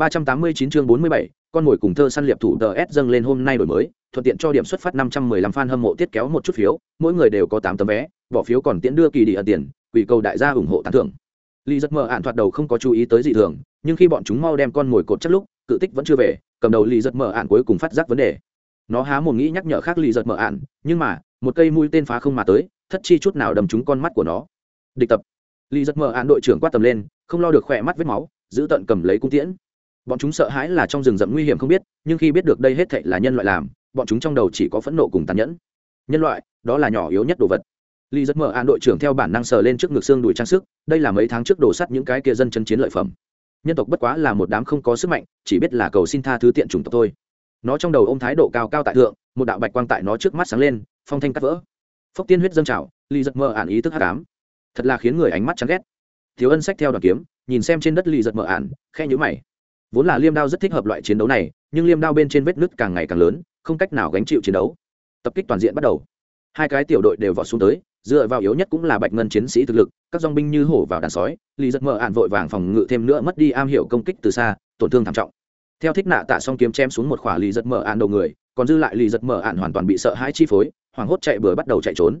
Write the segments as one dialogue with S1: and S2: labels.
S1: 389 chương 47, con ngồi cùng thơ săn liệp thủ tờ S dâng lên hôm nay đổi mới, thuận tiện cho điểm xuất phát 515 fan hâm mộ tiết kéo một chút phiếu, mỗi người đều có 8 tấm vé, bỏ phiếu còn tiễn đưa kỳ đi ẩn tiền, quỷ cầu đại gia ủng hộ tán thưởng. Lý rất mờ ạn thoạt đầu không có chú ý tới dị thường, nhưng khi bọn chúng mau đem con ngồi cột chắc lúc, cự tích vẫn chưa về, cầm đầu Lý rất mờ ạn cuối cùng phát giác vấn đề. Nó há mồm nghĩ nhắc nhở khác Lý giật mờ ạn, nhưng mà, một cây mũi tên phá không mà tới, thất chi chút nào đâm trúng con mắt của nó. Địch tập. Lý rất mờ ạn đội trưởng quát tầm lên, không lo được khỏe mắt vết máu, giữ tận cầm lấy cung tiễn bọn chúng sợ hãi là trong rừng rậm nguy hiểm không biết, nhưng khi biết được đây hết thệ là nhân loại làm, bọn chúng trong đầu chỉ có phẫn nộ cùng tàn nhẫn. Nhân loại, đó là nhỏ yếu nhất đồ vật. Ly rất mở an đội trưởng theo bản năng sờ lên trước ngực xương đùi trang sức, đây là mấy tháng trước đổ sắt những cái kia dân chân chiến lợi phẩm. Nhân tộc bất quá là một đám không có sức mạnh, chỉ biết là cầu xin tha thứ tiện chủng tộc thôi. Nó trong đầu ô m thái độ cao cao tại thượng, một đạo bạch quang tại nó trước mắt sáng lên, phong thanh cắt vỡ. Phốc tiên huyết dâng trào ly giật mơ ạn ý thức hát cám thật là khiến người ánh mắt chán ghét. Thiếu ân sách theo đoàn kiếm, nhìn xem trên đất ly giật mơ ạn khe nhữ mày vốn là liêm đao rất thích hợp loại chiến đấu này, nhưng liêm đao bên trên vết nứt càng ngày càng lớn, không cách nào gánh chịu chiến đấu. Tập kích toàn diện bắt đầu. Hai cái tiểu đội đều vọt xuống tới, dựa vào yếu nhất cũng là bạch ngân chiến sĩ thực lực, các dong binh như hổ vào đàn sói lì giật mở ạn vội vàng phòng ngự thêm nữa mất đi am hiểu công kích từ xa, tổn thương thảm trọng. Theo thích nạ tạ xong kiếm chém xuống một khỏa lì giật mở ạn đầu người, còn dư lại lì giật mở ạn hoàn toàn bị sợ hãi chi phối, hoảng hốt chạy bừa bắt đầu chạy trốn.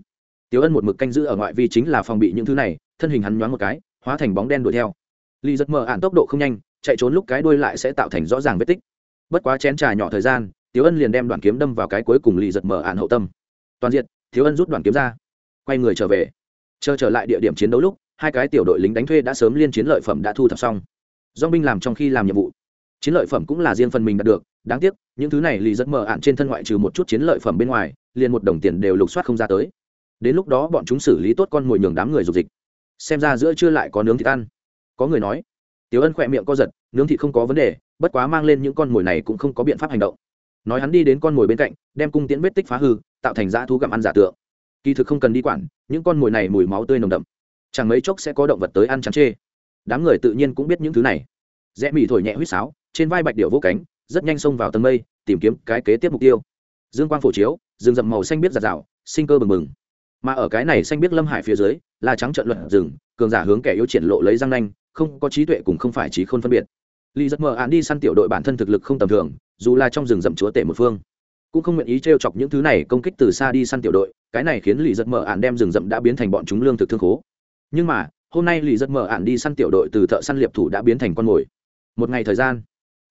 S1: Tiếu ân một mực canh giữ ở ngoại vi chính là phòng bị những thứ này, thân hình hắn nhoáng một cái, hóa thành bóng đen đuổi theo. Lì giật mở ạn tốc độ không nhanh chạy trốn lúc cái đuôi lại sẽ tạo thành rõ ràng vết tích. Bất quá chén trà nhỏ thời gian tiếu ân liền đem đoạn kiếm đâm vào cái cuối cùng lì giật mở ạn hậu tâm. Toàn diện thiếu ân rút đoạn kiếm ra, quay người trở về. Chờ trở lại địa điểm chiến đấu lúc, hai cái tiểu đội lính đánh thuê đã sớm liên chiến lợi phẩm đã thu thập xong. Do binh làm trong khi làm nhiệm vụ. Chiến lợi phẩm cũng là riêng phần mình đạt được, đáng tiếc, những thứ này lì giật mở ạn trên thân ngoại trừ một chút chiến lợi phẩm bên ngoài, liền một đồng tiền đều lục soát không ra tới. Đến lúc đó bọn chúng xử lý tốt con mồi nhường đám người dục dịch. Xem ra giữa chưa lại có nướng thịt ăn. Có người nói Tiểu Ân khỏe miệng co giật, nướng thịt không có vấn đề, bất quá mang lên những con mồi này cũng không có biện pháp hành động. Nói hắn đi đến con mồi bên cạnh, đem cung tiễn vết tích phá hư, tạo thành dã thú gặm ăn giả tượng. Kỳ thực không cần đi quản, những con mồi này mùi máu tươi nồng đậm, chẳng mấy chốc sẽ có động vật tới ăn chán chê. Đám người tự nhiên cũng biết những thứ này. Rẽ mỉ thổi nhẹ huýt sáo, trên vai bạch điểu vỗ cánh, rất nhanh xông vào tầng mây, tìm kiếm cái kế tiếp mục tiêu. Dương quang phổ chiếu, rừng rậm màu xanh biết rạt rào, sinh cơ bừng bừng. Mà ở cái này xanh biết lâm hải phía dưới, là trắng trợn luận rừng, cường giả hướng kẻ yếu triển lộ lấy răng nanh, không có trí tuệ cũng không phải trí khôn phân biệt. Lý giấc mơ án đi săn tiểu đội bản thân thực lực không tầm thường, dù là trong rừng rậm chúa tể một phương, cũng không nguyện ý t r e o chọc những thứ này công kích từ xa đi săn tiểu đội, cái này khiến lì giật Mở ạn đem rừng rậm đã biến thành bọn chúng lương thực thương khố. Nhưng mà, hôm nay lì giật Mở ạn đi săn tiểu đội từ thợ săn liệp thủ đã biến thành con mồi. Một ngày thời gian,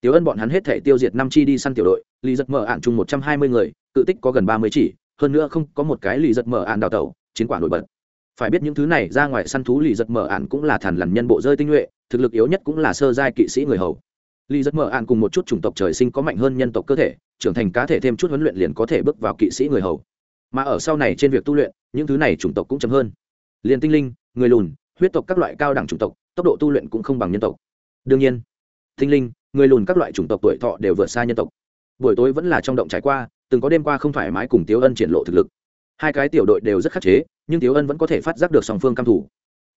S1: tiểu ân bọn hắn hết thể tiêu diệt năm chi đi săn tiểu đội lì giật Mở ạn chung một trăm hai mươi người tự tích có gần ba mươi chỉ, hơn nữa không có một cái lì giật Mở ạn đào tẩu, chiến quả nổi bật phải biết những thứ này ra ngoài săn thú lì giật mở ạn cũng là thản lằn nhân bộ rơi tinh nhuệ, thực lực yếu nhất cũng là sơ giai kỵ sĩ người hầu. Lì giật mở ạn cùng một chút chủng tộc trời sinh có mạnh hơn nhân tộc cơ thể, trưởng thành cá thể thêm chút huấn luyện liền có thể bước vào kỵ sĩ người hầu. Mà ở sau này trên việc tu luyện, những thứ này chủng tộc cũng chậm hơn. Liền tinh linh, người lùn, huyết tộc các loại cao đẳng chủng tộc, tốc độ tu luyện cũng không bằng nhân tộc. Đương nhiên, tinh linh, người lùn các loại chủng tộc tuổi thọ đều vượt xa nhân tộc. Buổi tối vẫn là trong động trải qua, từng có đêm qua không thoải mái cùng tiếu ân triển lộ thực lực. Hai cái tiểu đội đều rất khắc chế nhưng thiếu ân vẫn có thể phát giác được song phương cam thủ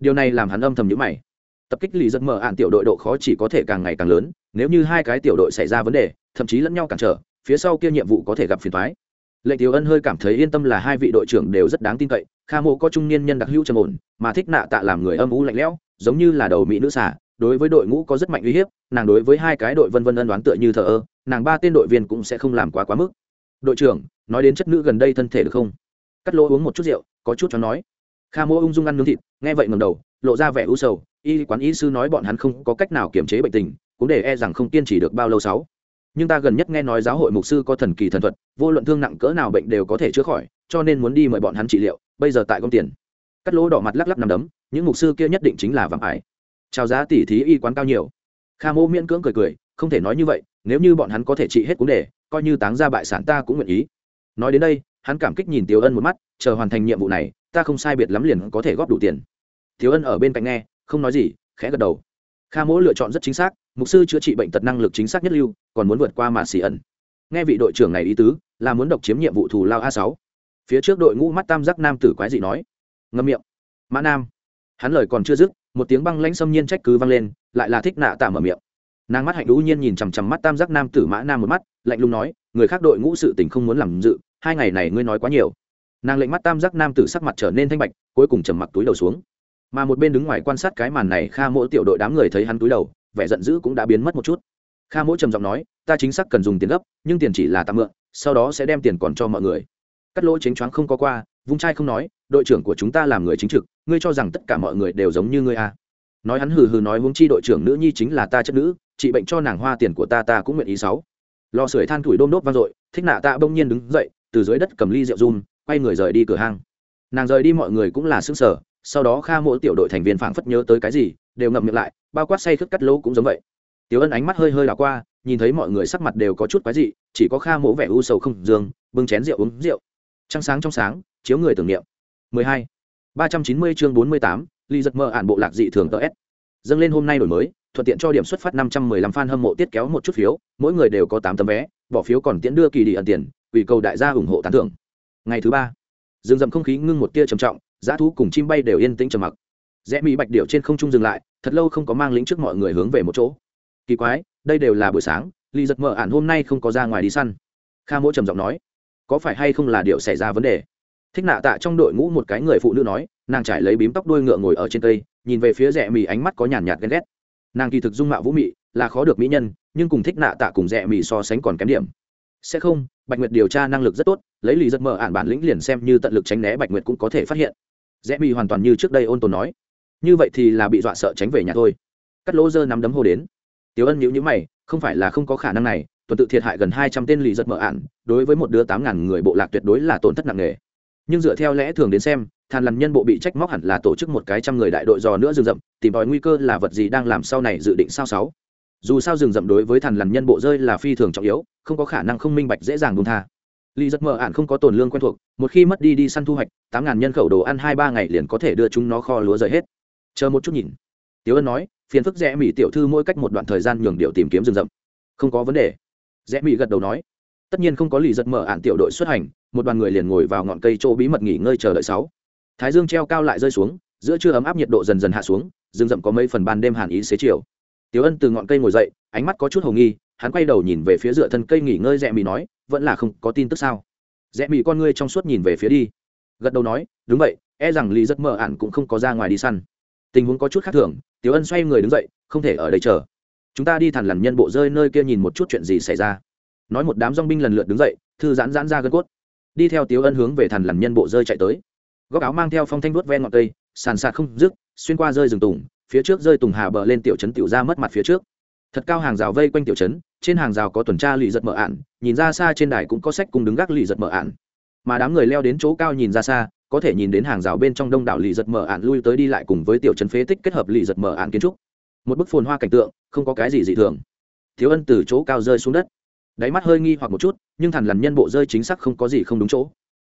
S1: điều này làm hắn âm thầm nhữ mày. Tập kích lì giật mở ạn tiểu đội độ khó chỉ có thể càng ngày càng lớn, nếu như hai cái tiểu đội xảy ra vấn đề, thậm chí lẫn nhau cản trở, phía sau kia nhiệm vụ có thể gặp phiền thoái lệnh thiếu ân hơi cảm thấy yên tâm là hai vị đội trưởng đều rất đáng tin cậy, kha mộ có trung niên nhân đặc hữu trầm ổn, mà thích nạ tạ làm người âm u lạnh lẽo, giống như là đầu mỹ nữ xả đối với đội ngũ có rất mạnh uy hiếp, nàng đối với hai cái đội vân vân ân đoán tựa như thờ ơ, nàng ba tên đội viên cũng sẽ không làm quá quá mức. Đội trưởng, nói đến chất nữ gần đây thân thể được không? Cắt lỗ uống một chút rượu, có chút cho nói. Kha mô ung dung ăn nướng thịt, nghe vậy ngầm đầu, lộ ra vẻ u sầu. Y quán y sư nói bọn hắn không có cách nào kiềm chế bệnh tình, cũng để e rằng không kiên trì được bao lâu sáu. Nhưng ta gần nhất nghe nói giáo hội mục sư có thần kỳ thần thuật, vô luận thương nặng cỡ nào bệnh đều có thể chữa khỏi, cho nên muốn đi mời bọn hắn trị liệu, bây giờ tại công tiền. Cắt lỗ đỏ mặt lắc lắc nằm đấm, những mục sư kia nhất định chính là vàng ải. Chào giá tỉ thí y quán cao nhiều. Kha mô miễn cưỡng cười cười, không thể nói như vậy, nếu như bọn hắn có thể trị hết cũng để, coi như táng ra bại sản ta cũng nguyện ý. Nói đến đây hắn cảm kích nhìn Tiểu Ân một mắt, chờ hoàn thành nhiệm vụ này, ta không sai biệt lắm liền có thể góp đủ tiền. Tiểu Ân ở bên cạnh nghe, không nói gì, khẽ gật đầu. Kha Mỗ lựa chọn rất chính xác, mục sư chữa trị bệnh tật năng lực chính xác nhất lưu, còn muốn vượt qua mà xì ẩn. Nghe vị đội trưởng này ý tứ, là muốn độc chiếm nhiệm vụ thù lao a sáu. Phía trước đội ngũ mắt tam giác nam tử quái dị nói, ngậm miệng. Mã Nam. Hắn lời còn chưa dứt, một tiếng băng lãnh xâm nhiên trách cứ vang lên, lại là thích nạ tạm mở miệng. Nàng mắt hạnh đũ nhiên nhìn chằm chằm mắt tam giác nam tử Mã Nam một mắt, lạnh lùng nói, người khác đội ngũ sự tình không muốn làm dự, hai ngày này ngươi nói quá nhiều. Nàng lệnh mắt tam giác nam tử sắc mặt trở nên thanh bạch, cuối cùng trầm mặc túi đầu xuống. Mà một bên đứng ngoài quan sát cái màn này, kha mỗi tiểu đội đám người thấy hắn túi đầu, vẻ giận dữ cũng đã biến mất một chút. Kha mỗ trầm giọng nói, ta chính xác cần dùng tiền gấp, nhưng tiền chỉ là tạm mượn, sau đó sẽ đem tiền còn cho mọi người. Cắt lỗ chính choáng không có qua, vung trai không nói, đội trưởng của chúng ta làm người chính trực, ngươi cho rằng tất cả mọi người đều giống như ngươi à. nói hắn hừ hừ nói huống chi đội trưởng nữ nhi chính là ta chất nữ, trị bệnh cho nàng hoa tiền của ta ta cũng nguyện ý sáu. Lò sưởi than thủi đôm đốt vang dội, thích nạ tạ bỗng nhiên đứng dậy từ dưới đất cầm ly rượu run quay người rời đi cửa hang. Nàng rời đi mọi người cũng là xứng sở sau đó kha mỗi tiểu đội thành viên phảng phất nhớ tới cái gì đều ngậm miệng lại bao quát say khước cắt lỗ cũng giống vậy. Tiểu ân ánh mắt hơi hơi đảo qua nhìn thấy mọi người sắc mặt đều có chút quái dị chỉ có kha mỗ vẻ u sầu không dương bưng chén rượu uống rượu. Trăng sáng trong sáng chiếu người tưởng niệm. 12. 390 chương 48, ly giật mơ ản bộ lạc dị thường tờ s. Dâng lên hôm nay đổi mới thuận tiện cho điểm xuất phát 515 fan hâm mộ tiết kéo một chút phiếu mỗi người đều có tám tấm vé bỏ phiếu còn tiễn đưa kỳ đi ẩn tiền ủy cầu đại gia ủng hộ tán thưởng. Ngày thứ ba, rừng rậm không khí ngưng một tia trầm trọng giá thú cùng chim bay đều yên tĩnh trầm mặc. Rẽ mỹ bạch điệu trên không trung dừng lại, thật lâu không có mang lĩnh trước mọi người hướng về một chỗ. Kỳ quái, đây đều là buổi sáng ly giật mở ản hôm nay không có ra ngoài đi săn. Kha mỗ trầm giọng nói, có phải hay không là điệu xảy ra vấn đề? Thích nạ tạ trong đội ngũ một cái người phụ nữ nói, nàng trải lấy bím tóc đuôi ngựa ngồi ở trên cây, nhìn về phía rẽ mì ánh mắt có nhàn nhạt ghen ghét. Nàng kỳ thực dung mạo vũ mị, là khó được mỹ nhân, nhưng cùng thích nạ tạ cùng rẽ mì so sánh còn kém điểm sẽ không, bạch nguyệt điều tra năng lực rất tốt, lấy lì giật mở ản bản lĩnh liền xem như tận lực tránh né bạch nguyệt cũng có thể phát hiện. Rẽ bị hoàn toàn như trước đây ôn tồn nói. Như vậy thì là bị dọa sợ tránh về nhà thôi. Cắt lỗ dơ nắm đấm hô đến. Tiểu ân nhữ nhữ mày, không phải là không có khả năng này, tuần tự thiệt hại gần hai trăm tên lì giật mở ản, đối với một đứa tám ngàn người bộ lạc tuyệt đối là tổn thất nặng nề. Nhưng dựa theo lẽ thường đến xem thàn lằn nhân bộ bị trách móc hẳn là tổ chức một cái trăm người đại đội dò nữa rừng rậm, tìm tòi nguy cơ là vật gì đang làm sau này dự định sao sáu dù sao rừng rậm đối với thằn lằn nhân bộ rơi là phi thường trọng yếu không có khả năng không minh bạch dễ dàng buông tha Lý rất mờ ạn không có tồn lương quen thuộc, một khi mất đi đi săn thu hoạch, tám ngàn nhân khẩu đồ ăn hai ba ngày liền có thể đưa chúng nó kho lúa rời hết. Chờ một chút nhìn. Tiếu Ân nói, phiền phức rẽ mỹ tiểu thư mỗi cách một đoạn thời gian nhường điệu tìm kiếm rừng rậm. Không có vấn đề. Rẽ mỹ gật đầu nói, tất nhiên không có lý giật mở ạn tiểu đội xuất hành, một đoàn người liền ngồi vào ngọn cây chỗ bí mật nghỉ ngơi chờ đợi sáu. Thái dương treo cao lại rơi xuống, giữa trưa ấm áp nhiệt độ dần dần hạ xuống, rừng rậm có mấy phần ban đêm hàn ý xế chiều. Tiếu Ân từ ngọn cây ngồi dậy, ánh mắt có chút hồ nghi, hắn quay đầu nhìn về phía dựa thân cây nghỉ ngơi rẽ mỹ nói, vẫn là không có tin tức sao? rẽ mỹ con ngươi trong suốt nhìn về phía đi. Gật đầu nói đúng vậy e rằng lý rất mờ ản cũng không có ra ngoài đi săn. Tình huống có chút khác thường tiểu ân xoay người đứng dậy không thể ở đây chờ. Chúng ta đi thẳng lằn nhân bộ rơi nơi kia nhìn một chút chuyện gì xảy ra. Nói một đám dong binh lần lượt đứng dậy thư giãn giãn ra gân cốt. Đi theo tiểu ân hướng về thằn lằn nhân bộ rơi chạy tới. Góc áo mang theo phong thanh vuốt ven ngọn cây sàn sạt không dứt xuyên qua rơi rừng tùng phía trước rơi tùng hà bờ lên tiểu trấn tiểu ra mất mặt phía trước. Thật cao hàng rào vây quanh tiểu trấn, trên hàng rào có tuần tra lì giật mở ạn nhìn ra xa trên đài cũng có sách cùng đứng gác lì giật mở ạn mà đám người leo đến chỗ cao nhìn ra xa, có thể nhìn đến hàng rào bên trong đông đảo lì giật mở ạn lui tới đi lại cùng với tiểu trấn phế tích kết hợp lì giật mở ạn kiến trúc. Một bức phồn hoa cảnh tượng, không có cái gì dị thường. Thiếu ân từ chỗ cao rơi xuống đất. Đáy mắt hơi nghi hoặc một chút, nhưng thằn lằn nhân bộ rơi chính xác không có gì không đúng chỗ.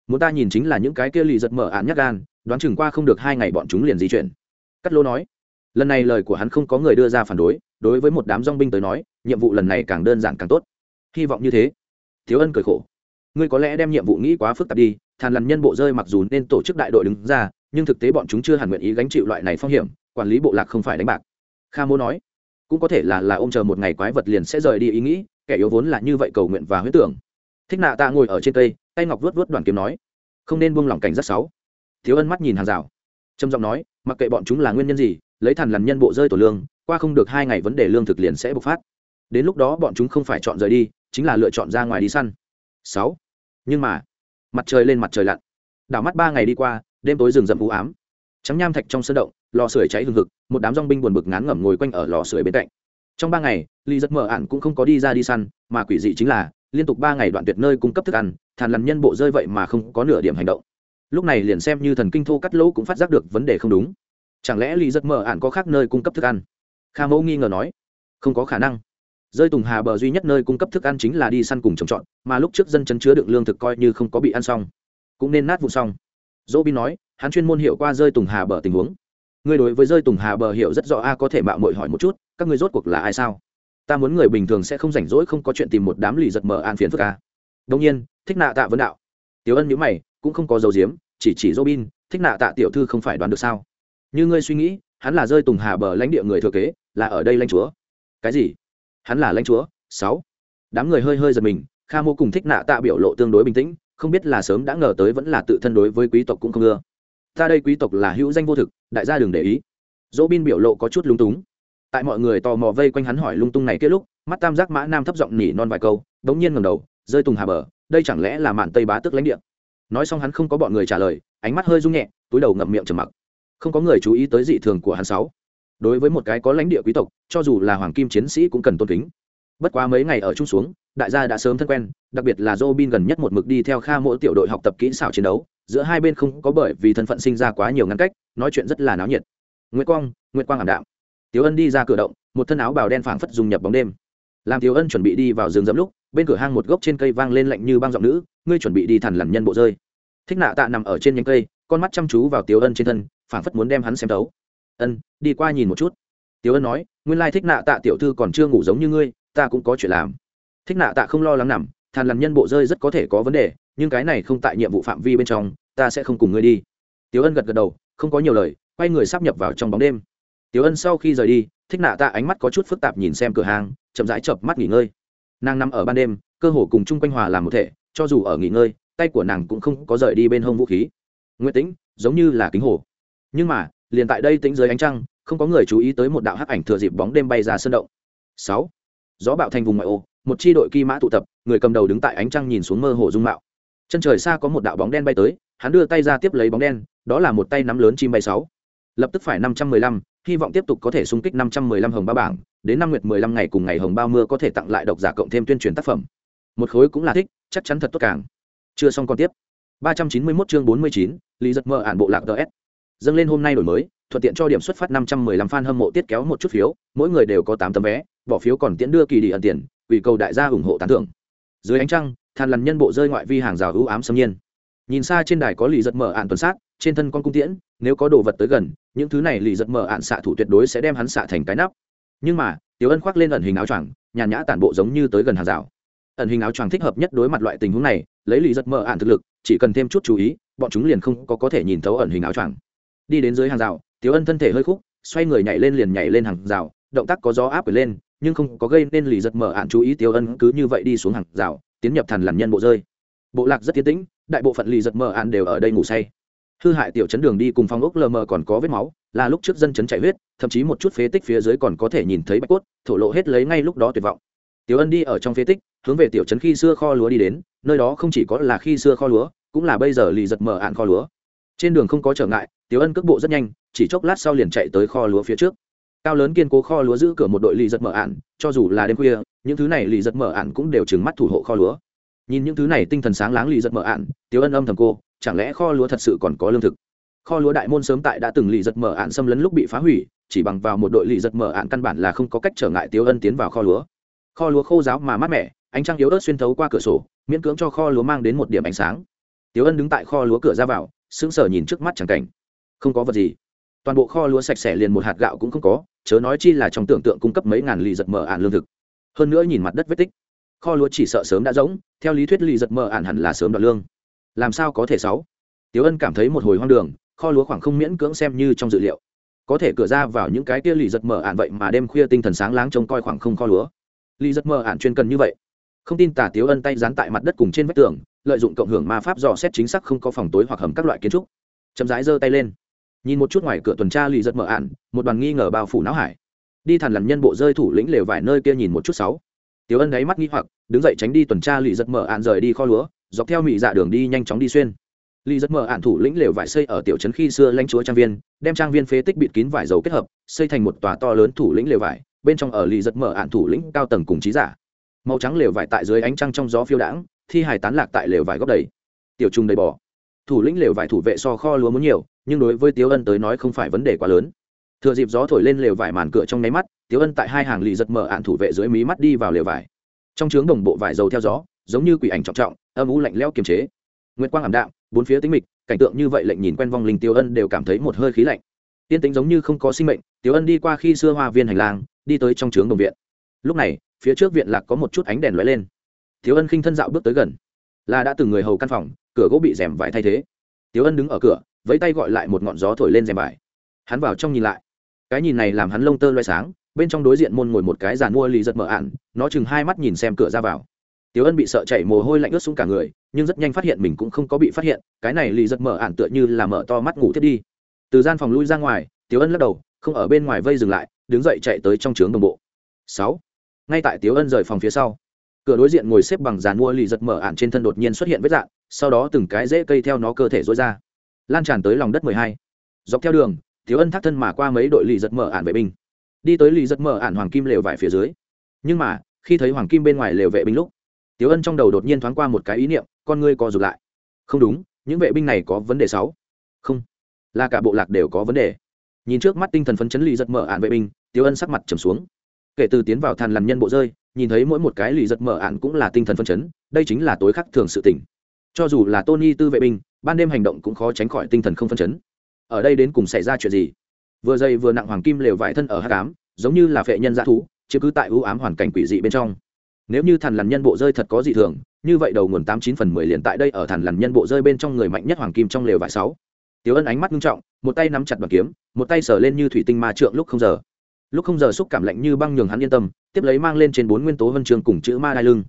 S1: Muốn ta nhìn chính là những cái kia lì giật mở ạn nhắc gan, đoán chừng qua không được hai ngày bọn chúng liền di chuyển. Cắt lô nói lần này lời của hắn không có người đưa ra phản đối đối với một đám dong binh tới nói, nhiệm vụ lần này càng đơn giản càng tốt. Hy vọng như thế. Thiếu ân cười khổ. Ngươi có lẽ đem nhiệm vụ nghĩ quá phức tạp đi, thàn lằn nhân bộ rơi mặc dù nên tổ chức đại đội đứng ra, nhưng thực tế bọn chúng chưa hẳn nguyện ý gánh chịu loại này phong hiểm, quản lý bộ lạc không phải đánh bạc. Kha mô nói, cũng có thể là là ôm chờ một ngày quái vật liền sẽ rời đi ý nghĩ, kẻ yếu vốn là như vậy cầu nguyện và huyết tưởng. Thích nạ ta ngồi ở trên cây, tay ngọc vuốt vuốt đoàn kiếm nói, không nên buông lỏng cảnh rất xấu thiếu ân mắt nhìn hàng rào, trầm giọng nói, mặc kệ bọn chúng là nguyên nhân gì lấy thằn lằn nhân bộ rơi tổ lương, qua không được hai ngày vấn đề lương thực liền sẽ bộc phát. Đến lúc đó bọn chúng không phải chọn rời đi, chính là lựa chọn ra ngoài đi săn. Sáu. Nhưng mà, mặt trời lên mặt trời lặn. Đảo mắt ba ngày đi qua, đêm tối rừng rậm u ám. Trắng nham thạch trong sân động, lò sưởi cháy hừng hực, một đám dong binh buồn bực ngán ngẩm ngồi quanh ở lò sưởi bên cạnh. Trong ba ngày ly rất mờ ạn cũng không có đi ra đi săn, mà quỷ dị chính là, liên tục ba ngày đoạn tuyệt nơi cung cấp thức ăn thàn lằn nhân bộ rơi vậy mà không có nửa điểm hành động. Lúc này liền xem như thần kinh thô cắt lỗ cũng phát giác được vấn đề không đúng chẳng lẽ ly giật mở ạn có khác nơi cung cấp thức ăn? Kha mẫu nghi ngờ nói. Không có khả năng. Rơi tùng hà bờ duy nhất nơi cung cấp thức ăn chính là đi săn cùng trồng trọt, mà lúc trước dân chấn chứa đựng lương thực coi như không có bị ăn xong. Cũng nên nát vụ xong. Dỗ bin nói, hắn chuyên môn hiểu qua rơi tùng hà bờ tình huống. Người đối với rơi tùng hà bờ hiểu rất rõ a, có thể mạo mội hỏi một chút, các người rốt cuộc là ai sao? Ta muốn người bình thường sẽ không rảnh rỗi không có chuyện tìm một đám lì giật mờ an phiền phức a. Đông nhiên, thích nạ tạ vấn đạo. Tiểu ân nhữ mày, cũng không có dấu diếm chỉ chỉ dỗ bin, thích nạ tạ tiểu thư không phải đoán được sao? Như ngươi suy nghĩ, hắn là rơi tùng hà bờ lãnh địa người thừa kế, là ở đây lãnh chúa. Cái gì? Hắn là lãnh chúa? Sáu. Đám người hơi hơi giật mình, kha mô cùng thích nạ tạ biểu lộ tương đối bình tĩnh, không biết là sớm đã ngờ tới vẫn là tự thân đối với quý tộc cũng không ưa. Ta đây quý tộc là hữu danh vô thực, đại gia đừng để ý. Dỗ bin biểu lộ có chút lung túng. Tại mọi người tò mò vây quanh hắn hỏi lung tung này kết lúc, mắt tam giác mã nam thấp giọng nỉ non vài câu đ ố n g nhiên ngầm đầu, rơi tùng hà bờ, đây chẳng lẽ là mạn tây bá tức lãnh địa? Nói xong hắn không có bọn người trả lời, ánh mắt hơi rung nhẹ, túi đầu ngậm miệng trầm mặc không có người chú ý tới dị thường của hắn sáu đối với một cái có lãnh địa quý tộc cho dù là hoàng kim chiến sĩ cũng cần tôn kính bất quá mấy ngày ở chung xuống đại gia đã sớm thân quen đặc biệt là Robin gần nhất một mực đi theo Kha mỗi tiểu đội học tập kỹ xảo chiến đấu, giữa hai bên không có bởi vì thân phận sinh ra quá nhiều ngăn cách, nói chuyện rất là náo nhiệt. Nguyệt Quang, Nguyệt Quang ảm đạm. Tiểu Ân đi ra cửa động, một thân áo bào đen phảng phất dùng nhập bóng đêm. Làm Tiểu Ân chuẩn bị đi vào rừng dẫm lúc, bên cửa hang một gốc trên cây vang lên lạnh như băng giọng nữ, ngươi chuẩn bị đi thẳng lằn nhân bộ rơi. Thích Nạ Tạ nằm ở trên nhánh cây, con mắt chăm chú vào Tiểu Ân trên thân, phảng phất muốn đem hắn xem thấu. "Ân, đi qua nhìn một chút." Tiểu Ân nói, "Nguyên lai Thích Nạ Tạ tiểu thư còn chưa ngủ giống như ngươi, ta cũng có chuyện làm." Thích Nạ Tạ không lo lắng nằm, thàn làm nhân bộ rơi rất có thể có vấn đề nhưng cái này không tại nhiệm vụ phạm vi bên trong ta sẽ không cùng ngươi đi tiếu ân gật gật đầu không có nhiều lời quay người sắp nhập vào trong bóng đêm tiếu ân sau khi rời đi thích nạ tạ ánh mắt có chút phức tạp nhìn xem cửa hàng chậm rãi chợp mắt nghỉ ngơi nàng nằm ở ban đêm cơ hồ cùng chung quanh hòa làm một thể cho dù ở nghỉ ngơi tay của nàng cũng không có rời đi bên hông vũ khí nguyễn tĩnh, giống như là kính hồ. Nhưng mà, liền tại đây tĩnh dưới ánh trăng, không có người chú ý tới một đạo hắc ảnh thừa dịp bóng đêm bay ra sân động. Sáu, gió bạo thành vùng ngoại ô, một chi đội kỳ mã tụ tập, người cầm đầu đứng tại ánh trăng nhìn xuống mơ hồ dung mạo. Chân trời xa có một đạo bóng đen bay tới, hắn đưa tay ra tiếp lấy bóng đen, đó là một tay nắm lớn chim bay sáu. Lập tức phải năm trăm mười lăm, hy vọng tiếp tục có thể xung kích năm trăm mười lăm hồng ba bảng, đến năm nguyệt mười lăm ngày cùng ngày hồng bao mưa có thể tặng lại độc giả cộng thêm tuyên truyền tác phẩm. Một khối cũng là thích, chắc chắn thật tốt càng. Chưa xong còn tiếp ba trăm chín mươi 391 chương bốn mươi chín, lý giật mơ ản bộ lạc ds dâng lên hôm nay đổi mới, thuận tiện cho điểm xuất phát năm trăm mười lăm fan hâm mộ tiết kéo một chút phiếu, mỗi người đều có tám tấm vé, bỏ phiếu còn tiễn đưa kỳ đi ẩn tiền, ủy cầu đại gia ủng hộ tán thưởng. Dưới ánh trăng, than lằn nhân bộ rơi ngoại vi hàng rào ưu ám xâm nhiên. Nhìn xa trên đài có lì giật mở ản tuần sát, trên thân con cung tiễn, nếu có đồ vật tới gần, những thứ này lì giật mở ản xạ thủ tuyệt đối sẽ đem hắn xạ thành cái nắp. Nhưng mà, tiểu ân khoác lên ẩn hình áo choàng, nhàn nhã tản bộ giống như tới gần hàng rào ẩn hình áo choàng thích hợp nhất đối mặt loại tình huống này, lấy lì giật mở ạn thực lực, chỉ cần thêm chút chú ý, bọn chúng liền không có có thể nhìn thấu ẩn hình áo choàng. Đi đến dưới hàng rào, tiểu ân thân thể hơi khúc, xoay người nhảy lên liền nhảy lên hàng rào, động tác có gió áp lên, nhưng không có gây nên lì giật mở ạn chú ý tiêu ân cứ như vậy đi xuống hàng rào, tiến nhập thần làm nhân bộ rơi. Bộ lạc rất tiến tĩnh, đại bộ phận lì giật mở ạn đều ở đây ngủ say. Hư hại tiểu chấn đường đi cùng phong ốc lờ mờ còn có vết máu, là lúc trước dân chấn chạy huyết, thậm chí một chút phế tích phía dưới còn có thể nhìn thấy bạch cốt, thổ lộ hết lấy ngay lúc đó tuyệt vọng tiểu ân đi ở trong phế tích, hướng về tiểu trấn khi xưa kho lúa đi đến, nơi đó không chỉ có là khi xưa kho lúa, cũng là bây giờ lì giật mở ạn kho lúa. Trên đường không có trở ngại, tiểu ân cước bộ rất nhanh, chỉ chốc lát sau liền chạy tới kho lúa phía trước. Cao lớn kiên cố kho lúa giữ cửa một đội lì giật mở ạn, cho dù là đêm khuya, những thứ này lì giật mở ạn cũng đều trừng mắt thủ hộ kho lúa. Nhìn những thứ này tinh thần sáng láng lì giật mở ạn, Tiểu ân âm thầm cô, chẳng lẽ kho lúa thật sự còn có lương thực? Kho lúa đại môn sớm tại đã từng lì giật mở ạn xâm lấn lúc bị phá hủy, chỉ bằng vào một đội lì giật mở ạn căn bản là không có cách trở ngại Tiểu ân tiến vào kho lúa kho lúa khô giáo mà mát mẻ, ánh trăng yếu ớt xuyên thấu qua cửa sổ, miễn cưỡng cho kho lúa mang đến một điểm ánh sáng. Tiếu ân đứng tại kho lúa cửa ra vào, sững sờ nhìn trước mắt chẳng cảnh. Không có vật gì. Toàn bộ kho lúa sạch sẽ liền một hạt gạo cũng không có, chớ nói chi là trong tưởng tượng cung cấp mấy ngàn lì giật mở ạn lương thực. Hơn nữa nhìn mặt đất vết tích, kho lúa chỉ sợ sớm đã rỗng, theo lý thuyết lì giật mở ạn hẳn là sớm đoạt lương. Làm sao có thể sáu? Tiếu ân cảm thấy một hồi hoang đường, kho lúa khoảng không miễn cưỡng xem như trong dự liệu. Có thể cửa ra vào những cái kia lì giật mở ạn vậy mà đêm khuya tinh thần sáng láng trông coi khoảng không kho lúa. Lý giật mơ ạn chuyên cần như vậy. Không tin tả tiếu ân tay dán tại mặt đất cùng trên vách tường, lợi dụng cộng hưởng ma pháp dò xét chính xác không có phòng tối hoặc hầm các loại kiến trúc. Chậm rãi giơ tay lên. Nhìn một chút ngoài cửa tuần tra lì giật mở ạn một đoàn nghi ngờ bao phủ não hải. Đi thằn lằn nhân bộ rơi thủ lĩnh lều vài nơi kia nhìn một chút sáu. Tiểu ân đáy mắt nghi hoặc, đứng dậy tránh đi tuần tra lì giật mở ạn rời đi kho lúa, dọc theo mị dạ đường đi nhanh chóng đi xuyên. Lì giật mở ạn thủ lĩnh lều vải xây ở tiểu trấn khi xưa lãnh chúa trang viên, đem trang viên phế tích bịt kín vải dầu kết hợp, xây thành một tòa to lớn thủ lĩnh lều vải bên trong ở lì giật mở ạn thủ lĩnh cao tầng cùng trí giả. Màu trắng lều vải tại dưới ánh trăng trong gió phiêu đãng, thi hài tán lạc tại lều vải góc đầy. Tiểu trung đầy bò. Thủ lĩnh lều vải thủ vệ so kho lúa muốn nhiều, nhưng đối với tiếu ân tới nói không phải vấn đề quá lớn. Thừa dịp gió thổi lên lều vải màn cửa trong nháy mắt, tiếu ân tại hai hàng lì giật mở ạn thủ vệ dưới mí mắt đi vào lều vải. Trong trướng đồng bộ vải dầu theo gió, giống như quỷ ảnh trọng trọng, âm u lạnh lẽo kiềm chế. Nguyệt quang ảm đạm, bốn phía tính mịch, cảnh tượng như vậy lệnh nhìn quen vong linh tiêu ân đều cảm thấy một hơi khí lạnh tiên tính giống như không có sinh mệnh Tiểu ân đi qua khi xưa hoa viên hành lang đi tới trong trướng đồng viện. Lúc này phía trước viện lạc có một chút ánh đèn lóe lên. Tiểu ân khinh thân dạo bước tới gần. Là đã từng người hầu căn phòng cửa gỗ bị rèm vải thay thế. Tiểu ân đứng ở cửa vẫy tay gọi lại một ngọn gió thổi lên rèm vải. Hắn vào trong nhìn lại. Cái nhìn này làm hắn lông tơ loay sáng bên trong đối diện môn ngồi một cái giàn mua lì giật mở ạn nó chừng hai mắt nhìn xem cửa ra vào. Tiểu Ân bị sợ chảy mồ hôi lạnh ướt xuống cả người, nhưng rất nhanh phát hiện mình cũng không có bị phát hiện, cái này lì giật mở ản tựa như là mở to mắt ngủ thiết đi. Từ gian phòng lui ra ngoài, Tiểu Ân lắc đầu, không ở bên ngoài vây dừng lại, đứng dậy chạy tới trong trướng đồng bộ. Sáu. Ngay tại tiếu ân rời phòng phía sau cửa đối diện ngồi xếp bằng dàn mua lì giật mở ạn trên thân đột nhiên xuất hiện vết dạng sau đó từng cái rễ cây theo nó cơ thể dối ra. Lan tràn tới lòng đất mười hai. Dọc theo đường tiếu ân thác thân mà qua mấy đội lì giật mở ạn vệ binh. Đi tới lì giật mở ạn hoàng kim lều vải phía dưới. Nhưng mà khi thấy hoàng kim bên ngoài lều vệ binh lúc tiếu ân trong đầu đột nhiên thoáng qua một cái ý niệm con ngươi co rụt lại. Không đúng những vệ binh này có vấn đề sáu. Không là cả bộ lạc đều có vấn đề. Nhìn trước mắt tinh thần phấn chấn lì giật mở ạn vệ binh, tiêu ân sắc mặt trầm xuống. Kể từ tiến vào thàn lằn nhân bộ rơi, nhìn thấy mỗi một cái lì giật mở ạn cũng là tinh thần phấn chấn, đây chính là tối khắc thường sự tỉnh cho dù là tony tư vệ binh, ban đêm hành động cũng khó tránh khỏi tinh thần không phấn chấn. Ở đây đến cùng xảy ra chuyện gì? Vừa dày vừa nặng hoàng kim lều vải thân ở hát cám giống như là phệ nhân dã thú, chứ cứ tại ưu ám hoàn cảnh quỷ dị bên trong. Nếu như thằn lằn nhân bộ rơi thật có dị thường, như vậy đầu nguồn tám chín phần mười liền tại đây ở thằn lằn nhân bộ rơi bên trong người mạnh nhất hoàng kim trong lều vải sáu tiếu ân ánh mắt nghiêm trọng, một tay nắm chặt đoàn kiếm, một tay sờ lên như thủy tinh ma trượng lúc không giờ. Lúc không giờ xúc cảm lạnh như băng nhường hắn yên tâm, tiếp lấy mang lên trên bốn nguyên tố vân trường cùng chữ ma đai lưng.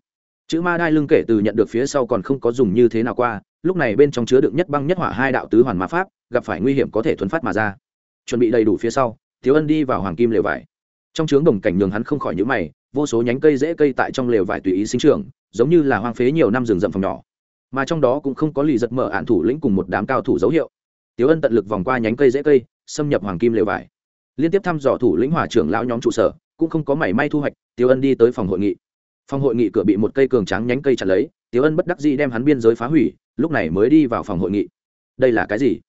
S1: Chữ ma đai lưng kể từ nhận được phía sau còn không có dùng như thế nào qua, lúc này bên trong chứa đựng nhất băng nhất hỏa hai đạo tứ hoàn ma pháp, gặp phải nguy hiểm có thể thuấn phát mà ra. Chuẩn bị đầy đủ phía sau Tiểu ân đi vào hoàng kim lều vải. Trong trướng đồng cảnh nhường hắn không khỏi nhữ mày, vô số nhánh cây dễ cây tại trong lều vải tùy ý sinh trưởng, giống như là hoang phế nhiều năm rừng rậm phòng nhỏ. Mà trong đó cũng không có lì giật mở ạn thủ lĩnh cùng một đám cao thủ dấu hiệu tiếu ân tận lực vòng qua nhánh cây dễ cây, xâm nhập hoàng kim lều vải. Liên tiếp thăm dò thủ lĩnh hòa trưởng lão nhóm trụ sở, cũng không có mảy may thu hoạch, tiếu ân đi tới phòng hội nghị. Phòng hội nghị cửa bị một cây cường trắng nhánh cây chặt lấy, tiếu ân bất đắc dĩ đem hắn biên giới phá hủy, lúc này mới đi vào phòng hội nghị. Đây là cái gì?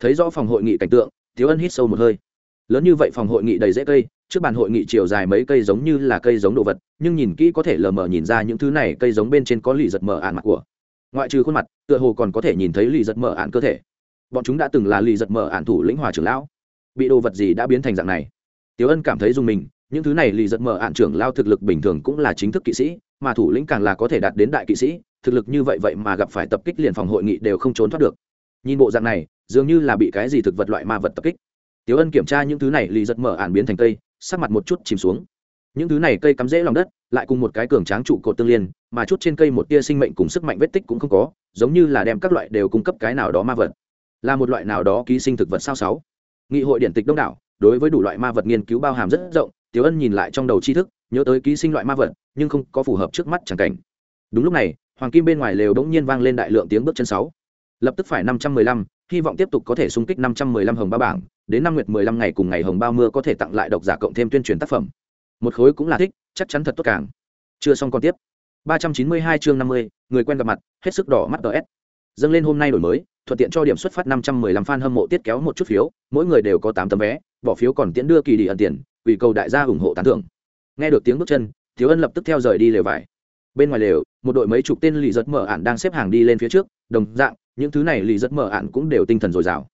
S1: Thấy rõ phòng hội nghị cảnh tượng, tiếu ân hít sâu một hơi. Lớn như vậy phòng hội nghị đầy dễ cây, trước bàn hội nghị chiều dài mấy cây giống như là cây giống đồ vật, nhưng nhìn kỹ có thể lờ mờ nhìn ra những thứ này cây giống bên trên có lì giật mở ạn mặt của. Ngoại trừ khuôn mặt, tựa hồ còn có thể nhìn thấy lì giật mở ạn cơ thể bọn chúng đã từng là lì giật mở ản thủ lĩnh hòa trưởng lão. Bị đồ vật gì đã biến thành dạng này? Tiếu ân cảm thấy dùng mình, những thứ này lì giật mở ạn trưởng lao thực lực bình thường cũng là chính thức kỵ sĩ, mà thủ lĩnh càng là có thể đạt đến đại kỵ sĩ, thực lực như vậy vậy mà gặp phải tập kích liền phòng hội nghị đều không trốn thoát được. Nhìn bộ dạng này, dường như là bị cái gì thực vật loại ma vật tập kích. Tiếu ân kiểm tra những thứ này lì giật mở ạn biến thành cây, sắc mặt một chút chìm xuống. Những thứ này cây cắm rễ lòng đất, lại cùng một cái cường tráng trụ cột tương liên, mà chút trên cây một tia sinh mệnh cùng sức mạnh vết tích cũng không có, giống như là đem các loại đều cung cấp cái nào đó ma vật là một loại nào đó ký sinh thực vật sao sáu. Nghị hội điện tịch đông đảo, đối với đủ loại ma vật nghiên cứu bao hàm rất rộng, tiểu ân nhìn lại trong đầu tri thức, nhớ tới ký sinh loại ma vật, nhưng không có phù hợp trước mắt chẳng cảnh. Đúng lúc này, hoàng kim bên ngoài lều bỗng nhiên vang lên đại lượng tiếng bước chân sáu. Lập tức phải năm trăm mười lăm, hy vọng tiếp tục có thể xung kích năm trăm mười lăm hồng ba bảng, đến năm nguyệt mười lăm ngày cùng ngày hồng bao mưa có thể tặng lại độc giả cộng thêm tuyên truyền tác phẩm. Một khối cũng là thích, chắc chắn thật tốt càng. Chưa xong còn tiếp. ba trăm chín mươi hai chương năm mươi, người quen gặp mặt, hết sức đỏ mắt ds dâng lên hôm nay đổi mới thuận tiện cho điểm xuất phát năm trăm mười lăm fan hâm mộ tiết kéo một chút phiếu, mỗi người đều có tám tấm vé, bỏ phiếu còn tiễn đưa kỳ đi ẩn tiền ủy cầu đại gia ủng hộ tán thưởng. Nghe được tiếng bước chân, thiếu ân lập tức theo rời đi lều vải. Bên ngoài lều, một đội mấy chục tên lì giật mở ản đang xếp hàng đi lên phía trước, đồng dạng, những thứ này lì giật mở ản cũng đều tinh thần dồi dào.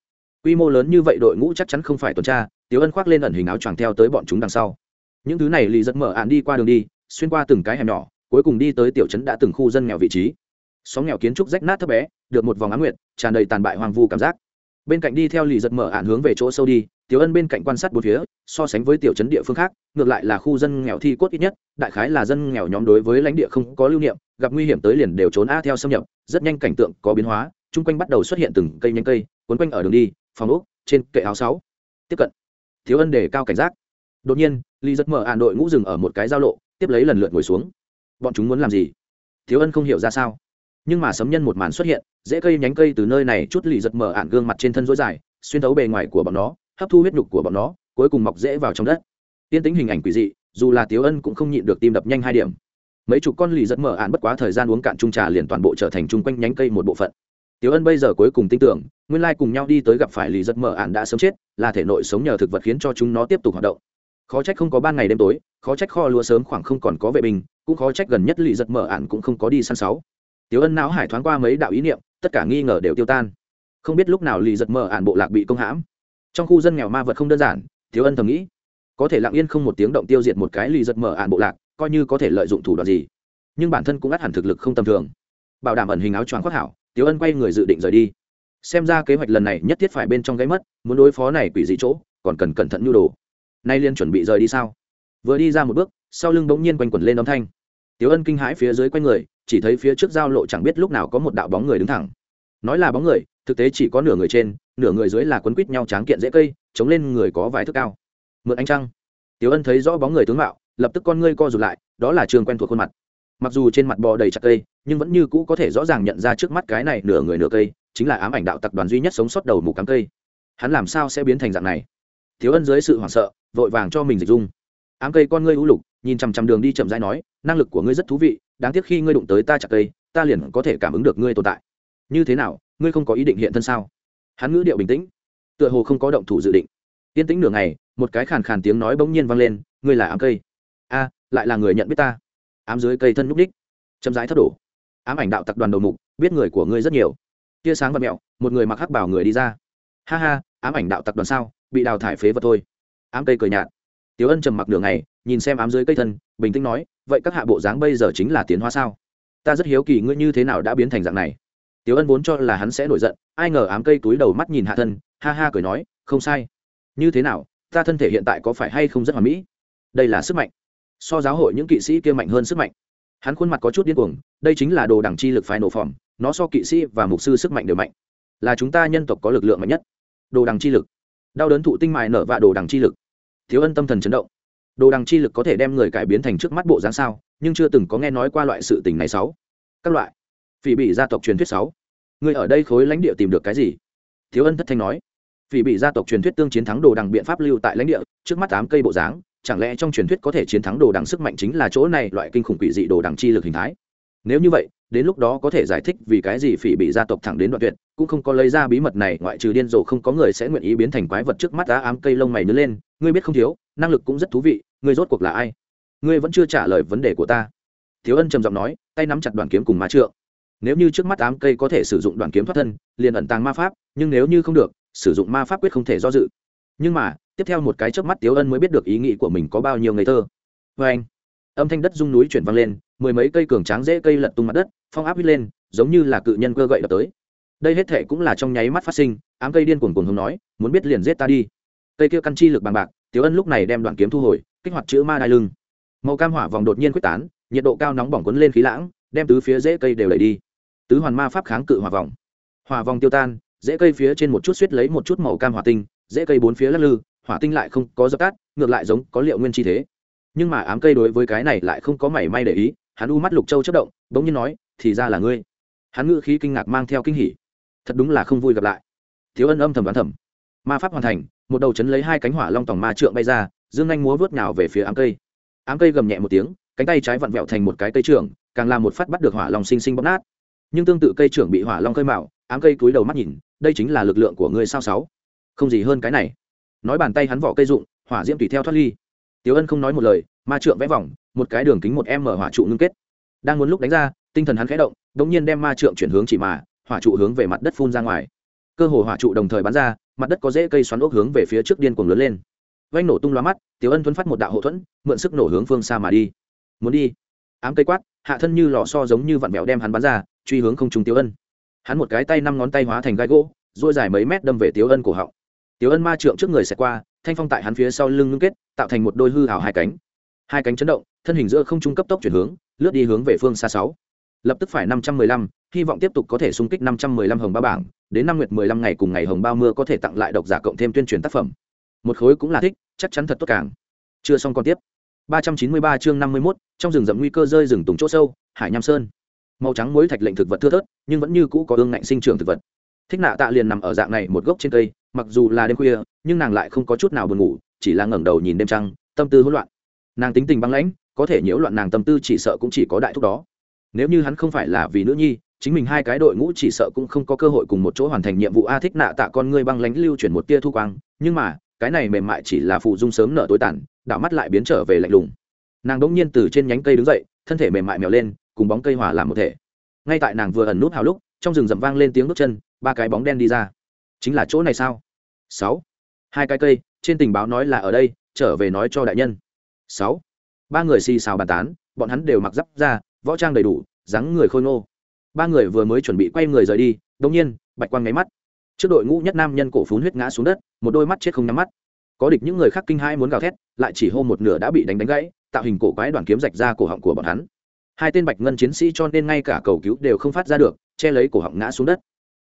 S1: Quy mô lớn như vậy đội ngũ chắc chắn không phải tuần tra tiếu ân khoác lên ẩn hình áo choàng theo tới bọn chúng đằng sau. Những thứ này lì giật mở ản đi qua đường đi, xuyên qua từng cái hẻm nhỏ, cuối cùng đi tới tiểu trấn đã từng khu dân nghèo vị trí xóm nghèo kiến trúc rách nát thấp bé, được một vòng á nguyệt, tràn đầy tàn bại hoang vu cảm giác. Bên cạnh đi theo lì giật mở ạn hướng về chỗ sâu đi, tiểu ân bên cạnh quan sát bốn phía, so sánh với tiểu trấn địa phương khác, ngược lại là khu dân nghèo thi cốt ít nhất, đại khái là dân nghèo nhóm đối với lãnh địa không có lưu niệm, gặp nguy hiểm tới liền đều trốn a theo xâm nhập, rất nhanh cảnh tượng có biến hóa, chung quanh bắt đầu xuất hiện từng cây nhánh cây quấn quanh ở đường đi, phòng ốc, trên kệ áo sáu. Tiếp cận. Thiếu ân đề cao cảnh giác. Đột nhiên ly giật mở ạn đội ngũ rừng ở một cái giao lộ, tiếp lấy lần lượt ngồi xuống. Bọn chúng muốn làm gì? Thiếu ân không hiểu ra sao nhưng mà sấm nhân một màn xuất hiện, dễ cây nhánh cây từ nơi này chút lì giật mở ạn gương mặt trên thân rối dài, xuyên thấu bề ngoài của bọn nó, hấp thu huyết nhục của bọn nó, cuối cùng mọc dễ vào trong đất. Tiên tính hình ảnh quỷ dị, dù là tiếu ân cũng không nhịn được tim đập nhanh hai điểm. Mấy chục con lì giật mở ạn bất quá thời gian uống cạn trung trà liền toàn bộ trở thành chung quanh nhánh cây một bộ phận. Tiếu ân bây giờ cuối cùng tin tưởng, nguyên lai cùng nhau đi tới gặp phải lì giật mở ạn đã sớm chết, là thể nội sống nhờ thực vật khiến cho chúng nó tiếp tục hoạt động. Khó trách không có ban ngày đêm tối, khó trách kho lúa sớm khoảng không còn có vệ binh cũng khó trách gần nhất lì giật mở ạn cũng không có đi săn sáu tiếu ân não hải thoáng qua mấy đạo ý niệm, tất cả nghi ngờ đều tiêu tan. Không biết lúc nào lì giật mở ạn bộ lạc bị công hãm. Trong khu dân nghèo ma vật không đơn giản, tiếu ân thầm nghĩ. Có thể lặng yên không một tiếng động tiêu diệt một cái lì giật mở ạn bộ lạc, coi như có thể lợi dụng thủ đoạn gì. Nhưng bản thân cũng ắt hẳn thực lực không tầm thường. Bảo đảm ẩn hình áo choàng khoác hảo, tiếu ân quay người dự định rời đi. Xem ra kế hoạch lần này nhất thiết phải bên trong gáy mất, muốn đối phó này quỷ dị chỗ, còn cần cẩn thận nhu đồ. Nay liên chuẩn bị rời đi sao? Vừa đi ra một bước, sau lưng bỗng nhiên quanh quẩn lên âm thanh. Tiếu ân kinh hãi phía dưới quanh người chỉ thấy phía trước giao lộ chẳng biết lúc nào có một đạo bóng người đứng thẳng. Nói là bóng người, thực tế chỉ có nửa người trên, nửa người dưới là quấn quít nhau tráng kiện dễ cây, chống lên người có vài thước cao. Mượn ánh trăng. Tiểu ân thấy rõ bóng người tướng mạo, lập tức con ngươi co rụt lại, đó là trường quen thuộc khuôn mặt. Mặc dù trên mặt bò đầy chặt cây, nhưng vẫn như cũ có thể rõ ràng nhận ra trước mắt cái này nửa người nửa cây, chính là ám ảnh đạo tập đoàn duy nhất sống sót đầu mù cắm cây. Hắn làm sao sẽ biến thành dạng này? Thiếu ân dưới sự hoảng sợ, vội vàng cho mình dịch dung. Ám cây con ngươi u lục, nhìn chằm chằm đường đi chậm rãi nói, năng lực của ngươi rất thú vị đáng tiếc khi ngươi đụng tới ta chặt cây, ta liền có thể cảm ứng được ngươi tồn tại. Như thế nào, ngươi không có ý định hiện thân sao? Hắn ngữ điệu bình tĩnh. Tựa hồ không có động thủ dự định. Yên tĩnh nửa ngày, một cái khàn khàn tiếng nói bỗng nhiên vang lên, ngươi là ám cây. A, lại là người nhận biết ta. Ám dưới cây thân núp đích chậm rãi thất đổ. Ám ảnh đạo tập đoàn đầu mục, biết người của ngươi rất nhiều. Tia sáng và mẹo, một người mặc hắc bảo người đi ra. Ha ha, ám ảnh đạo tập đoàn sao? Bị đào thải phế vật thôi. Ám cây cười nhạt tiếu ân trầm mặc nửa ngày, nhìn xem ám dưới cây thân, bình tĩnh nói, vậy các hạ bộ dáng bây giờ chính là tiến hóa sao? Ta rất hiếu kỳ ngươi như thế nào đã biến thành dạng này. Tiếu ân vốn cho là hắn sẽ nổi giận, ai ngờ ám cây túi đầu mắt nhìn hạ thân, ha ha cười nói, không sai. Như thế nào, ta thân thể hiện tại có phải hay không rất hoàn mỹ? Đây là sức mạnh. So giáo hội những kỵ sĩ kia mạnh hơn sức mạnh. Hắn khuôn mặt có chút điên cuồng, đây chính là đồ đẳng chi lực phái nổ phỏng, nó so kỵ sĩ và mục sư sức mạnh đều mạnh. Là chúng ta nhân tộc có lực lượng mạnh nhất. Đồ đằng chi lực. Đau đớn thụ tinh mại nở và đồ đằng chi lực thiếu ân tâm thần chấn động. Đồ đằng chi lực có thể đem người cải biến thành trước mắt bộ dáng sao, nhưng chưa từng có nghe nói qua loại sự tình này sáu. Các loại. Phỉ bị gia tộc truyền thuyết sáu. Người ở đây khối lãnh địa tìm được cái gì? Thiếu ân thất thanh nói. Phỉ bị gia tộc truyền thuyết tương chiến thắng đồ đằng biện pháp lưu tại lãnh địa, trước mắt tám cây bộ dáng, chẳng lẽ trong truyền thuyết có thể chiến thắng đồ đằng sức mạnh chính là chỗ này loại kinh khủng quỷ dị đồ đằng chi lực hình thái? Nếu như vậy, đến lúc đó có thể giải thích vì cái gì phỉ bị gia tộc thẳng đến đoạn tuyệt, cũng không có lấy ra bí mật này, ngoại trừ điên rồ không có người sẽ nguyện ý biến thành quái vật trước mắt đã ám cây lông mày nứt lên. Ngươi biết không thiếu, năng lực cũng rất thú vị, ngươi rốt cuộc là ai? Ngươi vẫn chưa trả lời vấn đề của ta. Thiếu ân trầm giọng nói, tay nắm chặt đoàn kiếm cùng má trượng. Nếu như trước mắt ám cây có thể sử dụng đoàn kiếm thoát thân, liền ẩn tàng ma pháp, nhưng nếu như không được, sử dụng ma pháp quyết không thể do dự. Nhưng mà, tiếp theo một cái chớp mắt tiếu ân mới biết được ý nghĩ của mình có bao nhiêu ngây thơ. Vê anh âm thanh đất rung núi chuyển vang lên mười mấy cây cường tráng dễ cây lật tung mặt đất, phong áp hít lên, giống như là cự nhân cơ gậy đập tới. Đây hết thể cũng là trong nháy mắt phát sinh, ám cây điên cuồng cuồng hông nói, muốn biết liền giết ta đi. Cây kia căn chi lực bằng bạc tiếu ân lúc này đem đoạn kiếm thu hồi, kích hoạt chữ ma đai lưng. Màu cam hỏa vòng đột nhiên quyết tán, nhiệt độ cao nóng bỏng quấn lên khí lãng, đem tứ phía dễ cây đều đẩy đi. Tứ hoàn ma pháp kháng cự hỏa vòng. Hỏa vòng tiêu tan, dễ cây phía trên một chút suýt lấy một chút màu cam hỏa tinh, dễ cây bốn phía lắc lư, hỏa tinh lại không có dập tắt, ngược lại giống có liệu nguyên chi thế. Nhưng mà ám cây đối với cái này lại không có mảy may để ý hắn u mắt lục châu chất động, bỗng nhiên nói, thì ra là ngươi. Hắn ngự khí kinh ngạc mang theo kinh hỉ. Thật đúng là không vui gặp lại. Thiếu ân âm thầm đoán thầm. Ma pháp hoàn thành, một đầu chấn lấy hai cánh hỏa long tòng ma trượng bay ra, dương anh múa vớt nào về phía ám cây. Ám cây gầm nhẹ một tiếng, cánh tay trái vặn vẹo thành một cái cây trưởng, càng làm một phát bắt được hỏa long sinh sinh bóp nát. Nhưng tương tự cây trưởng bị hỏa long cây mạo ám cây cúi đầu mắt nhìn, đây chính là lực lượng của ngươi sao sáu? Không gì hơn cái này. Nói bàn tay hắn vỏ cây dụng, hỏa diễm tùy theo thoát ly. Tiếu ân không nói một lời, ma trượng vẽ vòng một cái đường kính một em mở hỏa trụ ngưng kết. Đang muốn lúc đánh ra, tinh thần hắn khẽ động đ ỗ n g nhiên đem ma trượng chuyển hướng chỉ mà, hỏa trụ hướng về mặt đất phun ra ngoài. Cơ hồ hỏa trụ đồng thời bắn ra, mặt đất có dễ cây xoắn ốc hướng về phía trước điên cuồng lớn lên. Vanh nổ tung loa mắt, tiểu ân thuấn phát một đạo hậu thuẫn, mượn sức nổ hướng phương xa mà đi. Muốn đi. Ám cây quát, hạ thân như lò so giống như vặn mẹo đem hắn bắn ra, truy hướng không trúng tiểu ân. Hắn một cái tay năm ngón tay hóa thành gai gỗ dôi dài mấy mét đâm về tiểu ân cổ họng. Tiểu ân ma trượng trước người sẽ qua, thanh phong tại hắn phía sau lưng ngưng kết, tạo thành một đôi hư hào hai cánh. Hai cánh chấn động thân hình giữa không trung cấp tốc chuyển hướng lướt đi hướng về phương xa sáu. Lập tức phải năm trăm mười lăm hy vọng tiếp tục có thể xung kích năm trăm mười lăm hồng ba bảng đến năm nguyệt mười lăm ngày cùng ngày hồng bao mưa có thể tặng lại độc giả cộng thêm tuyên truyền tác phẩm. Một khối cũng là thích chắc chắn thật tốt càng. Chưa xong còn tiếp. Ba trăm chín mươi ba chương năm mươi 51, trong rừng rậm nguy cơ rơi rừng tùng chỗ sâu hải nham sơn. Màu trắng muối thạch lệnh thực vật thưa thớt nhưng vẫn như cũ có ương ngạnh sinh trưởng thực vật. Thích nạ tạ liền nằm ở dạng này một gốc trên cây mặc dù là đêm khuya nhưng nàng lại không có chút nào buồn ngủ chỉ là ngẩng đầu nhìn đêm trăng tâm tư hỗn loạn. Nàng tính tình băng lãnh có thể nhiễu loạn nàng tâm tư chỉ sợ cũng chỉ có đại thúc đó. Nếu như hắn không phải là vì nữ nhi, chính mình hai cái đội ngũ chỉ sợ cũng không có cơ hội cùng một chỗ hoàn thành nhiệm vụ a thích nạ tạ con ngươi băng lãnh lưu chuyển một tia thu quang, nhưng mà, cái này mềm mại chỉ là phụ dung sớm nở tối tàn, đảo mắt lại biến trở về lạnh lùng. Nàng đỗng nhiên từ trên nhánh cây đứng dậy, thân thể mềm mại mèo lên, cùng bóng cây hòa làm một thể. Ngay tại nàng vừa ẩn nút hào lúc, trong rừng rậm vang lên tiếng bước chân, ba cái bóng đen đi ra. Chính là chỗ này sao? Sáu. Hai cái cây, trên tình báo nói là ở đây, trở về nói cho đại nhân. Sáu ba người xì xào bàn tán, bọn hắn đều mặc giáp ra võ trang đầy đủ, dáng người khôi ngô. Ba người vừa mới chuẩn bị quay người rời đi đông nhiên, bạch quang nháy mắt. Trước đội ngũ nhất nam nhân cổ phún huyết ngã xuống đất, một đôi mắt chết không nhắm mắt. Có địch những người khác kinh hai muốn gào thét, lại chỉ hô một nửa đã bị đánh đánh gãy, tạo hình cổ quái đoàn kiếm rạch ra cổ họng của bọn hắn. Hai tên bạch ngân chiến sĩ cho nên ngay cả cầu cứu đều không phát ra được, che lấy cổ họng ngã xuống đất.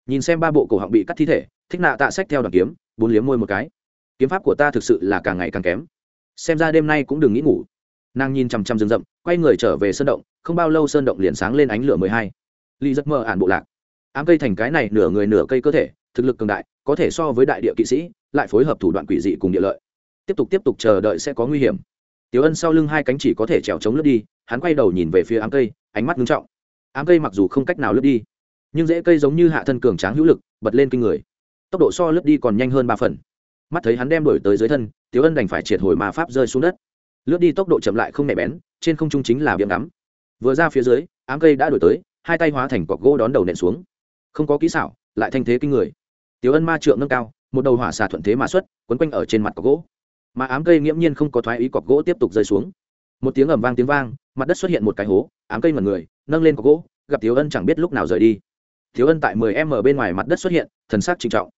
S1: Nhìn xem ba bộ cổ họng bị cắt thi thể, thích nạ tạ sách theo đoàn kiếm, bốn liếm môi một cái. Kiếm pháp của ta thực sự là càng ngày càng kém. Xem ra đêm nay cũng đừng nghĩ ngủ nàng nhìn chằm chằm rừng rậm, quay người trở về sơn động, không bao lâu sơn động liền sáng lên ánh lửa mười hai. Ly rất mơ ản bộ lạc. Ám cây thành cái này nửa người nửa cây cơ thể, thực lực cường đại, có thể so với đại địa kỵ sĩ, lại phối hợp thủ đoạn quỷ dị cùng địa lợi. Tiếp tục tiếp tục chờ đợi sẽ có nguy hiểm. Tiểu ân sau lưng hai cánh chỉ có thể trèo chống lướt đi, hắn quay đầu nhìn về phía ám cây, ánh mắt ngưng trọng. Ám cây mặc dù không cách nào lướt đi, nhưng dễ cây giống như hạ thân cường tráng hữu lực, bật lên kinh người. Tốc độ so lướt đi còn nhanh hơn ba phần. Mắt thấy hắn đem đổi tới dưới thân, tiểu ân đành phải triệt hồi ma pháp rơi xuống đất lướt đi tốc độ chậm lại không nhẹ bén, trên không trung chính là biếng ngắm. Vừa ra phía dưới, ám cây đã đổi tới, hai tay hóa thành cọc gỗ đón đầu nện xuống. Không có kỹ xảo, lại thanh thế kinh người. Tiểu ân ma trượng nâng cao, một đầu hỏa xà thuận thế mà xuất, quấn quanh ở trên mặt cọc gỗ. Mà ám cây nghiễm nhiên không có thoái ý cọc gỗ tiếp tục rơi xuống. Một tiếng ầm vang tiếng vang, mặt đất xuất hiện một cái hố, ám cây mật người, nâng lên cọc gỗ, gặp tiểu ân chẳng biết lúc nào rời đi. Tiểu ân tại mười m bên ngoài mặt đất xuất hiện, thần sắc trinh trọng.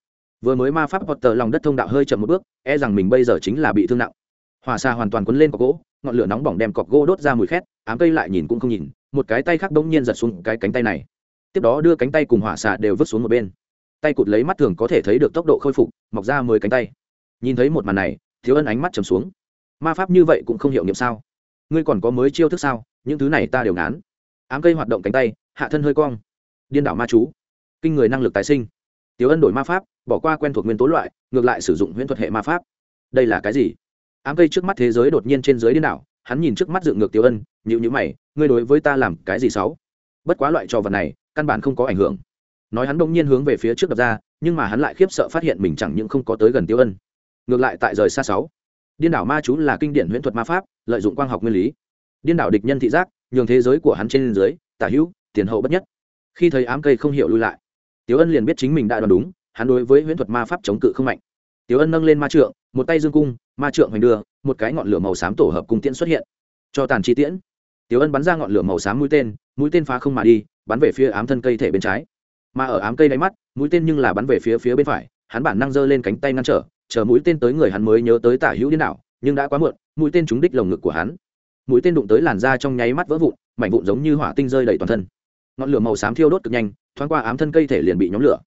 S1: Vừa mới ma pháp hoặc tờ lòng đất thông đạo hơi chậm một bước e rằng mình bây giờ chính là bị thương nặng hỏa xà hoàn toàn quấn lên cọc gỗ, ngọn lửa nóng bỏng đem cọc gỗ đốt ra mùi khét, ám cây lại nhìn cũng không nhìn, một cái tay khác bỗng nhiên giật xuống cái cánh tay này. Tiếp đó đưa cánh tay cùng hỏa xà đều vứt xuống một bên. Tay cụt lấy mắt thường có thể thấy được tốc độ khôi phục, mọc ra mười cánh tay. Nhìn thấy một màn này, thiếu ân ánh mắt trầm xuống. Ma pháp như vậy cũng không hiệu nghiệm sao? Ngươi còn có mới chiêu thức sao? Những thứ này ta đều ngán. Ám cây hoạt động cánh tay, hạ thân hơi cong. Điên đảo ma chú. Kinh người năng lực tái sinh. Tiếu ân đổi ma pháp, bỏ qua quen thuộc nguyên tố loại, ngược lại sử dụng huyễn thuật hệ ma pháp. Đây là cái gì? Ám cây trước mắt thế giới đột nhiên trên giới điên đảo, hắn nhìn trước mắt dựng ngược tiểu ân nhịu nhữ mày, ngươi đối với ta làm cái gì xấu? Bất quá loại trò vật này, căn bản không có ảnh hưởng. Nói hắn đông nhiên hướng về phía trước đập ra, nhưng mà hắn lại khiếp sợ phát hiện mình chẳng những không có tới gần tiêu ân, ngược lại tại rời xa sáu. Điên đảo ma chú là kinh điển huyễn thuật ma pháp, lợi dụng quang học nguyên lý. Điên đảo địch nhân thị giác, nhường thế giới của hắn trên dưới, tả hữu, tiền hậu bất nhất. Khi thấy ám cây không hiểu lui lại Tiêu ân liền biết chính mình đã đoán đúng, hắn đối với huyễn thuật ma pháp chống cự không mạnh. Tiểu ân nâng lên ma trượng, một tay dương cung, ma trượng hoành đưa, một cái ngọn lửa màu xám tổ hợp cung tiễn xuất hiện. Cho tàn chi tiễn. Tiểu ân bắn ra ngọn lửa màu xám mũi tên mũi tên phá không mà đi, bắn về phía ám thân cây thể bên trái. Mà ở ám cây đáy mắt, mũi tên nhưng là bắn về phía phía bên phải, hắn bản năng giơ lên cánh tay ngăn trở, chờ mũi tên tới người hắn mới nhớ tới tả hữu điên đảo, nhưng đã quá muộn, mũi tên trúng đích lồng ngực của hắn. Mũi tên đụng tới làn da trong nháy mắt vỡ vụn, mảnh vụn giống như hỏa tinh rơi đầy toàn thân. Ngọn lửa màu xám thiêu đốt cực nhanh, thoáng qua ám thân cây thể liền bị nhóm lửa.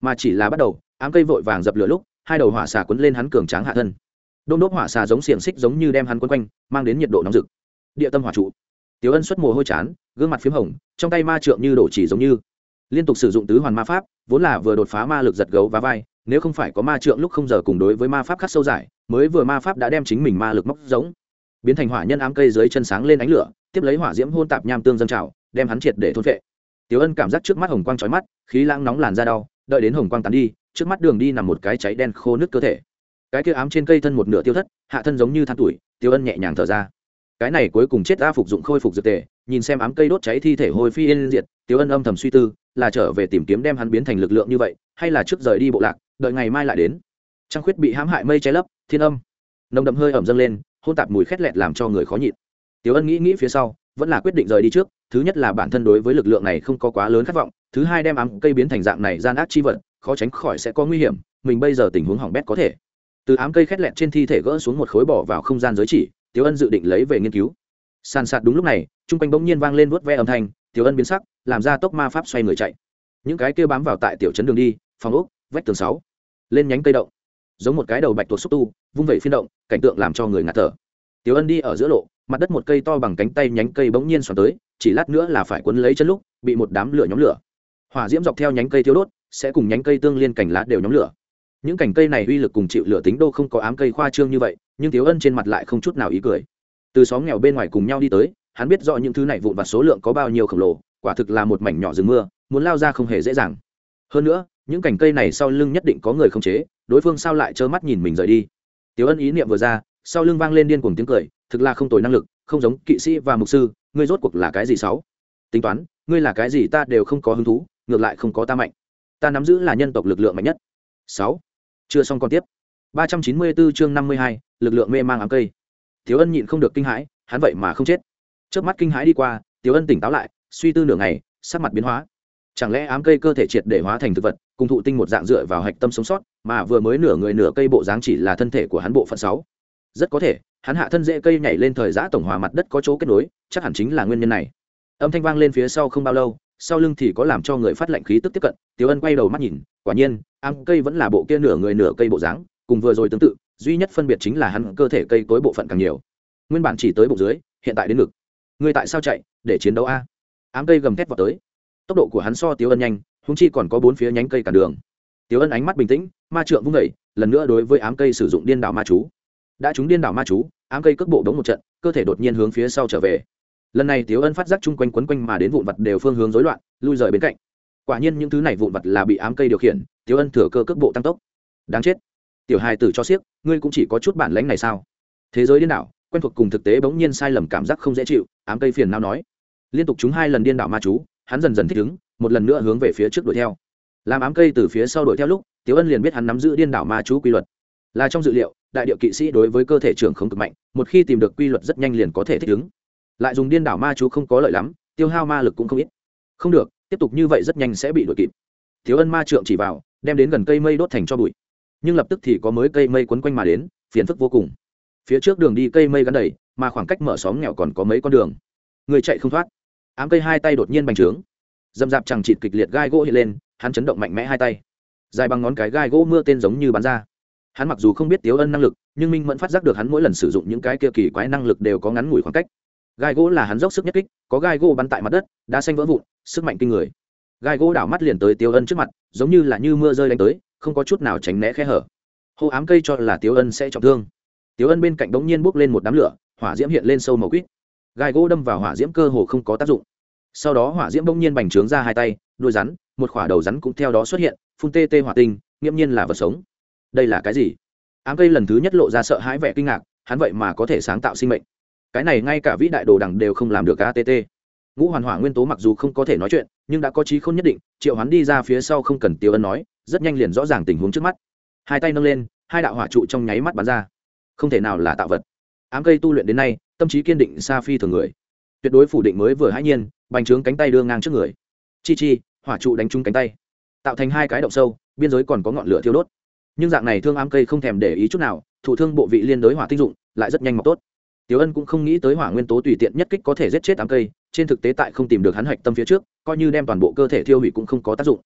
S1: Mà chỉ là bắt đầu, ám cây vội vàng dập lửa lúc hai đầu hỏa xà quấn lên hắn cường tráng hạ thân. Đôm đốt hỏa xà giống xiềng xích giống như đem hắn quấn quanh, mang đến nhiệt độ nóng rực. Địa tâm hỏa trụ. Tiểu ân xuất mồ hôi chán, gương mặt p h í m hồng, trong tay ma trượng như đổ chỉ giống như. Liên tục sử dụng tứ hoàn ma pháp, vốn là vừa đột phá ma lực giật gấu và vai, nếu không phải có ma trượng lúc không giờ cùng đối với ma pháp khắc sâu dài mới vừa ma pháp đã đem chính mình ma lực móc giống. Biến thành hỏa nhân ám cây dưới chân sáng lên ánh lửa, tiếp lấy hỏa diễm hôn tạp nham tương dân trào, đem hắn triệt để thôn vệ tiểu ân cảm giác trước mắt hồng quang trói mắt, khí lãng nóng làn ra đau, đợi đến hồng quang tắn đi trước mắt đường đi nằm một cái cháy đen khô nước cơ thể. Cái kia ám trên cây thân một nửa tiêu thất, hạ thân giống như than tuổi tiểu ân nhẹ nhàng thở ra. Cái này cuối cùng chết a phục dụng khôi phục dược tề, nhìn xem ám cây đốt cháy thi thể hồi phi yên diệt tiểu ân âm thầm suy tư, là trở về tìm kiếm đem hắn biến thành lực lượng như vậy, hay là trước rời đi bộ lạc, đợi ngày mai lại đến. Trăng khuyết bị hãm hại mây cháy lấp, thiên âm. Nồng đậm hơi ẩm dâng lên, hôn tạp mùi khét lẹt làm cho người khó nhịn. Tiểu ân nghĩ nghĩ phía sau, vẫn là quyết định rời đi trước, thứ nhất là bản thân đối với lực lượng này không có quá lớn khát vọng, thứ hai đem ám cây biến thành dạng này gian ác chi vật khó tránh khỏi sẽ có nguy hiểm, mình bây giờ tình huống hỏng bét có thể. Từ ám cây khét lẹt trên thi thể gỡ xuống một khối bỏ vào không gian giới chỉ tiểu ân dự định lấy về nghiên cứu. Sàn sạt đúng lúc này chung quanh bỗng nhiên vang lên vuốt ve âm thanh tiểu ân biến sắc, làm ra tốc ma pháp xoay người chạy. Những cái kia bám vào tại tiểu trấn đường đi, phòng ốc, vách tường sáu. Lên nhánh cây động. Giống một cái đầu bạch tuộc xúc tu, vung vẩy phiên động, cảnh tượng làm cho người ngạt thở. Tiểu ân đi ở giữa lộ, mặt đất một cây to bằng cánh tay nhánh cây bỗng nhiên xoắn tới, chỉ lát nữa là phải quấn lấy chân lúc, bị một đám lửa nhóm lửa. Hỏa diễm dọc theo nhánh cây thiêu đốt sẽ cùng nhánh cây tương liên cành lá đều nhóm lửa. Những cành cây này uy lực cùng chịu lửa tính đô không có ám cây khoa trương như vậy, nhưng thiếu ân trên mặt lại không chút nào ý cười. Từ xóm nghèo bên ngoài cùng nhau đi tới, hắn biết rõ những thứ này vụn vặt số lượng có bao nhiêu khổng lồ, quả thực là một mảnh nhỏ rừng mưa, muốn lao ra không hề dễ dàng. Hơn nữa, những cành cây này sau lưng nhất định có người không chế, đối phương sao lại trơ mắt nhìn mình rời đi? Tiểu ân ý niệm vừa ra, sau lưng vang lên điên cuồng tiếng cười, thực là không tồi năng lực, không giống kỵ sĩ và mục sư, ngươi rốt cuộc là cái gì sáu? Tính toán, ngươi là cái gì ta đều không có hứng thú, ngược lại không có ta mạnh ta nắm giữ là nhân tộc lực lượng mạnh nhất. Sáu. Chưa xong còn tiếp. Ba trăm chín mươi 394 chương năm mươi hai, lực lượng mê mang ám cây. Tiểu ân nhịn không được kinh hãi, hắn vậy mà không chết. Trước mắt kinh hãi đi qua, tiểu ân tỉnh táo lại, suy tư nửa ngày, sắc mặt biến hóa. Chẳng lẽ ám cây cơ thể triệt để hóa thành thực vật, cùng thụ tinh một dạng dựa vào hạch tâm sống sót, mà vừa mới nửa người nửa cây bộ dáng chỉ là thân thể của hắn bộ phận sáu? Rất có thể, hắn hạ thân dễ cây nhảy lên thời giã tổng hòa mặt đất có chỗ kết nối, chắc hẳn chính là nguyên nhân này. Âm thanh vang lên phía sau không bao lâu sau lưng thì có làm cho người phát lệnh khí tức tiếp cận, tiểu ân quay đầu mắt nhìn, quả nhiên ám cây vẫn là bộ kia nửa người nửa cây bộ dáng, cùng vừa rồi tương tự, duy nhất phân biệt chính là hắn cơ thể cây tối bộ phận càng nhiều. Nguyên bản chỉ tới bụng dưới, hiện tại đến ngực. Người tại sao chạy, để chiến đấu a? Ám cây gầm thét vào tới. Tốc độ của hắn so tiếu ân nhanh húng chi còn có bốn phía nhánh cây cả đường. Tiếu ân ánh mắt bình tĩnh, ma trượng vung vẩy lần nữa đối với ám cây sử dụng điên đảo ma chú. Đã chúng điên đảo ma chú, ám cây cước bộ đống một trận, cơ thể đột nhiên hướng phía sau trở về lần này tiếu ân phát giác chung quanh quấn quanh mà đến vụn vật đều phương hướng rối loạn, lui rời bên cạnh. Quả nhiên những thứ này vụn vật là bị ám cây điều khiển, tiếu ân thừa cơ cước bộ tăng tốc. Đáng chết. Tiểu hài tử cho siếc, ngươi cũng chỉ có chút bản lãnh này sao? Thế giới điên đảo, quen thuộc cùng thực tế bỗng nhiên sai lầm cảm giác không dễ chịu, ám cây phiền nào nói. Liên tục chúng hai lần điên đảo ma chú, hắn dần dần thích ứng, một lần nữa hướng về phía trước đuổi theo. Làm ám cây từ phía sau đuổi theo lúc, tiếu ân liền biết hắn nắm giữ điên đảo ma chú quy luật. Là trong dự liệu, đại điệu kỵ sĩ đối với cơ thể trưởng không cực mạnh, một khi tìm được quy luật rất nhanh liền có thể thích ứng lại dùng điên đảo ma chú không có lợi lắm, tiêu hao ma lực cũng không ít. Không được, tiếp tục như vậy rất nhanh sẽ bị đuổi kịp. Thiếu ân ma trượng chỉ vào, đem đến gần cây mây đốt thành cho bụi. Nhưng lập tức thì có mới cây mây quấn quanh mà đến, phiền phức vô cùng. Phía trước đường đi cây mây gắn đầy, mà khoảng cách mở xóm nghèo còn có mấy con đường. Người chạy không thoát. Ám cây hai tay đột nhiên bành trướng. Dầm dạp chẳng chịt kịch liệt gai gỗ hiện lên, hắn chấn động mạnh mẽ hai tay. Dài bằng ngón cái gai gỗ mưa tên giống như bắn ra. Hắn mặc dù không biết tiếu ân năng lực, nhưng minh vẫn phát giác được hắn mỗi lần sử dụng những cái kia kỳ quái năng lực đều có ngắn ngủi khoảng cách gai gỗ là hắn dốc sức nhất kích, có gai gỗ bắn tại mặt đất đá xanh vỡ vụn, sức mạnh kinh người. Gai gỗ đảo mắt liền tới Tiêu ân trước mặt, giống như là như mưa rơi đánh tới, không có chút nào tránh né khe hở. Hô ám cây cho là Tiêu ân sẽ trọng thương. Tiêu ân bên cạnh bỗng nhiên bốc lên một đám lửa, hỏa diễm hiện lên sâu màu quýt. Gai gỗ đâm vào hỏa diễm cơ hồ không có tác dụng. Sau đó hỏa diễm bỗng nhiên bành trướng ra hai tay, đuôi rắn, một khỏa đầu rắn cũng theo đó xuất hiện, phun tê tê hỏa tinh, nghiễm nhiên là vật sống. Đây là cái gì? Ám cây lần thứ nhất lộ ra sợ hãi vẻ kinh ngạc, hắn vậy mà có thể sáng tạo sinh mệnh cái này ngay cả vĩ đại đồ đẳng đều không làm được att ngũ hoàn hỏa nguyên tố mặc dù không có thể nói chuyện, nhưng đã có trí không nhất định, triệu hắn đi ra phía sau không cần tiêu ân nói, rất nhanh liền rõ ràng tình huống trước mắt. Hai tay nâng lên, hai đạo hỏa trụ trong nháy mắt bắn ra. Không thể nào là tạo vật. Ám cây tu luyện đến nay, tâm trí kiên định xa phi thường người. Tuyệt đối phủ định mới vừa hãi nhiên, bành trướng cánh tay đưa ngang trước người. Chi chi, hỏa trụ đánh trúng cánh tay. Tạo thành hai cái động sâu, biên giới còn có ngọn lửa thiêu đốt. Nhưng dạng này thương ám cây không thèm để ý chút nào thủ thương bộ vị liên đối hỏa tinh dụng, lại rất nhanh mọc tốt. Tiểu Ân cũng không nghĩ tới hỏa nguyên tố tùy tiện nhất kích có thể giết chết ám cây, trên thực tế tại không tìm được hắn hạch tâm phía trước, coi như đem toàn bộ cơ thể thiêu hủy cũng không có tác dụng.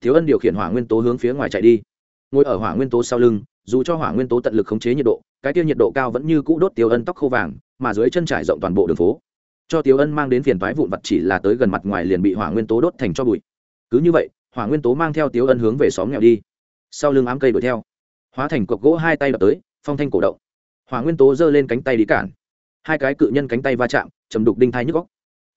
S1: Tiểu Ân điều khiển hỏa nguyên tố hướng phía ngoài chạy đi. Ngồi ở hỏa nguyên tố sau lưng, dù cho hỏa nguyên tố tận lực khống chế nhiệt độ, cái tiêu nhiệt độ cao vẫn như cũ đốt Tiểu Ân tóc khô vàng, mà dưới chân trải rộng toàn bộ đường phố. Cho Tiểu Ân mang đến phiền toái vụn vặt chỉ là tới gần mặt ngoài liền bị hỏa nguyên tố đốt thành cho bụi. Cứ như vậy, hỏa nguyên tố mang theo Tiểu Ân hướng về xóm nghèo đi. Sau lưng ám cây đuổi theo, hóa thành cục gỗ hai tay đập tới, phong thanh cổ động. Hỏa nguyên tố giơ lên cánh tay đi cản hai cái cự nhân cánh tay va chạm, chầm đục đinh thai nhức góc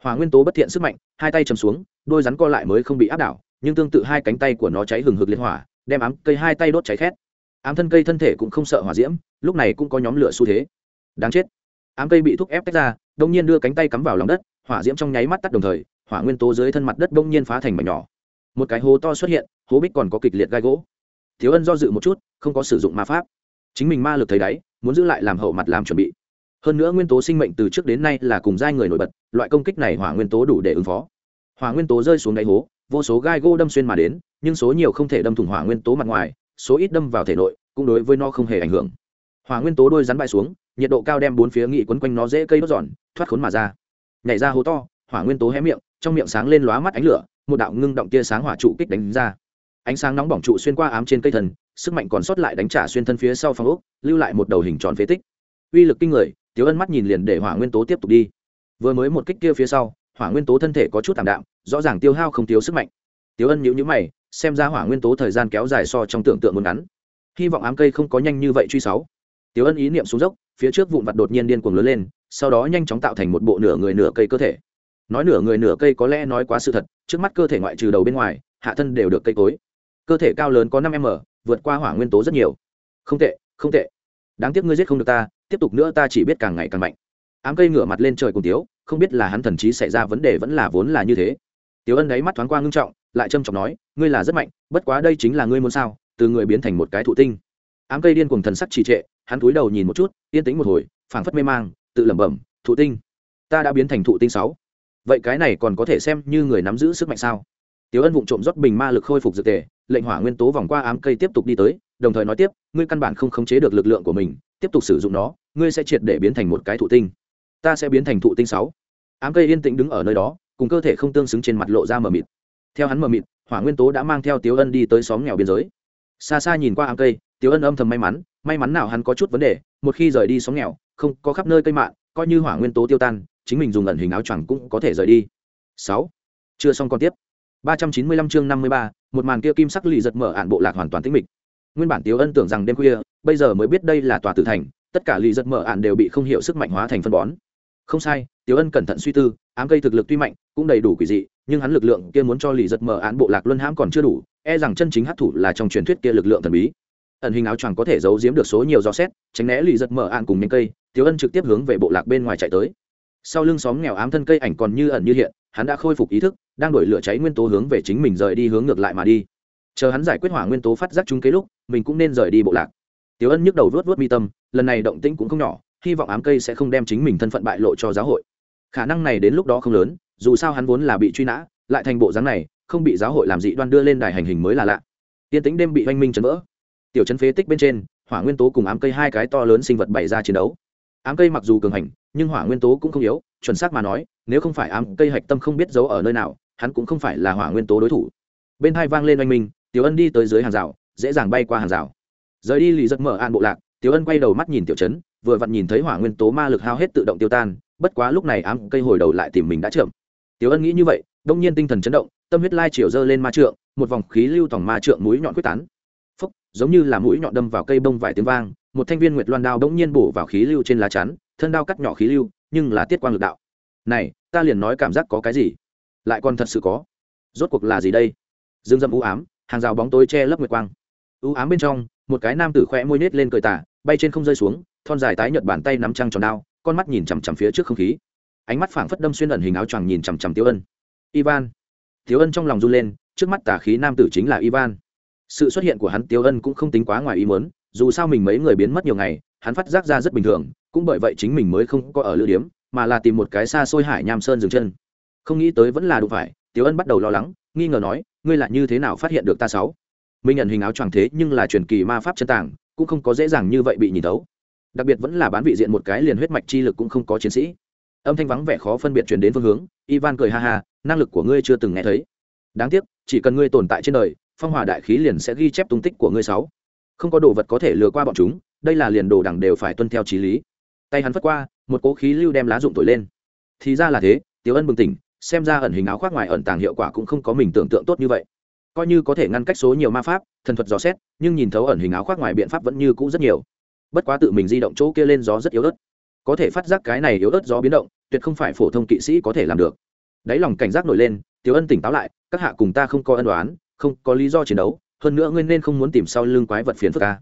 S1: hòa nguyên tố bất thiện sức mạnh, hai tay chầm xuống, đôi rắn co lại mới không bị áp đảo, nhưng tương tự hai cánh tay của nó cháy hừng hực liên hỏa, đem ám cây hai tay đốt cháy khét. Ám thân cây thân thể cũng không sợ hỏa diễm, lúc này cũng có nhóm lửa xu thế. Đáng chết. Ám cây bị thúc ép tách ra, đông nhiên đưa cánh tay cắm vào lòng đất, hỏa diễm trong nháy mắt tắt đồng thời, hỏa nguyên tố dưới thân mặt đất đông nhiên phá thành mảnh nhỏ. Một cái hố to xuất hiện, hố bích còn có kịch liệt gai gỗ. Thiếu ân do dự một chút, không có sử dụng ma pháp. Chính mình ma lực thấy đáy, muốn giữ lại làm hậu mặt làm chuẩn bị hơn nữa nguyên tố sinh mệnh từ trước đến nay là cùng giai người nổi bật, loại công kích này hỏa nguyên tố đủ để ứng phó. Hỏa nguyên tố rơi xuống đáy hố, vô số gai gỗ đâm xuyên mà đến, nhưng số nhiều không thể đâm thủng hỏa nguyên tố mặt ngoài, số ít đâm vào thể nội, cũng đối với nó không hề ảnh hưởng. Hỏa nguyên tố đôi rắn bại xuống, nhiệt độ cao đem bốn phía nghị quấn quanh nó dễ cây đốt giòn, thoát khốn mà ra. Nhảy ra hố to, hỏa nguyên tố hé miệng, trong miệng sáng lên lóa mắt ánh lửa, một đạo ngưng động tia sáng hỏa trụ kích đánh ra. Ánh sáng nóng bỏng trụ xuyên qua ám trên cây thần, sức mạnh còn sót lại đánh trả xuyên thân phía sau phong ốc, lưu lại một đầu hình tròn phế tích. Uy lực kinh người tiếu ân mắt nhìn liền để hỏa nguyên tố tiếp tục đi. Vừa mới một kích kia phía sau, hỏa nguyên tố thân thể có chút t ạ m đạm, rõ ràng tiêu hao không thiếu sức mạnh. Tiếu ân nhữ nhữ mày, xem ra hỏa nguyên tố thời gian kéo dài so trong tưởng tượng muốn ngắn. Hy vọng ám cây không có nhanh như vậy truy sáu. Tiếu ân ý niệm xuống dốc, phía trước vụn vặt đột nhiên điên cuồng lớn lên, sau đó nhanh chóng tạo thành một bộ nửa người nửa cây cơ thể. Nói nửa người nửa cây có lẽ nói quá sự thật, trước mắt cơ thể ngoại trừ đầu bên ngoài, hạ thân đều được cây cối. Cơ thể cao lớn có năm m, vượt qua hỏa nguyên tố rất nhiều. Không tệ không tệ đáng tiếc ngươi giết không được ta, tiếp tục nữa ta chỉ biết càng ngày càng mạnh. Ám cây ngửa mặt lên trời cùng tiếu, không biết là hắn thần trí xảy ra vấn đề vẫn là vốn là như thế. Tiếu ân đáy mắt thoáng qua ngưng trọng, lại trâm trọng nói, ngươi là rất mạnh, bất quá đây chính là ngươi muốn sao, từ người biến thành một cái thụ tinh. Ám cây điên cùng thần sắc trì trệ, hắn cúi đầu nhìn một chút, yên tĩnh một hồi, phảng phất mê mang, tự lẩm bẩm, thụ tinh, ta đã biến thành thụ tinh sáu. Vậy cái này còn có thể xem như người nắm giữ sức mạnh sao? Tiếu ân vụng trộm rót bình ma lực khôi phục dược tề lệnh hỏa nguyên tố vòng qua ám cây tiếp tục đi tới đồng thời nói tiếp ngươi căn bản không khống chế được lực lượng của mình tiếp tục sử dụng nó ngươi sẽ triệt để biến thành một cái thụ tinh. Ta sẽ biến thành thụ tinh sáu. Ám cây yên tĩnh đứng ở nơi đó cùng cơ thể không tương xứng trên mặt lộ ra mờ mịt. Theo hắn mờ mịt hỏa nguyên tố đã mang theo tiếu ân đi tới xóm nghèo biên giới. Xa xa nhìn qua ám cây tiểu ân âm thầm may mắn may mắn nào hắn có chút vấn đề một khi rời đi xóm nghèo không có khắp nơi cây mạ, coi như hỏa nguyên tố tiêu tan chính mình dùng ẩn hình áo choàng cũng có thể rời đi. Sáu. Chưa xong còn tiếp ba trăm chín mươi lăm chương năm mươi ba, một màn kia kim sắc lì giật mở ạn bộ lạc hoàn toàn tĩnh mịch. Nguyên bản tiếu ân tưởng rằng đêm khuya, bây giờ mới biết đây là tòa tử thành, tất cả lì giật mở ạn đều bị không hiểu sức mạnh hóa thành phân bón. Không sai, tiếu ân cẩn thận suy tư, ám cây thực lực tuy mạnh, cũng đầy đủ quỷ dị, nhưng hắn lực lượng kia muốn cho lì giật mở ạn bộ lạc luân hãm còn chưa đủ e rằng chân chính hắc thủ là trong truyền thuyết kia lực lượng thần bí. Ẩn hình áo choàng có thể giấu giếm được số nhiều gió xét, tránh né lì giật mở ạn cùng những cây, tiếu ân trực tiếp hướng về bộ lạc bên ngoài chạy tới. Sau lưng xóm nghèo ám thân cây ảnh còn như ẩn như hiện, hắn đã khôi phục ý thức đang đổi lửa cháy nguyên tố hướng về chính mình rời đi hướng ngược lại mà đi. Chờ hắn giải quyết hỏa nguyên tố phát giác chúng kế lúc, mình cũng nên rời đi bộ lạc. Tiểu ân nhức đầu vớt vớt mi tâm, lần này động tĩnh cũng không nhỏ, hy vọng ám cây sẽ không đem chính mình thân phận bại lộ cho giáo hội. Khả năng này đến lúc đó không lớn, dù sao hắn vốn là bị truy nã, lại thành bộ dáng này, không bị giáo hội làm dị đoan đưa lên đài hành hình mới là lạ. Tiên tính đêm bị oanh minh chấn vỡ. Tiểu chấn phế tích bên trên, hỏa nguyên tố cùng ám cây hai cái to lớn sinh vật bày ra chiến đấu. Ám cây mặc dù cường hành, nhưng hỏa nguyên tố cũng không yếu, chuẩn xác mà nói, nếu không phải ám cây hạch tâm không biết giấu ở nơi nào hắn cũng không phải là hỏa nguyên tố đối thủ. Bên hai vang lên oanh minh tiểu ân đi tới dưới hàng rào dễ dàng bay qua hàng rào. Rời đi lì giật mở an bộ lạc tiểu ân quay đầu mắt nhìn tiểu Trấn, vừa vặn nhìn thấy hỏa nguyên tố ma lực hao hết tự động tiêu tan bất quá lúc này ám cây hồi đầu lại tìm mình đã chậm. Tiểu ân nghĩ như vậy đông nhiên tinh thần chấn động tâm huyết lai chiều dơ lên ma trượng một vòng khí lưu tòng ma trượng mũi nhọn quyết tán. Phúc giống như là mũi nhọn đâm vào cây bông vài tiếng vang một thanh viên nguyệt loan đao đông nhiên bổ vào khí lưu trên lá chắn thân đao cắt nhỏ khí lưu nhưng là tiết quang lực đạo. Này ta liền nói cảm giác có cái gì? Lại còn thật sự có. Rốt cuộc là gì đây? Dương dâm u ám, hàng rào bóng tối che lấp nguyệt quang. U ám bên trong, một cái nam tử khoe môi nết lên cười tả bay trên không rơi xuống, thon dài tái nhợt bàn tay nắm trăng tròn đao, con mắt nhìn chằm chằm phía trước không khí. Ánh mắt phảng phất đâm xuyên ẩn hình áo choàng nhìn chằm chằm tiêu ân. Ivan. Tiêu ân trong lòng run lên, trước mắt tà khí nam tử chính là ivan. Sự xuất hiện của hắn tiêu ân cũng không tính quá ngoài ý muốn, dù sao mình mấy người biến mất nhiều ngày, hắn phát giác ra rất bình thường, cũng bởi vậy chính mình mới không có ở lữ điếm, mà là tìm một cái xa xôi hải nham sơn dừng chân không nghĩ tới vẫn là đủ phải tiêu ân bắt đầu lo lắng, nghi ngờ nói, ngươi lại như thế nào phát hiện được ta sáu? Minh nhận hình áo choàng thế nhưng là truyền kỳ ma pháp chân tàng, cũng không có dễ dàng như vậy bị nhìn thấu. Đặc biệt vẫn là bán vị diện một cái liền huyết mạch chi lực cũng không có chiến sĩ. Âm thanh vắng vẻ khó phân biệt truyền đến phương hướng, ivan cười ha ha, năng lực của ngươi chưa từng nghe thấy. Đáng tiếc, chỉ cần ngươi tồn tại trên đời, phong hòa đại khí liền sẽ ghi chép tung tích của ngươi sáu. Không có đồ vật có thể lừa qua bọn chúng, đây là liền đồ đẳng đều phải tuân theo trí lý. Tay hắn phất qua, một cố khí lưu đem lá dụng thổi lên. Thì ra là thế tiếu ân bừng tỉnh xem ra ẩn hình áo khoác ngoài ẩn tàng hiệu quả cũng không có mình tưởng tượng tốt như vậy. Coi như có thể ngăn cách số nhiều ma pháp, thần thuật dò xét, nhưng nhìn thấu ẩn hình áo khoác ngoài biện pháp vẫn như cũ rất nhiều. Bất quá tự mình di động chỗ kia lên gió rất yếu ớt. Có thể phát giác cái này yếu ớt gió biến động, tuyệt không phải phổ thông kỵ sĩ có thể làm được. Đáy lòng cảnh giác nổi lên tiếu ân tỉnh táo lại, các hạ cùng ta không có ân đoán không có lý do chiến đấu, hơn nữa nguyên nên không muốn tìm sau lưng quái vật phiền phức ca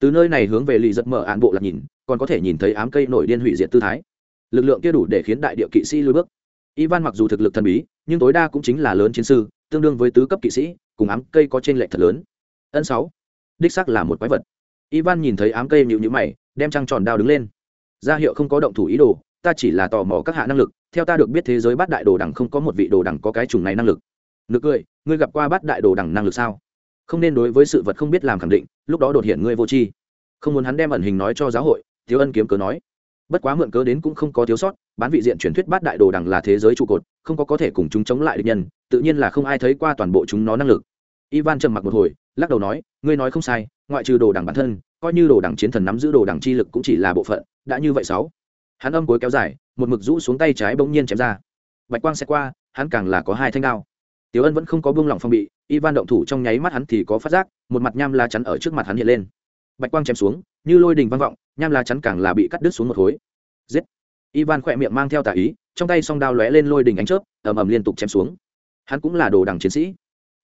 S1: từ nơi này hướng về lì giật mở án bộ lạc nhìn, còn có thể nhìn thấy ám cây nổi điên hủy diệt tư thái. Lực lượng kia đủ để khiến đại địa kỵ sĩ lùi bước ivan mặc dù thực lực thần bí, nhưng tối đa cũng chính là lớn chiến sư, tương đương với tứ cấp kỵ sĩ, cùng ám cây có trên lệch thật lớn. Ân sáu. Đích xác là một quái vật. Ivan nhìn thấy ám cây nhịu nhữ mày, đem trăng tròn đao đứng lên. Ra hiệu không có động thủ ý đồ, ta chỉ là tò mò các hạ năng lực, theo ta được biết thế giới bát đại đồ đẳng không có một vị đồ đẳng có cái chủng này năng lực. Nực cười, ngươi gặp qua bát đại đồ đẳng năng lực sao? Không nên đối với sự vật không biết làm khẳng định, lúc đó đột hiện ngươi vô tri. Không muốn hắn đem ẩn hình nói cho giáo hội, thiếu ân kiếm cớ nói. Bất quá mượn cớ đến cũng không có thiếu sót bán vị diện truyền thuyết bát đại đồ đẳng là thế giới trụ cột, không có có thể cùng chúng chống lại địch nhân, tự nhiên là không ai thấy qua toàn bộ chúng nó năng lực. Ivan trầm mặc một hồi, lắc đầu nói, ngươi nói không sai, ngoại trừ đồ đẳng bản thân, coi như đồ đẳng chiến thần nắm giữ đồ đẳng chi lực cũng chỉ là bộ phận, đã như vậy sáu. Hắn âm cuối kéo dài, một mực rũ xuống tay trái bỗng nhiên chém ra. Bạch quang sẽ qua, hắn càng là có hai thanh đao. Tiểu ân vẫn không có buông lỏng phong bị, ivan động thủ trong nháy mắt hắn thì có phát giác, một mặt nham la chắn ở trước mặt hắn hiện lên. Bạch quang chém xuống, như lôi đình vang vọng, nham la chắn càng là bị cắt đứt xuống một khối. Giết! Ivan khỏe miệng mang theo tà ý, trong tay song đao lóe lên lôi đình ánh chớp, ầm ầm liên tục chém xuống. Hắn cũng là đồ đằng chiến sĩ.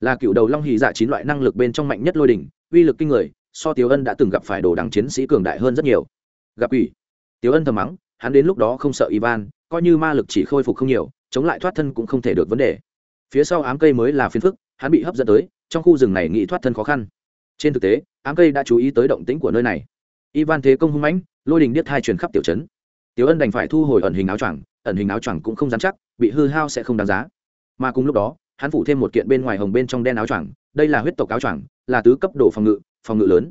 S1: Là cựu đầu long hì dạ chín loại năng lực bên trong mạnh nhất lôi đình, uy lực kinh người, so tiểu ân đã từng gặp phải đồ đằng chiến sĩ cường đại hơn rất nhiều. Gặp ủy tiểu ân thầm mắng, hắn đến lúc đó không sợ ivan, coi như ma lực chỉ khôi phục không nhiều, chống lại thoát thân cũng không thể được vấn đề. Phía sau ám cây mới là phiền phức, hắn bị hấp dẫn tới, trong khu rừng này nghĩ thoát thân khó khăn. Trên thực tế, ám cây đã chú ý tới động tĩnh của nơi này. Ivan thế công hung mãnh, lôi đình điếc hai truyền khắp tiểu trấn tiểu ân đành phải thu hồi ẩn hình áo choàng, ẩn hình áo choàng cũng không dám chắc, bị hư hao sẽ không đáng giá. Mà cùng lúc đó, hắn phủ thêm một kiện bên ngoài hồng bên trong đen áo choàng, đây là huyết tộc áo choàng, là tứ cấp độ phòng ngự phòng ngự lớn.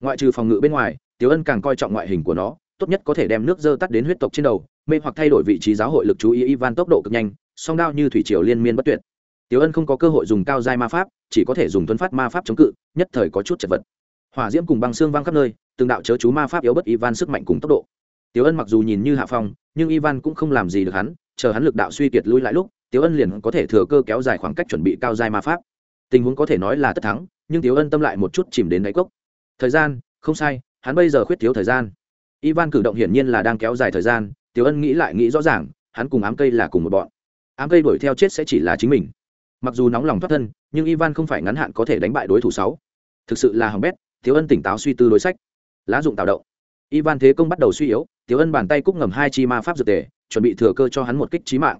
S1: Ngoại trừ phòng ngự bên ngoài, tiểu ân càng coi trọng ngoại hình của nó, tốt nhất có thể đem nước dơ tắt đến huyết tộc trên đầu, mê hoặc thay đổi vị trí giáo hội lực chú ý ivan tốc độ cực nhanh, song đao như thủy triều liên miên bất tuyệt. Tiểu ân không có cơ hội dùng cao giai ma pháp, chỉ có thể dùng tuấn phát ma pháp chống cự, nhất thời có chút chật vật. Hỏa diễm cùng băng xương văng khắp nơi, từng đạo chớ chú ma pháp yếu bất ivan sức mạnh cùng tốc độ. Tiểu Ân mặc dù nhìn như hạ phong, nhưng Ivan cũng không làm gì được hắn, chờ hắn lực đạo suy kiệt lui lại lúc, Tiểu Ân liền có thể thừa cơ kéo dài khoảng cách chuẩn bị cao giai ma pháp. Tình huống có thể nói là tất thắng, nhưng Tiểu Ân tâm lại một chút chìm đến đáy cốc. Thời gian, không sai, hắn bây giờ khuyết thiếu thời gian. Ivan cử động hiển nhiên là đang kéo dài thời gian, Tiểu Ân nghĩ lại nghĩ rõ ràng, hắn cùng ám cây là cùng một bọn. Ám cây đuổi theo chết sẽ chỉ là chính mình. Mặc dù nóng lòng thoát thân, nhưng Ivan không phải ngắn hạn có thể đánh bại đối thủ sáu. Thực sự là hỏng bét, Tiểu Ân tỉnh táo suy tư đối sách. Lá dụng tạo động. Ivan thế công bắt đầu suy yếu, Tiểu Ân bàn tay cúc ngầm hai chi ma pháp dược tề, chuẩn bị thừa cơ cho hắn một kích chí mạng.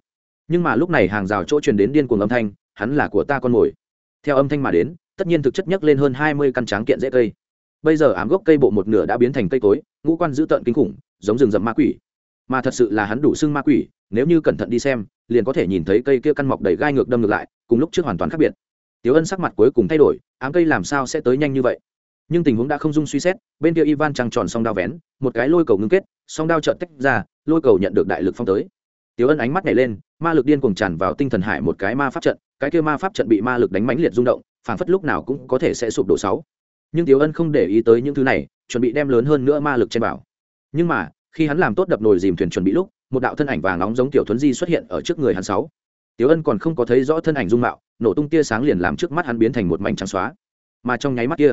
S1: Nhưng mà lúc này hàng rào chỗ truyền đến điên cuồng âm thanh, hắn là của ta con mồi. Theo âm thanh mà đến, tất nhiên thực chất nhấc lên hơn hai mươi căn tráng kiện dễ cây. Bây giờ ám gốc cây bộ một nửa đã biến thành cây cối, ngũ quan dữ tợn kinh khủng, giống rừng rậm ma quỷ. Mà thật sự là hắn đủ xưng ma quỷ, nếu như cẩn thận đi xem, liền có thể nhìn thấy cây kia căn mọc đầy gai ngược đâm ngược lại, cùng lúc trước hoàn toàn khác biệt. Tiểu Ân sắc mặt cuối cùng thay đổi, ám cây làm sao sẽ tới nhanh như vậy? Nhưng tình huống đã không dung suy xét bên kia ivan trăng tròn song đao vén một cái lôi cầu ngưng kết song đao trợn tách ra lôi cầu nhận được đại lực phong tới Tiểu Ân ánh mắt nhảy lên, ma lực điên cuồng tràn vào tinh thần hải một cái ma pháp trận, cái kia ma pháp trận bị ma lực đánh mãnh liệt rung động, phảng phất lúc nào cũng có thể sẽ sụp đổ sáu. Nhưng Tiểu Ân không để ý tới những thứ này, chuẩn bị đem lớn hơn nữa ma lực trên bảo. Nhưng mà, khi hắn làm tốt đập nồi dìm thuyền chuẩn bị lúc, một đạo thân ảnh vàng nóng giống tiểu thuấn di xuất hiện ở trước người hắn sáu. Tiểu Ân còn không có thấy rõ thân ảnh dung mạo, nổ tung tia sáng liền làm trước mắt hắn biến thành một mảnh trắng xóa. Mà trong nháy mắt kia,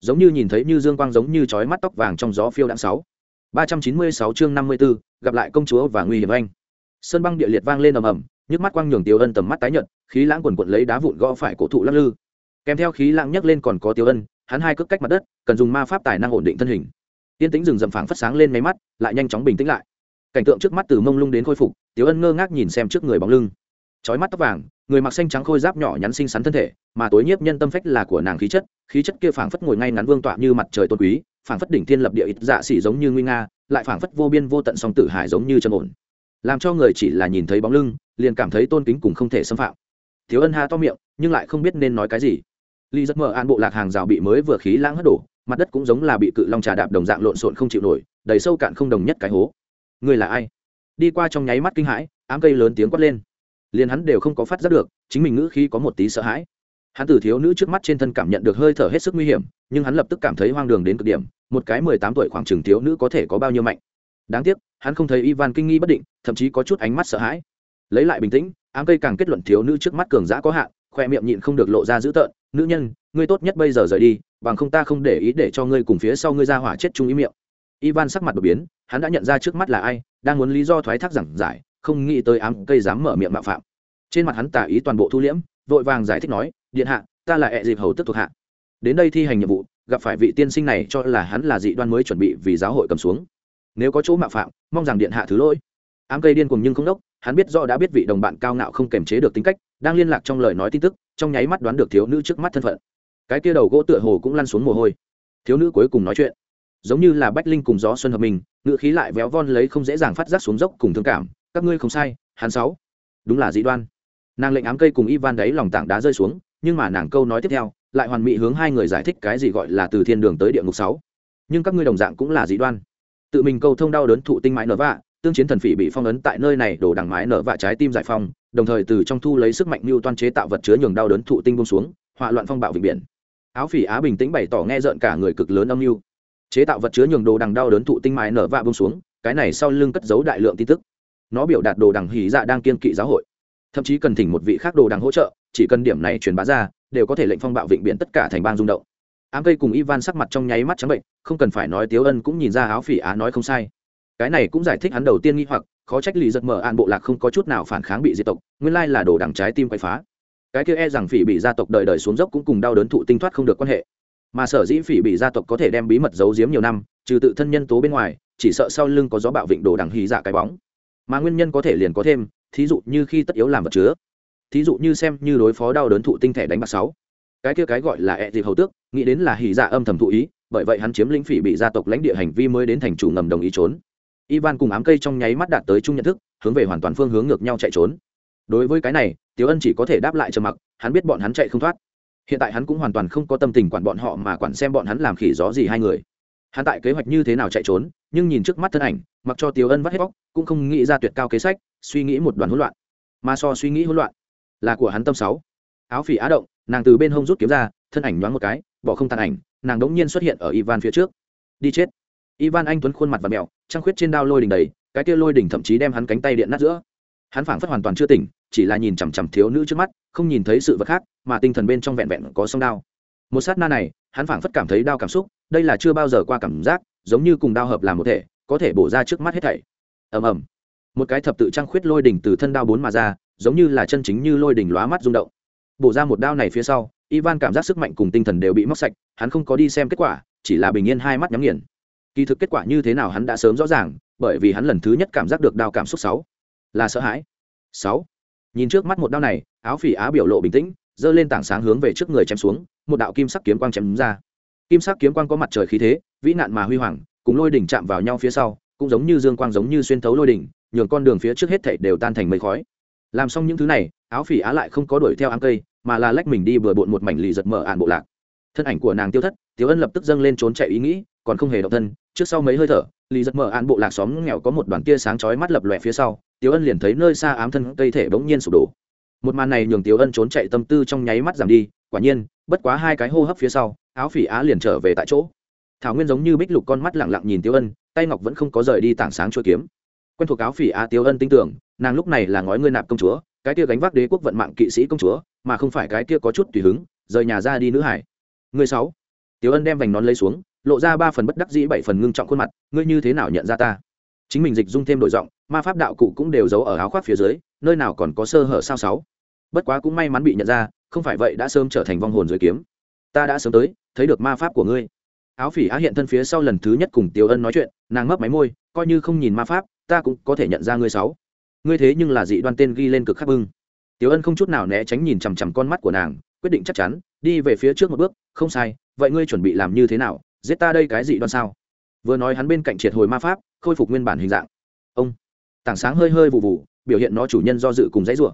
S1: giống như nhìn thấy như dương quang giống như chói mắt tóc vàng trong gió phiêu đãng sáu. ba trăm chín mươi sáu chương năm mươi 54, gặp lại công chúa và nguy hiểm anh. Sơn băng địa liệt vang lên ầm ầm nhức mắt quang nhường tiêu ân tầm mắt tái nhợt khí lãng quần quận lấy đá vụn gõ phải cổ thụ lắc lư. Kèm theo khí lãng nhấc lên còn có tiêu ân hắn hai cước cách mặt đất cần dùng ma pháp tài năng ổn định thân hình. Tiên tĩnh rừng rậm phảng phất sáng lên máy mắt lại nhanh chóng bình tĩnh lại. Cảnh tượng trước mắt từ mông lung đến khôi phục tiêu ân ngơ ngác nhìn xem trước người bóng lưng chói mắt tóc vàng, người mặc xanh trắng khôi giáp nhỏ nhắn xinh xắn thân thể, mà tối nhiếp nhân tâm phách là của nàng khí chất khí chất kia phảng phất ngồi ngay ngắn vương tọa như mặt trời tôn quý, phảng phất đỉnh thiên lập địa ít dạ xỉ giống như nguy nga, lại phảng phất vô biên vô tận song tử hải giống như chân ổn. Làm cho người chỉ là nhìn thấy bóng lưng, liền cảm thấy tôn kính cùng không thể xâm phạm. Thiếu ân ha to miệng, nhưng lại không biết nên nói cái gì. Ly rất mở an bộ lạc hàng rào bị mới vừa khí lãng hất đổ, mặt đất cũng giống là bị cự long trà đạp đồng dạng lộn xộn không chịu nổi, đầy sâu cạn không đồng nhất cái hố. Người là ai? Đi qua trong nháy mắt kinh hãi, ám cây lớn tiếng quát lên liền hắn đều không có phát giác được, chính mình ngữ khi có một tí sợ hãi. Hắn từ thiếu nữ trước mắt trên thân cảm nhận được hơi thở hết sức nguy hiểm, nhưng hắn lập tức cảm thấy hoang đường đến cực điểm, một cái mười tám tuổi khoảng chừng thiếu nữ có thể có bao nhiêu mạnh. Đáng tiếc, hắn không thấy ivan kinh nghi bất định, thậm chí có chút ánh mắt sợ hãi. Lấy lại bình tĩnh, ám cây càng kết luận thiếu nữ trước mắt cường giã có hạn, khoe miệng nhịn không được lộ ra dữ tợn, nữ nhân, ngươi tốt nhất bây giờ rời đi, bằng không ta không để ý để cho ngươi cùng phía sau ngươi ra hỏa chết chung ý miệng. Ivan sắc mặt đột biến, hắn đã nhận ra trước mắt là ai, đang muốn lý do thoái thác giảng giải không nghĩ tới ám cây dám mở miệng mạo phạm. Trên mặt hắn tả ý toàn bộ thu liễm, vội vàng giải thích nói, điện hạ, ta là ẹ dịp hầu tức thuộc hạ. Đến đây thi hành nhiệm vụ, gặp phải vị tiên sinh này cho là hắn là dị đoan mới chuẩn bị vì giáo hội cầm xuống. Nếu có chỗ mạo phạm, mong rằng điện hạ thứ lỗi. Ám cây điên cùng nhưng không đốc, hắn biết do đã biết vị đồng bạn cao ngạo không kềm chế được tính cách, đang liên lạc trong lời nói tin tức, trong nháy mắt đoán được thiếu nữ trước mắt thân phận. Cái kia đầu gỗ tựa hồ cũng lăn xuống mồ hôi. Thiếu nữ cuối cùng nói chuyện. Giống như là bách linh cùng gió xuân hợp mình ngự khí lại véo von lấy không dễ dàng phát giác xuống dốc cùng thương cảm các ngươi không sai, hắn sáu. Đúng là dị đoan. Nàng lệnh ám cây cùng ivan đấy lòng tảng đá rơi xuống, nhưng mà nàng câu nói tiếp theo, lại hoàn mỹ hướng hai người giải thích cái gì gọi là từ thiên đường tới địa ngục sáu. Nhưng các ngươi đồng dạng cũng là dị đoan. Tự mình câu thông đau đớn thụ tinh mãi nở vạ, tương chiến thần phỉ bị phong ấn tại nơi này đổ đằng mái nở vạ trái tim giải phong, đồng thời từ trong thu lấy sức mạnh mưu toan chế tạo vật chứa nhường đau đớn thụ tinh bông xuống, hỏa loạn phong bạo vịnh biển. Áo phỉ á bình tĩnh bày tỏ nghe rợn cả người cực lớn âm mưu. Chế tạo vật chứa nhường đồ đằng đau đớn thụ tinh mãi nở vạ bông xuống, cái này sau lưng cất giấu đại lượng tin tức nó biểu đạt đồ đằng hỉ dạ đang kiên kỵ giáo hội. Thậm chí cần thỉnh một vị khác đồ đằng hỗ trợ, chỉ cần điểm này truyền bá ra, đều có thể lệnh phong bạo vịnh biển tất cả thành bang rung động. Ám cây cùng ivan sắc mặt trong nháy mắt trắng bệnh, không cần phải nói tiếu ân cũng nhìn ra áo phỉ á nói không sai. Cái này cũng giải thích hắn đầu tiên nghi hoặc, khó trách lì giật mở an bộ lạc không có chút nào phản kháng bị diệt tộc, nguyên lai là đồ đằng trái tim quay phá. Cái kia e rằng phỉ bị gia tộc đời đời xuống dốc cũng cùng đau đớn thụ tinh thoát không được quan hệ. Mà sở dĩ phỉ bị gia tộc có thể đem bí mật giấu giếm nhiều năm, trừ tự thân nhân tố bên ngoài, chỉ sợ sau lưng có gió bạo vịnh đồ đằng hí dạ cái bóng mà nguyên nhân có thể liền có thêm, thí dụ như khi tất yếu làm vật chứa. Thí dụ như xem như đối phó đau đớn thụ tinh thể đánh bạc sáu. Cái kia cái gọi là ẹ dịp hầu tước, nghĩ đến là hỉ dạ âm thầm thụ ý, bởi vậy hắn chiếm lĩnh phỉ bị gia tộc lãnh địa hành vi mới đến thành chủ ngầm đồng ý trốn. Ivan cùng ám cây trong nháy mắt đạt tới chung nhận thức, hướng về hoàn toàn phương hướng ngược nhau chạy trốn. Đối với cái này tiếu ân chỉ có thể đáp lại trầm mặc, hắn biết bọn hắn chạy không thoát. Hiện tại hắn cũng hoàn toàn không có tâm tình quản bọn họ mà quản xem bọn hắn làm khỉ gió gì hai người. Hắn tại kế hoạch như thế nào chạy trốn nhưng nhìn trước mắt thân ảnh, mặc cho tiếu ân vắt hết bóc cũng không nghĩ ra tuyệt cao kế sách, suy nghĩ một đoàn hỗn loạn. Mà so suy nghĩ hỗn loạn là của hắn tâm sáu. Áo phỉ á động, nàng từ bên hông rút kiếm ra, thân ảnh nhoáng một cái, bỏ không tàn ảnh, nàng đống nhiên xuất hiện ở ivan phía trước. Đi chết. Ivan anh tuấn khuôn mặt và mẹo, trăng khuyết trên đao lôi đỉnh đầy, cái kia lôi đỉnh thậm chí đem hắn cánh tay điện nát giữa. Hắn phảng phất hoàn toàn chưa tỉnh, chỉ là nhìn chằm chằm thiếu nữ trước mắt, không nhìn thấy sự vật khác, mà tinh thần bên trong vẹn vẹn có sông đao. Một sát na này, hắn phảng phất cảm thấy đau cảm xúc, đây là chưa bao giờ qua cảm giác giống như cùng đao hợp làm một thể, có thể bổ ra trước mắt hết thảy. Ầm ầm. Một cái thập tự trang khuyết lôi đỉnh từ thân đao bốn mà ra, giống như là chân chính như lôi đỉnh lóa mắt rung động. Bổ ra một đao này phía sau, ivan cảm giác sức mạnh cùng tinh thần đều bị móc sạch, hắn không có đi xem kết quả, chỉ là bình yên hai mắt nhắm nghiền. Kỳ thực kết quả như thế nào hắn đã sớm rõ ràng, bởi vì hắn lần thứ nhất cảm giác được đao cảm xúc sáu. Là sợ hãi. Sáu. Nhìn trước mắt một đao này, áo phỉ á biểu lộ bình tĩnh, giơ lên tảng sáng hướng về trước người chém xuống, một đạo kim sắc kiếm quang chém đúng ra kim sắc kiếm quang có mặt trời khí thế, vĩ nạn mà huy hoàng, cùng lôi đỉnh chạm vào nhau phía sau, cũng giống như dương quang giống như xuyên thấu lôi đỉnh, nhường con đường phía trước hết thảy đều tan thành mây khói. Làm xong những thứ này, áo phỉ á lại không có đuổi theo áng cây, mà là lách mình đi vừa bộn một mảnh lì giật mở ạn bộ lạc. Thân ảnh của nàng tiêu thất, tiểu ân lập tức dâng lên trốn chạy ý nghĩ, còn không hề động thân, trước sau mấy hơi thở, lì giật mở ạn bộ lạc xóm nghèo có một đoàn tia sáng chói mắt lập lòe phía sau, tiểu ân liền thấy nơi xa ám thân cây thể bỗng nhiên sụp đổ. Một màn này nhường tiểu ân trốn chạy tâm tư trong nháy mắt giảm đi quả nhiên, bất quá hai cái hô hấp phía sau, áo phỉ á liền trở về tại chỗ. Thảo nguyên giống như bích lục con mắt lẳng lặng nhìn tiểu ân, tay ngọc vẫn không có rời đi tảng sáng chuỗi kiếm. Quen thuộc áo phỉ á tiểu ân tin tưởng, nàng lúc này là ngói ngươi nạp công chúa, cái kia gánh vác đế quốc vận mạng kỵ sĩ công chúa, mà không phải cái kia có chút tùy hứng, rời nhà ra đi nữ hải. Người sáu. Tiểu ân đem vành nón lấy xuống, lộ ra ba phần bất đắc dĩ bảy phần ngưng trọng khuôn mặt, ngươi như thế nào nhận ra ta? Chính mình dịch dung thêm đổi giọng, ma pháp đạo cụ cũng đều giấu ở áo khoác phía dưới, nơi nào còn có sơ hở sao sáu? Bất quá cũng may mắn bị nhận ra không phải vậy đã sớm trở thành vong hồn dưới kiếm. Ta đã sớm tới, thấy được ma pháp của ngươi. Áo phỉ á hiện thân phía sau lần thứ nhất cùng tiểu ân nói chuyện, nàng mấp máy môi, coi như không nhìn ma pháp, ta cũng có thể nhận ra ngươi sáu. Ngươi thế nhưng là dị đoan tên ghi lên cực khắc bưng. Tiểu ân không chút nào né tránh nhìn chằm chằm con mắt của nàng, quyết định chắc chắn, đi về phía trước một bước, không sai, vậy ngươi chuẩn bị làm như thế nào? Giết ta đây cái dị đoan sao? Vừa nói hắn bên cạnh triệt hồi ma pháp, khôi phục nguyên bản hình dạng. Ông. Tảng sáng hơi hơi vụ vụ, biểu hiện nó chủ nhân do dự cùng dãy ruộng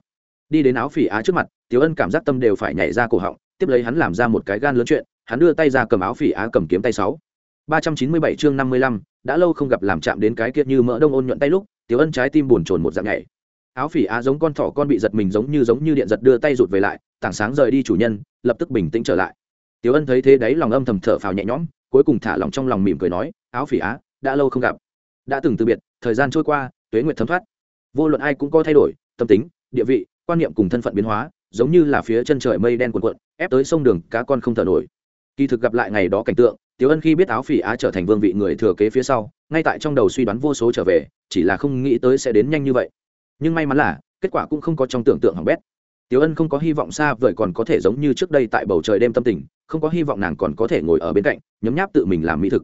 S1: đi đến áo phỉ á trước mặt, tiểu ân cảm giác tâm đều phải nhảy ra cổ họng, tiếp lấy hắn làm ra một cái gan lớn chuyện, hắn đưa tay ra cầm áo phỉ á cầm kiếm tay sáu. ba trăm chín mươi bảy chương năm mươi lăm, đã lâu không gặp làm chạm đến cái kiệt như mỡ đông ôn nhuận tay lúc, tiểu ân trái tim buồn chồn một dạng nhảy. Áo phỉ á giống con thỏ con bị giật mình giống như giống như điện giật đưa tay rụt về lại, tảng sáng rời đi chủ nhân, lập tức bình tĩnh trở lại. Tiểu ân thấy thế đấy lòng âm thầm thở phào nhẹ nhõm, cuối cùng thả lòng trong lòng mỉm cười nói, áo phỉ á, đã lâu không gặp. Đã từng từ biệt, thời gian trôi qua, tuế nguyệt thấm thoát. Vô luận ai cũng có thay đổi, tâm tính, địa vị quan niệm cùng thân phận biến hóa, giống như là phía chân trời mây đen cuộn cuộn, ép tới sông đường, cá con không thở nổi. Kỳ thực gặp lại ngày đó cảnh tượng, tiểu ân khi biết áo phỉ á trở thành vương vị người thừa kế phía sau, ngay tại trong đầu suy đoán vô số trở về, chỉ là không nghĩ tới sẽ đến nhanh như vậy. Nhưng may mắn là, kết quả cũng không có trong tưởng tượng hỏng bét. Tiểu ân không có hy vọng xa vời còn có thể giống như trước đây tại bầu trời đêm tâm tình, không có hy vọng nàng còn có thể ngồi ở bên cạnh, nhấm nháp tự mình làm mỹ thực.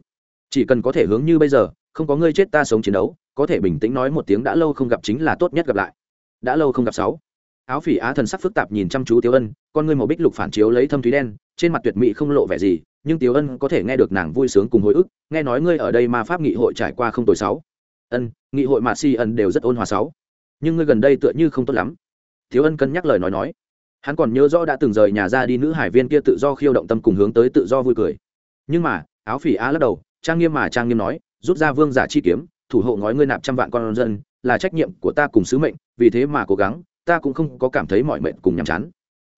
S1: Chỉ cần có thể hướng như bây giờ, không có ngươi chết ta sống chiến đấu, có thể bình tĩnh nói một tiếng đã lâu không gặp chính là tốt nhất gặp lại. Đã lâu không gặp sáu áo phỉ á thần sắc phức tạp nhìn chăm chú tiểu ân, con ngươi màu bích lục phản chiếu lấy thâm thúy đen, trên mặt tuyệt mỹ không lộ vẻ gì, nhưng tiểu ân có thể nghe được nàng vui sướng cùng hồi ức, nghe nói ngươi ở đây ma pháp nghị hội trải qua không tồi sáu. Ân, nghị hội mạ si ân đều rất ôn hòa sáu. Nhưng ngươi gần đây tựa như không tốt lắm. Thiếu ân cân nhắc lời nói nói. Hắn còn nhớ rõ đã từng rời nhà ra đi nữ hải viên kia tự do khiêu động tâm cùng hướng tới tự do vui cười. Nhưng mà, áo phỉ á lắc đầu, trang nghiêm mà trang nghiêm nói, rút ra vương giả chi kiếm, thủ hộ ngói ngươi nạp trăm vạn con dân, là trách nhiệm của ta cùng sứ mệnh, vì thế mà cố gắng ta cũng không có cảm thấy mọi mệnh cùng nhàm chán.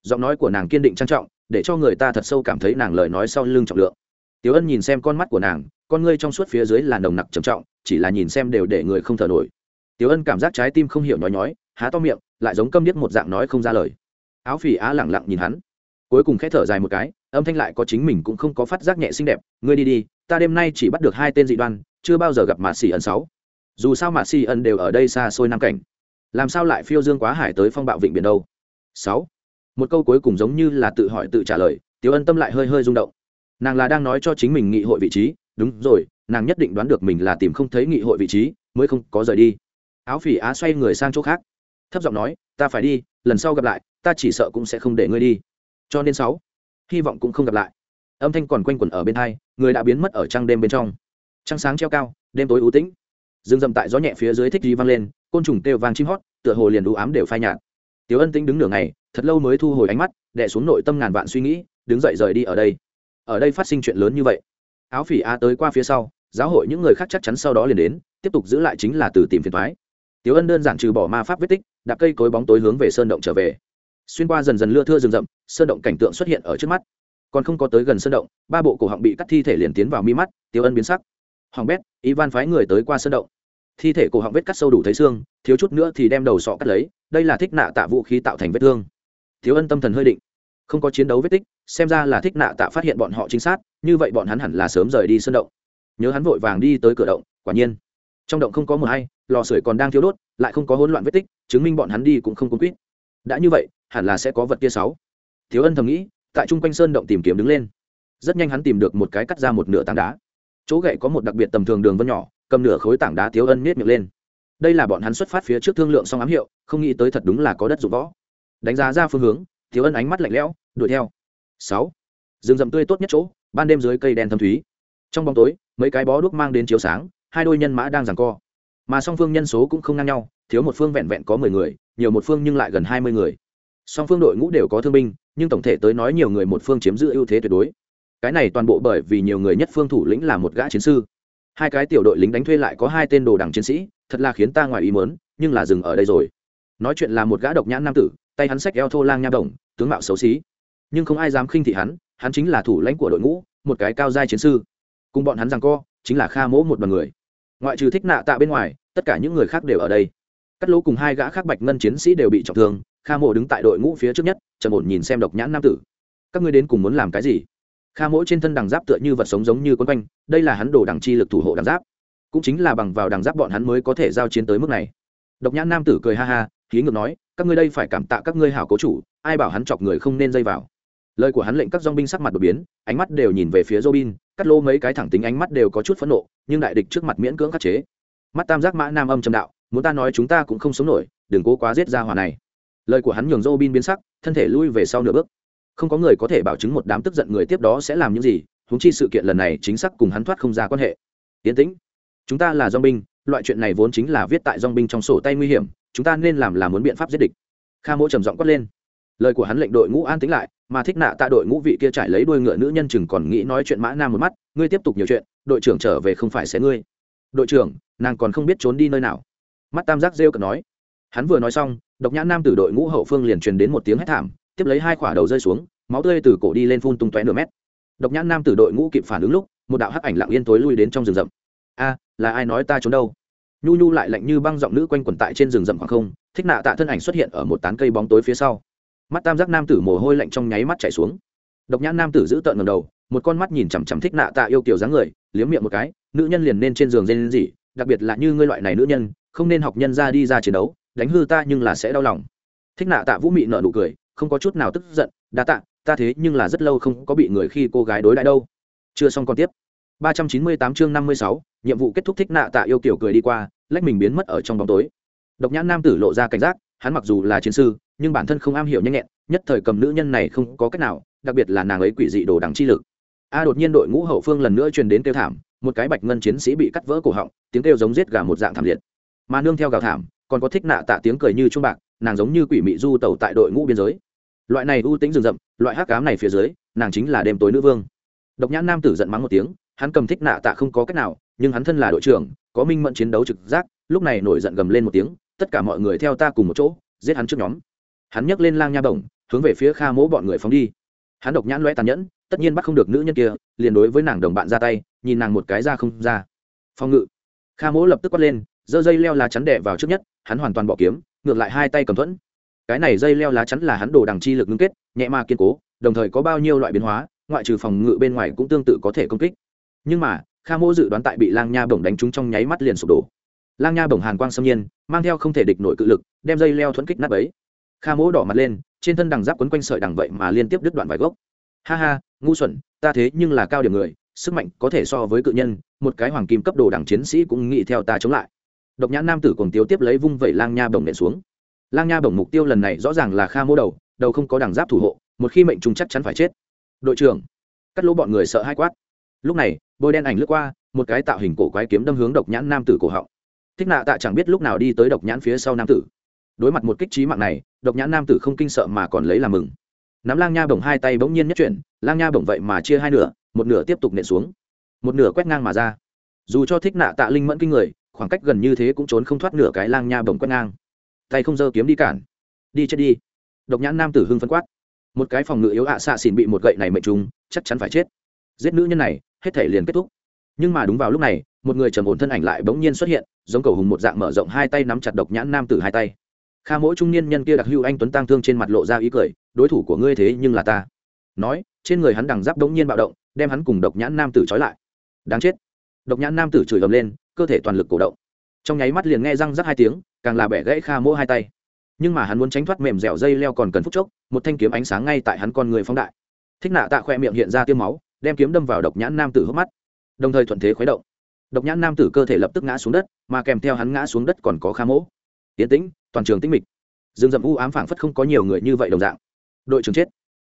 S1: Giọng nói của nàng kiên định trang trọng, để cho người ta thật sâu cảm thấy nàng lời nói sau lưng trọng lượng. Tiểu ân nhìn xem con mắt của nàng, con ngươi trong suốt phía dưới là nồng nặc trầm trọng, chỉ là nhìn xem đều để người không thở nổi. Tiểu ân cảm giác trái tim không hiểu nói nhói, há to miệng, lại giống câm điếc một dạng nói không ra lời. Áo phỉ á lẳng lặng nhìn hắn. Cuối cùng khẽ thở dài một cái, âm thanh lại có chính mình cũng không có phát giác nhẹ xinh đẹp, ngươi đi đi, ta đêm nay chỉ bắt được hai tên dị đoan, chưa bao giờ gặp mạt xỉ ẩn sáu. Dù sao mạt xỉ ẩn đều ở đây xa xôi nam cảnh làm sao lại phiêu dương quá hải tới phong bạo vịnh biển đâu? Sáu. Một câu cuối cùng giống như là tự hỏi tự trả lời tiểu ân tâm lại hơi hơi rung động. Nàng là đang nói cho chính mình nghị hội vị trí. Đúng rồi, nàng nhất định đoán được mình là tìm không thấy nghị hội vị trí, mới không có rời đi. Áo phỉ á xoay người sang chỗ khác. Thấp giọng nói, ta phải đi, lần sau gặp lại, ta chỉ sợ cũng sẽ không để ngươi đi. Cho nên sáu, hy vọng cũng không gặp lại. Âm thanh còn quanh quẩn ở bên hai, người đã biến mất ở trăng đêm bên trong. Trăng sáng treo cao, đêm tối ưu tĩnh. Rừng rậm tại gió nhẹ phía dưới thích đi vang lên côn trùng kêu vang chim hót, tựa hồ liền đủ ám đều phai nhạt. Tiểu ân tĩnh đứng nửa ngày, thật lâu mới thu hồi ánh mắt, đè xuống nội tâm ngàn vạn suy nghĩ, đứng dậy rời đi ở đây. Ở đây phát sinh chuyện lớn như vậy. Áo phỉ a tới qua phía sau, giáo hội những người khác chắc chắn sau đó liền đến, tiếp tục giữ lại chính là từ tìm phiền thoái. Tiểu ân đơn giản trừ bỏ ma pháp vết tích, đạp cây cối bóng tối hướng về sơn động trở về. Xuyên qua dần dần lưa thưa rừng rậm, sơn động cảnh tượng xuất hiện ở trước mắt. Còn không có tới gần sơn động, ba bộ cổ họng bị cắt thi thể liền tiến vào mi mắt, tiểu ân biến sắc. Hoàng bét, ivan phái người tới qua sơn động thi thể cổ họng vết cắt sâu đủ thấy xương, thiếu chút nữa thì đem đầu sọ cắt lấy, đây là thích nạ tạ vũ khí tạo thành vết thương. Thiếu ân tâm thần hơi định. Không có chiến đấu vết tích, xem ra là thích nạ tạ phát hiện bọn họ chính xác, như vậy bọn hắn hẳn là sớm rời đi sân động. Nhớ hắn vội vàng đi tới cửa động, quả nhiên. Trong động không có mờ hay, lò sưởi còn đang thiếu đốt, lại không có hỗn loạn vết tích, chứng minh bọn hắn đi cũng không cuốn quýt. Đã như vậy, hẳn là sẽ có vật kia sáu. Thiếu ân thầm nghĩ, tại trung quanh sơn động tìm kiếm đứng lên. Rất nhanh hắn tìm được một cái cắt ra một nửa tảng đá. Chỗ gậy có một đặc biệt tầm thường đường vân nhỏ cầm nửa khối tảng đá thiếu ân miết miệng lên. Đây là bọn hắn xuất phát phía trước thương lượng xong ám hiệu, không nghĩ tới thật đúng là có đất dụng võ. Đánh giá ra phương hướng thiếu ân ánh mắt lạnh lẽo, đuổi theo. Sáu. Rừng rậm tươi tốt nhất chỗ, ban đêm dưới cây đen thâm thúy. Trong bóng tối, mấy cái bó đuốc mang đến chiếu sáng, hai đôi nhân mã đang giằng co. Mà song phương nhân số cũng không ngang nhau, thiếu một phương vẹn vẹn có mười người, nhiều một phương nhưng lại gần hai mươi người. Song phương đội ngũ đều có thương binh, nhưng tổng thể tới nói nhiều người một phương chiếm giữ ưu thế tuyệt đối. Cái này toàn bộ bởi vì nhiều người nhất phương thủ lĩnh là một gã chiến sư hai cái tiểu đội lính đánh thuê lại có hai tên đồ đằng chiến sĩ, thật là khiến ta ngoài ý mớn nhưng là dừng ở đây rồi. Nói chuyện là một gã độc nhãn nam tử, tay hắn xách eo thô lang nha đồng, tướng mạo xấu xí. Nhưng không ai dám khinh thị hắn hắn chính là thủ lãnh của đội ngũ, một cái cao giai chiến sư. Cùng bọn hắn rằng co, chính là kha mỗ một đoàn người. Ngoại trừ thích nạ tạ bên ngoài, tất cả những người khác đều ở đây. Cắt lỗ cùng hai gã khác bạch ngân chiến sĩ đều bị trọng thương, kha mỗ đứng tại đội ngũ phía trước nhất, trầm ổn nhìn xem độc nhãn nam tử. Các ngươi đến cùng muốn làm cái gì? Kha mỗi trên thân đằng giáp tựa như vật sống giống như quân quanh, đây là hắn đồ đằng chi lực thủ hộ đằng giáp. Cũng chính là bằng vào đằng giáp bọn hắn mới có thể giao chiến tới mức này. Độc nhãn nam tử cười ha ha khí ngược nói, các ngươi đây phải cảm tạ các ngươi hảo cố chủ, ai bảo hắn chọc người không nên dây vào. Lời của hắn lệnh các dong binh sắc mặt đột biến, ánh mắt đều nhìn về phía robin, cắt lô mấy cái thẳng tính ánh mắt đều có chút phẫn nộ, nhưng đại địch trước mặt miễn cưỡng khắc chế. Mắt tam giác mã nam âm trầm đạo, muốn ta nói chúng ta cũng không sống nổi, đừng cố quá giết ra hỏa này. Lời của hắn nhường robin biến sắc, thân thể lui về sau nửa bước không có người có thể bảo chứng một đám tức giận người tiếp đó sẽ làm những gì húng chi sự kiện lần này chính xác cùng hắn thoát không ra quan hệ. Tiến tĩnh. Chúng ta là dong binh, loại chuyện này vốn chính là viết tại dong binh trong sổ tay nguy hiểm, chúng ta nên làm là muốn biện pháp giết địch. Kha mỗ trầm giọng quát lên. Lời của hắn lệnh đội ngũ an tính lại, mà thích nạ tạ đội ngũ vị kia trải lấy đuôi ngựa nữ nhân chừng còn nghĩ nói chuyện mã nam một mắt, ngươi tiếp tục nhiều chuyện, đội trưởng trở về không phải sẽ ngươi. Đội trưởng, nàng còn không biết trốn đi nơi nào. Mắt tam giác rêu cợt nói. Hắn vừa nói xong, độc nhãn nam từ đội ngũ hậu phương liền truyền đến một tiếng hét thảm tiếp lấy hai quả đầu rơi xuống, máu tươi từ cổ đi lên phun tung tóe nửa mét. Độc nhãn nam tử đội ngũ kịp phản ứng lúc, một đạo hắc ảnh lặng yên tối lui đến trong rừng rậm. A, là ai nói ta trốn đâu? Nhu nhu lại lạnh như băng giọng nữ quanh quẩn tại trên rừng rậm khoảng không, thích nạ tạ thân ảnh xuất hiện ở một tán cây bóng tối phía sau. Mắt tam giác nam tử mồ hôi lạnh trong nháy mắt chảy xuống. Độc nhãn nam tử giữ tợn ngầm đầu, một con mắt nhìn chằm chằm thích nạ tạ yêu kiểu dáng người, liếm miệng một cái, nữ nhân liền nên trên giường dây lên gì đặc biệt là như ngươi loại này nữ nhân, không nên học nhân ra đi ra chiến đấu, đánh hư ta nhưng là sẽ đau lòng. Thích nạ tạ vũ mị nợ nụ cười không có chút nào tức giận đa tạ ta thế nhưng là rất lâu không có bị người khi cô gái đối đãi đâu. Chưa xong còn tiếp. 398 chương 56, nhiệm vụ kết thúc thích nạ tạ yêu kiểu cười đi qua lách mình biến mất ở trong bóng tối. Độc nhãn nam tử lộ ra cảnh giác hắn mặc dù là chiến sư nhưng bản thân không am hiểu nhanh nhẹn nhất thời cầm nữ nhân này không có cách nào đặc biệt là nàng ấy quỷ dị đồ đằng chi lực. A đột nhiên đội ngũ hậu phương lần nữa truyền đến kêu thảm một cái bạch ngân chiến sĩ bị cắt vỡ cổ họng tiếng kêu giống giết gà một dạng thảm liệt. Mà nương theo gào thảm còn có thích nạ tạ tiếng cười như trung bạc nàng giống như quỷ mị du tẩu tại đội ngũ biên giới. Loại này ưu tính rừng rậm, loại hắc cám này phía dưới, nàng chính là đêm tối nữ vương. Độc nhãn nam tử giận mắng một tiếng, hắn cầm thích nạ tạ không có cách nào, nhưng hắn thân là đội trưởng, có minh mẫn chiến đấu trực giác, lúc này nổi giận gầm lên một tiếng, tất cả mọi người theo ta cùng một chỗ, giết hắn trước nhóm. Hắn nhấc lên lang nha bổng, hướng về phía kha mỗ bọn người phóng đi. Hắn độc nhãn loe tàn nhẫn, tất nhiên bắt không được nữ nhân kia, liền đối với nàng đồng bạn ra tay, nhìn nàng một cái ra không ra. Phong ngự. Kha mỗ lập tức quát lên, giơ dây leo lá chắn đẻ vào trước nhất, hắn hoàn toàn bỏ kiếm ngược lại hai tay cầm thuẫn. Cái này dây leo lá chắn là hắn đồ đằng chi lực ngưng kết, nhẹ mà kiên cố, đồng thời có bao nhiêu loại biến hóa, ngoại trừ phòng ngự bên ngoài cũng tương tự có thể công kích. Nhưng mà, kha mỗ dự đoán tại bị lang nha bổng đánh trúng trong nháy mắt liền sụp đổ. Lang nha bổng hàn quang xâm nhiên, mang theo không thể địch nổi cự lực, đem dây leo thuẫn kích nát ấy kha mỗ đỏ mặt lên, trên thân đằng giáp quấn quanh sợi đằng vậy mà liên tiếp đứt đoạn vài gốc. Ha ha, ngu xuẩn, ta thế nhưng là cao điểm người, sức mạnh có thể so với cự nhân, một cái hoàng kim cấp đồ đẳng chiến sĩ cũng nghĩ theo ta chống lại độc nhãn nam tử cùng tiếu tiếp lấy vung vẩy lang nha bổng nện xuống. Lang nha bổng mục tiêu lần này rõ ràng là kha mô đầu đầu không có đằng giáp thủ hộ, một khi mệnh trùng chắc chắn phải chết. Đội trưởng, cắt lỗ bọn người sợ hai quát. Lúc này, bôi đen ảnh lướt qua, một cái tạo hình cổ quái kiếm đâm hướng độc nhãn nam tử cổ họng. Thích nạ tạ chẳng biết lúc nào đi tới độc nhãn phía sau nam tử. Đối mặt một kích trí mạng này, độc nhãn nam tử không kinh sợ mà còn lấy làm mừng. Nắm lang nha bổng hai tay bỗng nhiên nhất chuyển, lang nha bổng vậy mà chia hai nửa, một nửa tiếp tục nện xuống. Một nửa quét ngang mà ra. Dù cho thích nạ tạ linh mẫn kinh người khoảng cách gần như thế cũng trốn không thoát nửa cái lang nha bổng quét ngang. Tay không dơ kiếm đi cản. Đi chết đi. Độc nhãn nam tử hưng phân quát. Một cái phòng ngự yếu ạ xạ xỉn bị một gậy này mệnh trùng chắc chắn phải chết. Giết nữ nhân này, hết thể liền kết thúc. Nhưng mà đúng vào lúc này, một người trầm ổn thân ảnh lại bỗng nhiên xuất hiện, giống cầu hùng một dạng mở rộng hai tay nắm chặt độc nhãn nam tử hai tay. Kha mỗi trung niên nhân kia đặc hưu anh tuấn tăng thương trên mặt lộ ra ý cười, đối thủ của ngươi thế nhưng là ta. Nói, trên người hắn đằng giáp đống nhiên bạo động, đem hắn cùng độc nhãn nam tử trói lại. Đáng chết. Độc nhãn nam tử chửi ầm lên cơ thể toàn lực cổ động. Trong nháy mắt liền nghe răng rắc hai tiếng, càng là bẻ gãy kha mỗ hai tay. Nhưng mà hắn muốn tránh thoát mềm dẻo dây leo còn cần phút chốc, một thanh kiếm ánh sáng ngay tại hắn con người phóng đại. Thích nạ tạ khoe miệng hiện ra tiêm máu, đem kiếm đâm vào độc nhãn nam tử hốc mắt. Đồng thời thuận thế khuấy động. Độc nhãn nam tử cơ thể lập tức ngã xuống đất, mà kèm theo hắn ngã xuống đất còn có kha mỗ. Tiến tĩnh, toàn trường tĩnh mịch. Dương dậm u ám phảng phất không có nhiều người như vậy đồng dạng. Đội trưởng chết.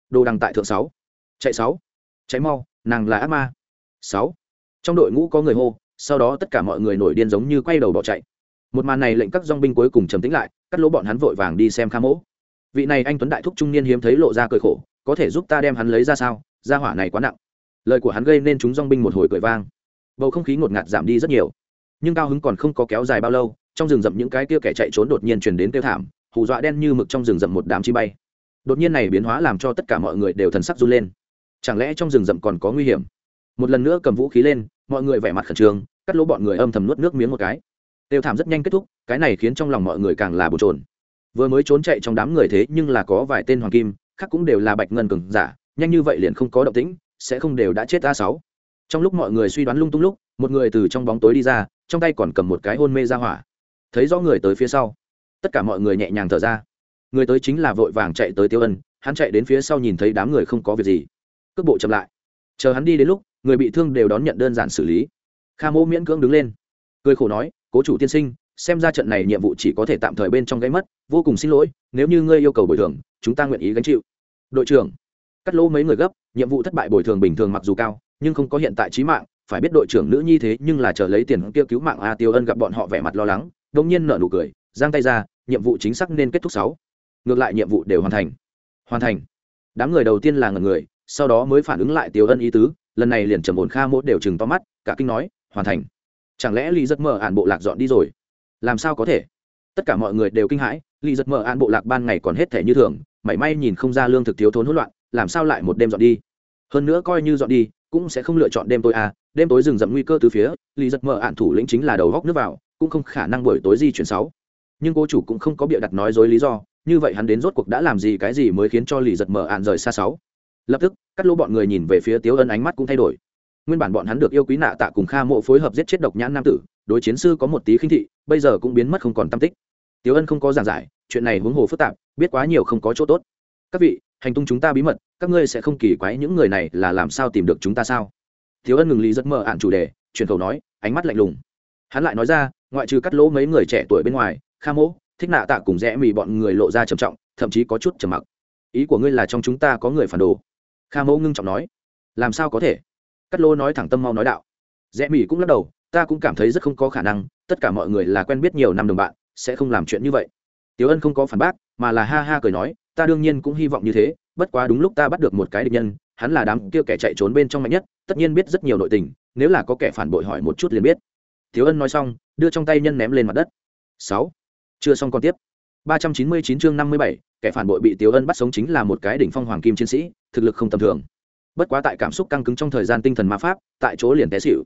S1: Đồ đằng tại thượng sáu. Chạy sáu. Cháy mau, nàng là ác ma. Sáu. Trong đội ngũ có người hô sau đó tất cả mọi người nổi điên giống như quay đầu bỏ chạy. Một màn này lệnh các dong binh cuối cùng trầm tĩnh lại, cắt lỗ bọn hắn vội vàng đi xem kha mỗ. Vị này anh tuấn đại thúc trung niên hiếm thấy lộ ra cười khổ, có thể giúp ta đem hắn lấy ra sao? Ra hỏa này quá nặng. Lời của hắn gây nên chúng dong binh một hồi cười vang. Bầu không khí ngột ngạt giảm đi rất nhiều. Nhưng cao hứng còn không có kéo dài bao lâu, trong rừng rậm những cái kia kẻ chạy trốn đột nhiên truyền đến tiêu thảm, hù dọa đen như mực trong rừng rậm một đám chi bay. Đột nhiên này biến hóa làm cho tất cả mọi người đều thần sắc run lên. Chẳng lẽ trong rừng rậm còn có nguy hiểm? Một lần nữa cầm vũ khí lên mọi người vẻ mặt khẩn trương, cắt lỗ bọn người âm thầm nuốt nước miếng một cái. Tiêu thảm rất nhanh kết thúc, cái này khiến trong lòng mọi người càng là bồn trồn vừa mới trốn chạy trong đám người thế nhưng là có vài tên hoàng kim, khác cũng đều là bạch ngân cường giả, nhanh như vậy liền không có động tĩnh, sẽ không đều đã chết a sáu. Trong lúc mọi người suy đoán lung tung lúc, một người từ trong bóng tối đi ra, trong tay còn cầm một cái hôn mê ra hỏa. Thấy rõ người tới phía sau, tất cả mọi người nhẹ nhàng thở ra. Người tới chính là vội vàng chạy tới tiêu ân, hắn chạy đến phía sau nhìn thấy đám người không có việc gì. Cước bộ chậm lại. Chờ hắn đi đến lúc người bị thương đều đón nhận đơn giản xử lý. Kha mô miễn cưỡng đứng lên. Cười khổ nói, cố chủ tiên sinh, xem ra trận này nhiệm vụ chỉ có thể tạm thời bên trong gáy mất, vô cùng xin lỗi, nếu như ngươi yêu cầu bồi thường, chúng ta nguyện ý gánh chịu. Đội trưởng. Cắt lỗ mấy người gấp, nhiệm vụ thất bại bồi thường bình thường mặc dù cao, nhưng không có hiện tại trí mạng, phải biết đội trưởng nữ nhi thế nhưng là chờ lấy tiền kia cứu mạng a tiêu ân gặp bọn họ vẻ mặt lo lắng đông nhiên nở nụ cười, giang tay ra, nhiệm vụ chính xác nên kết thúc sáu. Ngược lại nhiệm vụ đều hoàn thành. Hoàn thành. Đám người đầu tiên là ngần người, sau đó mới phản ứng lại tiêu ân ý tứ lần này liền trầm ổn kha mỗ đều chừng to mắt, cả kinh nói, hoàn thành. Chẳng lẽ ly rất mờ ạn bộ lạc dọn đi rồi? Làm sao có thể? Tất cả mọi người đều kinh hãi ly rất mờ ạn bộ lạc ban ngày còn hết thể như thường, mảy may nhìn không ra lương thực thiếu thốn hỗn loạn, làm sao lại một đêm dọn đi? Hơn nữa coi như dọn đi, cũng sẽ không lựa chọn đêm tối à đêm tối rừng rậm nguy cơ từ phía ly rất mờ ạn thủ lĩnh chính là đầu góc nước vào, cũng không khả năng buổi tối di chuyển sáu. Nhưng cô chủ cũng không có bịa đặt nói dối lý do, như vậy hắn đến rốt cuộc đã làm gì cái gì mới khiến cho lì giật mở ạn rời xa sáu? Lập tức, cắt lỗ bọn người nhìn về phía tiếu ân ánh mắt cũng thay đổi. Nguyên bản bọn hắn được yêu quý nạ tạ cùng kha mộ phối hợp giết chết độc nhãn nam tử, đối chiến sư có một tí khinh thị, bây giờ cũng biến mất không còn tâm tích. Tiếu ân không có giảng giải, chuyện này huống hồ phức tạp, biết quá nhiều không có chỗ tốt. Các vị, hành tung chúng ta bí mật, các ngươi sẽ không kỳ quái những người này là làm sao tìm được chúng ta sao? Tiếu ân ngừng lý rất mơ ạn chủ đề truyền khẩu nói, ánh mắt lạnh lùng. Hắn lại nói ra, ngoại trừ cắt lỗ mấy người trẻ tuổi bên ngoài, kha mỗ thích nạ tạ cùng rẽ mì bọn người lộ ra trầm trọng, thậm chí có chút trầm mặc. Ý của ngươi là trong chúng ta có người phản đồ kha mẫu ngưng trọng nói. Làm sao có thể? Cắt lô nói thẳng tâm mau nói đạo. Rẽ mỹ cũng lắc đầu, ta cũng cảm thấy rất không có khả năng, tất cả mọi người là quen biết nhiều năm đồng bạn, sẽ không làm chuyện như vậy. Tiếu ân không có phản bác, mà là ha ha cười nói, ta đương nhiên cũng hy vọng như thế, bất quá đúng lúc ta bắt được một cái địch nhân, hắn là đám kia kẻ chạy trốn bên trong mạnh nhất, tất nhiên biết rất nhiều nội tình, nếu là có kẻ phản bội hỏi một chút liền biết. Thiếu ân nói xong, đưa trong tay nhân ném lên mặt đất. Sáu. Chưa xong còn tiếp ba trăm chín mươi chín chương năm mươi bảy kẻ phản bội bị Tiếu Ân bắt sống chính là một cái đỉnh phong hoàng kim chiến sĩ, thực lực không tầm thường. Bất quá tại cảm xúc căng cứng trong thời gian tinh thần ma pháp, tại chỗ liền té xỉu.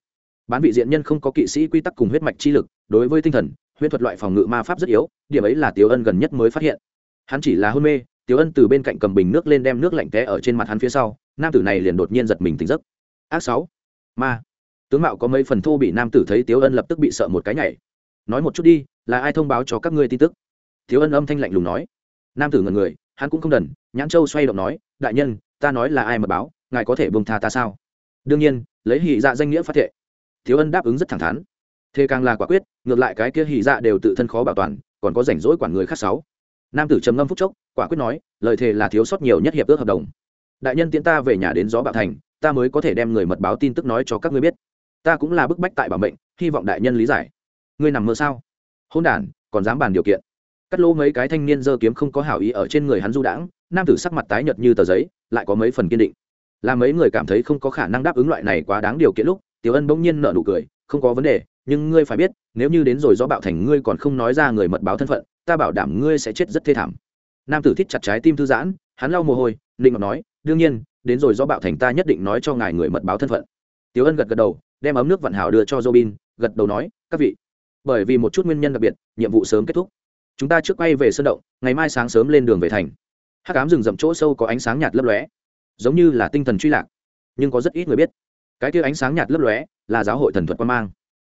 S1: Bán vị diện nhân không có kỵ sĩ quy tắc cùng huyết mạch chi lực, đối với tinh thần, huyễn thuật loại phòng ngự ma pháp rất yếu, điểm ấy là Tiếu Ân gần nhất mới phát hiện. Hắn chỉ là hôn mê, Tiếu Ân từ bên cạnh cầm bình nước lên đem nước lạnh té ở trên mặt hắn phía sau, nam tử này liền đột nhiên giật mình tỉnh giấc. Ác sáu, ma. Tướng mạo có mấy phần thô bị nam tử thấy Tiếu Ân lập tức bị sợ một cái nhảy. Nói một chút đi, là ai thông báo cho các ngươi tin tức? Thiếu Ân âm thanh lạnh lùng nói. Nam tử ngần người, hắn cũng không đần, nhãn châu xoay động nói, đại nhân, ta nói là ai mật báo, ngài có thể bông tha ta sao? Đương nhiên, lấy hỷ dạ danh nghĩa phát thệ. Thiếu ân đáp ứng rất thẳng thắn. Thế càng là quả quyết, ngược lại cái kia hỷ dạ đều tự thân khó bảo toàn, còn có rảnh rỗi quản người khác sáu. Nam tử trầm ngâm phúc chốc, quả quyết nói, lời thề là thiếu sót nhiều nhất hiệp ước hợp đồng. Đại nhân tiễn ta về nhà đến gió bạo thành, ta mới có thể đem người mật báo tin tức nói cho các ngươi biết. Ta cũng là bức bách tại bảo mệnh, hy vọng đại nhân lý giải. Ngươi nằm mơ sao? Hôn đản, còn dám bàn điều kiện cắt lô mấy cái thanh niên dơ kiếm không có hảo ý ở trên người hắn du đãng, nam tử sắc mặt tái nhợt như tờ giấy, lại có mấy phần kiên định. Là mấy người cảm thấy không có khả năng đáp ứng loại này quá đáng điều kiện lúc, tiểu ân bỗng nhiên nở nụ cười, không có vấn đề, nhưng ngươi phải biết, nếu như đến rồi do bạo thành ngươi còn không nói ra người mật báo thân phận, ta bảo đảm ngươi sẽ chết rất thê thảm. Nam tử thích chặt trái tim thư giãn, hắn lau mồ hôi định ngọc nói, đương nhiên, đến rồi do bạo thành ta nhất định nói cho ngài người mật báo thân phận. Tiểu ân gật gật đầu, đem ấm nước vạn hảo đưa cho robin, gật đầu nói, các vị, bởi vì một chút nguyên nhân đặc biệt, nhiệm vụ sớm kết thúc chúng ta trước quay về sân động, ngày mai sáng sớm lên đường về thành. Hát cám rừng rậm chỗ sâu có ánh sáng nhạt lấp lóe, giống như là tinh thần truy lạc, nhưng có rất ít người biết. Cái kia ánh sáng nhạt lấp lóe là giáo hội thần thuật quan mang.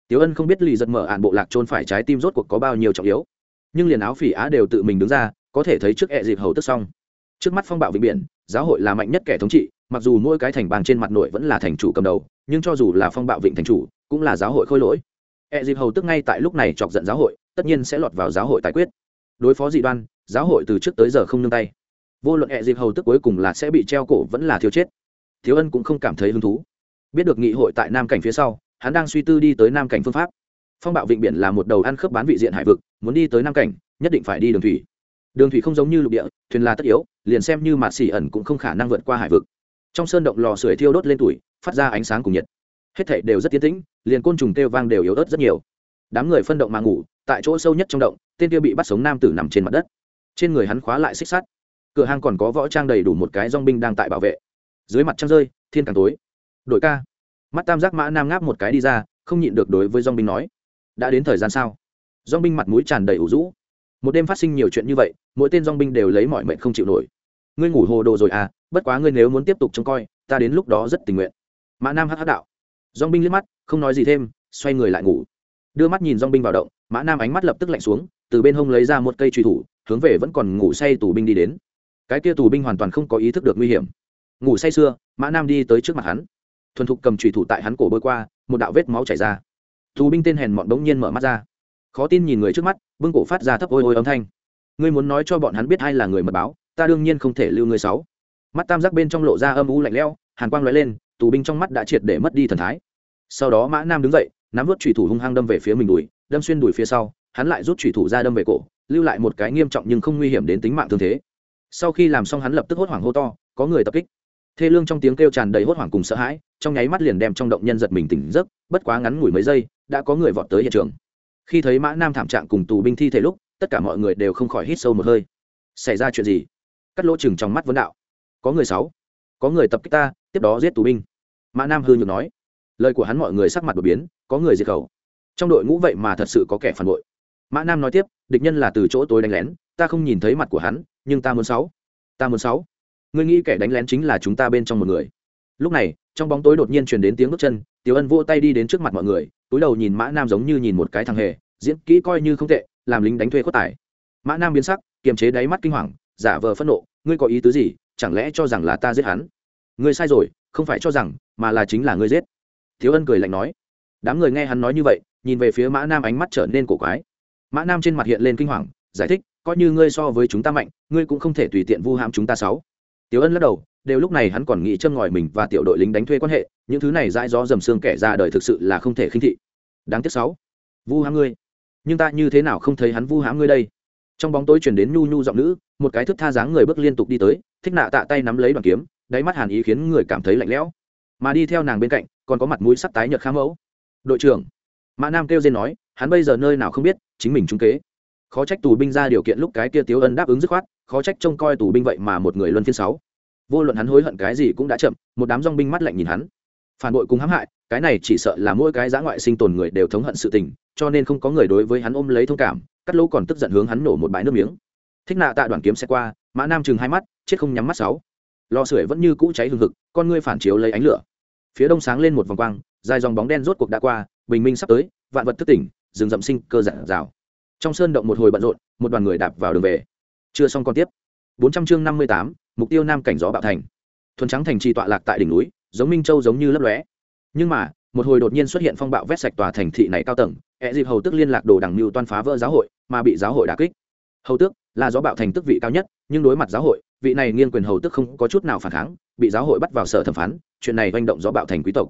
S1: Tiếu ân không biết lì giật mở ạn bộ lạc trôn phải trái tim rốt cuộc có bao nhiêu trọng yếu, nhưng liền áo phỉ á đều tự mình đứng ra, có thể thấy trước ẹ dịp hầu tức xong. Trước mắt phong bạo vịnh biển, giáo hội là mạnh nhất kẻ thống trị, mặc dù mỗi cái thành bang trên mặt nội vẫn là thành chủ cầm đầu, nhưng cho dù là phong bạo vịnh thành chủ, cũng là giáo hội khôi lỗi. E dịp hầu tức ngay tại lúc này chọc giận giáo hội, tất nhiên sẽ lọt vào giáo hội tài quyết. Đối phó dị đoan, giáo hội từ trước tới giờ không nương tay. Vô luận E dịp hầu tức cuối cùng là sẽ bị treo cổ vẫn là thiếu chết. Thiếu ân cũng không cảm thấy hứng thú. Biết được nghị hội tại nam cảnh phía sau, hắn đang suy tư đi tới nam cảnh phương pháp. Phong bạo vịnh biển là một đầu ăn khớp bán vị diện hải vực, muốn đi tới nam cảnh, nhất định phải đi đường thủy. Đường thủy không giống như lục địa, thuyền là tất yếu, liền xem như mạt xỉ ẩn cũng không khả năng vượt qua hải vực. Trong sơn động lò sưởi thiêu đốt lên tuổi, phát ra ánh sáng cùng nhiệt hết thảy đều rất tiến tĩnh, liền côn trùng kêu vang đều yếu ớt rất nhiều. Đám người phân động mà ngủ, tại chỗ sâu nhất trong động, tên kia bị bắt sống nam tử nằm trên mặt đất. Trên người hắn khóa lại xích sắt. Cửa hàng còn có võ trang đầy đủ một cái dong binh đang tại bảo vệ. Dưới mặt trăng rơi, thiên càng tối. Đội ca. Mắt tam giác mã nam ngáp một cái đi ra, không nhịn được đối với dong binh nói, đã đến thời gian sao? Dong binh mặt mũi tràn đầy ủ rũ. Một đêm phát sinh nhiều chuyện như vậy, mỗi tên dong binh đều lấy mọi mệnh không chịu nổi. Ngươi ngủ hồ đồ rồi à bất quá ngươi nếu muốn tiếp tục trông coi, ta đến lúc đó rất tình nguyện. Mã nam hắc hắc đạo dong binh liếc mắt, không nói gì thêm, xoay người lại ngủ. Đưa mắt nhìn dong binh vào động, mã nam ánh mắt lập tức lạnh xuống, từ bên hông lấy ra một cây truy thủ, hướng về vẫn còn ngủ say tù binh đi đến. Cái kia tù binh hoàn toàn không có ý thức được nguy hiểm. Ngủ say sưa mã nam đi tới trước mặt hắn. Thuần thục cầm trùy thủ tại hắn cổ bơi qua, một đạo vết máu chảy ra. Tù binh tên hèn mọn bỗng nhiên mở mắt ra. Khó tin nhìn người trước mắt, vương cổ phát ra thấp ôi ôi âm thanh. Ngươi muốn nói cho bọn hắn biết ai là người mật báo, ta đương nhiên không thể lưu người sáu. Mắt tam giác bên trong lộ ra âm u lạnh lẽo, hàn quang lóe lên tù binh trong mắt đã triệt để mất đi thần thái. Sau đó mã nam đứng dậy, nắm vớt thủy thủ hung hăng đâm về phía mình đùi, đâm xuyên đùi phía sau, hắn lại rút thủy thủ ra đâm về cổ, lưu lại một cái nghiêm trọng nhưng không nguy hiểm đến tính mạng thương thế. Sau khi làm xong hắn lập tức hốt hoảng hô to, có người tập kích. Thê lương trong tiếng kêu tràn đầy hốt hoảng cùng sợ hãi, trong nháy mắt liền đem trong động nhân giật mình tỉnh giấc, bất quá ngắn ngủi mấy giây, đã có người vọt tới hiện trường. Khi thấy mã nam thảm trạng cùng tù binh thi thể lúc, tất cả mọi người đều không khỏi hít sâu một hơi. Xảy ra chuyện gì? Cắt lỗ chừng trong mắt vấn đạo. Có người sáu. Có người tập kích ta tiếp đó giết tù binh. Mã nam hư nhược nói, lời của hắn mọi người sắc mặt đột biến, có người diệt khẩu. Trong đội ngũ vậy mà thật sự có kẻ phản bội. Mã nam nói tiếp, địch nhân là từ chỗ tối đánh lén, ta không nhìn thấy mặt của hắn, nhưng ta muốn sáu. Ta muốn sáu. Ngươi nghĩ kẻ đánh lén chính là chúng ta bên trong một người. Lúc này, trong bóng tối đột nhiên truyền đến tiếng bước chân, tiểu ân vỗ tay đi đến trước mặt mọi người, túi đầu nhìn mã nam giống như nhìn một cái thằng hề, diễn kỹ coi như không tệ, làm lính đánh thuê khuất tài. Mã nam biến sắc, kiềm chế đáy mắt kinh hoàng, giả vờ phẫn nộ, ngươi có ý tứ gì, chẳng lẽ cho rằng là ta giết hắn? Ngươi sai rồi, không phải cho rằng, mà là chính là ngươi giết. Thiếu ân cười lạnh nói. Đám người nghe hắn nói như vậy, nhìn về phía mã nam ánh mắt trở nên cổ quái. Mã nam trên mặt hiện lên kinh hoàng, giải thích, coi như ngươi so với chúng ta mạnh, ngươi cũng không thể tùy tiện vu hãm chúng ta sáu. Tiểu ân lắc đầu, đều lúc này hắn còn nghĩ châm ngòi mình và tiểu đội lính đánh thuê quan hệ, những thứ này dãi gió dầm xương kẻ ra đời thực sự là không thể khinh thị. Đáng tiếc sáu. Vu hãm ngươi. Nhưng ta như thế nào không thấy hắn vu hãm ngươi đây? Trong bóng tối chuyển đến nhu nhu giọng nữ, một cái thức tha dáng người bước liên tục đi tới, thích nạ tạ tay nắm lấy đoàn kiếm đáy mắt hàn ý khiến người cảm thấy lạnh lẽo. Mà đi theo nàng bên cạnh, còn có mặt mũi sắc tái nhợt khá mẫu. Đội trưởng. Mã nam kêu dên nói, hắn bây giờ nơi nào không biết, chính mình trúng kế. Khó trách tù binh ra điều kiện lúc cái kia tiếu ân đáp ứng dứt khoát, khó trách trông coi tù binh vậy mà một người luân phiên sáu. Vô luận hắn hối hận cái gì cũng đã chậm, một đám dong binh mắt lạnh nhìn hắn. Phản bội cùng hãm hại, cái này chỉ sợ là mỗi cái giã ngoại sinh tồn người đều thống hận sự tình, cho nên không có người đối với hắn ôm lấy thông cảm, cắt lỗ còn tức giận hướng hắn nổ một bãi nước miếng. Thích nạ tạ đoàn kiếm xe qua, mã nam chừng hai mắt, chết không nhắm mắt sáu lò sưởi vẫn như cũ cháy hừng hực, con ngươi phản chiếu lấy ánh lửa. Phía đông sáng lên một vòng quang, dài dòng bóng đen rốt cuộc đã qua, bình minh sắp tới, vạn vật thức tỉnh, rừng rậm sinh, cơ giản rào. Trong sơn động một hồi bận rộn, một đoàn người đạp vào đường về. Chưa xong còn tiếp. Bốn trăm chương năm mươi tám, mục tiêu nam cảnh gió bạo thành. Thuần trắng thành trì tọa lạc tại đỉnh núi, giống minh châu giống như lấp lóe. Nhưng mà, một hồi đột nhiên xuất hiện phong bạo vét sạch tòa thành thị này cao tầng ẹ dịp hầu tức liên lạc đồ đằng mưu toan phá vỡ giáo hội, mà bị giáo hội đà kích. Hầu tước là gió bạo thành tức vị cao nhất, nhưng đối mặt giáo hội vị này nghiêng quyền hầu tức không có chút nào phản kháng, bị giáo hội bắt vào sở thẩm phán, chuyện này manh động gió bạo thành quý tộc.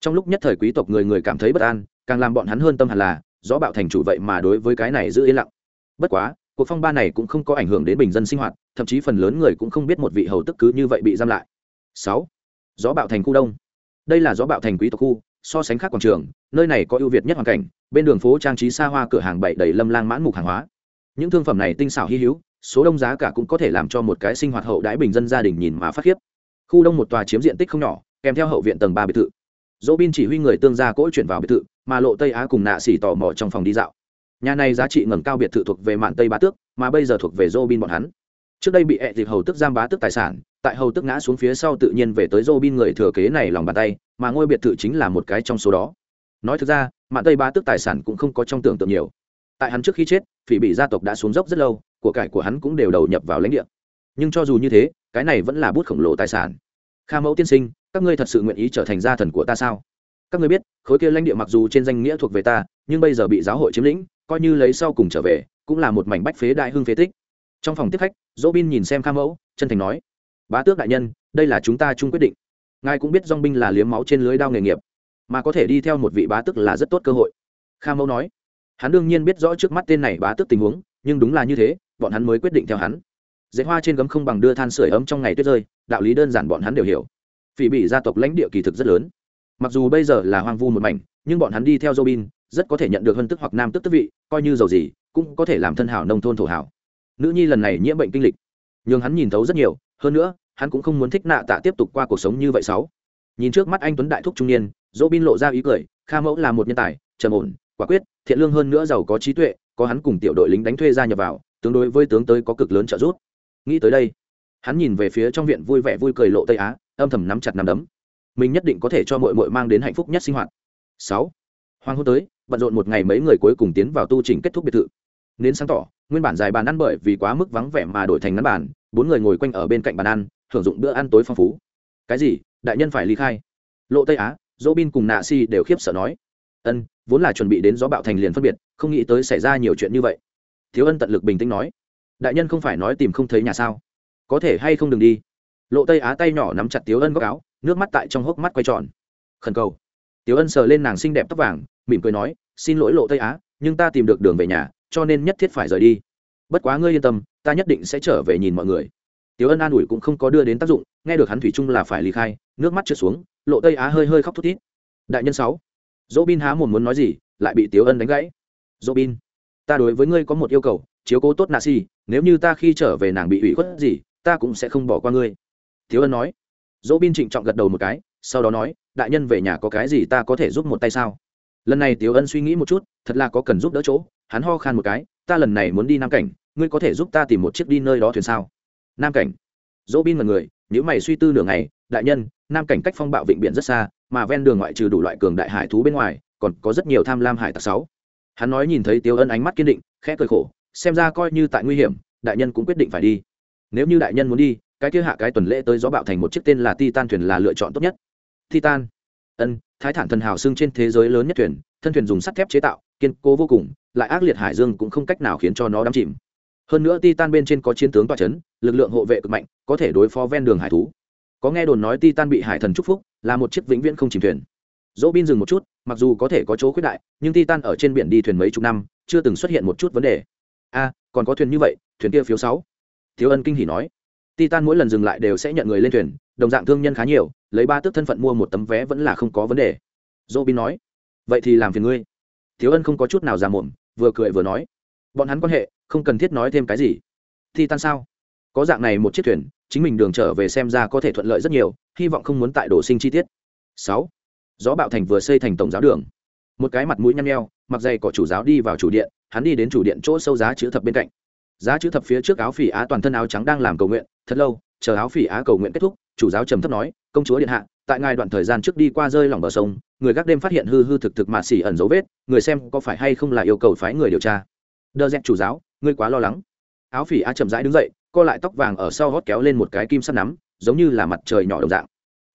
S1: Trong lúc nhất thời quý tộc người người cảm thấy bất an, càng làm bọn hắn hơn tâm hẳn là, gió bạo thành chủ vậy mà đối với cái này giữ yên lặng. Bất quá, cuộc phong ba này cũng không có ảnh hưởng đến bình dân sinh hoạt, thậm chí phần lớn người cũng không biết một vị hầu tức cứ như vậy bị giam lại. Sáu, gió bạo thành khu đông. Đây là gió bạo thành quý tộc khu, so sánh khác quảng trường, nơi này có ưu việt nhất hoàn cảnh, bên đường phố trang trí xa hoa cửa hàng bảy đầy lâm lang mãn mục hàng hóa. Những thương phẩm này tinh xảo hy hữu số đông giá cả cũng có thể làm cho một cái sinh hoạt hậu đãi bình dân gia đình nhìn mà phát khiếp. Khu đông một tòa chiếm diện tích không nhỏ, kèm theo hậu viện tầng ba biệt thự. Dỗ bin chỉ huy người tương gia cỗ chuyển vào biệt thự, mà lộ tây á cùng nạ xỉ tò mò trong phòng đi dạo. Nhà này giá trị ngầm cao biệt thự thuộc về mạn tây bá tước, mà bây giờ thuộc về dô bin bọn hắn. Trước đây bị ẹ dịp hầu tức giam bá tước tài sản, tại hầu tức ngã xuống phía sau tự nhiên về tới dô bin người thừa kế này lòng bàn tay, mà ngôi biệt thự chính là một cái trong số đó. Nói thực ra, mạn tây bá tước tài sản cũng không có trong tưởng tượng nhiều tại hắn trước khi chết, phỉ bị gia tộc đã xuống dốc rất lâu, của cải của hắn cũng đều đầu nhập vào lãnh địa. Nhưng cho dù như thế, cái này vẫn là bút khổng lồ tài sản. Kha mẫu tiên sinh, các ngươi thật sự nguyện ý trở thành gia thần của ta sao? Các ngươi biết, khối kia lãnh địa mặc dù trên danh nghĩa thuộc về ta, nhưng bây giờ bị giáo hội chiếm lĩnh, coi như lấy sau cùng trở về, cũng là một mảnh bách phế đại hưng phế tích. Trong phòng tiếp khách dỗ bin nhìn xem kha mẫu, chân thành nói, bá tước đại nhân, đây là chúng ta chung quyết định. Ngài cũng biết dong binh là liếm máu trên lưới đao nghề nghiệp, mà có thể đi theo một vị bá tước là rất tốt cơ hội. Kha mẫu nói hắn đương nhiên biết rõ trước mắt tên này bá tước tình huống, nhưng đúng là như thế, bọn hắn mới quyết định theo hắn. Dễ hoa trên gấm không bằng đưa than sửa ấm trong ngày tuyết rơi, đạo lý đơn giản bọn hắn đều hiểu. Phỉ bị gia tộc lãnh địa kỳ thực rất lớn. Mặc dù bây giờ là hoang vu một mảnh, nhưng bọn hắn đi theo robin, rất có thể nhận được hân tức hoặc nam tức tức vị, coi như giàu gì, cũng có thể làm thân hảo nông thôn thổ hảo. Nữ nhi lần này nhiễm bệnh kinh lịch. Nhưng hắn nhìn thấu rất nhiều, hơn nữa, hắn cũng không muốn thích nạ tạ tiếp tục qua cuộc sống như vậy sáu. Nhìn trước mắt anh tuấn đại thúc trung niên, robin lộ ra ý cười, kha mẫu là một nhân tài, trầm ổn quả quyết, thiện lương hơn nữa giàu có trí tuệ, có hắn cùng tiểu đội lính đánh thuê ra nhập vào, tương đối với tướng tới có cực lớn trợ giúp. Nghĩ tới đây, hắn nhìn về phía trong viện vui vẻ vui cười lộ tây á, âm thầm nắm chặt nắm đấm. Mình nhất định có thể cho mội mội mang đến hạnh phúc nhất sinh hoạt. Sáu, hoàng hôn tới, bận rộn một ngày mấy người cuối cùng tiến vào tu trình kết thúc biệt thự. Nến sáng tỏ, nguyên bản dài bàn ăn bởi vì quá mức vắng vẻ mà đổi thành ngắn bàn, bốn người ngồi quanh ở bên cạnh bàn ăn hưởng dụng bữa ăn tối phong phú. Cái gì? Đại nhân phải ly khai. Lộ tây á, dỗ bin cùng nạ si đều khiếp sợ nói ân, vốn là chuẩn bị đến gió bạo thành liền phân biệt, không nghĩ tới xảy ra nhiều chuyện như vậy. Thiếu ân tận lực bình tĩnh nói, đại nhân không phải nói tìm không thấy nhà sao? Có thể hay không đừng đi? Lộ tây á tay nhỏ nắm chặt tiếu ân góc áo, nước mắt tại trong hốc mắt quay tròn. Khẩn cầu. Tiếu ân sờ lên nàng xinh đẹp tóc vàng, mỉm cười nói, xin lỗi lộ tây á, nhưng ta tìm được đường về nhà, cho nên nhất thiết phải rời đi. Bất quá ngươi yên tâm, ta nhất định sẽ trở về nhìn mọi người. Tiếu ân an ủi cũng không có đưa đến tác dụng, nghe được hắn thủy chung là phải ly khai, nước mắt trượt xuống, lộ tây á hơi hơi khóc thút thít. Đại nhân sáu dỗ bin há một muốn nói gì, lại bị tiếu ân đánh gãy. Dỗ bin ta đối với ngươi có một yêu cầu, chiếu cố tốt nạ si nếu như ta khi trở về nàng bị ủy khuất gì, ta cũng sẽ không bỏ qua ngươi. Tiếu ân nói. Dỗ bin trịnh trọng gật đầu một cái, sau đó nói, đại nhân về nhà có cái gì ta có thể giúp một tay sao? Lần này tiếu ân suy nghĩ một chút, thật là có cần giúp đỡ chỗ, hắn ho khan một cái, ta lần này muốn đi nam cảnh, ngươi có thể giúp ta tìm một chiếc đi nơi đó thuyền sao? Nam cảnh. Dỗ bin mật người nếu mày suy tư nửa ngày, đại nhân nam cảnh cách phong bạo vịnh biển rất xa, mà ven đường ngoại trừ đủ loại cường đại hải thú bên ngoài, còn có rất nhiều tham lam hải tặc sáu. Hắn nói nhìn thấy Tiêu ân ánh mắt kiên định, khẽ cười khổ, xem ra coi như tại nguy hiểm, đại nhân cũng quyết định phải đi. Nếu như đại nhân muốn đi, cái kia hạ cái tuần lễ tới gió bạo thành một chiếc tên là titan thuyền là lựa chọn tốt nhất. Titan. Ân, thái thản thần hào xưng trên thế giới lớn nhất thuyền, thân thuyền dùng sắt thép chế tạo, kiên cố vô cùng, lại ác liệt hải dương cũng không cách nào khiến cho nó đắm chìm. Hơn nữa titan bên trên có chiến tướng toa c h ấ n lực lượng hộ vệ cực mạnh, có thể đối phó ven đường hải thú có nghe đồn nói titan bị hải thần chúc phúc, là một chiếc vĩnh viễn không chìm thuyền. Dỗ bin dừng một chút, mặc dù có thể có chỗ khuyết đại, nhưng titan ở trên biển đi thuyền mấy chục năm, chưa từng xuất hiện một chút vấn đề. A còn có thuyền như vậy, thuyền kia phiếu sáu. Thiếu ân kinh hỉ nói. Titan mỗi lần dừng lại đều sẽ nhận người lên thuyền, đồng dạng thương nhân khá nhiều, lấy ba tước thân phận mua một tấm vé vẫn là không có vấn đề. Dỗ bin nói. Vậy thì làm phiền ngươi. Thiếu ân không có chút nào già mồm, vừa cười vừa nói. Bọn hắn quan hệ, không cần thiết nói thêm cái gì. Titan sao? Có dạng này một chiếc thuyền chính mình đường trở về xem ra có thể thuận lợi rất nhiều, hy vọng không muốn tại đổ sinh chi tiết. Sáu, gió bạo thành vừa xây thành tổng giáo đường. Một cái mặt mũi nhăn nheo, mặc dày cỏ chủ giáo đi vào chủ điện, hắn đi đến chủ điện chỗ sâu giá chữ thập bên cạnh. Giá chữ thập phía trước áo phỉ á toàn thân áo trắng đang làm cầu nguyện, thật lâu, chờ áo phỉ á cầu nguyện kết thúc, chủ giáo trầm thấp nói, công chúa điện hạ, tại ngài đoạn thời gian trước đi qua rơi lòng bờ sông, người gác đêm phát hiện hư hư thực thực mạ xỉ ẩn dấu vết, người xem có phải hay không là yêu cầu phái người điều tra. Đơ dẹp chủ giáo, ngươi quá lo lắng. Áo phỉ á chậm rãi đứng dậy co lại tóc vàng ở sau hót kéo lên một cái kim sắt nắm giống như là mặt trời nhỏ đồng dạng.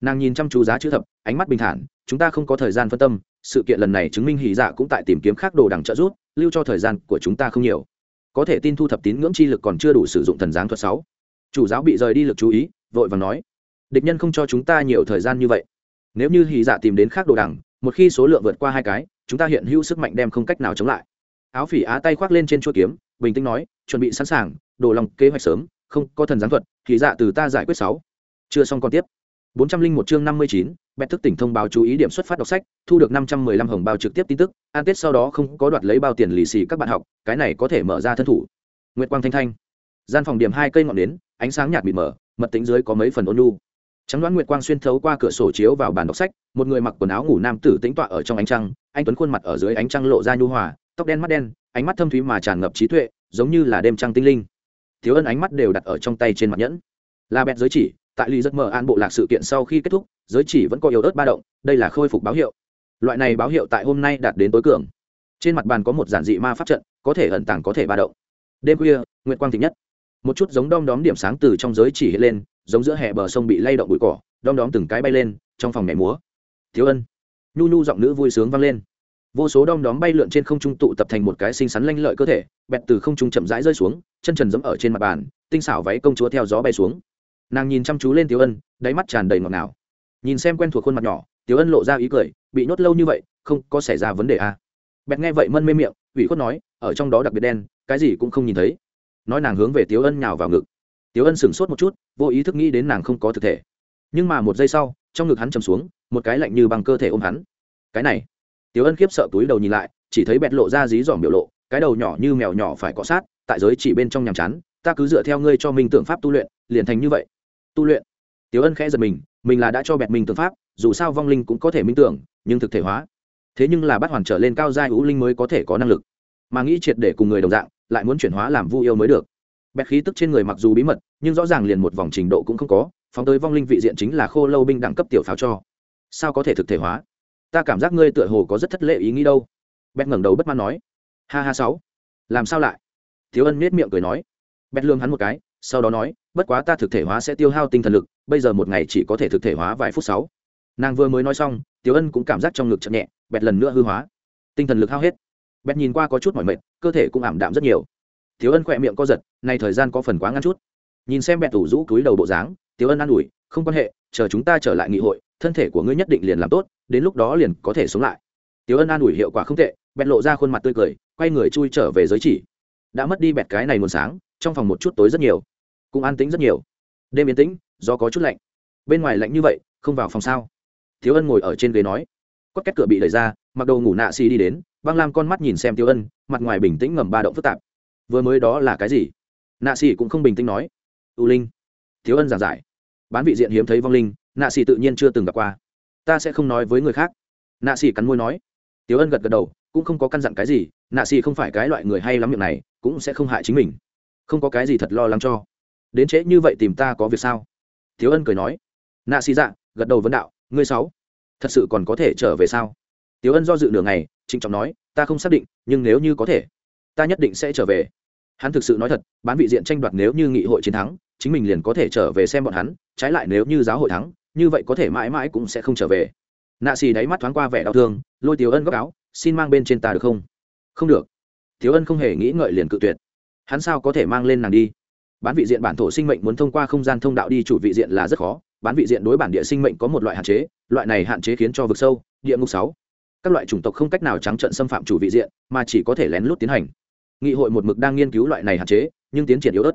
S1: Nàng nhìn chăm chú giá chữ thập ánh mắt bình thản chúng ta không có thời gian phân tâm sự kiện lần này chứng minh hỉ dạ cũng tại tìm kiếm khác đồ đằng trợ giúp, lưu cho thời gian của chúng ta không nhiều. Có thể tin thu thập tín ngưỡng chi lực còn chưa đủ sử dụng thần giáng thuật sáu. Chủ giáo bị rời đi lực chú ý vội vàng nói địch nhân không cho chúng ta nhiều thời gian như vậy. Nếu như hỉ dạ tìm đến khác đồ đằng một khi số lượng vượt qua hai cái chúng ta hiện hữu sức mạnh đem không cách nào chống lại. Áo phỉ á tay khoác lên trên chuôi kiếm bình tĩnh nói chuẩn bị sẵn sàng đồ lòng kế hoạch sớm không có thần giáng thuật thì dạ từ ta giải quyết sáu. Chưa xong còn tiếp. 401 chương 59, bẹt thức tỉnh thông báo chú ý điểm xuất phát đọc sách, thu được 515 hồng bao trực tiếp tin tức, an tết sau đó không có đoạt lấy bao tiền lì xì các bạn học, cái này có thể mở ra thân thủ. Nguyệt Quang Thanh Thanh. gian phòng điểm hai cây ngọn nến ánh sáng nhạt mịt mờ mật tính dưới có mấy phần ôn nhu. Trắng đoán nguyệt quang xuyên thấu qua cửa sổ chiếu vào bàn đọc sách một người mặc quần áo ngủ nam tử tĩnh tọa ở trong ánh trăng anh tuấn khuôn mặt ở dưới ánh trăng lộ ra nhu hòa tóc đen mắt đen ánh mắt thâm thúy mà tràn ngập trí tuệ giống như là đêm trăng tinh linh thiếu ân ánh mắt đều đặt ở trong tay trên mặt nhẫn. La bẹt giới chỉ, tại ly rất mờ an bộ lạc sự kiện sau khi kết thúc, giới chỉ vẫn có yếu ớt ba động, đây là khôi phục báo hiệu. Loại này báo hiệu tại hôm nay đạt đến tối cường. Trên mặt bàn có một giản dị ma pháp trận, có thể ẩn tàng có thể ba động. Đêm khuya, nguyệt quang thịnh nhất. Một chút giống đom đóm điểm sáng từ trong giới chỉ hiện lên, giống giữa hè bờ sông bị lay động bụi cỏ, đom đóm từng cái bay lên, trong phòng nhảy múa. Thiếu ân. Nhu nhu giọng nữ vui sướng vang lên vô số đom đóm bay lượn trên không trung tụ tập thành một cái xinh xắn lanh lợi cơ thể, bẹt từ không trung chậm rãi rơi xuống, chân trần dẫm ở trên mặt bàn, tinh xảo váy công chúa theo gió bay xuống. Nàng nhìn chăm chú lên tiểu ân, đáy mắt tràn đầy ngọt ngào. Nhìn xem quen thuộc khuôn mặt nhỏ, tiểu ân lộ ra ý cười, bị nhốt lâu như vậy, không có xảy ra vấn đề à. bẹt nghe vậy mân mê miệng, ủy khuất nói, ở trong đó đặc biệt đen, cái gì cũng không nhìn thấy. Nói nàng hướng về tiểu ân nhào vào ngực. Tiểu ân sửng sốt một chút, vô ý thức nghĩ đến nàng không có thực thể. Nhưng mà một giây sau, trong ngực hắn chầm xuống, một cái lạnh như bằng cơ thể ôm hắn. Cái này tiểu ân khiếp sợ túi đầu nhìn lại, chỉ thấy bẹt lộ ra dí dỏm biểu lộ, cái đầu nhỏ như mèo nhỏ phải cọ sát, tại giới chỉ bên trong nhàm chán, ta cứ dựa theo ngươi cho minh tượng pháp tu luyện, liền thành như vậy. Tu luyện? Tiểu ân khẽ giật mình mình là đã cho bẹt minh tượng pháp, dù sao vong linh cũng có thể minh tưởng, nhưng thực thể hóa. Thế nhưng là bắt hoàn trở lên cao giai ú linh mới có thể có năng lực. Mà nghĩ triệt để cùng người đồng dạng, lại muốn chuyển hóa làm vu yêu mới được. Bẹt khí tức trên người mặc dù bí mật, nhưng rõ ràng liền một vòng trình độ cũng không có, phóng tới vong linh vị diện chính là khô lâu binh đẳng cấp tiểu pháo cho. Sao có thể thực thể hóa? Ta cảm giác ngươi tựa hồ có rất thất lệ ý nghĩ đâu. Bẹt ngẩng đầu bất mãn nói. Ha ha sáu. Làm sao lại? Thiếu ân nết miệng cười nói. Bẹt lương hắn một cái, sau đó nói, bất quá ta thực thể hóa sẽ tiêu hao tinh thần lực, bây giờ một ngày chỉ có thể thực thể hóa vài phút sáu. Nàng vừa mới nói xong, tiểu ân cũng cảm giác trong ngực chậm nhẹ, bẹt lần nữa hư hóa. Tinh thần lực hao hết. Bẹt nhìn qua có chút mỏi mệt, cơ thể cũng ảm đạm rất nhiều. Tiểu ân khỏe miệng co giật này thời gian có phần quá ngắn chút. Nhìn xem bẹt tủ rũ túi đầu bộ dáng, tiểu ân an ủi, không quan hệ, chờ chúng ta trở lại nghị hội thân thể của ngươi nhất định liền làm tốt, đến lúc đó liền có thể sống lại. Tiếu ân an ủi hiệu quả không tệ, bẹt lộ ra khuôn mặt tươi cười, quay người chui trở về giới chỉ. Đã mất đi bẹt cái này nguồn sáng, trong phòng một chút tối rất nhiều. Cũng an tĩnh rất nhiều. Đêm yên tĩnh do có chút lạnh. Bên ngoài lạnh như vậy, không vào phòng sao? Thiếu ân ngồi ở trên ghế nói. Quất két cửa bị đẩy ra, mặc đồ ngủ nạ xì đi đến, băng lam con mắt nhìn xem tiêu ân, mặt ngoài bình tĩnh ngầm ba động phức tạp. Vừa mới đó là cái gì? Nạ xì cũng không bình tĩnh nói. Ưu linh. Thiếu ân giảng giải. Bán vị diện hiếm thấy vong linh nạ xỉ tự nhiên chưa từng gặp qua. Ta sẽ không nói với người khác. Nạ xỉ cắn môi nói. Tiếu ân gật gật đầu, cũng không có căn dặn cái gì, nạ xỉ không phải cái loại người hay lắm miệng này, cũng sẽ không hại chính mình. Không có cái gì thật lo lắng cho. Đến trễ như vậy tìm ta có việc sao? Tiếu ân cười nói. Nạ xỉ dạ gật đầu vấn đạo, ngươi sáu, thật sự còn có thể trở về sao? Tiếu ân do dự nửa ngày, trịnh trọng nói, ta không xác định, nhưng nếu như có thể, ta nhất định sẽ trở về. Hắn thực sự nói thật, bán vị diện tranh đoạt nếu như nghị hội chiến thắng, chính mình liền có thể trở về xem bọn hắn, trái lại nếu như giáo hội thắng như vậy có thể mãi mãi cũng sẽ không trở về. Nạ xì đáy mắt thoáng qua vẻ đau thương, lôi tiểu ân góc áo, xin mang bên trên ta được không? Không được. Tiểu ân không hề nghĩ ngợi liền cự tuyệt. Hắn sao có thể mang lên nàng đi? Bán vị diện bản thổ sinh mệnh muốn thông qua không gian thông đạo đi chủ vị diện là rất khó, bán vị diện đối bản địa sinh mệnh có một loại hạn chế, loại này hạn chế khiến cho vực sâu, địa ngục sáu. Các loại chủng tộc không cách nào trắng trận xâm phạm chủ vị diện, mà chỉ có thể lén lút tiến hành. Nghị hội một mực đang nghiên cứu loại này hạn chế, nhưng tiến triển yếu ớt.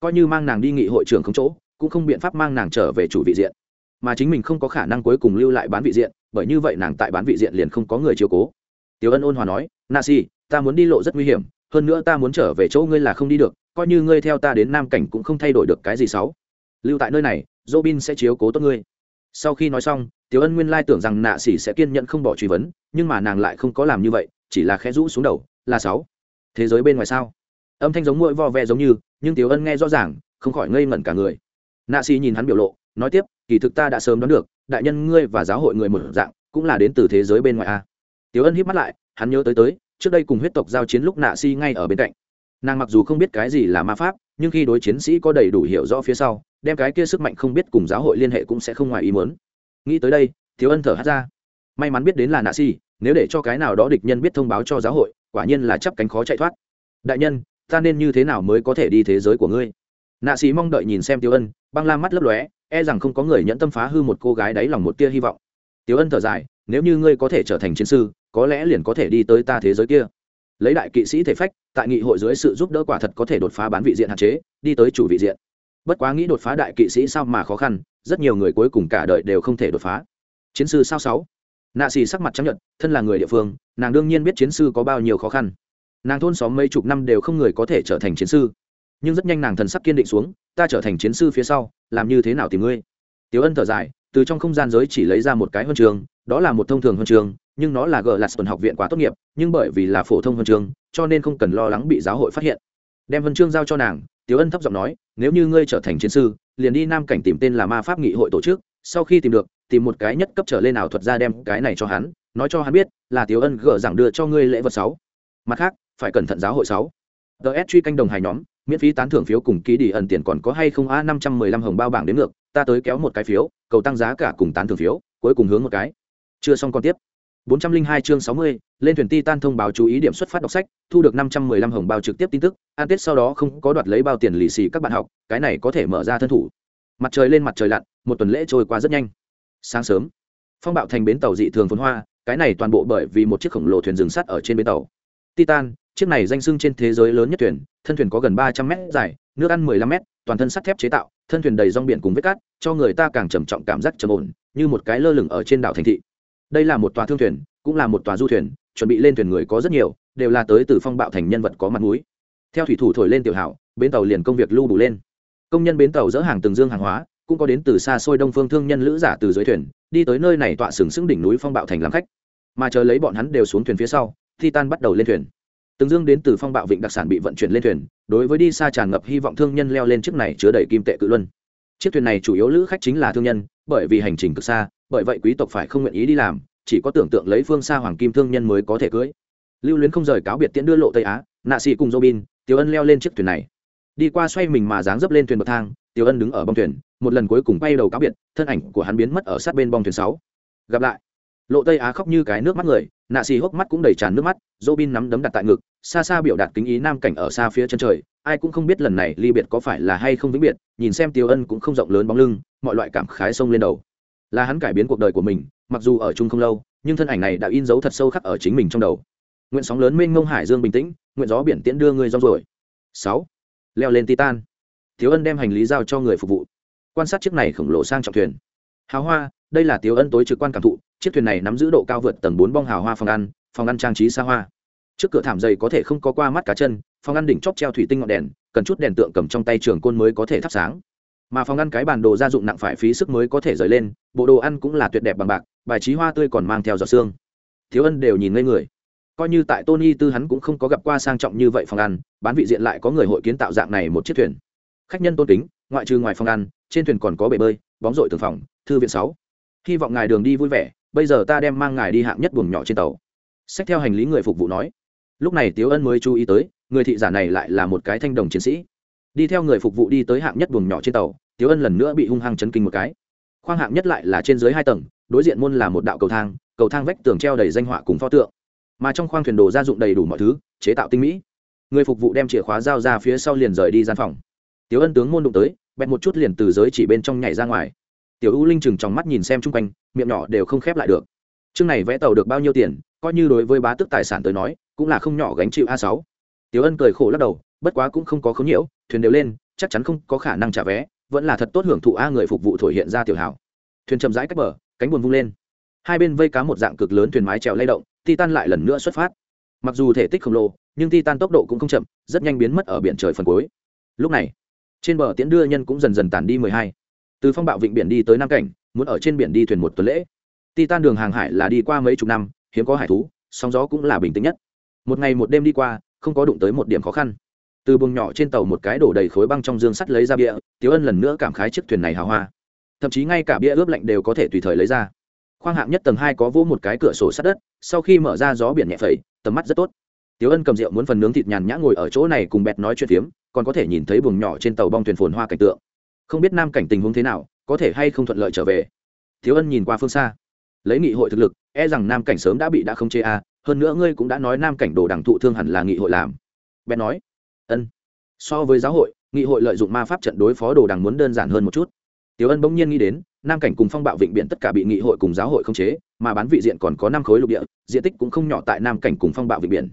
S1: Coi như mang nàng đi nghị hội trưởng không chỗ, cũng không biện pháp mang nàng trở về chủ vị diện mà chính mình không có khả năng cuối cùng lưu lại bán vị diện, bởi như vậy nàng tại bán vị diện liền không có người chiếu cố. Tiểu ân ôn hòa nói na si ta muốn đi lộ rất nguy hiểm, hơn nữa ta muốn trở về chỗ ngươi là không đi được, coi như ngươi theo ta đến nam cảnh cũng không thay đổi được cái gì xấu. Lưu tại nơi này, robin sẽ chiếu cố tốt ngươi. Sau khi nói xong, tiểu ân nguyên lai tưởng rằng nạ xỉ sẽ kiên nhẫn không bỏ truy vấn, nhưng mà nàng lại không có làm như vậy, chỉ là khẽ rũ xuống đầu, là sáu. Thế giới bên ngoài sao? Âm thanh giống mũi vo ve giống như, nhưng tiểu ân nghe rõ ràng, không khỏi ngây ngẩn cả người. Nạ xỉ nhìn hắn biểu lộ, nói tiếp kỳ thực ta đã sớm đoán được, đại nhân ngươi và giáo hội người một dạng, cũng là đến từ thế giới bên ngoài a. Tiểu ân híp mắt lại, hắn nhớ tới tới, trước đây cùng huyết tộc giao chiến lúc nạ si ngay ở bên cạnh. Nàng mặc dù không biết cái gì là ma pháp, nhưng khi đối chiến sĩ có đầy đủ hiểu rõ phía sau, đem cái kia sức mạnh không biết cùng giáo hội liên hệ cũng sẽ không ngoài ý muốn. Nghĩ tới đây thiếu ân thở hát ra. May mắn biết đến là nạ si, nếu để cho cái nào đó địch nhân biết thông báo cho giáo hội, quả nhiên là chấp cánh khó chạy thoát. Đại nhân, ta nên như thế nào mới có thể đi thế giới của ngươi? Nạ sĩ mong đợi nhìn xem tiêu ân, băng la mắt lấp lóe e rằng không có người nhẫn tâm phá hư một cô gái đáy lòng một tia hy vọng. Tiêu ân thở dài, nếu như ngươi có thể trở thành chiến sư, có lẽ liền có thể đi tới ta thế giới kia. Lấy đại kỵ sĩ thể phách, tại nghị hội dưới sự giúp đỡ quả thật có thể đột phá bán vị diện hạn chế, đi tới chủ vị diện. Bất quá nghĩ đột phá đại kỵ sĩ sao mà khó khăn, rất nhiều người cuối cùng cả đời đều không thể đột phá. Chiến sư sao sáu? Nạ xì sắc mặt chấp nhận thân là người địa phương, nàng đương nhiên biết chiến sư có bao nhiêu khó khăn. Nàng thôn xóm mấy chục năm đều không người có thể trở thành chiến sư nhưng rất nhanh nàng thần sắc kiên định xuống, ta trở thành chiến sư phía sau, làm như thế nào tìm ngươi? Tiểu ân thở dài, từ trong không gian giới chỉ lấy ra một cái huân trường, đó là một thông thường huân trường, nhưng nó là gờ lạt tuần học viện quá tốt nghiệp, nhưng bởi vì là phổ thông huân trường, cho nên không cần lo lắng bị giáo hội phát hiện. Đem huân chương giao cho nàng, Tiểu ân thấp giọng nói, nếu như ngươi trở thành chiến sư, liền đi nam cảnh tìm tên là ma pháp nghị hội tổ chức, sau khi tìm được, tìm một cái nhất cấp trở lên ảo thuật ra đem cái này cho hắn, nói cho hắn biết là Tiểu ân gỡ giảng đưa cho ngươi lễ vật sáu. Mặt khác, phải cẩn thận giáo hội sáu. Ts truy canh đồng hài nhóm miễn phí tán thưởng phiếu cùng ký đi ẩn tiền còn có hay không a năm trăm mười lăm hồng bao bảng đến ngược ta tới kéo một cái phiếu cầu tăng giá cả cùng tán thưởng phiếu cuối cùng hướng một cái chưa xong còn tiếp 402 chương 60, lên thuyền Titan thông báo chú ý điểm xuất phát đọc sách, thu được 515 hồng bao trực tiếp tin tức, an tết sau đó không có đoạt lấy bao tiền lì xì các bạn học, cái này có thể mở ra thân thủ. Mặt trời lên mặt trời lặn, một tuần lễ trôi qua rất nhanh. Sáng sớm, phong bạo thành bến tàu dị thường phồn hoa, cái này toàn bộ bởi vì một chiếc khổng lồ thuyền dừng sắt ở trên bến tàu. Titan, chiếc này danh sưng trên thế giới lớn nhất thuyền, thân thuyền có gần 300 mét dài, nước ăn 15 mét, toàn thân sắt thép chế tạo, thân thuyền đầy rong biển cùng vết cát, cho người ta càng trầm trọng cảm giác trầm ổn, như một cái lơ lửng ở trên đảo thành thị. Đây là một tòa thương thuyền cũng là một tòa du thuyền chuẩn bị lên thuyền người có rất nhiều đều là tới từ phong bạo thành nhân vật có mặt mũi. Theo thủy thủ thổi lên tiểu hảo bến tàu liền công việc lưu đủ lên. Công nhân bến tàu dỡ hàng từng dương hàng hóa cũng có đến từ xa xôi đông phương thương nhân lữ giả từ dưới thuyền đi tới nơi này tọa sừng sững đỉnh núi phong bạo thành làm khách. Mà chờ lấy bọn hắn đều xuống thuyền phía sau titan bắt đầu lên thuyền từng dương đến từ phong bạo vịnh đặc sản bị vận chuyển lên thuyền, đối với đi xa tràn ngập hy vọng thương nhân leo lên chiếc này chứa đầy kim tệ cự luân. Chiếc thuyền này chủ yếu lữ khách chính là thương nhân, bởi vì hành trình cực xa, bởi vậy quý tộc phải không nguyện ý đi làm, chỉ có tưởng tượng lấy phương xa hoàng kim thương nhân mới có thể cưới. Lưu luyến không rời cáo biệt tiễn đưa lộ tây á, nạ sĩ cùng robin, tiểu ân leo lên chiếc thuyền này. Đi qua xoay mình mà dáng dấp lên thuyền bậc thang, tiểu ân đứng ở bong thuyền, một lần cuối cùng bay đầu cáo biệt, thân ảnh của hắn biến mất ở sát bên bong thuyền sáu. Gặp lại. Lộ tây á khóc như cái nước mắt người nạ xì hốc mắt cũng đầy tràn nước mắt, robin nắm đấm đặt tại ngực, xa xa biểu đạt kính ý nam cảnh ở xa phía chân trời. Ai cũng không biết lần này ly biệt có phải là hay không vĩnh biệt, nhìn xem tiêu ân cũng không rộng lớn bóng lưng, mọi loại cảm khái sông lên đầu. Là hắn cải biến cuộc đời của mình, mặc dù ở chung không lâu, nhưng thân ảnh này đã in dấu thật sâu khắc ở chính mình trong đầu. Nguyện sóng lớn mênh ngông hải dương bình tĩnh, nguyện gió biển tiễn đưa người rong rồi sáu. Leo lên titan. Thiếu ân đem hành lý giao cho người phục vụ. Quan sát chiếc này khổng lồ sang trọng thuyền. Hào hoa đây là tiếu ân tối trực quan cảm thụ, chiếc thuyền này nắm giữ độ cao vượt tầng bốn bong hào hoa phòng ăn phòng ăn trang trí xa hoa. Trước cửa thảm dày có thể không có qua mắt cá chân, phòng ăn đỉnh chóp treo thủy tinh ngọn đèn, cần chút đèn tượng cầm trong tay trường côn mới có thể thắp sáng. Mà phòng ăn cái bản đồ gia dụng nặng phải phí sức mới có thể rời lên, bộ đồ ăn cũng là tuyệt đẹp bằng bạc, bài trí hoa tươi còn mang theo giọt xương thiếu ân đều nhìn ngây người. Coi như tại tony tư hắn cũng không có gặp qua sang trọng như vậy phòng ăn, bán vị diện lại có người hội kiến tạo dạng này một chiếc thuyền. Khách nhân tôn kính, ngoại trừ ngoài phòng ăn, trên thuyền còn có bể bơi, bóng rội tường phòng, thư viện sáu hy vọng ngài đường đi vui vẻ, bây giờ ta đem mang ngài đi hạng nhất buồng nhỏ trên tàu. Xét theo hành lý người phục vụ nói. Lúc này tiếu ân mới chú ý tới, người thị giả này lại là một cái thanh đồng chiến sĩ. Đi theo người phục vụ đi tới hạng nhất buồng nhỏ trên tàu, tiếu ân lần nữa bị hung hăng chấn kinh một cái. Khoang hạng nhất lại là trên dưới hai tầng, đối diện môn là một đạo cầu thang cầu thang vách tường treo đầy danh họa cùng pho tượng. Mà trong khoang thuyền đồ gia dụng đầy đủ mọi thứ, chế tạo tinh mỹ. Người phục vụ đem chìa khóa giao ra phía sau liền rời đi gian phòng. Tiếu ân tướng môn đụng tới, bẹt một chút liền từ giới chỉ bên trong nhảy ra ngoài tiểu u linh chừng trong mắt nhìn xem chung quanh, miệng nhỏ đều không khép lại được. Chương này vẽ tàu được bao nhiêu tiền, coi như đối với bá tức tài sản tới nói, cũng là không nhỏ gánh chịu a sáu. Tiểu ân cười khổ lắc đầu, bất quá cũng không có khống nhiễu, thuyền đều lên, chắc chắn không có khả năng trả vé, vẫn là thật tốt hưởng thụ a người phục vụ thổi hiện ra tiểu hảo thuyền chậm rãi cách bờ, cánh buồn vung lên. Hai bên vây cá một dạng cực lớn thuyền mái trèo lay động, titan lại lần nữa xuất phát. Mặc dù thể tích khổng lồ, nhưng titan tốc độ cũng không chậm, rất nhanh biến mất ở biển trời phần cuối. Lúc này, trên bờ tiễn đưa nhân cũng dần dần tàn đi mười hai từ phong bạo vịnh biển đi tới nam cảnh, muốn ở trên biển đi thuyền một tuần lễ. Titan đường hàng hải là đi qua mấy chục năm, hiếm có hải thú, sóng gió cũng là bình tĩnh nhất. Một ngày một đêm đi qua, không có đụng tới một điểm khó khăn. Từ buồng nhỏ trên tàu một cái đổ đầy khối băng trong dương sắt lấy ra bia, tiếu ân lần nữa cảm khái chiếc thuyền này hào hoa. Thậm chí ngay cả bia ướp lạnh đều có thể tùy thời lấy ra. Khoang hạng nhất tầng hai có vỗ một cái cửa sổ sát đất, sau khi mở ra gió biển nhẹ phẩy, tầm mắt rất tốt. Tiếu ân cầm rượu muốn phần nướng thịt nhàn nhã ngồi ở chỗ này cùng bẹt nói chuyện phiếm, còn có thể nhìn thấy buồng nhỏ trên tàu bong thuyền phồn hoa cảnh tượng không biết nam cảnh tình huống thế nào, có thể hay không thuận lợi trở về. Thiếu ân nhìn qua phương xa. Lấy nghị hội thực lực e rằng nam cảnh sớm đã bị đã không chế a hơn nữa ngươi cũng đã nói nam cảnh đồ đảng thụ thương hẳn là nghị hội làm. Bèn nói, ân. So với giáo hội, nghị hội lợi dụng ma pháp trận đối phó đồ đằng muốn đơn giản hơn một chút. Tiểu ân bỗng nhiên nghĩ đến, nam cảnh cùng phong bạo vịnh biển tất cả bị nghị hội cùng giáo hội không chế, mà bán vị diện còn có năm khối lục địa, diện tích cũng không nhỏ tại nam cảnh cùng phong bạo vịnh biển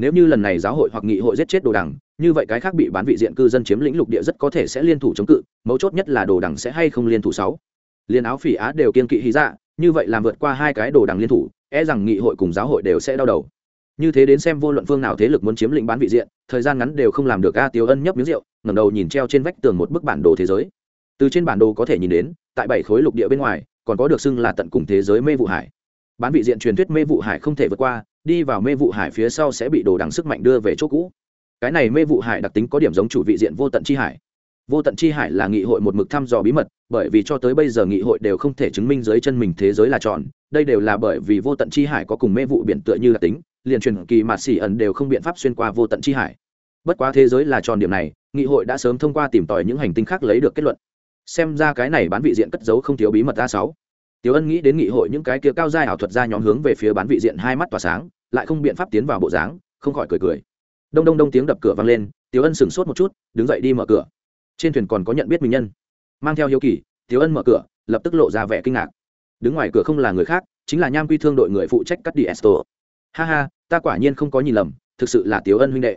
S1: nếu như lần này giáo hội hoặc nghị hội giết chết đồ đằng, như vậy cái khác bị bán vị diện cư dân chiếm lĩnh lục địa rất có thể sẽ liên thủ chống cự, mấu chốt nhất là đồ đằng sẽ hay không liên thủ sáu. Liên áo phỉ á đều kiên kỵ hí dạ như vậy làm vượt qua hai cái đồ đằng liên thủ e rằng nghị hội cùng giáo hội đều sẽ đau đầu. Như thế đến xem vô luận phương nào thế lực muốn chiếm lĩnh bán vị diện, thời gian ngắn đều không làm được a tiêu ân nhấp miếng rượu, ngẩng đầu nhìn treo trên vách tường một bức bản đồ thế giới. Từ trên bản đồ có thể nhìn đến, tại bảy khối lục địa bên ngoài, còn có được xưng là tận cùng thế giới mê vụ hải. Bán vị diện truyền thuyết mê vụ hải không thể vượt qua đi vào mê vụ hải phía sau sẽ bị đồ đằng sức mạnh đưa về chỗ cũ. Cái này mê vụ hải đặc tính có điểm giống chủ vị diện vô tận chi hải. Vô tận chi hải là nghị hội một mực thăm dò bí mật, bởi vì cho tới bây giờ nghị hội đều không thể chứng minh dưới chân mình thế giới là tròn, đây đều là bởi vì vô tận chi hải có cùng mê vụ biển tựa như là tính, liền truyền kỳ mạt xỉ ẩn đều không biện pháp xuyên qua vô tận chi hải. Bất quá thế giới là tròn điểm này, nghị hội đã sớm thông qua tìm tòi những hành tinh khác lấy được kết luận. Xem ra cái này bán vị diện cất giấu không thiếu bí mật a sáu. Tiểu Ân nghĩ đến nghị hội những cái kia cao giai ảo thuật ra nhóm hướng về phía bán vị diện hai mắt tỏa sáng, lại không biện pháp tiến vào bộ dáng, không khỏi cười cười. Đông đông đông tiếng đập cửa vang lên, Tiểu Ân sững sốt một chút, đứng dậy đi mở cửa. Trên thuyền còn có nhận biết mình nhân. Mang theo hiếu kỳ, Tiểu Ân mở cửa, lập tức lộ ra vẻ kinh ngạc. Đứng ngoài cửa không là người khác, chính là Nham Quy Thương đội người phụ trách cắt đi Esto. Ha ha, ta quả nhiên không có nhìn lầm, thực sự là Tiểu Ân huynh đệ.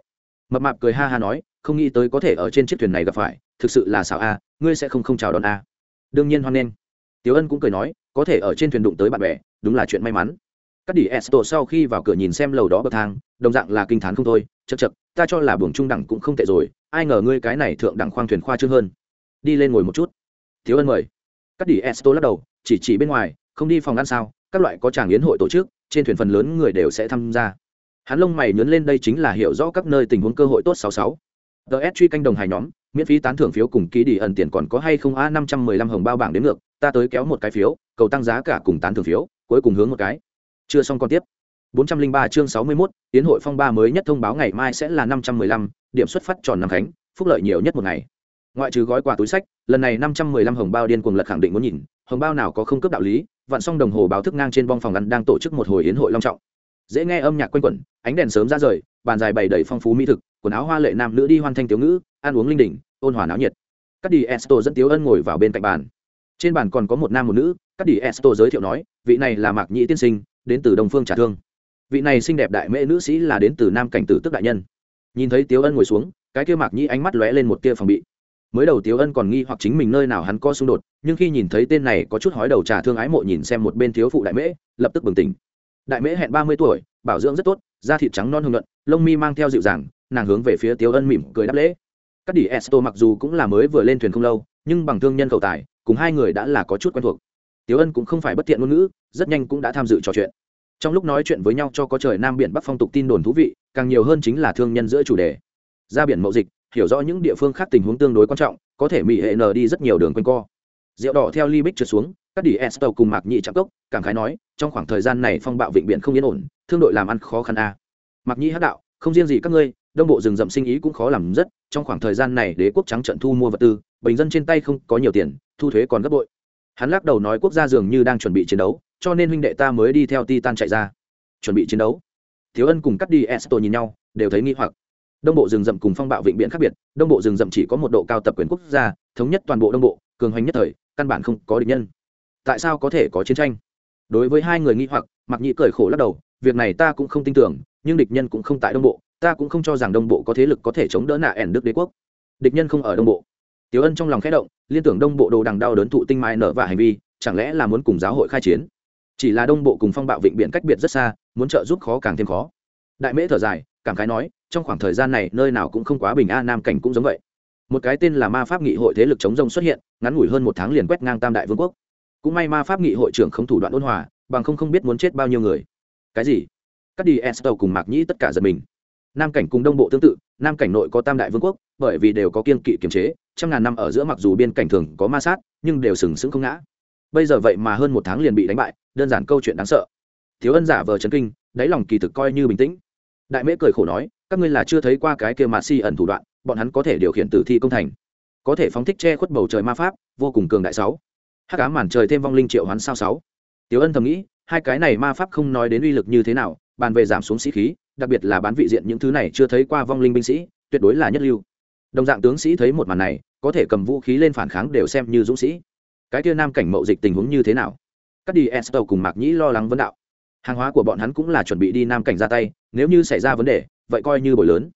S1: Mập mạp cười ha ha nói, không nghĩ tới có thể ở trên chiếc thuyền này gặp phải, thực sự là xảo a, ngươi sẽ không không chào đón a. Đương nhiên hoan nghênh. Tiểu Ân cũng cười nói, có thể ở trên thuyền đụng tới bạn bè, đúng là chuyện may mắn. Các đỉ esto sau khi vào cửa nhìn xem lầu đó bậc thang, đồng dạng là kinh t h á n không thôi chật chật ta cho là buồng trung đẳng cũng không tệ rồi, ai ngờ ngươi cái này thượng đẳng khoang thuyền khoa trương hơn. Đi lên ngồi một chút. Thiếu ân mời. Các đỉ esto lắc đầu, chỉ chỉ bên ngoài, không đi phòng ăn sao, các loại có tràng yến hội tổ chức, trên thuyền phần lớn người đều sẽ tham gia. Hắn lông mày nhấn lên đây chính là hiểu rõ các nơi tình huống cơ hội tốt sáu sáu. Ts truy canh đồng hài nhóm, miễn phí tán thưởng phiếu cùng ký đi ẩn tiền còn có hay không? A năm trăm mười lăm hồng bao bảng đến ngược ta tới kéo một cái phiếu cầu tăng giá cả cùng tán thưởng phiếu cuối cùng hướng một cái chưa xong còn tiếp 403 chương 61, tiến hội phong ba mới nhất thông báo ngày mai sẽ là 515, điểm xuất phát tròn năm khánh, phúc lợi nhiều nhất một ngày. Ngoại trừ gói quà túi sách, lần này 515 hồng bao điên cuồng lật khẳng định muốn nhìn, hồng bao nào có không cấp đạo lý, vạn song đồng hồ báo thức ngang trên bong phòng ăn đang tổ chức một hồi yến hội long trọng. Dễ nghe âm nhạc quanh quẩn, ánh đèn sớm ra rời, bàn dài bày đầy phong phú mỹ thực, quần áo hoa lệ nam nữ đi hoan thanh tiểu ngữ, ăn uống linh đình, ôn hòa náo nhiệt. các đi Esto dẫn Tiếu Ân ngồi vào bên cạnh bàn trên bàn còn có một nam một nữ các đi esto giới thiệu nói, vị này là mạc nhĩ tiên sinh, đến từ đồng phương trả thương. Vị này xinh đẹp đại mễ nữ sĩ là đến từ nam cảnh tử tức đại nhân. Nhìn thấy tiếu ân ngồi xuống, cái kia mạc nhĩ ánh mắt lóe lên một tia phòng bị. Mới đầu tiếu ân còn nghi hoặc chính mình nơi nào hắn có xung đột, nhưng khi nhìn thấy tên này có chút hói đầu trà thương ái mộ nhìn xem một bên thiếu phụ đại mễ, lập tức bừng tỉnh. Đại mễ hẹn ba mươi tuổi, bảo dưỡng rất tốt, da thịt trắng non hương luận lông mi mang theo dịu dàng, nàng hướng về phía tiếu ân mỉm cười đáp lễ. Các đỉ esto mặc dù cũng là mới vừa lên thuyền không lâu, nhưng bằng thương nhân cầu tài cùng hai người đã là có chút quen thuộc. Tiếu ân cũng không phải bất tiện ngôn ngữ, rất nhanh cũng đã tham dự trò chuyện. Trong lúc nói chuyện với nhau cho có trời nam biển bắc phong tục tin đồn thú vị, càng nhiều hơn chính là thương nhân giữa chủ đề. Ra biển mậu dịch, hiểu rõ những địa phương khác tình huống tương đối quan trọng, có thể mỹ hệ n đi rất nhiều đường quanh co. Rượu đỏ theo ly bích trượt xuống, các đỉ estel cùng mạc nhị chạm cốc, cảm khái nói, trong khoảng thời gian này phong bạo vịnh biển không yên ổn, thương đội làm ăn khó khăn a. À. mạc nhị hát đạo, không riêng gì các ngươi đông bộ rừng rậm sinh ý cũng khó làm rất, trong khoảng thời gian này đế quốc trắng trận thu mua vật tư, bình dân trên tay không có nhiều tiền, thu thuế còn gấp bội. Hắn lắc đầu nói quốc gia dường như đang chuẩn bị chiến đấu, cho nên huynh đệ ta mới đi theo titan chạy ra. Chuẩn bị chiến đấu. Thiếu ân cùng cắt đi esto nhìn nhau, đều thấy nghi hoặc. Đông bộ rừng rậm cùng phong bạo vịnh biển khác biệt, đông bộ rừng rậm chỉ có một độ cao tập quyền quốc gia, thống nhất toàn bộ đông bộ, cường hoành nhất thời, căn bản không có địch nhân. Tại sao có thể có chiến tranh? Đối với hai người nghi hoặc mặc nhị cười khổ lắc đầu, việc này ta cũng không tin tưởng, nhưng địch nhân cũng không tại đông bộ ta cũng không cho rằng đông bộ có thế lực có thể chống đỡ nạ ẻn đức đế quốc địch nhân không ở đông bộ Tiểu Ân trong lòng khẽ động, liên tưởng Đông Bộ đồ đằng đau đớn thụ tinh mai nở và hành vi, chẳng lẽ là muốn cùng giáo hội khai chiến? Chỉ là Đông Bộ cùng Phong Bạo Vịnh biển cách biệt rất xa, muốn trợ giúp khó càng thêm khó. Đại Mễ thở dài, cảm khái nói, trong khoảng thời gian này nơi nào cũng không quá bình an, Nam cảnh cũng giống vậy. Một cái tên là Ma Pháp Nghị hội thế lực chống rông xuất hiện, ngắn ngủi hơn một tháng liền quét ngang Tam Đại Vương quốc. Cũng may Ma Pháp Nghị hội trưởng không thủ đoạn ôn hòa, bằng không không biết muốn chết bao nhiêu người. Cái gì? Cắt đi Estel cùng Mạc Nhĩ tất cả giật mình. Nam cảnh cùng Đông Bộ tương tự, Nam cảnh nội có Tam Đại Vương quốc, bởi vì đều có kiên kỵ kiềm chế, trăm ngàn năm ở giữa mặc dù biên cảnh thường có ma sát nhưng đều sừng sững không ngã. Bây giờ vậy mà hơn một tháng liền bị đánh bại đơn giản câu chuyện đáng sợ. Thiếu ân giả vờ chấn kinh đáy lòng kỳ thực coi như bình tĩnh. Đại mễ cười khổ nói các ngươi là chưa thấy qua cái kia mà si ẩn thủ đoạn bọn hắn có thể điều khiển tử thi công thành. Có thể phóng thích che khuất bầu trời ma pháp vô cùng cường đại sáu. Hắc ám màn trời thêm vong linh triệu hắn sao sáu. Tiếu ân thầm nghĩ hai cái này ma pháp không nói đến uy lực như thế nào bàn về giảm xuống sĩ khí đặc biệt là bán vị diện những thứ này chưa thấy qua vong linh binh sĩ, tuyệt đối là nhất lưu. Đồng dạng tướng sĩ thấy một màn này, có thể cầm vũ khí lên phản kháng đều xem như dũng sĩ. Cái kia nam cảnh mậu dịch tình huống như thế nào? Các đi esto cùng mạc nhĩ lo lắng vấn đạo. Hàng hóa của bọn hắn cũng là chuẩn bị đi nam cảnh ra tay, nếu như xảy ra vấn đề, vậy coi như bồi lớn.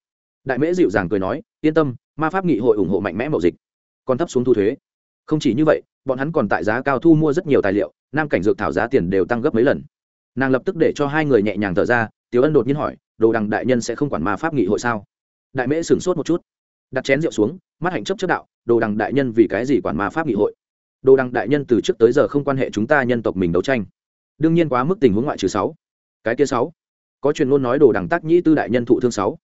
S1: Đại mễ dịu dàng cười nói, yên tâm, ma pháp nghị hội ủng hộ mạnh mẽ mậu dịch. Còn thấp xuống thu thuế. Không chỉ như vậy, bọn hắn còn tại giá cao thu mua rất nhiều tài liệu, nam cảnh dược thảo giá tiền đều tăng gấp mấy lần. Nàng lập tức để cho hai người nhẹ nhàng thở ra tiếu ân đột nhiên hỏi đồ đằng đại nhân sẽ không quản ma pháp nghị hội sao? Đại mễ sửng sốt một chút, đặt chén rượu xuống, mắt hạnh chấp chất đạo, đồ đằng đại nhân vì cái gì quản ma pháp nghị hội? Đồ đằng đại nhân từ trước tới giờ không quan hệ chúng ta nhân tộc mình đấu tranh. Đương nhiên quá mức tình huống ngoại trừ sáu. Cái kia sáu. Có truyền ngôn nói đồ đằng tác nhĩ tư đại nhân thụ thương sáu.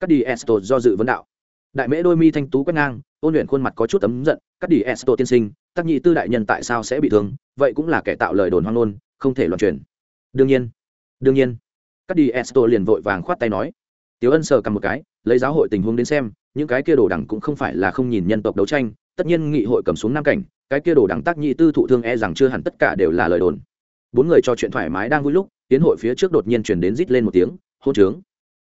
S1: Cắt đi esto do dự vấn đạo. Đại mễ đôi mi thanh tú quét ngang, ôn luyện khuôn mặt có chút ấm giận, cắt đi esto tiên sinh, tác nhĩ tư đại nhân tại sao sẽ bị thương? Vậy cũng là kẻ tạo lời đồn hoang ngôn, không thể loạn truyền. Đương nhiên đương nhiên cắt đi esto liền vội vàng khoát tay nói. Tiểu ân sờ cầm một cái, lấy giáo hội tình huống đến xem, những cái kia đồ đẳng cũng không phải là không nhìn nhân tộc đấu tranh, tất nhiên nghị hội cầm xuống nam cảnh, cái kia đồ đẳng tác nhị tư thụ thương e rằng chưa hẳn tất cả đều là lời đồn. Bốn người trò chuyện thoải mái đang vui lúc, tiến hội phía trước đột nhiên chuyển đến rít lên một tiếng, hôn trướng.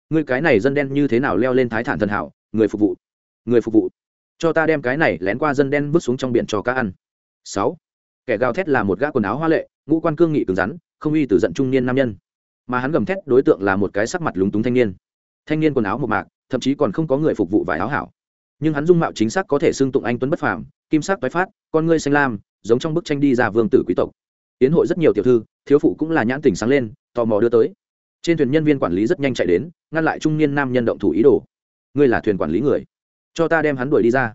S1: Người cái này dân đen như thế nào leo lên thái thản thần hảo, người phục vụ. Người phục vụ. Cho ta đem cái này lén qua dân đen vứt xuống trong biển cho cá ăn. Sáu. Kẻ gào thét là một gã quần áo hoa lệ, ngũ quan cương nghị cứng rắn, không uy từ giận trung niên nam nhân mà hắn gầm thét đối tượng là một cái sắc mặt lúng túng thanh niên. Thanh niên quần áo một mạc, thậm chí còn không có người phục vụ vải áo hảo. Nhưng hắn dung mạo chính xác có thể xưng tụng anh tuấn bất phàm, kim sắc tái phát, con ngươi xanh lam, giống trong bức tranh đi ra vương tử quý tộc. Tiến hội rất nhiều tiểu thư, thiếu phụ cũng là nhãn tình sáng lên, tò mò đưa tới. Trên thuyền nhân viên quản lý rất nhanh chạy đến, ngăn lại trung niên nam nhân động thủ ý đồ. Ngươi là thuyền quản lý người? Cho ta đem hắn đuổi đi ra.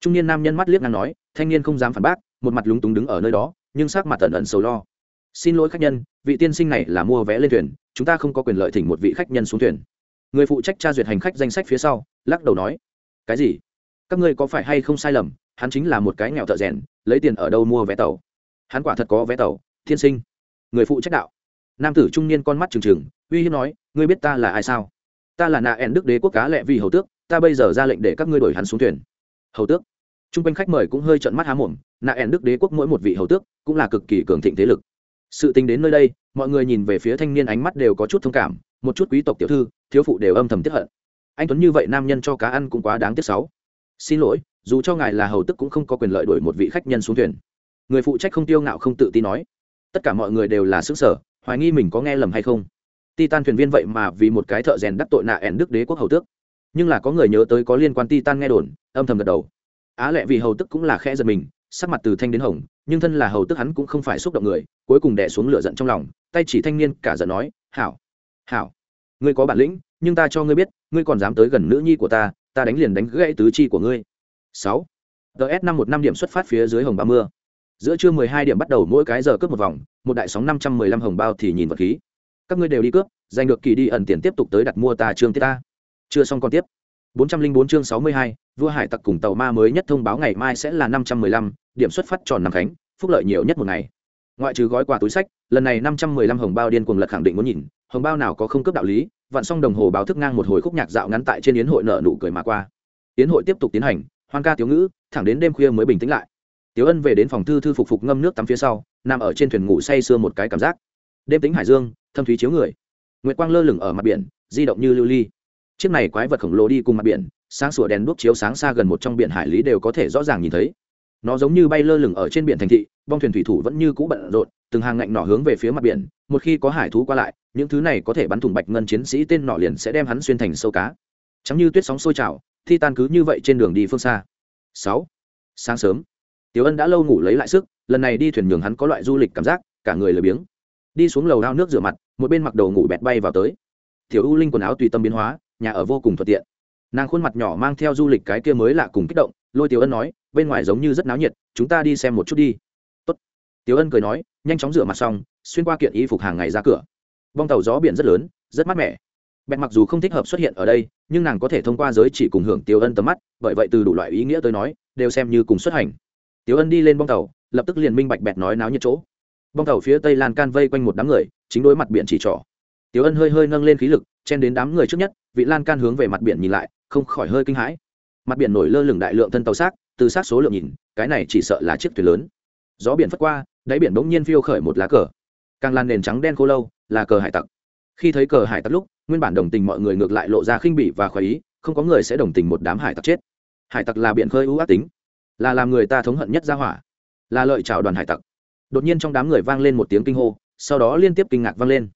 S1: Trung niên nam nhân mắt liếc ngang nói, thanh niên không dám phản bác, một mặt lúng túng đứng ở nơi đó, nhưng sắc mặt tẩn ẩn sầu lo xin lỗi khách nhân, vị tiên sinh này là mua vé lên thuyền, chúng ta không có quyền lợi thỉnh một vị khách nhân xuống thuyền. Người phụ trách tra duyệt hành khách danh sách phía sau, lắc đầu nói, cái gì? Các ngươi có phải hay không sai lầm? Hắn chính là một cái nghèo thợ rèn, lấy tiền ở đâu mua vé tàu? Hắn quả thật có vé tàu thiên sinh. Người phụ trách đạo. Nam tử trung niên con mắt trừng trừng, uy hiếp nói, ngươi biết ta là ai sao? Ta là nạ ẻn đức đế quốc cá lẹ vì hầu tước, ta bây giờ ra lệnh để các ngươi đổi hắn xuống thuyền. Hầu tước. T r u n g quanh khách mời cũng hơi trận mắt há mồm, nạ ẻn đức đế quốc mỗi một vị hầu tước cũng là cực kỳ cường thịnh thế lực sự tình đến nơi đây, mọi người nhìn về phía thanh niên ánh mắt đều có chút thông cảm, một chút quý tộc tiểu thư, thiếu phụ đều âm thầm tiếp hận. Anh tuấn như vậy nam nhân cho cá ăn cũng quá đáng tiếc sáu xin lỗi, dù cho ngài là hầu tức cũng không có quyền lợi đổi một vị khách nhân xuống thuyền. Người phụ trách không tiêu ngạo không tự tin nói. Tất cả mọi người đều là xứng sở hoài nghi mình có nghe lầm hay không. Titan thuyền viên vậy mà vì một cái thợ rèn đắc tội nạ ẻn đức đế quốc hầu tước. Nhưng là có người nhớ tới có liên quan titan nghe đồn, âm thầm gật đầu. Á lệ vì hầu tức cũng là khẽ giật mình sắc mặt từ thanh đến hồng, nhưng thân là hầu tức hắn cũng không phải xúc động người, cuối cùng đè xuống lửa giận trong lòng, tay chỉ thanh niên cả giận nói, hảo hảo, ngươi có bản lĩnh, nhưng ta cho ngươi biết, ngươi còn dám tới gần nữ nhi của ta ta đánh liền đánh gãy tứ chi của ngươi. Sáu ts năm một năm điểm xuất phát phía dưới hồng ba mưa giữa trưa mười hai điểm bắt đầu mỗi cái giờ cướp một vòng, một đại sóng năm trăm mười lăm hồng bao thì nhìn vật khí. Các ngươi đều đi cướp, giành được kỳ đi ẩn tiền tiếp tục tới đặt mua ta trương tiết ta. Chưa xong còn tiếp bốn trăm linh bốn chương sáu mươi hai, vua hải tặc cùng tàu ma mới nhất thông báo ngày mai sẽ là năm trăm mười lăm, điểm xuất phát tròn năm khánh, phúc lợi nhiều nhất một ngày. Ngoại trừ gói quà túi sách, lần này năm trăm mười lăm hồng bao điên cuồng lật khẳng định muốn nhìn, hồng bao nào có không cướp đạo lý vặn xong đồng hồ báo thức ngang một hồi khúc nhạc dạo ngắn tại trên yến hội nợ nụ cười mà qua. Yến hội tiếp tục tiến hành, hoan ca thiếu ngữ, thẳng đến đêm khuya mới bình tĩnh lại. Tiểu ân về đến phòng thư thư phục phục ngâm nước tắm phía sau, nằm ở trên thuyền ngủ say sưa một cái cảm giác. Đêm tính hải dương, thâm thúy chiếu người. Nguyệt quang lơ lửng ở mặt biển, di động như lưu ly chiếc này quái vật khổng lồ đi cùng mặt biển, sáng sủa đèn đuốc chiếu sáng xa gần một trong biển hải lý đều có thể rõ ràng nhìn thấy. Nó giống như bay lơ lửng ở trên biển thành thị, bong thuyền thủy thủ vẫn như cũ bận rộn, từng hàng ngạnh nỏ hướng về phía mặt biển, một khi có hải thú qua lại, những thứ này có thể bắn thủng bạch ngân chiến sĩ tên nỏ liền sẽ đem hắn xuyên thành sâu cá. Chẳng như tuyết sóng sôi trào, thi tan cứ như vậy trên đường đi phương xa. Sáu. Sáng sớm. Tiểu ân đã lâu ngủ lấy lại sức, lần này đi thuyền nhường hắn có loại du lịch cảm giác, cả người lười biếng. Đi xuống lầu đao nước rửa mặt, một bên mặc đầu ngủ bẹt bay vào tới. Tiểu u linh quần áo tùy tâm biến hóa nhà ở vô cùng thuận tiện. Nàng khuôn mặt nhỏ mang theo du lịch cái kia mới lạ cùng kích động, lôi tiểu ân nói, bên ngoài giống như rất náo nhiệt, chúng ta đi xem một chút đi. Tốt. tiểu ân cười nói, nhanh chóng rửa mặt xong, xuyên qua kiện y phục hàng ngày ra cửa. Bong tàu gió biển rất lớn, rất mát mẻ. Bẹt mặc dù không thích hợp xuất hiện ở đây, nhưng nàng có thể thông qua giới chỉ cùng hưởng Tiểu ân tầm mắt, bởi vậy từ đủ loại ý nghĩa tới nói, đều xem như cùng xuất hành. Tiểu ân đi lên bong tàu, lập tức liền minh bạch bẹt nói náo nhiệt chỗ. Bong tàu phía tây lan can vây quanh một đám người, chính đối mặt biển chỉ trỏ. Tiểu ân hơi hơi nâng lên khí lực, chen đến đám người trước nhất vị lan can hướng về mặt biển nhìn lại, không khỏi hơi kinh hãi. Mặt biển nổi lơ lửng đại lượng thân tàu xác, từ xác số lượng nhìn, cái này chỉ sợ là chiếc thuyền lớn. Gió biển phất qua, đáy biển bỗng nhiên phiêu khởi một lá cờ. Càng lan nền trắng đen khô lâu, là cờ hải tặc. Khi thấy cờ hải tặc lúc, nguyên bản đồng tình mọi người ngược lại lộ ra khinh bỉ và khoái ý, không có người sẽ đồng tình một đám hải tặc chết. Hải tặc là biển khơi ưu ác tính, là làm người ta thống hận nhất ra hỏa, là lợi chào đoàn hải tặc. Đột nhiên trong đám người vang lên một tiếng kinh hô, sau đó liên tiếp kinh ngạc vang lên.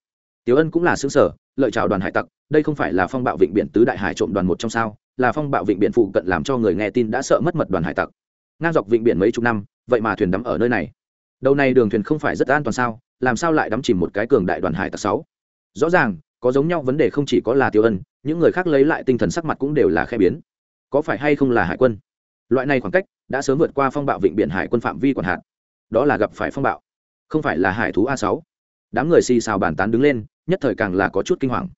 S1: Tiểu ân cũng là xứng sở, lợi chào đoàn hải tặc, đây không phải là phong bạo vịnh biển tứ đại hải trộm đoàn một trong sao, là phong bạo vịnh biển phụ cận làm cho người nghe tin đã sợ mất mật đoàn hải tặc. Ngang dọc vịnh biển mấy chục năm, vậy mà thuyền đắm ở nơi này. Đầu này đường thuyền không phải rất an toàn sao, làm sao lại đắm chìm một cái cường đại đoàn hải tặc sáu? Rõ ràng, có giống nhau vấn đề không chỉ có là tiêu ân, những người khác lấy lại tinh thần sắc mặt cũng đều là khe biến. Có phải hay không là hải quân? Loại này khoảng cách đã sớm vượt qua phong bạo vịnh biển hải quân phạm vi quản hạt đó là gặp phải phong bạo, không phải là hải thú a sáu đám người xì xào bàn tán đứng lên, nhất thời càng là có chút kinh hoàng.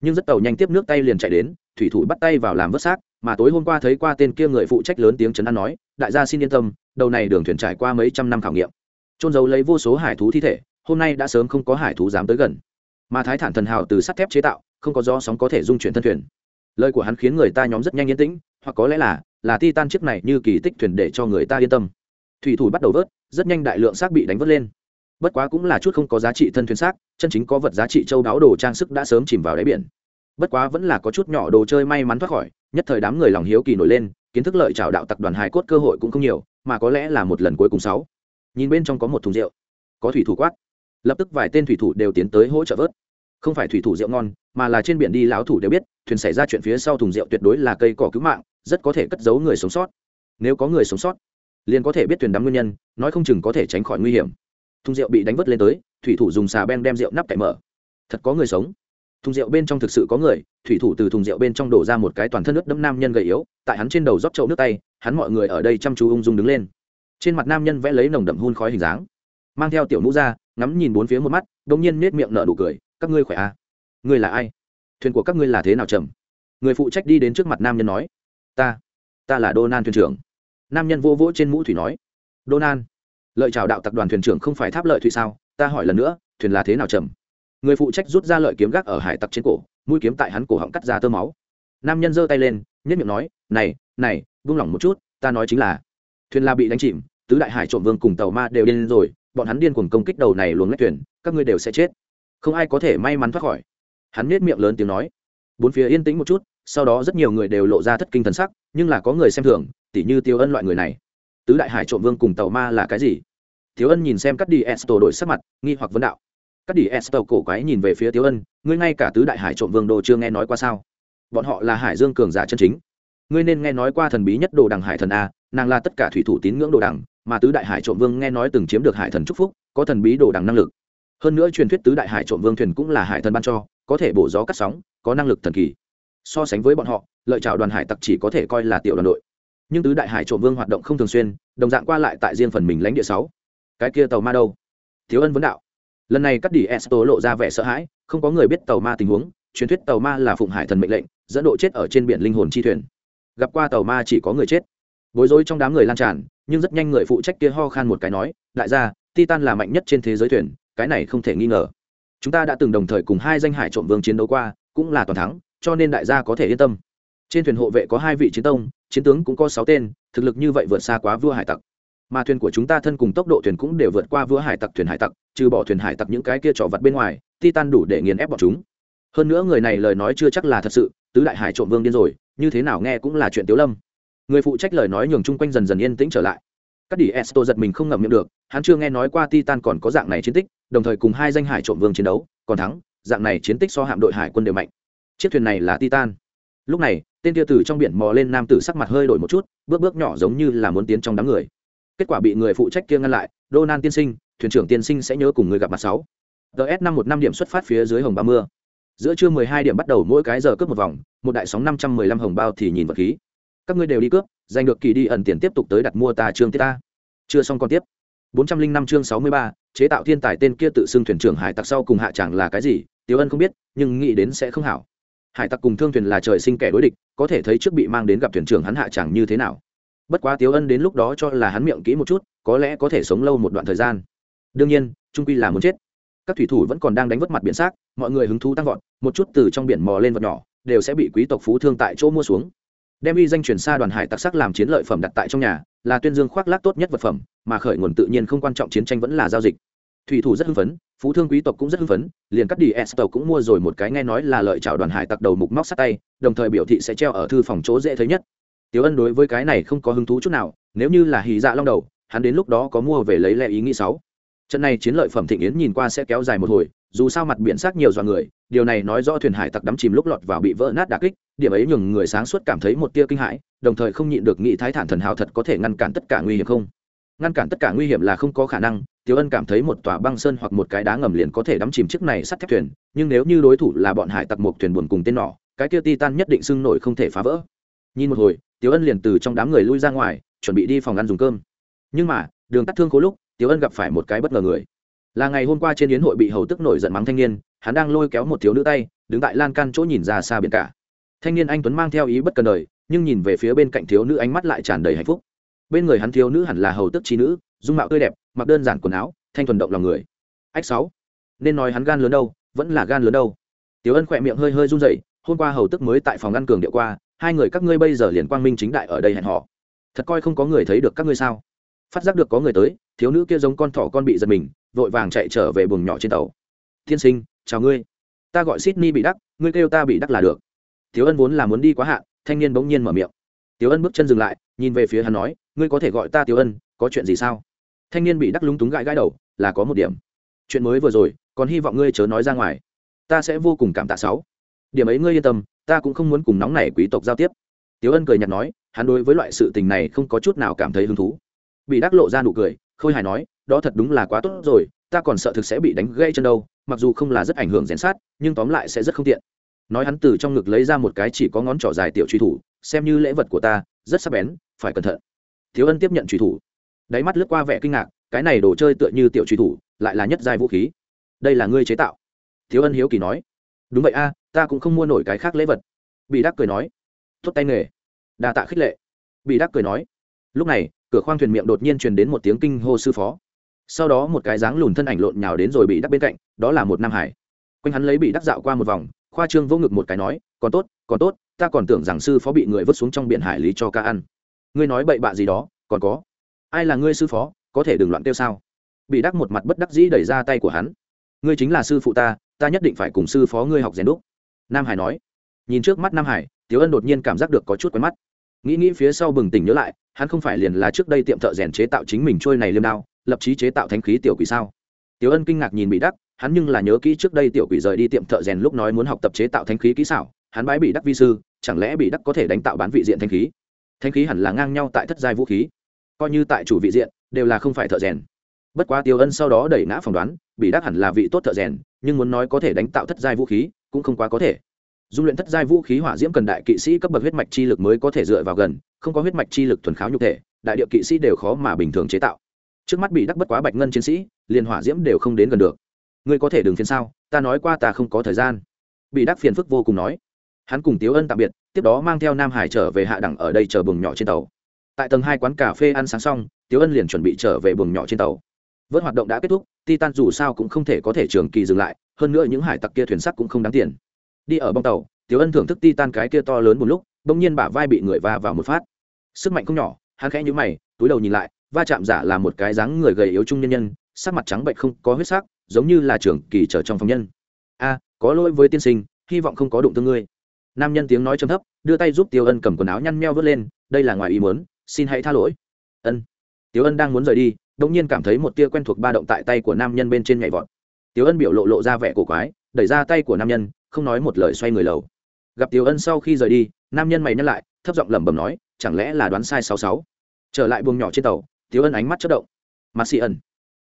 S1: Nhưng rất tàu nhanh tiếp nước tay liền chạy đến, thủy thủ bắt tay vào làm vớt xác, mà tối hôm qua thấy qua tên kia người phụ trách lớn tiếng chấn an nói, đại gia xin yên tâm, đầu này đường thuyền trải qua mấy trăm năm khảo nghiệm. Trôn giấu lấy vô số hải thú thi thể, hôm nay đã sớm không có hải thú dám tới gần. Mà thái thản thần hào từ sắt thép chế tạo, không có do sóng có thể dung chuyển thân thuyền. Lời của hắn khiến người ta nhóm rất nhanh yên tĩnh, hoặc có lẽ là là ti tan chiếc này như kỳ tích thuyền để cho người ta yên tâm. Thủy thủ bắt đầu vớt, rất nhanh đại lượng xác bị đánh vớt lên bất quá cũng là chút không có giá trị thân thuyền xác, chân chính có vật giá trị châu đáo đồ trang sức đã sớm chìm vào đáy biển. Bất quá vẫn là có chút nhỏ đồ chơi may mắn thoát khỏi, nhất thời đám người lòng hiếu kỳ nổi lên, kiến thức lợi trào đạo tập đoàn hải cốt cơ hội cũng không nhiều, mà có lẽ là một lần cuối cùng sáu. Nhìn bên trong có một thùng rượu. Có thủy thủ quát. Lập tức vài tên thủy thủ đều tiến tới hỗ trợ vớt. Không phải thủy thủ rượu ngon, mà là trên biển đi lão thủ đều biết, thuyền xảy ra chuyện phía sau thùng rượu tuyệt đối là cây cỏ cứu mạng, rất có thể cất giấu người sống sót. Nếu có người sống sót, liền có thể biết thuyền đắm nguyên nhân, nói không chừng có thể tránh khỏi nguy hiểm thùng rượu bị đánh vớt lên tới, thủy thủ dùng xà beng đem rượu nắp cậy mở. Thật có người sống. Thùng rượu bên trong thực sự có người, thủy thủ từ thùng rượu bên trong đổ ra một cái toàn thân nước đẫm nam nhân gầy yếu, tại hắn trên đầu rót chậu nước tay, hắn mọi người ở đây chăm chú ung dung đứng lên. Trên mặt nam nhân vẽ lấy nồng đậm hun khói hình dáng. Mang theo tiểu mũ ra, ngắm nhìn bốn phía một mắt đ ỗ n g nhiên nết miệng nở nụ cười, các ngươi khỏe à? ngươi là ai? Thuyền của các ngươi là thế nào trầm người phụ trách đi đến trước mặt nam nhân nói, ta ta là đô nan thuyền trưởng. Nam nhân vô vỗ trên mũ thủy nói đô nan lợi chào đạo tập đoàn thuyền trưởng không phải tháp lợi thủy sao? Ta hỏi lần nữa, thuyền là thế nào trầm người phụ trách rút ra lợi kiếm gác ở hải tặc trên cổ, mũi kiếm tại hắn cổ họng cắt ra tơ máu. Nam nhân giơ tay lên nhất miệng nói, này này, vung lỏng một chút, ta nói chính là, thuyền la bị đánh chìm, tứ đại hải trộm vương cùng tàu ma đều điên rồi, bọn hắn điên cuồng công kích đầu này luồng lách thuyền, các ngươi đều sẽ chết. Không ai có thể may mắn thoát khỏi. Hắn nết miệng lớn tiếng nói. Bốn phía yên tĩnh một chút, sau đó rất nhiều người đều lộ ra thất kinh thần sắc, nhưng là có người xem thường, tỉ như tiêu ân loại người này tứ đại hải trộm vương cùng tàu ma là cái gì? Thiếu ân nhìn xem các đi esto đổi sắc mặt, nghi hoặc vấn đạo. Các đi esto cổ quái nhìn về phía Thiếu ân, ngươi ngay cả tứ đại hải trộm vương đồ chưa nghe nói qua sao? Bọn họ là hải dương cường giả chân chính. Ngươi nên nghe nói qua thần bí nhất đồ đằng hải thần a, nàng là tất cả thủy thủ tín ngưỡng đồ đằng, mà tứ đại hải trộm vương nghe nói từng chiếm được hải thần trúc phúc, có thần bí đồ đằng năng lực. Hơn nữa truyền thuyết tứ đại hải trộm vương thuyền cũng là hải thần ban cho, có thể bổ gió cắt sóng, có năng lực thần kỳ. So sánh với bọn họ, lợi trào đoàn hải tặc chỉ có thể coi là tiểu đoàn đội nhưng tứ đại hải trộm vương hoạt động không thường xuyên, đồng dạng qua lại tại riêng phần mình lãnh địa sáu. Cái kia tàu ma đâu? Thiếu ân vấn đạo. Lần này cắt đỉ esto lộ ra vẻ sợ hãi, không có người biết tàu ma tình huống, truyền thuyết tàu ma là phụng hải thần mệnh lệnh, dẫn độ chết ở trên biển linh hồn chi thuyền. Gặp qua tàu ma chỉ có người chết. Bối rối trong đám người lan tràn, nhưng rất nhanh người phụ trách kia ho khan một cái nói, đại gia, titan là mạnh nhất trên thế giới thuyền, cái này không thể nghi ngờ. Chúng ta đã từng đồng thời cùng hai danh hải trộm vương chiến đấu qua, cũng là toàn thắng, cho nên đại gia có thể yên tâm. Trên thuyền hộ vệ có hai vị chiến tông chiến tướng cũng có sáu tên, thực lực như vậy vượt xa quá vua hải tặc. Mà thuyền của chúng ta thân cùng tốc độ thuyền cũng đều vượt qua vua hải tặc thuyền hải tặc, trừ bỏ thuyền hải tặc những cái kia trọ vật bên ngoài, titan đủ để nghiền ép bọn chúng. Hơn nữa người này lời nói chưa chắc là thật sự, tứ đại hải trộm vương điên rồi, như thế nào nghe cũng là chuyện tiếu lâm. Người phụ trách lời nói nhường chung quanh dần dần yên tĩnh trở lại. Các đỉ esto giật mình không ngậm miệng được, hắn chưa nghe nói qua titan còn có dạng này chiến tích, đồng thời cùng hai danh hải trộm vương chiến đấu, còn thắng, dạng này chiến tích so hạm đội hải quân đều mạnh. Chiếc thuyền này là titan. Lúc này tên kia từ trong biển mò lên nam tử sắc mặt hơi đổi một chút, bước bước nhỏ giống như là muốn tiến trong đám người. Kết quả bị người phụ trách kia ngăn lại Donan tiên sinh, thuyền trưởng tiên sinh sẽ nhớ cùng người gặp mặt sáu. Ts năm một năm điểm xuất phát phía dưới hồng ba mưa. Giữa trưa mười hai điểm bắt đầu mỗi cái giờ cướp một vòng, một đại sóng năm trăm mười lăm hồng bao thì nhìn vật khí. Các ngươi đều đi cướp, giành được kỳ đi ẩn tiền tiếp tục tới đặt mua ta trương tiết ta. Chưa xong còn tiếp. Bốn trăm linh năm chương sáu mươi ba, chế tạo thiên tài tên kia tự xưng thuyền trưởng hải tặc sau cùng hạ chẳng là cái gì tiếu ân không biết, nhưng nghĩ đến sẽ không hảo hải tặc cùng thương thuyền là trời sinh kẻ đối địch, có thể thấy trước bị mang đến gặp thuyền trưởng hắn hạ chẳng như thế nào. Bất quá tiếu ân đến lúc đó cho là hắn miệng kỹ một chút, có lẽ có thể sống lâu một đoạn thời gian. Đương nhiên trung quy là muốn chết. Các thủy thủ vẫn còn đang đánh vất mặt biển xác, mọi người hứng thú tăng vọt, một chút từ trong biển mò lên vật nhỏ, đều sẽ bị quý tộc phú thương tại chỗ mua xuống. Đem y danh chuyển xa đoàn hải tặc sắc làm chiến lợi phẩm đặt tại trong nhà, là tuyên dương khoác lác tốt nhất vật phẩm, mà khởi nguồn tự nhiên không quan trọng chiến tranh vẫn là giao dịch. Thủy thủ rất hưng phấn phú thương quý tộc cũng rất hưng phấn, liền cắt đi s cũng mua rồi một cái nghe nói là lợi chào đoàn hải tặc đầu mục móc sát tay, đồng thời biểu thị sẽ treo ở thư phòng chỗ dễ thấy nhất. Tiếu ân đối với cái này không có hứng thú chút nào, nếu như là hì dạ long đầu, hắn đến lúc đó có mua về lấy lẽ ý nghĩ sáu trận này chiến lợi phẩm thịnh yến nhìn qua sẽ kéo dài một hồi, dù sao mặt biển xác nhiều dọa người, điều này nói rõ thuyền hải tặc đắm chìm lúc lọt vào bị vỡ nát đà kích, điểm ấy nhường người sáng suốt cảm thấy một tia kinh hãi, đồng thời không nhịn được nghĩ thái thản thần hào thật có thể ngăn cản tất cả nguy hiểm không? Ngăn cản tất cả nguy hiểm là không có khả năng Tiểu Ân cảm thấy một tòa băng sơn hoặc một cái đá ngầm liền có thể đắm chìm chiếc này sắt thép thuyền, nhưng nếu như đối thủ là bọn hải tặc một thuyền buồn cùng tên nhỏ, cái kia Titan nhất định sưng nổi không thể phá vỡ. Nhìn một hồi, Tiểu Ân liền từ trong đám người lui ra ngoài, chuẩn bị đi phòng ăn dùng cơm. Nhưng mà, đường tắt thương cố lúc, Tiểu Ân gặp phải một cái bất ngờ người. Là ngày hôm qua trên yến hội bị hầu tức nổi giận mắng thanh niên, hắn đang lôi kéo một thiếu nữ tay, đứng tại lan can chỗ nhìn ra xa biển cả. Thanh niên anh tuấn mang theo ý bất cần đời, nhưng nhìn về phía bên cạnh thiếu nữ ánh mắt lại tràn đầy hạnh phúc. Bên người hắn thiếu nữ hẳn là hầu tức trí nữ, dung mạo tươi đẹp, mặc đơn giản quần áo, thanh thuần động lòng người. Ách sáu nên nói hắn gan lớn đâu vẫn là gan lớn đâu. Tiểu ân khỏe miệng hơi hơi run rẩy hôm qua hầu tức mới tại phòng ngăn cường điệu qua hai người các ngươi bây giờ liền quang minh chính đại ở đây hẹn họ thật coi không có người thấy được các ngươi sao? Phát giác được có người tới thiếu nữ kia giống con thỏ con bị giật mình vội vàng chạy trở về buồng nhỏ trên tàu. Tiên sinh chào ngươi. Ta gọi sydney bị đắc ngươi kêu ta bị đắc là được. Thiếu ân vốn là muốn đi quá hạn thanh niên bỗng nhiên mở miệng. Tiểu ân bước chân dừng lại nhìn về phía hắn nói ngươi có thể gọi ta tiểu ân có chuyện gì sao? Thanh niên bị đắc lúng túng gãi gãi đầu, là có một điểm. Chuyện mới vừa rồi, còn hy vọng ngươi chớ nói ra ngoài. Ta sẽ vô cùng cảm tạ sáu. Điểm ấy ngươi yên tâm, ta cũng không muốn cùng nóng này quý tộc giao tiếp. Tiếu ân cười nhạt nói, hắn đối với loại sự tình này không có chút nào cảm thấy hứng thú. Bị đắc lộ ra nụ cười, khôi hài nói, đó thật đúng là quá tốt rồi, ta còn sợ thực sẽ bị đánh gây chân đâu, mặc dù không là rất ảnh hưởng rèn sát, nhưng tóm lại sẽ rất không tiện. Nói hắn từ trong ngực lấy ra một cái chỉ có ngón trỏ dài tiểu truy thủ, xem như lễ vật của ta, rất sắc bén, phải cẩn thận. Thiếu ân tiếp nhận truy thủ đáy mắt lướt qua vẻ kinh ngạc, cái này đồ chơi tựa như tiểu truy thủ, lại là nhất giai vũ khí. Đây là ngươi chế tạo. Thiếu ân hiếu kỳ nói. Đúng vậy a, ta cũng không mua nổi cái khác lễ vật. Bị đắc cười nói. Tốt tay nghề. Đa tạ khích lệ. Bị đắc cười nói. Lúc này, cửa khoang thuyền miệng đột nhiên truyền đến một tiếng kinh hô sư phó. Sau đó một cái dáng lùn thân ảnh lộn nhào đến rồi bị đắc bên cạnh, đó là một nam hải. Quanh hắn lấy bị đắc dạo qua một vòng, khoa trương vô ngực một cái nói, còn tốt còn tốt, ta còn tưởng rằng sư phó bị người vứt xuống trong biển hải lý cho ca ăn. Ngươi nói bậy bạ gì đó, còn có ai là ngươi sư phó, có thể đừng loạn tiêu sao? Bị đắc một mặt bất đắc dĩ đẩy ra tay của hắn. Ngươi chính là sư phụ ta ta nhất định phải cùng sư phó ngươi học rèn đúc. Nam hải nói. Nhìn trước mắt nam hải tiếu ân đột nhiên cảm giác được có chút quen mắt. Nghĩ nghĩ phía sau bừng tỉnh nhớ lại, hắn không phải liền là trước đây tiệm thợ rèn chế tạo chính mình trôi này liêm đao, lập trí chế tạo thánh khí tiểu quỷ sao? Tiếu ân kinh ngạc nhìn bị đắc, hắn nhưng là nhớ kỹ trước đây tiểu quỷ rời đi tiệm thợ rèn lúc nói muốn học tập chế tạo thánh khí kỹ xảo, hắn bái bị đắc vi sư, chẳng lẽ bị đắc có thể đánh tạo bán vị diện thánh khí? Thánh khí hẳn là ngang nhau tại thất giai vũ khí coi như tại chủ vị diện, đều là không phải thợ rèn. Bất quá tiêu ân sau đó đẩy ngã phỏng đoán, bị đắc hẳn là vị tốt thợ rèn, nhưng muốn nói có thể đánh tạo thất giai vũ khí, cũng không quá có thể. Dung luyện thất giai vũ khí hỏa diễm cần đại kỵ sĩ cấp bậc huyết mạch chi lực mới có thể dựa vào gần, không có huyết mạch chi lực thuần kháo nhục thể, đại địa kỵ sĩ đều khó mà bình thường chế tạo. Trước mắt bị đắc bất quá bạch ngân chiến sĩ, liền hỏa diễm đều không đến gần được. Ngươi có thể đừng phiền sao, ta nói qua ta không có thời gian. Bị đắc phiền phức vô cùng nói. Hắn cùng tiếu ân tạm biệt, tiếp đó mang theo nam hải trở về hạ đẳng ở đây chờ bừng nhỏ trên tàu tại tầng hai quán cà phê ăn sáng xong tiếu ân liền chuẩn bị trở về buồng nhỏ trên tàu. Vớt hoạt động đã kết thúc, titan dù sao cũng không thể có thể trường kỳ dừng lại, hơn nữa những hải tặc kia thuyền sắt cũng không đáng tiền. Đi ở bong tàu tiếu ân thưởng thức titan cái kia to lớn một lúc, bỗng nhiên bả vai bị người va vào một phát. Sức mạnh không nhỏ, hắn khẽ nhũ mày, túi đầu nhìn lại, va chạm giả là một cái dáng người gầy yếu trung nhân nhân, sắc mặt trắng bệnh không có huyết sắc, giống như là trường kỳ trở trong phòng nhân. A, có lỗi với tiên sinh, hy vọng không có đụng thương ngươi. Nam nhân tiếng nói trầm thấp, đưa tay giúp tiêu ân cầm quần áo nhăn meo vớt lên, đây là ngoài ý muốn xin hãy tha lỗi. Ân. Tiếu ân đang muốn rời đi đông nhiên cảm thấy một tia quen thuộc ba động tại tay của nam nhân bên trên nhảy vọt. Tiếu ân biểu lộ lộ ra vẻ cổ quái, đẩy ra tay của nam nhân, không nói một lời xoay người lầu. Gặp tiếu ân sau khi rời đi, nam nhân mày nhắc lại, thấp giọng lẩm bẩm nói, chẳng lẽ là đoán sai sáu sáu? Trở lại buồng nhỏ trên tàu tiếu ân ánh mắt chất động. Mạt xì ẩn.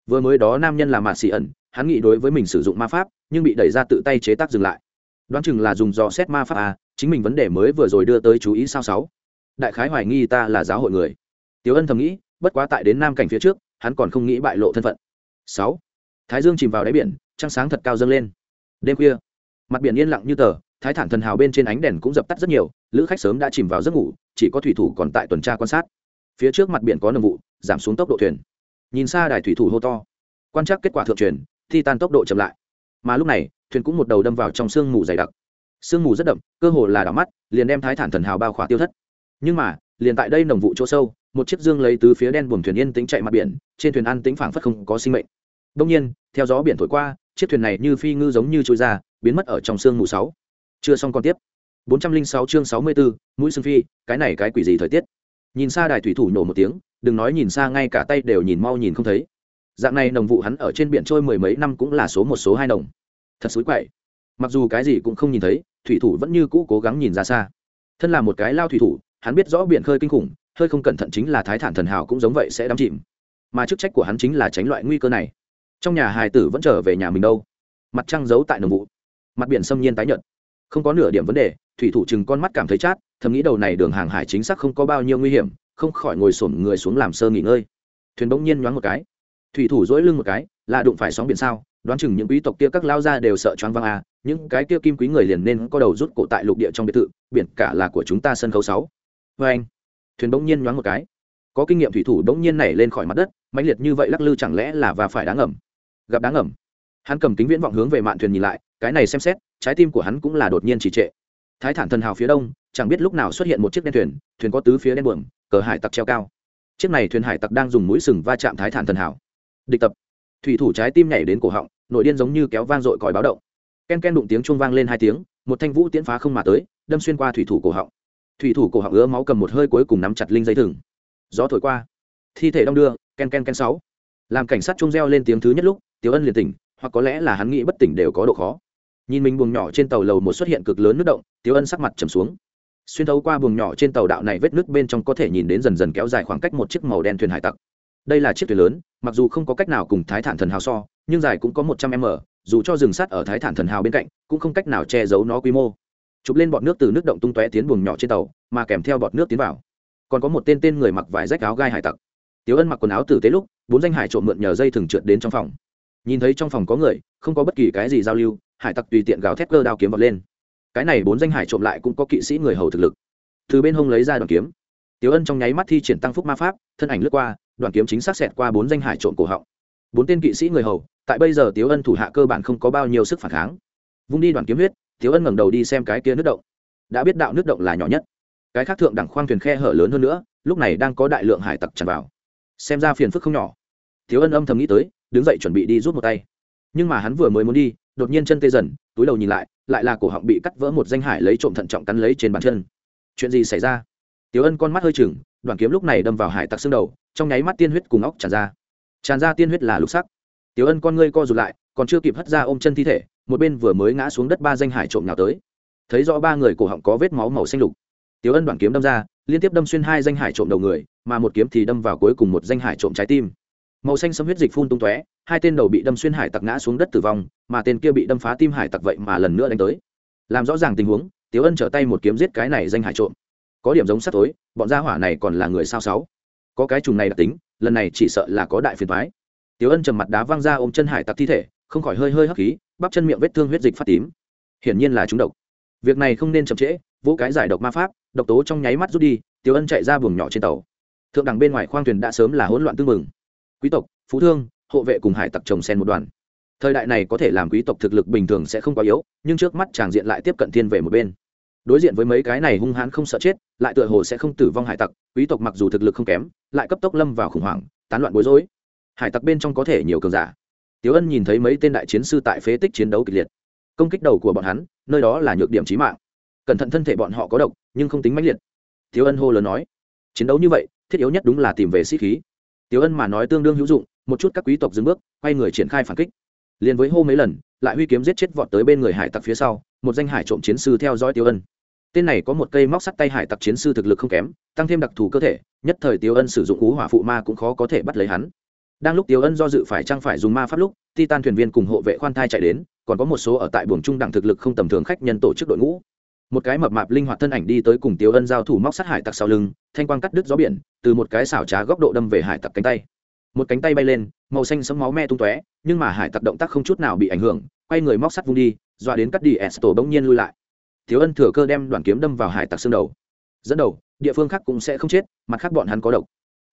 S1: Vừa mới đó nam nhân là mạt xì ẩn, hắn nghĩ đối với mình sử dụng ma pháp, nhưng bị đẩy ra tự tay chế tác dừng lại. Đoán chừng là dùng dò xét ma pháp à chính mình vấn đề mới vừa rồi đưa tới chú ý sao sáu đại khái hoài nghi ta là giáo hội người. Tiếu ân thầm nghĩ, bất quá tại đến nam cảnh phía trước, hắn còn không nghĩ bại lộ thân phận. Sáu, thái dương chìm vào đáy biển, trăng sáng thật cao dâng lên. Đêm khuya, mặt biển yên lặng như tờ, thái thản thần hào bên trên ánh đèn cũng dập tắt rất nhiều, lữ khách sớm đã chìm vào giấc ngủ, chỉ có thủy thủ còn tại tuần tra quan sát. Phía trước mặt biển có nồng vụ, giảm xuống tốc độ thuyền. Nhìn xa đài thủy thủ hô to, quan trắc kết quả thượng truyền, thi tan tốc độ chậm lại. Mà lúc này, thuyền cũng một đầu đâm vào trong sương mù dày đặc. Sương mù rất đậm, cơ hồ là đỏ mắt, liền đem thái thản thần hào bao khỏa tiêu thất nhưng mà liền tại đây nồng vụ chỗ sâu một chiếc dương lấy từ phía đen buồm thuyền yên tĩnh chạy mặt biển trên thuyền an tĩnh phảng phất không có sinh mệnh. Đông nhiên theo gió biển thổi qua chiếc thuyền này như phi ngư giống như trôi ra biến mất ở trong sương mù sáu. Chưa xong còn tiếp. 406 chương 64, mũi sương phi cái này cái quỷ gì thời tiết? Nhìn xa đài thủy thủ nổ một tiếng đừng nói nhìn xa ngay cả tay đều nhìn mau nhìn không thấy. Dạng này nồng vụ hắn ở trên biển trôi mười mấy năm cũng là số một số hai nồng thật xúi quậy. Mặc dù cái gì cũng không nhìn thấy thủy thủ vẫn như cũ cố gắng nhìn ra xa. Thân là một cái lao thủy thủ hắn biết rõ biển khơi kinh khủng, hơi không cẩn thận chính là thái thản thần hào cũng giống vậy sẽ đắm chìm. Mà chức trách của hắn chính là tránh loại nguy cơ này. Trong nhà hài tử vẫn trở về nhà mình đâu. Mặt trăng giấu tại nồng vụ. Mặt biển xâm nhiên tái nhợt. Không có nửa điểm vấn đề, thủy thủ chừng con mắt cảm thấy chát, thầm nghĩ đầu này đường hàng hải chính xác không có bao nhiêu nguy hiểm, không khỏi ngồi xổm người xuống làm sơ nghỉ ngơi. Thuyền bỗng nhiên nhoáng một cái. Thủy thủ dỗi lưng một cái, là đụng phải sóng biển sao, đoán chừng những quý tộc kia các lao ra đều sợ choáng văng à những cái kia kim quý người liền nên có đầu rút cổ tại lục địa trong biệt thự, biển cả là của chúng ta sân khấu sáu vê anh, thuyền bỗng nhiên nhoáng một cái. Có kinh nghiệm thủy thủ bỗng nhiên nảy lên khỏi mặt đất, mãnh liệt như vậy lắc lư chẳng lẽ là và phải đáng ngầm? Gặp đáng ngầm. Hắn cầm kính viễn vọng hướng về mạn thuyền nhìn lại, cái này xem xét, trái tim của hắn cũng là đột nhiên trì trệ. Thái thản thần hào phía đông, chẳng biết lúc nào xuất hiện một chiếc đen thuyền thuyền có tứ phía đen buồm, cờ hải tặc treo cao. Chiếc này thuyền hải tặc đang dùng mũi sừng va chạm thái thản thần hào. Địch tập. Thủy thủ trái tim nhảy đến cổ họng, nội điên giống như kéo vang dội còi báo động. Ken ken đụng tiếng chuông vang lên hai tiếng, một thanh vũ tiến phá không mà tới, đâm xuyên qua thủy thủ cổ họng thủy thủ cổ họng ứa máu cầm một hơi cuối cùng nắm chặt linh dây thừng. Gió thổi qua. Thi thể đong đưa, ken ken ken sáu. Làm cảnh sát chung reo lên tiếng thứ nhất lúc tiếu ân liền tỉnh, hoặc có lẽ là hắn nghĩ bất tỉnh đều có độ khó. Nhìn mình buồng nhỏ trên tàu lầu một xuất hiện cực lớn nước động tiếu ân sắc mặt trầm xuống. Xuyên thấu qua buồng nhỏ trên tàu đạo này vết nước bên trong có thể nhìn đến dần dần kéo dài khoảng cách một chiếc màu đen thuyền hải tặc. Đây là chiếc thuyền lớn, mặc dù không có cách nào cùng thái thản thần hào so, nhưng dài cũng có một trăm m, dù cho rừng sắt ở thái thản thần hào bên cạnh, cũng không cách nào che giấu nó quy mô chụp lên bọt nước từ nước động tung tóe tiến buồng nhỏ trên tàu, mà kèm theo bọt nước tiến vào. Còn có một tên tên người mặc vải rách áo gai hải tặc. Tiếu ân mặc quần áo tử tế lúc, bốn danh hải trộm mượn nhờ dây thừng trượt đến trong phòng. Nhìn thấy trong phòng có người, không có bất kỳ cái gì giao lưu, hải tặc tùy tiện gào thét cơ đao kiếm vọt lên. Cái này bốn danh hải trộm lại cũng có kỵ sĩ người hầu thực lực. Từ bên hông lấy ra đoàn kiếm. Tiếu ân trong nháy mắt thi triển tăng phúc ma pháp, thân ảnh lướt qua đoàn kiếm chính xác xẹt qua bốn danh hải trộm cổ họng. Bốn tên kỵ sĩ người hầu, tại bây giờ tiếu ân thủ hạ cơ bản không có bao nhiêu sức phản kháng. Vung đi đoàn kiếm huyết Thiếu ân ngẩng đầu đi xem cái kia nước động. Đã biết đạo nước động là nhỏ nhất. Cái khác thượng đẳng khoang thuyền khe hở lớn hơn nữa, lúc này đang có đại lượng hải tặc tràn vào. Xem ra phiền phức không nhỏ. Thiếu ân âm thầm nghĩ tới, đứng dậy chuẩn bị đi rút một tay. Nhưng mà hắn vừa mới muốn đi, đột nhiên chân tê dần, túi đầu nhìn lại lại là cổ họng bị cắt vỡ một danh hải lấy trộm thận trọng cắn lấy trên bàn chân. Chuyện gì xảy ra? Tiếu ân con mắt hơi chừng, đoàn kiếm lúc này đâm vào hải tặc xương đầu, trong nháy mắt tiên huyết cùng óc tràn ra. Tràn ra tiên huyết là lục sắc. Tiếu ân con ngươi co rụt lại, còn chưa kịp hất ra ôm chân thi thể một bên vừa mới ngã xuống đất ba danh hải trộm nào tới. Thấy rõ ba người cổ họng có vết máu màu xanh lục. Tiếu ân đoạn kiếm đâm ra, liên tiếp đâm xuyên hai danh hải trộm đầu người, mà một kiếm thì đâm vào cuối cùng một danh hải trộm trái tim. Màu xanh sấm huyết dịch phun tung tóe, hai tên đầu bị đâm xuyên hải tặc ngã xuống đất tử vong, mà tên kia bị đâm phá tim hải tặc vậy mà lần nữa đánh tới. Làm rõ ràng tình huống tiếu ân trở tay một kiếm giết cái này danh hải trộm. Có điểm giống sắt tối, bọn gia hỏa này còn là người sao sáu. Có cái trùng này đặc tính, lần này chỉ sợ là có đại phiền thoái tiếu ân trầm mặt đá văng ra ôm chân hải tặc thi thể, không khỏi hơi hơi hấp khí bắp chân miệng vết thương huyết dịch phát tím. Hiển nhiên là chúng độc. Việc này không nên chậm trễ, vỗ cái giải độc ma pháp, độc tố trong nháy mắt rút đi, tiểu ân chạy ra buồng nhỏ trên tàu. Thượng đẳng bên ngoài khoang thuyền đã sớm là hỗn loạn tương mừng quý tộc, phú thương, hộ vệ cùng hải tặc trồng sen một đoàn. Thời đại này có thể làm quý tộc thực lực bình thường sẽ không quá yếu, nhưng trước mắt tràng diện lại tiếp cận thiên về một bên. Đối diện với mấy cái này hung hãn không sợ chết, lại tựa hồ sẽ không tử vong hải tặc, quý tộc mặc dù thực lực không kém, lại cấp tốc lâm vào khủng hoảng, tán loạn bối rối. Hải tặc bên trong có thể nhiều cường giả tiếu ân nhìn thấy mấy tên đại chiến sư tại phế tích chiến đấu kịch liệt. Công kích đầu của bọn hắn, nơi đó là nhược điểm trí mạng. Cẩn thận thân thể bọn họ có độc, nhưng không tính mãnh liệt. Tiếu ân hô lớn nói, chiến đấu như vậy, thiết yếu nhất đúng là tìm về sĩ khí. Tiếu ân mà nói tương đương hữu dụng, một chút các quý tộc dừng bước, quay người triển khai phản kích. Liền với hô mấy lần, lại huy kiếm giết chết vọt tới bên người hải tặc phía sau, một danh hải trộm chiến sư theo dõi tiếu ân. Tên này có một cây móc sắt tay hải tặc chiến sư thực lực không kém, tăng thêm đặc thù cơ thể, nhất thời tiếu ân sử dụng cú hỏa phụ ma cũng khó có thể bắt lấy hắn đang lúc tiếu ân do dự phải chăng phải dùng ma pháp lúc, titan thuyền viên cùng hộ vệ khoan thai chạy đến, còn có một số ở tại buồng trung đẳng thực lực không tầm thường khách nhân tổ chức đội ngũ. Một cái mập mạp linh hoạt thân ảnh đi tới cùng tiếu ân giao thủ móc sát hải tặc sau lưng, thanh quang cắt đứt gió biển, từ một cái xảo trá góc độ đâm về hải tặc cánh tay. Một cánh tay bay lên, màu xanh sấm máu me tung tóe, nhưng mà hải tặc động tác không chút nào bị ảnh hưởng, quay người móc sắt vung đi, dọa đến cắt đi esto bỗng nhiên lui lại. Thiếu ân thừa cơ đem đoàn kiếm đâm vào hải tặc xương đầu. Dẫn đầu, địa phương khác cũng sẽ không chết, mặt khác bọn hắn có độc.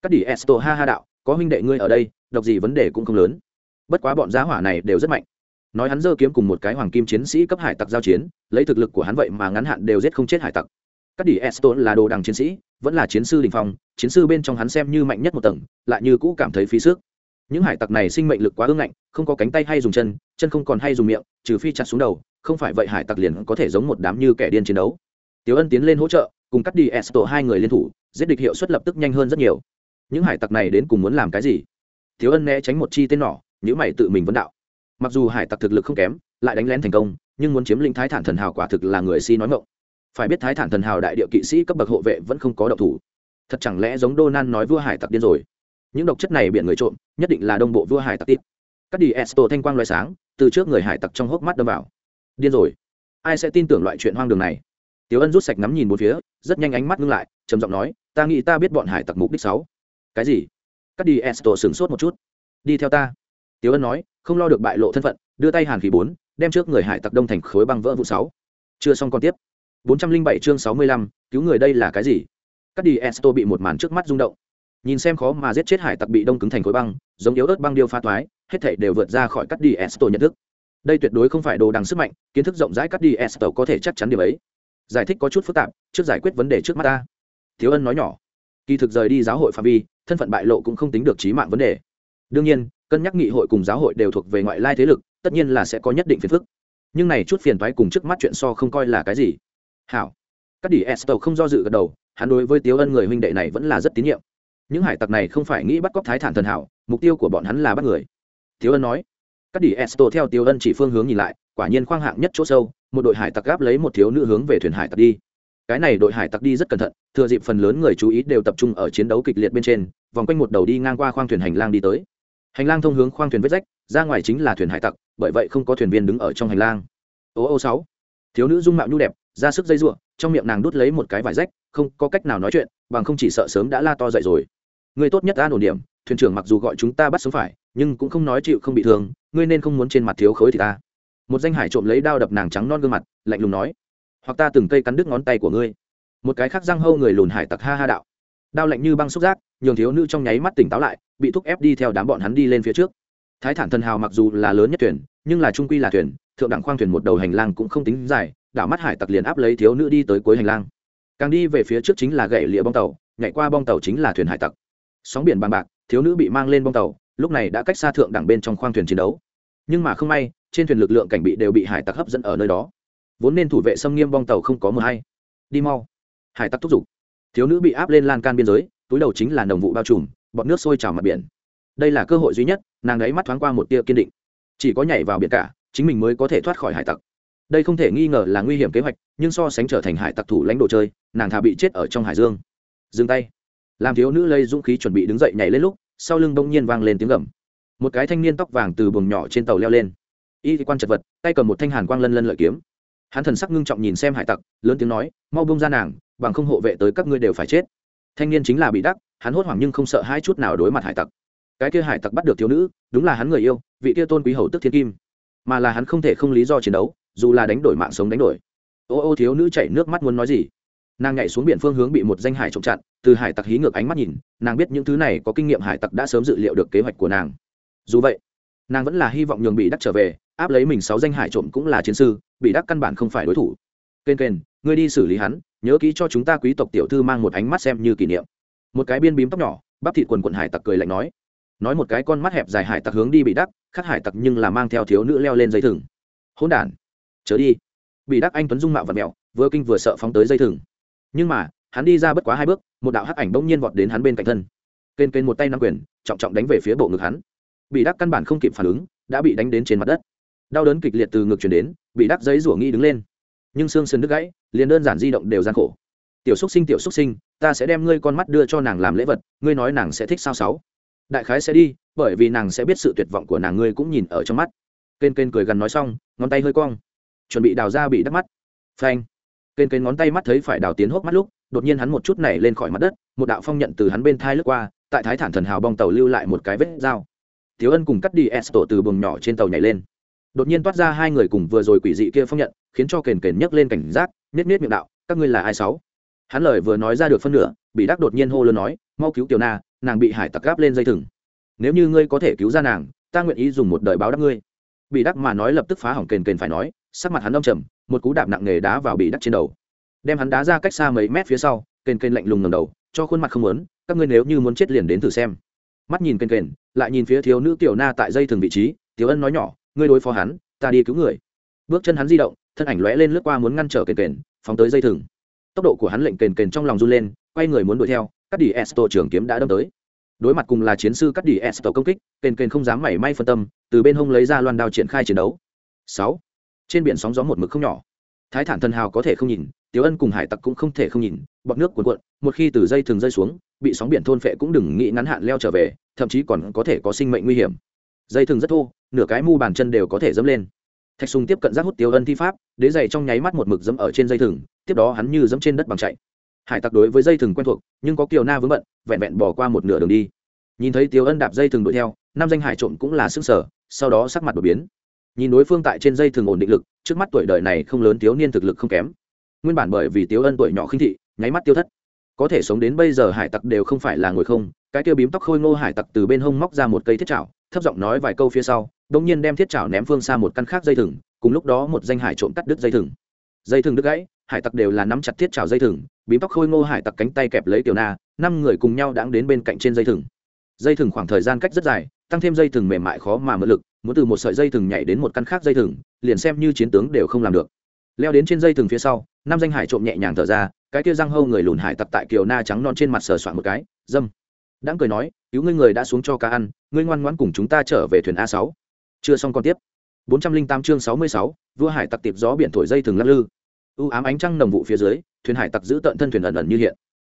S1: Cắt đi esto, ha ha đạo có huynh đệ ngươi ở đây, độc gì vấn đề cũng không lớn. Bất quá bọn giá hỏa này đều rất mạnh. Nói hắn dơ kiếm cùng một cái hoàng kim chiến sĩ cấp hải tặc giao chiến, lấy thực lực của hắn vậy mà ngắn hạn đều giết không chết hải tặc. Cắt đi eston là đồ đằng chiến sĩ, vẫn là chiến sư đình phong, chiến sư bên trong hắn xem như mạnh nhất một tầng, lại như cũ cảm thấy phí sức. Những hải tặc này sinh mệnh lực quá ưng ngạnh, không có cánh tay hay dùng chân chân không còn hay dùng miệng, trừ phi chặt xuống đầu, không phải vậy hải tặc liền có thể giống một đám như kẻ điên chiến đấu. Tiếu ân tiến lên hỗ trợ, cùng cắt đi esto hai người liên thủ, giết địch hiệu suất lập tức nhanh hơn rất nhiều những hải tặc này đến cùng muốn làm cái gì? Thiếu ân né tránh một chi tên nỏ nhữ mày tự mình vấn đạo. Mặc dù hải tặc thực lực không kém, lại đánh lén thành công, nhưng muốn chiếm lĩnh thái thản thần hào quả thực là người si nói mộng. Phải biết thái thản thần hào đại địa kỵ sĩ cấp bậc hộ vệ vẫn không có độc thủ. Thật chẳng lẽ giống đô nan nói vua hải tặc điên rồi? Những độc chất này biển người trộm, nhất định là đông bộ vua hải tặc tít Các đi esto thanh quang loại sáng, từ trước người hải tặc trong hốc mắt đâm vào. Điên rồi. Ai sẽ tin tưởng loại chuyện hoang đường này? Tiếu ân rút sạch ngắm nhìn một phía, rất nhanh ánh mắt ngưng lại, trầm giọng nói, ta nghĩ ta biết bọn hải tặc mục đích sáu cái gì? Cắt đi esto sửng sốt một chút. Đi theo ta. Tiếu ân nói, không lo được bại lộ thân phận, đưa tay hàn khí bốn, đem trước người hải tặc đông thành khối băng vỡ vụ sáu. Chưa xong còn tiếp. Bốn trăm linh bảy chương sáu mươi lăm, cứu người đây là cái gì? Cắt đi esto bị một màn trước mắt rung động. Nhìn xem khó mà giết chết hải tặc bị đông cứng thành khối băng, giống yếu ớt băng điêu pha toái, hết thảy đều vượt ra khỏi cắt đi esto nhận thức. Đây tuyệt đối không phải đồ đằng sức mạnh, kiến thức rộng rãi cắt đi esto có thể chắc chắn điều ấy. Giải thích có chút phức tạp, trước giải quyết vấn đề trước mắt ta. Thiếu ân nói nhỏ kỳ thực rời đi giáo hội phạm vi, thân phận bại lộ cũng không tính được trí mạng vấn đề. Đương nhiên, cân nhắc nghị hội cùng giáo hội đều thuộc về ngoại lai thế lực, tất nhiên là sẽ có nhất định phiền phức. Nhưng này chút phiền thoái cùng trước mắt chuyện so không coi là cái gì. Hảo. Các đỉ esto không do dự gật đầu, hắn đối với tiếu ân người huynh đệ này vẫn là rất tín nhiệm. Những hải tặc này không phải nghĩ bắt cóc thái thản thần hảo, mục tiêu của bọn hắn là bắt người. Tiếu ân nói. Các đỉ esto theo tiếu ân chỉ phương hướng nhìn lại, quả nhiên khoang hạng nhất chỗ sâu, một đội hải tặc gáp lấy một thiếu nữ hướng về thuyền hải tặc đi cái này đội hải tặc đi rất cẩn thận, thừa dịp phần lớn người chú ý đều tập trung ở chiến đấu kịch liệt bên trên, vòng quanh một đầu đi ngang qua khoang thuyền hành lang đi tới. Hành lang thông hướng khoang thuyền vết rách, ra ngoài chính là thuyền hải tặc, bởi vậy không có thuyền viên đứng ở trong hành lang. Ô ô sáu. Thiếu nữ dung mạo nhu đẹp, ra sức dây ruộng trong miệng nàng đút lấy một cái vải rách, không có cách nào nói chuyện, bằng không chỉ sợ sớm đã la to dậy rồi. Người tốt nhất an ổn điểm, thuyền trưởng mặc dù gọi chúng ta bắt sống phải, nhưng cũng không nói chịu không bị thương, ngươi nên không muốn trên mặt thiếu khối thì ta. Một danh hải trộm lấy đao đập nàng trắng non gương mặt, lạnh lùng nói hoặc ta từng cây cắn đứt ngón tay của ngươi. Một cái khác răng hâu người lùn hải tặc ha ha đạo. Đao lạnh như băng xúc giác, nhường thiếu nữ trong nháy mắt tỉnh táo lại, bị thúc ép đi theo đám bọn hắn đi lên phía trước. Thái thản thần hào mặc dù là lớn nhất thuyền, nhưng là trung quy là thuyền, thượng đẳng khoang thuyền một đầu hành lang cũng không tính dài, đảo mắt hải tặc liền áp lấy thiếu nữ đi tới cuối hành lang. Càng đi về phía trước chính là gậy lịa bong tàu, nhảy qua bong tàu chính là thuyền hải tặc. Sóng biển bằng bạc, thiếu nữ bị mang lên bong tàu, lúc này đã cách xa thượng đẳng bên trong khoang thuyền chiến đấu. Nhưng mà không may, trên thuyền lực lượng cảnh bị đều bị hải tặc hấp dẫn ở nơi đó vốn nên thủ vệ xâm nghiêm bong tàu không có mờ hay. Đi mau. Hải tặc thúc giục. Thiếu nữ bị áp lên lan can biên giới, túi đầu chính là đồng vụ bao trùm, bọt nước sôi trào mặt biển. Đây là cơ hội duy nhất, nàng ấy mắt thoáng qua một tia kiên định. Chỉ có nhảy vào biển cả, chính mình mới có thể thoát khỏi hải tặc. Đây không thể nghi ngờ là nguy hiểm kế hoạch, nhưng so sánh trở thành hải tặc thủ lãnh đồ chơi, nàng thà bị chết ở trong hải dương. Dừng tay. Làm thiếu nữ lây dũng khí chuẩn bị đứng dậy nhảy lên lúc, sau lưng bỗng nhiên vang lên tiếng gầm. Một cái thanh niên tóc vàng từ buồng nhỏ trên tàu leo lên. Y quan chật vật, tay cầm một thanh hàn quang lân lân lợi kiếm hắn thần sắc ngưng trọng nhìn xem hải tặc, lớn tiếng nói, mau bông ra nàng, bằng không hộ vệ tới các ngươi đều phải chết. Thanh niên chính là bị đắc, hắn hốt hoảng nhưng không sợ hai chút nào đối mặt hải tặc. Cái kia hải tặc bắt được thiếu nữ, đúng là hắn người yêu, vị kia tôn quý hầu tức thiên kim. Mà là hắn không thể không lý do chiến đấu, dù là đánh đổi mạng sống đánh đổi. Ô ô thiếu nữ chảy nước mắt muốn nói gì? Nàng nhảy xuống biển phương hướng bị một danh hải trộm chặn, từ hải tặc hí ngược ánh mắt nhìn, nàng biết những thứ này có kinh nghiệm hải tặc đã sớm dự liệu được kế hoạch của nàng. Dù vậy, nàng vẫn là hy vọng nhường bị đắc trở về áp lấy mình sáu danh hải trộm cũng là chiến sư, bị đắc căn bản không phải đối thủ. Kênh kênh ngươi đi xử lý hắn, nhớ kỹ cho chúng ta quý tộc tiểu thư mang một ánh mắt xem như kỷ niệm. Một cái biên bím tóc nhỏ, bắp thịt quần quần hải tặc cười lạnh nói. Nói một cái con mắt hẹp dài hải tặc hướng đi bị đắc, khắc hải tặc nhưng là mang theo thiếu nữ leo lên dây thừng. Hỗn đản chớ đi. Bị đắc anh tuấn dung mạo và mẹo, vừa kinh vừa sợ phóng tới dây thừng. Nhưng mà, hắn đi ra bất quá hai bước, một đạo hắc ảnh bỗng nhiên vọt đến hắn bên cạnh thân. Kênh kênh một tay nắm quyền, trọng trọng đánh về phía bộ ngực hắn. Bị đắc căn bản không kịp phản ứng, đã bị đánh đến trên mặt đất đau đớn kịch liệt từ ngực chuyển đến, bị đắc giấy rủa nghi đứng lên. Nhưng xương sườn đứt gãy, liền đơn giản di động đều gian khổ. Tiểu xúc sinh, tiểu xúc sinh, ta sẽ đem ngươi con mắt đưa cho nàng làm lễ vật, ngươi nói nàng sẽ thích sao sáu? Đại khái sẽ đi, bởi vì nàng sẽ biết sự tuyệt vọng của nàng, ngươi cũng nhìn ở trong mắt. Kên Kên cười gần nói xong, ngón tay hơi cong. Chuẩn bị đào ra bị đắc mắt. Phanh. Kên Kên ngón tay mắt thấy phải đào tiến hốc mắt lúc, đột nhiên hắn một chút nảy lên khỏi mặt đất, một đạo phong nhận từ hắn bên thai lướt qua, tại thái thản thần hào bong tàu lưu lại một cái vết dao. Thiếu ân cùng cắt đi s tổ từ buồng nhỏ trên tàu nhảy lên đột nhiên toát ra hai người cùng vừa rồi quỷ dị kia phong nhận, khiến cho kền kền nhấc lên cảnh giác nết nết miệng đạo, các ngươi là ai sáu? Hắn lời vừa nói ra được phân nửa, bị đắc đột nhiên hô lớn nói, mau cứu tiểu na, nàng bị hải tặc gáp lên dây thừng. Nếu như ngươi có thể cứu ra nàng, ta nguyện ý dùng một đời báo đáp ngươi. Bị đắc mà nói lập tức phá hỏng kền kền phải nói, sắc mặt hắn đông trầm, một cú đạp nặng nề đá vào bị đắc trên đầu. Đem hắn đá ra cách xa mấy mét phía sau, kền kền lạnh lùng ngầm đầu, cho khuôn mặt không lớn các ngươi nếu như muốn chết liền đến thử xem. Mắt nhìn kền kền, lại nhìn phía thiếu nữ tiểu na tại dây thừng vị trí, tiểu ân nói nhỏ ngươi đối phó hắn, ta đi cứu người. Bước chân hắn di động, thân ảnh lóe lên lướt qua muốn ngăn trở kền kền, phóng tới dây thừng. Tốc độ của hắn lệnh kền kền trong lòng run lên, quay người muốn đuổi theo, cắt đi esto trưởng kiếm đã đâm tới. Đối mặt cùng là chiến sư cắt đi esto công kích, kền kền không dám mảy may phân tâm, từ bên hông lấy ra loan đao triển khai chiến đấu. Sáu. Trên biển sóng gió một mực không nhỏ. Thái thản thần hào có thể không nhìn, tiểu ân cùng hải tặc cũng không thể không nhìn bọt nước cuồn cuộn, một khi từ dây thường rơi xuống, bị sóng biển thôn phệ cũng đừng nghĩ ngắn hạn leo trở về, thậm chí còn có thể có sinh mệnh nguy hiểm dây thừng rất thô, nửa cái mu bàn chân đều có thể dẫm lên. Thạch sùng tiếp cận giác hút tiêu ân thi pháp, đế dày trong nháy mắt một mực dẫm ở trên dây thừng, tiếp đó hắn như dẫm trên đất bằng chạy. Hải tặc đối với dây thừng quen thuộc, nhưng có kiều na vướng bận, vẹn vẹn bỏ qua một nửa đường đi. Nhìn thấy tiêu ân đạp dây thừng đuổi theo, năm danh hải trộm cũng là xương sở sau đó sắc mặt đột biến. Nhìn đối phương tại trên dây thừng ổn định lực, trước mắt tuổi đời này không lớn thiếu niên thực lực không kém. Nguyên bản bởi vì tiêu ân tuổi nhỏ khinh thị, nháy mắt tiêu thất. Có thể sống đến bây giờ hải tặc đều không phải là ngồi không, cái tiêu bím tóc khôi ngô hải tặc từ bên hông móc ra một cây thiết chảo thấp giọng nói vài câu phía sau đông nhiên đem thiết chảo ném phương xa một căn khác dây thừng, cùng lúc đó một danh hải trộm cắt đứt dây thừng. Dây thừng đứt gãy, hải tặc đều là nắm chặt thiết chảo dây thừng, bím tóc khôi ngô hải tặc cánh tay kẹp lấy tiểu na, năm người cùng nhau đáng đến bên cạnh trên dây thừng. Dây thừng khoảng thời gian cách rất dài, tăng thêm dây thừng mềm mại khó mà mượn lực, muốn từ một sợi dây thừng nhảy đến một căn khác dây thừng, liền xem như chiến tướng đều không làm được. Leo đến trên dây thừng phía sau, năm danh hải trộm nhẹ nhàng thở ra, cái kia răng hâu người lùn hải tặc tại kiều na trắng non trên mặt sờ soạn một cái, dâm. Đáng cười nói, cứu ngươi người đã xuống cho cá ăn ngươi ngoan ngoãn cùng chúng ta trở về thuyền a sáu. Chưa xong còn tiếp. 408 chương 66, vua hải tặc tiệp gió biển thổi dây thường lắc lư. U ám ánh trăng nồng vụ phía dưới thuyền hải tặc giữ tận thân thuyền ẩn ẩn như hiện.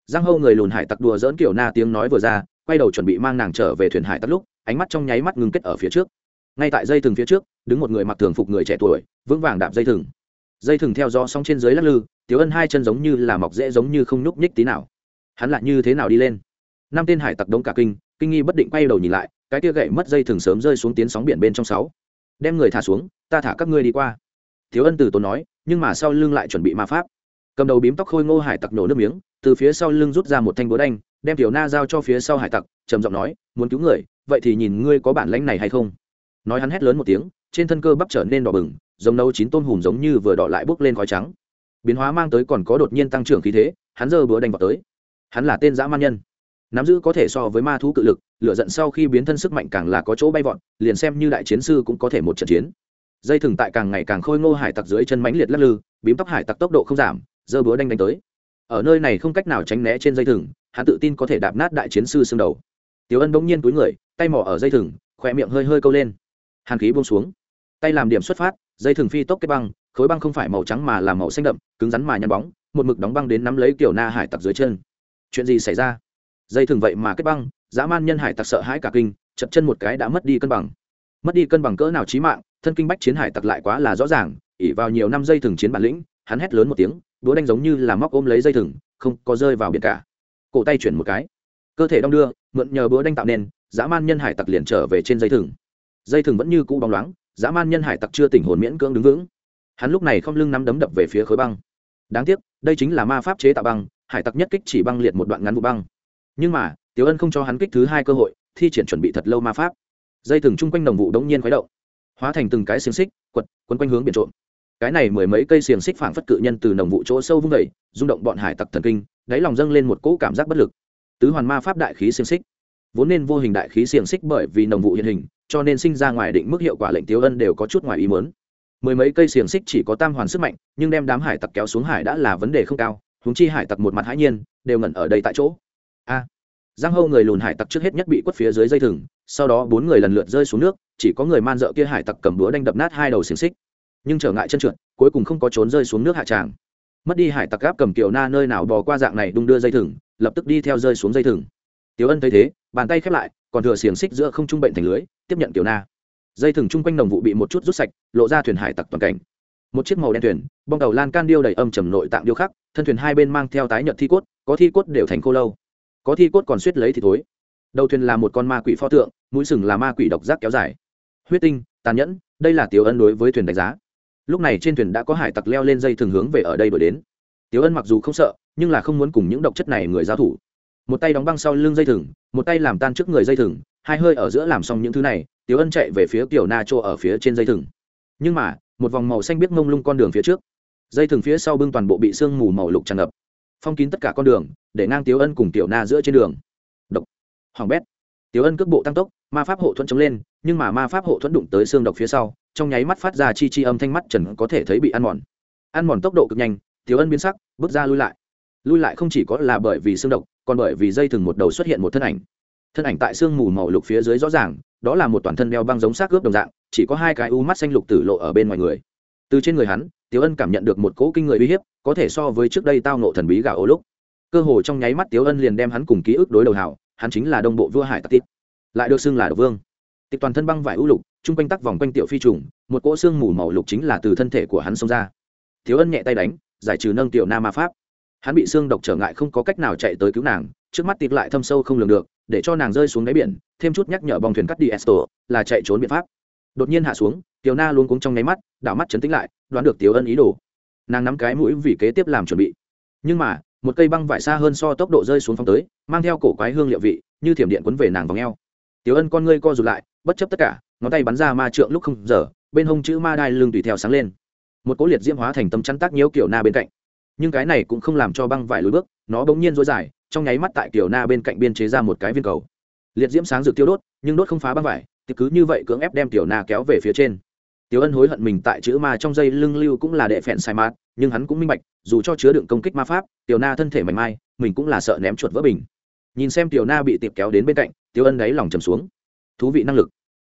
S1: Giang hâu người lùn hải tặc đùa dỡn kiểu na tiếng nói vừa ra quay đầu chuẩn bị mang nàng trở về thuyền hải tặc lúc ánh mắt trong nháy mắt ngừng kết ở phía trước. Ngay tại dây thừng phía trước đứng một người mặc thường phục người trẻ tuổi vững vàng đạp dây thừng. Dây thừng theo gió sóng trên dưới lắc lư tiếu ân hai chân giống như là mọc dễ giống như không nhúc nhích tí nào. Hắn lại như thế nào đi lên? Năm tên hải tặc đống cả kinh kinh nghi bất định quay đầu nhìn lại cái tia gậy mất dây thường sớm rơi xuống tiến sóng biển bên trong sáu. Đem người thả xuống, ta thả các ngươi đi qua. Thiếu ân từ tốn nói, nhưng mà sau lưng lại chuẩn bị ma pháp. Cầm đầu bím tóc khôi ngô hải tặc nổ nước miếng, từ phía sau lưng rút ra một thanh búa đanh, đem tiểu na giao cho phía sau hải tặc, trầm giọng nói, muốn cứu người, vậy thì nhìn ngươi có bản lãnh này hay không? Nói hắn hét lớn một tiếng, trên thân cơ bắp trở nên đỏ bừng, giống nấu chín tôm hùm giống như vừa đỏ lại bốc lên khói trắng. Biến hóa mang tới còn có đột nhiên tăng trưởng khí thế, hắn giơ búa đanh vào tới. Hắn là tên dã man nhân nắm giữ có thể so với ma thú cự lực, lửa giận sau khi biến thân sức mạnh càng là có chỗ bay vọt, liền xem như đại chiến sư cũng có thể một trận chiến. Dây thừng tại càng ngày càng khôi ngô hải tặc dưới chân mánh liệt lắc lư, bím tóc hải tặc tốc độ không giảm, giơ búa đanh đánh tới. Ở nơi này không cách nào tránh né trên dây thừng, hắn tự tin có thể đạp nát đại chiến sư xương đầu. Tiểu ân bỗng nhiên túi người, tay mỏ ở dây thừng khỏe miệng hơi hơi câu lên. Hàn khí buông xuống. Tay làm điểm xuất phát, dây thừng phi tốc kết băng, khối băng không phải màu trắng mà là màu xanh đậm, cứng rắn mà nhăn bóng, một mực đóng băng đến nắm lấy kiểu na hải tặc dưới chân. Chuyện gì xảy ra? Dây thừng vậy mà kết băng, dã man nhân hải tặc sợ hãi cả kinh, chật chân một cái đã mất đi cân bằng. Mất đi cân bằng cỡ nào trí mạng, thân kinh bách chiến hải tặc lại quá là rõ ràng ỉ vào nhiều năm dây thừng chiến bản lĩnh, hắn hét lớn một tiếng, đũa đánh giống như là móc ôm lấy dây thừng, không có rơi vào biển cả. Cổ tay chuyển một cái. Cơ thể đong đưa, mượn nhờ búa đánh tạo nên dã man nhân hải tặc liền trở về trên dây thừng. Dây thừng vẫn như cũ bóng loáng, dã man nhân hải tặc chưa tỉnh hồn miễn cưỡng đứng vững. Hắn lúc này không lưng nắm đấm đập về phía khối băng. Đáng tiếc, đây chính là ma pháp chế tạo băng, hải tặc nhất kích chỉ băng liệt một đoạn ngắn vụ băng nhưng mà, tiểu ân không cho hắn kích thứ hai cơ hội, thi triển chuẩn bị thật lâu ma pháp. Dây thừng chung quanh đồng vụ đống nhiên khuấy động, hóa thành từng cái xiềng xích, quật, quấn quanh hướng biển trộm. Cái này mười mấy cây xiềng xích phảng phất cự nhân từ đồng vụ chỗ sâu vung vẩy rung động bọn hải tặc thần kinh, đáy lòng dâng lên một cỗ cảm giác bất lực. Tứ hoàn ma pháp đại khí xiềng xích. Vốn nên vô hình đại khí xiềng xích bởi vì đồng vụ hiện hình, cho nên sinh ra ngoài định mức hiệu quả lệnh tiểu ân đều có chút ngoài ý muốn. Mười mấy cây xiềng xích chỉ có tam hoàn sức mạnh, nhưng đem đám hải tặc kéo xuống hải đã là vấn đề không cao húng chi hải tặc một mặt hãi nhiên, đều ngẩn ở đây tại chỗ a. Giang hâu người lùn hải tặc trước hết nhất bị quất phía dưới dây thừng, sau đó bốn người lần lượt rơi xuống nước, chỉ có người man dợ kia hải tặc cầm búa đanh đập nát hai đầu xiềng xích. Nhưng trở ngại chân trượt, cuối cùng không có trốn rơi xuống nước hạ tràng. Mất đi hải tặc gáp cầm kiều na nơi nào bò qua dạng này đung đưa dây thừng, lập tức đi theo rơi xuống dây thừng. Tiểu ân thấy thế, bàn tay khép lại, còn thừa xiềng xích giữa không trung bệnh thành lưới, tiếp nhận kiều na. Dây thừng chung quanh đồng vụ bị một chút rút sạch, lộ ra thuyền hải tặc toàn cảnh. Một chiếc màu đen thuyền, bong tàu lan can điêu đầy âm trầm nội tạng điêu khắc, thân thuyền hai bên mang theo tái nhợt thi cốt, có thi cốt đều thành khô lâu có thi cốt còn suýt lấy thì thối. Đầu thuyền là một con ma quỷ pho tượng, mũi sừng là ma quỷ độc giác kéo dài. Huyết tinh, tàn nhẫn, đây là tiểu ân đối với thuyền đánh giá. Lúc này trên thuyền đã có hải tặc leo lên dây thường hướng về ở đây đổi đến. Tiểu ân mặc dù không sợ, nhưng là không muốn cùng những độc chất này người giao thủ. Một tay đóng băng sau lưng dây thừng một tay làm tan trước người dây thừng hai hơi ở giữa làm xong những thứ này tiểu ân chạy về phía tiểu na trô ở phía trên dây thừng nhưng mà, một vòng màu xanh biết ngông lung con đường phía trước. Dây thừng phía sau bưng toàn bộ bị sương mù màu lục tràn ngập phong kín tất cả con đường, để ngang tiếu ân cùng tiểu na giữa trên đường. Độc. Hoàng bét. Tiếu ân cước bộ tăng tốc, ma pháp hộ thuẫn chống lên, nhưng mà ma pháp hộ thuẫn đụng tới xương độc phía sau, trong nháy mắt phát ra chi chi âm thanh mắt trần có thể thấy bị ăn mòn. Ăn mòn tốc độ cực nhanh, tiếu ân biến sắc, bước ra lui lại. Lui lại không chỉ có là bởi vì xương độc, còn bởi vì dây thừng một đầu xuất hiện một thân ảnh. Thân ảnh tại xương mù màu lục phía dưới rõ ràng, đó là một toàn thân đeo băng giống xác cướp đồng dạng, chỉ có hai cái u mắt xanh lục tử lộ ở bên ngoài người. Từ trên người hắn tiếu ân cảm nhận được một cỗ kinh người uy hiếp, có thể so với trước đây tao nộ thần bí gà ô lúc. Cơ hồ trong nháy mắt tiếu ân liền đem hắn cùng ký ức đối đầu hảo, hắn chính là đông bộ vua hải tặc tít lại được xưng là độc vương. Tịch toàn thân băng vải ưu lục, chung quanh tắc vòng quanh tiểu phi trùng, một cỗ xương mù màu lục chính là từ thân thể của hắn xông ra. Tiếu ân nhẹ tay đánh, giải trừ nâng tiểu na ma pháp. Hắn bị xương độc trở ngại không có cách nào chạy tới cứu nàng, trước mắt tịp lại thâm sâu không lường được, để cho nàng rơi xuống đáy biển, thêm chút nhắc nhở bong thuyền cắt đi esto là chạy trốn biện pháp. Đột nhiên hạ xuống tiểu na luôn cuống trong nháy mắt, đảo mắt chấn tĩnh lại, đoán được tiểu ân ý đồ. Nàng nắm cái mũi vì kế tiếp làm chuẩn bị. Nhưng mà, một cây băng vải xa hơn so tốc độ rơi xuống phong tới, mang theo cổ quái hương liệu vị, như thiểm điện cuốn về nàng vòng eo. Tiểu ân con ngươi co rụt lại, bất chấp tất cả, ngón tay bắn ra ma trượng lúc không giờ, bên hông chữ ma đai lưng tùy theo sáng lên. Một cỗ liệt diễm hóa thành tâm chắn tác nhiễu kiểu na bên cạnh. Nhưng cái này cũng không làm cho băng vải lùi bước, nó bỗng nhiên rối dài, trong nháy mắt tại Kiều na bên cạnh biên chế ra một cái viên cầu. Liệt diễm sáng rực tiêu đốt, nhưng đốt không phá băng vải, thì cứ như vậy cưỡng ép đem tiểu na kéo về phía trên tiểu ân hối hận mình tại chữ ma trong dây lưng lưu cũng là đệ phèn sai mát, nhưng hắn cũng minh bạch, dù cho chứa đựng công kích ma pháp, tiểu na thân thể mảnh mai, mình cũng là sợ ném chuột vỡ bình. Nhìn xem tiểu na bị tiệp kéo đến bên cạnh, tiểu ân đáy lòng trầm xuống. Thú vị năng lực.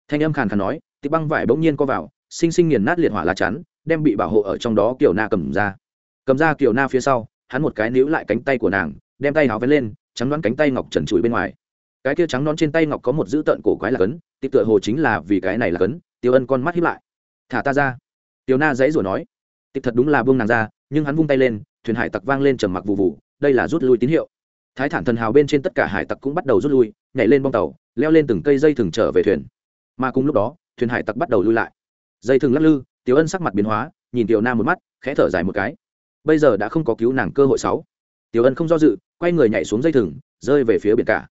S1: Thanh âm khàn khàn nói, tiệp băng vải bỗng nhiên co vào, sinh sinh nghiền nát liệt hỏa lá chắn, đem bị bảo hộ ở trong đó kiểu na cầm ra. Cầm ra kiểu na phía sau, hắn một cái níu lại cánh tay của nàng, đem tay áo vén lên, trắng đoán cánh tay ngọc trần trụi bên ngoài. Cái kia trắng nón trên tay ngọc có một dữ tợn cổ quái là cấn, tiệp tựa hồ chính là vì cái này là cấn tiêu ân con mắt hiếp lại thả ta ra. Tiểu na dãy rồi nói. Tịch thật đúng là buông nàng ra, nhưng hắn vung tay lên, thuyền hải tặc vang lên trầm mặc vụ vụ đây là rút lui tín hiệu. Thái thản thần hào bên trên tất cả hải tặc cũng bắt đầu rút lui, nhảy lên bong tàu, leo lên từng cây dây thừng trở về thuyền. Mà cùng lúc đó, thuyền hải tặc bắt đầu lui lại. Dây thừng lắc lư, tiểu ân sắc mặt biến hóa, nhìn tiểu na một mắt, khẽ thở dài một cái. Bây giờ đã không có cứu nàng cơ hội sáu. Tiểu ân không do dự, quay người nhảy xuống dây thừng, rơi về phía biển cả.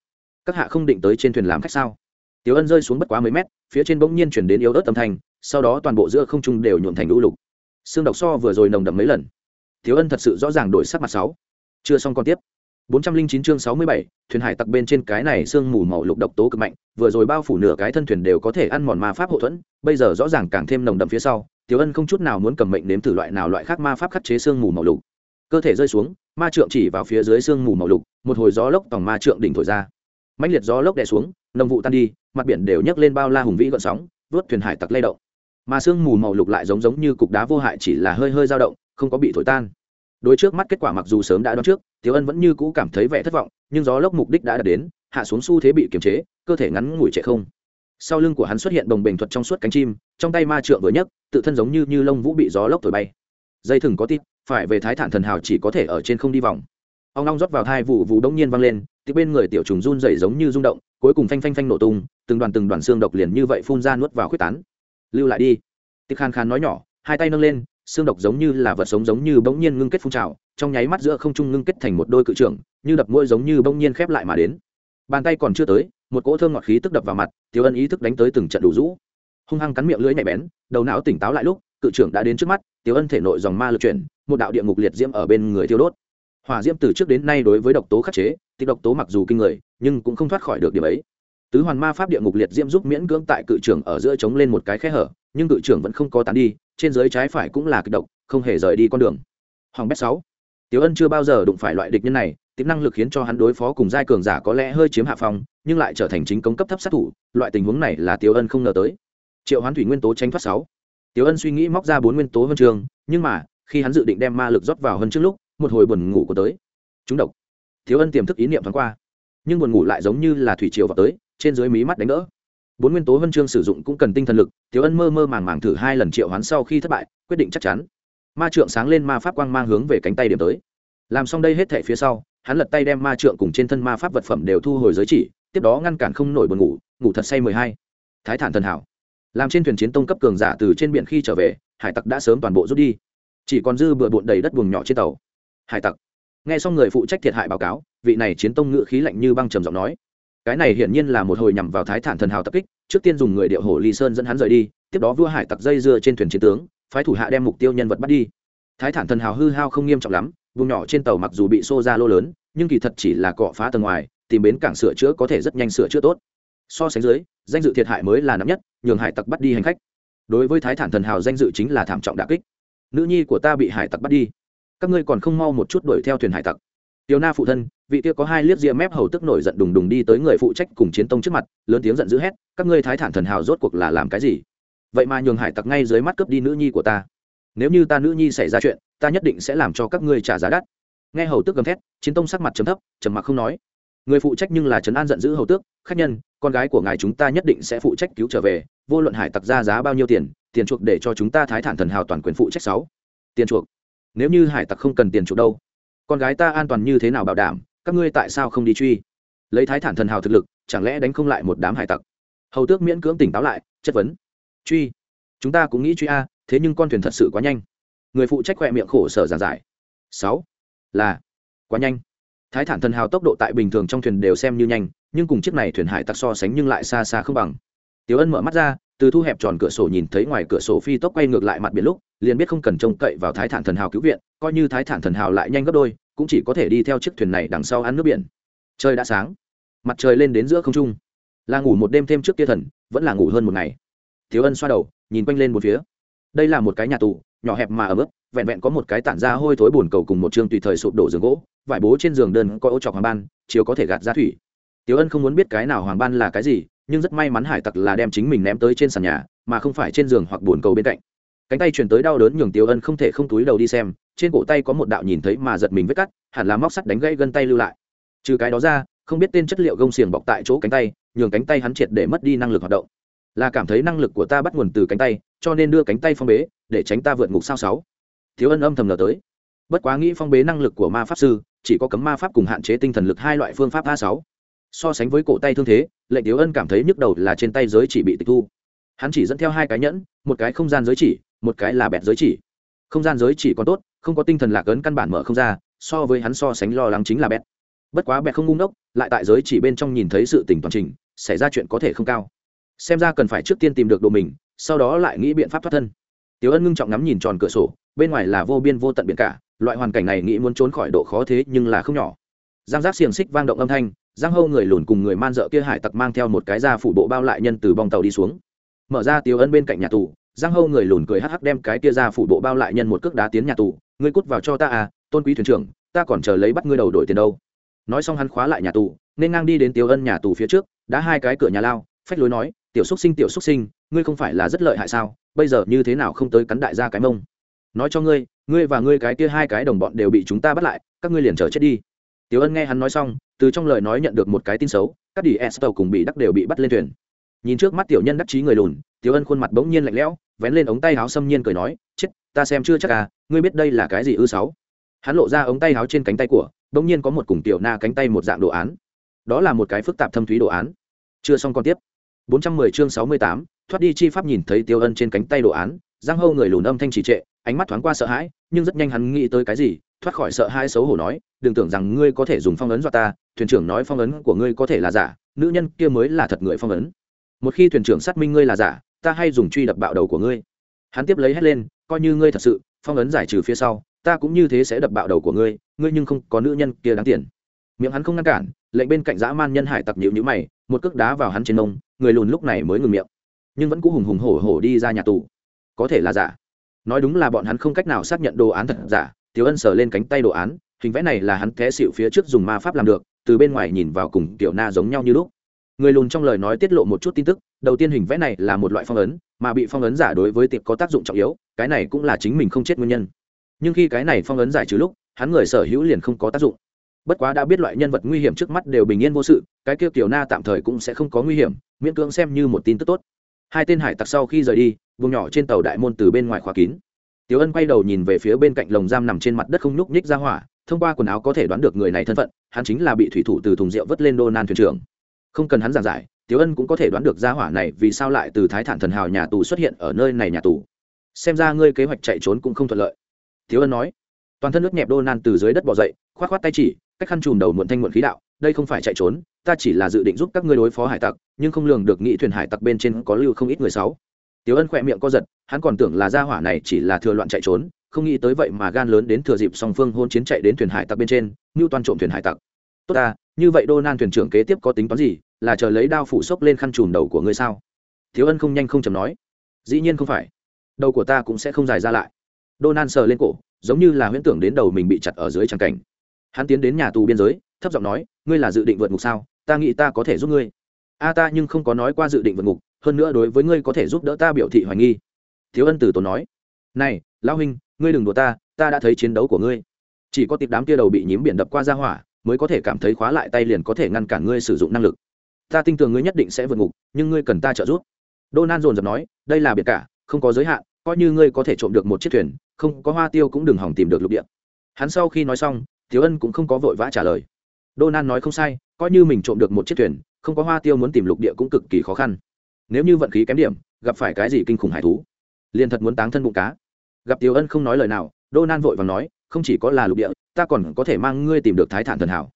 S1: Các hạ không định tới trên thuyền làm khách sao? Tiểu ân rơi xuống bất quá mấy mét phía trên bỗng nhiên chuyển đến yếu ớt âm thanh sau đó toàn bộ giữa không trung đều nhuộm thành lũ lục xương độc so vừa rồi nồng đậm mấy lần tiểu ân thật sự rõ ràng đổi sắc mặt sáu chưa xong còn tiếp 409 chương 67, thuyền hải tặc bên trên cái này sương mù màu lục độc tố cực mạnh, vừa rồi bao phủ nửa cái thân thuyền đều có thể ăn mòn ma pháp hộ thuẫn, bây giờ rõ ràng càng thêm nồng đậm phía sau, Tiểu Ân không chút nào muốn cầm mệnh nếm thử loại nào loại khác ma pháp khắc chế sương mù màu lục. Cơ thể rơi xuống, ma trượng chỉ vào phía dưới sương mù màu lục, một hồi gió lốc tòng ma trượng đỉnh thổi ra. Mãnh liệt gió lốc đè xuống, nồng vụ tan đi, mặt biển đều nhấc lên bao la hùng vĩ gợn sóng, vớt thuyền hải tặc lay động. Mà sương mù màu lục lại giống giống như cục đá vô hại chỉ là hơi hơi dao động, không có bị thổi tan. Đối trước mắt kết quả mặc dù sớm đã đoán trước tiểu ân vẫn như cũ cảm thấy vẻ thất vọng nhưng gió lốc mục đích đã đạt đến hạ xuống xu thế bị kiềm chế cơ thể ngắn ngủi chạy không. Sau lưng của hắn xuất hiện đồng bình thuật trong suốt cánh chim trong tay ma trượng vừa nhấc tự thân giống như như lông vũ bị gió lốc thổi bay. Dây thừng có tít phải về thái thản thần hào chỉ có thể ở trên không đi vòng. Ông long rót vào thai vụ vụ đông nhiên văng lên thì bên người tiểu trùng run rẩy giống như rung động, cuối cùng phanh phanh phanh nổ tung, từng đoàn từng đoàn xương độc liền như vậy phun ra nuốt vào khuyết tán. Lưu lại đi. Tịch khan khan nói nhỏ, hai tay nâng lên, xương độc giống như là vật sống giống như bỗng nhiên ngưng kết phun trào, trong nháy mắt giữa không trung ngưng kết thành một đôi cự trưởng, như đập mũi giống như bỗng nhiên khép lại mà đến. Bàn tay còn chưa tới, một cỗ thơm ngọt khí tức đập vào mặt, tiểu ân ý thức đánh tới từng trận đủ rũ. Hung hăng cắn miệng lưỡi nhạy bén, đầu não tỉnh táo lại lúc, cự trưởng đã đến trước mắt, tiểu ân thể nội dòng ma lực chuyển, một đạo địa ngục liệt diễm ở bên người tiêu đốt. Hỏa diễm từ trước đến nay đối với độc tố khắc chế tịch độc tố mặc dù kinh người nhưng cũng không thoát khỏi được điểm ấy tứ hoàn ma pháp địa ngục liệt diễm giúp miễn cưỡng tại cự trưởng ở giữa chống lên một cái khe hở nhưng cự trưởng vẫn không có tán đi trên dưới trái phải cũng là kịch độc không hề rời đi con đường hoàng bét sáu Tiểu Ân chưa bao giờ đụng phải loại địch nhân này, tính năng lực khiến cho hắn đối phó cùng giai cường giả có lẽ hơi chiếm hạ phong, nhưng lại trở thành chính công cấp thấp sát thủ, loại tình huống này là Tiểu Ân không ngờ tới. Triệu Hoán thủy nguyên tố tránh thoát sáu. Tiểu Ân suy nghĩ móc ra bốn nguyên tố huân trường, nhưng mà, khi hắn dự định đem ma lực rót vào hơn trước lúc, một hồi buồn ngủ của tới. Chúng độc thiếu Ân tiềm thức ý niệm thoáng qua, nhưng buồn ngủ lại giống như là thủy triều vào tới, trên dưới mí mắt đánh đỡ. Bốn nguyên tố huân chương sử dụng cũng cần tinh thần lực, thiếu Ân mơ mơ màng màng thử hai lần triệu hoán sau khi thất bại, quyết định chắc chắn. Ma trượng sáng lên ma pháp quang mang hướng về cánh tay điểm tới. Làm xong đây hết thể phía sau hắn lật tay đem ma trượng cùng trên thân ma pháp vật phẩm đều thu hồi giới chỉ tiếp đó ngăn cản không nổi buồn ngủ ngủ thật say mười hai. Thái thản thần hảo. Làm trên thuyền chiến tông cấp cường giả từ trên biển khi trở về hải tặc đã sớm toàn bộ rút đi. Chỉ còn dư bừa bộn đầy đất buồng nhỏ trên tàu. Hải tặc nghe xong người phụ trách thiệt hại báo cáo, vị này chiến tông ngự khí lạnh như băng trầm giọng nói, cái này hiển nhiên là một hồi nhằm vào thái thản thần hào tập kích, trước tiên dùng người điệu hổ ly sơn dẫn hắn rời đi, tiếp đó vua hải tặc dây dưa trên thuyền chiến tướng, phái thủ hạ đem mục tiêu nhân vật bắt đi. Thái thản thần hào hư hao không nghiêm trọng lắm, vùng nhỏ trên tàu mặc dù bị xô ra lô lớn, nhưng kỳ thật chỉ là cọ phá tầng ngoài, tìm bến cảng sửa chữa có thể rất nhanh sửa chữa tốt. So sánh dưới, danh dự thiệt hại mới là nặng nhất, nhường hải tặc bắt đi hành khách. Đối với thái thản thần hào danh dự chính là thảm trọng đà kích. Nữ nhi của ta bị hải tặc bắt đi các ngươi còn không mau một chút đuổi theo thuyền hải tặc. Tiêu na phụ thân, vị kia có hai liếc ria mép hầu tức nổi giận đùng đùng đi tới người phụ trách cùng chiến tông trước mặt, lớn tiếng giận dữ hét, các ngươi thái thản thần hào rốt cuộc là làm cái gì? Vậy mà nhường hải tặc ngay dưới mắt cướp đi nữ nhi của ta. Nếu như ta nữ nhi xảy ra chuyện, ta nhất định sẽ làm cho các ngươi trả giá đắt. Nghe hầu tước gầm thét, chiến tông sắc mặt chấm thấp, trầm mặc không nói. Người phụ trách nhưng là trấn an giận dữ hầu tước, khách nhân, con gái của ngài chúng ta nhất định sẽ phụ trách cứu trở về, vô luận hải tặc ra giá bao nhiêu tiền tiền chuộc để cho chúng ta thái thản thần hào toàn quyền phụ trách sáu. Tiền chuộc nếu như hải tặc không cần tiền chuộc đâu, con gái ta an toàn như thế nào bảo đảm, các ngươi tại sao không đi truy? Lấy thái thản thần hào thực lực, chẳng lẽ đánh không lại một đám hải tặc? Hầu tước miễn cưỡng tỉnh táo lại, chất vấn. Truy. Chúng ta cũng nghĩ truy a, thế nhưng con thuyền thật sự quá nhanh. Người phụ trách khỏe miệng khổ sở giàn giải. Sáu. Là. Quá nhanh. Thái thản thần hào tốc độ tại bình thường trong thuyền đều xem như nhanh, nhưng cùng chiếc này thuyền hải tặc so sánh nhưng lại xa xa không bằng. Tiểu ân mở mắt ra, từ thu hẹp tròn cửa sổ nhìn thấy ngoài cửa sổ phi tốc quay ngược lại mặt biển lúc liền biết không cần trông cậy vào thái thản thần hào cứu viện coi như thái thản thần hào lại nhanh gấp đôi cũng chỉ có thể đi theo chiếc thuyền này đằng sau ăn nước biển. Trời đã sáng mặt trời lên đến giữa không trung. Là ngủ một đêm thêm trước kia thần vẫn là ngủ hơn một ngày. Thiếu ân xoa đầu nhìn quanh lên một phía. Đây là một cái nhà tù nhỏ hẹp mà ấm ức vẹn vẹn có một cái tản ra hôi thối bồn cầu cùng một chương tùy thời sụp đổ giường gỗ vải bố trên giường đơn có ô trọc hoàng ban chiều có thể gạt ra thủy. Tiểu Ân không muốn biết cái nào hoàng ban là cái gì, nhưng rất may mắn hải tặc là đem chính mình ném tới trên sàn nhà, mà không phải trên giường hoặc buồn cầu bên cạnh. Cánh tay truyền tới đau đớn nhường tiêu Ân không thể không túi đầu đi xem, trên cổ tay có một đạo nhìn thấy mà giật mình vết cắt, hẳn là móc sắt đánh gãy gân tay lưu lại. Trừ cái đó ra, không biết tên chất liệu gông xiềng bọc tại chỗ cánh tay, nhường cánh tay hắn triệt để mất đi năng lực hoạt động. Là cảm thấy năng lực của ta bắt nguồn từ cánh tay, cho nên đưa cánh tay phong bế, để tránh ta vượt ngục sao sáu. Thiếu Ân âm thầm ngờ tới. Bất quá nghĩ phong bế năng lực của ma pháp sư, chỉ có cấm ma pháp cùng hạn chế tinh thần lực hai loại phương pháp a sáu so sánh với cổ tay thương thế lệnh thiếu ân cảm thấy nhức đầu là trên tay giới chỉ bị tịch thu hắn chỉ dẫn theo hai cái nhẫn một cái không gian giới chỉ một cái là bẹt giới chỉ. Không gian giới chỉ còn tốt, không có tinh thần lạc ấn căn bản mở không ra, so với hắn so sánh lo lắng chính là bẹt. Bất quá bẹt không ngung đốc lại tại giới chỉ bên trong nhìn thấy sự tỉnh toàn trình, xảy ra chuyện có thể không cao. Xem ra cần phải trước tiên tìm được đồ mình, sau đó lại nghĩ biện pháp thoát thân. Tiếu ân ngưng trọng ngắm nhìn tròn cửa sổ, bên ngoài là vô biên vô tận biển cả, loại hoàn cảnh này nghĩ muốn trốn khỏi độ khó thế nhưng là không nhỏ. Giang giác xiềng xích vang động âm thanh, giang hâu người lùn cùng người man dợ kia hải tặc mang theo một cái da phủ bộ bao lại nhân từ bong tàu đi xuống. Mở ra tiếu ân bên cạnh nhà tù giang hâu người lùn cười hắc hắc đem cái kia ra phủ bộ bao lại nhân một cước đá tiến nhà tù, ngươi cút vào cho ta à tôn quý thuyền trưởng, ta còn chờ lấy bắt ngươi đầu đổi tiền đâu. Nói xong hắn khóa lại nhà tù, nên ngang đi đến tiểu ân nhà tù phía trước đã hai cái cửa nhà lao, phách lối nói, tiểu xúc sinh, tiểu xúc sinh, ngươi không phải là rất lợi hại sao? Bây giờ như thế nào không tới cắn đại gia cái mông? Nói cho ngươi ngươi và ngươi cái kia hai cái đồng bọn đều bị chúng ta bắt lại, các ngươi liền chờ chết đi. Tiểu ân nghe hắn nói xong, từ trong lời nói nhận được một cái tin xấu các đi estel cùng bị đắc đều bị bắt lên thuyền nhìn trước mắt tiểu nhân đắc chí người lùn tiểu ân khuôn mặt bỗng nhiên lạnh lẽo vén lên ống tay áo xâm nhiên cười nói chết ta xem chưa chắc à ngươi biết đây là cái gì ư sáu? Hắn lộ ra ống tay áo trên cánh tay của bỗng nhiên có một cùng tiểu na cánh tay một dạng đồ án. Đó là một cái phức tạp thâm thúy đồ án. Chưa xong còn tiếp. 410 chương 68, thoát đi chi pháp nhìn thấy tiêu ân trên cánh tay đồ án giang hâu người lùn âm thanh trì trệ ánh mắt thoáng qua sợ hãi nhưng rất nhanh hắn nghĩ tới cái gì thoát khỏi sợ hãi xấu hổ nói đừng tưởng rằng ngươi có thể dùng phong ấn dọa ta thuyền trưởng nói phong ấn của ngươi có thể là giả nữ nhân kia mới là thật người phong ấn một khi thuyền trưởng xác minh ngươi là giả, ta hay dùng truy đập bạo đầu của ngươi. Hắn tiếp lấy hét lên, coi như ngươi thật sự, phong ấn giải trừ phía sau, ta cũng như thế sẽ đập bạo đầu của ngươi ngươi nhưng không có nữ nhân kia đáng tiền. Miệng hắn không ngăn cản, lệnh bên cạnh dã man nhân hải tặc nhịu nhữ mày, một cước đá vào hắn trên nông người lùn lúc này mới ngừng miệng. Nhưng vẫn cũ hùng hùng hổ hổ đi ra nhà tù. Có thể là giả. Nói đúng là bọn hắn không cách nào xác nhận đồ án thật giả. Tiểu ân sờ lên cánh tay đồ án, hình vẽ này là hắn té xịu phía trước dùng ma pháp làm được, từ bên ngoài nhìn vào cùng tiểu na giống nhau như lúc người lùn trong lời nói tiết lộ một chút tin tức đầu tiên hình vẽ này là một loại phong ấn mà bị phong ấn giả đối với tiệp có tác dụng trọng yếu cái này cũng là chính mình không chết nguyên nhân. Nhưng khi cái này phong ấn giải trừ lúc hắn người sở hữu liền không có tác dụng. Bất quá đã biết loại nhân vật nguy hiểm trước mắt đều bình yên vô sự cái kia tiểu na tạm thời cũng sẽ không có nguy hiểm miễn cưỡng xem như một tin tức tốt. Hai tên hải tặc sau khi rời đi vùng nhỏ trên tàu đại môn từ bên ngoài khóa kín. Tiểu Ân quay đầu nhìn về phía bên cạnh lồng giam nằm trên mặt đất không nhúc nhích ra hỏa, thông qua quần áo có thể đoán được người này thân phận, hắn chính là bị thủy thủ từ thùng rượu vất lên đô nan thuyền trưởng. Không cần hắn giảng giải, Tiểu Ân cũng có thể đoán được ra hỏa này vì sao lại từ Thái Thản Thần Hào nhà tù xuất hiện ở nơi này nhà tù. Xem ra ngươi kế hoạch chạy trốn cũng không thuận lợi. Tiểu Ân nói. Toàn thân nước nhẹp đô nan từ dưới đất bò dậy, khoát khoát tay chỉ, cách khăn chùm đầu muộn thanh muộn khí đạo, đây không phải chạy trốn, ta chỉ là dự định giúp các ngươi đối phó hải tặc, nhưng không lường được nghĩ thuyền hải tặc bên trên có lưu không ít người xấu. Tiểu Ân khỏe miệng co giật, hắn còn tưởng là gia hỏa này chỉ là thừa loạn chạy trốn, không nghĩ tới vậy mà gan lớn đến thừa dịp song phương hôn chiến chạy đến thuyền hải tặc bên trên, như toàn trộm thuyền hải tặc. Tốt ta, như vậy Đô Nan thuyền trưởng kế tiếp có tính toán gì, là chờ lấy đao phủ sốc lên khăn trùm đầu của ngươi sao? Thiếu Ân không nhanh không chậm nói. Dĩ nhiên không phải, đầu của ta cũng sẽ không dài ra lại. Đô Nan sờ lên cổ, giống như là huyễn tưởng đến đầu mình bị chặt ở dưới tràng cảnh. Hắn tiến đến nhà tù biên giới, thấp giọng nói, ngươi là dự định vượt ngục sao? Ta nghĩ ta có thể giúp ngươi. A ta nhưng không có nói qua dự định vượt ngục, hơn nữa đối với ngươi có thể giúp đỡ ta biểu thị hoài nghi thiếu ân tử tốn nói này lão huynh ngươi đừng đùa ta ta đã thấy chiến đấu của ngươi chỉ có tịp đám kia đầu bị nhím biển đập qua ra hỏa mới có thể cảm thấy khóa lại tay liền có thể ngăn cản ngươi sử dụng năng lực ta tin tưởng ngươi nhất định sẽ vượt ngục nhưng ngươi cần ta trợ giúp donan dồn dập nói, đây là biệt cả, không có giới hạn, coi như ngươi có thể trộm được một chiếc thuyền, không có hoa tiêu cũng đừng hỏng tìm được lục địa. Hắn sau khi nói xong, Thiếu Ân cũng không có vội vã trả lời. donan nói không sai, coi như mình trộm được một chiếc thuyền, không có hoa tiêu muốn tìm lục địa cũng cực kỳ khó khăn. Nếu như vận khí kém điểm, gặp phải cái gì kinh khủng hải thú, liền thật muốn táng thân bụng cá. Gặp Tiêu Ân không nói lời nào, Donald vội vàng nói, không chỉ có là lục địa, ta còn có thể mang ngươi tìm được Thái Thản thần hảo.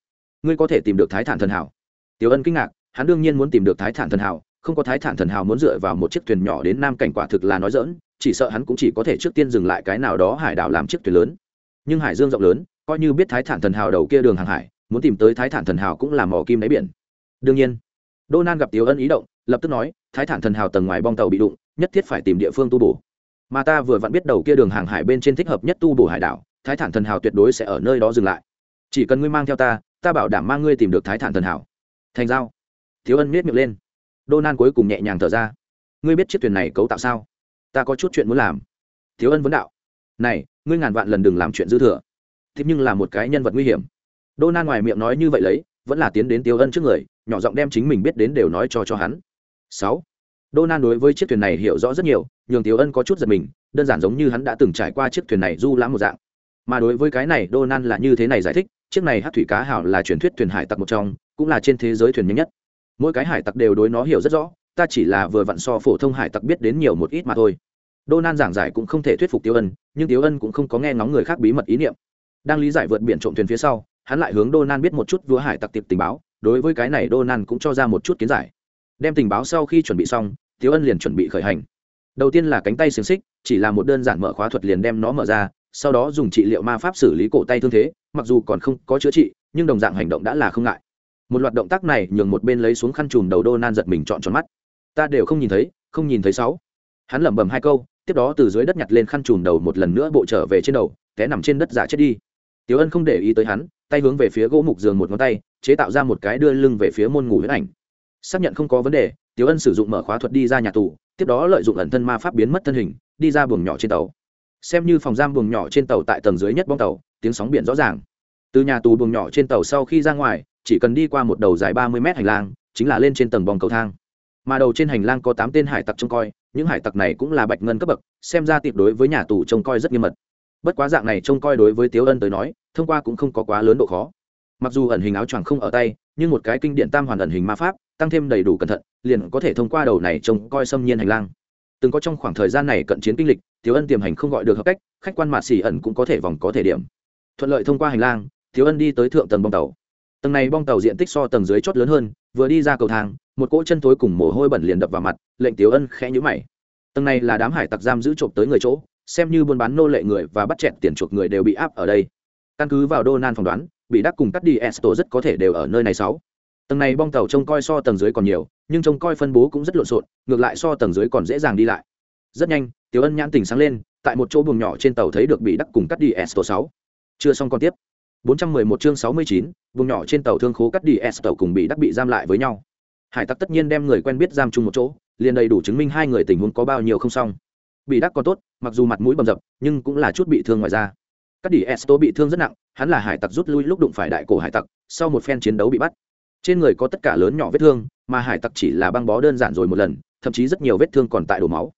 S1: Ngươi có thể tìm được Thái Thản thần hảo? Tiêu Ân kinh ngạc, hắn đương nhiên muốn tìm được Thái Thản thần Hào, không có thái thản thần hào muốn dựa vào một chiếc thuyền nhỏ đến nam cảnh quả thực là nói dỡn chỉ sợ hắn cũng chỉ có thể trước tiên dừng lại cái nào đó hải đảo làm chiếc thuyền lớn. Nhưng hải dương rộng lớn coi như biết thái thản thần hào đầu kia đường hàng hải muốn tìm tới thái thản thần hào cũng là mỏ kim đáy biển. Đương nhiên đô nan gặp tiếu ân ý động lập tức nói thái thản thần hào tầng ngoài bong tàu bị đụng nhất thiết phải tìm địa phương tu bổ. Mà ta vừa vặn biết đầu kia đường hàng hải bên trên thích hợp nhất tu bổ hải đảo thái thản thần hào tuyệt đối sẽ ở nơi đó dừng lại. Chỉ cần ngươi mang theo ta ta bảo đảm mang ngươi tìm được thái thản thần hào. Thành giao thiếu ân miết miệng lên. Đô nan cuối cùng nhẹ nhàng thở ra. Ngươi biết chiếc thuyền này cấu tạo sao? Ta có chút chuyện muốn làm. Thiếu ân vấn đạo. Này, ngươi ngàn vạn lần đừng làm chuyện dư thừa. Thế nhưng là một cái nhân vật nguy hiểm. Đô nan ngoài miệng nói như vậy lấy, vẫn là tiến đến tiêu ân trước người, nhỏ giọng đem chính mình biết đến đều nói cho cho hắn. Sáu. Đô nan đối với chiếc thuyền này hiểu rõ rất nhiều, nhường tiêu ân có chút giật mình, đơn giản giống như hắn đã từng trải qua chiếc thuyền này du lãm một dạng. Mà đối với cái này, đô nan là như thế này giải thích, chiếc này hát thủy cá hảo là truyền thuyết thuyền hải tặc một trong, cũng là trên thế giới thuyền nhanh nhất mỗi cái hải tặc đều đối nó hiểu rất rõ, ta chỉ là vừa vặn so phổ thông hải tặc biết đến nhiều một ít mà thôi. Đô nan giảng giải cũng không thể thuyết phục tiêu ân, nhưng tiêu ân cũng không có nghe ngóng người khác bí mật ý niệm. Đang lý giải vượt biển trộm thuyền phía sau, hắn lại hướng đô nan biết một chút vua hải tặc tiệp tình báo, đối với cái này đô nan cũng cho ra một chút kiến giải. Đem tình báo sau khi chuẩn bị xong, tiêu ân liền chuẩn bị khởi hành. Đầu tiên là cánh tay xiềng xích, chỉ là một đơn giản mở khóa thuật liền đem nó mở ra, sau đó dùng trị liệu ma pháp xử lý cổ tay thương thế, mặc dù còn không có chữa trị, nhưng đồng dạng hành động đã là không ngại một loạt động tác này nhường một bên lấy xuống khăn chùm đầu đô nan giật mình chọn tròn mắt. Ta đều không nhìn thấy, không nhìn thấy sáu. Hắn lẩm bẩm hai câu, tiếp đó từ dưới đất nhặt lên khăn chùm đầu một lần nữa bộ trở về trên đầu, té nằm trên đất giả chết đi. Tiểu ân không để ý tới hắn, tay hướng về phía gỗ mục giường một ngón tay, chế tạo ra một cái đưa lưng về phía môn ngủ huyết ảnh. Xác nhận không có vấn đề, tiểu ân sử dụng mở khóa thuật đi ra nhà tù, tiếp đó lợi dụng ẩn thân ma pháp biến mất thân hình, đi ra buồng nhỏ trên tàu. Xem như phòng giam buồng nhỏ trên tàu tại tầng dưới nhất bong tàu, tiếng sóng biển rõ ràng. Từ nhà tù buồng nhỏ trên tàu sau khi ra ngoài chỉ cần đi qua một đầu dài ba mươi mét hành lang, chính là lên trên tầng bong cầu thang. Mà đầu trên hành lang có tám tên hải tặc trông coi, những hải tặc này cũng là bạch ngân cấp bậc, xem ra tiệp đối với nhà tù trông coi rất nghiêm mật. Bất quá dạng này trông coi đối với tiếu ân tới nói, thông qua cũng không có quá lớn độ khó. Mặc dù ẩn hình áo choàng không ở tay, nhưng một cái kinh điện tam hoàn ẩn hình ma pháp, tăng thêm đầy đủ cẩn thận, liền có thể thông qua đầu này trông coi xâm nhiên hành lang. Từng có trong khoảng thời gian này cận chiến kinh lịch thiếu ân tiềm hành không gọi được hợp cách, khách quan mạt xỉ ẩn cũng có thể vòng có thể điểm. Thuận lợi thông qua hành lang thiếu ân đi tới thượng tầng bong tàu tầng này bong tàu diện tích so tầng dưới chót lớn hơn vừa đi ra cầu thang một cỗ chân thối cùng mồ hôi bẩn liền đập vào mặt lệnh tiếu ân khẽ nhíu mày. Tầng này là đám hải tặc giam giữ trộm tới người chỗ xem như buôn bán nô lệ người và bắt chẹt tiền chuộc người đều bị áp ở đây. Căn cứ vào đô nan phỏng đoán bị đắc cùng cắt đi esto rất có thể đều ở nơi này sáu. Tầng này bong tàu trông coi so tầng dưới còn nhiều nhưng trông coi phân bố cũng rất lộn xộn ngược lại so tầng dưới còn dễ dàng đi lại. Rất nhanh tiếu ân nhãn tình sáng lên tại một chỗ buồng nhỏ trên tàu thấy được bị đắc cùng cắt đi esto sáu. Chưa xong còn tiếp. 411 chương 69, vùng nhỏ trên tàu thương khố cắt đi S tàu cùng bị đắc bị giam lại với nhau. Hải tặc tất nhiên đem người quen biết giam chung một chỗ, liền đầy đủ chứng minh hai người tình huống có bao nhiêu không xong. Bị đắc còn tốt, mặc dù mặt mũi bầm dập, nhưng cũng là chút bị thương ngoài ra. Cắt đi S bị thương rất nặng, hắn là hải tặc rút lui lúc đụng phải đại cổ hải tặc, sau một phen chiến đấu bị bắt. Trên người có tất cả lớn nhỏ vết thương, mà hải tặc chỉ là băng bó đơn giản rồi một lần, thậm chí rất nhiều vết thương còn tại đổ máu.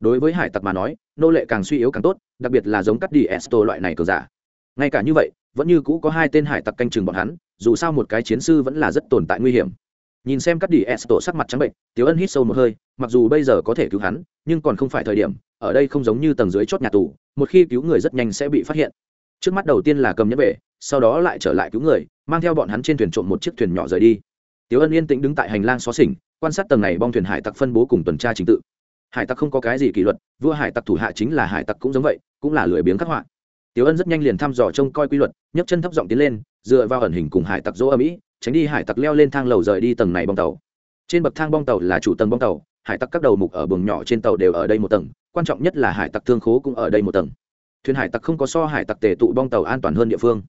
S1: Đối với hải tặc mà nói, nô lệ càng suy yếu càng tốt, đặc biệt là giống cắt đi Esto loại này cờ giả. Ngay cả như vậy, vẫn như cũ có hai tên hải tặc canh chừng bọn hắn dù sao một cái chiến sư vẫn là rất tồn tại nguy hiểm. Nhìn xem các đỉ s tổ sắc mặt trắng bệnh tiếu ân hít sâu một hơi mặc dù bây giờ có thể cứu hắn nhưng còn không phải thời điểm ở đây không giống như tầng dưới chót nhà tù một khi cứu người rất nhanh sẽ bị phát hiện. Trước mắt đầu tiên là cầm nhẫn về sau đó lại trở lại cứu người mang theo bọn hắn trên thuyền trộm một chiếc thuyền nhỏ rời đi. Tiếu ân yên tĩnh đứng tại hành lang xó xỉnh quan sát tầng này bong thuyền hải tặc phân bố cùng tuần tra trình tự. Hải tặc không có cái gì kỷ luật vua hải tặc thủ hạ chính là hải tặc cũng giống vậy cũng là lười biếng khắc họa. Tiểu Ân rất nhanh liền thăm dò trông coi quy luật, nhấc chân thấp giọng tiến lên, dựa vào ẩn hình cùng hải tặc dỗ ở mỹ tránh đi hải tặc leo lên thang lầu rời đi tầng này bong tàu. Trên bậc thang bong tàu là chủ tầng bong tàu, hải tặc các đầu mục ở buồng nhỏ trên tàu đều ở đây một tầng, quan trọng nhất là hải tặc thương khố cũng ở đây một tầng. Thuyền hải tặc không có so hải tặc tề tụ bong tàu an toàn hơn địa phương.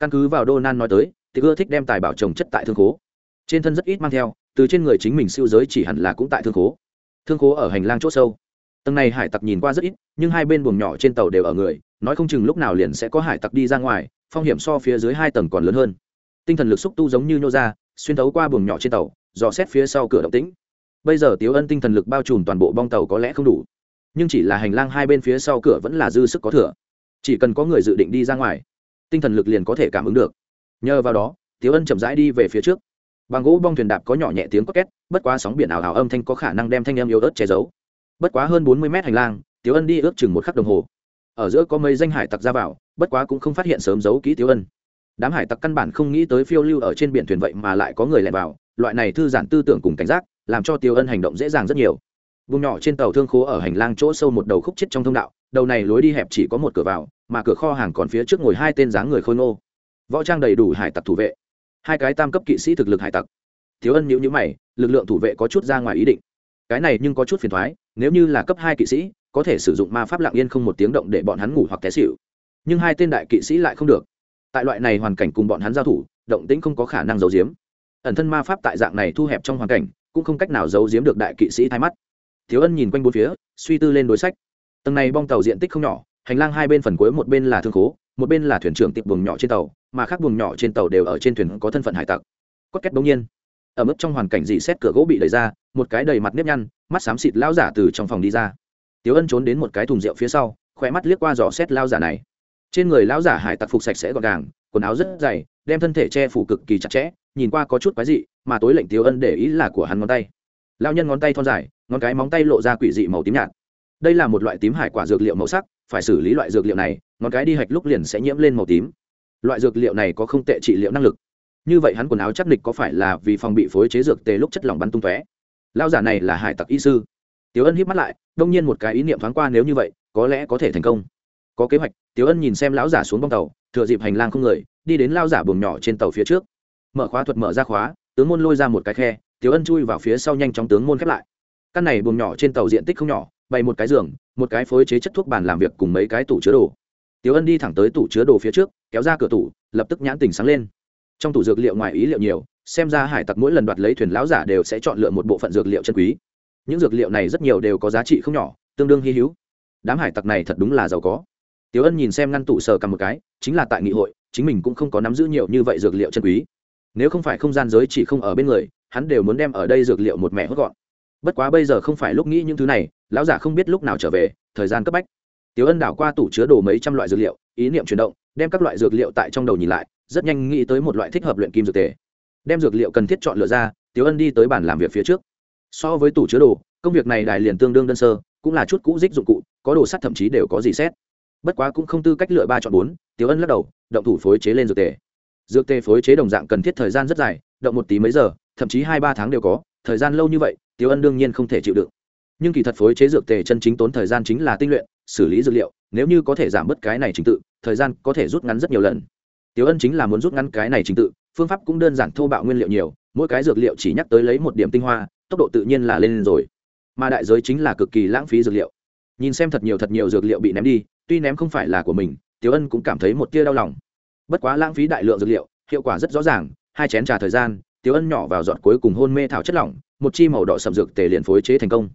S1: Căn cứ vào Donan nói tới, thì ưa thích đem tài bảo trồng chất tại thương khố. Trên thân rất ít mang theo, từ trên người chính mình siêu giới chỉ hẳn là cũng tại thương khố. Thương khố ở hành lang chỗ sâu. Tầng này hải tặc nhìn qua rất ít, nhưng hai bên buồng nhỏ trên tàu đều ở người, nói không chừng lúc nào liền sẽ có hải tặc đi ra ngoài, phong hiểm so phía dưới hai tầng còn lớn hơn. Tinh thần lực xúc tu giống như nhô ra, xuyên thấu qua buồng nhỏ trên tàu, dò xét phía sau cửa động tĩnh. Bây giờ tiếu ân tinh thần lực bao trùm toàn bộ bong tàu có lẽ không đủ, nhưng chỉ là hành lang hai bên phía sau cửa vẫn là dư sức có thừa. Chỉ cần có người dự định đi ra ngoài, tinh thần lực liền có thể cảm ứng được. Nhờ vào đó, tiếu ân chậm rãi đi về phía trước. Bằng gỗ bong thuyền đạp có nhỏ nhẹ tiếng có két, bất quá sóng biển ảo ảo âm thanh có khả năng đem thanh âm yếu ớt che giấu. Bất quá hơn bốn mươi mét hành lang, tiếu ân đi ước chừng một khắc đồng hồ ở giữa có mấy danh hải tặc ra vào, bất quá cũng không phát hiện sớm giấu kỹ tiêu ân. Đám hải tặc căn bản không nghĩ tới phiêu lưu ở trên biển thuyền vậy mà lại có người lẻn vào, loại này thư giãn tư tưởng cùng cảnh giác, làm cho tiêu ân hành động dễ dàng rất nhiều. Vùng nhỏ trên tàu thương khố ở hành lang chỗ sâu một đầu khúc chết trong thông đạo, đầu này lối đi hẹp chỉ có một cửa vào, mà cửa kho hàng còn phía trước ngồi hai tên dáng người khôi ngô. Võ trang đầy đủ hải tặc thủ vệ. Hai cái tam cấp kỵ sĩ thực lực hải tặc. Thiếu ân nhữ nhữ mày, lực lượng thủ vệ có chút ra ngoài ý định cái này nhưng có chút phiền thoái, nếu như là cấp hai kỵ sĩ, có thể sử dụng ma pháp lặng yên không một tiếng động để bọn hắn ngủ hoặc té xịu nhưng hai tên đại kỵ sĩ lại không được. Tại loại này hoàn cảnh cùng bọn hắn giao thủ, động tĩnh không có khả năng giấu giếm. Ẩn thân ma pháp tại dạng này thu hẹp trong hoàn cảnh, cũng không cách nào giấu giếm được đại kỵ sĩ thay mắt. Thiếu ân nhìn quanh bốn phía, suy tư lên đối sách. Tầng này bong tàu diện tích không nhỏ, hành lang hai bên phần cuối một bên là thương khố, một bên là thuyền trưởng tiệp buồng nhỏ trên tàu, mà khác buồng nhỏ trên tàu đều ở trên thuyền có thân phận hải tặc. Cốt két bỗng nhiên ở mức trong hoàn cảnh dị xét cửa gỗ bị đẩy ra, một cái đầy mặt nếp nhăn, mắt xám xịt lao giả từ trong phòng đi ra. Tiếu ân trốn đến một cái thùng rượu phía sau khỏe mắt liếc qua dò xét lao giả này. Trên người lao giả hải tặc phục sạch sẽ gọn gàng, quần áo rất dày, đem thân thể che phủ cực kỳ chặt chẽ, nhìn qua có chút quái dị, mà tối lệnh tiếu ân để ý là của hắn ngón tay. Lao nhân ngón tay thon dài, ngón cái móng tay lộ ra quỷ dị màu tím nhạt. Đây là một loại tím hải quả dược liệu màu sắc, phải xử lý loại dược liệu này, ngón cái đi hạch lúc liền sẽ nhiễm lên màu tím. Loại dược liệu này có không tệ trị liệu năng lực như vậy hắn quần áo chắc nịch có phải là vì phòng bị phối chế dược tê lúc chất lỏng bắn tung tóe? Lao giả này là hải tặc y sư. Tiếu ân hít mắt lại, đông nhiên một cái ý niệm thoáng qua nếu như vậy, có lẽ có thể thành công. Có kế hoạch tiếu ân nhìn xem lão giả xuống bong tàu, thừa dịp hành lang không người, đi đến lao giả buồng nhỏ trên tàu phía trước. Mở khóa thuật mở ra khóa, tướng môn lôi ra một cái khe tiếu ân chui vào phía sau nhanh chóng tướng môn khép lại. Căn này buồng nhỏ trên tàu diện tích không nhỏ, bày một cái giường, một cái phối chế chất thuốc bàn làm việc cùng mấy cái tủ chứa đồ. Tiếu ân đi thẳng tới tủ chứa đồ phía trước, kéo ra cửa tủ, lập tức nhãn tình sáng lên trong tủ dược liệu ngoài ý liệu nhiều, xem ra hải tặc mỗi lần đoạt lấy thuyền lão giả đều sẽ chọn lựa một bộ phận dược liệu chân quý. Những dược liệu này rất nhiều đều có giá trị không nhỏ, tương đương hy hữu. Đám hải tặc này thật đúng là giàu có. Tiếu ân nhìn xem ngăn tủ sờ cầm một cái, chính là tại nghị hội, chính mình cũng không có nắm giữ nhiều như vậy dược liệu chân quý. Nếu không phải không gian giới chỉ không ở bên người, hắn đều muốn đem ở đây dược liệu một mẹ hốt gọn. Bất quá bây giờ không phải lúc nghĩ những thứ này, lão giả không biết lúc nào trở về, thời gian cấp bách. Tiếu ân đảo qua tủ chứa đồ mấy trăm loại dược liệu, ý niệm chuyển động đem các loại dược liệu tại trong đầu nhìn lại, rất nhanh nghĩ tới một loại thích hợp luyện kim dược tề. Đem dược liệu cần thiết chọn lựa ra tiếu ân đi tới bản làm việc phía trước. So với tủ chứa đồ, công việc này đài liền tương đương đơn sơ, cũng là chút cũ dích dụng cụ, có đồ sắt thậm chí đều có gì xét. Bất quá cũng không tư cách lựa ba chọn bốn tiếu ân lắc đầu, động thủ phối chế lên dược tề. Dược tề phối chế đồng dạng cần thiết thời gian rất dài, động một tí mấy giờ, thậm chí hai ba tháng đều có, thời gian lâu như vậy tiếu ân đương nhiên không thể chịu đựng. Nhưng kỳ thật phối chế dược tề chân chính tốn thời gian chính là tinh luyện, xử lý dược liệu, nếu như có thể giảm bớt cái này trình tự thời gian có thể rút ngắn rất nhiều lần. Tiểu ân chính là muốn rút ngắn cái này trình tự, phương pháp cũng đơn giản thô bạo nguyên liệu nhiều, mỗi cái dược liệu chỉ nhắc tới lấy một điểm tinh hoa, tốc độ tự nhiên là lên rồi. Mà đại giới chính là cực kỳ lãng phí dược liệu. Nhìn xem thật nhiều thật nhiều dược liệu bị ném đi, tuy ném không phải là của mình, Tiểu ân cũng cảm thấy một tia đau lòng. Bất quá lãng phí đại lượng dược liệu, hiệu quả rất rõ ràng, hai chén trà thời gian, Tiểu ân nhỏ vào giọt cuối cùng hôn mê thảo chất lỏng, một chi màu đỏ sầm dược tề liền phối chế thành công.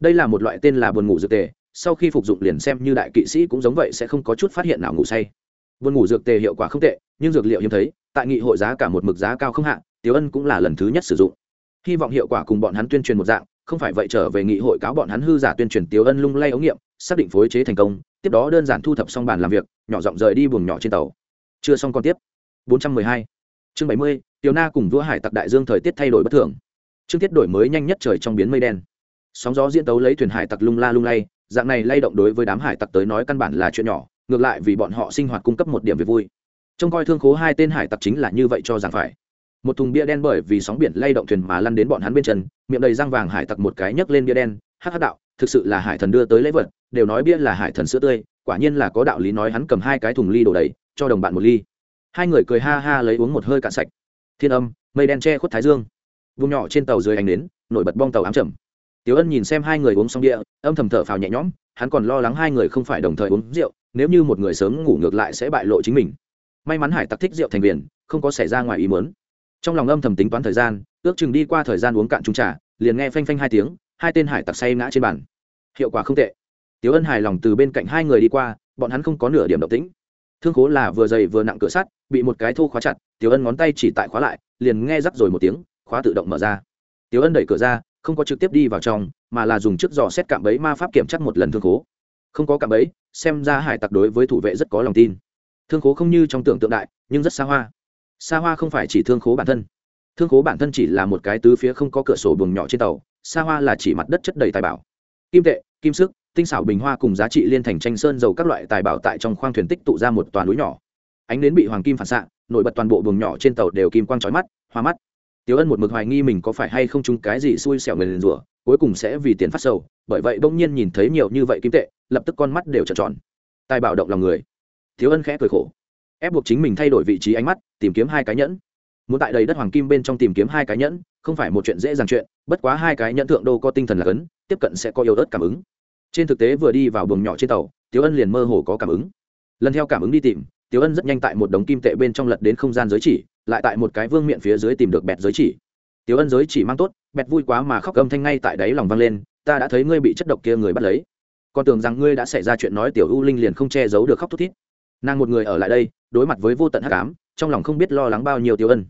S1: Đây là một loại tên là buồn ngủ dược tề sau khi phục dụng liền xem như đại kỵ sĩ cũng giống vậy sẽ không có chút phát hiện nào ngủ say. Buồn ngủ dược tề hiệu quả không tệ nhưng dược liệu hiếm thấy tại nghị hội giá cả một mực giá cao không hạn tiếu ân cũng là lần thứ nhất sử dụng. Hy vọng hiệu quả cùng bọn hắn tuyên truyền một dạng không phải vậy trở về nghị hội cáo bọn hắn hư giả tuyên truyền tiếu ân lung lay ống nghiệm xác định phối chế thành công tiếp đó đơn giản thu thập xong bàn làm việc nhỏ giọng rời đi buồng nhỏ trên tàu. Chưa xong còn tiếp. 412. chương 70, tiểu na cùng vua hải tặc đại dương thời tiết thay đổi bất thường. Chương tiết đổi mới nhanh nhất trời trong biến mây đen. Sóng gió diễn tấu lấy thuyền hải tặc lung la lung lay dạng này lay động đối với đám hải tặc tới nói căn bản là chuyện nhỏ, ngược lại vì bọn họ sinh hoạt cung cấp một điểm về vui. Trông coi thương khố hai tên hải tặc chính là như vậy cho rằng phải. Một thùng bia đen bởi vì sóng biển lay động thuyền mà lăn đến bọn hắn bên chân, miệng đầy răng vàng hải tặc một cái nhấc lên bia đen, hắc hắc đạo, thực sự là hải thần đưa tới lễ vật, đều nói bia là hải thần sữa tươi, quả nhiên là có đạo lý nói hắn cầm hai cái thùng ly đổ đầy, cho đồng bạn một ly. Hai người cười ha ha lấy uống một hơi cạn sạch. Thiên âm, mây đen che khuất thái dương. Vùng nhỏ trên tàu dưới ánh nến, nổi bật bong tàu ám trầm. Tiểu ân nhìn xem hai người uống xong địa âm thầm thở phào nhẹ nhõm, hắn còn lo lắng hai người không phải đồng thời uống rượu, nếu như một người sớm ngủ ngược lại sẽ bại lộ chính mình. May mắn hải tặc thích rượu thành viền không có xảy ra ngoài ý muốn. trong lòng âm thầm tính toán thời gian, ước chừng đi qua thời gian uống cạn chung trà, liền nghe phanh phanh hai tiếng, hai tên hải tặc say ngã trên bàn. Hiệu quả không tệ. Tiểu ân hài lòng từ bên cạnh hai người đi qua, bọn hắn không có nửa điểm động tĩnh. Thương khố là vừa dày vừa nặng cửa sắt, bị một cái thô khóa chặt, tiểu ân ngón tay chỉ tại khóa lại, liền nghe rắc rồi một tiếng, khóa tự động mở ra. Tiểu ân đẩy cửa ra không có trực tiếp đi vào trong, mà là dùng chiếc giò xét cạm bẫy ma pháp kiểm chắc một lần thương khố. Không có cạm bẫy, xem ra hải tặc đối với thủ vệ rất có lòng tin. Thương khố không như trong tưởng tượng đại, nhưng rất xa hoa. Xa hoa không phải chỉ thương khố bản thân. Thương khố bản thân chỉ là một cái tứ phía không có cửa sổ buồng nhỏ trên tàu, xa hoa là chỉ mặt đất chất đầy tài bảo. Kim tệ, kim sức, tinh xảo bình hoa cùng giá trị liên thành tranh sơn dầu các loại tài bảo tại trong khoang thuyền tích tụ ra một toàn núi nhỏ. Ánh đến bị hoàng kim phản xạ, nổi bật toàn bộ buồng nhỏ trên tàu đều kim quang trói mắt, hoa mắt. Tiểu Ân một mực hoài nghi mình có phải hay không trúng cái gì xui xẻo người liền rủa, cuối cùng sẽ vì tiền phát sầu, bởi vậy bỗng nhiên nhìn thấy nhiều như vậy kim tệ, lập tức con mắt đều trợn tròn. Tài bảo động lòng người. Tiểu Ân khẽ cười khổ, ép buộc chính mình thay đổi vị trí ánh mắt, tìm kiếm hai cái nhẫn. Muốn tại đầy đất hoàng kim bên trong tìm kiếm hai cái nhẫn, không phải một chuyện dễ dàng chuyện, bất quá hai cái nhẫn thượng đô có tinh thần là cấn, tiếp cận sẽ có yêu ớt cảm ứng. Trên thực tế vừa đi vào buồng nhỏ trên tàu, Tiểu Ân liền mơ hồ có cảm ứng. Lần theo cảm ứng đi tìm, Tiểu Ân rất nhanh tại một đống kim tệ bên trong lật đến không gian giới chỉ, lại tại một cái vương miện phía dưới tìm được bẹt giới chỉ Tiểu Ân giới chỉ mang tốt, bẹt vui quá mà khóc âm thanh ngay tại đáy lòng vang lên, ta đã thấy ngươi bị chất độc kia người bắt lấy. Con tưởng rằng ngươi đã xảy ra chuyện nói tiểu U Linh liền không che giấu được khóc thút thít. Nàng một người ở lại đây, đối mặt với vô tận hắc ám, trong lòng không biết lo lắng bao nhiêu Tiểu Ân.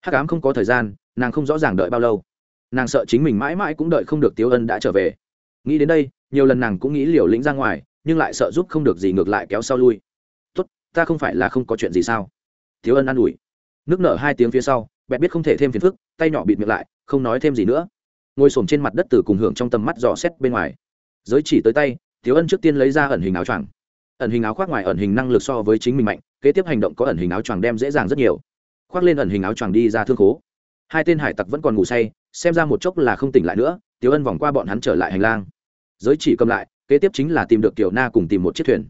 S1: Hắc ám không có thời gian, nàng không rõ ràng đợi bao lâu. Nàng sợ chính mình mãi mãi cũng đợi không được Tiểu Ân đã trở về. Nghĩ đến đây, nhiều lần nàng cũng nghĩ liều lĩnh ra ngoài, nhưng lại sợ giúp không được gì ngược lại kéo sau lui. "Tốt, ta không phải là không có chuyện gì sao?" Tiểu Ân an ủi. Nước nở hai tiếng phía sau, bẹt biết không thể thêm phiền phức tay nhỏ bịt miệng lại không nói thêm gì nữa. Ngồi s trên mặt đất từ cùng hưởng trong tầm mắt dò xét bên ngoài. Giới chỉ tới tay thiếu ân trước tiên lấy ra ẩn hình áo choàng. Ẩn hình áo khoác ngoài ẩn hình năng lực so với chính mình mạnh kế tiếp hành động có ẩn hình áo choàng đem dễ dàng rất nhiều. Khoác lên ẩn hình áo choàng đi ra thương khố. Hai tên hải tặc vẫn còn ngủ say xem ra một chốc là không tỉnh lại nữa tiếu ân vòng qua bọn hắn trở lại hành lang. Giới chỉ cầm lại kế tiếp chính là tìm được kiểu na cùng tìm một chiếc thuyền.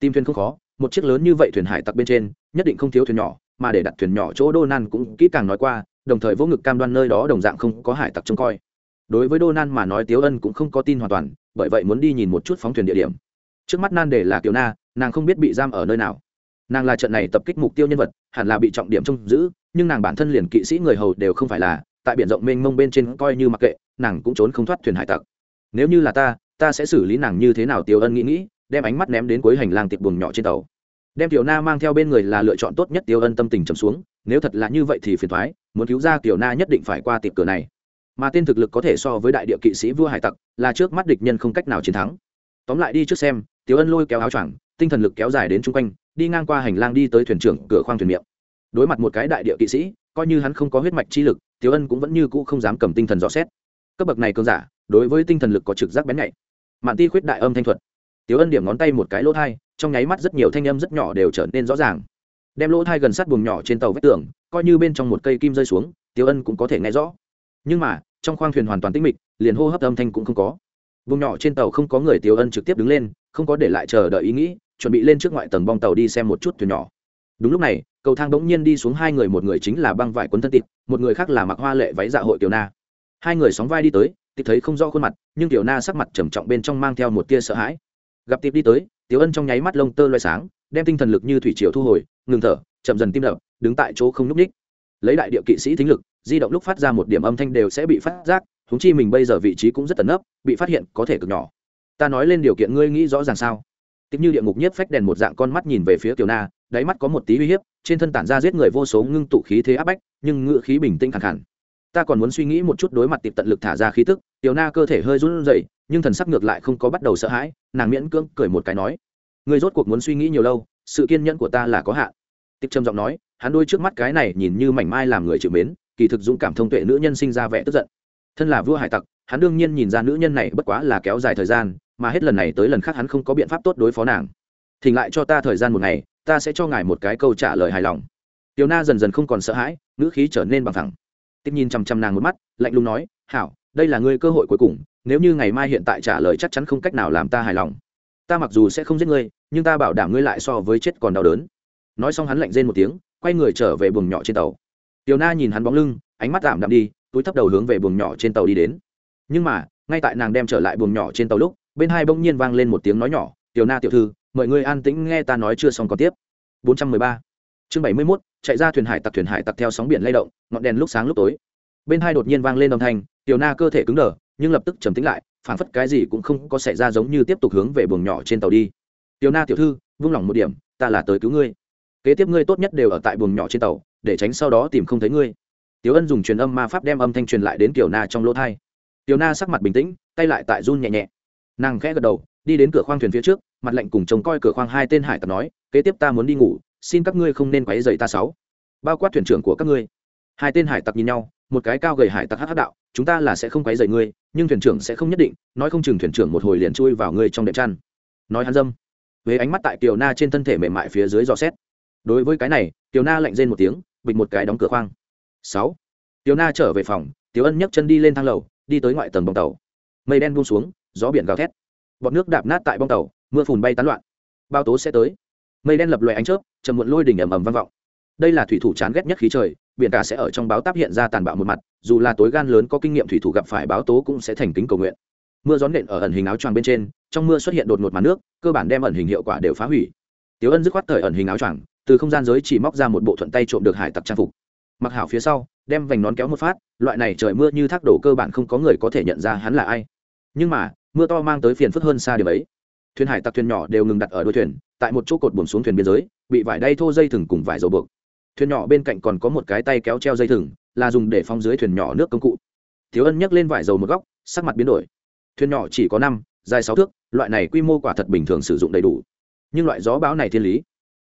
S1: Tìm thuyền không khó một chiếc lớn như vậy thuyền hải tặc bên trên, nhất định không thiếu thuyền nhỏ, mà để đặt thuyền nhỏ chỗ đô nan cũng kỹ càng nói qua, đồng thời vỗ ngực cam đoan nơi đó đồng dạng không có hải tặc trông coi. Đối với đô nan mà nói tiếu ân cũng không có tin hoàn toàn, bởi vậy muốn đi nhìn một chút phóng thuyền địa điểm. Trước mắt nan để là kiều na, nàng không biết bị giam ở nơi nào. Nàng là trận này tập kích mục tiêu nhân vật, hẳn là bị trọng điểm trông giữ, nhưng nàng bản thân liền kỵ sĩ người hầu đều không phải là, tại biển rộng mênh mông bên trên coi như mặc kệ, nàng cũng trốn không thoát thuyền hải tặc. Nếu như là ta ta sẽ xử lý nàng như thế nào tiêu ân nghĩ nghĩ đem ánh mắt ném đến cuối hành lang tiệc buồng nhỏ trên tàu. Đem tiểu na mang theo bên người là lựa chọn tốt nhất tiêu ân tâm tình trầm xuống, nếu thật là như vậy thì phiền thoái muốn cứu ra tiểu na nhất định phải qua tiệc cửa này. Mà tên thực lực có thể so với đại địa kỵ sĩ vua hải tặc, là trước mắt địch nhân không cách nào chiến thắng. Tóm lại đi trước xem, tiểu ân lôi kéo áo choàng, tinh thần lực kéo dài đến chung quanh, đi ngang qua hành lang đi tới thuyền trưởng cửa khoang thuyền miệng. Đối mặt một cái đại địa kỵ sĩ, coi như hắn không có huyết mạch chi lực, tiểu ân cũng vẫn như cũ không dám cầm tinh thần dò xét. Cấp bậc này cơn giả, đối với tinh thần lực có trực giác bén nhạy. Mạn ti khuyết đại âm thanh thuật tiếu ân điểm ngón tay một cái lỗ thai, trong nháy mắt rất nhiều thanh âm rất nhỏ đều trở nên rõ ràng. Đem lỗ thai gần sát buồng nhỏ trên tàu vách tường, coi như bên trong một cây kim rơi xuống tiêu ân cũng có thể nghe rõ. Nhưng mà, trong khoang thuyền hoàn toàn tĩnh mịch, liền hô hấp âm thanh cũng không có. Vùng nhỏ trên tàu không có người tiêu ân trực tiếp đứng lên, không có để lại chờ đợi ý nghĩ, chuẩn bị lên trước ngoại tầng bong tàu đi xem một chút thuyền nhỏ. Đúng lúc này, cầu thang bỗng nhiên đi xuống hai người, một người chính là băng vải quấn thân tịt, một người khác là mặc hoa lệ váy dạ hội tiểu na. Hai người sóng vai đi tới, tịt thấy không rõ khuôn mặt, nhưng tiểu na sắc mặt trầm trọng bên trong mang theo một tia sợ hãi gặp tiệp đi tới, tiểu ân trong nháy mắt lông tơ loay sáng, đem tinh thần lực như thủy triều thu hồi, ngừng thở, chậm dần tim đập, đứng tại chỗ không núp ních lấy đại địa kỵ sĩ thính lực, di động lúc phát ra một điểm âm thanh đều sẽ bị phát giác thúng chi mình bây giờ vị trí cũng rất tấn ấp bị phát hiện có thể cực nhỏ. Ta nói lên điều kiện ngươi nghĩ rõ ràng sao? Tiếp như địa ngục nhất phách đèn một dạng con mắt nhìn về phía tiểu na, đáy mắt có một tí uy hiếp, trên thân tản ra giết người vô số ngưng tụ khí thế áp bách, nhưng ngựa khí bình tĩnh khẳng hẳn ta còn muốn suy nghĩ một chút đối mặt tiệp tận lực thả ra khí tức, tiểu na cơ thể hơi run rẩy nhưng thần sắc ngược lại không có bắt đầu sợ hãi, nàng miễn cưỡng cười một cái nói người rốt cuộc muốn suy nghĩ nhiều lâu, sự kiên nhẫn của ta là có hạn. Tích trầm giọng nói, hắn đôi trước mắt cái này nhìn như mảnh mai làm người chịu mến, kỳ thực dũng cảm thông tuệ nữ nhân sinh ra vẻ tức giận. Thân là vua hải tặc, hắn đương nhiên nhìn ra nữ nhân này bất quá là kéo dài thời gian, mà hết lần này tới lần khác hắn không có biện pháp tốt đối phó nàng. Thỉnh lại cho ta thời gian một ngày, ta sẽ cho ngài một cái câu trả lời hài lòng. Tiểu na dần dần không còn sợ hãi nữ khí trở nên bằng thẳng. Tiếp nhìn chằm chằm nàng một mắt, lạnh lùng nói, hảo, đây là ngươi cơ hội cuối cùng nếu như ngày mai hiện tại trả lời chắc chắn không cách nào làm ta hài lòng. Ta mặc dù sẽ không giết ngươi, nhưng ta bảo đảm ngươi lại so với chết còn đau đớn. Nói xong hắn lạnh rên một tiếng, quay người trở về buồng nhỏ trên tàu. Tiểu na nhìn hắn bóng lưng, ánh mắt tạm đạm đi, túi thấp đầu hướng về buồng nhỏ trên tàu đi đến. Nhưng mà, ngay tại nàng đem trở lại buồng nhỏ trên tàu lúc, bên hai bỗng nhiên vang lên một tiếng nói nhỏ, tiểu na tiểu thư, mời ngươi an tĩnh nghe ta nói chưa xong còn tiếp. 413 chương 71 chạy ra thuyền hải tặc, thuyền hải tặc theo sóng biển lay động, ngọn đèn lúc sáng lúc tối. Bên hai đột nhiên vang lên âm thanh, tiểu na cơ thể cứng đờ nhưng lập tức trầm tĩnh lại, phảng phất cái gì cũng không có xảy ra giống như tiếp tục hướng về buồng nhỏ trên tàu đi. Tiểu na tiểu thư, vung lòng một điểm, ta là tới cứu ngươi. Kế tiếp ngươi tốt nhất đều ở tại buồng nhỏ trên tàu, để tránh sau đó tìm không thấy ngươi. Tiểu ân dùng truyền âm ma pháp đem âm thanh truyền lại đến tiểu na trong lỗ thai tiểu na sắc mặt bình tĩnh, tay lại tại run nhẹ nhẹ. Nàng khẽ gật đầu, đi đến cửa khoang thuyền phía trước, mặt lạnh cùng trông coi cửa khoang hai tên hải tặc nói, kế tiếp ta muốn đi ngủ, xin các ngươi không nên quấy dậy ta sáu. Bao quát thuyền trưởng của các ngươi. Hai tên hải tặc nhìn nhau một cái cao gầy hải tặc hắc đạo, chúng ta là sẽ không quấy dậy ngươi, nhưng thuyền trưởng sẽ không nhất định, nói không chừng thuyền trưởng một hồi liền chui vào ngươi trong đệm chăn. Nói hắn dâm. Với ánh mắt tại kiều na trên thân thể mềm mại phía dưới dò xét. Đối với cái này, kiều na lạnh rên một tiếng, bịch một cái đóng cửa khoang. Sáu. Kiều na trở về phòng, tiểu ân nhấc chân đi lên thang lầu, đi tới ngoại tầng bong tàu. Mây đen buông xuống, gió biển gào thét. Bọt nước đạp nát tại bong tàu, mưa phùn bay tán loạn. Bao tố sẽ tới. Mây đen lập loè ánh chớp chầm muộn lôi đỉnh ầm ầm vang vọng. Đây là thủy thủ chán ghét nhất khí trời biển cả sẽ ở trong báo táp hiện ra tàn bạo một mặt, dù là tối gan lớn có kinh nghiệm thủy thủ gặp phải báo tố cũng sẽ thành kính cầu nguyện. Mưa gió nện ở ẩn hình áo choàng bên trên, trong mưa xuất hiện đột ngột màn nước, cơ bản đem ẩn hình hiệu quả đều phá hủy. Tiếu ân dứt khoát thời ẩn hình áo choàng, từ không gian giới chỉ móc ra một bộ thuận tay trộm được hải tặc trang phục. Mặc hảo phía sau, đem vành nón kéo một phát, loại này trời mưa như thác đổ cơ bản không có người có thể nhận ra hắn là ai. Nhưng mà, mưa to mang tới phiền phức hơn xa điểm ấy. Thuyền hải tặc thuyền nhỏ đều ngừng đặt ở đuôi thuyền, tại một chỗ cột buồn xuống thuyền biên giới, bị vải đay thô dây thừng cùng vải dầu buộc thuyền nhỏ bên cạnh còn có một cái tay kéo treo dây thừng, là dùng để phong dưới thuyền nhỏ nước công cụ. Thiếu ân nhấc lên vải dầu một góc, sắc mặt biến đổi. Thuyền nhỏ chỉ có năm, dài sáu thước, loại này quy mô quả thật bình thường sử dụng đầy đủ. Nhưng loại gió bão này thiên lý,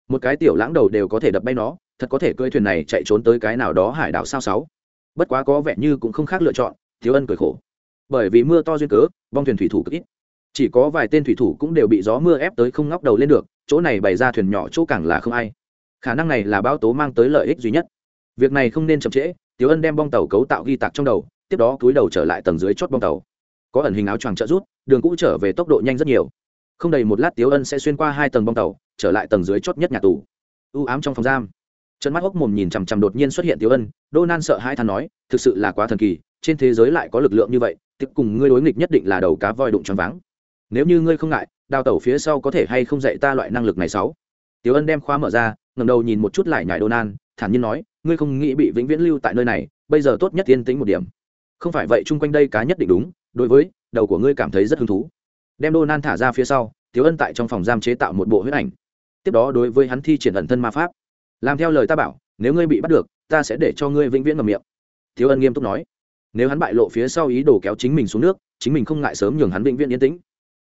S1: một cái tiểu lãng đầu đều có thể đập bay nó, thật có thể cơi thuyền này chạy trốn tới cái nào đó hải đảo sao sáu. Bất quá có vẻ như cũng không khác lựa chọn, thiếu ân cười khổ. Bởi vì mưa to duyên cớ vong thuyền thủy thủ cực ít. Chỉ có vài tên thủy thủ cũng đều bị gió mưa ép tới không ngóc đầu lên được, chỗ này bày ra thuyền nhỏ chỗ càng là không ai khả năng này là bão tố mang tới lợi ích duy nhất. Việc này không nên chậm trễ, tiếu ân đem bong tàu cấu tạo ghi tạc trong đầu, tiếp đó túi đầu trở lại tầng dưới chót bong tàu. Có ẩn hình áo choàng trợ rút, đường cũ trở về tốc độ nhanh rất nhiều. Không đầy một lát tiếu ân sẽ xuyên qua hai tầng bong tàu, trở lại tầng dưới chót nhất nhà tù. U ám trong phòng giam. Trận mắt hốc mồm nhìn chằm chằm đột nhiên xuất hiện tiếu ân đô nan sợ hai thằng nói, thực sự là quá thần kỳ, trên thế giới lại có lực lượng như vậy, tiếp cùng ngươi đối nghịch nhất định là đầu cá voi đụng tròn váng. Nếu như ngươi không ngại, đào tẩu phía sau có thể hay không dạy ta loại năng lực này sáu? Tiểu ân đem khóa mở ra ngầm đầu nhìn một chút lại nhải Donan, thản nhiên nói ngươi không nghĩ bị vĩnh viễn lưu tại nơi này bây giờ tốt nhất yên tĩnh một điểm. Không phải vậy chung quanh đây cá nhất định đúng đối với đầu của ngươi cảm thấy rất hứng thú. Đem Donan thả ra phía sau Tiểu ân tại trong phòng giam chế tạo một bộ huyết ảnh. Tiếp đó đối với hắn thi triển ẩn thân ma pháp. Làm theo lời ta bảo nếu ngươi bị bắt được ta sẽ để cho ngươi vĩnh viễn ngầm miệng. Tiểu ân nghiêm túc nói. Nếu hắn bại lộ phía sau ý đồ kéo chính mình xuống nước chính mình không ngại sớm nhường hắn vĩnh viễn yên tĩnh.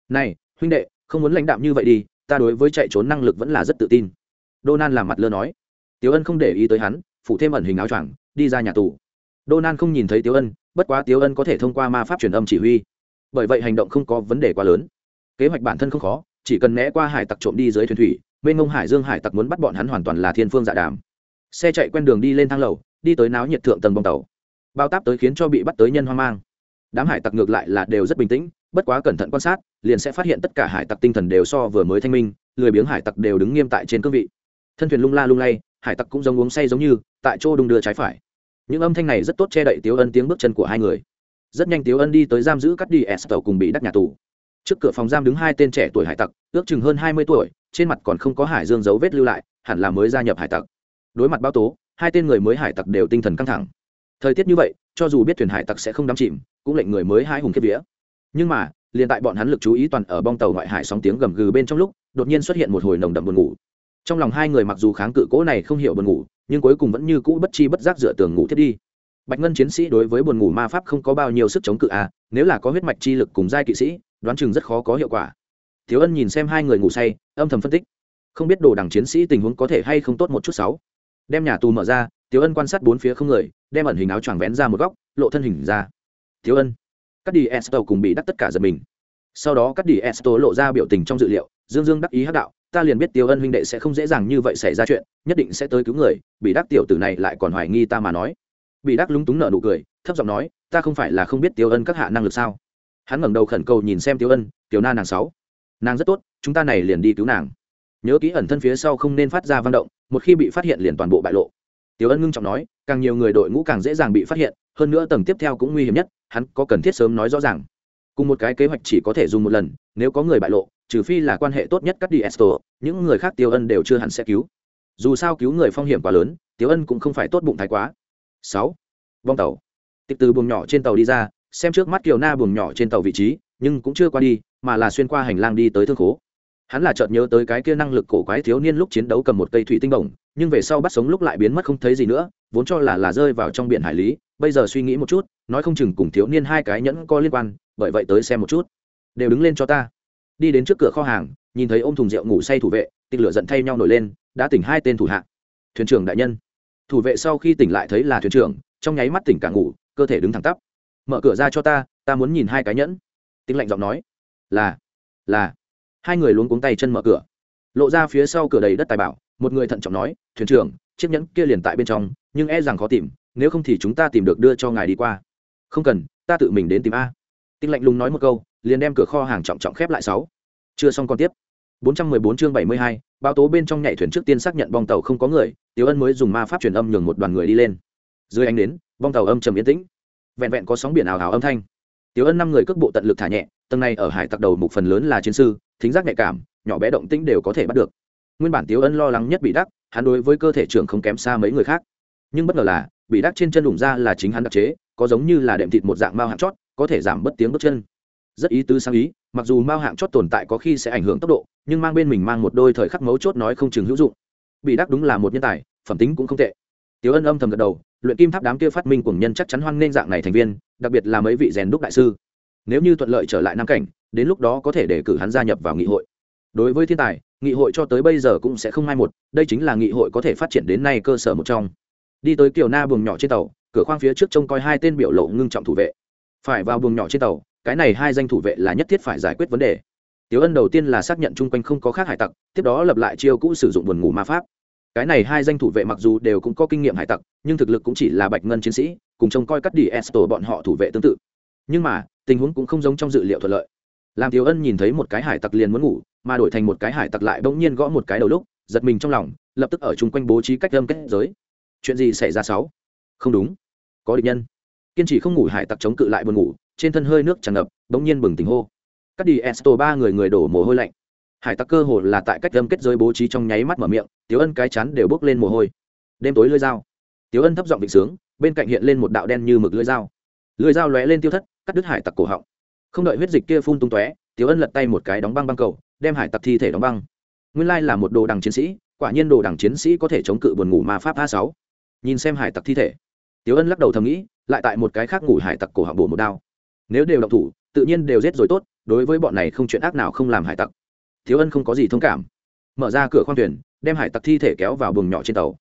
S1: Này huynh đệ không muốn lãnh đạm như vậy đi ta đối với chạy trốn năng lực vẫn là rất tự tin Donan làm mặt lơ nói. Tiếu Ân không để ý tới hắn, phủ thêm ẩn hình áo choàng, đi ra nhà tù. Donan không nhìn thấy Tiếu Ân, bất quá Tiếu Ân có thể thông qua ma pháp truyền âm chỉ huy. Bởi vậy hành động không có vấn đề quá lớn. Kế hoạch bản thân không khó, chỉ cần né qua hải tặc trộm đi dưới thuyền thủy, bên ngông hải dương hải tặc muốn bắt bọn hắn hoàn toàn là thiên phương dạ đàm. Xe chạy quen đường đi lên thang lầu, đi tới náo nhiệt thượng tầng bong tàu. Bao táp tới khiến cho bị bắt tới nhân hoang mang. Đám hải tặc ngược lại là đều rất bình tĩnh, bất quá cẩn thận quan sát, liền sẽ phát hiện tất cả hải tặc tinh thần đều so vừa mới thanh minh, lười biếng hải tặc đều đứng nghiêm tại trên cương vị. Thân thuyền lung la lung lay hải tặc cũng giống uống say giống như tại chỗ đung đưa trái phải. Những âm thanh này rất tốt che đậy tiếu ân tiếng bước chân của hai người. Rất nhanh tiếu ân đi tới giam giữ cắt đi s tàu cùng bị đắc nhà tù. Trước cửa phòng giam đứng hai tên trẻ tuổi hải tặc ước chừng hơn hai mươi tuổi trên mặt còn không có hải dương dấu vết lưu lại hẳn là mới gia nhập hải tặc. Đối mặt bao tố hai tên người mới hải tặc đều tinh thần căng thẳng. Thời tiết như vậy cho dù biết thuyền hải tặc sẽ không đắm chìm cũng lệnh người mới hai hùng kiếp vía nhưng mà, liền tại bọn hắn lực chú ý toàn ở bong tàu ngoại hải sóng tiếng gầm gừ bên trong lúc, đột nhiên xuất hiện một hồi nồng đậm buồn ngủ. Trong lòng hai người mặc dù kháng cự cố này không hiểu buồn ngủ, nhưng cuối cùng vẫn như cũ bất chi bất giác dựa tường ngủ thiết đi. Bạch ngân chiến sĩ đối với buồn ngủ ma pháp không có bao nhiêu sức chống cự à nếu là có huyết mạch chi lực cùng giai kỵ sĩ, đoán chừng rất khó có hiệu quả. Thiếu ân nhìn xem hai người ngủ say, âm thầm phân tích. Không biết đồ đằng chiến sĩ tình huống có thể hay không tốt một chút sáu. Đem nhà tù mở ra, thiếu ân quan sát bốn phía không người, đem ẩn hình áo choàng vén ra một góc, lộ thân hình ra. Thiếu ân cắt đi esto cùng bị đắc tất cả giật mình. Sau đó cắt đi esto lộ ra biểu tình trong dự liệu, dương dương đắc ý hắc đạo, ta liền biết tiêu ân huynh đệ sẽ không dễ dàng như vậy xảy ra chuyện, nhất định sẽ tới cứu người, bị đắc tiểu tử này lại còn hoài nghi ta mà nói. Bị đắc lúng túng nở nụ cười, thấp giọng nói, ta không phải là không biết tiêu ân các hạ năng lực sao? Hắn ngẩng đầu khẩn cầu nhìn xem tiêu ân, tiểu na nàng sáu, nàng rất tốt, chúng ta này liền đi cứu nàng. Nhớ kỹ ẩn thân phía sau không nên phát ra văn động, một khi bị phát hiện liền toàn bộ bại lộ. Tiểu ân ngưng trọng nói, càng nhiều người đội ngũ càng dễ dàng bị phát hiện, hơn nữa tầng tiếp theo cũng nguy hiểm nhất hắn có cần thiết sớm nói rõ ràng. Cùng một cái kế hoạch chỉ có thể dùng một lần, nếu có người bại lộ, trừ phi là quan hệ tốt nhất cắt đi esto, những người khác tiêu ân đều chưa hẳn sẽ cứu. Dù sao cứu người phong hiểm quá lớn, tiêu ân cũng không phải tốt bụng thái quá. Sáu vong tàu. Tịch từ buồng nhỏ trên tàu đi ra, xem trước mắt kiều na buồng nhỏ trên tàu vị trí, nhưng cũng chưa qua đi, mà là xuyên qua hành lang đi tới thương khố hắn là chợt nhớ tới cái kia năng lực cổ quái thiếu niên lúc chiến đấu cầm một cây thủy tinh bổng, nhưng về sau bắt sống lúc lại biến mất không thấy gì nữa, vốn cho là là rơi vào trong biển hải lý, bây giờ suy nghĩ một chút, nói không chừng cùng thiếu niên hai cái nhẫn có liên quan, bởi vậy tới xem một chút. Đều đứng lên cho ta. Đi đến trước cửa kho hàng, nhìn thấy ô m thùng rượu ngủ say thủ vệ, tịch lửa giận thay nhau nổi lên, đã tỉnh hai tên thủ hạ. Thuyền trưởng đại nhân. Thủ vệ sau khi tỉnh lại thấy là thuyền trưởng, trong nháy mắt tỉnh cả ngủ, cơ thể đứng thẳng tắp. Mở cửa ra cho ta ta muốn nhìn hai cái nhẫn. Tính lạnh giọng nói. Là là hai người luống cuống tay chân mở cửa. Lộ ra phía sau cửa đầy đất tài bảo một người thận trọng nói thuyền trưởng chiếc nhẫn kia liền tại bên trong nhưng e rằng khó tìm nếu không thì chúng ta tìm được đưa cho ngài đi qua. Không cần ta tự mình đến tìm a. Tinh lạnh lùng nói một câu liền đem cửa kho hàng trọng trọng khép lại sáu. Chưa xong còn tiếp. 414 chương 72, báo tố bên trong nhảy thuyền trước tiên xác nhận bong tàu không có người tiếu ân mới dùng ma pháp truyền âm nhường một đoàn người đi lên. Dưới ánh đến bong tàu âm trầm yên tĩnh. Vẹn vẹn có sóng biển ảo ảo âm thanh. Tiếu ân năm người cước bộ tận lực thả nhẹ tầng này ở hải tặc đầu một phần lớn là chiến sư thính giác nhạy cảm, nhỏ bé động tĩnh đều có thể bắt được. Nguyên bản tiếu ân lo lắng nhất bị đắc, hắn đối với cơ thể trưởng không kém xa mấy người khác. Nhưng bất ngờ là, bị đắc trên chân đủng ra là chính hắn đặc chế, có giống như là đệm thịt một dạng mao hạng chót, có thể giảm bớt tiếng bước chân. Rất ý tứ sáng ý, mặc dù mao hạng chót tồn tại có khi sẽ ảnh hưởng tốc độ, nhưng mang bên mình mang một đôi thời khắc mấu chốt nói không chừng hữu dụng. Bị đắc đúng là một nhân tài, phẩm tính cũng không tệ. Tiếu ân âm thầm gật đầu, luyện kim tháp đám kia phát minh cùng nhân chắc chắn hoan nên dạng này thành viên, đặc biệt là mấy vị rèn đúc đại sư nếu như thuận lợi trở lại nam cảnh, đến lúc đó có thể để cử hắn gia nhập vào nghị hội. Đối với thiên tài, nghị hội cho tới bây giờ cũng sẽ không mai một, đây chính là nghị hội có thể phát triển đến nay cơ sở một trong. Đi tới kiều na buồng nhỏ trên tàu, cửa khoang phía trước trông coi hai tên biểu lộ ngưng trọng thủ vệ. Phải vào buồng nhỏ trên tàu, cái này hai danh thủ vệ là nhất thiết phải giải quyết vấn đề. Tiếu ân đầu tiên là xác nhận chung quanh không có khác hải tặc, tiếp đó lập lại chiêu cũ sử dụng buồn ngủ ma pháp. Cái này hai danh thủ vệ mặc dù đều cũng có kinh nghiệm hải tặc, nhưng thực lực cũng chỉ là bạch ngân chiến sĩ, cùng trông coi cắt đi esto bọn họ thủ vệ tương tự. Nhưng mà tình huống cũng không giống trong dự liệu thuận lợi. Làm Tiểu ân nhìn thấy một cái hải tặc liền muốn ngủ, mà đổi thành một cái hải tặc lại bỗng nhiên gõ một cái đầu lúc, giật mình trong lòng, lập tức ở chung quanh bố trí cách âm kết giới. Chuyện gì xảy ra sáu? Không đúng. Có địch nhân. Kiên trì không ngủ hải tặc chống cự lại buồn ngủ, trên thân hơi nước tràn ngập, bỗng nhiên bừng tỉnh hô. Cắt đi esto ba người người đổ mồ hôi lạnh. Hải tặc cơ hồ là tại cách âm kết giới bố trí trong nháy mắt mở miệng, Tiểu ân cái chắn đều bốc lên mồ hôi. Đêm tối lưỡi dao. Tiểu ân thấp giọng định sướng, bên cạnh hiện lên một đạo đen như mực lưỡi dao. Lưỡi dao lóe lên tiêu thất cắt đứt hải tặc cổ họng. Không đợi huyết dịch kia phun tung tóe tiếu ân lật tay một cái đóng băng băng cầu, đem hải tặc thi thể đóng băng. Nguyên lai là một đồ đằng chiến sĩ, quả nhiên đồ đằng chiến sĩ có thể chống cự buồn ngủ ma pháp a sáu. Nhìn xem hải tặc thi thể tiếu ân lắc đầu thầm nghĩ, lại tại một cái khác ngủ hải tặc cổ họng bổ một đao. Nếu đều độc thủ, tự nhiên đều giết rồi tốt, đối với bọn này không chuyện ác nào không làm hải tặc. Thiếu ân không có gì thông cảm. Mở ra cửa khoang thuyền, đem hải tặc thi thể kéo vào buồng nhỏ trên tàu.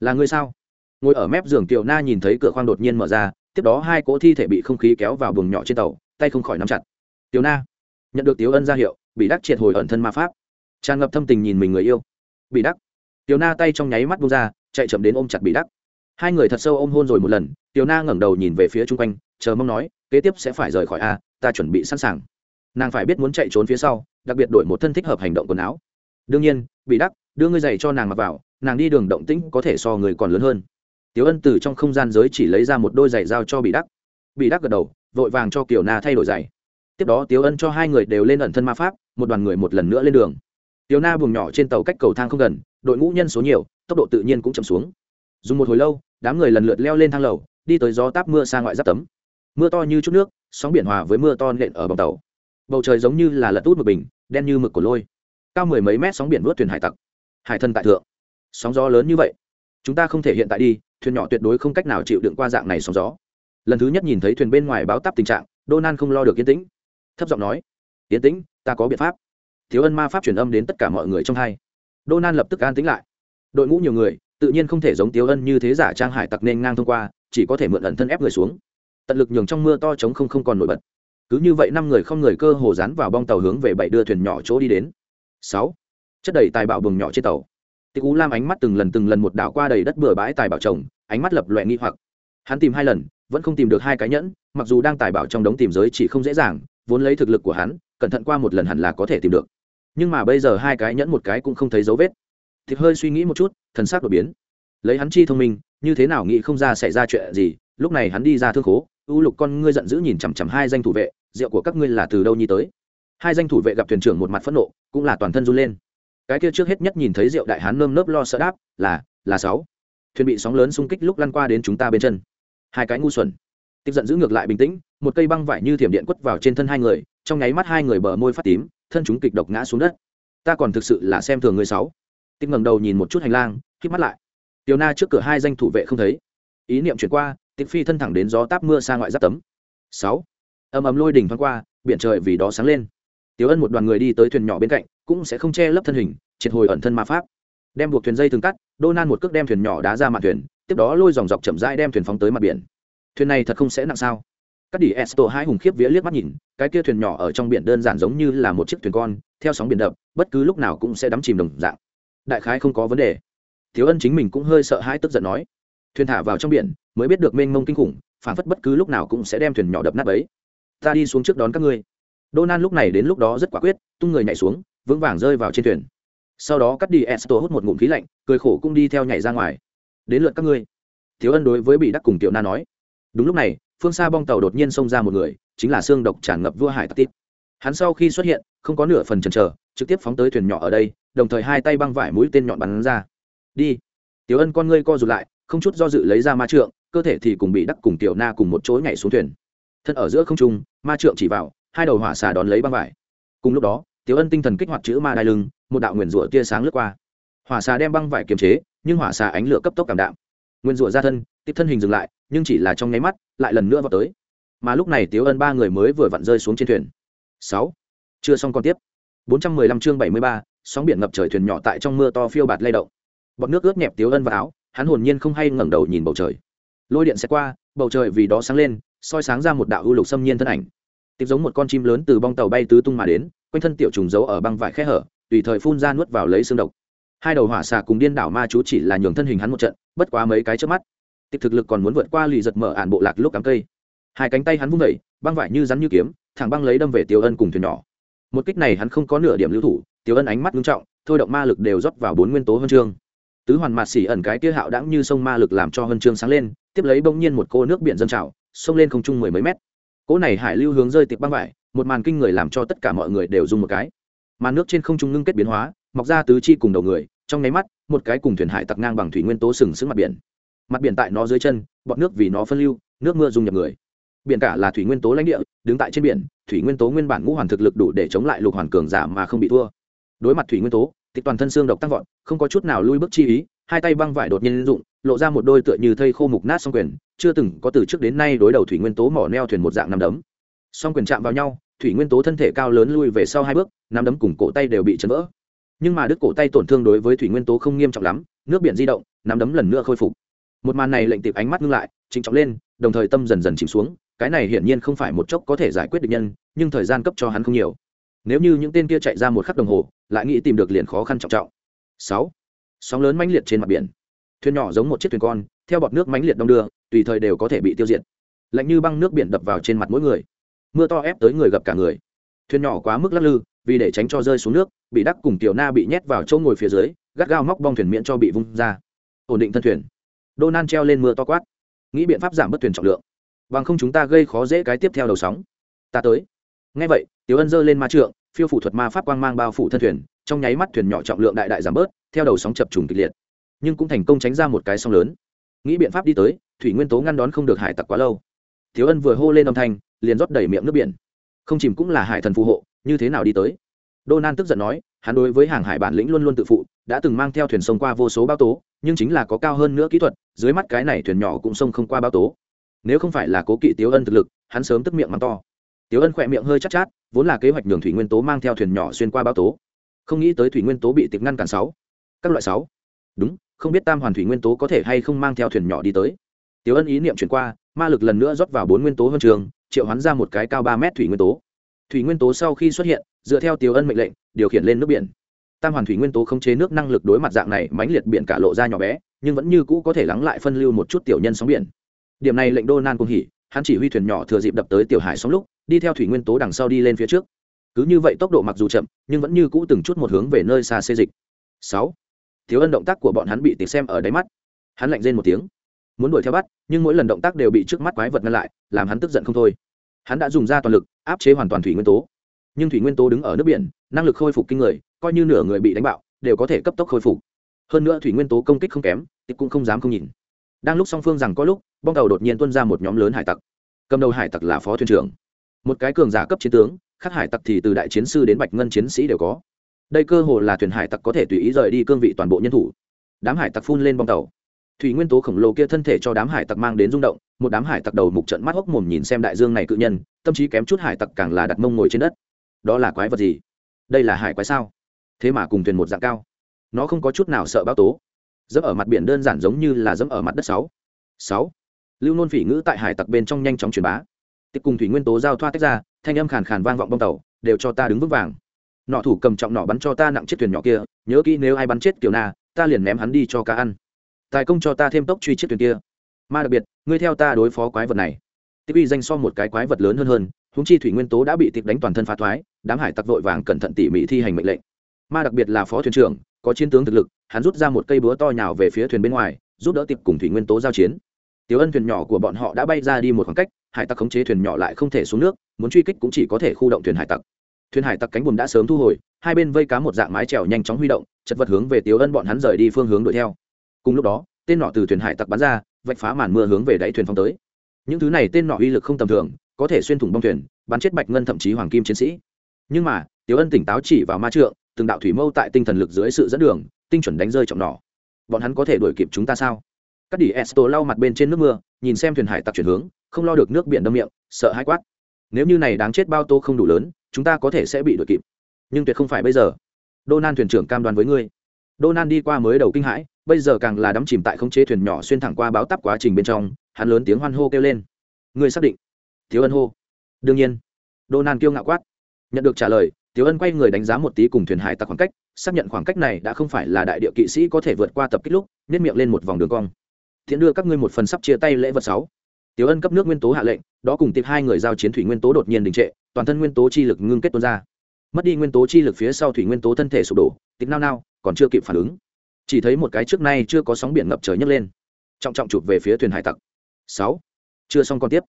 S1: Là người sao? Ngồi ở mép giường tiểu na nhìn thấy cửa khoang đột nhiên mở ra tiếp đó hai cỗ thi thể bị không khí kéo vào buồng nhỏ trên tàu, tay không khỏi nắm chặt. Tiểu na, nhận được tiểu ân ra hiệu, bị đắc triệt hồi ẩn thân ma pháp. Tràn ngập thâm tình nhìn mình người yêu. Bị đắc? Tiểu na tay trong nháy mắt bung ra, chạy chậm đến ôm chặt bị đắc. Hai người thật sâu ôm hôn rồi một lần, tiểu na ngẩng đầu nhìn về phía chung quanh, chờ mong nói, kế tiếp sẽ phải rời khỏi a, ta chuẩn bị sẵn sàng. Nàng phải biết muốn chạy trốn phía sau, đặc biệt đổi một thân thích hợp hành động quần áo. Đương nhiên, bị đắc, đưa ngươi giày cho nàng mặc vào, nàng đi đường động tĩnh có thể so người còn lớn hơn tiếu ân từ trong không gian giới chỉ lấy ra một đôi giày giao cho bị đắc. Bị đắc gật đầu, vội vàng cho kiều na thay đổi giày. Tiếp đó tiếu ân cho hai người đều lên ẩn thân ma pháp, một đoàn người một lần nữa lên đường. Tiếu na buồng nhỏ trên tàu cách cầu thang không gần, đội ngũ nhân số nhiều, tốc độ tự nhiên cũng chậm xuống. Dùng một hồi lâu, đám người lần lượt leo lên thang lầu, đi tới gió táp mưa xa ngoại giáp tấm. Mưa to như chút nước, sóng biển hòa với mưa to nện ở bồng tàu. Bầu trời giống như là lật út một bình, đen như mực của lôi. Cao mười mấy mét sóng biển vớt thuyền hải tặc. Hải thân tại thượng. Sóng gió lớn như vậy. Chúng ta không thể hiện tại đi thuyền nhỏ tuyệt đối không cách nào chịu đựng qua dạng này sóng gió. Lần thứ nhất nhìn thấy thuyền bên ngoài báo tắp tình trạng Donan không lo được yên tĩnh. Thấp giọng nói, yên tĩnh, ta có biện pháp. Thiếu ân ma pháp truyền âm đến tất cả mọi người trong hai. Donan lập tức an tĩnh lại. Đội ngũ nhiều người, tự nhiên không thể giống tiếu ân như thế giả trang hải tặc nên ngang thông qua, chỉ có thể mượn ẩn thân ép người xuống. Tận lực nhường trong mưa to chống không không còn nổi bật. Cứ như vậy năm người không người cơ hồ dán vào bong tàu hướng về bảy đưa thuyền nhỏ chỗ đi đến. Sáu. Chất đầy tài bạo buồng nhỏ trên tàu tịch U lam ánh mắt từng lần từng lần một đảo qua đầy đất bừa bãi tài bảo chồng, ánh mắt lập loẹ nghi hoặc. Hắn tìm hai lần, vẫn không tìm được hai cái nhẫn, mặc dù đang tài bảo trong đống tìm giới chỉ không dễ dàng, vốn lấy thực lực của hắn, cẩn thận qua một lần hẳn là có thể tìm được. Nhưng mà bây giờ hai cái nhẫn một cái cũng không thấy dấu vết. Thịt hơi suy nghĩ một chút, thần sắc đột biến. Lấy hắn chi thông minh, như thế nào nghĩ không ra xảy ra chuyện gì, lúc này hắn đi ra thương khố ưu lục con ngươi giận dữ nhìn chằm chằm hai danh thủ vệ, rượu của các ngươi là từ đâu nhi tới? Hai danh thủ vệ gặp thuyền trưởng một mặt phẫn nộ, cũng là toàn thân run lên cái kia trước hết nhất nhìn thấy rượu đại hán nơm nớp lo sợ đáp, là là sáu. Thuyền bị sóng lớn xung kích lúc lăn qua đến chúng ta bên chân. Hai cái ngu xuẩn. Tiếp giận giữ ngược lại bình tĩnh, một cây băng vải như thiểm điện quất vào trên thân hai người, trong nháy mắt hai người bờ môi phát tím, thân chúng kịch độc ngã xuống đất. Ta còn thực sự là xem thường người sáu. Tiếp ngẩng đầu nhìn một chút hành lang khép mắt lại. Tiểu na trước cửa hai danh thủ vệ không thấy. Ý niệm chuyển qua tiếp phi thân thẳng đến gió táp mưa xa ngoại giáp tấm. Sáu. Ầm ầm lôi đỉnh thoáng qua, biển trời vì đó sáng lên. Tiểu ân một đoàn người đi tới thuyền nhỏ bên cạnh cũng sẽ không che lấp thân hình, triệt hồi ẩn thân ma pháp. Đem buộc thuyền dây thường cắt, đô nan một cước đem thuyền nhỏ đá ra mặt thuyền, tiếp đó lôi dòng dọc chậm rãi đem thuyền phóng tới mặt biển. Thuyền này thật không sẽ nặng sao? Các đỉ esto hai hùng khiếp vía liếc mắt nhìn, cái kia thuyền nhỏ ở trong biển đơn giản giống như là một chiếc thuyền con, theo sóng biển đập, bất cứ lúc nào cũng sẽ đắm chìm đồng dạng. Đại khái không có vấn đề. Thiếu ân chính mình cũng hơi sợ hãi tức giận nói. Thuyền thả vào trong biển, mới biết được mênh mông kinh khủng, phản phất bất cứ lúc nào cũng sẽ đem thuyền nhỏ đập nát ấy ta đi xuống trước đón các ngươi. Đô nan lúc này đến lúc đó rất quả quyết, tung người nhảy xuống vững vàng rơi vào trên thuyền. Sau đó cắt đi esto hút một ngụm khí lạnh, cười khổ cũng đi theo nhảy ra ngoài. Đến lượt các ngươi. Thiếu ân đối với bị đắc cùng tiểu na nói. Đúng lúc này, phương xa bong tàu đột nhiên xông ra một người, chính là xương độc tràn ngập vua hải tắc tít. Hắn sau khi xuất hiện, không có nửa phần chần chờ, trực tiếp phóng tới thuyền nhỏ ở đây, đồng thời hai tay băng vải mũi tên nhọn bắn ra. Đi. Tiểu ân con ngươi co rụt lại, không chút do dự lấy ra ma trượng, cơ thể thì cùng bị đắc cùng tiểu na cùng một chỗ nhảy xuống thuyền. Thân ở giữa không trung, ma trượng chỉ vào, hai đầu hỏa xà đón lấy băng vải. Cùng lúc đó tiểu ân tinh thần kích hoạt chữ ma đai lưng một đạo nguyền rủa tia sáng lướt qua. Hỏa xà đem băng vải kiềm chế nhưng hỏa xà ánh lửa cấp tốc cảm đạm. Nguyên rủa ra thân tiếp thân hình dừng lại nhưng chỉ là trong nháy mắt lại lần nữa vào tới. Mà lúc này tiếu ân ba người mới vừa vặn rơi xuống trên thuyền. Sáu. Chưa xong còn tiếp. 415 chương 73, sóng biển ngập trời thuyền nhỏ tại trong mưa to phiêu bạt lay động. Bọt nước ướt nhẹp tiếu ân vào áo hắn hồn nhiên không hay ngẩng đầu nhìn bầu trời. Lôi điện sẽ qua bầu trời vì đó sáng lên soi sáng ra một đạo ưu lục xâm nhiên thân ảnh. Tiếp giống một con chim lớn từ bong tàu bay tứ tung mà đến quanh thân tiểu trùng giấu ở băng vải khe hở, tùy thời phun ra nuốt vào lấy xương độc. Hai đầu hỏa xà cùng điên đảo ma chú chỉ là nhường thân hình hắn một trận, bất quá mấy cái trước mắt. Tịch thực lực còn muốn vượt qua lì giật mở ản bộ lạc lúc cắm cây. Hai cánh tay hắn vung vẩy băng vải như rắn như kiếm, thẳng băng lấy đâm về tiêu ân cùng thuyền nhỏ. Một kích này hắn không có nửa điểm lưu thủ, tiêu ân ánh mắt nghiêm trọng, thôi động ma lực đều rót vào bốn nguyên tố huân chương. Tứ hoàn mạt xỉ ẩn cái kia hạo đãng như sông ma lực làm cho huân chương sáng lên, tiếp lấy bỗng nhiên một cô nước biển dân trào, xông lên không trung mười mấy mét. Cỗ này hải lưu hướng rơi tiệp băng vải một màn kinh người làm cho tất cả mọi người đều dùng một cái. Màn nước trên không trung ngưng kết biến hóa, mọc ra tứ chi cùng đầu người, trong nháy mắt, một cái cùng thuyền hải tặc ngang bằng thủy nguyên tố sừng sững mặt biển. Mặt biển tại nó dưới chân bọt nước vì nó phân lưu, nước mưa dung nhập người. Biển cả là thủy nguyên tố lãnh địa, đứng tại trên biển, thủy nguyên tố nguyên bản ngũ hoàn thực lực đủ để chống lại lục hoàn cường giả mà không bị thua. Đối mặt thủy nguyên tố, thì toàn thân xương độc tăng vọt, không có chút nào lui bước chi ý, hai tay băng vải đột nhiên dụng lộ ra một đôi tựa như thây khô mục nát song quyền, chưa từng có từ trước đến nay đối đầu thủy nguyên tố mỏ neo thuyền một dạng nằm đấm. Song quyền chạm vào nhau thủy nguyên tố thân thể cao lớn lui về sau hai bước, nắm đấm cùng cổ tay đều bị chấn vỡ. Nhưng mà đứt cổ tay tổn thương đối với thủy nguyên tố không nghiêm trọng lắm, nước biển di động, nắm đấm lần nữa khôi phục. Một màn này lệnh tiệp ánh mắt ngưng lại chính trọng lên, đồng thời tâm dần dần chìm xuống, cái này hiển nhiên không phải một chốc có thể giải quyết được nhân, nhưng thời gian cấp cho hắn không nhiều. Nếu như những tên kia chạy ra một khắc đồng hồ, lại nghĩ tìm được liền khó khăn trọng trọng. Sáu. Sóng lớn mãnh liệt trên mặt biển. Thuyền nhỏ giống một chiếc thuyền con, theo bọt nước mãnh liệt đông đưa, tùy thời đều có thể bị tiêu diệt. Lạnh như băng nước biển đập vào trên mặt mỗi người mưa to ép tới người gặp cả người. Thuyền nhỏ quá mức lắc lư, vì để tránh cho rơi xuống nước, bị đắc cùng tiểu na bị nhét vào chỗ ngồi phía dưới, gắt gao móc bong thuyền miễn cho bị vung ra. Ổn định thân thuyền. Đô nan treo lên mưa to quát. Nghĩ biện pháp giảm bớt thuyền trọng lượng. Bằng không chúng ta gây khó dễ cái tiếp theo đầu sóng. Ta tới. Ngay vậy, tiểu ân giơ lên ma trượng, phiêu phủ thuật ma pháp quang mang bao phủ thân thuyền, trong nháy mắt thuyền nhỏ trọng lượng đại đại giảm bớt, theo đầu sóng chập trùng kịch liệt. Nhưng cũng thành công tránh ra một cái sóng lớn. Nghĩ biện pháp đi tới, thủy nguyên tố ngăn đón không được hải tặc quá lâu thiếu ân vừa hô lên âm thanh liền rót đầy miệng nước biển. Không chìm cũng là hải thần phù hộ như thế nào đi tới? Đô nan tức giận nói hắn đối với hàng hải bản lĩnh luôn luôn tự phụ đã từng mang theo thuyền sông qua vô số bao tố nhưng chính là có cao hơn nữa kỹ thuật dưới mắt cái này thuyền nhỏ cũng sông không qua bao tố. Nếu không phải là cố kỵ tiếu ân thực lực hắn sớm tức miệng mắng to. Tiếu ân khỏe miệng hơi chắc chát, chát vốn là kế hoạch nhường thủy nguyên tố mang theo thuyền nhỏ xuyên qua bao tố. Không nghĩ tới thủy nguyên tố bị tiệp ngăn cản sáu. Các loại sáu. Đúng không biết tam hoàn thủy nguyên tố có thể hay không mang theo thuyền nhỏ đi tới. Tiếu ân ý niệm chuyển qua ma lực lần nữa rót vào bốn nguyên tố huân trường, triệu hoán ra một cái cao ba mét thủy nguyên tố. Thủy nguyên tố sau khi xuất hiện, dựa theo tiêu ân mệnh lệnh, điều khiển lên nước biển. Tam hoàn thủy nguyên tố khống chế nước năng lực đối mặt dạng này mãnh liệt biển cả lộ ra nhỏ bé, nhưng vẫn như cũ có thể lắng lại phân lưu một chút tiểu nhân sóng biển. Điểm này lệnh đô nan cùng hỉ, hắn chỉ huy thuyền nhỏ thừa dịp đập tới tiểu hải sóng lúc, đi theo thủy nguyên tố đằng sau đi lên phía trước. Cứ như vậy tốc độ mặc dù chậm, nhưng vẫn như cũ từng chút một hướng về nơi xa xê dịch. Sáu. Thiếu ân động tác của bọn hắn bị tịch xem ở đáy mắt. Hắn lạnh rên một tiếng muốn đuổi theo bắt, nhưng mỗi lần động tác đều bị trước mắt quái vật ngăn lại, làm hắn tức giận không thôi. Hắn đã dùng ra toàn lực, áp chế hoàn toàn thủy nguyên tố. Nhưng thủy nguyên tố đứng ở nước biển, năng lực khôi phục kinh người, coi như nửa người bị đánh bạo, đều có thể cấp tốc khôi phục. Hơn nữa thủy nguyên tố công kích không kém tịch cũng không dám không nhìn. Đang lúc song phương rằng có lúc, bong tàu đột nhiên tuân ra một nhóm lớn hải tặc. Cầm đầu hải tặc là phó thuyền trưởng. Một cái cường giả cấp chiến tướng, khác hải tặc thì từ đại chiến sư đến bạch ngân chiến sĩ đều có. Đây cơ hồ là thuyền hải tặc có thể tùy ý rời đi cương vị toàn bộ nhân thủ. Đám hải tặc phun lên bong tàu thủy nguyên tố khổng lồ kia thân thể cho đám hải tặc mang đến rung động, một đám hải tặc đầu mục trận mắt hốc mồm nhìn xem đại dương này cự nhân, tâm trí kém chút hải tặc càng là đặt mông ngồi trên đất. Đó là quái vật gì? Đây là hải quái sao? Thế mà cùng thuyền một dạng cao. Nó không có chút nào sợ bão tố. Dẫm ở mặt biển đơn giản giống như là dẫm ở mặt đất sáu. Sáu. Lưu nôn phỉ ngữ tại hải tặc bên trong nhanh chóng truyền bá. Tiếp cùng thủy nguyên tố giao thoa tách ra, thanh âm khàn khàn vang vọng bông tàu, đều cho ta đứng vững vàng. Nọ thủ cầm trọng nọ bắn cho ta nặng chiếc thuyền nhỏ kia, nhớ kỹ nếu ai bắn chết kiểu na, ta liền ném hắn đi cho cá ăn tài công cho ta thêm tốc truy chiếc thuyền kia. Ma đặc biệt, ngươi theo ta đối phó quái vật này. Tiếp uy danh so một cái quái vật lớn hơn hơn húng chi thủy nguyên tố đã bị tiệp đánh toàn thân phá thoái, đám hải tặc vội vàng cẩn thận tỉ mỉ thi hành mệnh lệnh. Ma đặc biệt là phó thuyền trưởng, có chiến tướng thực lực, hắn rút ra một cây búa to nhào về phía thuyền bên ngoài, giúp đỡ tiệp cùng thủy nguyên tố giao chiến. Tiểu ân thuyền nhỏ của bọn họ đã bay ra đi một khoảng cách, hải tặc khống chế thuyền nhỏ lại không thể xuống nước, muốn truy kích cũng chỉ có thể khu động thuyền hải tặc. Thuyền hải tặc cánh buồm đã sớm thu hồi, hai bên vây cá một dạng mái trèo nhanh chóng huy động, chật vật hướng về tiểu ân bọn hắn rời đi phương hướng đuổi theo cùng lúc đó, tên nọ từ thuyền hải tặc bắn ra, vạch phá màn mưa hướng về đáy thuyền phong tới. Những thứ này tên nọ uy lực không tầm thường, có thể xuyên thủng bong thuyền, bắn chết bạch ngân thậm chí hoàng kim chiến sĩ. Nhưng mà, tiểu ân tỉnh táo chỉ vào ma trượng, từng đạo thủy mâu tại tinh thần lực dưới sự dẫn đường, tinh chuẩn đánh rơi trọng nỏ. Bọn hắn có thể đuổi kịp chúng ta sao? Các đỉ esto lau mặt bên trên nước mưa, nhìn xem thuyền hải tặc chuyển hướng, không lo được nước biển đâm miệng, sợ hãi quát. Nếu như này đáng chết bao tô không đủ lớn, chúng ta có thể sẽ bị đuổi kịp. Nhưng tuyệt không phải bây giờ. Donan thuyền trưởng cam đoan với ngươi. Donan đi qua mới đầu kinh hãi bây giờ càng là đắm chìm tại không chế thuyền nhỏ xuyên thẳng qua báo tắp quá trình bên trong hắn lớn tiếng hoan hô kêu lên ngươi xác định thiếu ân hô đương nhiên đô nan kêu ngạo quát nhận được trả lời Tiểu Ân quay người đánh giá một tí cùng thuyền hải tặc khoảng cách, xác nhận khoảng cách này đã không phải là đại địa kỵ sĩ có thể vượt qua tập kích lúc, nhếch miệng lên một vòng đường cong. Thiện đưa các ngươi một phần sắp chia tay lễ vật sáu. Tiểu Ân cấp nước nguyên tố hạ lệnh, đó cùng tiếp hai người giao chiến thủy nguyên tố đột nhiên đình trệ, toàn thân nguyên tố chi lực ngưng kết tuôn ra. Mất đi nguyên tố chi lực phía sau thủy nguyên tố thân thể sụp đổ, tiếp nao nao, còn chưa kịp phản ứng. Chỉ thấy một cái trước nay chưa có sóng biển ngập trời nhấc lên, trọng trọng chụp về phía thuyền hải tặc. sáu Chưa xong con tiếp.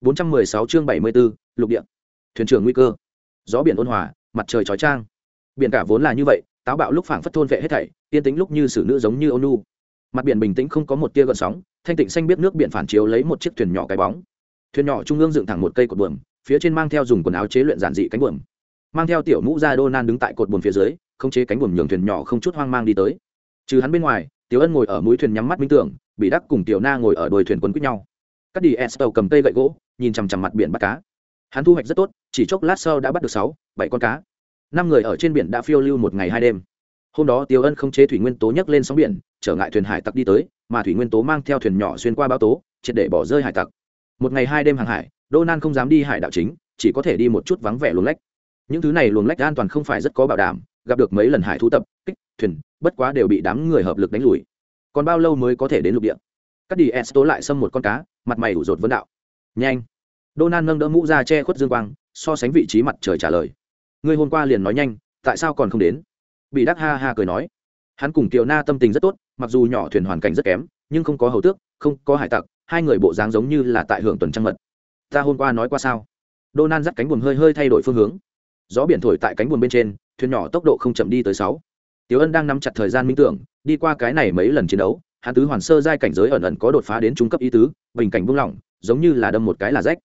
S1: 416 chương 74, lục địa. Thuyền trưởng nguy cơ. Gió biển ôn hòa, mặt trời chói trang biển cả vốn là như vậy táo bạo lúc phảng phất thôn vệ hết thảy yên tĩnh lúc như xử nữ giống như ônu mặt biển bình tĩnh không có một tia gợn sóng thanh tịnh xanh biết nước biển phản chiếu lấy một chiếc thuyền nhỏ cái bóng thuyền nhỏ trung ương dựng thẳng một cây cột buồm phía trên mang theo dùng quần áo chế luyện giản dị cánh buồm mang theo tiểu mũ ra đô nan đứng tại cột buồm phía dưới không chế cánh buồm nhường thuyền nhỏ không chút hoang mang đi tới trừ hắn bên ngoài, tiểu ân ngồi ở mũi thuyền nhắm mắt minh tưởng bị đắc cùng tiểu na ngồi ở đồi thuyền quấn quýt nhau. Các đi s cầm cây gậy gỗ, nhìn chằm chằm mặt biển bắt cá. Hắn thu hoạch rất tốt, chỉ chốc lát sau đã bắt được sáu, bảy con cá. Năm người ở trên biển đã phiêu lưu một ngày hai đêm. Hôm đó tiêu ân không chế thủy nguyên tố nhấc lên sóng biển, trở ngại thuyền hải tặc đi tới, mà thủy nguyên tố mang theo thuyền nhỏ xuyên qua bão tố, triệt để bỏ rơi hải tặc. Một ngày hai đêm hàng hải đô nan không dám đi hải đạo chính, chỉ có thể đi một chút vắng vẻ luồng lách. Những thứ này luồng lách an toàn không phải rất có bảo đảm, gặp được mấy lần hải thú tập kích, thuyền, bất quá đều bị đám người hợp lực đánh lùi. Còn bao lâu mới có thể đến lục địa? Cắt đi s tố lại xâm một con cá, mặt mày ủ rột vấn đạo. Nhanh. Đô nan nâng đỡ mũ ra che khuất dương quang, so sánh vị trí mặt trời trả lời. Ngươi hôm qua liền nói nhanh, tại sao còn không đến? Bị đắc ha ha cười nói. Hắn cùng kiều na tâm tình rất tốt, mặc dù nhỏ thuyền hoàn cảnh rất kém, nhưng không có hầu tước, không có hải tặc, hai người bộ dáng giống như là tại hưởng tuần trăng mật. Ta hôm qua nói qua sao? Đô nan dắt cánh buồm hơi hơi thay đổi phương hướng. Gió biển thổi tại cánh buồm bên trên, thuyền nhỏ tốc độ không chậm đi tới sáu. Tiểu ân đang nắm chặt thời gian minh tưởng, đi qua cái này mấy lần chiến đấu hắn tứ hoàn sơ giai cảnh giới ẩn ẩn có đột phá đến trung cấp ý tứ, bình cảnh buông lỏng, giống như là đâm một cái là rách.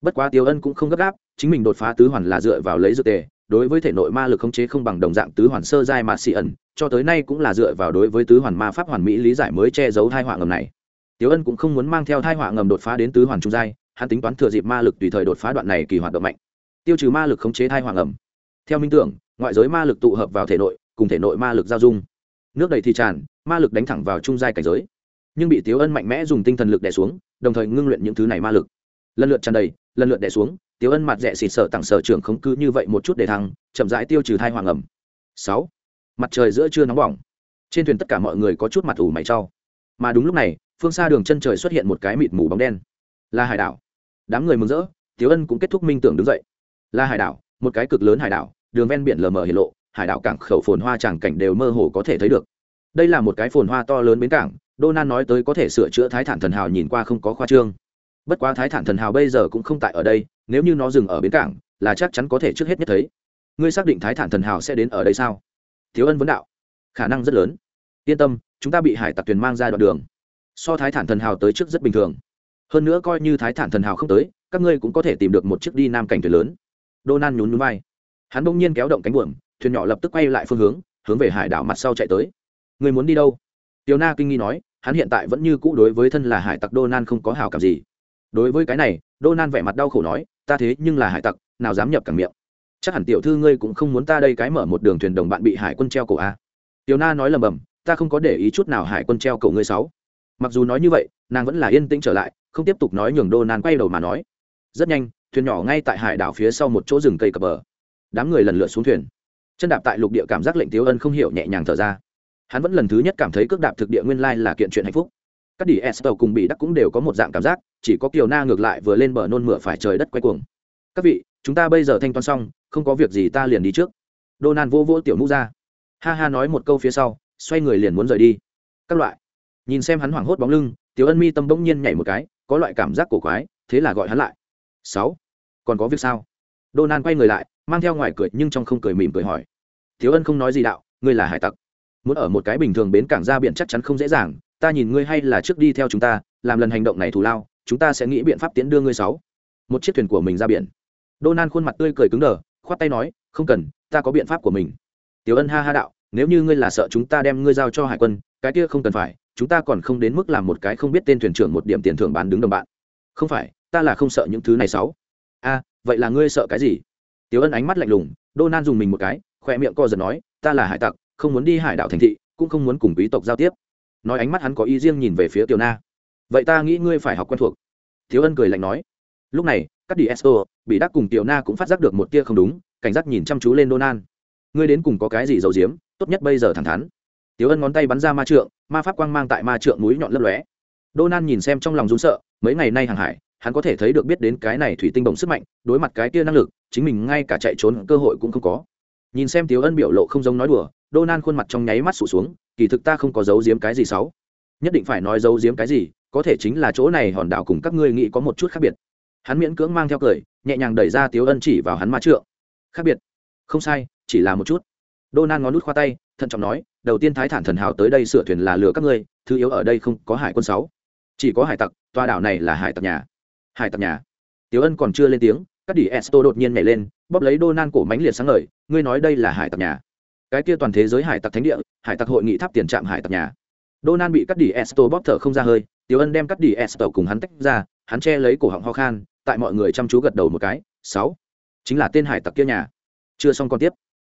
S1: Bất quá Tiểu ân cũng không gấp gáp, chính mình đột phá tứ hoàn là dựa vào lấy dược tề, đối với thể nội ma lực khống chế không bằng đồng dạng tứ hoàn sơ giai mà xì ẩn, cho tới nay cũng là dựa vào đối với tứ hoàn ma pháp hoàn mỹ lý giải mới che giấu thai họa ngầm này. Tiểu ân cũng không muốn mang theo thai họa ngầm đột phá đến tứ hoàn trung giai, hắn tính toán thừa dịp ma lực tùy thời đột phá đoạn này kỳ hoạt động mạnh, tiêu trừ ma lực khống chế thai họa ngầm. Theo minh tưởng, ngoại giới ma lực tụ hợp vào thể nội cùng thể nội ma lực giao dung. Nước đầy thì tràn, ma lực đánh thẳng vào trung giai cảnh giới. Nhưng bị tiếu ân mạnh mẽ dùng tinh thần lực đè xuống, đồng thời ngưng luyện những thứ này ma lực. Lần lượt tràn đầy, lần lượt đè xuống, tiếu ân mặt rẻ xịt sợ tặng sở trưởng không cứ như vậy một chút để thăng, chậm rãi tiêu trừ thai hoàng ẩm. Sáu, mặt trời giữa trưa nóng bỏng. Trên thuyền tất cả mọi người có chút mặt ủ mày trau mà đúng lúc này, phương xa đường chân trời xuất hiện một cái mịt mù bóng đen. Là hải đảo. Đám người mừng rỡ, tiếu ân cũng kết thúc minh tưởng đứng dậy. Là hải đảo, một cái cực lớn hải đảo, đường ven biển lờ mờ hiệt lộ hải đảo cảng khẩu phồn hoa tràng cảnh đều mơ hồ có thể thấy được. Đây là một cái phồn hoa to lớn bến cảng, đô nan nói tới có thể sửa chữa thái thản thần hào nhìn qua không có khoa trương. Bất quá thái thản thần hào bây giờ cũng không tại ở đây, nếu như nó dừng ở bến cảng, là chắc chắn có thể trước hết nhất thấy. Ngươi xác định thái thản thần hào sẽ đến ở đây sao? Thiếu ân vấn đạo. Khả năng rất lớn. Yên tâm, chúng ta bị hải tặc thuyền mang ra đoạn đường. So thái thản thần hào tới trước rất bình thường. Hơn nữa coi như thái thản thần hào không tới, các ngươi cũng có thể tìm được một chiếc đi nam cảnh thuyền lớn. Đô nan nhún núi vai. Hắn bỗng nhiên kéo động cánh buồm thuyền nhỏ lập tức quay lại phương hướng hướng về hải đảo mặt sau chạy tới. Người muốn đi đâu? Tiểu na kinh nghi nói, hắn hiện tại vẫn như cũ đối với thân là hải tặc đô nan không có hào cảm gì. Đối với cái này đô nan vẻ mặt đau khổ nói, ta thế nhưng là hải tặc, nào dám nhập cảng miệng. Chắc hẳn tiểu thư ngươi cũng không muốn ta đây cái mở một đường thuyền đồng bạn bị hải quân treo cổ a. Tiểu na nói lầm bầm, ta không có để ý chút nào hải quân treo cổ ngươi sáu. Mặc dù nói như vậy, nàng vẫn là yên tĩnh trở lại, không tiếp tục nói nhường đô nan quay đầu mà nói. Rất nhanh, thuyền nhỏ ngay tại hải đảo phía sau một chỗ rừng cây cập bờ. Đám người lần lượt xuống thuyền chân đạp tại lục địa cảm giác lệnh tiếu ân không hiểu nhẹ nhàng thở ra. Hắn vẫn lần thứ nhất cảm thấy cước đạp thực địa nguyên lai là kiện chuyện hạnh phúc. Các đỉ estel cùng bị đắc cũng đều có một dạng cảm giác, chỉ có kiều na ngược lại vừa lên bờ nôn mửa phải trời đất quay cuồng. Các vị, chúng ta bây giờ thanh toán xong, không có việc gì ta liền đi trước. Đô nan vô vô tiểu mũ ra. Ha ha nói một câu phía sau, xoay người liền muốn rời đi. Các loại. Nhìn xem hắn hoảng hốt bóng lưng, tiểu ân mi tâm bỗng nhiên nhảy một cái, có loại cảm giác cổ quái, thế là gọi hắn lại. Sáu, còn có việc sao? Đô nan quay người lại mang theo ngoài cười nhưng trong không cười mỉm cười hỏi. Thiếu ân không nói gì đạo, ngươi là hải tặc. Muốn ở một cái bình thường bến cảng ra biển chắc chắn không dễ dàng, ta nhìn ngươi hay là trước đi theo chúng ta, làm lần hành động này thù lao, chúng ta sẽ nghĩ biện pháp tiến đưa ngươi sáu. Một chiếc thuyền của mình ra biển. Đô nan khuôn mặt tươi cười cứng đờ, khoát tay nói, không cần, ta có biện pháp của mình. Tiểu ân ha ha đạo, nếu như ngươi là sợ chúng ta đem ngươi giao cho hải quân, cái kia không cần phải, chúng ta còn không đến mức làm một cái không biết tên thuyền trưởng một điểm tiền thưởng bán đứng đồng bạn. Không phải, ta là không sợ những thứ này sáu. A vậy là ngươi sợ cái gì? Tiểu ân ánh mắt lạnh lùng, đô nan dùng mình một cái khoe miệng co giật nói, ta là hải tặc, không muốn đi hải đảo thành thị, cũng không muốn cùng quý tộc giao tiếp. Nói ánh mắt hắn có ý riêng nhìn về phía tiểu na. Vậy ta nghĩ ngươi phải học quen thuộc. Thiếu ân cười lạnh nói. Lúc này các đi esto, bị đắc cùng tiểu na cũng phát giác được một tia không đúng, cảnh giác nhìn chăm chú lên donan ngươi đến cùng có cái gì giấu giếm, tốt nhất bây giờ thẳng thắn. Tiểu ân ngón tay bắn ra ma trượng, ma pháp quang mang tại ma trượng núi nhọn lấp lóe. Donan nhìn xem trong lòng run sợ, mấy ngày nay hàng hải hắn có thể thấy được biết đến cái này thủy tinh bổng sức mạnh đối mặt cái kia năng lực chính mình ngay cả chạy trốn cơ hội cũng không có nhìn xem Tiếu ân biểu lộ không giống nói đùa Donan khuôn mặt trong nháy mắt sụt xuống, kỳ thực ta không có giấu giếm cái gì xấu. Nhất định phải nói giấu giếm cái gì, có thể chính là chỗ này hòn đảo cùng các ngươi nghĩ có một chút khác biệt. Hắn miễn cưỡng mang theo cười, nhẹ nhàng đẩy ra Tiếu Ân chỉ vào hắn ma trượng. Khác biệt? Không sai, chỉ là một chút. Donan ngón nút khoa tay, thận trọng nói, đầu tiên Thái Thản thần hào tới đây sửa thuyền là lừa các ngươi, thứ yếu ở đây không có hải quân sáu, chỉ có hải tặc, tòa đảo này là hải tặc nhà. Hải tặc nhà. Tiếu Ân còn chưa lên tiếng, các đỉ Esto đột nhiên nhảy lên, bóp lấy Đô Nan cổ mánh liệt sáng ngời, ngươi nói đây là hải tặc nhà cái kia toàn thế giới hải tặc thánh địa hải tặc hội nghị tháp tiền trạm hải tặc nhà Đô Nan bị cắt đỉ Esto bóp thở không ra hơi, Tiểu Ân đem cắt đỉ Esto cùng hắn tách ra, hắn che lấy cổ họng ho khan, tại mọi người chăm chú gật đầu một cái, sáu, chính là tên hải tặc kia nhà. Chưa xong còn tiếp.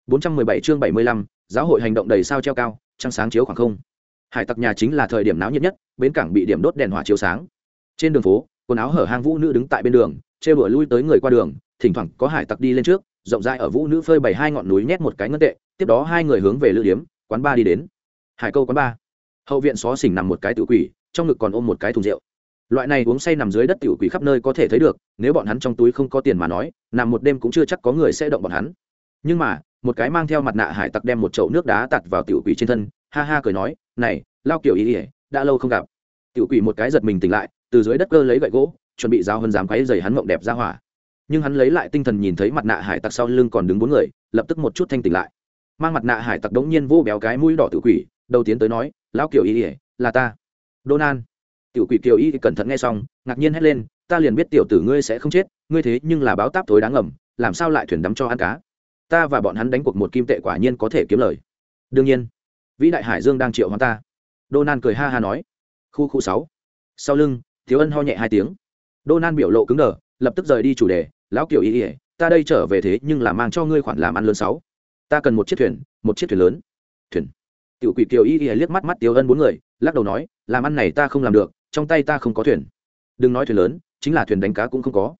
S1: 417 chương 75, giáo hội hành động đầy sao treo cao, trăng sáng chiếu khoảng không. Hải tặc nhà chính là thời điểm náo nhiệt nhất, bến cảng bị điểm đốt đèn hỏa chiếu sáng. Trên đường phố, quần áo hở hang vũ nữ đứng tại bên đường, trêu đùa lui tới người qua đường, thỉnh thoảng có hải tặc đi lên trước, rộng rãi ở vũ nữ phơi bày hai ngọn núi nhét một cái ngân tệ, tiếp đó hai người hướng về lữ điếm quán ba đi đến. Hải câu quán ba. Hậu viện xó xỉnh nằm một cái tự quỷ trong ngực còn ôm một cái thùng rượu. Loại này uống say nằm dưới đất tiểu quỷ khắp nơi có thể thấy được nếu bọn hắn trong túi không có tiền mà nói nằm một đêm cũng chưa chắc có người sẽ động bọn hắn. Nhưng mà một cái mang theo mặt nạ hải tặc đem một chậu nước đá tạt vào tiểu quỷ trên thân ha ha cười nói này lao kiểu ý ỉa đã lâu không gặp. Tiểu quỷ một cái giật mình tỉnh lại từ dưới đất cơ lấy gậy gỗ, chuẩn bị giao hơn dám quấy dày hắn mộng đẹp ra hỏa. Nhưng hắn lấy lại tinh thần nhìn thấy mặt nạ hải tặc sau lưng còn đứng bốn người, lập tức một chút thanh tỉnh lại. Mang mặt nạ hải tặc đống nhiên vô béo cái mũi đỏ tự quỷ, đầu tiến tới nói, lão kiểu ý ỉa là ta. Donan tiểu quỷ kiều y cẩn thận nghe xong, ngạc nhiên hét lên, ta liền biết tiểu tử ngươi sẽ không chết, ngươi thế nhưng là báo táp thối đáng ngầm, làm sao lại thuyền đắm cho ăn cá? Ta và bọn hắn đánh cuộc một kim tệ quả nhiên có thể kiếm lời. Đương nhiên. Vĩ đại hải dương đang triệu hoán ta. Donan cười ha ha nói. Khu khu sáu. Sau lưng thiếu ân ho nhẹ hai tiếng. Donan biểu lộ cứng đờ, lập tức rời đi chủ đề, lão kiểu ý ỉa ta đây trở về thế nhưng là mang cho ngươi khoản làm ăn lớn sáu. Ta cần một chiếc thuyền, một chiếc thuyền lớn. Thuyền. Tiểu quỷ kiều y y liếc mắt mắt tiêu ân bốn người, lắc đầu nói, làm ăn này ta không làm được, trong tay ta không có thuyền. Đừng nói thuyền lớn, chính là thuyền đánh cá cũng không có.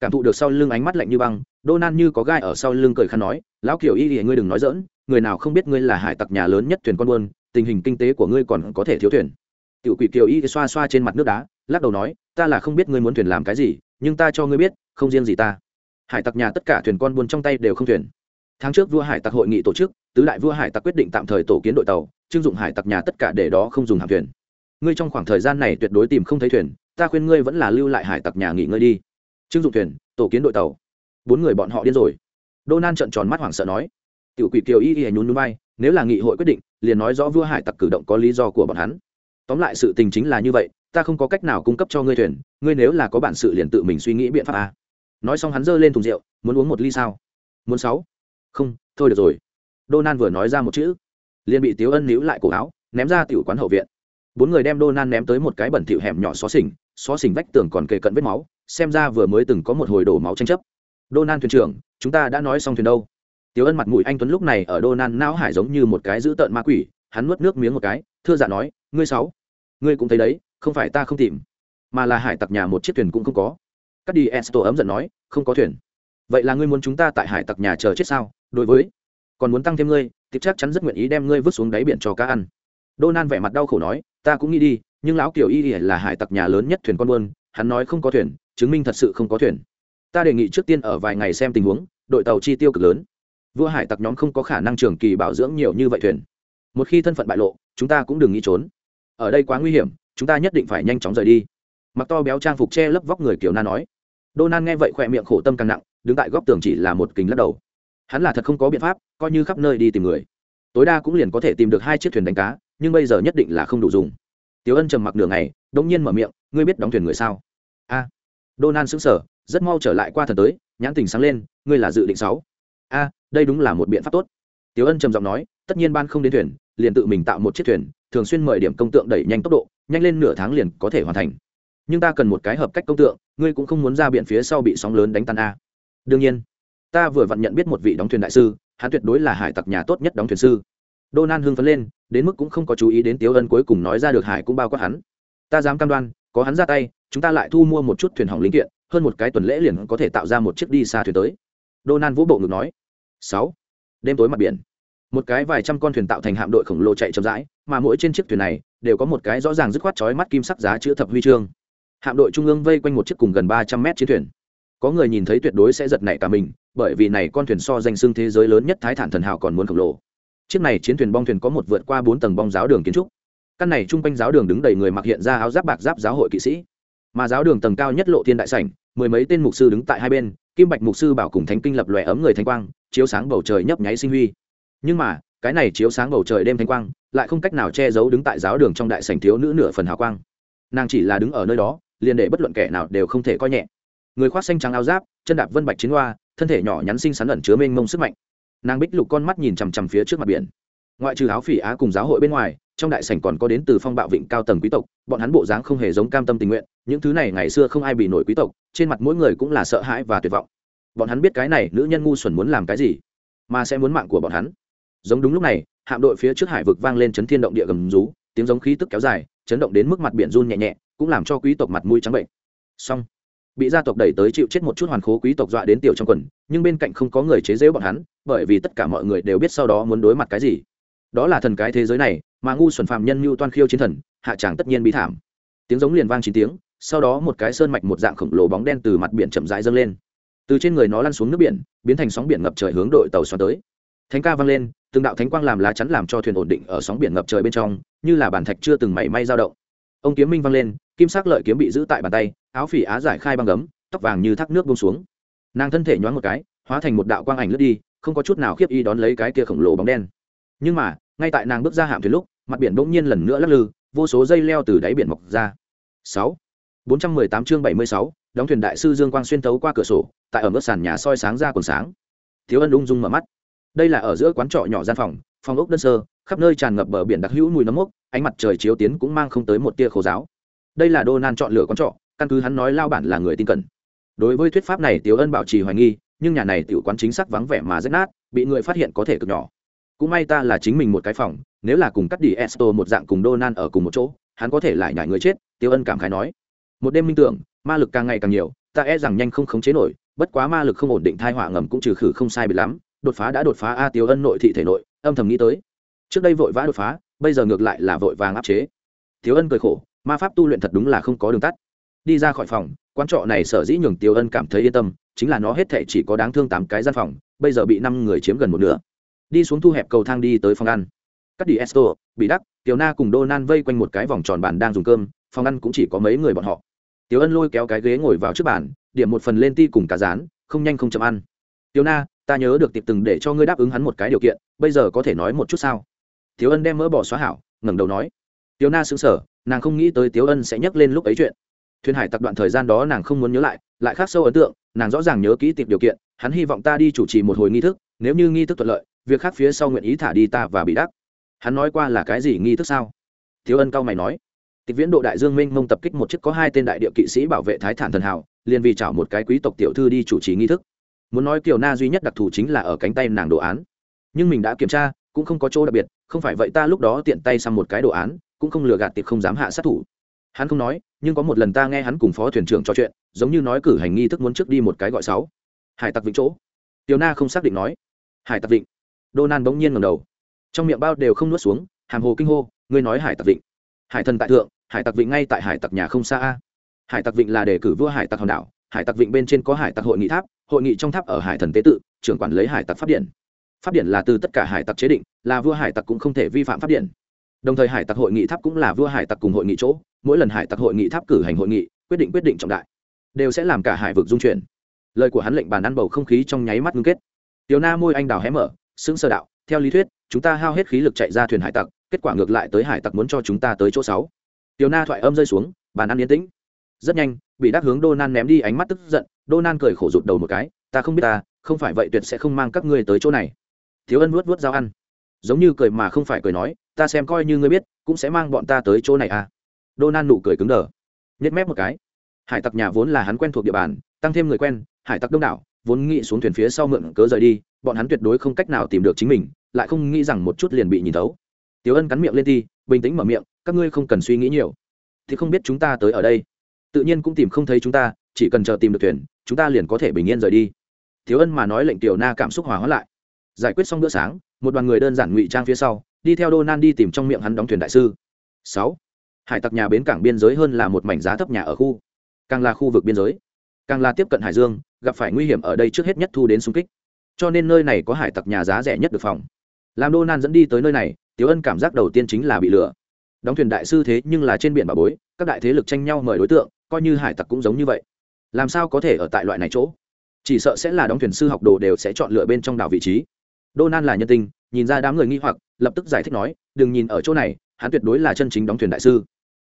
S1: Cảm thụ được sau lưng ánh mắt lạnh như băng đô nan như có gai ở sau lưng cười khăn nói, lão kiểu y y, ngươi đừng nói dỡn người nào không biết ngươi là hải tặc nhà lớn nhất thuyền con buôn, tình hình kinh tế của ngươi còn có thể thiếu thuyền. Tiểu quỷ kiều y xoa xoa trên mặt nước đá lắc đầu nói, ta là không biết ngươi muốn thuyền làm cái gì, nhưng ta cho ngươi biết, không riêng gì ta. Hải tặc nhà tất cả thuyền con buôn trong tay đều không thuyền. Tháng trước vua hải tặc hội nghị tổ chức, tứ đại vua hải tặc quyết định tạm thời tổ kiến đội tàu, chưng dụng hải tặc nhà tất cả để đó không dùng hàng thuyền. Ngươi trong khoảng thời gian này tuyệt đối tìm không thấy thuyền, ta khuyên ngươi vẫn là lưu lại hải tặc nhà nghỉ ngơi đi. Chưng dụng thuyền, tổ kiến đội tàu. Bốn người bọn họ điên rồi. Đô nan trợn tròn mắt hoảng sợ nói, tiểu quỷ kiều y y nhún núi bay nếu là nghị hội quyết định, liền nói rõ vua hải tặc cử động có lý do của bọn hắn tóm lại sự tình chính là như vậy ta không có cách nào cung cấp cho ngươi thuyền ngươi nếu là có bản sự liền tự mình suy nghĩ biện pháp à. nói xong hắn giơ lên thùng rượu muốn uống một ly sao muốn sáu không thôi được rồi Donan vừa nói ra một chữ, liền bị Tiếu Ân níu lại cổ áo, ném ra tiểu quán hậu viện. Bốn người đem Donan ném tới một cái bẩn thịu hẻm nhỏ xó xỉnh, xó xỉnh vách tường còn kề cận vết máu, xem ra vừa mới từng có một hồi đổ máu tranh chấp. Donan thuyền trưởng, chúng ta đã nói xong thuyền đâu? Tiếu Ân mặt mũi anh tuấn lúc này ở Donan não hải giống như một cái dữ tợn ma quỷ, hắn nuốt nước miếng một cái, thưa dạ nói, ngươi sáu, ngươi cũng thấy đấy, không phải ta không tìm, mà là hải tặc nhà một chiếc thuyền cũng không có. Cắt đi Esto ấm giận nói, không có thuyền. Vậy là ngươi muốn chúng ta tại hải tặc nhà chờ chết sao? Đối với còn muốn tăng thêm ngươi thì chắc chắn rất nguyện ý đem ngươi vứt xuống đáy biển cho cá ăn đô nan vẻ mặt đau khổ nói ta cũng nghĩ đi nhưng lão kiều y là hải tặc nhà lớn nhất thuyền con buôn hắn nói không có thuyền chứng minh thật sự không có thuyền ta đề nghị trước tiên ở vài ngày xem tình huống đội tàu chi tiêu cực lớn vua hải tặc nhóm không có khả năng trường kỳ bảo dưỡng nhiều như vậy thuyền một khi thân phận bại lộ chúng ta cũng đừng nghĩ trốn. Ở đây quá nguy hiểm chúng ta nhất định phải nhanh chóng rời đi. Mặc to béo trang phục che lấp vóc người kiểu na nói. Donan nghe vậy khỏe miệng khổ tâm càng nặng đứng tại góc tường chỉ là một kính lắc đầu. Hắn là thật không có biện pháp coi như khắp nơi đi tìm người. Tối đa cũng liền có thể tìm được hai chiếc thuyền đánh cá nhưng bây giờ nhất định là không đủ dùng. Tiếu ân trầm mặc nửa ngày đ ỗ n g nhiên mở miệng ngươi biết đóng thuyền người sao? A. À, nan xứng sở rất mau trở lại qua thần tới nhãn tình sáng lên ngươi là dự định sáu. A đây đúng là một biện pháp tốt. Tiếu ân trầm giọng nói tất nhiên ban không đến thuyền liền tự mình tạo một chiếc thuyền thường xuyên mời điểm công tượng đẩy nhanh tốc độ nhanh lên nửa tháng liền có thể hoàn thành nhưng ta cần một cái hợp cách công tượng ngươi cũng không muốn ra biển phía sau bị sóng lớn đánh tan a đương nhiên ta vừa vặn nhận biết một vị đóng thuyền đại sư hắn tuyệt đối là hải tặc nhà tốt nhất đóng thuyền sư Donan hưng phấn lên, đến mức cũng không có chú ý đến Tiếu Ân cuối cùng nói ra được hải cũng bao quát hắn. Ta dám cam đoan, có hắn ra tay, chúng ta lại thu mua một chút thuyền hỏng linh kiện, hơn một cái tuần lễ liền có thể tạo ra một chiếc đi xa thuyền tới. Donan vũ bộ ngực nói. Sáu. Đêm tối mặt biển. Một cái vài trăm con thuyền tạo thành hạm đội khổng lồ chạy chậm rãi, mà mỗi trên chiếc thuyền này đều có một cái rõ ràng dứt khoát chói mắt kim sắc giá chữ thập huy chương. Hạm đội trung ương vây quanh một chiếc cùng gần ba trăm mét chiến thuyền. Có người nhìn thấy tuyệt đối sẽ giật nảy cả mình bởi vì này con thuyền so danh xưng thế giới lớn nhất thái thản thần hào còn muốn khổng lồ. Chiếc này chiến thuyền bong thuyền có một vượt qua bốn tầng bong giáo đường kiến trúc. Căn này chung quanh giáo đường đứng đầy người mặc hiện ra áo giáp bạc giáp giáo hội kỵ sĩ. Mà giáo đường tầng cao nhất lộ thiên đại sảnh mười mấy tên mục sư đứng tại hai bên kim bạch mục sư bảo cùng thánh kinh lập lòe ấm người thanh quang chiếu sáng bầu trời nhấp nháy sinh huy nhưng mà, cái này chiếu sáng bầu trời đêm thanh quang, lại không cách nào che giấu đứng tại giáo đường trong đại sảnh thiếu nữ nửa phần hào quang. Nàng chỉ là đứng ở nơi đó, liền để bất luận kẻ nào đều không thể coi nhẹ. Người khoác xanh trắng áo giáp, chân đạp vân bạch chiến hoa, thân thể nhỏ nhắn xinh xắn ẩn chứa mênh mông sức mạnh. Nàng bích lục con mắt nhìn chằm chằm phía trước mặt biển. Ngoại trừ áo phỉ á cùng giáo hội bên ngoài, trong đại sảnh còn có đến từ phong bạo vịnh cao tầng quý tộc, bọn hắn bộ dáng không hề giống cam tâm tình nguyện, những thứ này ngày xưa không ai bị nổi quý tộc, trên mặt mỗi người cũng là sợ hãi và tuyệt vọng. Bọn hắn biết cái này nữ nhân ngu xuẩn muốn làm cái gì, mà sẽ muốn mạng của bọn hắn giống đúng lúc này, hạm đội phía trước hải vực vang lên chấn thiên động địa gầm rú, tiếng giống khí tức kéo dài, chấn động đến mức mặt biển run nhẹ nhẹ, cũng làm cho quý tộc mặt mũi trắng bệnh. Xong, bị gia tộc đẩy tới chịu chết một chút hoàn khố quý tộc dọa đến tiểu trong quần, nhưng bên cạnh không có người chế giễu bọn hắn, bởi vì tất cả mọi người đều biết sau đó muốn đối mặt cái gì. Đó là thần cái thế giới này, mà ngu xuẩn phạm nhân mưu toan khiêu chiến thần, hạ tràng tất nhiên bí thảm. Tiếng giống liền vang chín tiếng, sau đó một cái sơn mạch một dạng khổng lồ bóng đen từ mặt biển chậm rãi dâng lên. Từ trên người nó lăn xuống nước biển, biến thành sóng biển ngập trời hướng đội tàu xoắn tới thánh ca vang lên, từng đạo thánh quang làm lá chắn làm cho thuyền ổn định ở sóng biển ngập trời bên trong, như là bản thạch chưa từng mảy may dao động. Ông kiếm minh vang lên, kim sắc lợi kiếm bị giữ tại bàn tay, áo phỉ á giải khai băng gấm, tóc vàng như thác nước bông xuống. Nàng thân thể nhoáng một cái, hóa thành một đạo quang ảnh lướt đi, không có chút nào khiếp y đón lấy cái kia khổng lồ bóng đen. Nhưng mà, ngay tại nàng bước ra hạm thuyền lúc, mặt biển bỗng nhiên lần nữa lắc lư, vô số dây leo từ đáy biển mọc ra. Sáu. Bốn trăm mười tám chương bảy mươi sáu, đóng thuyền đại sư dương quang xuyên tấu qua cửa sổ, tại ở mức sàn nhà soi sáng ra còn sáng. Thiếu ân ung dung mở mắt đây là ở giữa quán trọ nhỏ gian phòng phòng ốc đơn sơ, khắp nơi tràn ngập bờ biển đặc hữu mùi nấm mốc, ánh mặt trời chiếu tiến cũng mang không tới một tia khô giáo đây là đô nan chọn lựa quán trọ, căn cứ hắn nói lao bản là người tin cẩn. Đối với thuyết pháp này tiểu ân bảo trì hoài nghi, nhưng nhà này tiểu quán chính xác vắng vẻ mà rách nát, bị người phát hiện có thể cực nhỏ. Cũng may ta là chính mình một cái phòng, nếu là cùng cắt đi esto một dạng cùng donan ở cùng một chỗ, hắn có thể lại nhảy người chết tiêu ân cảm khái nói. Một đêm minh tưởng, ma lực càng ngày càng nhiều, ta e rằng nhanh không khống chế nổi, bất quá ma lực không ổn định thai hỏa ngầm cũng trừ khử không sai bị lắm đột phá đã đột phá a tiêu ân nội thị thể nội, âm thầm nghĩ tới. Trước đây vội vã đột phá, bây giờ ngược lại là vội vàng áp chế. Thiếu ân cười khổ, ma pháp tu luyện thật đúng là không có đường tắt. Đi ra khỏi phòng, quán trọ này sở dĩ nhường tiêu ân cảm thấy yên tâm, chính là nó hết thể chỉ có đáng thương tám cái gian phòng, bây giờ bị năm người chiếm gần một nửa. Đi xuống thu hẹp cầu thang đi tới phòng ăn. Cắt đi esto, bị đắc, tiểu na cùng donan vây quanh một cái vòng tròn bàn đang dùng cơm, phòng ăn cũng chỉ có mấy người bọn họ. Tiểu ân lôi kéo cái ghế ngồi vào trước bàn, điểm một phần lên ti cùng cá rán không nhanh không chậm ăn. Tiểu na ta nhớ được tiệp từng để cho ngươi đáp ứng hắn một cái điều kiện, bây giờ có thể nói một chút sao? Thiếu ân đem mỡ bỏ xóa hảo, ngẩng đầu nói. Tiểu na xứng sở nàng không nghĩ tới tiếu ân sẽ nhắc lên lúc ấy chuyện. Thuyền hải tập đoạn thời gian đó nàng không muốn nhớ lại lại khác sâu ấn tượng, nàng rõ ràng nhớ kỹ tiệp điều kiện, hắn hy vọng ta đi chủ trì một hồi nghi thức, nếu như nghi thức thuận lợi, việc khác phía sau nguyện ý thả đi ta và bị đắc. Hắn nói qua là cái gì nghi thức sao? Thiếu ân cao mày nói. Tịch viễn độ đại dương minh mông tập kích một chiếc có hai tên đại địa kỵ sĩ bảo vệ thái thản thần hảo, liền vì chảo một cái quý tộc tiểu thư đi chủ trì nghi thức muốn nói kiều na duy nhất đặc thù chính là ở cánh tay nàng đồ án nhưng mình đã kiểm tra cũng không có chỗ đặc biệt không phải vậy ta lúc đó tiện tay sang một cái đồ án cũng không lừa gạt tiệp không dám hạ sát thủ hắn không nói nhưng có một lần ta nghe hắn cùng phó thuyền trưởng trò chuyện giống như nói cử hành nghi thức muốn trước đi một cái gọi sáu hải tặc vịnh chỗ tiểu na không xác định nói hải tặc vịnh đô nan bỗng nhiên ngầm đầu trong miệng bao đều không nuốt xuống hàm hồ kinh hô ngươi nói hải tặc vịnh hải thần tại thượng hải tặc vịnh ngay tại hải tặc nhà không xa a hải tặc vịnh là đề cử vua hải tặc hòn đảo hải tặc vịnh bên trên có hải tặc hội nghị tháp, hội nghị trong tháp ở hải thần tế tự, trưởng quản lấy hải tặc pháp điện. Pháp điện là từ tất cả hải tặc chế định, là vua hải tặc cũng không thể vi phạm pháp điện. Đồng thời hải tặc hội nghị tháp cũng là vua hải tặc cùng hội nghị chỗ, mỗi lần hải tặc hội nghị tháp cử hành hội nghị, quyết định quyết định trọng đại, đều sẽ làm cả hải vực dung chuyển. Lời của hắn lệnh bàn ăn bầu không khí trong nháy mắt ngưng kết. Tiểu na môi anh đào hé mở xứng sơ đạo, theo lý thuyết, chúng ta hao hết khí lực chạy ra thuyền hải tặc, kết quả ngược lại tới hải tặc muốn cho chúng ta tới chỗ sáu. Tiểu na thoại âm rơi xuống, bàn ăn yên tĩnh. Rất nhanh bị đắc hướng đô nan ném đi ánh mắt tức giận đô nan cười khổ rụt đầu một cái, ta không biết ta, không phải vậy tuyệt sẽ không mang các ngươi tới chỗ này. Thiếu ân vuốt vuốt dao ăn. Giống như cười mà không phải cười nói, ta xem coi như ngươi biết, cũng sẽ mang bọn ta tới chỗ này à. Đô nan nụ cười cứng đờ. Nhếch mép một cái. Hải tặc nhà vốn là hắn quen thuộc địa bàn, tăng thêm người quen, hải tặc đông đảo, vốn nghĩ xuống thuyền phía sau mượn cớ rời đi, bọn hắn tuyệt đối không cách nào tìm được chính mình, lại không nghĩ rằng một chút liền bị nhìn thấu. Tiểu ân cắn miệng lên ti, bình tĩnh mở miệng, các ngươi không cần suy nghĩ nhiều. Thì không biết chúng ta tới ở đây tự nhiên cũng tìm không thấy chúng ta, chỉ cần chờ tìm được thuyền, chúng ta liền có thể bình yên rời đi. Thiếu ân mà nói lệnh tiểu na cảm xúc hòa hóa lại. Giải quyết xong bữa sáng, một đoàn người đơn giản ngụy trang phía sau, đi theo đô nan đi tìm trong miệng hắn đóng thuyền đại sư. Sáu, hải tặc nhà bến cảng biên giới hơn là một mảnh giá thấp nhà ở khu. Càng là khu vực biên giới, càng là tiếp cận hải dương, gặp phải nguy hiểm ở đây trước hết nhất thu đến xung kích. Cho nên nơi này có hải tặc nhà giá rẻ nhất được phòng. Làm đô nan dẫn đi tới nơi này tiếu ân cảm giác đầu tiên chính là bị lừa. Đóng thuyền đại sư thế nhưng là trên biển bà bối, các đại thế lực tranh nhau mời đối tượng coi như hải tặc cũng giống như vậy. Làm sao có thể ở tại loại này chỗ? Chỉ sợ sẽ là đóng thuyền sư học đồ đều sẽ chọn lựa bên trong đảo vị trí. Đô nan là nhân tình, nhìn ra đám người nghi hoặc, lập tức giải thích nói, đừng nhìn ở chỗ này, hắn tuyệt đối là chân chính đóng thuyền đại sư.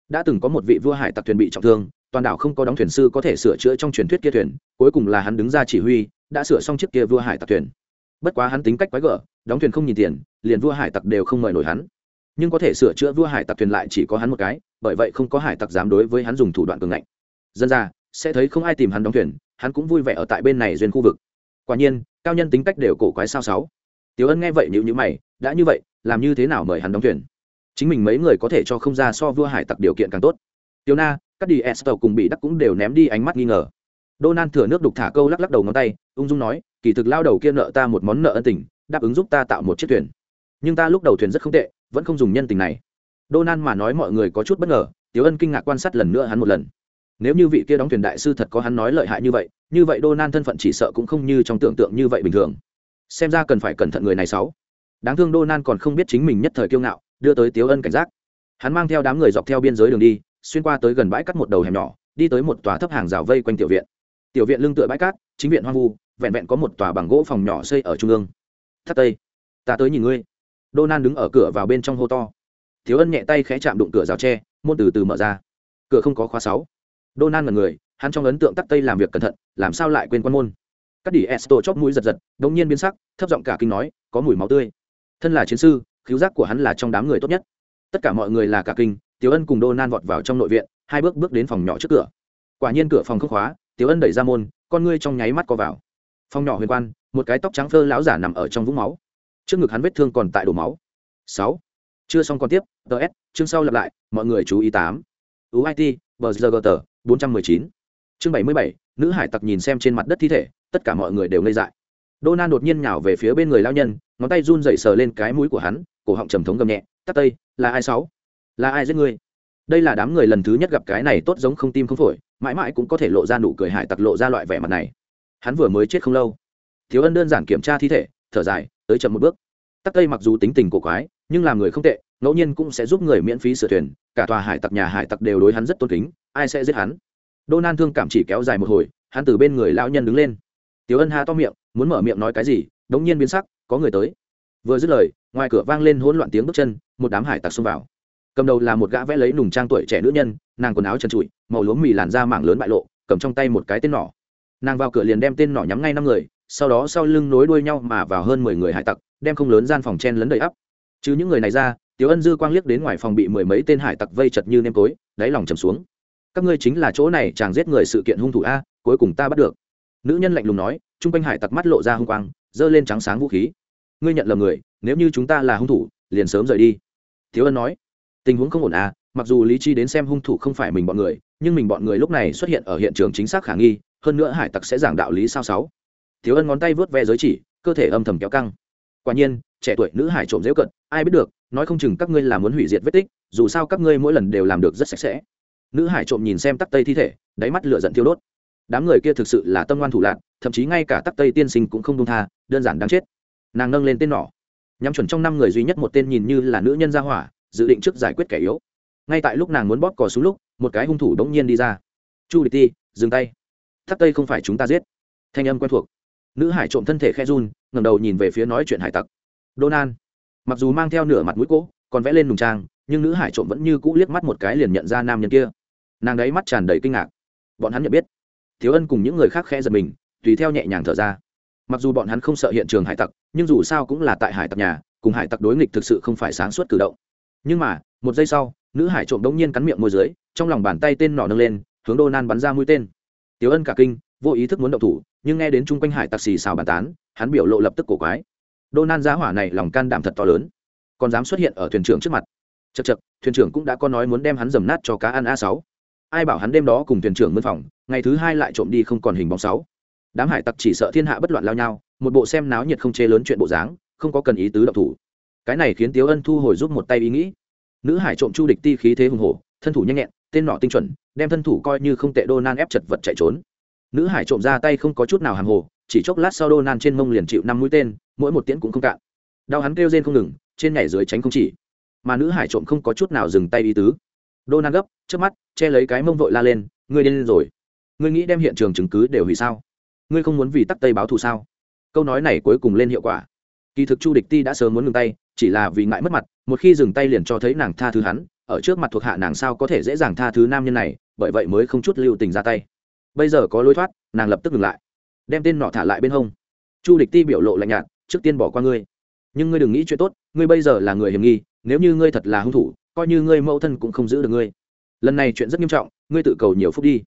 S1: Đã từng có một vị vua hải tặc thuyền bị trọng thương, toàn đảo không có đóng thuyền sư có thể sửa chữa trong truyền thuyết kia thuyền, cuối cùng là hắn đứng ra chỉ huy, đã sửa xong chiếc kia vua hải tặc thuyền. Bất quá hắn tính cách quái gở, đóng thuyền không nhìn tiền, liền vua hải tặc đều không mời nổi hắn. Nhưng có thể sửa chữa vua hải tặc thuyền lại chỉ có hắn một cái, bởi vậy không có hải tặc dám đối với hắn dùng thủ đoạn cường ngạnh dân ra, sẽ thấy không ai tìm hắn đóng thuyền, hắn cũng vui vẻ ở tại bên này duyên khu vực. Quả nhiên, cao nhân tính cách đều cổ quái sao sáu. Tiểu ân nghe vậy nhữ nhữ mày, đã như vậy, làm như thế nào mời hắn đóng thuyền? Chính mình mấy người có thể cho không ra so vua hải tặc điều kiện càng tốt. Tiểu na các đi estel cùng bị đắc cũng đều ném đi ánh mắt nghi ngờ. Đô nan thừa nước đục thả câu lắc lắc đầu ngón tay, ung dung nói, kỳ thực lao đầu kia nợ ta một món nợ ân tình, đáp ứng giúp ta tạo một chiếc thuyền. Nhưng ta lúc đầu thuyền rất không tệ, vẫn không dùng nhân tình này. Đô nan mà nói mọi người có chút bất ngờ, tiểu ân kinh ngạc quan sát lần nữa hắn một lần nếu như vị kia đóng thuyền đại sư thật có hắn nói lợi hại như vậy như vậy đô nan thân phận chỉ sợ cũng không như trong tưởng tượng như vậy bình thường. Xem ra cần phải cẩn thận người này sáu. Đáng thương đô nan còn không biết chính mình nhất thời kiêu ngạo, đưa tới tiếu ân cảnh giác. Hắn mang theo đám người dọc theo biên giới đường đi, xuyên qua tới gần bãi cắt một đầu hẻm nhỏ, đi tới một tòa thấp hàng rào vây quanh tiểu viện. Tiểu viện lưng tựa bãi cát, chính viện hoang vu, vẹn vẹn có một tòa bằng gỗ phòng nhỏ xây ở trung ương. Thắt tây, ta tới nhìn ngươi. Đô nan đứng ở cửa vào bên trong hô to. Thiếu ân nhẹ tay khẽ chạm đụng cửa rào tre, môn từ từ mở ra. Cửa không có khóa sáu. Donan ngẩn người, hắn trong ấn tượng tắc tây làm việc cẩn thận, làm sao lại quên quan môn. Các đỉ Esto chóp mũi giật giật, đột nhiên biến sắc, thấp giọng cả kinh nói, có mùi máu tươi. Thân là chiến sư, khiếu giác của hắn là trong đám người tốt nhất. Tất cả mọi người là cả kinh, Tiểu Ân cùng Donan vọt vào trong nội viện, hai bước bước đến phòng nhỏ trước cửa. Quả nhiên cửa phòng không khóa, Tiểu Ân đẩy ra môn, con ngươi trong nháy mắt co vào. Phòng nhỏ huyền quan, một cái tóc trắng phơ lão giả nằm ở trong vũng máu. Trước ngực hắn vết thương còn tại đổ máu. Sáu, Chưa xong còn tiếp, DS, chương sau lập lại, mọi người chú ý tám. UIT, BZGT, 419. Chương 77, nữ hải tặc nhìn xem trên mặt đất thi thể, tất cả mọi người đều ngây dại. Donan đột nhiên nhào về phía bên người lão nhân, ngón tay run rẩy sờ lên cái mũi của hắn, cổ họng trầm thống gầm nhẹ, "Tắc Tây, là ai sáu? Là ai giết ngươi?" Đây là đám người lần thứ nhất gặp cái này tốt giống không tim không phổi, mãi mãi cũng có thể lộ ra nụ cười hải tặc lộ ra loại vẻ mặt này. Hắn vừa mới chết không lâu. Thiếu Ân đơn giản kiểm tra thi thể, thở dài, tới chậm một bước. Tắc Tây mặc dù tính tình cổ quái, nhưng làm người không tệ, ngẫu nhiên cũng sẽ giúp người miễn phí sửa thuyền, cả tòa hải tặc nhà hải tặc đều đối hắn rất tôn kính, ai sẽ giết hắn? Đô nan thương cảm chỉ kéo dài một hồi, hắn từ bên người lão nhân đứng lên. Tiểu ân ha to miệng, muốn mở miệng nói cái gì, đống nhiên biến sắc, có người tới. Vừa dứt lời, ngoài cửa vang lên hỗn loạn tiếng bước chân, một đám hải tặc xông vào. Cầm đầu là một gã vẽ lấy nùng trang tuổi trẻ nữ nhân, nàng quần áo trần trụi, màu lúa mì làn da mảng lớn bại lộ, cầm trong tay một cái tên nỏ. Nàng vào cửa liền đem tên nỏ nhắm ngay năm người, sau đó sau lưng nối đuôi nhau mà vào hơn mười người hải tặc, đem không lớn gian phòng chen lấn đầy ắp chứ những người này ra, tiểu ân dư quang liếc đến ngoài phòng bị mười mấy tên hải tặc vây chật như nêm tối, đáy lòng trầm xuống. Các ngươi chính là chỗ này, chàng giết người sự kiện hung thủ a, cuối cùng ta bắt được. Nữ nhân lạnh lùng nói chung quanh hải tặc mắt lộ ra hung quang, giơ lên trắng sáng vũ khí. Ngươi nhận lầm người, nếu như chúng ta là hung thủ, liền sớm rời đi. Thiếu ân nói, tình huống không ổn à mặc dù lý chi đến xem hung thủ không phải mình bọn người, nhưng mình bọn người lúc này xuất hiện ở hiện trường chính xác khả nghi, hơn nữa hải tặc sẽ giảng đạo lý sao sáu. Thiếu ân ngón tay vớt ve giới chỉ, cơ thể âm thầm kéo căng. Quả nhiên trẻ tuổi nữ hải trộm dễ cận, ai biết được, nói không chừng các ngươi là muốn hủy diệt vết tích, dù sao các ngươi mỗi lần đều làm được rất sạch sẽ. Nữ hải trộm nhìn xem tắc tây thi thể, đáy mắt lửa giận thiêu đốt. Đám người kia thực sự là tâm ngoan thủ lạc thậm chí ngay cả tắc tây tiên sinh cũng không đông tha, đơn giản đáng chết. Nàng nâng lên tên nỏ nhắm chuẩn trong năm người duy nhất một tên nhìn như là nữ nhân gia hỏa, dự định trước giải quyết kẻ yếu. Ngay tại lúc nàng muốn bóp cò xuống lúc, một cái hung thủ đống nhiên đi ra. Chu địch ti, dừng tay. Tắc tây không phải chúng ta giết. Thanh âm quen thuộc. Nữ hải trộm thân thể khe run ngầm đầu nhìn về phía nói chuyện hải tặc donan mặc dù mang theo nửa mặt mũi cỗ còn vẽ lên nùng trang, nhưng nữ hải trộm vẫn như cũ liếc mắt một cái liền nhận ra nam nhân kia. Nàng đấy mắt tràn đầy kinh ngạc. Bọn hắn nhận biết. Thiếu ân cùng những người khác khẽ giật mình, tùy theo nhẹ nhàng thở ra. Mặc dù bọn hắn không sợ hiện trường hải tặc, nhưng dù sao cũng là tại hải tặc nhà, cùng hải tặc đối nghịch thực sự không phải sáng suốt cử động. Nhưng mà, một giây sau, nữ hải trộm đống nhiên cắn miệng môi dưới, trong lòng bàn tay tên nỏ nâng lên, hướng đô nan bắn ra mũi tên. Tiểu ân cả kinh, vô ý thức muốn động thủ, nhưng nghe đến chung quanh hải tặc xì xào bàn tán, hắn biểu lộ lập tức cổ quái đô nan giá hỏa này lòng can đảm thật to lớn. Còn dám xuất hiện ở thuyền trưởng trước mặt. Chật chật thuyền trưởng cũng đã có nói muốn đem hắn dầm nát cho cá ăn a sáu. Ai bảo hắn đêm đó cùng thuyền trưởng mân phòng, ngày thứ hai lại trộm đi không còn hình bóng sáu. Đám hải tặc chỉ sợ thiên hạ bất loạn lao nhau, một bộ xem náo nhiệt không chê lớn chuyện bộ dáng, không có cần ý tứ động thủ. Cái này khiến tiếu ân thu hồi giúp một tay ý nghĩ. Nữ hải trộm chu địch ti khí thế hùng hổ, thân thủ nhanh nhẹn, tên nọ tinh chuẩn, đem thân thủ coi như không tệ đô nan ép chật vật chạy trốn. Nữ hải trộm ra tay không có chút nào hàng hồ, chỉ chốc lát sau đô nan trên mông liền chịu năm mũi tên mỗi một tiễn cũng không cạn. Đau hắn kêu rên không ngừng, trên nhảy dưới tránh không chỉ. Mà nữ hải trộm không có chút nào dừng tay ý tứ. Đô nan gấp trước mắt, che lấy cái mông vội la lên, ngươi điên lên rồi. Ngươi nghĩ đem hiện trường chứng cứ đều hủy sao? Ngươi không muốn vì tắc tây báo thù sao? Câu nói này cuối cùng lên hiệu quả. Kỳ thực chu địch ti đã sớm muốn ngừng tay, chỉ là vì ngại mất mặt, một khi dừng tay liền cho thấy nàng tha thứ hắn, ở trước mặt thuộc hạ nàng sao có thể dễ dàng tha thứ nam nhân này, bởi vậy mới không chút lưu tình ra tay. Bây giờ có lối thoát, nàng lập tức ngừng lại. Đem tên nọ thả lại bên hông. Chu địch ti biểu lộ lạnh nhạt trước tiên bỏ qua ngươi. Nhưng ngươi đừng nghĩ chuyện tốt, ngươi bây giờ là người hiểm nghi, nếu như ngươi thật là hung thủ, coi như ngươi mẫu thân cũng không giữ được ngươi. Lần này chuyện rất nghiêm trọng, ngươi tự cầu nhiều phút đi.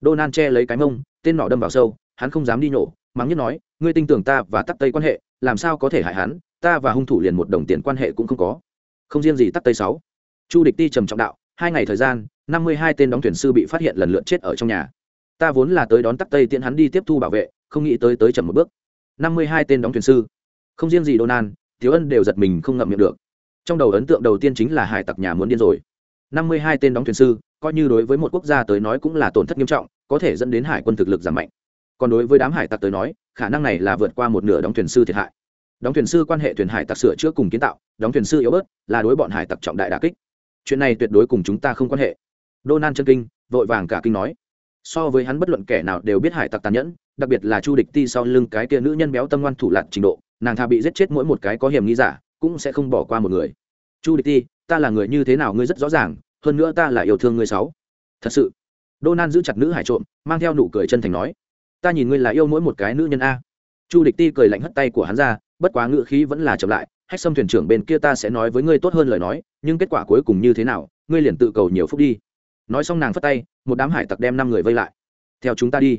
S1: Đô nan che lấy cái mông, tên nọ đâm vào sâu, hắn không dám đi nhổ, mắng nhất nói, ngươi tin tưởng ta và tắc tây quan hệ, làm sao có thể hại hắn, ta và hung thủ liền một đồng tiền quan hệ cũng không có. Không riêng gì tắc tây sáu. Chu địch ti trầm trọng đạo, hai ngày thời gian, năm mươi hai tên đóng thuyền sư bị phát hiện lần lượt chết ở trong nhà. Ta vốn là tới đón tắc tây tiễn hắn đi tiếp thu bảo vệ, không nghĩ tới tới chậm một bước. năm mươi hai tên đóng thuyền sư không riêng gì donan nan thiếu ân đều giật mình không ngậm miệng được. Trong đầu ấn tượng đầu tiên chính là hải tặc nhà muốn điên rồi. Năm mươi hai tên đóng thuyền sư, coi như đối với một quốc gia tới nói cũng là tổn thất nghiêm trọng, có thể dẫn đến hải quân thực lực giảm mạnh. Còn đối với đám hải tặc tới nói, khả năng này là vượt qua một nửa đóng thuyền sư thiệt hại. Đóng thuyền sư quan hệ thuyền hải tặc sửa chữa cùng kiến tạo, đóng thuyền sư yếu bớt, là đối bọn hải tặc trọng đại đà kích. Chuyện này tuyệt đối cùng chúng ta không quan hệ. Donan chân kinh, vội vàng cả kinh nói. So với hắn bất luận kẻ nào đều biết hải tặc tàn nhẫn, đặc biệt là chu địch ti sau lưng cái kia nữ nhân béo tâm ngoan thủ lạt trình độ nàng thà bị giết chết mỗi một cái có hiểm nghi giả, cũng sẽ không bỏ qua một người. Chu địch ti, ta là người như thế nào ngươi rất rõ ràng, hơn nữa ta là yêu thương ngươi sáu. Thật sự. Donan giữ chặt nữ hải trộm, mang theo nụ cười chân thành nói, ta nhìn ngươi là yêu mỗi một cái nữ nhân a. Chu địch ti cười lạnh hất tay của hắn ra, bất quá ngựa khí vẫn là chậm lại, hách xâm thuyền trưởng bên kia ta sẽ nói với ngươi tốt hơn lời nói, nhưng kết quả cuối cùng như thế nào, ngươi liền tự cầu nhiều phút đi. Nói xong nàng phất tay, một đám hải tặc đem năm người vây lại. Theo chúng ta đi.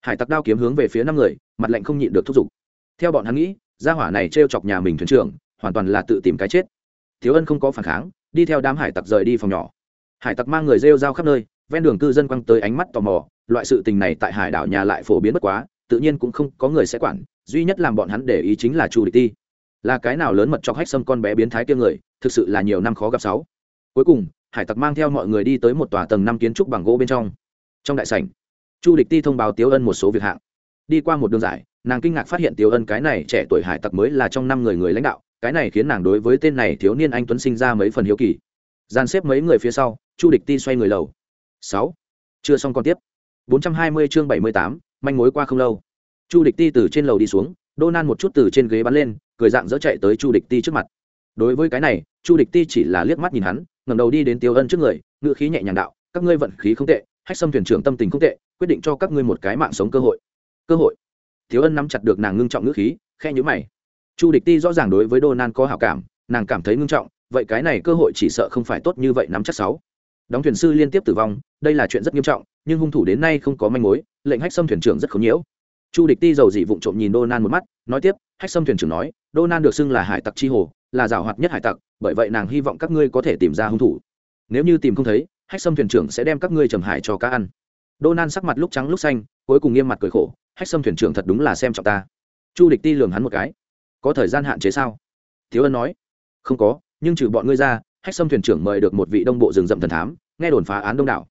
S1: Hải tặc đao kiếm hướng về phía năm người, mặt lạnh không nhịn được thúc giục. Theo bọn hắn nghĩ gia hỏa này t r e o chọc nhà mình thuyền trưởng, hoàn toàn là tự tìm cái chết. Thiếu ân không có phản kháng, đi theo đám hải tặc rời đi phòng nhỏ. Hải tặc mang người rêu rao khắp nơi, ven đường cư dân quăng tới ánh mắt tò mò, loại sự tình này tại hải đảo nhà lại phổ biến bất quá, tự nhiên cũng không có người sẽ quản, duy nhất làm bọn hắn để ý chính là chu địch ti. Là cái nào lớn mật chọc hách xâm con bé biến thái kia người, thực sự là nhiều năm khó gặp sáu. Cuối cùng, hải tặc mang theo mọi người đi tới một tòa tầng năm kiến trúc bằng gỗ bên trong. Trong đại sảnh, chu địch ti thông báo tiếu ân một số việc hạng. Đi qua một đường giải nàng kinh ngạc phát hiện tiểu ân cái này trẻ tuổi hải tặc mới là trong năm người người lãnh đạo cái này khiến nàng đối với tên này thiếu niên anh tuấn sinh ra mấy phần hiếu kỳ. Gian xếp mấy người phía sau chu địch ti xoay người lầu. Sáu. Chưa xong còn tiếp. 420 chương 78, manh mối qua không lâu. Chu địch ti từ trên lầu đi xuống đô nan một chút từ trên ghế bắn lên cười dạng dỡ chạy tới chu địch ti trước mặt. Đối với cái này chu địch ti chỉ là liếc mắt nhìn hắn ngẩng đầu đi đến tiêu ân trước người ngựa khí nhẹ nhàng đạo các ngươi vận khí không tệ hách xâm thuyền trưởng tâm tình không tệ quyết định cho các ngươi một cái mạng sống cơ hội. Cơ hội? Thiếu ân nắm chặt được nàng ngưng trọng ngữ khí khe nhữ mày. Chu địch ti rõ ràng đối với Donan có hảo cảm, nàng cảm thấy ngưng trọng, vậy cái này cơ hội chỉ sợ không phải tốt như vậy nắm chắc sáu. Đóng thuyền sư liên tiếp tử vong, đây là chuyện rất nghiêm trọng, nhưng hung thủ đến nay không có manh mối, lệnh hách xâm thuyền trưởng rất khó nhiễu. Chu địch ti dầu dị vụng trộm nhìn Donan một mắt, nói tiếp, hách xâm thuyền trưởng nói, Donan được xưng là hải tặc chi hồ, là giảo hoạt nhất hải tặc, bởi vậy nàng hy vọng các ngươi có thể tìm ra hung thủ. Nếu như tìm không thấy, hách xâm thuyền trưởng sẽ đem các ngươi trầm hải cho cá ăn. Donan sắc mặt lúc trắng lúc xanh, cuối cùng nghiêm mặt cười khổ, hách Sâm thuyền trưởng thật đúng là xem trọng ta. Chu địch ti lường hắn một cái. Có thời gian hạn chế sao? Thiếu ân nói. Không có, nhưng trừ bọn ngươi ra, hách Sâm thuyền trưởng mời được một vị đông bộ rừng rậm thần thám, nghe đồn phá án đông đảo.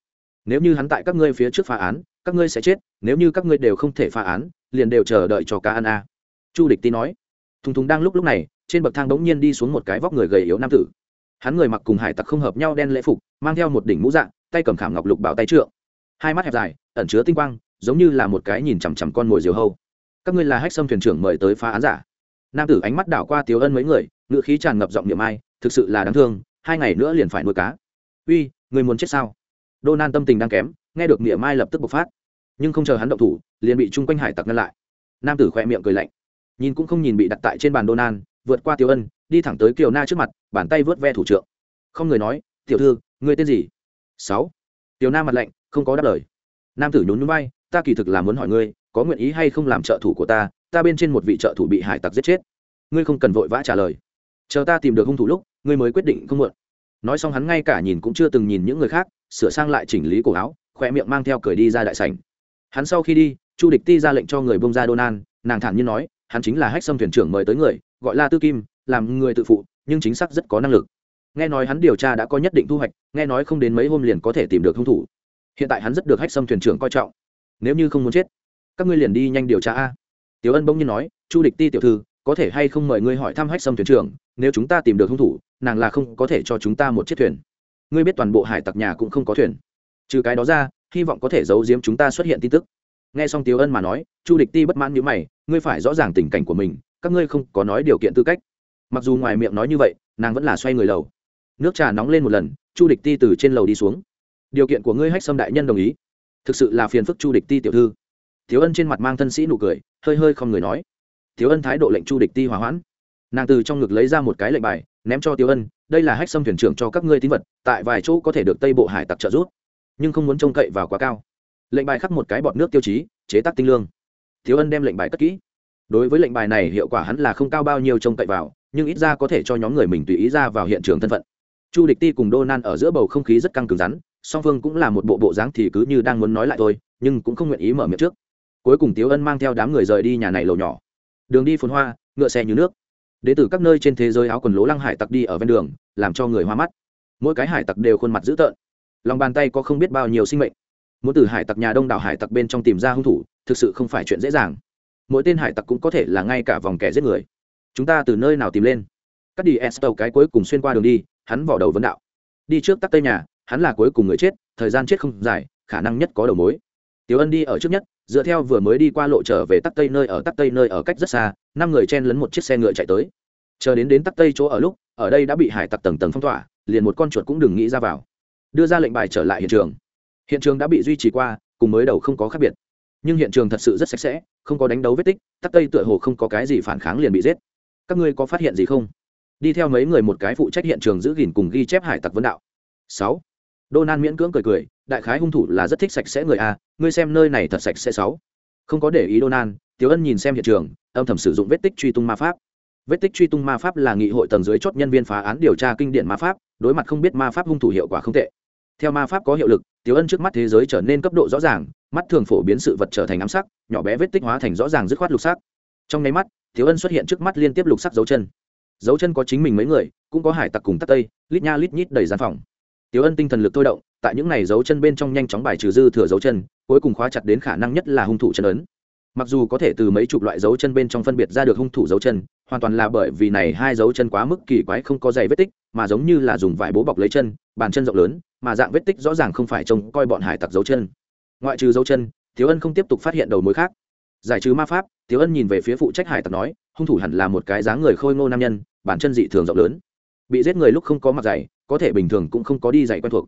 S1: Nếu như hắn tại các ngươi phía trước phá án, các ngươi sẽ chết, nếu như các ngươi đều không thể phá án, liền đều chờ đợi cho cá ăn a. Chu địch ti nói. Thùng thùng đang lúc lúc này, trên bậc thang bỗng nhiên đi xuống một cái vóc người gầy yếu nam tử. Hắn người mặc cùng hải tặc không hợp nhau đen lễ phục, mang theo một đỉnh mũ dạng tay cầm khảm ngọc lục bảo tay trượng hai mắt hẹp dài, ẩn chứa tinh quang, giống như là một cái nhìn chằm chằm con mồi diều hâu. Các ngươi là hách sâm thuyền trưởng mời tới phá án giả. Nam tử ánh mắt đảo qua tiếu ân mấy người ngựa khí tràn ngập giọng niệm ai, thực sự là đáng thương, hai ngày nữa liền phải nuôi cá. Uy, người muốn chết sao? Đô nan tâm tình đang kém, nghe được niệm ai lập tức bộc phát. Nhưng không chờ hắn động thủ, liền bị chung quanh hải tặc ngăn lại. Nam tử khoe miệng cười lạnh, nhìn cũng không nhìn bị đặt tại trên bàn đô nan, vượt qua tiêu ân, đi thẳng tới kiều na trước mặt, bàn tay vớt ve thủ trượng. Không người nói, tiểu thư người tên gì? Sáu. Tiểu na mặt lạnh không có đáp lời. Nam tử nhún nhún bay ta kỳ thực là muốn hỏi ngươi, có nguyện ý hay không làm trợ thủ của ta ta bên trên một vị trợ thủ bị hải tặc giết chết. Ngươi không cần vội vã trả lời. Chờ ta tìm được hung thủ lúc, ngươi mới quyết định không muộn. Nói xong hắn ngay cả nhìn cũng chưa từng nhìn những người khác, sửa sang lại chỉnh lý cổ áo, khoe miệng mang theo cười đi ra đại sảnh. Hắn sau khi đi, chu địch ti ra lệnh cho người bông ra donan nàng thản nhiên nói, hắn chính là hách Sâm thuyền trưởng mời tới người, gọi là tư kim, làm người tự phụ, nhưng chính xác rất có năng lực. Nghe nói hắn điều tra đã có nhất định thu hoạch, nghe nói không đến mấy hôm liền có thể tìm được hung thủ hiện tại hắn rất được hách sâm thuyền trưởng coi trọng. Nếu như không muốn chết, các ngươi liền đi nhanh điều tra a. Tiểu ân bỗng nhiên nói, chu địch ti tiểu thư, có thể hay không mời ngươi hỏi thăm hách sâm thuyền trưởng? Nếu chúng ta tìm được hung thủ, nàng là không có thể cho chúng ta một chiếc thuyền. Ngươi biết toàn bộ hải tặc nhà cũng không có thuyền. Trừ cái đó ra, hy vọng có thể giấu giếm chúng ta xuất hiện tin tức. Nghe xong tiểu ân mà nói, chu địch ti bất mãn như mày, ngươi phải rõ ràng tình cảnh của mình, các ngươi không có nói điều kiện tư cách. Mặc dù ngoài miệng nói như vậy, nàng vẫn là xoay người lầu. Nước trà nóng lên một lần, chu địch ti từ trên lầu đi xuống điều kiện của ngươi hách xâm đại nhân đồng ý. Thực sự là phiền phức chu địch ti tiểu thư. Thiếu ân trên mặt mang thân sĩ nụ cười, hơi hơi không người nói. Thiếu ân thái độ lệnh chu địch ti hòa hoãn. Nàng từ trong ngực lấy ra một cái lệnh bài, ném cho tiêu ân, đây là hách xâm thuyền trưởng cho các ngươi tín vật, tại vài chỗ có thể được tây bộ hải tặc trợ giúp, nhưng không muốn trông cậy vào quá cao. Lệnh bài khắc một cái bọt nước tiêu chí, chế tác tinh lương. Thiếu ân đem lệnh bài cất kỹ. Đối với lệnh bài này, hiệu quả hắn là không cao bao nhiêu trông cậy vào, nhưng ít ra có thể cho nhóm người mình tùy ý ra vào hiện trường thân phận. Chu địch ti cùng đô nan ở giữa bầu không khí rất căng cứng rắn song phương cũng là một bộ bộ dáng thì cứ như đang muốn nói lại thôi, nhưng cũng không nguyện ý mở miệng trước. Cuối cùng tiếu ân mang theo đám người rời đi nhà này lầu nhỏ. Đường đi phồn hoa, ngựa xe như nước. Đ ế từ các nơi trên thế giới áo quần lố lăng hải tặc đi ở ven đường, làm cho người hoa mắt. Mỗi cái hải tặc đều khuôn mặt dữ tợn. Lòng bàn tay có không biết bao nhiêu sinh mệnh. Muốn từ hải tặc nhà đông đảo hải tặc bên trong tìm ra hung thủ, thực sự không phải chuyện dễ dàng. Mỗi tên hải tặc cũng có thể là ngay cả vòng kẻ giết người. Chúng ta từ nơi nào tìm lên? Cắt đi s tàu cái cuối cùng xuyên qua đường đi, hắn vỏ đầu vấn đạo. Đi trước tắc tây nhà hắn là cuối cùng người chết, thời gian chết không dài, khả năng nhất có đầu mối. Tiểu ân đi ở trước nhất, dựa theo vừa mới đi qua lộ trở về tắc tây nơi ở tắc tây nơi ở cách rất xa, năm người chen lấn một chiếc xe ngựa chạy tới. Chờ đến đến tắc tây chỗ ở lúc, ở đây đã bị hải tặc tầng tầng phong tỏa, liền một con chuột cũng đừng nghĩ ra vào. Đưa ra lệnh bài trở lại hiện trường. Hiện trường đã bị duy trì qua, cùng mới đầu không có khác biệt. Nhưng hiện trường thật sự rất sạch sẽ, không có đánh đấu vết tích, tắc tây tựa hồ không có cái gì phản kháng liền bị giết. Các ngươi có phát hiện gì không? Đi theo mấy người một cái phụ trách hiện trường giữ gìn cùng ghi chép hải tặc vấn đạo. Sáu. Donan miễn cưỡng cười cười, đại khái hung thủ là rất thích sạch sẽ người a, ngươi xem nơi này thật sạch sẽ sáu. Không có để ý Donan, Tiểu Ân nhìn xem hiện trường, âm thầm sử dụng vết tích truy tung ma pháp. Vết tích truy tung ma pháp là nghị hội tầng dưới chốt nhân viên phá án điều tra kinh điển ma pháp, đối mặt không biết ma pháp hung thủ hiệu quả không tệ. Theo ma pháp có hiệu lực, Tiểu Ân trước mắt thế giới trở nên cấp độ rõ ràng, mắt thường phổ biến sự vật trở thành ám sắc, nhỏ bé vết tích hóa thành rõ ràng dứt khoát lục sắc. Trong nháy mắt, Tiểu Ân xuất hiện trước mắt liên tiếp lục sắc dấu chân. Dấu chân có chính mình mấy người, cũng có hải tặc cùng tắc tây, lít nha lít nhít đầy gian phòng Tiểu Ân tinh thần lực thôi động, tại những này dấu chân bên trong nhanh chóng bài trừ dư thừa dấu chân, cuối cùng khóa chặt đến khả năng nhất là hung thủ chân ấn. Mặc dù có thể từ mấy chục loại dấu chân bên trong phân biệt ra được hung thủ dấu chân, hoàn toàn là bởi vì này hai dấu chân quá mức kỳ quái không có dày vết tích, mà giống như là dùng vải bố bọc lấy chân, bàn chân rộng lớn, mà dạng vết tích rõ ràng không phải trông coi bọn hải tặc dấu chân. Ngoại trừ dấu chân, Tiểu Ân không tiếp tục phát hiện đầu mối khác. Giải trừ ma pháp, Tiểu Ân nhìn về phía phụ trách hải tặc nói, hung thủ hẳn là một cái dáng người khôi ngô nam nhân, bàn chân dị thường rộng lớn. Bị giết người lúc không có mặc giày, có thể bình thường cũng không có đi dạy quen thuộc.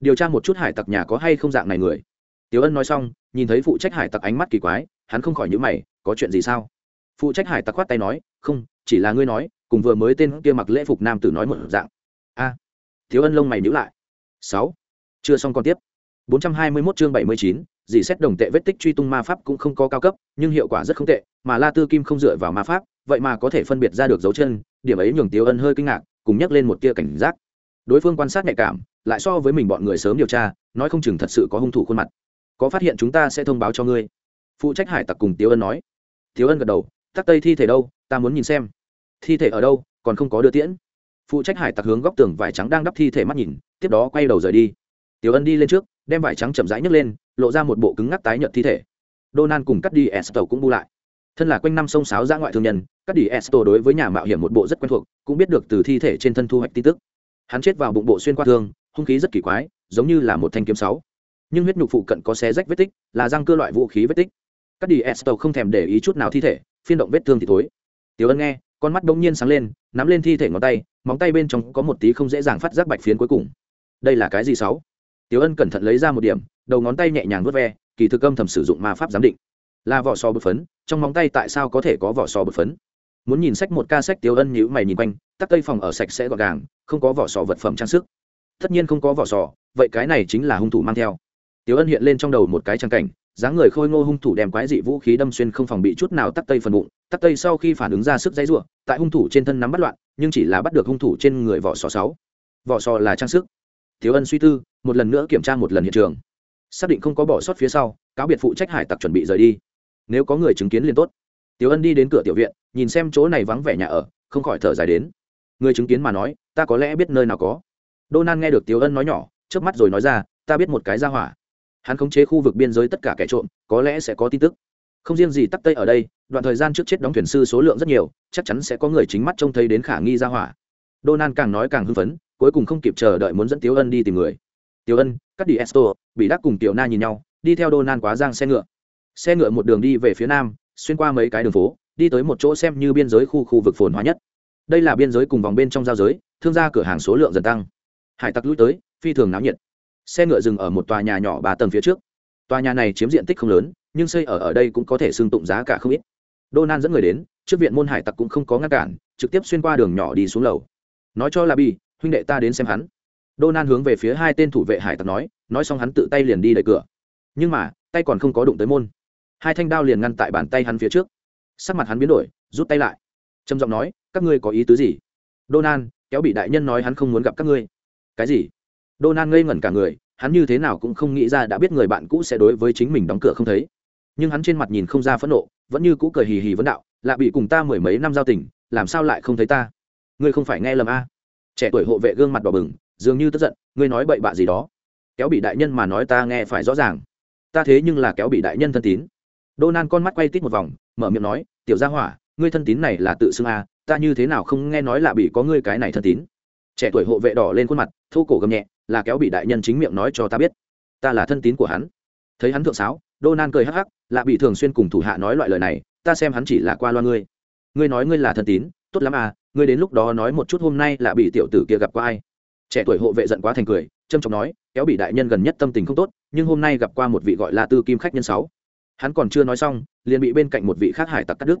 S1: Điều tra một chút hải tặc nhà có hay không dạng này người. Tiểu ân nói xong nhìn thấy phụ trách hải tặc ánh mắt kỳ quái hắn không khỏi nhữ mày có chuyện gì sao? Phụ trách hải tặc khoát tay nói không chỉ là ngươi nói cùng vừa mới tên kia mặc lễ phục nam tử nói một dạng. A. Thiếu ân lông mày nhữ lại. Sáu. Chưa xong còn tiếp. 421 chương 79, dì xét đồng tệ vết tích truy tung ma pháp cũng không có cao cấp nhưng hiệu quả rất không tệ mà la tư kim không dựa vào ma pháp vậy mà có thể phân biệt ra được dấu chân điểm ấy nhường tiếu ân hơi kinh ngạc cùng nhắc lên một tia cảnh giác đối phương quan sát nhạy cảm lại so với mình bọn người sớm điều tra nói không chừng thật sự có hung thủ khuôn mặt. Có phát hiện chúng ta sẽ thông báo cho ngươi. Phụ trách hải tặc cùng tiếu ân nói. Tiếu ân gật đầu tắc tây thi thể đâu ta muốn nhìn xem. Thi thể ở đâu còn không có đưa tiễn. Phụ trách hải tặc hướng góc tường vải trắng đang đắp thi thể mắt nhìn tiếp đó quay đầu rời đi. Tiếu ân đi lên trước đem vải trắng chậm rãi nhấc lên lộ ra một bộ cứng ngắc tái nhợt thi thể. Donan cùng cắt đi Esto cũng bu lại. Thân là quanh năm sông sáo ra ngoại thương nhân, cắt đi Esto đối với nhà mạo hiểm một bộ rất quen thuộc, cũng biết được từ thi thể trên thân thu hoạch tin tức. Hắn chết vào bụng bộ xuyên qua thương, hung khí rất kỳ quái, giống như là một thanh kiếm sáu. Nhưng huyết nhục phụ cận có xé rách vết tích, là răng cơ loại vũ khí vết tích. các đi estel không thèm để ý chút nào thi thể, phiên động vết thương thì thối. Tiểu Ân nghe, con mắt bỗng nhiên sáng lên, nắm lên thi thể ngón tay, móng tay bên trong có một tí không dễ dàng phát giác bạch phiến cuối cùng. Đây là cái gì sáu? Tiểu Ân cẩn thận lấy ra một điểm, đầu ngón tay nhẹ nhàng vớt ve, kỳ thực âm thầm sử dụng ma pháp giám định là vỏ sò bột phấn trong móng tay tại sao có thể có vỏ sò bột phấn muốn nhìn sách một ca sách tiểu ân nhữ mày nhìn quanh tắc tây phòng ở sạch sẽ gọn gàng, không có vỏ sò vật phẩm trang sức. Tất nhiên không có vỏ sò, vậy cái này chính là hung thủ mang theo. Tiêu ân hiện lên trong đầu một cái trang cảnh, dáng người khôi ngô hung thủ đem quái dị vũ khí đâm xuyên không phòng bị chút nào tắc tây phần bụng, tắc tây sau khi phản ứng ra sức dãy ruộng tại hung thủ trên thân nắm bắt loạn, nhưng chỉ là bắt được hung thủ trên người vỏ sò sáu. Vỏ sò là trang sức. Thiếu ân suy tư, một lần nữa kiểm tra một lần hiện trường. Xác định không có bỏ sót phía sau, cáo biệt phụ trách hải tặc chuẩn bị rời đi. Nếu có người chứng kiến liền tốt. Tiểu ân đi đến cửa tiểu viện, nhìn xem chỗ này vắng vẻ nhà ở, không khỏi thở dài đến người chứng kiến mà nói, ta có lẽ biết nơi nào có. Đô nan nghe được tiếu ân nói nhỏ trước mắt rồi nói ra, ta biết một cái ra hỏa. Hắn khống chế khu vực biên giới tất cả kẻ trộm, có lẽ sẽ có tin tức. Không riêng gì tắc tây ở đây, đoạn thời gian trước chết đóng thuyền sư số lượng rất nhiều, chắc chắn sẽ có người chính mắt trông thấy đến khả nghi ra hỏa. Đô nan càng nói càng hưng phấn, cuối cùng không kịp chờ đợi muốn dẫn tiếu ân đi tìm người. Tiếu ân, cắt đi esto, bị đắc cùng tiểu na nhìn nhau, đi theo đô nan quá giang xe ngựa. Xe ngựa một đường đi về phía nam, xuyên qua mấy cái đường phố, đi tới một chỗ xem như biên giới khu khu vực phồn hóa nhất đây là biên giới cùng vòng bên trong giao giới, thương gia cửa hàng số lượng dần tăng. Hải tặc lui tới, phi thường náo nhiệt. Xe ngựa dừng ở một tòa nhà nhỏ ba tầng phía trước. Tòa nhà này chiếm diện tích không lớn, nhưng xây ở ở đây cũng có thể xưng tụng giá cả không ít. Đô nan dẫn người đến, trước viện môn hải tặc cũng không có ngăn cản, trực tiếp xuyên qua đường nhỏ đi xuống lầu. Nói cho là bi huynh đệ ta đến xem hắn. Đô nan hướng về phía hai tên thủ vệ hải tặc nói nói xong hắn tự tay liền đi đẩy cửa. Nhưng mà, tay còn không có đụng tới môn. Hai thanh đao liền ngăn tại bàn tay hắn phía trước. Sắc mặt hắn biến đổi, rút tay lại. Trầm giọng nói các ngươi có ý tứ gì? Donan kéo bị đại nhân nói hắn không muốn gặp các ngươi. Cái gì? Donan ngây ngẩn cả người, hắn như thế nào cũng không nghĩ ra đã biết người bạn cũ sẽ đối với chính mình đóng cửa không thấy. Nhưng hắn trên mặt nhìn không ra phẫn nộ, vẫn như cũ cười hì hì vấn đạo, lạ bị cùng ta mười mấy năm giao tình, làm sao lại không thấy ta? Ngươi không phải nghe lầm a? Trẻ tuổi hộ vệ gương mặt đỏ bừng, dường như tức giận, ngươi nói bậy bạ gì đó? Kéo bị đại nhân mà nói ta nghe phải rõ ràng. Ta thế nhưng là kéo bị đại nhân thân tín. Đô nan con mắt quay tít một vòng, mở miệng nói, tiểu gia hỏa, ngươi thân tín này là tự xưng a ta như thế nào không nghe nói là bị có ngươi cái này thân tín? Trẻ tuổi hộ vệ đỏ lên khuôn mặt, thô cổ gầm nhẹ, là kéo bị đại nhân chính miệng nói cho ta biết. Ta là thân tín của hắn. Thấy hắn thượng sáo đô nan cười hắc hắc, là bị thường xuyên cùng thủ hạ nói loại lời này, ta xem hắn chỉ là qua loa ngươi. Ngươi nói ngươi là thân tín, tốt lắm à ngươi đến lúc đó nói một chút hôm nay là bị tiểu tử kia gặp qua ai. Trẻ tuổi hộ vệ giận quá thành cười trâm trọng nói, kéo bị đại nhân gần nhất tâm tình không tốt, nhưng hôm nay gặp qua một vị gọi là tư kim khách nhân sáu. Hắn còn chưa nói xong, liền bị bên cạnh một vị khác hải tặc cắt đứt.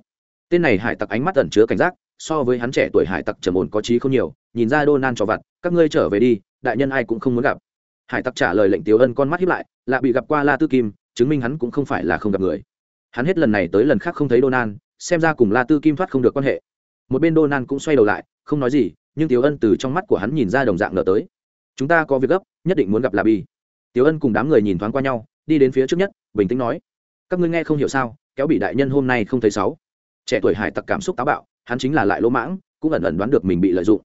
S1: Tên này hải tặc ánh mắt ẩn chứa cảnh giác so với hắn trẻ tuổi hải tặc trầm ổn có trí không nhiều, nhìn ra đô nan cho vặt, các ngươi trở về đi, đại nhân ai cũng không muốn gặp. Hải tặc trả lời lệnh tiểu ân con mắt hiếp lại, lạ bị gặp qua la tư kim, chứng minh hắn cũng không phải là không gặp người. Hắn hết lần này tới lần khác không thấy đô nan, xem ra cùng la tư kim thoát không được quan hệ. Một bên đô nan cũng xoay đầu lại, không nói gì, nhưng tiểu ân từ trong mắt của hắn nhìn ra đồng dạng nở tới. Chúng ta có việc gấp, nhất định muốn gặp là bi tiểu ân cùng đám người nhìn thoáng qua nhau, đi đến phía trước nhất, bình tĩnh nói, các ngươi nghe không hiểu sao, kéo bị đại nhân hôm nay không thấy sáu. Trẻ tuổi hải tặc cảm xúc táo bạo hắn chính là lại lỗ mãng, cũng ẩn ẩn đoán được mình bị lợi dụng.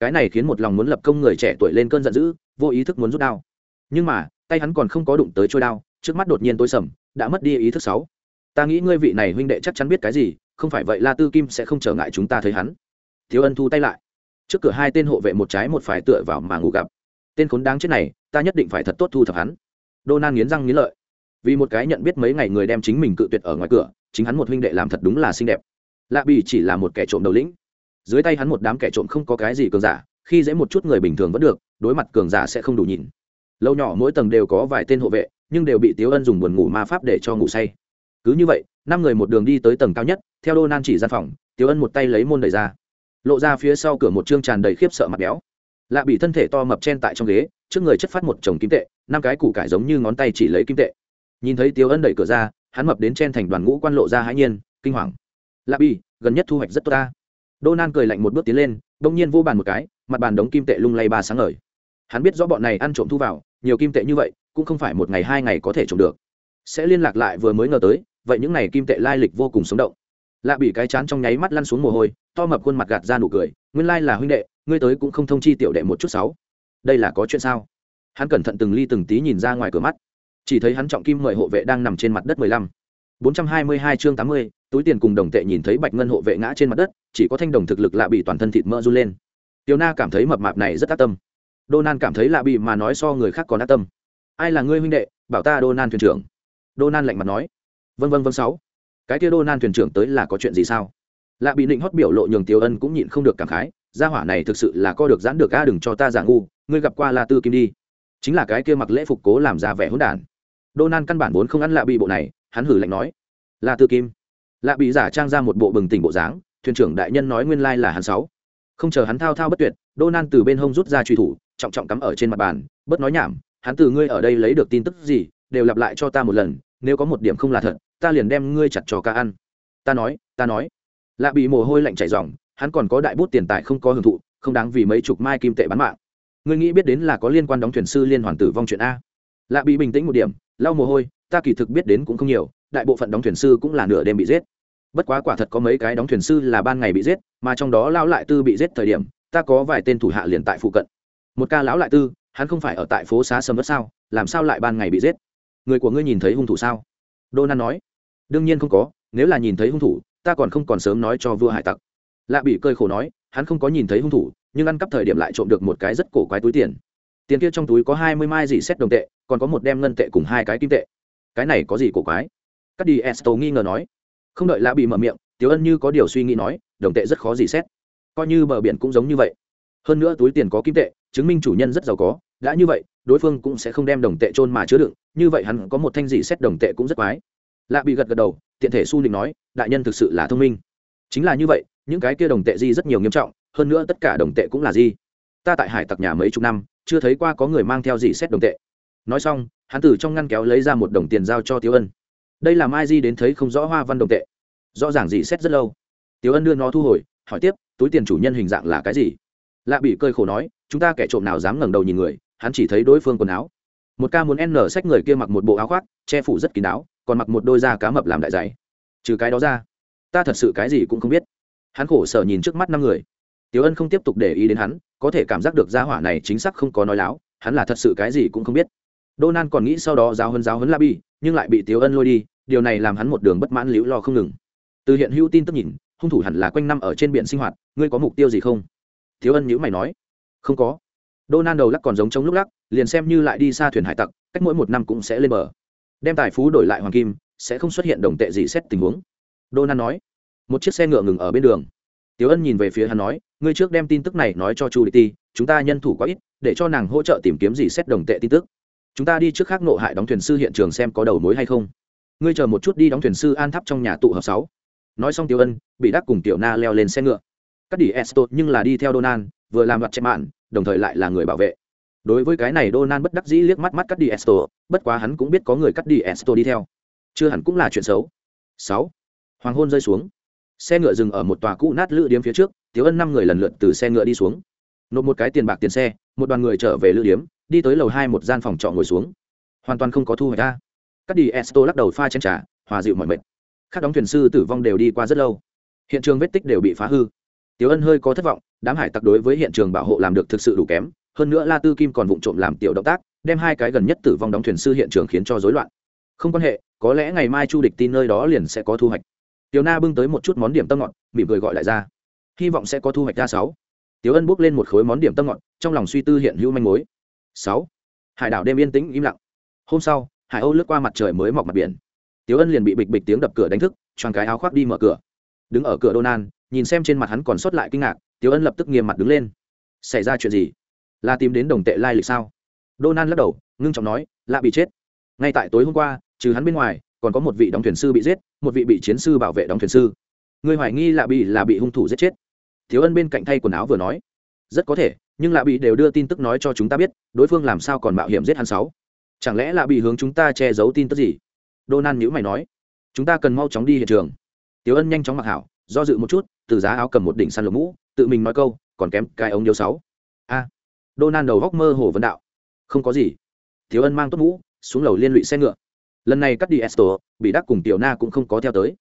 S1: Cái này khiến một lòng muốn lập công người trẻ tuổi lên cơn giận dữ, vô ý thức muốn rút đao. Nhưng mà, tay hắn còn không có đụng tới trôi đao, trước mắt đột nhiên tối sầm, đã mất đi ý thức sáu. Ta nghĩ ngươi vị này huynh đệ chắc chắn biết cái gì, không phải vậy la tư kim sẽ không trở ngại chúng ta thấy hắn. Thiếu ân thu tay lại. Trước cửa hai tên hộ vệ một trái một phải tựa vào mà ngủ gặp. Tên khốn đáng chết này, ta nhất định phải thật tốt thu thập hắn. Đô nan nghiến răng nghiến lợi. Vì một cái nhận biết mấy ngày người đem chính mình cự tuyệt ở ngoài cửa, chính hắn một huynh đệ làm thật đúng là xinh đẹp lạ bị chỉ là một kẻ trộm đầu lĩnh. Dưới tay hắn một đám kẻ trộm không có cái gì cường giả, khi dễ một chút người bình thường vẫn được, đối mặt cường giả sẽ không đủ nhìn. Lâu nhỏ mỗi tầng đều có vài tên hộ vệ, nhưng đều bị tiếu ân dùng buồn ngủ ma pháp để cho ngủ say. Cứ như vậy, năm người một đường đi tới tầng cao nhất, theo đô nan chỉ gian phòng, tiếu ân một tay lấy môn đẩy ra. Lộ ra phía sau cửa một chương tràn đầy khiếp sợ mặt béo. Lạ bị thân thể to mập chen tại trong ghế, trước người chất phát một chồng kim tệ, năm cái củ cải giống như ngón tay chỉ lấy kim tệ. Nhìn thấy tiếu ân đẩy cửa ra, hắn mập đến chen thành đoàn ngũ quan lộ ra hãi nhiên, kinh hoàng lạ bi, gần nhất thu hoạch rất tốt ta. Đô nan cười lạnh một bước tiến lên đông nhiên vô bàn một cái, mặt bàn đống kim tệ lung lay ba sáng ngời. Hắn biết rõ bọn này ăn trộm thu vào, nhiều kim tệ như vậy, cũng không phải một ngày hai ngày có thể trộm được. Sẽ liên lạc lại vừa mới ngờ tới, vậy những này kim tệ lai lịch vô cùng sống động. Lạ bị cái chán trong nháy mắt lăn xuống mồ hôi, to mập khuôn mặt gạt ra nụ cười, nguyên lai là huynh đệ, ngươi tới cũng không thông chi tiểu đệ một chút sáu đây là có chuyện sao? Hắn cẩn thận từng ly từng tí nhìn ra ngoài cửa mắt. Chỉ thấy hắn trọng kim mời hộ vệ đang nằm trên mặt đất mười lăm. Bốn trăm hai mươi hai chương tám mươi túi tiền cùng đồng tệ nhìn thấy bạch ngân hộ vệ ngã trên mặt đất, chỉ có thanh đồng thực lực lạ bị toàn thân thịt mỡ run lên. Tiểu na cảm thấy mập mạp này rất ác tâm. Đô nan cảm thấy lạ bị mà nói so người khác còn ác tâm. Ai là ngươi huynh đệ? Bảo ta đô nan thuyền trưởng. Đô nan lạnh mặt nói. Vân vân vân sáu. Cái kia đô nan thuyền trưởng tới là có chuyện gì sao? Lạ bị định hót biểu lộ nhường tiêu ân cũng nhịn không được cảm khái. Gia hỏa này thực sự là co được giãn được, a, đừng cho ta giả ngu. Ngươi gặp qua la tư kim đi. Chính là cái kia mặc lễ phục cố làm ra vẻ hỗn đản. Đô nan căn bản vốn không ăn lạ bị bộ này, hắn hử lạnh nói. La tư kim? Lạ bị giả trang ra một bộ bừng tỉnh bộ dáng, thuyền trưởng đại nhân nói nguyên lai là hắn sáu. Không chờ hắn thao thao bất tuyệt, đô nan từ bên hông rút ra truy thủ, trọng trọng cắm ở trên mặt bàn, bớt nói nhảm, hắn từ ngươi ở đây lấy được tin tức gì, đều lặp lại cho ta một lần, nếu có một điểm không là thật, ta liền đem ngươi chặt cho ca ăn. Ta nói ta nói. Lạ bị mồ hôi lạnh chảy dòng hắn còn có đại bút tiền tài không có hưởng thụ, không đáng vì mấy chục mai kim tệ bán mạng. Ngươi nghĩ biết đến là có liên quan đóng thuyền sư liên hoàn tử vong chuyện a? Lạ bị bình tĩnh một điểm, lau mồ hôi ta kỳ thực biết đến cũng không nhiều, đại bộ phận đóng thuyền sư cũng là nửa đêm bị giết. Bất quá quả thật có mấy cái đóng thuyền sư là ban ngày bị giết, mà trong đó lão lại tư bị giết thời điểm, ta có vài tên thủ hạ liền tại phụ cận. Một ca lão lại tư, hắn không phải ở tại phố xá sầm đất sao, làm sao lại ban ngày bị giết? Người của ngươi nhìn thấy hung thủ sao? Đô nan nói. Đương nhiên không có, nếu là nhìn thấy hung thủ, ta còn không còn sớm nói cho vua hải tặc. Lạ bị cơi khổ nói, hắn không có nhìn thấy hung thủ, nhưng ăn cắp thời điểm lại trộm được một cái rất cổ quái túi tiền. Tiền kia trong túi có hai mươi mai dì xét đồng tệ, còn có một đem ngân tệ cùng hai cái kim tệ cái này có gì cổ quái? Cắt đi esto nghi ngờ nói. Không đợi lạ bị mở miệng, tiểu ân như có điều suy nghĩ nói, đồng tệ rất khó gì xét. Coi như bờ biển cũng giống như vậy. Hơn nữa túi tiền có kim tệ, chứng minh chủ nhân rất giàu có, đã như vậy, đối phương cũng sẽ không đem đồng tệ trôn mà chứa đựng, như vậy hắn có một thanh dị xét đồng tệ cũng rất quái. Lạ bị gật gật đầu, tiện thể su nịnh nói, đại nhân thực sự là thông minh. Chính là như vậy, những cái kia đồng tệ di rất nhiều nghiêm trọng, hơn nữa tất cả đồng tệ cũng là di. Ta tại hải tặc nhà mấy chục năm, chưa thấy qua có người mang theo dị xét đồng tệ. Nói xong hắn từ trong ngăn kéo lấy ra một đồng tiền giao cho tiêu ân. Đây là mai di đến thấy không rõ hoa văn đồng tệ. Rõ ràng gì xét rất lâu. Tiêu ân đưa nó thu hồi, hỏi tiếp, túi tiền chủ nhân hình dạng là cái gì? Lạ bị cơi khổ nói, chúng ta kẻ trộm nào dám ngẩng đầu nhìn người, hắn chỉ thấy đối phương quần áo. Một ca muốn n sách người kia mặc một bộ áo khoác, che phủ rất kín áo còn mặc một đôi da cá mập làm đại giày. trừ cái đó ra, ta thật sự cái gì cũng không biết. Hắn khổ sở nhìn trước mắt năm người. Tiểu ân không tiếp tục để ý đến hắn, có thể cảm giác được gia hỏa này chính xác không có nói láo, hắn là thật sự cái gì cũng không biết đô nan còn nghĩ sau đó giáo huấn giáo huấn la bi nhưng lại bị tiểu ân lôi đi điều này làm hắn một đường bất mãn liễu lo không ngừng. Từ hiện hữu tin tức nhìn hung thủ hẳn là quanh năm ở trên biển sinh hoạt ngươi có mục tiêu gì không? Thiếu ân nhíu mày nói không có. Đô nan đầu lắc còn giống trong lúc lắc liền xem như lại đi xa thuyền hải tặc cách mỗi một năm cũng sẽ lên bờ. Đem tài phú đổi lại hoàng kim sẽ không xuất hiện đồng tệ gì xét tình huống. Đô nan nói một chiếc xe ngựa ngừng ở bên đường. Tiểu Ân nhìn về phía hắn nói, ngươi trước đem tin tức này nói cho Chu Địch Ti, chúng ta nhân thủ quá ít, để cho nàng hỗ trợ tìm kiếm gì xét đồng tệ tin tức. Chúng ta đi trước khác nộ hại đóng thuyền sư hiện trường xem có đầu mối hay không. Ngươi chờ một chút đi đóng thuyền sư an tháp trong nhà tụ hợp sáu. Nói xong Tiểu Ân, bị đắc cùng Tiểu Na leo lên xe ngựa. Cắt đi Esto nhưng là đi theo Donan, vừa làm mặt chạy mạn, đồng thời lại là người bảo vệ. Đối với cái này Donan bất đắc dĩ liếc mắt mắt cắt đi Esto, bất quá hắn cũng biết có người cắt đi Esto đi theo. Chưa hẳn cũng là chuyện xấu. sáu Hoàng hôn rơi xuống xe ngựa dừng ở một tòa cũ nát lữ điếm phía trước tiếu ân năm người lần lượt từ xe ngựa đi xuống nộp một cái tiền bạc tiền xe, một đoàn người trở về lữ điếm, đi tới lầu hai một gian phòng trọ ngồi xuống. Hoàn toàn không có thu hoạch ra cắt đi esto lắc đầu pha chen trà, hòa dịu mọi mệt. Các đóng thuyền sư tử vong đều đi qua rất lâu. Hiện trường vết tích đều bị phá hư. Tiếu ân hơi có thất vọng, đám hải tặc đối với hiện trường bảo hộ làm được thực sự đủ kém, hơn nữa la tư kim còn vụng trộm làm tiểu động tác, đem hai cái gần nhất tử vong đóng thuyền sư hiện trường khiến cho rối loạn. Không quan hệ, có lẽ ngày mai chu địch tin nơi đó liền sẽ có thu hoạch. Tiểu na bưng tới một chút món điểm tâm ngọt, mỉm cười gọi lại ra. Hy vọng sẽ có thu hoạch ra sáu tiểu ân bước lên một khối món điểm tâm ngọt trong lòng suy tư hiện hữu manh mối. Sáu. Hải đảo đêm yên tĩnh im lặng. Hôm sau hải âu lướt qua mặt trời mới mọc mặt biển. Tiểu ân liền bị bịch bịch tiếng đập cửa đánh thức choàng cái áo khoác đi mở cửa. Đứng ở cửa Donan, nhìn xem trên mặt hắn còn sót lại kinh ngạc tiểu ân lập tức nghiêm mặt đứng lên. Xảy ra chuyện gì? Là tìm đến đồng tệ lai lịch sao? Donan lắc đầu ngưng trọng nói lạ bị chết. Ngay tại tối hôm qua trừ hắn bên ngoài còn có một vị đóng thuyền sư bị giết một vị bị chiến sư bảo vệ đóng thuyền sư. Người hoài nghi lạ bị là bị hung thủ giết chết thiếu ân bên cạnh thay quần áo vừa nói, rất có thể, nhưng lạ bị đều đưa tin tức nói cho chúng ta biết, đối phương làm sao còn mạo hiểm giết hắn sáu? Chẳng lẽ lạ bị hướng chúng ta che giấu tin tức gì? Đô Nan nhữ mày nói, chúng ta cần mau chóng đi hiện trường. Tiểu ân nhanh chóng mặc hảo, do dự một chút, từ giá áo cầm một đỉnh săn lục mũ, tự mình nói câu, còn kém cái ống điếu sáu. A à. Nan đầu góc mơ hồ vấn đạo, không có gì. Tiểu ân mang tốt mũ, xuống lầu liên lụy xe ngựa. Lần này cắt đi esto bị đắc cùng tiểu na cũng không có theo tới.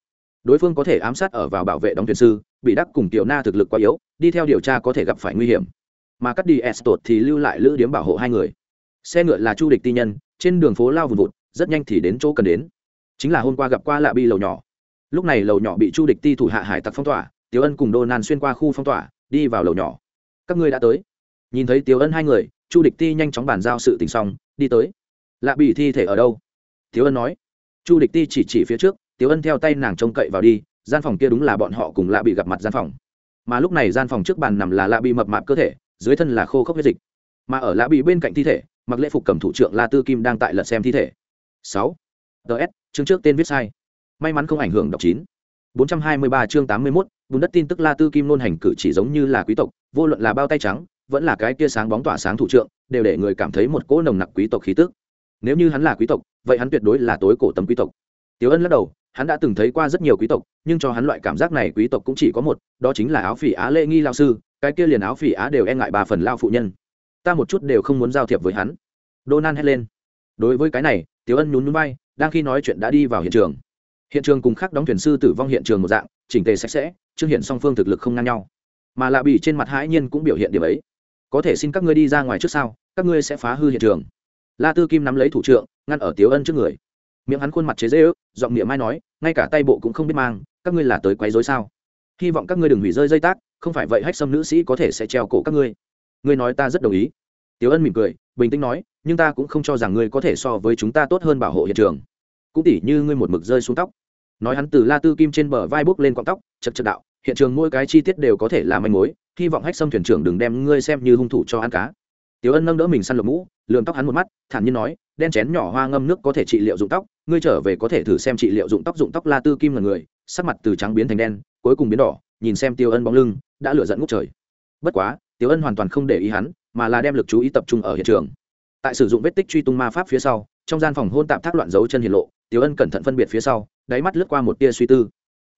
S1: Đối phương có thể ám sát ở vào bảo vệ đóng thuyền sư bị đắc cùng tiểu na thực lực quá yếu, đi theo điều tra có thể gặp phải nguy hiểm. Mà cắt đi esto thì lưu lại lữ điếm bảo hộ hai người. Xe ngựa là chu địch ti nhân, trên đường phố lao vùn vụt, rất nhanh thì đến chỗ cần đến. Chính là hôm qua gặp qua lạ bi lầu nhỏ. Lúc này lầu nhỏ bị chu địch ti thủ hạ hải tặc phong tỏa, tiểu ân cùng đô nan xuyên qua khu phong tỏa, đi vào lầu nhỏ. Các ngươi đã tới. Nhìn thấy tiểu ân hai người, chu địch ti nhanh chóng bàn giao sự tình xong, đi tới. Lạ bị thi thể ở đâu? Tiểu ân nói. Chu địch ti chỉ chỉ phía trước, tiểu ân theo tay nàng trông cậy vào đi gian phòng kia đúng là bọn họ cùng lạ bị gặp mặt gian phòng. Mà lúc này gian phòng trước bàn nằm là lạ bị mập mạp cơ thể dưới thân là khô khốc huyết dịch. Mà ở lạ bị bên cạnh thi thể mặc lễ phục cầm thủ trưởng la tư kim đang tại lật xem thi thể. Sáu. Ts chương trước tên viết sai. May mắn không ảnh hưởng đọc chín. 423 chương 81, bùn đất tin tức La Tư Kim nôn hành cử chỉ giống như là quý tộc, vô luận là bao tay trắng, vẫn là cái kia sáng bóng tỏa sáng thủ trưởng, đều để người cảm thấy một cỗ nồng nặc quý tộc khí tức. Nếu như hắn là quý tộc, vậy hắn tuyệt đối là tối cổ tấm quý tộc. Tiểu Ân lắc đầu, hắn đã từng thấy qua rất nhiều quý tộc, nhưng cho hắn loại cảm giác này quý tộc cũng chỉ có một, đó chính là áo phỉ Á lễ Nghi lao sư, cái kia liền áo phỉ Á đều e ngại bà phần lao phụ nhân. Ta một chút đều không muốn giao thiệp với hắn. Donan hét lên. Đối với cái này, tiếu Ân nhún nhún bay. đang khi nói chuyện đã đi vào hiện trường hiện trường cùng khác đóng thuyền sư tử vong hiện trường một dạng chỉnh tề sạch sẽ chương hiện song phương thực lực không ngang nhau mà lạ bị trên mặt hãi nhiên cũng biểu hiện điểm ấy có thể xin các ngươi đi ra ngoài trước sau các ngươi sẽ phá hư hiện trường la tư kim nắm lấy thủ trưởng ngăn ở tiếu ân trước người miệng hắn khuôn mặt chế dễ ước, giọng miệng mai nói, ngay cả tay bộ cũng không biết mang, các ngươi là tới quấy dối sao? Hy vọng các ngươi đừng hủy rơi dây tác, không phải vậy hách xâm nữ sĩ có thể sẽ treo cổ các ngươi. Ngươi nói ta rất đồng ý. Tiếu ân mỉm cười, bình tĩnh nói, nhưng ta cũng không cho rằng ngươi có thể so với chúng ta tốt hơn bảo hộ hiện trường. Cũng tỉ như ngươi một mực rơi xuống tóc. Nói hắn từ la tư kim trên bờ vai bước lên quọn tóc, chật chật đạo, hiện trường mỗi cái chi tiết đều có thể là manh mối, hy vọng hách xâm thuyền trưởng đừng đem ngươi xem như hung thủ cho ăn cá tiểu ân nâng đỡ mình săn lục mũ lườm tóc hắn một mắt thản nhiên nói đen chén nhỏ hoa ngâm nước có thể trị liệu dụng tóc ngươi trở về có thể thử xem trị liệu dụng tóc dụng tóc la tư kim là người sắc mặt từ trắng biến thành đen cuối cùng biến đỏ nhìn xem tiêu ân bóng lưng đã lửa giận ngút trời. Bất quá tiêu ân hoàn toàn không để ý hắn mà là đem lực chú ý tập trung ở hiện trường. Tại sử dụng vết tích truy tung ma pháp phía sau trong gian phòng hôn tạm thác loạn dấu chân hiện lộ tiểu ân cẩn thận phân biệt phía sau đáy mắt lướt qua một tia suy tư.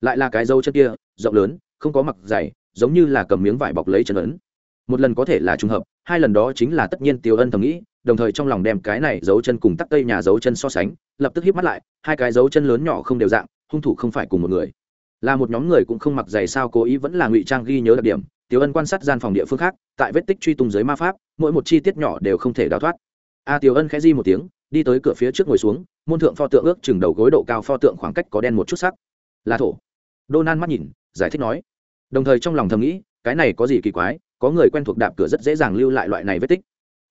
S1: Lại là cái dấu chân kia rộng lớn không có mặc giày, giống như là cầm miếng vải bọc lấy chân ấn một lần có thể là trùng hợp, hai lần đó chính là tất nhiên tiểu ân thầm nghĩ, đồng thời trong lòng đem cái này dấu chân cùng tắc tây nhà dấu chân so sánh, lập tức hít mắt lại, hai cái dấu chân lớn nhỏ không đều dạng, hung thủ không phải cùng một người. Là một nhóm người cũng không mặc giày sao cố ý vẫn là ngụy trang ghi nhớ đặc điểm tiểu ân quan sát gian phòng địa phương khác, tại vết tích truy tung giới ma pháp, mỗi một chi tiết nhỏ đều không thể đào thoát. A tiểu ân khẽ di một tiếng, đi tới cửa phía trước ngồi xuống, môn thượng pho tượng ước chừng đầu gối độ cao pho tượng khoảng cách có đen một chút sắc. Là thổ. Donan mắt nhìn, giải thích nói. Đồng thời trong lòng thầm nghĩ, cái này có gì kỳ quái có người quen thuộc đạp cửa rất dễ dàng lưu lại loại này vết tích.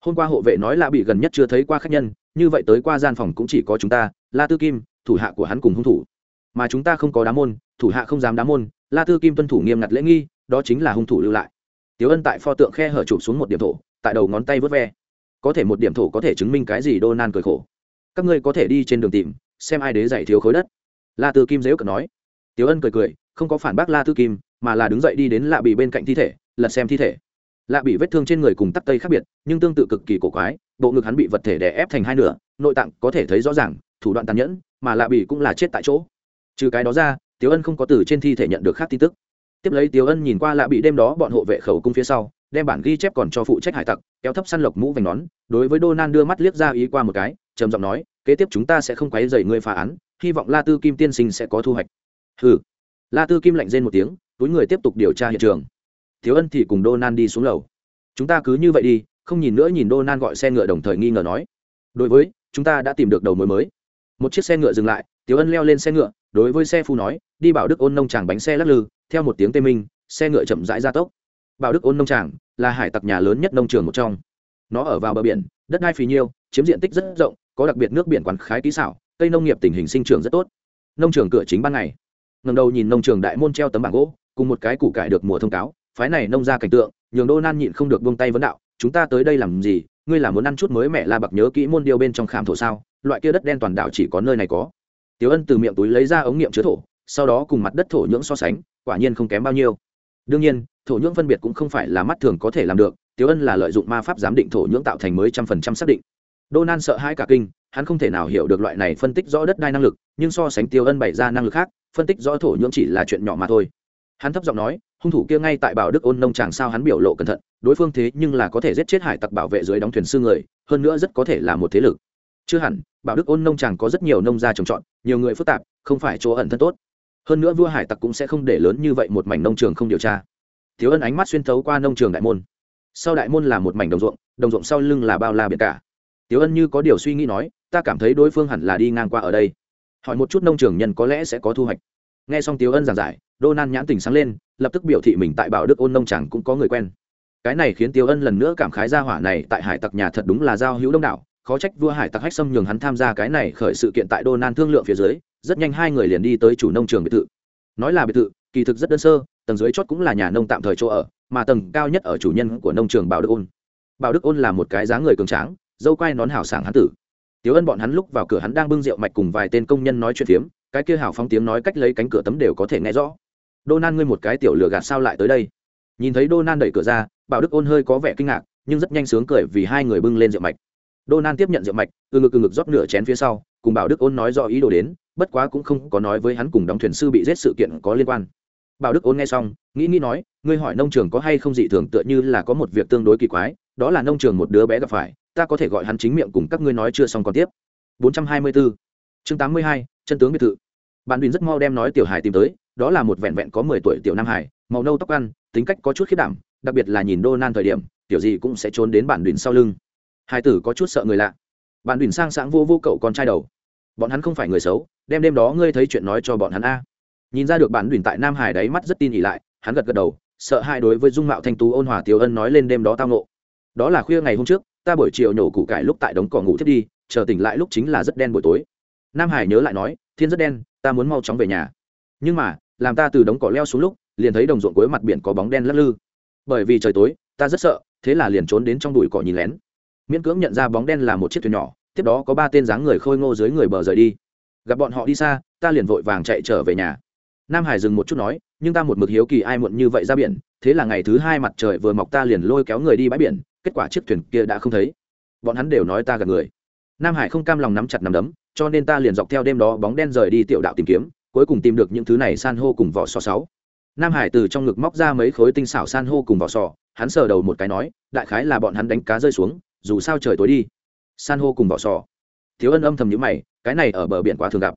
S1: Hôm qua hộ vệ nói là bị gần nhất chưa thấy qua khách nhân, như vậy tới qua gian phòng cũng chỉ có chúng ta, la tư kim, thủ hạ của hắn cùng hung thủ. Mà chúng ta không có đá môn, thủ hạ không dám đá môn, la tư kim tuân thủ nghiêm ngặt lễ nghi, đó chính là hung thủ lưu lại. Tiếu ân tại pho tượng khe hở chụp xuống một điểm thổ, tại đầu ngón tay vớt ve. Có thể một điểm thổ có thể chứng minh cái gì đô nan cười khổ. Các ngươi có thể đi trên đường tìm, xem ai đế giải thiếu khối đất. La tư kim dễu cợt nói tiếu ân cười cười, không có phản bác la tư kim, mà là đứng dậy đi đến lạ bị bên cạnh thi thể, lật xem thi thể. Lạ bị vết thương trên người cùng tắc tây khác biệt, nhưng tương tự cực kỳ cổ quái, bộ ngực hắn bị vật thể đè ép thành hai nửa, nội tạng có thể thấy rõ ràng, thủ đoạn tàn nhẫn, mà lạ bị cũng là chết tại chỗ. Trừ cái đó ra tiếu ân không có từ trên thi thể nhận được khác tin tức. Tiếp lấy tiếu ân nhìn qua lạ bị đêm đó bọn hộ vệ khẩu cung phía sau, đem bản ghi chép còn cho phụ trách hải tặc, kéo thấp săn lộc mũ vành nón, đối với Donan đưa mắt liếc ra ý qua một cái, trầm giọng nói, kế tiếp chúng ta sẽ không quấy rầy ngươi phá án, hy vọng la tư kim tiên sinh sẽ có thu hoạch hừ. La tư kim lạnh rên một tiếng túi người tiếp tục điều tra hiện trường. Thiếu ân thì cùng Donan đi xuống lầu. Chúng ta cứ như vậy đi không nhìn nữa nhìn Donan gọi xe ngựa đồng thời nghi ngờ nói. Đối với chúng ta đã tìm được đầu mối mới. Một chiếc xe ngựa dừng lại Thiếu Ân leo lên xe ngựa, đối với xe phu nói, đi bảo Đức ôn nông tràng bánh xe lắc lư, theo một tiếng tê minh, xe ngựa chậm rãi ra tốc. Bảo đức ôn nông tràng là hải tặc nhà lớn nhất nông trường một trong. Nó ở vào bờ biển đất đai phì nhiêu chiếm diện tích rất rộng có đặc biệt nước biển quán khái kỹ xảo cây nông nghiệp tình hình sinh trưởng rất tốt. Nông trường cửa chính ban ngày ngầm đầu nhìn nông trường đại môn treo tấm bảng gỗ cùng một cái củ cải được mùa thông cáo phái này nông ra cảnh tượng nhường đô nan nhịn không được buông tay vấn đạo chúng ta tới đây làm gì ngươi là muốn ăn chút mới mẹ la bạc nhớ kỹ môn điêu bên trong khảm thổ sao loại kia đất đen toàn đảo chỉ có nơi này có Tiểu Ân từ miệng túi lấy ra ống nghiệm chứa thổ, sau đó cùng mặt đất thổ nhưỡng so sánh, quả nhiên không kém bao nhiêu. Đương nhiên, thổ nhưỡng phân biệt cũng không phải là mắt thường có thể làm được, Tiểu Ân là lợi dụng ma pháp giám định thổ nhưỡng tạo thành mới trăm phần trăm xác định. Đô nan sợ hãi cả kinh, hắn không thể nào hiểu được loại này phân tích rõ đất đai năng lực, nhưng so sánh tiêu Ân bày ra năng lực khác, phân tích rõ thổ nhưỡng chỉ là chuyện nhỏ mà thôi. Hắn thấp giọng nói, hung thủ kia ngay tại Bảo Đức Ôn nông chàng sao hắn biểu lộ cẩn thận, đối phương thế nhưng là có thể giết chết hải tặc bảo vệ dưới đóng thuyền sư người, hơn nữa rất có thể là một thế lực. Chưa hẳn, Bảo Đức Ôn nông chàng có rất nhiều nông gia trồng trọt, nhiều người phức tạp, không phải chỗ ẩn thân tốt. Hơn nữa vua hải tặc cũng sẽ không để lớn như vậy một mảnh nông trường không điều tra. Thiếu Ân ánh mắt xuyên thấu qua nông trường đại môn. Sau đại môn là một mảnh đồng ruộng, đồng ruộng sau lưng là bao la biển cả. Tiếu Ân như có điều suy nghĩ nói, ta cảm thấy đối phương hẳn là đi ngang qua ở đây. Hỏi một chút nông trường nhân có lẽ sẽ có thu hoạch. Nghe xong Tiếu Ân giảng giải, Donan nhãn tỉnh sáng lên, lập tức biểu thị mình tại Bảo Đức Ôn nông chẳng cũng có người quen. Cái này khiến Tiếu Ân lần nữa cảm khái ra hỏa này tại hải tặc nhà thật đúng là giao hữu đông đảo, khó trách vua hải tặc hách xâm nhường hắn tham gia cái này khởi sự kiện tại Donan thương lượng phía dưới, rất nhanh hai người liền đi tới chủ nông trường biệt thự. Nói là biệt thự, kỳ thực rất đơn sơ, tầng dưới chót cũng là nhà nông tạm thời chỗ ở, mà tầng cao nhất ở chủ nhân của nông trường Bảo Đức Ôn. Bảo Đức Ôn là một cái dáng người cường tráng, dâu quai nón hảo sảng hắn tử. Tiếu Ân bọn hắn lúc vào cửa hắn đang bưng rượu mạch cùng vài tên công nhân nói chuyện phiếm, cái kia hảo phóng tiếng nói cách lấy cánh cửa tấm đều có thể nghe rõ Đô Nan ngươi một cái tiểu lừa gạt sao lại tới đây? Nhìn thấy Đô Nan đẩy cửa ra, Bảo Đức Ôn hơi có vẻ kinh ngạc, nhưng rất nhanh sướng cười vì hai người bưng lên rượu mạch. Đô Nan tiếp nhận rượu mạch, từ ngực từ ngực rót nửa chén phía sau, cùng Bảo Đức Ôn nói rõ ý đồ đến, bất quá cũng không có nói với hắn cùng đóng thuyền sư bị giết sự kiện có liên quan. Bảo Đức Ôn nghe xong, nghĩ nghĩ nói, ngươi hỏi nông trường có hay không dị thường tựa như là có một việc tương đối kỳ quái, đó là nông trường một đứa bé gặp phải, ta có thể gọi hắn chính miệng cùng các ngươi nói chưa xong còn tiếp. 424. Chương 82, chân tướng biệt thự. Bạn Bình rất mau đem nói tiểu Hải tìm tới, đó là một vẹn vẹn có mười tuổi tiểu nam hải màu nâu tóc ăn tính cách có chút khiết đảm đặc biệt là nhìn đô nan thời điểm tiểu gì cũng sẽ trốn đến bản đùn sau lưng hai tử có chút sợ người lạ bản đùn sang sáng vô vô cậu con trai đầu bọn hắn không phải người xấu đem đêm đó ngươi thấy chuyện nói cho bọn hắn a nhìn ra được bản đùn tại nam hải đấy mắt rất tin nghỉ lại hắn gật gật đầu sợ hai đối với dung mạo thanh tú ôn hòa tiểu ân nói lên đêm đó tao ngộ, đó là khuya ngày hôm trước ta buổi chiều nhổ củ cải lúc tại đống cỏ ngủ thiết đi, chờ tỉnh lại lúc chính là rất đen buổi tối. Nam hải nhớ lại nói, thiên rất đen, ta muốn mau chóng về nhà. Nhưng mà, làm ta từ đống cỏ leo xuống lúc, liền thấy đồng ruộng cuối mặt biển có bóng đen lắc lư. Bởi vì trời tối, ta rất sợ, thế là liền trốn đến trong đùi cỏ nhìn lén. Miễn cưỡng nhận ra bóng đen là một chiếc thuyền nhỏ, tiếp đó có ba tên dáng người khôi ngô dưới người bờ rời đi. Gặp bọn họ đi xa, ta liền vội vàng chạy trở về nhà. Nam hải dừng một chút nói, nhưng ta một mực hiếu kỳ ai muộn như vậy ra biển, thế là ngày thứ hai mặt trời vừa mọc ta liền lôi kéo người đi bãi biển kết quả chiếc thuyền kia đã không thấy. Bọn hắn đều nói ta gặp người. Nam hải không cam lòng nắm chặt nắm đấm, cho nên ta liền dọc theo đêm đó bóng đen rời đi tiểu đạo tìm kiếm, cuối cùng tìm được những thứ này san hô cùng vỏ sò sáu. Nam hải từ trong ngực móc ra mấy khối tinh xảo san hô cùng vỏ sò, hắn sờ đầu một cái nói, đại khái là bọn hắn đánh cá rơi xuống, dù sao trời tối đi. San hô cùng vỏ sò. Thiếu ân âm thầm nhữ mày, cái này ở bờ biển quá thường gặp.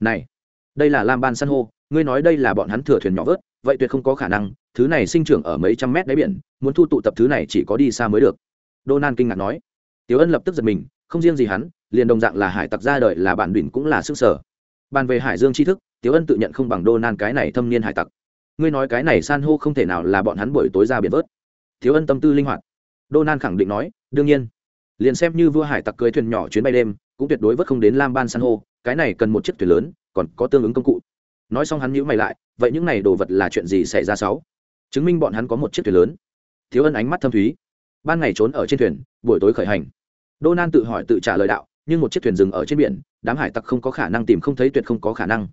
S1: Này, đây là lam ban san hô, ngươi nói đây là bọn hắn thừa thuyền nhỏ vớt, vậy tuyệt không có khả năng thứ này sinh trưởng ở mấy trăm mét đáy biển muốn thu tụ tập thứ này chỉ có đi xa mới được. Donan kinh ngạc nói. Tiểu Ân lập tức giật mình, không riêng gì hắn, liền đồng dạng là hải tặc ra đời là bản đỉnh cũng là sức sở. Bàn về hải dương tri thức, tiểu ân tự nhận không bằng đô nan cái này thâm niên hải tặc. Ngươi nói cái này san hô không thể nào là bọn hắn buổi tối ra biển vớt. Tiếu ân tâm tư linh hoạt. Đô nan khẳng định nói đương nhiên. Liền xem như vua hải tặc cưới thuyền nhỏ chuyến bay đêm cũng tuyệt đối vớt không đến lam ban san hô cái này cần một chiếc thuyền lớn còn có tương ứng công cụ. Nói xong hắn nhữ mày lại vậy những này đồ vật là chuyện gì xảy ra sáu? Chứng minh bọn hắn có một chiếc thuyền lớn. Thiếu ân ánh mắt thâm thúy. Ban ngày trốn ở trên thuyền, buổi tối khởi hành. Đô nan tự hỏi tự trả lời đạo, nhưng một chiếc thuyền dừng ở trên biển, đám hải tặc không có khả năng tìm không thấy tuyệt không có khả năng.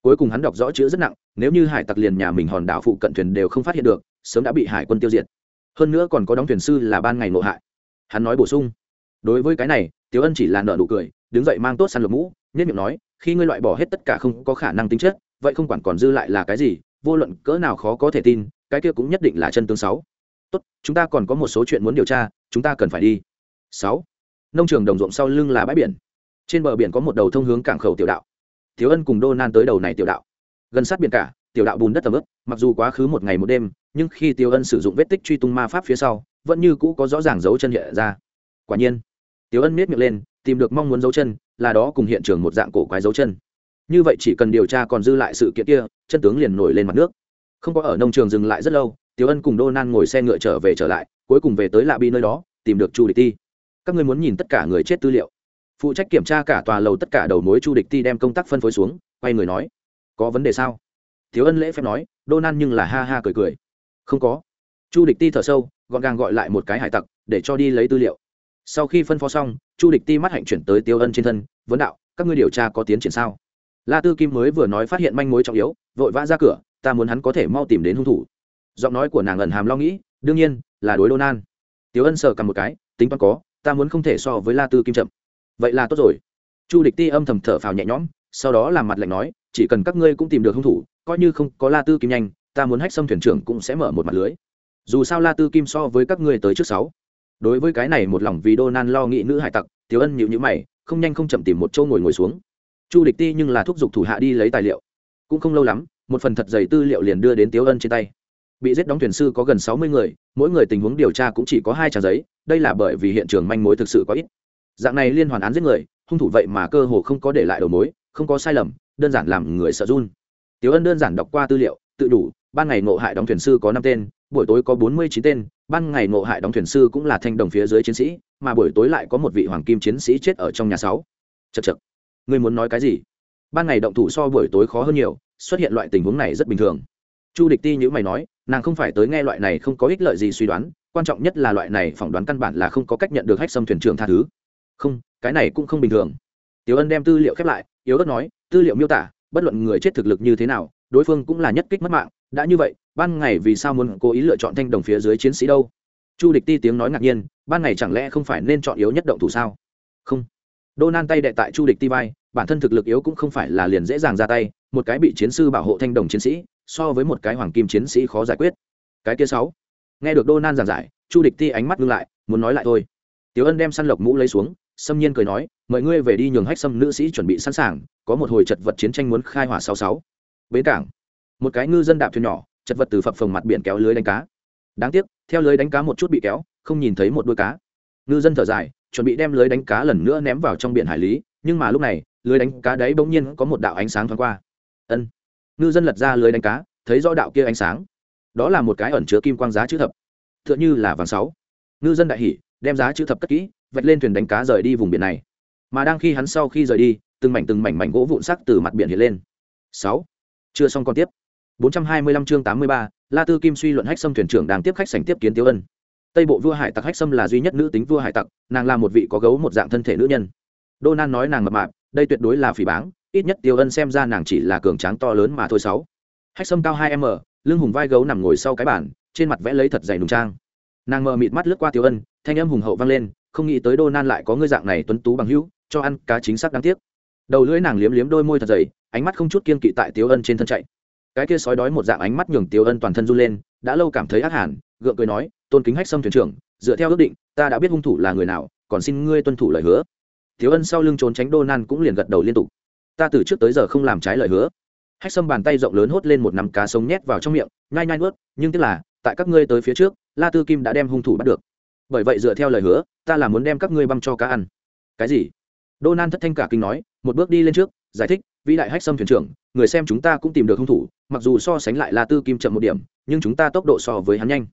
S1: Cuối cùng hắn đọc rõ chữ rất nặng, nếu như hải tặc liền nhà mình hòn đảo phụ cận thuyền đều không phát hiện được, sớm đã bị hải quân tiêu diệt. Hơn nữa còn có đóng thuyền sư là ban ngày nội hại. Hắn nói bổ sung. Đối với cái này tiếu ân chỉ là nợ nụ cười, đứng dậy mang tốt săn lục mũ nhất miệng nói, khi ngươi loại bỏ hết tất cả không có khả năng tính chất, vậy không quản còn dư lại là cái gì, vô luận cỡ nào khó có thể tin cái kia cũng nhất định là chân tướng sáu. Tốt, chúng ta còn có một số chuyện muốn điều tra, chúng ta cần phải đi. Sáu. Nông trường đồng ruộng sau lưng là bãi biển. Trên bờ biển có một đầu thông hướng cảng khẩu tiểu đạo. Thiếu ân cùng đô nan tới đầu này tiểu đạo. Gần sát biển cả, tiểu đạo bùn đất tầm ướp mặc dù quá khứ một ngày một đêm, nhưng khi tiêu ân sử dụng vết tích truy tung ma pháp phía sau, vẫn như cũ có rõ ràng dấu chân hiện ra. Quả nhiên, tiêu ân miết miệng lên, tìm được mong muốn dấu chân, là đó cùng hiện trường một dạng cổ quái dấu chân. Như vậy chỉ cần điều tra còn dư lại sự kiện kia, chân tướng liền nổi lên mặt nước không có ở nông trường dừng lại rất lâu, Tiểu ân cùng đô nan ngồi xe ngựa trở về trở lại, cuối cùng về tới lạ bi nơi đó, tìm được chu địch ti. Các ngươi muốn nhìn tất cả người chết tư liệu. Phụ trách kiểm tra cả tòa lầu tất cả đầu mối chu địch ti đem công tác phân phối xuống, quay người nói, có vấn đề sao? Thiếu ân lễ phép nói, đô nan nhưng là ha ha cười cười. Không có. Chu địch ti thở sâu, gọn gàng gọi lại một cái hải tặc, để cho đi lấy tư liệu. Sau khi phân phó xong, chu địch ti mắt hạnh chuyển tới tiêu ân trên thân, vấn đạo, các ngươi điều tra có tiến triển sao? La tư kim mới vừa nói phát hiện manh mối trọng yếu, vội vã ra cửa ta muốn hắn có thể mau tìm đến hung thủ. Giọng nói của nàng ẩn hàm lo nghĩ, đương nhiên, là đối đô nan tiếu ân sờ cầm một cái, tính toán có, ta muốn không thể so với la tư kim chậm. Vậy là tốt rồi. Chu địch ti âm thầm thở phào nhẹ nhõm, sau đó làm mặt lạnh nói, chỉ cần các ngươi cũng tìm được hung thủ, coi như không có la tư kim nhanh, ta muốn hách xâm thuyền trưởng cũng sẽ mở một mặt lưới. Dù sao la tư kim so với các ngươi tới trước sáu. Đối với cái này một lòng vì đô nan lo nghĩ nữ hải tặc tiếu ân nhịu nhữ mày, không nhanh không chậm tìm một chỗ ngồi ngồi xuống. Chu địch ti nhưng là thúc giục thủ hạ đi lấy tài liệu. Cũng không lâu lắm một phần thật dày tư liệu liền đưa đến tiếu ân trên tay. Bị giết đóng thuyền sư có gần sáu mươi người, mỗi người tình huống điều tra cũng chỉ có hai trang giấy, đây là bởi vì hiện trường manh mối thực sự có ít. Dạng này liên hoàn án giết người, hung thủ vậy mà cơ hồ không có để lại đầu mối, không có sai lầm, đơn giản làm người sợ run. Tiếu ân đơn giản đọc qua tư liệu, tự đủ, ban ngày ngộ hại đóng thuyền sư có năm tên, buổi tối có bốn mươi chín tên, ban ngày ngộ hại đóng thuyền sư cũng là thanh đồng phía dưới chiến sĩ, mà buổi tối lại có một vị hoàng kim chiến sĩ chết ở trong nhà sáu. Chật chật ngươi muốn nói cái gì? Ban ngày động thủ so buổi tối khó hơn nhiều xuất hiện loại tình huống này rất bình thường. Chu địch ti như mày nói, nàng không phải tới nghe loại này không có ích lợi gì suy đoán, quan trọng nhất là loại này phỏng đoán căn bản là không có cách nhận được hách xâm thuyền trưởng tha thứ. Không, cái này cũng không bình thường. Tiểu ân đem tư liệu khép lại, yếu ớt nói, tư liệu miêu tả, bất luận người chết thực lực như thế nào, đối phương cũng là nhất kích mất mạng, đã như vậy, ban ngày vì sao muốn cố ý lựa chọn thanh đồng phía dưới chiến sĩ đâu? Chu địch ti tiếng nói ngạc nhiên, ban ngày chẳng lẽ không phải nên chọn yếu nhất động thủ sao? Không. Đô nan tay đệ tại chu địch ti vai, bản thân thực lực yếu cũng không phải là liền dễ dàng ra tay một cái bị chiến sư bảo hộ thanh đồng chiến sĩ, so với một cái hoàng kim chiến sĩ khó giải quyết. Cái kia sáu. Nghe được đô nan giảng giải, chu địch ti ánh mắt ngưng lại, muốn nói lại thôi. Tiểu ân đem săn lộc mũ lấy xuống, xâm nhiên cười nói, mời ngươi về đi nhường hách xâm nữ sĩ chuẩn bị sẵn sàng, có một hồi chật vật chiến tranh muốn khai hỏa sáu sáu. Bến cảng. Một cái ngư dân đạp thuyền nhỏ, chật vật từ phập phồng mặt biển kéo lưới đánh cá. Đáng tiếc, theo lưới đánh cá một chút bị kéo, không nhìn thấy một đôi cá. Ngư dân thở dài, chuẩn bị đem lưới đánh cá lần nữa ném vào trong biển hải lý, nhưng mà lúc này, lưới đánh cá đấy bỗng nhiên có một đạo ánh sáng thoáng qua ân. Ngư dân lật ra lưới đánh cá thấy rõ đạo kia ánh sáng. Đó là một cái ẩn chứa kim quang giá chữ thập. T h ư ợ n h ư là vàng sáu. Ngư dân đại hỷ đem giá chữ thập cất kỹ vạch lên thuyền đánh cá rời đi vùng biển này. Mà đang khi hắn sau khi rời đi từng mảnh từng mảnh mảnh gỗ vụn sắc từ mặt biển hiện lên. Sáu. Chưa xong còn tiếp. 425 chương 83, La Tư Kim suy luận Hách Sâm thuyền trưởng đang tiếp khách sảnh tiếp kiến Tiêu Ân. Tây bộ vua hải tặc Hách Sâm là duy nhất nữ tính vua hải tặc, nàng là một vị có gấu một dạng thân thể nữ nhân. Đô Nan nói nàng mập mạp, đây tuyệt đối là phỉ báng, ít nhất Tiêu Ân xem ra nàng chỉ là cường tráng to lớn mà thôi sáu. Hách Sâm cao hai m, lưng hùng vai gấu nằm ngồi sau cái bàn, trên mặt vẽ lấy thật dày nùng trang. Nàng mờ mịt mắt lướt qua Tiêu Ân, thanh âm hùng hậu vang lên, không nghĩ tới Đô Nan lại có ngươi dạng này tuấn tú bằng hữu, cho ăn cá chính xác đáng tiếc. Đầu lưỡi nàng liếm liếm đôi môi thật dày, ánh mắt không chút kiên kỵ tại Tiêu Ân trên thân chạy cái kia sói đói một dạng ánh mắt nhường tiêu ân toàn thân run lên đã lâu cảm thấy ác hẳn gượng cười nói tôn kính hách sâm thuyền trưởng dựa theo ước định ta đã biết hung thủ là người nào còn xin ngươi tuân thủ lời hứa tiêu ân sau lưng trốn tránh đô nan cũng liền gật đầu liên tục ta từ trước tới giờ không làm trái lời hứa. Hách sâm bàn tay rộng lớn hốt lên một nắm cá sống nhét vào trong miệng, nhai nhai nuốt, nhưng tức là, tại các ngươi tới phía trước, la tư kim đã đem hung thủ bắt được. Bởi vậy dựa theo lời hứa, ta là muốn đem các ngươi băm cho cá ăn. Cái gì? Đô nan thất thanh cả kinh nói, một bước đi lên trước, giải thích, vĩ đại hách sâm thuyền trưởng, người xem chúng ta cũng tìm được hung thủ, mặc dù so sánh lại la tư kim chậm một điểm, nhưng chúng ta tốc độ so với hắn nhanh.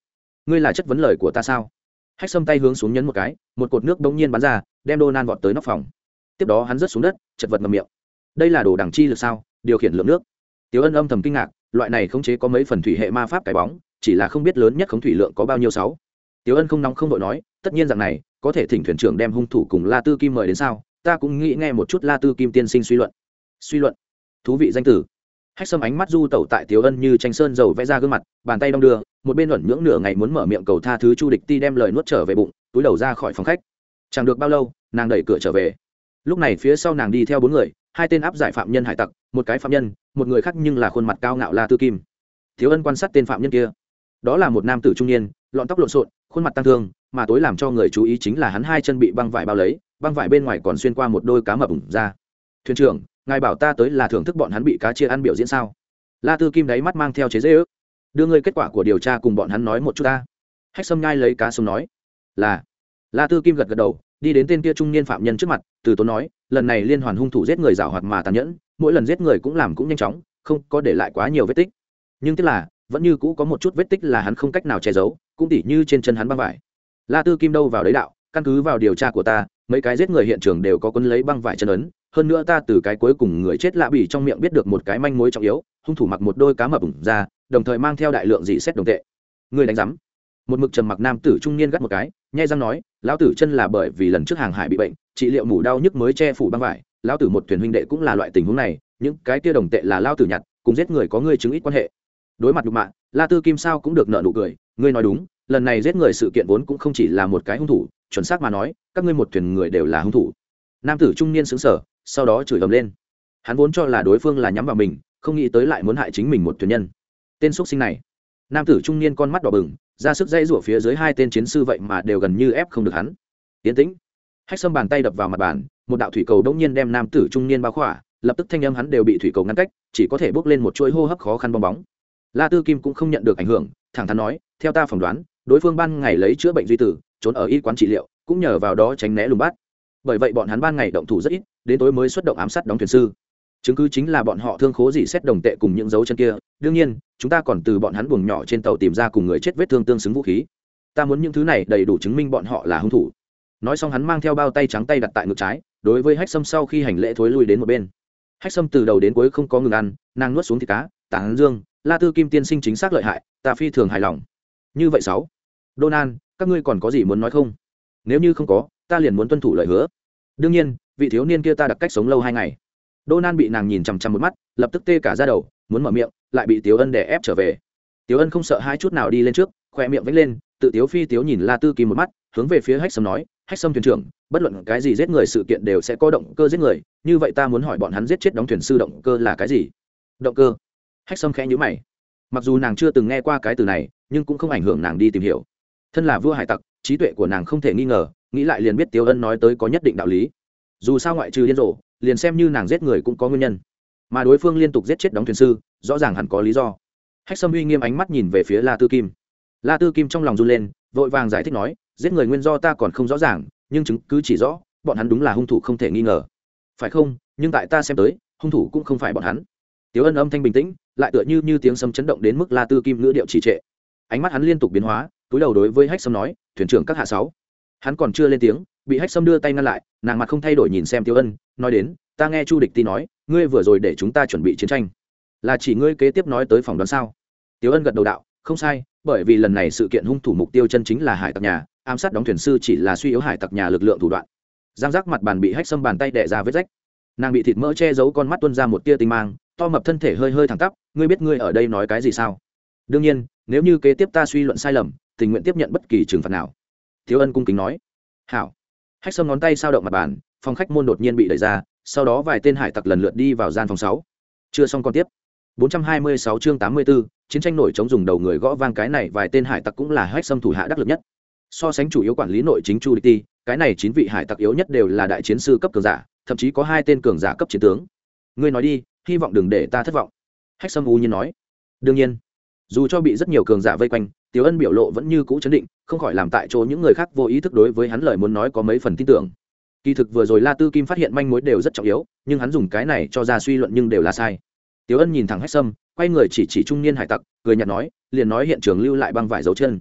S1: Ngươi là chất vấn lời của ta sao? Hách sâm tay hướng xuống nhấn một cái, một cột nước bỗng nhiên bắn ra, đem đô nan vọt tới nóc phòng. Tiếp đó hắn rớt xuống đất, chật vật ngầm miệng đây là đồ đằng chi lực sao, điều khiển lượng nước. Tiếu ân âm thầm kinh ngạc, loại này khống chế có mấy phần thủy hệ ma pháp cái bóng, chỉ là không biết lớn nhất khống thủy lượng có bao nhiêu sáu. Tiếu ân không nóng không đội nói, tất nhiên rằng này, có thể thỉnh thuyền trưởng đem hung thủ cùng la tư kim mời đến sao, ta cũng nghĩ nghe một chút la tư kim tiên sinh suy luận. Suy luận? Thú vị danh tử. Hách sâm ánh mắt du tẩu tại tiếu ân như tranh sơn dầu vẽ ra gương mặt, bàn tay đong đưa, một bên luẩn nhưỡng nửa ngày muốn mở miệng cầu tha thứ chu địch ti đem lời nuốt trở về bụng, túi đầu ra khỏi phòng khách. Chẳng được bao lâu, nàng đẩy cửa trở về. Lúc này phía sau nàng đi theo bốn người hai tên áp giải phạm nhân hải tặc, một cái phạm nhân, một người khác nhưng là khuôn mặt cao ngạo la tư kim. Thiếu ân quan sát tên phạm nhân kia. Đó là một nam tử trung niên, lọn tóc lộn xộn, khuôn mặt tăng thương, mà tối làm cho người chú ý chính là hắn hai chân bị băng vải bao lấy, băng vải bên ngoài còn xuyên qua một đôi cá mập ủng ra. Thuyền trưởng, ngài bảo ta tới là thưởng thức bọn hắn bị cá chia ăn biểu diễn sao? La tư kim đáy mắt mang theo chế dễ ước. Đưa ngươi kết quả của điều tra cùng bọn hắn nói một chút ta. Hách sâm nhai lấy cá sông nói. Là. La tư kim gật gật đầu, đi đến tên kia trung niên phạm nhân trước mặt, từ tốn nói lần này liên hoàn hung thủ giết người giảo hoạt mà tàn nhẫn, mỗi lần giết người cũng làm cũng nhanh chóng, không có để lại quá nhiều vết tích. Nhưng tức là, vẫn như cũ có một chút vết tích là hắn không cách nào che giấu, cũng tỉ như trên chân hắn băng vải. La tư kim đâu vào đấy đạo, căn cứ vào điều tra của ta, mấy cái giết người hiện trường đều có quấn lấy băng vải chân ấn, hơn nữa ta từ cái cuối cùng người chết lạ bỉ trong miệng biết được một cái manh mối trọng yếu, hung thủ mặc một đôi cá mập ủng ra, đồng thời mang theo đại lượng dị xét đồng tệ. Người đánh giám. Một mực trầm mặc nam tử trung niên gắt một cái nhai răng nói, lão tử chân là bởi vì lần trước hàng hải bị bệnh, trị liệu mủ đau nhức mới che phủ băng vải. Lão tử một thuyền huynh đệ cũng là loại tình huống này, những cái kia đồng tệ là lao tử nhặt, cùng giết người có ngươi chứng ít quan hệ. Đối mặt nhục mạ, la tư kim sao cũng được nợ nụ cười, ngươi nói đúng, lần này giết người sự kiện vốn cũng không chỉ là một cái hung thủ, chuẩn xác mà nói, các ngươi một thuyền người đều là hung thủ. Nam tử trung niên xứng sở sau đó chửi ầm lên. Hắn vốn cho là đối phương là nhắm vào mình, không nghĩ tới lại muốn hại chính mình một thuyền nhân. Tên x sinh này. Nam tử trung niên con mắt đỏ bừng ra sức dây rủa phía dưới hai tên chiến sư vậy mà đều gần như ép không được hắn. Yến tĩnh. Hách sâm bàn tay đập vào mặt bàn, một đạo thủy cầu đống nhiên đem nam tử trung niên bao khỏa, lập tức thanh âm hắn đều bị thủy cầu ngăn cách, chỉ có thể bốc lên một chuỗi hô hấp khó khăn bong bóng. La tư kim cũng không nhận được ảnh hưởng, thẳng thắn nói, theo ta phỏng đoán, đối phương ban ngày lấy chữa bệnh duy tử, trốn ở y quán trị liệu, cũng nhờ vào đó tránh né lùng bắt. Bởi vậy bọn hắn ban ngày động thủ rất ít, đến tối mới xuất động ám sát đóng thuyền sư chứng cứ chính là bọn họ thương khố dỉ xét đồng tệ cùng những dấu chân kia. Đương nhiên, chúng ta còn từ bọn hắn buồng nhỏ trên tàu tìm ra cùng người chết vết thương tương xứng vũ khí. Ta muốn những thứ này đầy đủ chứng minh bọn họ là hung thủ. Nói xong hắn mang theo bao tay trắng tay đặt tại ngực trái, đối với hách sâm sau khi hành lễ thối lui đến một bên. Hách sâm từ đầu đến cuối không có ngừng ăn, nàng nuốt xuống thịt cá tảng dương, la tư kim tiên sinh chính xác lợi hại, ta phi thường hài lòng. Như vậy sáu donan các ngươi còn có gì muốn nói không? Nếu như không có, ta liền muốn tuân thủ lời hứa. Đương nhiên, vị thiếu niên kia ta đặt cách sống lâu hai ngày. Đô Nan bị nàng nhìn chằm chằm một mắt, lập tức tê cả ra đầu, muốn mở miệng, lại bị tiếu ân đè ép trở về. Tiếu ân không sợ hai chút nào đi lên trước khoe miệng vẫy lên, tự tiếu phi tiếu nhìn la tư kim một mắt, hướng về phía hách sâm nói, hách sâm thuyền trưởng, bất luận cái gì giết người sự kiện đều sẽ có động cơ giết người, như vậy ta muốn hỏi bọn hắn giết chết đóng thuyền sư động cơ là cái gì? Động cơ? Hách sâm khẽ nhữ mày. Mặc dù nàng chưa từng nghe qua cái từ này, nhưng cũng không ảnh hưởng nàng đi tìm hiểu. Thân là vua hải tặc, trí tuệ của nàng không thể nghi ngờ, nghĩ lại liền biết tiếu ân nói tới có nhất định đạo lý. Dù sao ngoại trừ điên rồ liền xem như nàng giết người cũng có nguyên nhân. Mà đối phương liên tục giết chết đóng thuyền sư, rõ ràng hẳn có lý do. Hách sâm uy nghiêm ánh mắt nhìn về phía la tư kim. La tư kim trong lòng run lên, vội vàng giải thích nói, giết người nguyên do ta còn không rõ ràng, nhưng chứng cứ chỉ rõ, bọn hắn đúng là hung thủ không thể nghi ngờ. Phải không? Nhưng tại ta xem tới, hung thủ cũng không phải bọn hắn. Tiếu ân âm thanh bình tĩnh, lại tựa như như tiếng sấm chấn động đến mức la tư kim ngữ điệu trì trệ. Ánh mắt hắn liên tục biến hóa, túi đầu đối với hách sâm nói, thuyền trưởng các hạ sáu hắn còn chưa lên tiếng, bị hách sâm đưa tay ngăn lại, nàng mặt không thay đổi nhìn xem tiêu ân, nói đến, ta nghe chu địch ti nói, ngươi vừa rồi để chúng ta chuẩn bị chiến tranh, là chỉ ngươi kế tiếp nói tới phòng đoán sao? Tiêu ân gật đầu đạo, không sai, bởi vì lần này sự kiện hung thủ mục tiêu chân chính là hải tặc nhà, ám sát đóng thuyền sư chỉ là suy yếu hải tặc nhà lực lượng thủ đoạn. Giang giác mặt bàn bị hách sâm bàn tay đẻ ra vết rách. Nàng bị thịt mỡ che giấu con mắt tuân ra một tia tinh mang, to mập thân thể hơi hơi thẳng tắp, ngươi biết ngươi ở đây nói cái gì sao? Đương nhiên, nếu như kế tiếp ta suy luận sai lầm, tình nguyện tiếp nhận bất kỳ trừng phạt nào thiếu ân cung kính nói. Hảo. Hách sâm ngón tay sao động mặt bàn phòng khách môn đột nhiên bị đẩy ra sau đó vài tên hải tặc lần lượt đi vào gian phòng sáu. Chưa xong còn tiếp. 426 chương 84, chiến tranh nổi chống dùng đầu người gõ vang cái này vài tên hải tặc cũng là hách sâm thủ hạ đắc lực nhất. So sánh chủ yếu quản lý nội chính chu địch ti cái này chín vị hải tặc yếu nhất đều là đại chiến sư cấp cường giả thậm chí có hai tên cường giả cấp chiến tướng. Ngươi nói đi hy vọng đừng để ta thất vọng. Hách sâm u nhiên nói. Đương nhiên. Dù cho bị rất nhiều cường giả vây quanh tiểu ân biểu lộ vẫn như cũ chấn định, không khỏi làm tại chỗ những người khác vô ý thức đối với hắn lời muốn nói có mấy phần tin tưởng. Kỳ thực vừa rồi la tư kim phát hiện manh mối đều rất trọng yếu, nhưng hắn dùng cái này cho ra suy luận nhưng đều là sai. Tiểu ân nhìn thẳng hách sâm, quay người chỉ chỉ trung niên hải tặc, cười nhạt nói, liền nói hiện trường lưu lại băng vải dấu chân.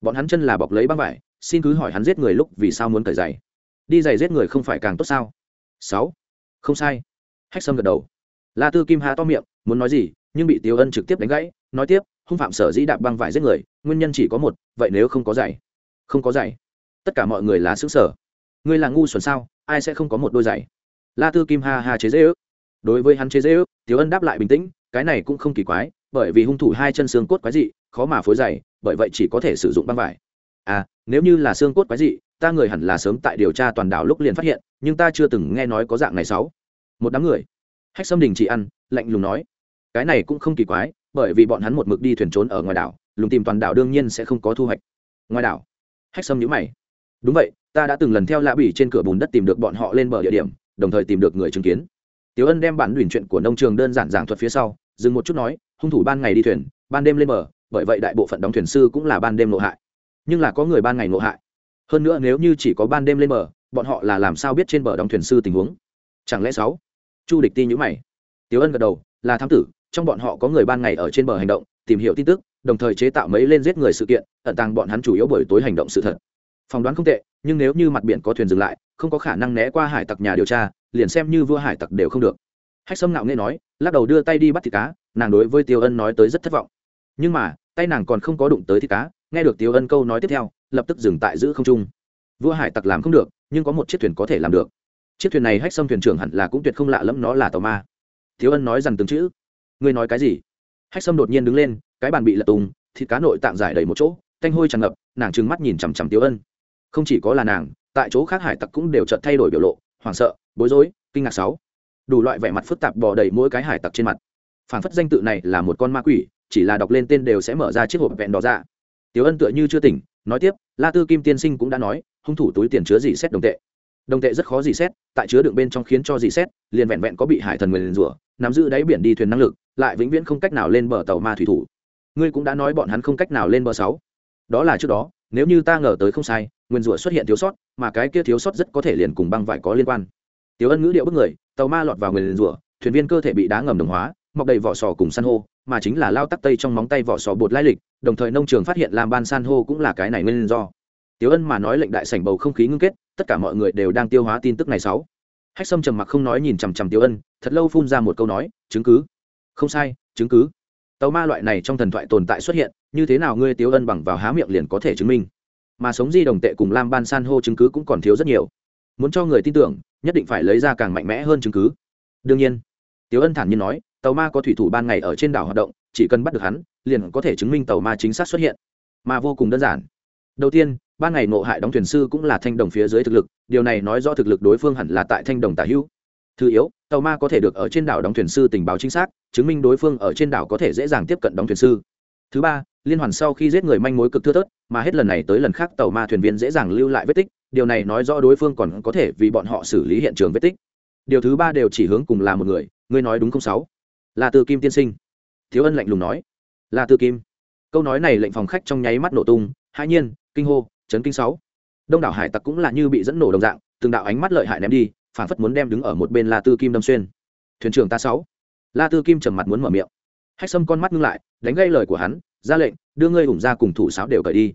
S1: Bọn hắn chân là bọc lấy băng vải, xin cứ hỏi hắn giết người lúc vì sao muốn cởi giày. Đi giày giết người không phải càng tốt sao? Sáu. Không sai. Hách sâm gật đầu. La tư kim há to miệng, muốn nói gì, nhưng bị tiêu ân trực tiếp đánh gãy, nói tiếp, hung phạm sở dĩ đạp băng vải giết người nguyên nhân chỉ có một, vậy nếu không có giày không có giày tất cả mọi người là xứ sở ngươi là ngu xuẩn sao? Ai sẽ không có một đôi giày la tư kim ha ha chế dễ ước. Đối với hắn chế dễ ước tiếu ân đáp lại bình tĩnh, cái này cũng không kỳ quái, bởi vì hung thủ hai chân xương cốt quái dị, khó mà phối giày bởi vậy chỉ có thể sử dụng băng vải. À nếu như là xương cốt quái dị, ta người hẳn là sớm tại điều tra toàn đảo lúc liền phát hiện, nhưng ta chưa từng nghe nói có dạng này sáu. Một đám người. Hách xâm đình chỉ ăn, lạnh lùng nói. Cái này cũng không kỳ quái, bởi vì bọn hắn một mực đi thuyền trốn ở ngoài đảo lùng tìm toàn đảo đương nhiên sẽ không có thu hoạch. Ngoài đảo, hách sâm nhữ mày. Đúng vậy, ta đã từng lần theo lạ bỉ trên cửa bùn đất tìm được bọn họ lên bờ địa điểm, đồng thời tìm được người chứng kiến. Tiếu ân đem bản đuyền chuyện của nông trường đơn giản giảng thuật phía sau, dừng một chút nói, hung thủ ban ngày đi thuyền, ban đêm lên bờ, bởi vậy đại bộ phận đóng thuyền sư cũng là ban đêm nộ hại. Nhưng là có người ban ngày nộ hại. Hơn nữa nếu như chỉ có ban đêm lên bờ, bọn họ là làm sao biết trên bờ đóng thuyền sư tình huống? Chẳng lẽ sáu? Chu địch ti nhữ mày. Tiếu ân gật đầu, là thám tử, trong bọn họ có người ban ngày ở trên bờ hành động, tìm hiểu tin tức đồng thời chế tạo mấy lên giết người sự kiện, ẩn tàng bọn hắn chủ yếu bởi tối hành động sự thật. Phỏng đoán không tệ, nhưng nếu như mặt biển có thuyền dừng lại, không có khả năng né qua hải tặc nhà điều tra, liền xem như vua hải tặc đều không được. Hách sâm ngạo nghe nói, lắc đầu đưa tay đi bắt thịt cá, nàng đối với tiêu ân nói tới rất thất vọng. Nhưng mà, tay nàng còn không có đụng tới thịt cá, nghe được tiêu ân câu nói tiếp theo, lập tức dừng tại giữ không trung. Vua hải tặc làm không được, nhưng có một chiếc thuyền có thể làm được. Chiếc thuyền này hách sâm thuyền trưởng hẳn là cũng tuyệt không lạ lẫm, nó là tàu ma. Thiếu ân nói rằng từng chữ. Ngươi nói cái gì? Hách sâm đột nhiên đứng lên cái bàn bị lật tung, thịt cá nội tạng giải đầy một chỗ thanh hôi tràn ngập nàng trừng mắt nhìn chằm chằm tiếu ân. Không chỉ có là nàng tại chỗ khác hải tặc cũng đều chợt thay đổi biểu lộ hoảng sợ bối rối kinh ngạc sáu. Đủ loại vẻ mặt phức tạp bò đầy mỗi cái hải tặc trên mặt. Phản phất danh tự này là một con ma quỷ chỉ là đọc lên tên đều sẽ mở ra chiếc hộp vẹn đỏ dạ. ra tiếu ân tựa như chưa tỉnh nói tiếp la tư kim tiên sinh cũng đã nói hung thủ túi tiền chứa gì xét đồng tệ. Đồng tệ rất khó gì xét tại chứa đựng bên trong khiến cho gì xét liền vẹn vẹn có bị hải thần người liền rủa nắm giữ đáy biển đi thuyền năng lực lại vĩnh viễn không cách nào lên bờ tàu ma thủy thủ ngươi cũng đã nói bọn hắn không cách nào lên bờ sáu. Đó là trước đó, nếu như ta ngờ tới không sai, nguyên rủa xuất hiện thiếu sót, mà cái kia thiếu sót rất có thể liền cùng băng vải có liên quan. Tiểu ân ngữ điệu bức người, tàu ma lọt vào nguyên rủa, thuyền viên cơ thể bị đá ngầm đồng hóa, mọc đầy vỏ sò cùng san hô, mà chính là lao tắc tây trong móng tay vỏ sò bột lai lịch, đồng thời nông trường phát hiện làm ban san hô cũng là cái này nguyên do. Tiểu ân mà nói lệnh đại sảnh bầu không khí ngưng kết, tất cả mọi người đều đang tiêu hóa tin tức này sáu. Hách sâm trầm mặc không nói nhìn chằm chằm tiểu ân, thật lâu phun ra một câu nói, chứng cứ? Không sai, chứng cứ tàu ma loại này trong thần thoại tồn tại xuất hiện, như thế nào ngươi tiểu ân bằng vào há miệng liền có thể chứng minh? Mà sống di đồng tệ cùng lam ban san hô chứng cứ cũng còn thiếu rất nhiều. Muốn cho người tin tưởng, nhất định phải lấy ra càng mạnh mẽ hơn chứng cứ. Đương nhiên tiểu ân thản nhiên nói tàu ma có thủy thủ ban ngày ở trên đảo hoạt động, chỉ cần bắt được hắn, liền có thể chứng minh tàu ma chính xác xuất hiện. Mà vô cùng đơn giản. Đầu tiên, ban ngày nộ hại đóng thuyền sư cũng là thanh đồng phía dưới thực lực, điều này nói rõ thực lực đối phương hẳn là tại thanh đồng tả hữu thứ yếu, tàu ma có thể được ở trên đảo đóng thuyền sư tình báo chính xác, chứng minh đối phương ở trên đảo có thể dễ dàng tiếp cận đóng thuyền sư. Thứ ba, liên hoàn sau khi giết người manh mối cực thưa thớt, mà hết lần này tới lần khác tàu ma thuyền viên dễ dàng lưu lại vết tích, điều này nói rõ đối phương còn có thể vì bọn họ xử lý hiện trường vết tích. Điều thứ ba đều chỉ hướng cùng là một người, ngươi nói đúng không sáu? Là từ kim tiên sinh. Thiếu ân lạnh lùng nói. Là từ kim. Câu nói này lệnh phòng khách trong nháy mắt nổ tung, hai nhiên, kinh hô, chấn kinh sáu. Đông đảo hải tặc cũng là như bị dẫn nổ đồng dạng, từng đạo ánh mắt lợi hại ném đi phản phất muốn đem đứng ở một bên la tư kim đâm xuyên. Thuyền trưởng ta sáu. La tư kim trầm mặt muốn mở miệng. Hách sâm con mắt ngưng lại, đánh gây lời của hắn, ra lệnh, đưa ngươi ủng ra cùng thủ sáo đều cởi đi.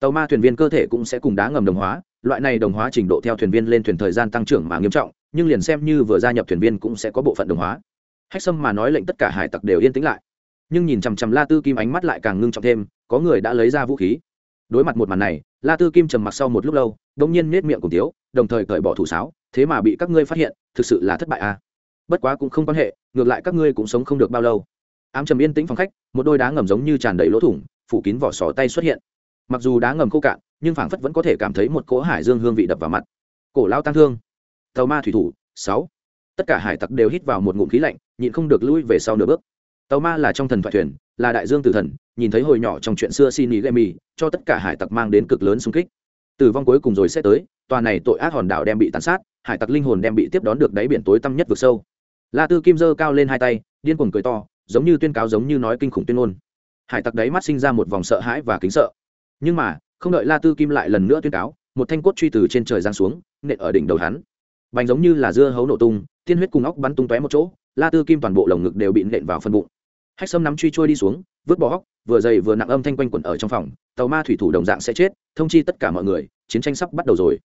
S1: Tàu ma thuyền viên cơ thể cũng sẽ cùng đá ngầm đồng hóa, loại này đồng hóa trình độ theo thuyền viên lên thuyền thời gian tăng trưởng mà nghiêm trọng, nhưng liền xem như vừa gia nhập thuyền viên cũng sẽ có bộ phận đồng hóa. Hách sâm mà nói lệnh tất cả hải tặc đều yên tĩnh lại. Nhưng nhìn chằm chằm la tư kim ánh mắt lại càng ngưng trọng thêm, có người đã lấy ra vũ khí. Đối mặt một màn này, la tư kim trầm mặc sau một lúc lâu đ ỗ n g nhiên nết miệng cùng tiếu đồng thời cởi bỏ thủ sáo, thế mà bị các ngươi phát hiện, thực sự là thất bại à. Bất quá cũng không quan hệ, ngược lại các ngươi cũng sống không được bao lâu. Ám trầm yên tĩnh phòng khách, một đôi đá ngầm giống như tràn đầy lỗ thủng, phủ kín vỏ sò tay xuất hiện. Mặc dù đá ngầm khô cạn, nhưng phảng phất vẫn có thể cảm thấy một cỗ hải dương hương vị đập vào mặt. Cổ lao tăng thương. Tàu ma thủy thủ, sáu. Tất cả hải tặc đều hít vào một ngụm khí lạnh, nhịn không được lui về sau nửa bước. Tàu ma là trong thần thoại thuyền, là đại dương tử thần, nhìn thấy hồi nhỏ trong chuyện xưa xin ý gây mì cho tất cả hải tặc mang đến cực lớn xung kích tử vong cuối cùng rồi sẽ tới, tòa này tội ác hòn đảo đem bị tàn sát, hải tặc linh hồn đem bị tiếp đón được đáy biển tối tăm nhất vực sâu. La tư kim dơ cao lên hai tay, điên cuồng cười to, giống như tuyên cáo giống như nói kinh khủng tuyên ngôn. Hải tặc đáy mắt sinh ra một vòng sợ hãi và kính sợ. Nhưng mà, không đợi la tư kim lại lần nữa tuyên cáo, một thanh cốt truy từ trên trời giang xuống, nện ở đỉnh đầu hắn. Bành giống như là dưa hấu nổ tung, tiên huyết cùng óc bắn tung tóe một chỗ, la tư kim toàn bộ lồng ngực đều bị nện vào phân bụng. Hách sâm nắm truy trôi đi xuống, vứt bỏ hóc vừa dày vừa nặng âm thanh quanh quẩn ở trong phòng, tàu ma thủy thủ đồng dạng sẽ chết thông chi tất cả mọi người chiến tranh sắp bắt đầu rồi.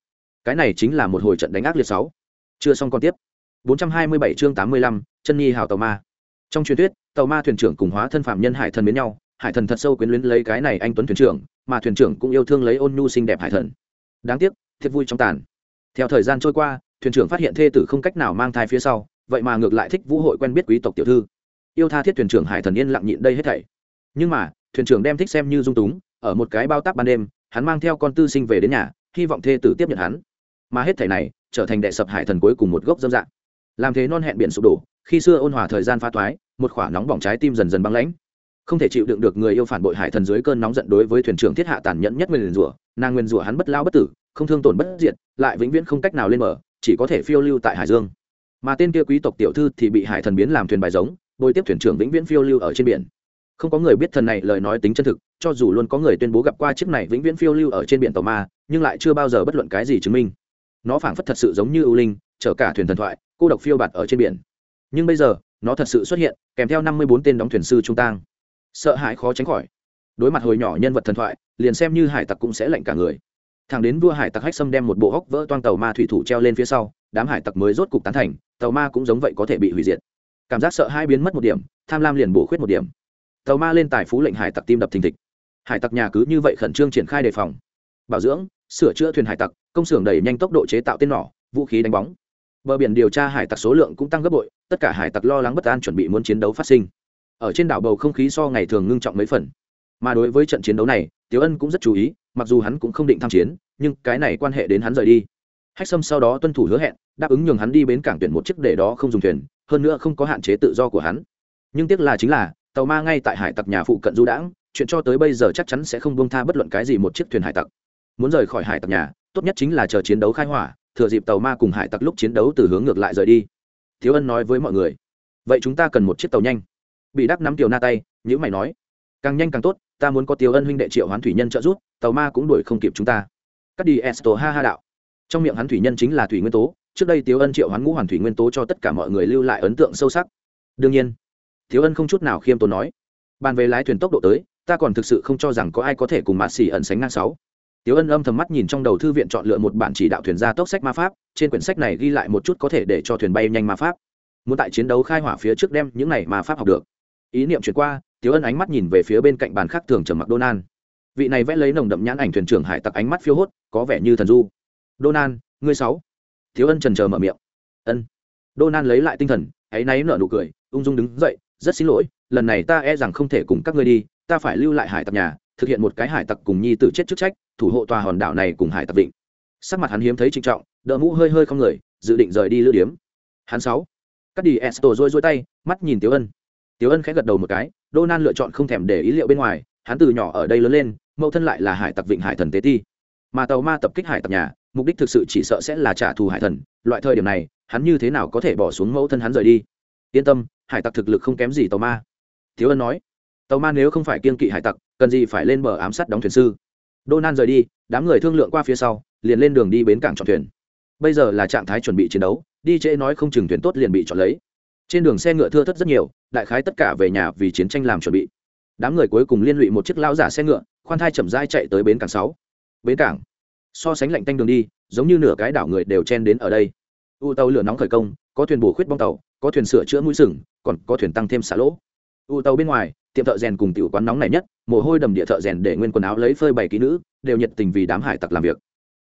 S1: Cái này chính là một hồi trận đánh ác liệt sáu. Chưa xong còn tiếp. 427 chương 85, chân nhi hào tàu ma. Trong truyền thuyết tàu ma thuyền trưởng cùng hóa thân phạm nhân hải thần biến nhau hải thần thật sâu quyến luyến lấy cái này anh tuấn thuyền trưởng mà thuyền trưởng cũng yêu thương lấy ôn nhu xinh đẹp hải thần. Đáng tiếc thiệt vui trong tàn. Theo thời gian trôi qua thuyền trưởng phát hiện thê tử không cách nào mang thai phía sau vậy mà ngược lại thích vũ hội quen biết quý tộc tiểu thư. Yêu tha thiết thuyền trưởng hải thần yên lặng nhịn đây hết thảy. Nhưng mà thuyền trưởng đem thích xem như dung túng ở một cái bao tác ban đêm hắn mang theo con tư sinh về đến nhà hy vọng thê tử tiếp nhận hắn. Mà hết thảy này trở thành đệ sập hải thần cuối cùng một gốc dâm dạng. Làm thế non hẹn biển sụp đổ khi xưa ôn hòa thời gian pha thoái, một khỏa nóng bỏng trái tim dần dần băng lãnh. Không thể chịu đựng được người yêu phản bội hải thần dưới cơn nóng giận đối với thuyền trưởng thiết hạ tàn nhẫn nhất nguyên rủa nàng nguyên rủa hắn bất lao bất tử không thương tổn bất diệt lại vĩnh viễn không cách nào lên mở chỉ có thể phiêu lưu tại hải dương. Mà tên kia quý tộc tiểu thư thì bị hải thần biến làm thuyền bài giống bồi tiếp thuyền trưởng vĩnh viễn phiêu lưu ở trên biển. Không có người biết thần này lời nói tính chân thực cho dù luôn có người tuyên bố gặp qua chiếc này vĩnh viễn phiêu lưu ở trên biển tàu ma, nhưng lại chưa bao giờ bất luận cái gì chứng minh. Nó phảng phất thật sự giống như ưu linh, chở cả thuyền thần thoại, cô độc phiêu bạt ở trên biển. Nhưng bây giờ, nó thật sự xuất hiện, kèm theo năm mươi bốn tên đóng thuyền sư trung tang. Sợ hãi khó tránh khỏi. Đối mặt hồi nhỏ nhân vật thần thoại, liền xem như hải tặc cũng sẽ lạnh cả người. Thằng đến vua hải tặc hách xâm đem một bộ hóc vỡ toang tàu ma thủy thủ treo lên phía sau, đám hải tặc mới rốt cục tán thành, tàu ma cũng giống vậy có thể bị hủy diệt. Cảm giác sợ hai biến mất một điểm, tham lam liền bổ khuyết một điểm. Tàu ma lên tài phú lệnh hải tặc tim đập thình thịch hải tặc nhà cứ như vậy khẩn trương triển khai đề phòng. Bảo dưỡng, sửa chữa thuyền hải tặc, công xưởng đẩy nhanh tốc độ chế tạo tên nỏ, vũ khí đánh bóng. Bờ biển điều tra hải tặc số lượng cũng tăng gấp bội, tất cả hải tặc lo lắng bất an chuẩn bị muốn chiến đấu phát sinh. Ở trên đảo bầu không khí so ngày thường ngưng trọng mấy phần. Mà đối với trận chiến đấu này tiếu ân cũng rất chú ý, mặc dù hắn cũng không định tham chiến, nhưng cái này quan hệ đến hắn rời đi. Hách sâm sau đó tuân thủ hứa hẹn, đáp ứng nhường hắn đi bến cảng tuyển một chiếc để đó không dùng thuyền, hơn nữa không có hạn chế tự do của hắn. Nhưng tiếc là chính là, tàu ma ngay tại hải tặc nhà phụ cận du đãng chuyện cho tới bây giờ chắc chắn sẽ không buông tha bất luận cái gì một chiếc thuyền hải tặc. Muốn rời khỏi hải tặc nhà, tốt nhất chính là chờ chiến đấu khai hỏa, thừa dịp tàu ma cùng hải tặc lúc chiến đấu từ hướng ngược lại rời đi. Thiếu ân nói với mọi người, vậy chúng ta cần một chiếc tàu nhanh. Bị đắc nắm tiểu na tay nhữ mày nói, càng nhanh càng tốt, ta muốn có tiêu ân huynh đệ triệu hoán thủy nhân trợ giúp, tàu ma cũng đuổi không kịp chúng ta. Cắt đi esto, ha ha đạo. Trong miệng hắn thủy nhân chính là thủy nguyên tố, trước đây tiêu ân triệu hoán ngũ hoàn thủy nguyên tố cho tất cả mọi người lưu lại ấn tượng sâu sắc. Đương nhiên thiếu ân không chút nào khiêm tốn nói, bàn về lái thuyền tốc độ tới ta còn thực sự không cho rằng có ai có thể cùng mạt xỉ ẩn sánh ngang sáu Tiếu Ân âm thầm mắt nhìn trong đầu thư viện chọn lựa một bản chỉ đạo thuyền gia tốc sách ma pháp, trên quyển sách này ghi lại một chút có thể để cho thuyền bay nhanh ma pháp. Muốn tại chiến đấu khai hỏa phía trước đem những này ma pháp học được. Ý niệm chuyển qua, Tiếu Ân ánh mắt nhìn về phía bên cạnh bàn khác thường trầm mặc Donan. Vị này vẽ lấy nồng đậm nhãn ảnh thuyền trưởng hải tặc ánh mắt phiêu hốt, có vẻ như thần du. Donan, ngươi sáu. Tiếu Ân chần chờ mở miệng. Ân. Donan lấy lại tinh thần, ấy náy nở nụ cười, ung dung đứng dậy, rất xin lỗi, lần này ta e rằng không thể cùng các ngươi đi, ta phải lưu lại hải tặc nhà, thực hiện một cái hải tặc cùng nhi tử chết chức trách, thủ hộ tòa hòn đảo này cùng hải tặc vịnh. sắc mặt hắn hiếm thấy trịnh trọng đỡ mũ hơi hơi không người dự định rời đi lưu điếm. Hắn sáu. Cắt đi esto rôi rôi tay mắt nhìn tiếu ân. Tiếu ân khẽ gật đầu một cái đô nan lựa chọn không thèm để ý liệu bên ngoài hắn từ nhỏ ở đây lớn lên mẫu thân lại là hải tặc vịnh hải thần tế ti. Mà tàu ma tập kích hải tặc nhà mục đích thực sự chỉ sợ sẽ là trả thù hải thần loại thời điểm này hắn như thế nào có thể bỏ xuống mẫu thân hắn rời đi? Yên tâm hải tặc thực lực không kém gì tàu ma. Thiếu ân nói tàu ma nếu không phải kiên kỵ hải tặc cần gì phải lên bờ ám sát đóng thuyền sư đô nan rời đi, đám người thương lượng qua phía sau, liền lên đường đi bến cảng chọn thuyền. Bây giờ là trạng thái chuẩn bị chiến đấu, đi trễ nói không chừng thuyền tốt liền bị chọn lấy. Trên đường xe ngựa thưa thất rất nhiều, đại khái tất cả về nhà vì chiến tranh làm chuẩn bị. Đám người cuối cùng liên lụy một chiếc lao giả xe ngựa, khoan thai chậm rãi chạy tới bến cảng sáu. Bến cảng. So sánh lạnh tanh đường đi, giống như nửa cái đảo người đều chen đến ở đây. U tàu lửa nóng khởi công, có thuyền bổ khuyết bong tàu, có thuyền sửa chữa mũi sừng, còn có thuyền tăng thêm xả lỗ. U tàu bên ngoài, tiệm thợ rèn cùng tiểu quán nóng này nhất, mồ hôi đầm địa thợ rèn để nguyên quần áo lấy phơi bày kỹ nữ, đều nhiệt tình vì đám hải tặc làm việc.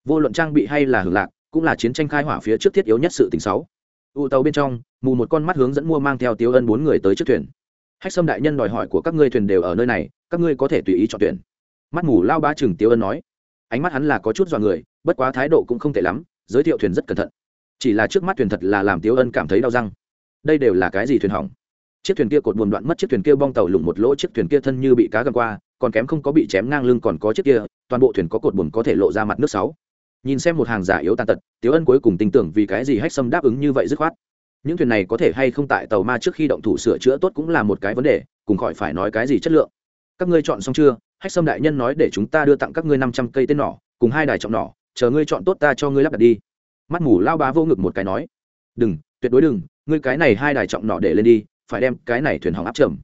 S1: Vô luận trang bị hay là hưởng lạc, cũng là chiến tranh khai hỏa phía trước thiết yếu nhất sự tình sáu. U tàu bên trong, mù một con mắt hướng dẫn mua mang theo tiếu ân bốn người tới trước thuyền. Hách sâm đại nhân đòi hỏi của các ngươi thuyền đều ở nơi này, các ngươi có thể tùy ý chọn tuyển mắt mù lao ba chừng tiếu ân nói. Ánh mắt hắn là có chút dọa người, bất quá thái độ cũng không tệ lắm, giới thiệu thuyền rất cẩn thận. Chỉ là trước mắt thuyền thật là làm tiếu ân cảm thấy đau răng. Đây đều là cái gì thuyền hỏng? Chiếc thuyền kia cột buồm đoạn mất chiếc thuyền kia bong tàu lủng một lỗ chiếc thuyền kia thân như bị cá gầm qua, còn kém không có bị chém ngang lưng còn có chiếc kia, toàn bộ thuyền có cột buồm có thể lộ ra mặt nước sáu. Nhìn xem một hàng giả yếu tàn tật tiếu ân cuối cùng tin tưởng vì cái gì hách sâm đáp ứng như vậy dứt khoát. Những thuyền này có thể hay không tại tàu ma trước khi động thủ sửa chữa tốt cũng là một cái vấn đề, cùng khỏi phải nói cái gì chất lượng. Các ngươi chọn xong chưa? Hách sâm đại nhân nói để chúng ta đưa tặng các ngươi năm trăm cây tên nỏ, cùng hai đài trọng nỏ, chờ ngươi chọn tốt ta cho ngươi lắp đặt đi. Mắt mù lao bá vô ngực một cái nói. Đừng, tuyệt đối đừng, ngươi cái này hai đài trọng nỏ để lên đi phải đem cái này thuyền hỏng áp trầm.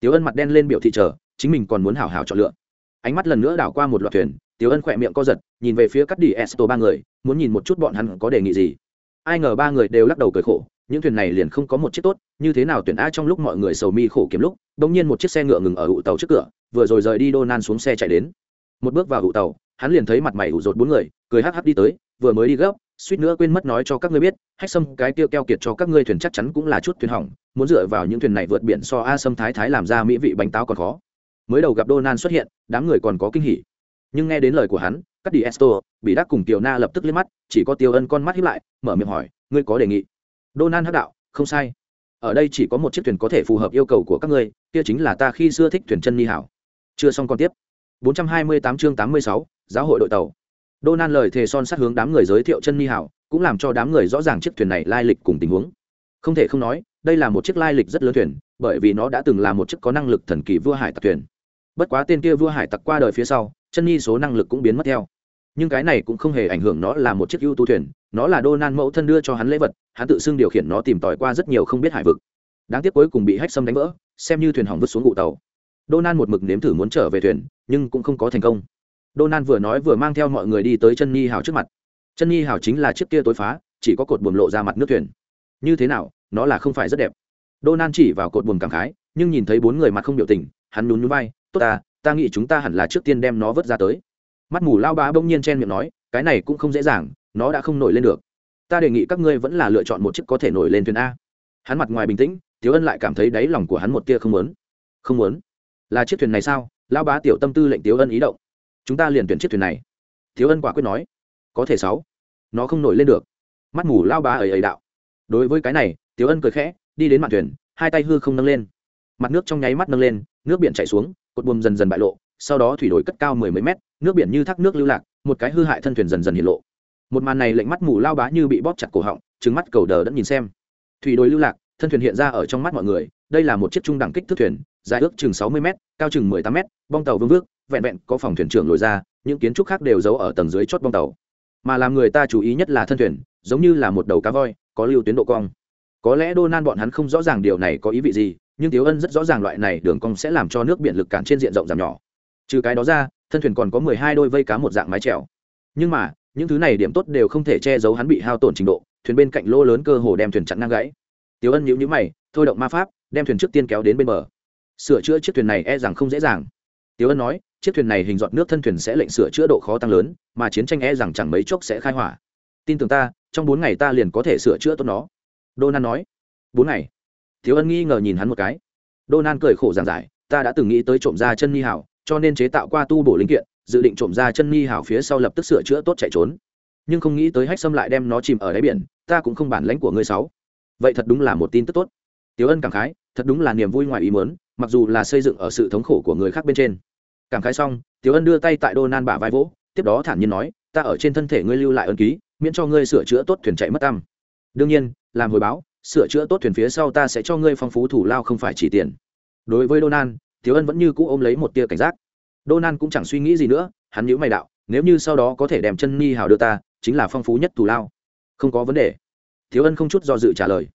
S1: Tiếu ân mặt đen lên biểu thị chờ, chính mình còn muốn hảo hảo chọn lựa. Ánh mắt lần nữa đảo qua một loạt thuyền tiếu ân khỏe miệng co giật, nhìn về phía cắt đi esto ba người, muốn nhìn một chút bọn hắn có đề nghị gì. Ai ngờ ba người đều lắc đầu cười khổ, những thuyền này liền không có một chiếc tốt, như thế nào tuyển a trong lúc mọi người sầu mi khổ kiếm lúc bỗng nhiên một chiếc xe ngựa ngừng ở ụ tàu trước cửa, vừa rồi rời đi đô nan xuống xe chạy đến. Một bước vào ụ tàu, hắn liền thấy mặt mày ủ rột bốn người, cười hắc hắc đi tới, vừa mới đi gấp suýt nữa quên mất nói cho các ngươi biết hách sâm cái tiêu keo kiệt cho các ngươi thuyền chắc chắn cũng là chút thuyền hỏng muốn dựa vào những thuyền này vượt biển so a sâm thái thái làm ra mỹ vị bánh táo còn khó. Mới đầu gặp Donan xuất hiện đám người còn có kinh hỉ. Nhưng nghe đến lời của hắn các đi esto bị đắc cùng tiểu na lập tức liếc mắt chỉ có tiêu ân con mắt hiếp lại mở miệng hỏi ngươi có đề nghị? Donan hắc đạo không sai. Ở đây chỉ có một chiếc thuyền có thể phù hợp yêu cầu của các ngươi kia chính là ta khi xưa thích thuyền chân ni hảo. Chưa xong còn tiếp. 428 chương 86, giáo hội đội tàu. Donan lời thề son sát hướng đám người giới thiệu chân ni hảo, cũng làm cho đám người rõ ràng chiếc thuyền này lai lịch cùng tình huống. Không thể không nói, đây là một chiếc lai lịch rất lớn thuyền, bởi vì nó đã từng là một chiếc có năng lực thần kỳ vua hải tặc thuyền. Bất quá tên kia vua hải tặc qua đời phía sau, chân nhi số năng lực cũng biến mất theo. Nhưng cái này cũng không hề ảnh hưởng nó là một chiếc ưu tú thuyền, nó là đô nan mẫu thân đưa cho hắn lễ vật, hắn tự xưng điều khiển nó tìm tòi qua rất nhiều không biết hải vực. Đáng tiếc cuối cùng bị hách xâm đánh vỡ, xem như thuyền hỏng vứt xuống ngụ tàu. Đô nan một mực nếm thử muốn trở về thuyền, nhưng cũng không có thành công đô nan vừa nói vừa mang theo mọi người đi tới chân nhi hào trước mặt. Chân nhi hào chính là chiếc kia tối phá, chỉ có cột buồm lộ ra mặt nước thuyền. Như thế nào, nó là không phải rất đẹp. Đô nan chỉ vào cột buồm cảm khái, nhưng nhìn thấy bốn người mặt không biểu tình, hắn nhún nhún vai, tốt ta ta nghĩ chúng ta hẳn là trước tiên đem nó vớt ra tới. Mắt mù lao bá bỗng nhiên chen miệng nói, cái này cũng không dễ dàng, nó đã không nổi lên được. Ta đề nghị các ngươi vẫn là lựa chọn một chiếc có thể nổi lên thuyền a. Hắn mặt ngoài bình tĩnh, Tiểu ân lại cảm thấy đáy lòng của hắn một tia không muốn. Không muốn? Là chiếc thuyền này sao? Lão bá tiểu tâm tư lệnh Tiểu ân ý động chúng ta liền tuyển chiếc thuyền này. Thiếu ân quả quyết nói. Có thể sáu. Nó không nổi lên được. Mắt mù lao bá ấy ấy đạo. Đối với cái này, thiếu ân cười khẽ, đi đến mặt thuyền, hai tay hư không nâng lên. Mặt nước trong nháy mắt nâng lên, nước biển chảy xuống, cột buồm dần dần bại lộ, sau đó thủy đổi cất cao mười mấy mét, nước biển như thác nước lưu lạc, một cái hư hại thân thuyền dần dần hiện lộ. Một màn này lệnh mắt mù lao bá như bị bóp chặt cổ họng trứng mắt cầu đờ đẫn nhìn xem. Thủy đồi lưu lạc, thân thuyền hiện ra ở trong mắt mọi người, đây là một chiếc trung đẳng kích thước thuyền, dài ước chừng sáu mươi m cao chừng mười tám m bong tàu vương vước vẹn vẹn có phòng thuyền trưởng lồi ra, những kiến trúc khác đều giấu ở tầng dưới chót bong tàu. Mà làm người ta chú ý nhất là thân thuyền, giống như là một đầu cá voi, có lưu tuyến độ cong. Có lẽ đô nan bọn hắn không rõ ràng điều này có ý vị gì, nhưng tiếu ân rất rõ ràng loại này đường cong sẽ làm cho nước biển lực cản trên diện rộng giảm nhỏ. Trừ cái đó ra, thân thuyền còn có mười hai đôi vây cá một dạng mái trèo nhưng mà, những thứ này điểm tốt đều không thể che giấu hắn bị hao tổn trình độ, thuyền bên cạnh lỗ lớn cơ hồ đem thuyền chặn ngang gãy. Tiếu ân nhíu nhíu mày, thôi động ma pháp, đem thuyền trước tiên kéo đến bên bờ. Sửa chữa chiếc thuyền này e rằng không dễ dàng. Tiếu ân nói chiếc thuyền này hình dọn nước thân thuyền sẽ lệnh sửa chữa độ khó tăng lớn, mà chiến tranh e rằng chẳng mấy chốc sẽ khai hỏa. Tin tưởng ta, trong bốn ngày ta liền có thể sửa chữa tốt nó. Đô nan nói. Bốn ngày? Thiếu ân nghi ngờ nhìn hắn một cái. Đô nan cười khổ giảng giải, ta đã từng nghĩ tới trộm ra chân ni hảo cho nên chế tạo qua tu bổ linh kiện, dự định trộm ra chân ni hảo phía sau lập tức sửa chữa tốt chạy trốn. Nhưng không nghĩ tới hách xâm lại đem nó chìm ở đáy biển, ta cũng không bản lãnh của ngươi sáu. Vậy thật đúng là một tin tức tốt. Tiếu ân cảm khái, thật đúng là niềm vui ngoài ý mớn mặc dù là xây dựng ở sự thống khổ của người khác bên trên cảm khái xong tiểu ân đưa tay tại đô nan bả vai vỗ tiếp đó thản nhiên nói ta ở trên thân thể ngươi lưu lại ân ký miễn cho ngươi sửa chữa tốt thuyền chạy mất tăm. Đương nhiên làm hồi báo sửa chữa tốt thuyền phía sau ta sẽ cho ngươi phong phú thủ lao không phải chỉ tiền. Đối với đô nan, thiếu ân vẫn như cũ ôm lấy một tia cảnh giác. Đô nan cũng chẳng suy nghĩ gì nữa hắn nhíu mày đạo nếu như sau đó có thể đem chân ni hào đưa ta chính là phong phú nhất thủ lao. Không có vấn đề. Thiếu ân không chút do dự trả lời.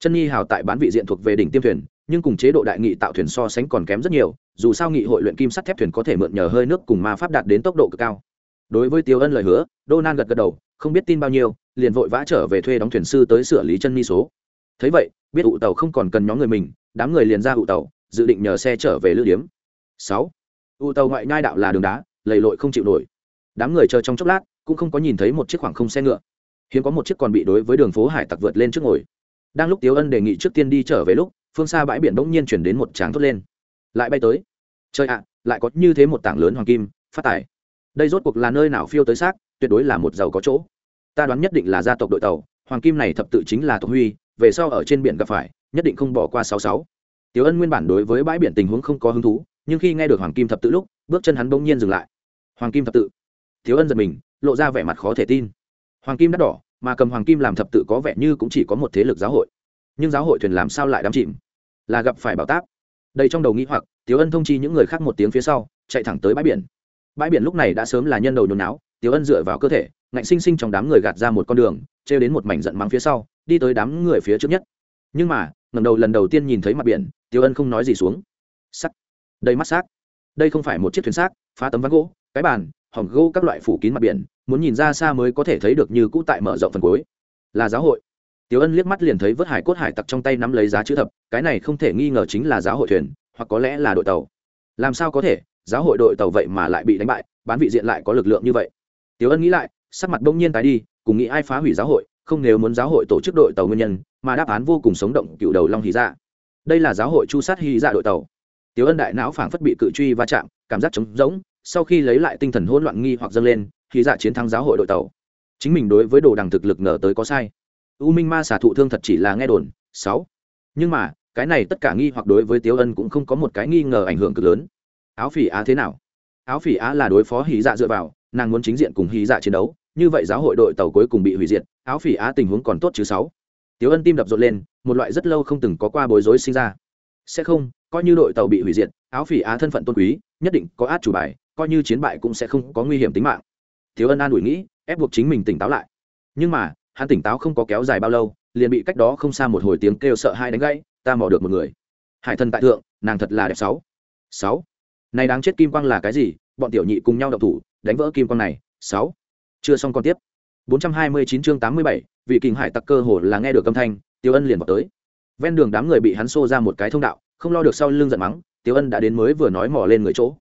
S1: Chân ni hào tại bán vị diện thuộc về đỉnh tiêm thuyền nhưng cùng chế độ đại nghị tạo thuyền so sánh còn kém rất nhiều, dù sao nghị hội luyện kim sắt thép thuyền có thể mượn nhờ hơi nước cùng ma pháp đạt đến tốc độ cực cao. Đối với tiêu ân lời hứa donan gật gật đầu, không biết tin bao nhiêu, liền vội vã trở về thuê đóng thuyền sư tới sửa lý chân mi số. Thấy vậy, biết ụ tàu không còn cần nhóm người mình, đám người liền ra ụ tàu, dự định nhờ xe trở về lữ điếm. Sáu, ụ tàu ngoại nhai đạo là đường đá, lầy lội không chịu nổi. Đám người chờ trong chốc lát, cũng không có nhìn thấy một chiếc khoảng không xe ngựa. Hiếm có một chiếc còn bị đối với đường phố hải tặc vượt lên trước ngồi. Đang lúc tiếu ân đề nghị trước tiên đi trở về lúc phương xa bãi biển bỗng nhiên chuyển đến một tráng thốt lên. Lại bay tới. Chơi ạ, lại có như thế một tảng lớn hoàng kim, phát tài đây rốt cuộc là nơi nào phiêu tới xác, tuyệt đối là một giàu có chỗ. Ta đoán nhất định là gia tộc đội tàu, hoàng kim này thập tự chính là tộc huy, về sau ở trên biển gặp phải, nhất định không bỏ qua sáu sáu. Tiểu ân nguyên bản đối với bãi biển tình huống không có hứng thú, nhưng khi nghe được hoàng kim thập tự lúc, bước chân hắn bỗng nhiên dừng lại. Hoàng kim thập tự. Tiểu ân giật mình, lộ ra vẻ mặt khó thể tin. Hoàng kim đắt đỏ, mà cầm hoàng kim làm thập tự có vẻ như cũng chỉ có một thế lực giáo hội. Nhưng giáo hội thuyền làm sao lại đắm chìm? Là gặp phải bảo táp. Đây trong đầu nghĩ hoặc, tiểu ân thông chi những người khác một tiếng phía sau, chạy thẳng tới bãi biển. Bãi biển lúc này đã sớm là nhân đầu nhồi náo, tiểu ân dựa vào cơ thể, ngạnh sinh sinh trong đám người gạt ra một con đường, trêu đến một mảnh giận mắng phía sau, đi tới đám người phía trước nhất. Nhưng mà ngầm đầu lần đầu tiên nhìn thấy mặt biển tiếu ân không nói gì xuống. Sắc. Đây mắt xác. Đây không phải một chiếc thuyền xác, phá tấm ván gỗ, cái bàn hỏng gỗ các loại phủ kín mặt biển, muốn nhìn ra xa mới có thể thấy được như cũ tại mở rộng phần cuối. Là giáo hội tiêu ân liếc mắt liền thấy vớt hải cốt hải tặc trong tay nắm lấy giá chữ thập, cái này không thể nghi ngờ chính là giáo hội thuyền, hoặc có lẽ là đội tàu. Làm sao có thể, giáo hội đội tàu vậy mà lại bị đánh bại, bán vị diện lại có lực lượng như vậy. Tiêu ân nghĩ lại, sắc mặt bỗng nhiên tái đi, cùng nghĩ ai phá hủy giáo hội, không nếu muốn giáo hội tổ chức đội tàu nguyên nhân, mà đáp án vô cùng sống động, cựu đầu long hí dạ. Đây là giáo hội chu sát hí dạ đội tàu. Tiểu ân đại não phảng phất bị cự truy va chạm, cảm giác trống rỗng, sau khi lấy lại tinh thần hỗn loạn nghi hoặc dâng lên, hí dạ chiến thắng giáo hội đội tàu. Chính mình đối với đồ đằng thực lực ngờ tới có sai u minh ma xả thụ thương thật chỉ là nghe đồn, sáu. Nhưng mà, cái này tất cả nghi hoặc đối với tiếu ân cũng không có một cái nghi ngờ ảnh hưởng cực lớn. Áo phỉ á thế nào? Áo phỉ á là đối phó hí dạ dựa vào, nàng muốn chính diện cùng hí dạ chiến đấu, như vậy giáo hội đội tàu cuối cùng bị hủy diệt, áo phỉ á tình huống còn tốt chứ, sáu. Tiếu ân tim đập rộn lên, một loại rất lâu không từng có qua bối rối sinh ra. Sẽ không, coi như đội tàu bị hủy diệt, áo phỉ á thân phận tôn quý, nhất định có át chủ bài, coi như chiến bại cũng sẽ không có nguy hiểm tính mạng. Tiếu ân an ủi nghĩ, ép buộc chính mình tỉnh táo lại. Nhưng mà hắn tỉnh táo không có kéo dài bao lâu liền bị cách đó không xa một hồi tiếng kêu sợ hai đánh gãy ta mò được một người. Hải thần tại thượng nàng thật là đẹp sáu. Sáu. Này đáng chết kim quang là cái gì? Bọn tiểu nhị cùng nhau đậu thủ đánh vỡ kim quang này sáu. Chưa xong còn tiếp. 429 chương 87, vị kình hải tặc cơ hồ là nghe được âm thanh tiêu ân liền vào tới. Ven đường đám người bị hắn xô ra một cái thông đạo không lo được sau lưng giận mắng tiêu ân đã đến mới vừa nói mò lên người chỗ.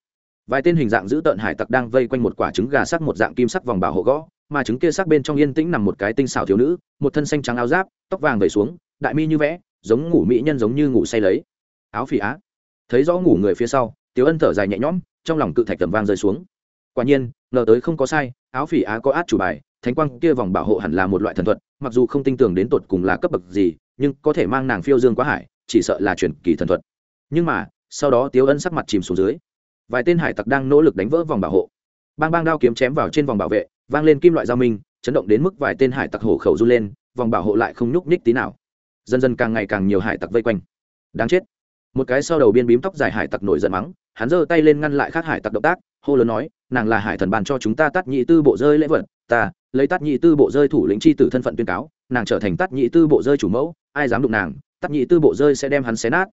S1: Vài tên hình dạng giữ tợn hải tặc đang vây quanh một quả trứng gà sắc một dạng kim sắc vòng bảo hộ gõ mà trứng kia sắc bên trong yên tĩnh nằm một cái tinh xảo thiếu nữ, một thân xanh trắng áo giáp, tóc vàng vẩy xuống, đại mi như vẽ, giống ngủ mỹ nhân giống như ngủ say lấy. Áo phỉ á. Thấy rõ ngủ người phía sau tiếu ân thở dài nhẹ nhõm, trong lòng cự thạch tầm vang rơi xuống. Quả nhiên, ngờ tới không có sai, áo phỉ á có át chủ bài, thánh quang kia vòng bảo hộ hẳn là một loại thần thuật, mặc dù không tin tưởng đến tột cùng là cấp bậc gì, nhưng có thể mang nàng phiêu dương quá hải, chỉ sợ là truyền kỳ thần thuật. Nhưng mà, sau đó tiếu ân sắc mặt chìm xuống dưới. Vài tên hải tặc đang nỗ lực đánh vỡ vòng bảo hộ. Bang bang đao kiếm chém vào trên vòng bảo vệ vang lên kim loại giao minh, chấn động đến mức vài tên hải tặc hổ khẩu run lên, vòng bảo hộ lại không nhúc nhích tí nào. Dần dần càng ngày càng nhiều hải tặc vây quanh. Đáng chết. Một cái sau đầu biên bím tóc dài hải tặc nổi giận mắng, hắn giơ tay lên ngăn lại khác hải tặc động tác, hô lớn nói, nàng là hải thần bàn cho chúng ta tắt nhị tư bộ rơi lễ vật, ta, lấy tắt nhị tư bộ rơi thủ lĩnh chi tử thân phận tuyên cáo, nàng trở thành tắt nhị tư bộ rơi chủ mẫu, ai dám đụng nàng tắt nhị tư bộ rơi sẽ đem hắn xé nát.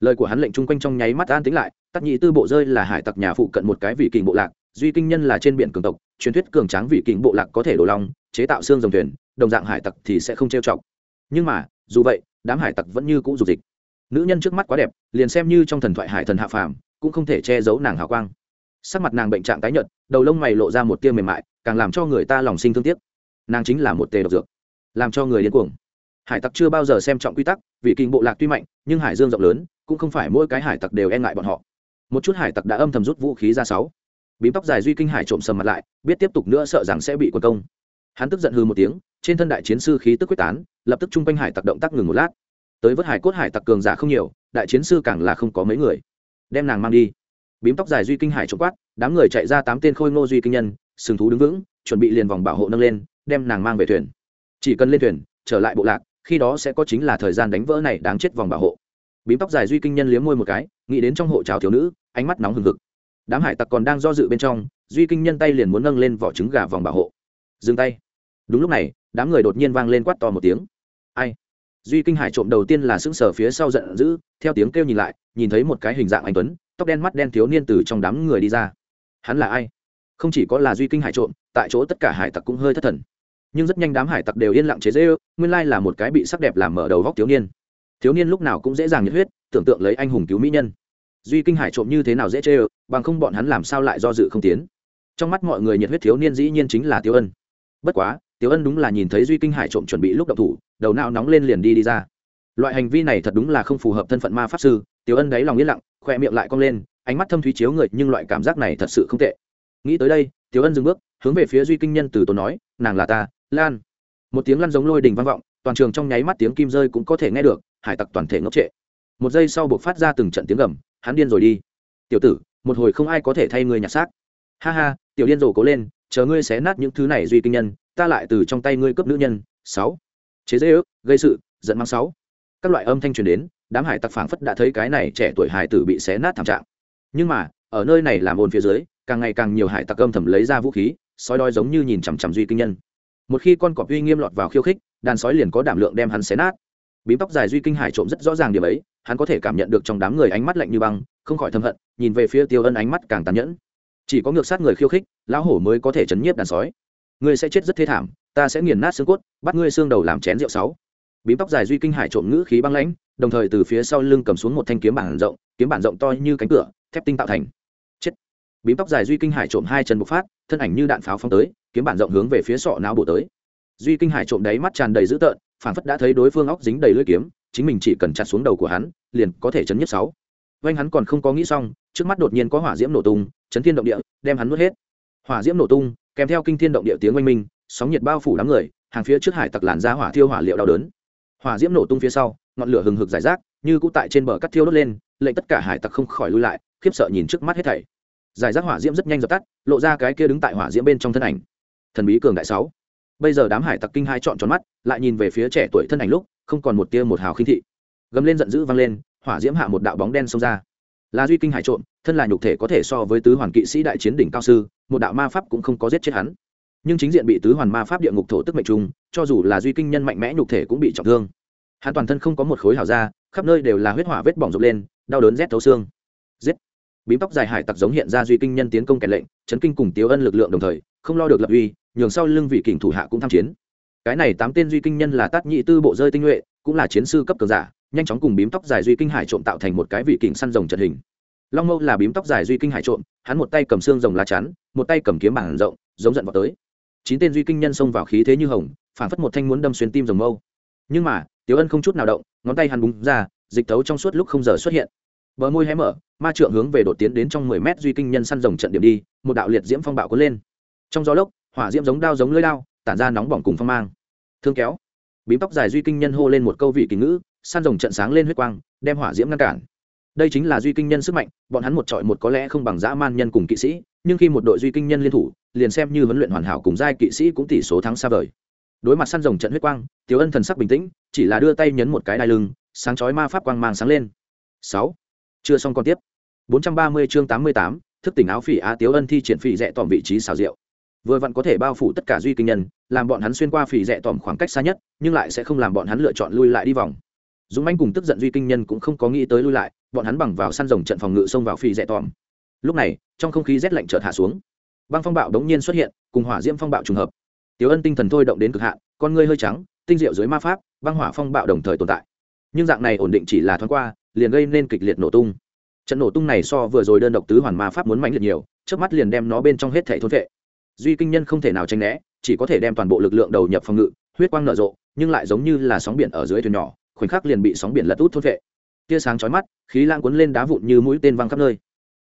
S1: Lời của hắn lệnh chung quanh trong nháy mắt an tính lại tắt nhị tư bộ rơi là hải tặc nhà phụ cận một cái vị kình bộ lạc duy kinh nhân là trên biển cường tộc, truyền thuyết cường tráng vị kình bộ lạc có thể đổ long, chế tạo xương dòng thuyền, đồng dạng hải tặc thì sẽ không trêu chọc. Nhưng mà, dù vậy, đám hải tặc vẫn như cũ dục dịch. Nữ nhân trước mắt quá đẹp, liền xem như trong thần thoại hải thần hạ phàm, cũng không thể che giấu nàng hào quang. Sắc mặt nàng bệnh trạng tái nhợt, đầu lông mày lộ ra một tia mềm mại, càng làm cho người ta lòng sinh thương tiếc. Nàng chính là một tề độc dược, làm cho người điên cuồng. Hải tặc chưa bao giờ xem trọng quy tắc vì kinh bộ lạc tuy mạnh, nhưng hải dương rộng lớn, cũng không phải mỗi cái hải tặc đều e ngại bọn họ. Một chút hải tặc đã âm thầm rút vũ khí ra sáu bím tóc dài duy kinh hải trộm sầm mặt lại, biết tiếp tục nữa sợ rằng sẽ bị quân công. Hắn tức giận hư một tiếng, trên thân đại chiến sư khí tức quyết tán, lập tức chung quanh hải tặc động tác ngừng một lát. Tới vớt hải cốt hải tặc cường giả không nhiều, đại chiến sư càng là không có mấy người. Đem nàng mang đi. Bím tóc dài duy kinh hải trộm quát, đám người chạy ra tám tên khôi ngô duy kinh nhân, sừng thú đứng vững, chuẩn bị liền vòng bảo hộ nâng lên, đem nàng mang về thuyền. Chỉ cần lên thuyền, trở lại bộ lạc, khi đó sẽ có chính là thời gian đánh vỡ này đáng chết vòng bảo hộ. Bím tóc dài duy kinh nhân liếm môi một cái, nghĩ đến trong hộ trào thiếu nữ, ánh mắt nóng hừng hực đám hải tặc còn đang do dự bên trong, duy kinh nhân tay liền muốn nâng lên vỏ trứng gà vòng bảo hộ. Dừng tay. Đúng lúc này, đám người đột nhiên vang lên quát to một tiếng. Ai? Duy kinh hải trộm đầu tiên là sững sờ phía sau giận dữ, theo tiếng kêu nhìn lại, nhìn thấy một cái hình dạng anh tuấn, tóc đen mắt đen thiếu niên từ trong đám người đi ra. Hắn là ai? Không chỉ có là duy kinh hải trộm, tại chỗ tất cả hải tặc cũng hơi thất thần. Nhưng rất nhanh đám hải tặc đều yên lặng chế dễ ư nguyên lai là một cái bị sắc đẹp làm mở đầu vóc thiếu niên. Thiếu niên lúc nào cũng dễ dàng nhiệt huyết, tưởng tượng lấy anh hùng cứu mỹ nhân duy kinh hải trộm như thế nào dễ chê ơ, bằng không bọn hắn làm sao lại do dự không tiến. Trong mắt mọi người nhiệt huyết thiếu niên dĩ nhiên chính là tiêu ân. Bất quá tiêu ân đúng là nhìn thấy duy kinh hải trộm chuẩn bị lúc đậu thủ, đầu não nóng lên liền đi đi ra. Loại hành vi này thật đúng là không phù hợp thân phận ma pháp sư tiêu ân đáy lòng yên lặng, khoe miệng lại cong lên, ánh mắt thâm thúy chiếu người, nhưng loại cảm giác này thật sự không tệ. Nghĩ tới đây tiêu ân dừng bước, hướng về phía duy kinh nhân từ tốn nói, nàng là ta, lan. Một tiếng lăn giống lôi đình vang vọng, toàn trường trong nháy mắt tiếng kim rơi cũng có thể nghe được, hải tặc toàn thể ngốc trệ. Một giây sau buộc phát ra từng trận tiếng gầm hắn điên rồi đi. Tiểu tử, một hồi không ai có thể thay ngươi nhặt xác. Ha ha, tiểu điên rồ cố lên, chờ ngươi xé nát những thứ này duy kinh nhân, ta lại từ trong tay ngươi cướp nữ nhân. Sáu. Chế dễ ước, gây sự, giận mang sáu. Các loại âm thanh truyền đến, đám hải tặc phảng phất đã thấy cái này trẻ tuổi hải tử bị xé nát thảm trạng. Nhưng mà, ở nơi này làm ồn phía dưới, càng ngày càng nhiều hải tặc âm thầm lấy ra vũ khí, sói đói giống như nhìn chằm chằm duy kinh nhân. Một khi con cọp uy nghiêm lọt vào khiêu khích, đàn sói liền có đảm lượng đem hắn xé nát. Bím tóc dài duy kinh hải trộm rất rõ ràng điểm ấy hắn có thể cảm nhận được trong đám người ánh mắt lạnh như băng, không khỏi thâm hận, nhìn về phía tiêu ân ánh mắt càng tàn nhẫn. Chỉ có ngược sát người khiêu khích, lão hổ mới có thể chấn nhiếp đàn sói. Ngươi sẽ chết rất thê thảm, ta sẽ nghiền nát xương cốt, bắt ngươi xương đầu làm chén rượu sáu. Bím tóc dài duy kinh hải trộm ngữ khí băng lãnh, đồng thời từ phía sau lưng cầm xuống một thanh kiếm bản rộng, kiếm bản rộng to như cánh cửa, thép tinh tạo thành. Chết. Bím tóc dài duy kinh hải trộm hai chân bộc phát, thân ảnh như đạn pháo phong tới, kiếm bản rộng hướng về phía sọ não bổ tới. Duy kinh hải trộm đáy mắt tràn đầy dữ tợn phản phất đã thấy đối phương óc dính đầy lưỡi kiếm chính mình chỉ cần chặt xuống đầu của hắn, liền có thể chấn nhất sáu. Vanh hắn còn không có nghĩ xong, trước mắt đột nhiên có hỏa diễm nổ tung, chấn thiên động địa, đem hắn nuốt hết. Hỏa diễm nổ tung, kèm theo kinh thiên động địa tiếng oanh minh, sóng nhiệt bao phủ đám người, hàng phía trước hải tặc làn ra hỏa thiêu hỏa liệu đau đớn. Hỏa diễm nổ tung phía sau, ngọn lửa hừng hực giải rác, như cũ tại trên bờ cắt thiêu đốt lên, lệnh tất cả hải tặc không khỏi lui lại, khiếp sợ nhìn trước mắt hết thảy. Giải rác hỏa diễm rất nhanh dập tắt, lộ ra cái kia đứng tại hỏa diễm bên trong thân ảnh. Thần bí cường đại sáu. Bây giờ đám hải tặc kinh hai chọn tròn mắt, lại nhìn về phía trẻ tuổi thân ảnh lúc không còn một tia một hào khinh thị. Gầm lên giận dữ vang lên, hỏa diễm hạ một đạo bóng đen xông ra. Là duy kinh hải trộm, thân là nhục thể có thể so với tứ hoàn kỵ sĩ đại chiến đỉnh cao sư, một đạo ma pháp cũng không có giết chết hắn. Nhưng chính diện bị tứ hoàn ma pháp địa ngục thổ tức mệnh trung cho dù là duy kinh nhân mạnh mẽ nhục thể cũng bị trọng thương. Hắn toàn thân không có một khối hào da, khắp nơi đều là huyết hỏa vết bỏng rộp lên, đau đớn rét thấu xương. Giết! Bím tóc dài hải tặc giống hiện ra duy kinh nhân tiến công kẻ lệnh, chấn kinh cùng tiếu ân lực lượng đồng thời, không lo được lập uy, nhường sau lưng vị kình thủ hạ cũng tham chiến cái này tám tên duy kinh nhân là tát nhị tư bộ rơi tinh nhuệ, cũng là chiến sư cấp cường giả, nhanh chóng cùng bím tóc dài duy kinh hải trộm tạo thành một cái vị kình săn rồng trận hình. Long mâu là bím tóc dài duy kinh hải trộm, hắn một tay cầm xương rồng lá chắn, một tay cầm kiếm bảng rộng, giống giận vào tới. Chín tên duy kinh nhân xông vào khí thế như hồng, phản phất một thanh muốn đâm xuyên tim rồng mâu. Nhưng mà tiếu ân không chút nào động, ngón tay hắn búng ra, dịch tấu trong suốt lúc không giờ xuất hiện. Bờ môi hé mở, ma trượng hướng về đột tiến đến trong mười mét duy kinh nhân săn rồng trận điểm đi, một đạo liệt diễm phong bạo cuốn lên. Trong gió lốc, hỏa diễm giống đao giống lưỡi đao tản ra nóng bỏng cùng phong mang. Thương kéo. Bím tóc dài duy kinh nhân hô lên một câu vị kỳ ngữ san rồng trận sáng lên huyết quang đem hỏa diễm ngăn cản. Đây chính là duy kinh nhân sức mạnh bọn hắn một trọi một có lẽ không bằng dã man nhân cùng kỵ sĩ nhưng khi một đội duy kinh nhân liên thủ liền xem như huấn luyện hoàn hảo cùng giai kỵ sĩ cũng tỷ số thắng xa vời. Đối mặt săn rồng trận huyết quang tiểu ân thần sắc bình tĩnh chỉ là đưa tay nhấn một cái đai lưng sáng chói ma pháp quang mang sáng lên. Sáu. Chưa xong còn tiếp. 430 chương 88, thức tỉnh áo phỉ á tiếu ân thi triển phỉ rẽ tỏm vị trí xào rượu vừa vặn có thể bao phủ tất cả duy kinh nhân, làm bọn hắn xuyên qua phỉ rẽ tòm khoảng cách xa nhất, nhưng lại sẽ không làm bọn hắn lựa chọn lui lại đi vòng. Dũng Anh cùng tức giận duy kinh nhân cũng không có nghĩ tới lui lại, bọn hắn bằng vào săn rồng trận phòng ngự xông vào phỉ rẽ tòm. Lúc này, trong không khí rét lạnh chợt hạ xuống. Băng phong bạo đống nhiên xuất hiện, cùng hỏa diễm phong bạo trùng hợp. Tiếu ân tinh thần thôi động đến cực hạn, con ngươi hơi trắng, tinh diệu dưới ma pháp, băng hỏa phong bạo đồng thời tồn tại. Nhưng dạng này ổn định chỉ là thoáng qua, liền gây nên kịch liệt nổ tung. Trận nổ tung này so vừa rồi đơn độc tứ hoàn ma pháp muốn mạnh liệt nhiều trước mắt liền đem nó bên trong hết thể thôn vệ duy kinh nhân không thể nào tranh né, chỉ có thể đem toàn bộ lực lượng đầu nhập phòng ngự, huyết quang nở rộ, nhưng lại giống như là sóng biển ở dưới thuyền nhỏ, khoảnh khắc liền bị sóng biển lật út thôn vệ. Tia sáng chói mắt, khí lãng cuốn lên đá vụn như mũi tên văng khắp nơi.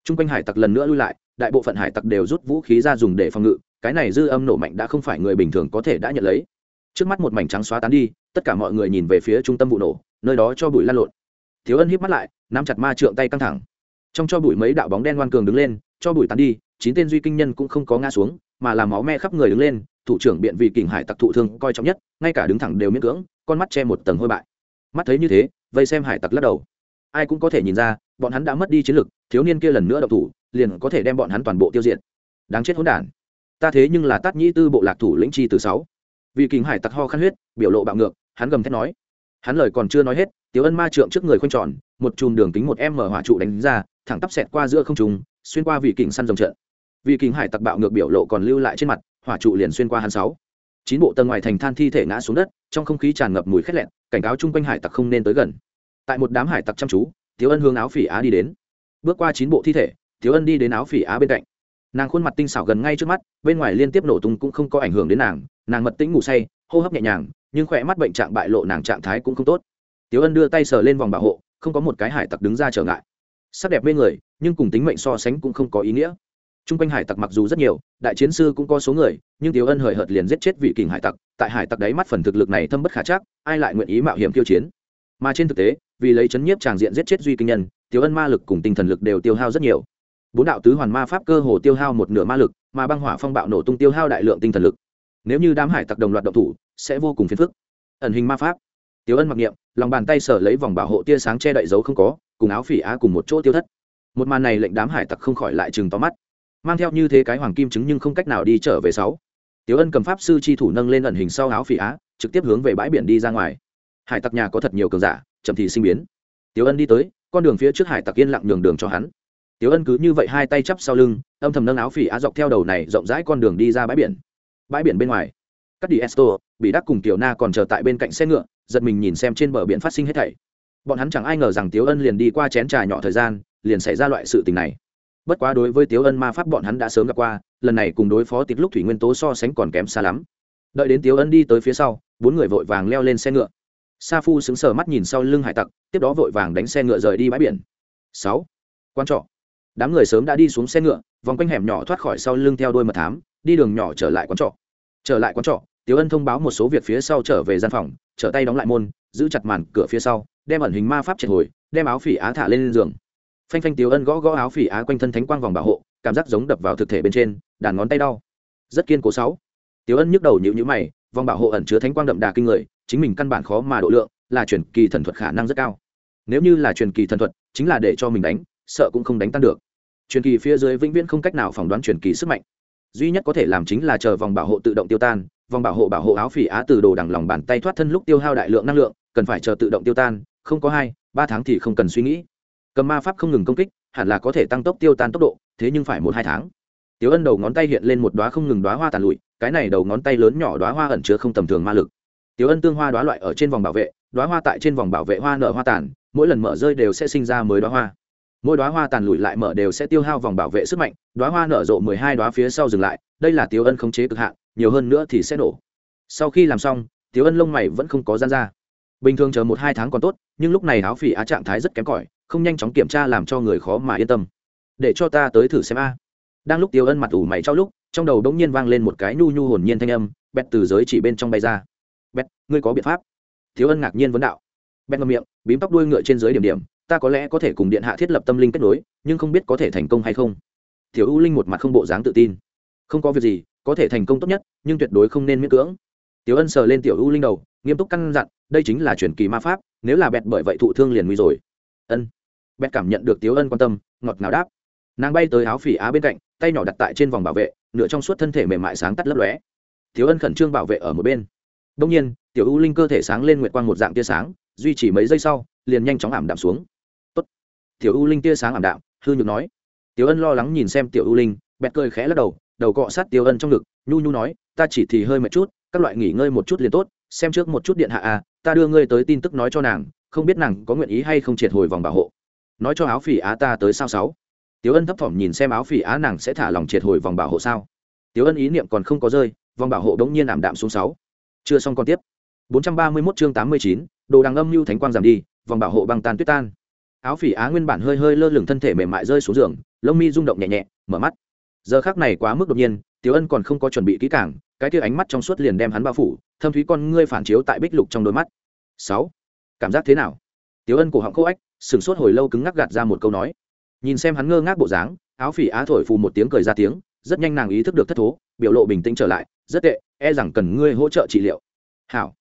S1: T r u n g quanh hải tặc lần nữa lui lại, đại bộ phận hải tặc đều rút vũ khí ra dùng để phòng ngự, cái này dư âm nổ mạnh đã không phải người bình thường có thể đã nhận lấy. Trước mắt một mảnh trắng xóa tán đi, tất cả mọi người nhìn về phía trung tâm vụ nổ, nơi đó cho bụi lan lộn. Thiếu ân híp mắt lại, nắm chặt ma trượng tay căng thẳng. Trong cho bụi mấy đạo bóng đen ngoan cường đứng lên, cho bụi tán đi, chín tên duy kinh nhân cũng không có ngã xuống mà làm máu me khắp người đứng lên, thủ trưởng biện vì kình hải tặc thụ thương coi trọng nhất, ngay cả đứng thẳng đều miễn cưỡng, con mắt che một tầng hôi bại. Mắt thấy như thế, vây xem hải tặc lắc đầu. Ai cũng có thể nhìn ra, bọn hắn đã mất đi chiến lực, thiếu niên kia lần nữa độc thủ, liền có thể đem bọn hắn toàn bộ tiêu diệt. Đáng chết hỗn đản. Ta thế nhưng là tát nhĩ tư bộ lạc thủ lĩnh chi từ sáu. Vì kình hải tặc ho khăn huyết, biểu lộ bạo ngược, hắn gầm thét nói. Hắn lời còn chưa nói hết tiếu ân ma trượng trước người khoanh tròn, một chùm đường kính một em mở hỏa trụ đánh ra, thẳng tắp xẹt qua giữa không trùng xuyên qua vị kình săn rồng trận. Vì kính hải tặc bạo ngược biểu lộ còn lưu lại trên mặt, hỏa trụ liền xuyên qua hắn sáu. Chín bộ tầng ngoài thành than thi thể ngã xuống đất, trong không khí tràn ngập mùi khét lẹn, cảnh cáo chung quanh hải tặc không nên tới gần. Tại một đám hải tặc chăm chú, tiếu ân hướng áo phỉ á đi đến. Bước qua chín bộ thi thể, tiếu ân đi đến áo phỉ á bên cạnh. Nàng khuôn mặt tinh xảo gần ngay trước mắt, bên ngoài liên tiếp nổ tung cũng không có ảnh hưởng đến nàng nàng mật tĩnh ngủ say, hô hấp nhẹ nhàng, nhưng khỏe mắt bệnh trạng bại lộ nàng trạng thái cũng không tốt. Tiếu ân đưa tay sờ lên vòng bảo hộ, không có một cái hải tặc đứng ra trở ngại. Sắc đẹp bên người, nhưng cùng tính mệnh so sánh cũng không có ý nghĩa. Trung quanh hải tặc mặc dù rất nhiều, đại chiến sư cũng có số người, nhưng tiếu ân hời hợt liền giết chết vị kình hải tặc, tại hải tặc đáy mắt phần thực lực này thâm bất khả chắc, ai lại nguyện ý mạo hiểm tiêu chiến? Mà trên thực tế, vì lấy chấn nhiếp tràng diện giết chết duy kinh nhân, tiếu ân ma lực cùng tinh thần lực đều tiêu hao rất nhiều. Bốn đạo tứ hoàn ma pháp cơ hồ tiêu hao một nửa ma lực, mà băng hỏa phong bạo nổ tung tiêu hao đại lượng tinh thần lực. Nếu như đám hải tặc đồng loạt động thủ, sẽ vô cùng phiền phức. Ẩn hình ma pháp. Tiếu ân mặc niệm, lòng bàn tay sở lấy vòng bảo hộ tia sáng che đậy dấu không có, cùng áo phỉ á cùng một chỗ tiêu thất. Một màn này lệnh đám hải tặc không khỏi lại chừng to mắt mang theo như thế cái hoàng kim chứng nhưng không cách nào đi trở về sáu. Tiếu ân cầm pháp sư chi thủ nâng lên ẩn hình sau áo phỉ á, trực tiếp hướng về bãi biển đi ra ngoài. Hải tặc nhà có thật nhiều cường giả, chậm thì sinh biến. Tiếu ân đi tới, con đường phía trước hải tặc yên lặng nhường đường cho hắn. Tiếu ân cứ như vậy hai tay chắp sau lưng, âm thầm nâng áo phỉ á dọc theo đầu này rộng rãi con đường đi ra bãi biển. Bãi biển bên ngoài, cắt đi esto bị đắc cùng tiểu na còn chờ tại bên cạnh xe ngựa, giật mình nhìn xem trên bờ biển phát sinh hết thảy. Bọn hắn chẳng ai ngờ rằng tiếu ân liền đi qua chén trà nhỏ thời gian, liền xảy ra loại sự tình này bất quá đối với tiếu ân ma pháp bọn hắn đã sớm gặp qua, lần này cùng đối phó tịp lúc thủy nguyên tố so sánh còn kém xa lắm. Đợi đến tiếu ân đi tới phía sau, bốn người vội vàng leo lên xe ngựa. Sa phu xứng sờ mắt nhìn sau lưng hải tặc, tiếp đó vội vàng đánh xe ngựa rời đi bãi biển. Sáu, quan trọ. Đám người sớm đã đi xuống xe ngựa, vòng quanh hẻm nhỏ thoát khỏi sau lưng theo đôi mật thám, đi đường nhỏ trở lại quán trọ. Trở lại quán trọ, tiếu ân thông báo một số việc phía sau trở về gian phòng, trở tay đóng lại môn, giữ chặt màn cửa phía sau, đem ẩn hình ma pháp triệt hồi, đem áo phỉ á thả lên giường phanh phanh tiếu ân gõ gõ áo phỉ á quanh thân thánh quang vòng bảo hộ, cảm giác giống đập vào thực thể bên trên, đàn ngón tay đau. Rất kiên cố sáu. Tiếu ân nhức đầu nhữ nhữ mày, vòng bảo hộ ẩn chứa thánh quang đậm đà kinh người, chính mình căn bản khó mà độ lượng, là truyền kỳ thần thuật khả năng rất cao. Nếu như là truyền kỳ thần thuật, chính là để cho mình đánh, sợ cũng không đánh tan được. Truyền kỳ phía dưới vĩnh viễn không cách nào phỏng đoán truyền kỳ sức mạnh. Duy nhất có thể làm chính là chờ vòng bảo hộ tự động tiêu tan, vòng bảo hộ bảo hộ áo phỉ á từ đồ đằng lòng bàn tay thoát thân lúc tiêu hao đại lượng năng lượng, cần phải chờ tự động tiêu tan, không có hai, ba tháng thì không cần suy nghĩ cầm ma pháp không ngừng công kích, hẳn là có thể tăng tốc tiêu tan tốc độ, thế nhưng phải một hai tháng. Tiếu ân đầu ngón tay hiện lên một đoá không ngừng đoá hoa tàn lụi, cái này đầu ngón tay lớn nhỏ đoá hoa ẩn chứa không tầm thường ma lực. Tiếu ân tương hoa đoá loại ở trên vòng bảo vệ đoá hoa tại trên vòng bảo vệ hoa nở hoa tàn, mỗi lần mở rơi đều sẽ sinh ra mới đoá hoa. Mỗi đoá hoa tàn lụi lại mở đều sẽ tiêu hao vòng bảo vệ sức mạnh đoá hoa nở rộ mười hai đoá phía sau dừng lại, đây là tiếu ân khống chế cực hạn, nhiều hơn nữa thì sẽ nổ. Sau khi làm xong tiếu ân lông mày vẫn không có gian ra. Bình thường chờ một hai tháng còn tốt, nhưng lúc này áo phỉ á trạng thái rất kém cỏi không nhanh chóng kiểm tra làm cho người khó mà yên tâm. Để cho ta tới thử xem a. Đang lúc tiêu ân mặt ủ mày trong lúc, trong đầu đống nhiên vang lên một cái nhu nhu hồn nhiên thanh âm, bẹt từ giới chỉ bên trong bay ra. Bẹt, ngươi có biện pháp? Thiếu ân ngạc nhiên vấn đạo. Bẹt ngậm miệng, bím tóc đuôi ngựa trên dưới điểm điểm, ta có lẽ có thể cùng điện hạ thiết lập tâm linh kết nối, nhưng không biết có thể thành công hay không. Thiếu u linh một mặt không bộ dáng tự tin. Không có việc gì, có thể thành công tốt nhất, nhưng tuyệt đối không nên miễn cưỡng. Tiểu ân sờ lên tiểu u linh đầu, nghiêm túc căn dặn, đây chính là truyền kỳ ma pháp, nếu là bẹt bởi vậy thụ thương liền nguy rồi. Ân bẹt cảm nhận được tiểu ân quan tâm, ngọt ngào đáp. Nàng bay tới áo phỉ á bên cạnh, tay nhỏ đặt tại trên vòng bảo vệ, nửa trong suốt thân thể mềm mại sáng tắt lấp lóe. Tiếu ân khẩn trương bảo vệ ở một bên. Đông nhiên, tiểu u linh cơ thể sáng lên nguyệt quang một dạng tia sáng, duy trì mấy giây sau, liền nhanh chóng ảm đạm xuống. Tốt. tiểu u linh tia sáng ảm đạm, hư nhược nói. Tiểu ân lo lắng nhìn xem tiểu u linh, bẹt cười khẽ lắc đầu đầu cọ sát tiểu ân trong ngực, nhu nhu nói, ta chỉ thì hơi mệt chút, các loại nghỉ ngơi một chút liền tốt, xem trước một chút điện hạ à ta đưa ngươi tới tin tức nói cho nàng, không biết nàng có nguyện ý hay không triệt hồi vòng bảo hộ nói cho áo phỉ á ta tới sao sáu? Tiểu ân thấp thỏm nhìn xem áo phỉ á nàng sẽ thả lòng triệt hồi vòng bảo hộ sao? Tiểu ân ý niệm còn không có rơi vòng bảo hộ đống nhiên ảm đạm xuống sáu. Chưa xong còn tiếp. 431 chương 89, đồ đằng âm lưu thánh quang giảm đi vòng bảo hộ băng tan tuyết tan. Áo phỉ á nguyên bản hơi hơi lơ lửng thân thể mềm mại rơi xuống giường lông mi rung động nhẹ nhẹ mở mắt. Giờ khắc này quá mức đột nhiên tiểu ân còn không có chuẩn bị kỹ càng cái kia ánh mắt trong suốt liền đem hắn bao phủ thâm thúy con ngươi phản chiếu tại bích lục trong đôi mắt. Sáu. Cảm giác thế nào? Tiểu ân cổ họng khô ách sửng sốt hồi lâu cứng ngắc gạt ra một câu nói. Nhìn xem hắn ngơ ngác bộ dáng, áo phỉ á thổi phù một tiếng cười ra tiếng, rất nhanh nàng ý thức được thất thố, biểu lộ bình tĩnh trở lại, rất tệ e rằng cần ngươi hỗ trợ trị liệu. Hảo.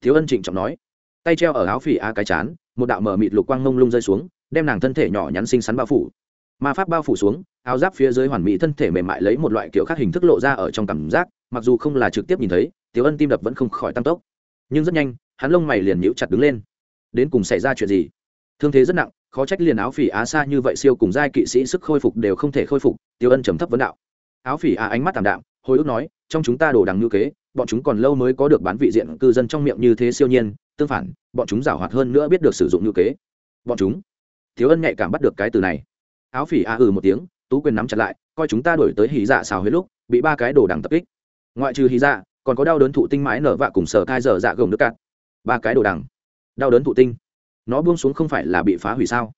S1: Thiếu ân trịnh trọng nói. Tay treo ở áo phỉ á cái chán, một đạo mở mịt lục quang mông lung rơi xuống, đem nàng thân thể nhỏ nhắn xinh xắn bao phủ. Ma pháp bao phủ xuống, áo giáp phía dưới hoàn mỹ thân thể mềm mại lấy một loại kiểu khác hình thức lộ ra ở trong cảm giác, mặc dù không là trực tiếp nhìn thấy tiểu ân tim đập vẫn không khỏi tăng tốc. Nhưng rất nhanh, hắn lông mày liền nhíu chặt đứng lên. Đến cùng xảy ra chuyện gì? Thương thế rất nặng, khó trách liền áo phỉ á xa như vậy siêu cùng giai kỵ sĩ sức khôi phục đều không thể khôi phục, tiêu ân trầm thấp vấn đạo. Áo phỉ á ánh mắt tảm đạm, hồi ức nói, trong chúng ta đồ đằng ngữ kế, bọn chúng còn lâu mới có được bán vị diện cư dân trong miệng như thế siêu nhiên, tương phản, bọn chúng giảo hoạt hơn nữa biết được sử dụng ngữ kế. Bọn chúng. Thiếu ân nhạy cảm bắt được cái từ này. Áo phỉ á ừ một tiếng, tú quyền nắm chặt lại, coi chúng ta đổi tới hí dạ xào huyết lúc, bị ba cái đồ đằng tập kích. Ngoại trừ hí dạ còn có đau đớn thụ tinh mãi nở vạ cùng sở cai dở dạ gồng nước cạn. Ba cái đồ đằng. Đau đớn thụ tinh nó buông xuống không phải là bị phá hủy sao?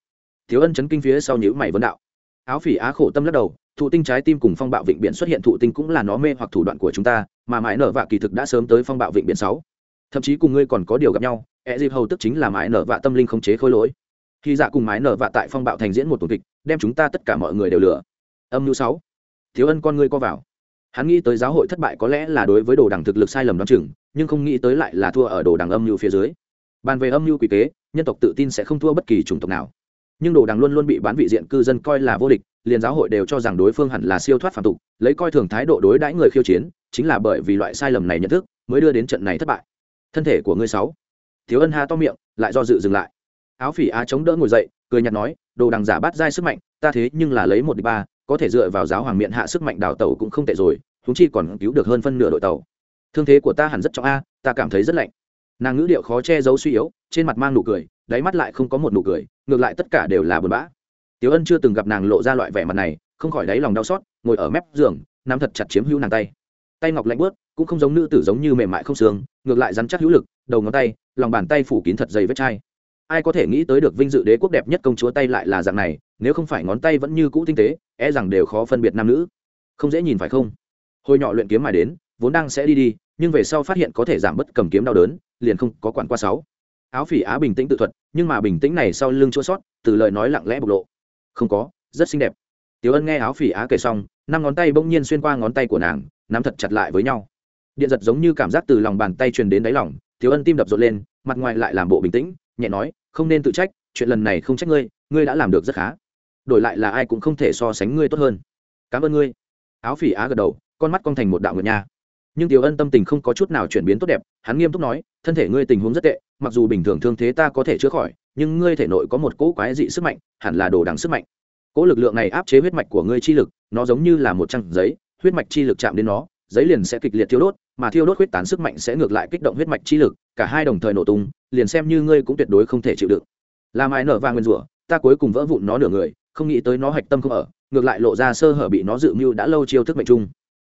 S1: Thiếu ân chấn kinh phía sau nhữ mày vấn đạo. Áo phỉ á khổ tâm lắc đầu, thụ tinh trái tim cùng phong bạo vịnh biển xuất hiện thụ tinh cũng là nó mê hoặc thủ đoạn của chúng ta, mà mãi nở vạ kỳ thực đã sớm tới phong bạo vịnh biển sáu. Thậm chí cùng ngươi còn có điều gặp nhau e dịp hầu tức chính là mãi nở vạ tâm linh không chế khôi lỗi. Khi dạ cùng mãi nở vạ tại phong bạo thành diễn một tuần kịch, đem chúng ta tất cả mọi người đều lừa. Âm mưu sáu. Thiếu ân con ngươi co vào. Hắn nghĩ tới giáo hội thất bại có lẽ là đối với đồ đằng thực lực sai lầm đoán chừng, nhưng không nghĩ tới lại là thua ở đồ đằng âm mưu phía dưới. Bàn về âm mưu quỷ kế nhân tộc tự tin sẽ không thua bất kỳ chủng tộc nào. Nhưng đồ đằng luôn luôn bị bán vị diện cư dân coi là vô địch, liền giáo hội đều cho rằng đối phương hẳn là siêu thoát phạm tục, lấy coi thường thái độ đối đãi người khiêu chiến, chính là bởi vì loại sai lầm này nhận thức, mới đưa đến trận này thất bại. Thân thể của ngươi sáu. Thiếu ân ha to miệng, lại do dự dừng lại. Áo phỉ á chống đỡ ngồi dậy, cười nhạt nói, đồ đằng giả bắt dai sức mạnh, ta thế nhưng là lấy một đi ba, có thể dựa vào giáo hoàng miệng hạ sức mạnh đào tàu cũng không tệ rồi chúng chi còn cứu được hơn phân nửa đội tàu. Thương thế của ta hẳn rất trọng a, ta cảm thấy rất lạnh nàng ngữ điệu khó che giấu suy yếu, trên mặt mang nụ cười, đáy mắt lại không có một nụ cười, ngược lại tất cả đều là buồn bã. Tiểu ân chưa từng gặp nàng lộ ra loại vẻ mặt này, không khỏi đáy lòng đau xót, ngồi ở mép giường, nắm thật chặt chiếm hữu nàng tay. Tay ngọc lạnh bớt cũng không giống nữ tử giống như mềm mại không xương, ngược lại rắn chắc hữu lực, đầu ngón tay, lòng bàn tay phủ kín thật dày vết chai. Ai có thể nghĩ tới được vinh dự đế quốc đẹp nhất công chúa tay lại là dạng này, nếu không phải ngón tay vẫn như cũ tinh tế e rằng đều khó phân biệt nam nữ. Không dễ nhìn phải không? Hồi nhỏ luyện kiếm mà đến, vốn đang sẽ đi đi, nhưng về sau phát hiện có thể giảm bớt cầm kiếm đau đớn liền không có quản qua sáu. Áo phỉ á bình tĩnh tự thuật, nhưng mà bình tĩnh này sau lưng chua sót, từ lời nói lặng lẽ bộc lộ. Không có, rất xinh đẹp. Tiểu ân nghe áo phỉ á kể xong, năm ngón tay bỗng nhiên xuyên qua ngón tay của nàng, nắm thật chặt lại với nhau. Điện giật giống như cảm giác từ lòng bàn tay truyền đến đáy lòng, tiểu ân tim đập rộn lên, mặt ngoài lại làm bộ bình tĩnh, nhẹ nói, không nên tự trách, chuyện lần này không trách ngươi ngươi đã làm được rất khá. Đổi lại là ai cũng không thể so sánh ngươi tốt hơn. Cảm ơn ngươi. Áo phỉ á gật đầu, con mắt con thành một đạo ngựa nha nhưng tiểu ân tâm tình không có chút nào chuyển biến tốt đẹp, hắn nghiêm túc nói, thân thể ngươi tình huống rất tệ, mặc dù bình thường thương thế ta có thể chữa khỏi, nhưng ngươi thể nội có một cỗ quái dị sức mạnh, hẳn là đồ đằng sức mạnh. Cỗ lực lượng này áp chế huyết mạch của ngươi chi lực, nó giống như là một trang giấy, huyết mạch chi lực chạm đến nó, giấy liền sẽ kịch liệt thiêu đốt, mà thiêu đốt huyết tán sức mạnh sẽ ngược lại kích động huyết mạch chi lực, cả hai đồng thời nổ tung, liền xem như ngươi cũng tuyệt đối không thể chịu đựng. Làm ai nở va nguyên rủa, ta cuối cùng vỡ vụn nó nửa người, không nghĩ tới nó hạch tâm không ở, ngược lại lộ ra sơ hở bị nó dự mưu đã lâu chiêu thức mệnh chung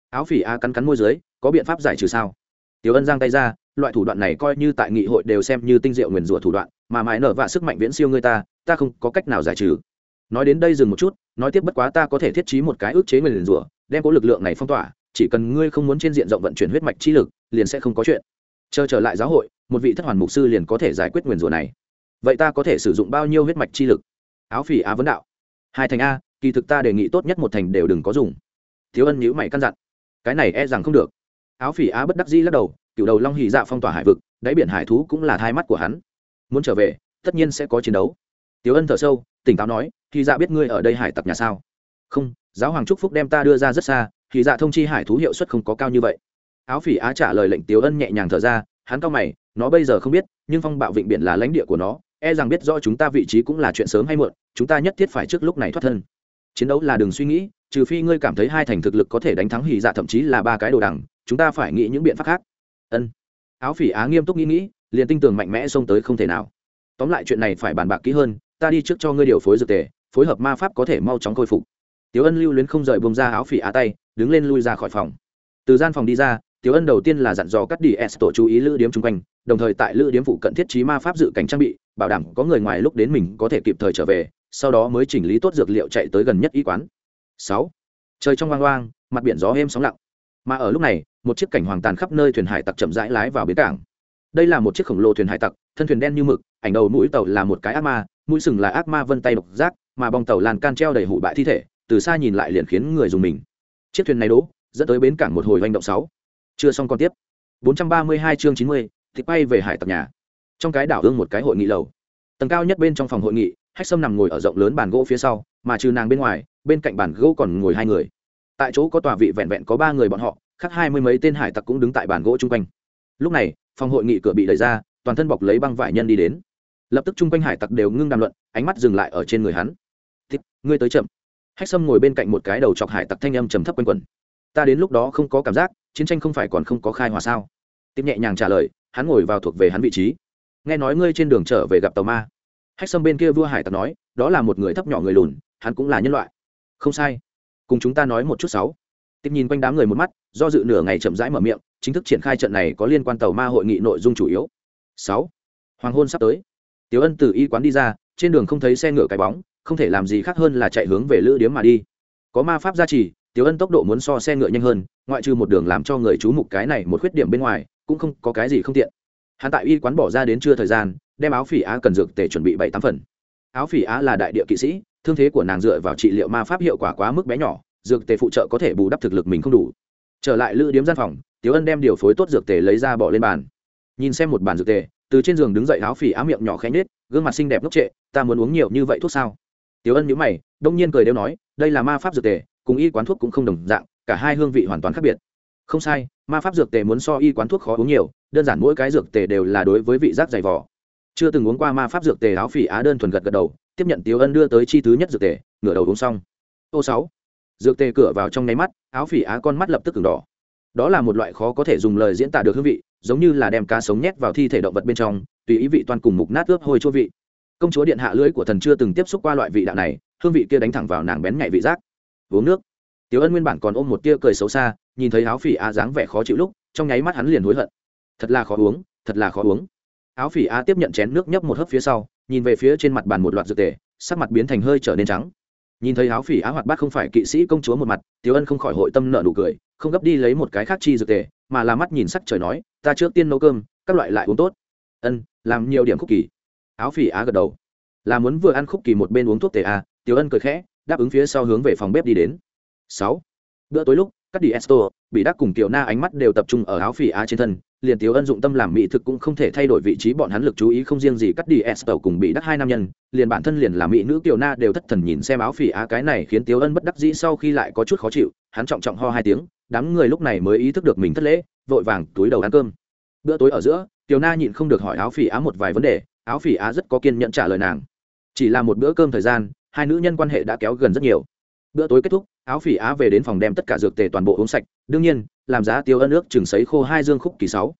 S1: áo phỉ a cắn cắn môi dưới có biện pháp giải trừ sao? Tiểu ân giang tay ra, loại thủ đoạn này coi như tại nghị hội đều xem như tinh diệu nguyền rủa thủ đoạn, mà mãi nở vạ sức mạnh viễn siêu người ta ta không có cách nào giải trừ. Nói đến đây dừng một chút, nói tiếp bất quá ta có thể thiết trí một cái ước chế nguyền rủa, đem có lực lượng này phong tỏa, chỉ cần ngươi không muốn trên diện rộng vận chuyển huyết mạch chi lực, liền sẽ không có chuyện. Chờ trở lại giáo hội, một vị thất hoàn mục sư liền có thể giải quyết nguyền rủa này. Vậy ta có thể sử dụng bao nhiêu huyết mạch chi lực? Áo phỉ á vấn đạo. Hai thành a, kỳ thực ta đề nghị tốt nhất một thành đều đừng có dùng. Thiếu ân nhữ mày căn dặn. Cái này e rằng không được áo phỉ á bất đắc dĩ lắc đầu cựu đầu long hì dạ phong tỏa hải vực, đáy biển hải thú cũng là thai mắt của hắn. Muốn trở về, tất nhiên sẽ có chiến đấu. Tiếu ân thở sâu, tỉnh táo nói thì dạ biết ngươi ở đây hải tặc nhà sao? Không, giáo hoàng trúc phúc đem ta đưa ra rất xa thì dạ thông chi hải thú hiệu suất không có cao như vậy. Áo phỉ á trả lời lệnh tiếu ân nhẹ nhàng thở ra, hắn cao mày, nó bây giờ không biết, nhưng phong bạo vịnh biển là lãnh địa của nó e rằng biết rõ chúng ta vị trí cũng là chuyện sớm hay muộn, chúng ta nhất thiết phải trước lúc này thoát thân. Chiến đấu là đường suy nghĩ, trừ phi ngươi cảm thấy hai thành thực lực có thể đánh thắng Hỉ dạ thậm chí là ba cái đồ đằng chúng ta phải nghĩ những biện pháp khác. Ân. Áo phỉ á nghiêm túc nghĩ nghĩ, liền tinh tường mạnh mẽ xông tới không thể nào. Tóm lại chuyện này phải bàn bạc kỹ hơn, ta đi trước cho ngươi điều phối dược tề, phối hợp ma pháp có thể mau chóng khôi phục. Tiếu ân lưu luyến không rời bông ra áo phỉ á tay, đứng lên lui ra khỏi phòng. Từ gian phòng đi ra tiếu ân đầu tiên là dặn dò cắt đi s tổ chú ý lữ điếm chung quanh, đồng thời tại lữ điếm phụ cận thiết trí ma pháp dự cảnh trang bị, bảo đảm có người ngoài lúc đến mình có thể kịp thời trở về, sau đó mới chỉnh lý tốt dược liệu chạy tới gần nhất y quán. Sáu. Trời trong hoang hoang, mặt biển gió êm sóng lặng. Mà ở lúc này một chiếc cảnh hoàng tàn khắp nơi thuyền hải tặc chậm rãi lái vào bến cảng. Đây là một chiếc khổng lồ thuyền hải tặc thân thuyền đen như mực ảnh đầu mũi tàu là một cái ác ma mũi sừng là ác ma vân tay độc giác mà bong tàu làn can treo đầy hủ bại thi thể từ xa nhìn lại liền khiến người dùng mình. Chiếc thuyền này đỗ dẫn tới bến cảng một hồi hành động sáu. Chưa xong còn tiếp. 432 chương 90, thì quay về hải tặc nhà. Trong cái đảo ương một cái hội nghị lầu. Tầng cao nhất bên trong phòng hội nghị hách sâm nằm ngồi ở rộng lớn bàn gỗ phía sau mà trừ nàng bên ngoài bên cạnh bàn gỗ còn ngồi hai người. Tại chỗ có tòa vị vẹn vẹn có ba người bọn họ khác hai mươi mấy tên hải tặc cũng đứng tại bàn gỗ chung quanh. Lúc này, phòng hội nghị cửa bị đẩy ra, toàn thân bọc lấy băng vải nhân đi đến. Lập tức chung quanh hải tặc đều ngưng đàm luận, ánh mắt dừng lại ở trên người hắn. Thích ngươi tới chậm. Hách sâm ngồi bên cạnh một cái đầu chọc hải tặc thanh âm trầm thấp quanh quẩn. Ta đến lúc đó không có cảm giác, chiến tranh không phải còn không có khai hòa sao? Tiếp nhẹ nhàng trả lời, hắn ngồi vào thuộc về hắn vị trí. Nghe nói ngươi trên đường trở về gặp tàu ma. Hách sâm bên kia vua hải tặc nói, đó là một người thấp nhỏ người lùn, hắn cũng là nhân loại. Không sai. Cùng chúng ta nói một chút sáu tiếp nhìn quanh đám người một mắt, do dự nửa ngày chậm rãi mở miệng, chính thức triển khai trận này có liên quan tàu ma hội nghị nội dung chủ yếu. Sáu. Hoàng hôn sắp tới. Tiểu ân từ y quán đi ra, trên đường không thấy xe ngựa cái bóng, không thể làm gì khác hơn là chạy hướng về lữ điếm mà đi. Có ma pháp gia trì, tiểu ân tốc độ muốn so xe ngựa nhanh hơn, ngoại trừ một đường làm cho người chú mục cái này một khuyết điểm bên ngoài, cũng không có cái gì không tiện. Hắn tại y quán bỏ ra đến trưa thời gian, đem áo phỉ á cần dược tể chuẩn bị bảy tám phần. Áo phỉ á là đại địa kỵ sĩ, thương thế của nàng dựa vào trị liệu ma pháp hiệu quả quá mức bé nhỏ dược tề phụ trợ có thể bù đắp thực lực mình không đủ. Trở lại lữ điếm gian phòng tiếu ân đem điều phối tốt dược tề lấy ra bỏ lên bàn. Nhìn xem một bàn dược tề, từ trên giường đứng dậy áo phỉ á miệng nhỏ khẽ nhết gương mặt xinh đẹp ngốc trệ, ta muốn uống nhiều như vậy thuốc sao? Tiếu ân nhữ mày, đông nhiên cười đều nói, đây là ma pháp dược tề, cùng y quán thuốc cũng không đồng dạng, cả hai hương vị hoàn toàn khác biệt. Không sai, ma pháp dược tề muốn so y quán thuốc khó uống nhiều, đơn giản mỗi cái dược tề đều là đối với vị giác dày vỏ chưa từng uống qua ma pháp dược tề áo phỉ á đơn thuần gật gật đầu, tiếp nhận tiếu ân đưa tới chi thứ nhất dược tề, ngửa đầu uống xong. Ô sáu dược tề cửa vào trong nháy mắt, áo phỉ á con mắt lập tức từng đỏ. Đó là một loại khó có thể dùng lời diễn tả được hương vị, giống như là đem cá sống nhét vào thi thể động vật bên trong, tùy ý vị toàn cùng mục nát ướp hôi chua vị. Công chúa điện hạ lưỡi của thần chưa từng tiếp xúc qua loại vị đạo này, hương vị kia đánh thẳng vào nàng bén nhạy vị giác. Uống nước. Tiếu ân nguyên bản còn ôm một tia cười xấu xa, nhìn thấy áo phỉ á dáng vẻ khó chịu lúc, trong nháy mắt hắn liền hối hận. Thật là khó uống, thật là khó uống. Áo phỉ á tiếp nhận chén nước nhấp một hớp phía sau, nhìn về phía trên mặt bàn một loạt dược tề, sắc mặt biến thành hơi trở nên trắng nhìn thấy áo phỉ á hoạt bát không phải kỵ sĩ công chúa một mặt tiếu ân không khỏi hội tâm nợ nụ cười không gấp đi lấy một cái khác chi dược tề mà là mắt nhìn sắc trời nói ta trước tiên nấu cơm các loại lại uống tốt. Ân làm nhiều điểm khúc kỳ. Áo phỉ á gật đầu. Là muốn vừa ăn khúc kỳ một bên uống thuốc tề a à, tiếu ân cười khẽ đáp ứng phía sau hướng về phòng bếp đi đến. Sáu. Bữa tối lúc các đi esto bị đắc cùng tiểu na ánh mắt đều tập trung ở áo phỉ á trên thân liền tiếu ân dụng tâm làm mỹ thực cũng không thể thay đổi vị trí, bọn hắn lực chú ý không riêng gì cắt đi esto cùng bị đắc hai nam nhân, liền bản thân liền là mỹ nữ tiểu na đều thất thần nhìn xem áo phỉ á, cái này khiến tiếu ân bất đắc dĩ sau khi lại có chút khó chịu, hắn trọng trọng ho hai tiếng, đám người lúc này mới ý thức được mình thất lễ, vội vàng túi đầu ăn cơm. Bữa tối ở giữa tiểu na nhịn không được hỏi áo phỉ á một vài vấn đề, áo phỉ á rất có kiên nhẫn trả lời nàng. Chỉ là một bữa cơm thời gian, hai nữ nhân quan hệ đã kéo gần rất nhiều bữa tối kết thúc, áo phỉ á về đến phòng đem tất cả dược tề toàn bộ uống sạch. Đương nhiên, làm giá tiêu ân ước chừng sấy khô hai dương khúc kỳ sáu.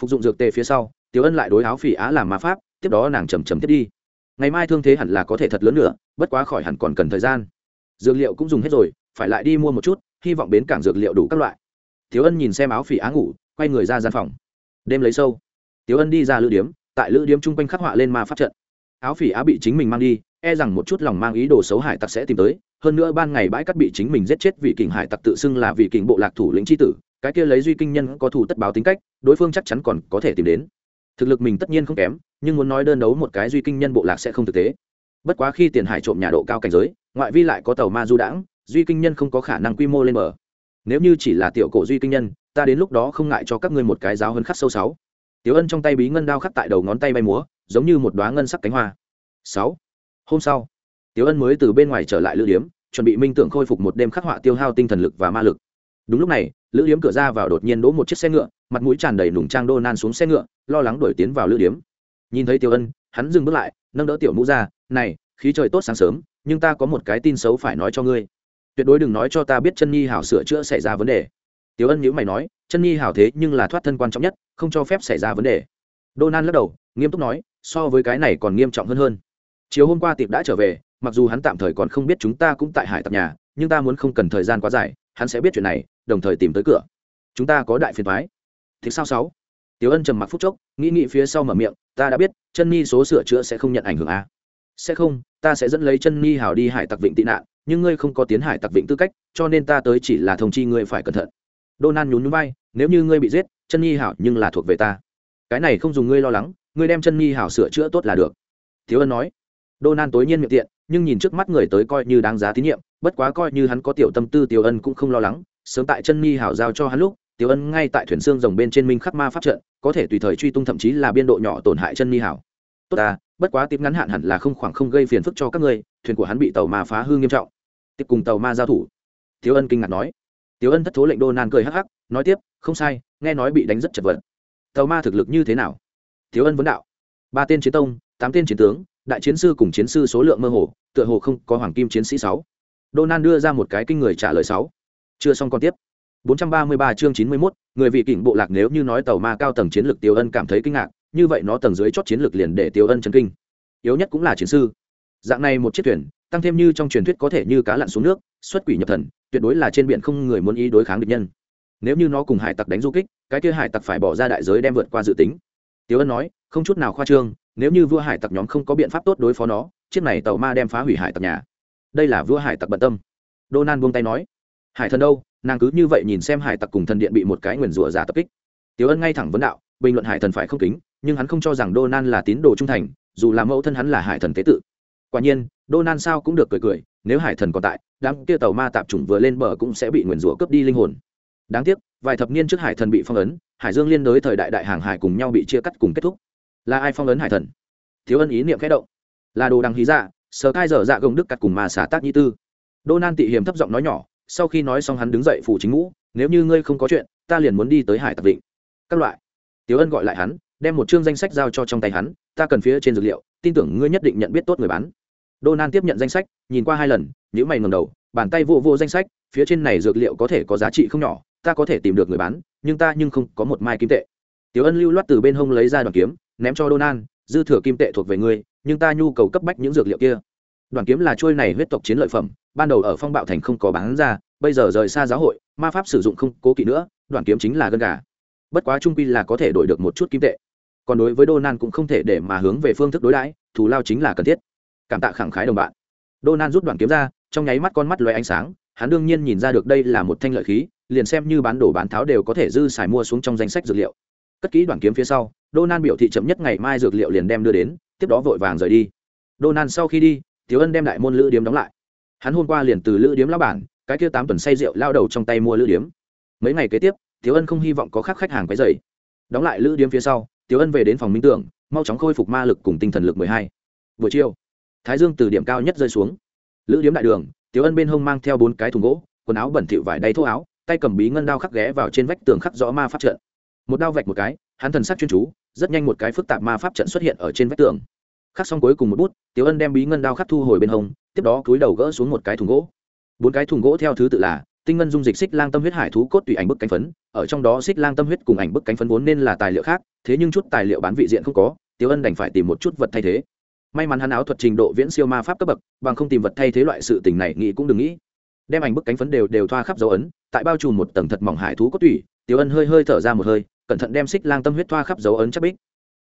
S1: Phục dụng dược tề phía sau, tiêu ân lại đối áo phỉ á làm ma pháp, tiếp đó nàng chầm chầm tiếp đi. Ngày mai thương thế hẳn là có thể thật lớn nữa, bất quá khỏi hẳn còn cần thời gian. Dược liệu cũng dùng hết rồi, phải lại đi mua một chút, hy vọng bến cảng dược liệu đủ các loại. Thiếu ân nhìn xem áo phỉ á ngủ, quay người ra gian phòng. Đêm lấy sâu. Tiếu ân đi ra lữ điếm, tại lữ điếm chung quanh khắc họa lên ma pháp trận. Áo phỉ á bị chính mình mang đi e rằng một chút lòng mang ý đồ xấu hải tặc sẽ tìm tới hơn nữa ban ngày bãi cắt bị chính mình giết chết vị kình hải tặc tự xưng là vị kình bộ lạc thủ lĩnh tri tử, cái kia lấy duy kinh nhân có thủ tất báo tính cách, đối phương chắc chắn còn có thể tìm đến. Thực lực mình tất nhiên không kém, nhưng muốn nói đơn đấu một cái duy kinh nhân bộ lạc sẽ không thực tế. Bất quá khi tiền hải trộm nhà độ cao cảnh giới, ngoại vi lại có tàu ma du đãng, duy kinh nhân không có khả năng quy mô lên mở nếu như chỉ là tiểu cổ duy kinh nhân, ta đến lúc đó không ngại cho các ngươi một cái giáo hơn khắc sâu sáu. Tiểu ân trong tay bí ngân đao khắc tại đầu ngón tay bay múa, giống như một đoá ngân sắc cánh hoa. Sáu. Hôm sau tiếu ân mới từ bên ngoài trở lại lữ điếm, chuẩn bị minh tưởng khôi phục một đêm khắc họa tiêu hao tinh thần lực và ma lực. Đúng lúc này, lữ điếm cửa ra vào đột nhiên đỗ một chiếc xe ngựa, mặt mũi tràn đầy nùng trang đô nan xuống xe ngựa, lo lắng đuổi tiến vào lữ điếm. Nhìn thấy Tiêu ân, hắn dừng bước lại, nâng đỡ tiểu mũ ra, này, khí trời tốt sáng sớm, nhưng ta có một cái tin xấu phải nói cho ngươi. Tuyệt đối đừng nói cho ta biết chân nhi hảo sửa chữa xảy ra vấn đề. Tiểu ân nhữ mày nói, chân nhi hảo thế nhưng là thoát thân quan trọng nhất, không cho phép xảy ra vấn đề. Đô nan lắc đầu, nghiêm túc nói, so với cái này còn nghiêm trọng hơn hơn. Chiều hôm qua tiệp đã trở về mặc dù hắn tạm thời còn không biết chúng ta cũng tại hải tập nhà nhưng ta muốn không cần thời gian quá dài hắn sẽ biết chuyện này đồng thời tìm tới cửa chúng ta có đại phiền thoái thì sao sáu tiểu ân trầm mặc phút chốc nghĩ nghĩ phía sau mở miệng ta đã biết chân nhi số sửa chữa sẽ không nhận ảnh hưởng à? sẽ không ta sẽ dẫn lấy chân nhi hào đi hải tặc vịnh tị nạn nhưng ngươi không có tiến hải tặc vịnh tư cách cho nên ta tới chỉ là thông chi ngươi phải cẩn thận Donan nhún nhún vai, nếu như ngươi bị giết, chân nhi hảo nhưng là thuộc về ta. Cái này không dùng ngươi lo lắng, ngươi đem chân nhi hảo sửa chữa tốt là được. Thiếu ân nói. Donan tối nhiên miệng tiện, nhưng nhìn trước mắt người tới coi như đáng giá tín nhiệm, bất quá coi như hắn có tiểu tâm tư Tiểu Ân cũng không lo lắng, sớm tại chân nhi hảo giao cho hắn lúc, Tiểu Ân ngay tại thuyền xương rồng bên trên minh khắc ma pháp trận, có thể tùy thời truy tung thậm chí là biên độ nhỏ tổn hại chân nhi hảo. Tốt ta, bất quá tiếp ngắn hạn hẳn là không khoảng không gây phiền phức cho các ngươi, thuyền của hắn bị tàu ma phá hư nghiêm trọng. Tiếp cùng tàu ma giao thủ. Tiểu Ân kinh ngạc nói. Tiểu Ân thất thố lệnh đô nan cười hắc hắc, nói tiếp không sai nghe nói bị đánh rất chật vật tàu ma thực lực như thế nào Tiểu ân vấn đạo ba tên chiến tông tám tên chiến tướng đại chiến sư cùng chiến sư số lượng mơ hồ tựa hồ không có hoàng kim chiến sĩ sáu. Donan đưa ra một cái kinh người trả lời sáu. Chưa xong còn tiếp. 433 chương 91, người vị kỉnh bộ lạc nếu như nói tàu ma cao tầng chiến lược Tiêu Ân cảm thấy kinh ngạc, như vậy nó tầng dưới chót chiến lược liền để Tiêu Ân chấn kinh. Yếu nhất cũng là chiến sư. Dạng này một chiếc thuyền, tăng thêm như trong truyền thuyết có thể như cá lặn xuống nước, xuất quỷ nhập thần, tuyệt đối là trên biển không người muốn ý đối kháng địch nhân. Nếu như nó cùng hải tặc đánh du kích cái kia hải tặc phải bỏ ra đại giới đem vượt qua dự tính. Tiếu ân nói không chút nào khoa trương nếu như vua hải tặc nhóm không có biện pháp tốt đối phó nó, chiếc này tàu ma đem phá hủy hải tặc nhà. Đây là vua hải tặc bận tâm. Đô nan buông tay nói, hải thần đâu? Nàng cứ như vậy nhìn xem hải tặc cùng thần điện bị một cái nguyền rủa giả tập kích. Tiếu ân ngay thẳng vấn đạo, bình luận hải thần phải không kính, nhưng hắn không cho rằng đô nan là tín đồ trung thành, dù là mẫu thân hắn là hải thần tế tự. Quả nhiên đô nan sao cũng được cười cười, nếu hải thần còn tại, đám kia tàu ma tạp chủng vừa lên bờ cũng sẽ bị nguyền rủa cướp đi linh hồn. Đáng tiếc, vài thập niên trước hải thần bị phong ấn, hải dương liên đối thời đại đại hàng hải cùng nhau bị chia cắt cùng kết thúc là ai phong ấn hải thần? Thiếu ân ý niệm khẽ động. Là đồ đằng hí dạ sờ cai dở dạ gồng đức cắt cùng mà xả tác nhi tư. Đô nan tị hiểm thấp giọng nói nhỏ, sau khi nói xong hắn đứng dậy phủ chính ngũ, nếu như ngươi không có chuyện, ta liền muốn đi tới hải tặc vịnh. Các loại. Tiếu ân gọi lại hắn, đem một chương danh sách giao cho trong tay hắn, ta cần phía trên dược liệu, tin tưởng ngươi nhất định nhận biết tốt người bán. Đô nan tiếp nhận danh sách, nhìn qua hai lần nhữ mày ngầm đầu, bàn tay vô vô danh sách, phía trên này dược liệu có thể có giá trị không nhỏ, ta có thể tìm được người bán, nhưng ta nhưng không có một mai kim tệ. Tiếu ân lưu loát từ bên hông lấy ra đoàn kiếm ném cho donan dư thừa kim tệ thuộc về ngươi, nhưng ta nhu cầu cấp bách những dược liệu kia. Đoàn kiếm là chuôi này huyết tộc chiến lợi phẩm, ban đầu ở phong bạo thành không có bán ra, bây giờ rời xa giáo hội, ma pháp sử dụng không cố kỵ nữa, đoàn kiếm chính là gân gà. Bất quá trung quy là có thể đổi được một chút kim tệ. Còn đối với Donan cũng không thể để mà hướng về phương thức đối đãi, thù lao chính là cần thiết. Cảm tạ khẳng khái đồng bạn. Donan rút đoàn kiếm ra, trong nháy mắt con mắt lóe ánh sáng, hắn đương nhiên nhìn ra được đây là một thanh lợi khí, liền xem như bán đồ bán tháo đều có thể dư xài mua xuống trong danh sách dược liệu. Cất kỹ đoàn kiếm phía sau donan biểu thị chậm nhất ngày mai dược liệu liền đem đưa đến, tiếp đó vội vàng rời đi. Donan sau khi đi thiếu ân đem đại môn lữ điếm đóng lại. Hắn hôm qua liền từ lữ điếm lão bản, cái kia tám tuần say rượu lao đầu trong tay mua lữ điếm. Mấy ngày kế tiếp thiếu ân không hy vọng có khác khách hàng quấy dày đóng lại lữ điếm phía sau thiếu ân về đến phòng minh tưởng, mau chóng khôi phục ma lực cùng tinh thần lực mười hai. Buổi chiều, thái dương từ điểm cao nhất rơi xuống. Lữ điếm đại đường thiếu ân bên hông mang theo bốn cái thùng gỗ, quần áo bẩn thỉu vải đay thô áo, tay cầm bí ngân đao khắc ghé vào trên vách tường khắc rõ ma pháp trận một đao vạch một cái, hắn thần sắc chuyên chú, rất nhanh một cái phức tạp ma pháp trận xuất hiện ở trên vách tường. Khắc xong cuối cùng một bút, Tiểu ân đem bí ngân đao khắc thu hồi bên hông, tiếp đó cúi đầu gỡ xuống một cái thùng gỗ. Bốn cái thùng gỗ theo thứ tự là, tinh ngân dung dịch xích lang tâm huyết hải thú cốt tùy ảnh bức cánh phấn, ở trong đó xích lang tâm huyết cùng ảnh bức cánh phấn vốn nên là tài liệu khác, thế nhưng chút tài liệu bán vị diện không có, Tiểu ân đành phải tìm một chút vật thay thế. May mắn hắn áo thuật trình độ viễn siêu ma pháp cấp bậc, bằng không tìm vật thay thế loại sự tình này nghĩ cũng đừng nghĩ. Đem ảnh bức cánh phấn đều đều thoa khắp dấu ấn, tại bao trùm một tầng thật mỏng hải thú cốt tủy tiểu ân hơi hơi thở ra một hơi cẩn thận đem xích lang tâm huyết thoa khắp dấu ấn chắc bích.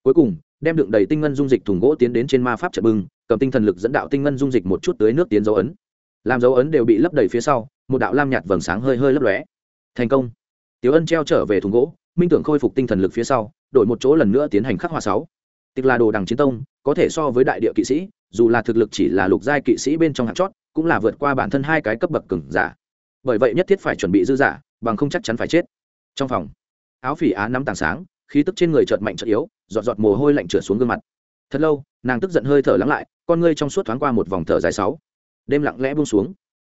S1: Cuối cùng, đem đựng đầy tinh ngân dung dịch thùng gỗ tiến đến trên ma pháp trận bưng, cầm tinh thần lực dẫn đạo tinh ngân dung dịch một chút tới nước tiến dấu ấn. Làm dấu ấn đều bị lấp đầy phía sau, một đạo lam nhạt vầng sáng hơi hơi lấp lóe. Thành công. Tiểu ân treo trở về thùng gỗ, minh tưởng khôi phục tinh thần lực phía sau, đổi một chỗ lần nữa tiến hành khắc hòa sáu. Tịch là đồ đằng chiến tông, có thể so với đại địa kỵ sĩ, dù là thực lực chỉ là lục giai kỵ sĩ bên trong hạt chót, cũng là vượt qua bản thân hai cái cấp bậc cứng giả. Bởi vậy nhất thiết phải chuẩn bị dư giả, bằng không chắc chắn phải chết. Trong phòng áo phỉ á nắm tàng sáng, khí tức trên người chợt mạnh chợt yếu, giọt giọt mồ hôi lạnh trượt xuống gương mặt. Thật lâu, nàng tức giận hơi thở lắng lại, con ngươi trong suốt thoáng qua một vòng thở dài sáu. Đêm lặng lẽ buông xuống.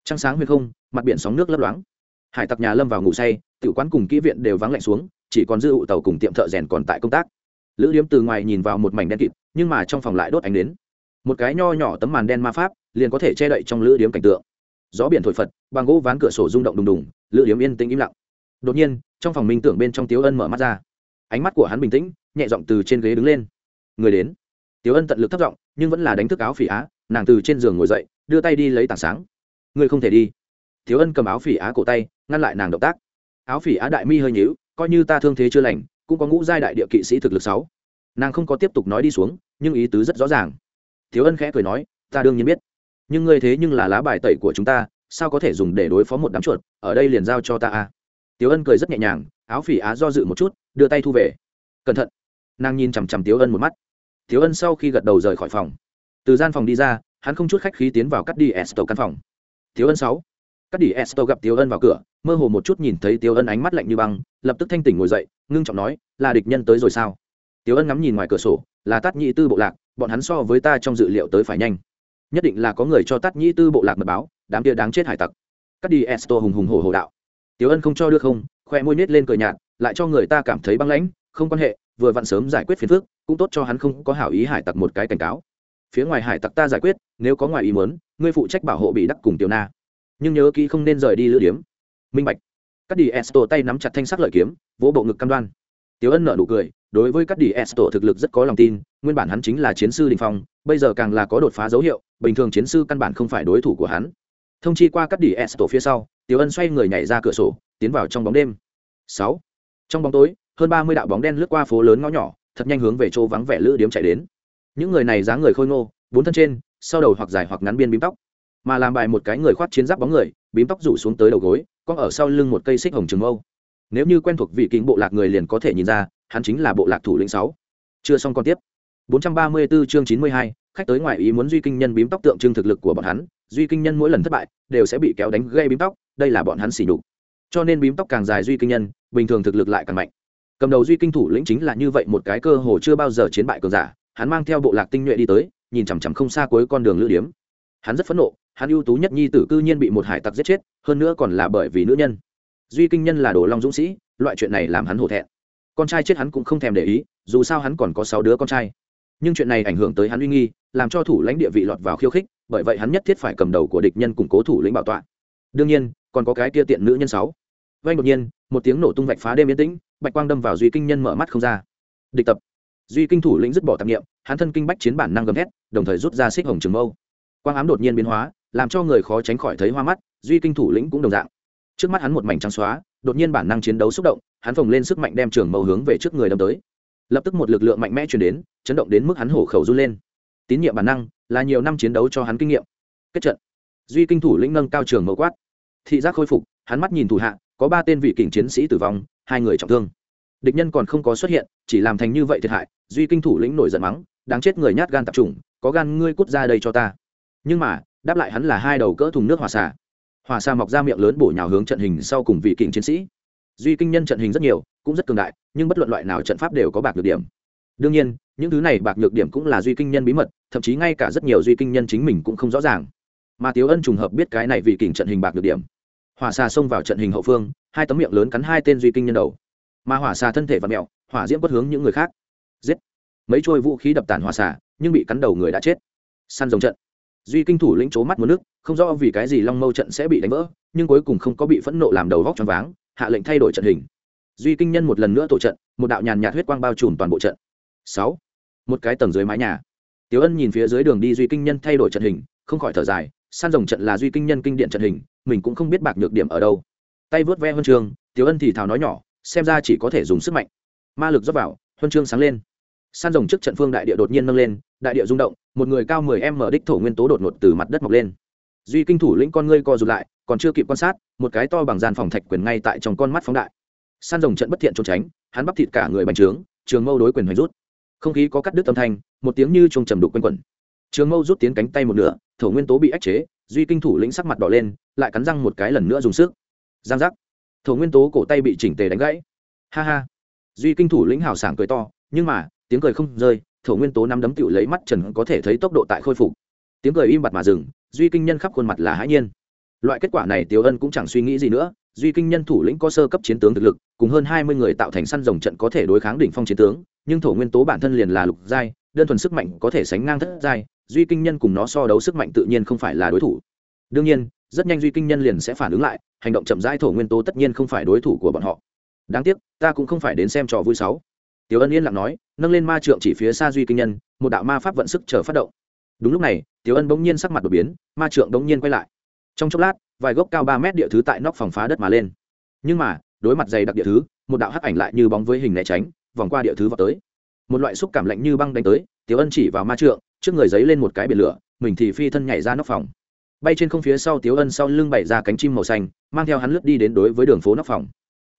S1: Trăng sáng huyền không, mặt biển sóng nước lấp loáng. Hải tặc nhà lâm vào ngủ say tự quán cùng kỹ viện đều vắng lạnh xuống, chỉ còn dư ụ tàu cùng tiệm thợ rèn còn tại công tác. Lữ điếm từ ngoài nhìn vào một mảnh đen kịt, nhưng mà trong phòng lại đốt ánh đến một cái nho nhỏ tấm màn đen ma pháp, liền có thể che đậy trong lữ điếm cảnh tượng. Gió biển thổi phật, bằng gỗ ván cửa sổ rung động đùng đùng, lữ điếm yên tĩnh im lặng. Đột nhiên trong phòng minh tưởng bên trong tiếu ân mở mắt ra. Ánh mắt của hắn bình tĩnh, nhẹ giọng từ trên ghế đứng lên. Người đến. Tiếu ân tận lực thất giọng, nhưng vẫn là đánh thức áo phỉ á, nàng từ trên giường ngồi dậy, đưa tay đi lấy tảng sáng. Ngươi không thể đi. Tiếu ân cầm áo phỉ á cổ tay, ngăn lại nàng động tác. Áo phỉ á đại mi hơi nhíu, coi như ta thương thế chưa lành, cũng có ngũ giai đại địa kỵ sĩ thực lực sáu. Nàng không có tiếp tục nói đi xuống, nhưng ý tứ rất rõ ràng. Thiếu ân khẽ cười nói, ta đương nhiên biết. Nhưng ngươi thế nhưng là lá bài tẩy của chúng ta, sao có thể dùng để đối phó một đám chuột? Ở đây liền giao cho ta a tiếu ân cười rất nhẹ nhàng, áo phỉ á do dự một chút, đưa tay thu về. Cẩn thận. Nàng nhìn chằm chằm tiếu ân một mắt. Tiếu ân sau khi gật đầu rời khỏi phòng. Từ gian phòng đi ra, hắn không chút khách khí tiến vào cắt đi esto căn phòng. Tiếu ân sáu. Cắt đi esto gặp tiếu ân vào cửa, mơ hồ một chút nhìn thấy tiếu ân ánh mắt lạnh như băng, lập tức thanh tỉnh ngồi dậy, ngưng trọng nói, là địch nhân tới rồi sao? Tiếu ân ngắm nhìn ngoài cửa sổ, là tát nhị tư bộ lạc, bọn hắn so với ta trong dự liệu tới phải nhanh. Nhất định là có người cho tát nhị tư bộ lạc mật báo, đám kia đáng chết hải tặc. Cắt đi esto hùng hùng hổ hổ đạo tiếu ân không cho được không, khoe môi nết lên cười nhạt, lại cho người ta cảm thấy băng lãnh, không quan hệ, vừa vặn sớm giải quyết phiền phức, cũng tốt cho hắn không có hảo ý hải tặc một cái cảnh cáo. Phía ngoài hải tặc ta giải quyết, nếu có ngoài ý muốn, ngươi phụ trách bảo hộ bị đắc cùng tiểu na. Nhưng nhớ kỹ không nên rời đi lữ điếm. Minh bạch. Các đi esto tay nắm chặt thanh sắc lợi kiếm, vỗ bộ ngực cam đoan. Tiếu ân nở nụ cười, đối với các đi esto thực lực rất có lòng tin, nguyên bản hắn chính là chiến sư đình phong, bây giờ càng là có đột phá dấu hiệu, bình thường chiến sư căn bản không phải đối thủ của hắn. Thông chi qua các đi esto phía sau tiểu ân xoay người nhảy ra cửa sổ tiến vào trong bóng đêm. Sáu. Trong bóng tối hơn ba mươi đạo bóng đen lướt qua phố lớn ngõ nhỏ thật nhanh hướng về chỗ vắng vẻ lữ điếm chạy đến. Những người này dáng người khôi ngô bốn thân trên sau đầu hoặc dài hoặc ngắn biên bím tóc. Mà làm bài một cái người khoát chiến giáp bóng người bím tóc rủ xuống tới đầu gối có ở sau lưng một cây xích hồng trường âu nếu như quen thuộc vị kính bộ lạc người liền có thể nhìn ra hắn chính là bộ lạc thủ lĩnh sáu. Chưa xong còn tiếp. 434 chương 92, khách tới ngoài ý muốn duy kinh nhân bím tóc tượng trưng thực lực của bọn hắn, duy kinh nhân mỗi lần thất bại, đều sẽ bị kéo đánh gây bím tóc, đây là bọn hắn xỉ đục cho nên bím tóc càng dài duy kinh nhân, bình thường thực lực lại càng mạnh. Cầm đầu duy kinh thủ lĩnh chính là như vậy một cái cơ hồ chưa bao giờ chiến bại cường giả, hắn mang theo bộ lạc tinh nhuệ đi tới, nhìn chằm chằm không xa cuối con đường lữ điếm. Hắn rất phẫn nộ, hắn ưu tú nhất nhi tử cư nhiên bị một hải tặc giết chết, hơn nữa còn là bởi vì nữ nhân. Duy kinh nhân là đồ long dũng sĩ, loại chuyện này làm hắn hổ thẹn. Con trai chết hắn cũng không thèm để ý, dù sao hắn còn có sáu đứa con trai nhưng chuyện này ảnh hưởng tới hắn uy nghi, làm cho thủ lãnh địa vị lọt vào khiêu khích, bởi vậy hắn nhất thiết phải cầm đầu của địch nhân củng cố thủ lĩnh bảo tọa. Đương nhiên, còn có cái kia tiện nữ nhân sáu. Vay đột nhiên, một tiếng nổ tung vạch phá đêm yên tĩnh, bạch quang đâm vào duy kinh nhân mở mắt không ra. Địch tập. Duy kinh thủ lĩnh dứt bỏ tạp nghiệm hắn thân kinh bách chiến bản năng gầm thét, đồng thời rút ra xích hồng trường mâu. Quang ám đột nhiên biến hóa, làm cho người khó tránh khỏi thấy hoa mắt, duy kinh thủ lĩnh cũng đồng dạng. Trước mắt hắn một mảnh trắng xóa, đột nhiên bản năng chiến đấu xúc động, hắn phồng lên sức mạnh đem trường mâu hướng về trước người đâm tới lập tức một lực lượng mạnh mẽ chuyển đến, chấn động đến mức hắn hổ khẩu run lên. Tín nhiệm bản năng là nhiều năm chiến đấu cho hắn kinh nghiệm. Kết trận. Duy kinh thủ lĩnh nâng cao trường mở quát. Thị giác khôi phục, hắn mắt nhìn thủ hạ, có ba tên vị kình chiến sĩ tử vong, hai người trọng thương. Địch nhân còn không có xuất hiện, chỉ làm thành như vậy thiệt hại, duy kinh thủ lĩnh nổi giận mắng, đáng chết người nhát gan tập trung, có gan ngươi cút ra đây cho ta. Nhưng mà, đáp lại hắn là hai đầu cỡ thùng nước hỏa xà hỏa xà mọc ra miệng lớn bổ nhào hướng trận hình sau cùng vị kình chiến sĩ. Duy kinh nhân trận hình rất nhiều cũng rất cường đại, nhưng bất luận loại nào trận pháp đều có bạc nhược điểm. Đương nhiên, những thứ này bạc nhược điểm cũng là duy kinh nhân bí mật, thậm chí ngay cả rất nhiều duy kinh nhân chính mình cũng không rõ ràng. Mà tiếu ân trùng hợp biết cái này vì kình trận hình bạc nhược điểm. Hỏa xà xông vào trận hình hậu phương, hai tấm miệng lớn cắn hai tên duy kinh nhân đầu. Mà hỏa xà thân thể và mẹo, hỏa diễm bất hướng những người khác. Giết! Mấy trôi vũ khí đập tàn hỏa xà nhưng bị cắn đầu người đã chết. Săn rồng trận. Duy kinh thủ lĩnh c mắt một nước, không rõ vì cái gì long mâu trận sẽ bị đánh vỡ, nhưng cuối cùng không có bị phẫn nộ làm đầu vóc t r váng, hạ lệnh thay đổi trận hình duy kinh nhân một lần nữa tổ trận một đạo nhàn nhạt huyết quang bao trùm toàn bộ trận sáu một cái tầng dưới mái nhà Tiểu Ân nhìn phía dưới đường đi Duy Kinh Nhân thay đổi trận hình, không khỏi thở dài, san rồng trận là Duy Kinh Nhân kinh điển trận hình, mình cũng không biết bạc nhược điểm ở đâu. Tay vớt ve huân trường, Tiểu Ân thì thào nói nhỏ, xem ra chỉ có thể dùng sức mạnh. Ma lực dốc vào, huân chương sáng lên. San rồng trước trận phương đại địa đột nhiên nâng lên, đại địa rung động, một người cao 10m đích thổ nguyên tố đột ngột từ mặt đất mọc lên. Duy Kinh thủ lĩnh con ngươi co rụt lại, còn chưa kịp quan sát, một cái to bằng gian phòng thạch quyền ngay tại trong con mắt phóng đại. San rồng trận bất thiện trốn tránh, hắn bắp thịt cả người bành trướng, trường mâu đối quyền hoành rút. Không khí có cắt đứt âm thanh một tiếng như trông trầm đục quanh quẩn. Trường mâu rút tiến cánh tay một nửa thổ nguyên tố bị ách chế duy kinh thủ lĩnh sắc mặt đỏ lên lại cắn răng một cái lần nữa dùng sức. Giang giác. Thổ nguyên tố cổ tay bị chỉnh tề đánh gãy. Ha ha. Duy kinh thủ lĩnh hào sảng cười to nhưng mà tiếng cười không rơi thổ nguyên tố nắm đấm tựu lấy mắt trần có thể thấy tốc độ tại khôi phục. Tiếng cười im bặt mà dừng duy kinh nhân khắp khuôn mặt là hãi nhiên loại kết quả này tiểu ân cũng chẳng suy nghĩ gì nữa, duy kinh nhân thủ lĩnh có sơ cấp chiến tướng thực lực, cùng hơn hai mươi người tạo thành săn rồng trận có thể đối kháng đỉnh phong chiến tướng, nhưng thổ nguyên tố bản thân liền là lục giai, đơn thuần sức mạnh có thể sánh ngang thất giai, duy kinh nhân cùng nó so đấu sức mạnh tự nhiên không phải là đối thủ. Đương nhiên, rất nhanh duy kinh nhân liền sẽ phản ứng lại, hành động chậm rãi thổ nguyên tố tất nhiên không phải đối thủ của bọn họ. Đáng tiếc, ta cũng không phải đến xem trò vui sáu. Tiểu ân yên lặng nói, nâng lên ma trượng chỉ phía xa duy kinh nhân, một đạo ma pháp vận sức chờ phát động. Đúng lúc này tiểu ân bỗng nhiên sắc mặt đột biến, ma trượng bỗng nhiên quay lại trong chốc lát, vài gốc cao ba mét địa thứ tại nóc phòng phá đất mà lên. Nhưng mà, đối mặt dày đặc địa thứ, một đạo hắc ảnh lại như bóng với hình né tránh, vòng qua địa thứ vào tới. Một loại xúc cảm lạnh như băng đánh tới, tiểu ân chỉ vào ma trượng, trước người giấy lên một cái biển lửa, mình thì phi thân nhảy ra nóc phòng. Bay trên không phía sau tiếu ân sau lưng bày ra cánh chim màu xanh, mang theo hắn lướt đi đến đối với đường phố nóc phòng.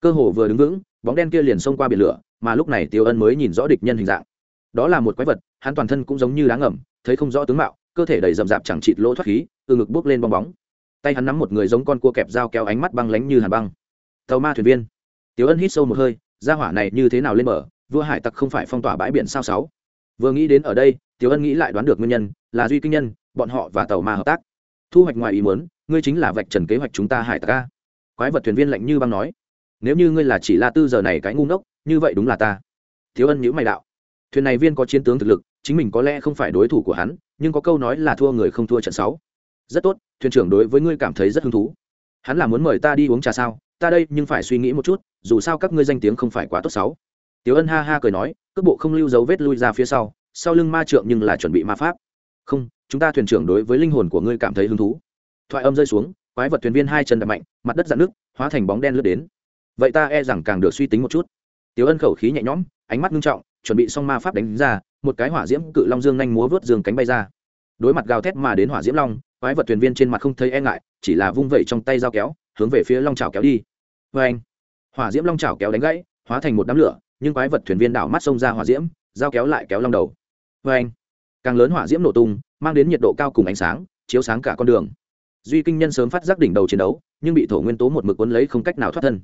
S1: Cơ hồ vừa đứng vững, bóng đen kia liền xông qua biển lửa, mà lúc này tiếu ân mới nhìn rõ địch nhân hình dạng. Đó là một quái vật, hắn toàn thân cũng giống như đá ngầm, thấy không rõ tướng mạo, cơ thể đầy rậm rạp chẳng chịt lỗ thoát khí, từ ngực bốc lên bong bóng tay hắn nắm một người giống con cua kẹp dao kéo ánh mắt băng lánh như hàn băng. Tàu ma thuyền viên. Tiếu ân hít sâu một hơi ra hỏa này như thế nào lên bờ, vua hải tặc không phải phong tỏa bãi biển sao sáu? Vừa nghĩ đến ở đây tiếu ân nghĩ lại đoán được nguyên nhân, là duy kinh nhân, bọn họ và tàu ma hợp tác. Thu hoạch ngoài ý muốn, ngươi chính là vạch trần kế hoạch chúng ta hải tặc ca quái vật thuyền viên lạnh như băng nói. Nếu như ngươi là chỉ la tư giờ này cái ngu ngốc, như vậy đúng là ta. Thiếu ân nhữ mày đạo. Thuyền này viên có chiến tướng thực lực, chính mình có lẽ không phải đối thủ của hắn, nhưng có câu nói là thua người không thua trận sáu rất tốt, thuyền trưởng đối với ngươi cảm thấy rất hứng thú. Hắn là muốn mời ta đi uống trà sao? Ta đây nhưng phải suy nghĩ một chút, dù sao các ngươi danh tiếng không phải quá tốt xấu. Tiểu ân ha ha cười nói, cước bộ không lưu dấu vết lui ra phía sau sau lưng ma trượng nhưng là chuẩn bị ma pháp. Không, chúng ta thuyền trưởng đối với linh hồn của ngươi cảm thấy hứng thú. Thoại âm rơi xuống, quái vật thuyền viên hai chân đập mạnh, mặt đất dạn nước hóa thành bóng đen lướt đến. Vậy ta e rằng càng được suy tính một chút. Tiểu ân khẩu khí nhẹ nhõm, ánh mắt nghiêm trọng, chuẩn bị xong ma pháp đánh ra, một cái hỏa diễm cự long dương nhanh múa vớt dương cánh bay ra. Đối mặt gào thét mà đến hỏa diễm long quái vật thuyền viên trên mặt không thấy e ngại, chỉ là vung vẩy trong tay dao kéo, hướng về phía long trào kéo đi. Vê anh, hỏa diễm long trào kéo đánh gãy, hóa thành một đám lửa, nhưng quái vật thuyền viên đảo mắt xông ra hỏa diễm, dao kéo lại kéo long đầu. Vê anh, càng lớn hỏa diễm nổ tung, mang đến nhiệt độ cao cùng ánh sáng, chiếu sáng cả con đường. Duy kinh nhân sớm phát giác đỉnh đầu chiến đấu, nhưng bị thổ nguyên tố một mực quấn lấy không cách nào thoát thân.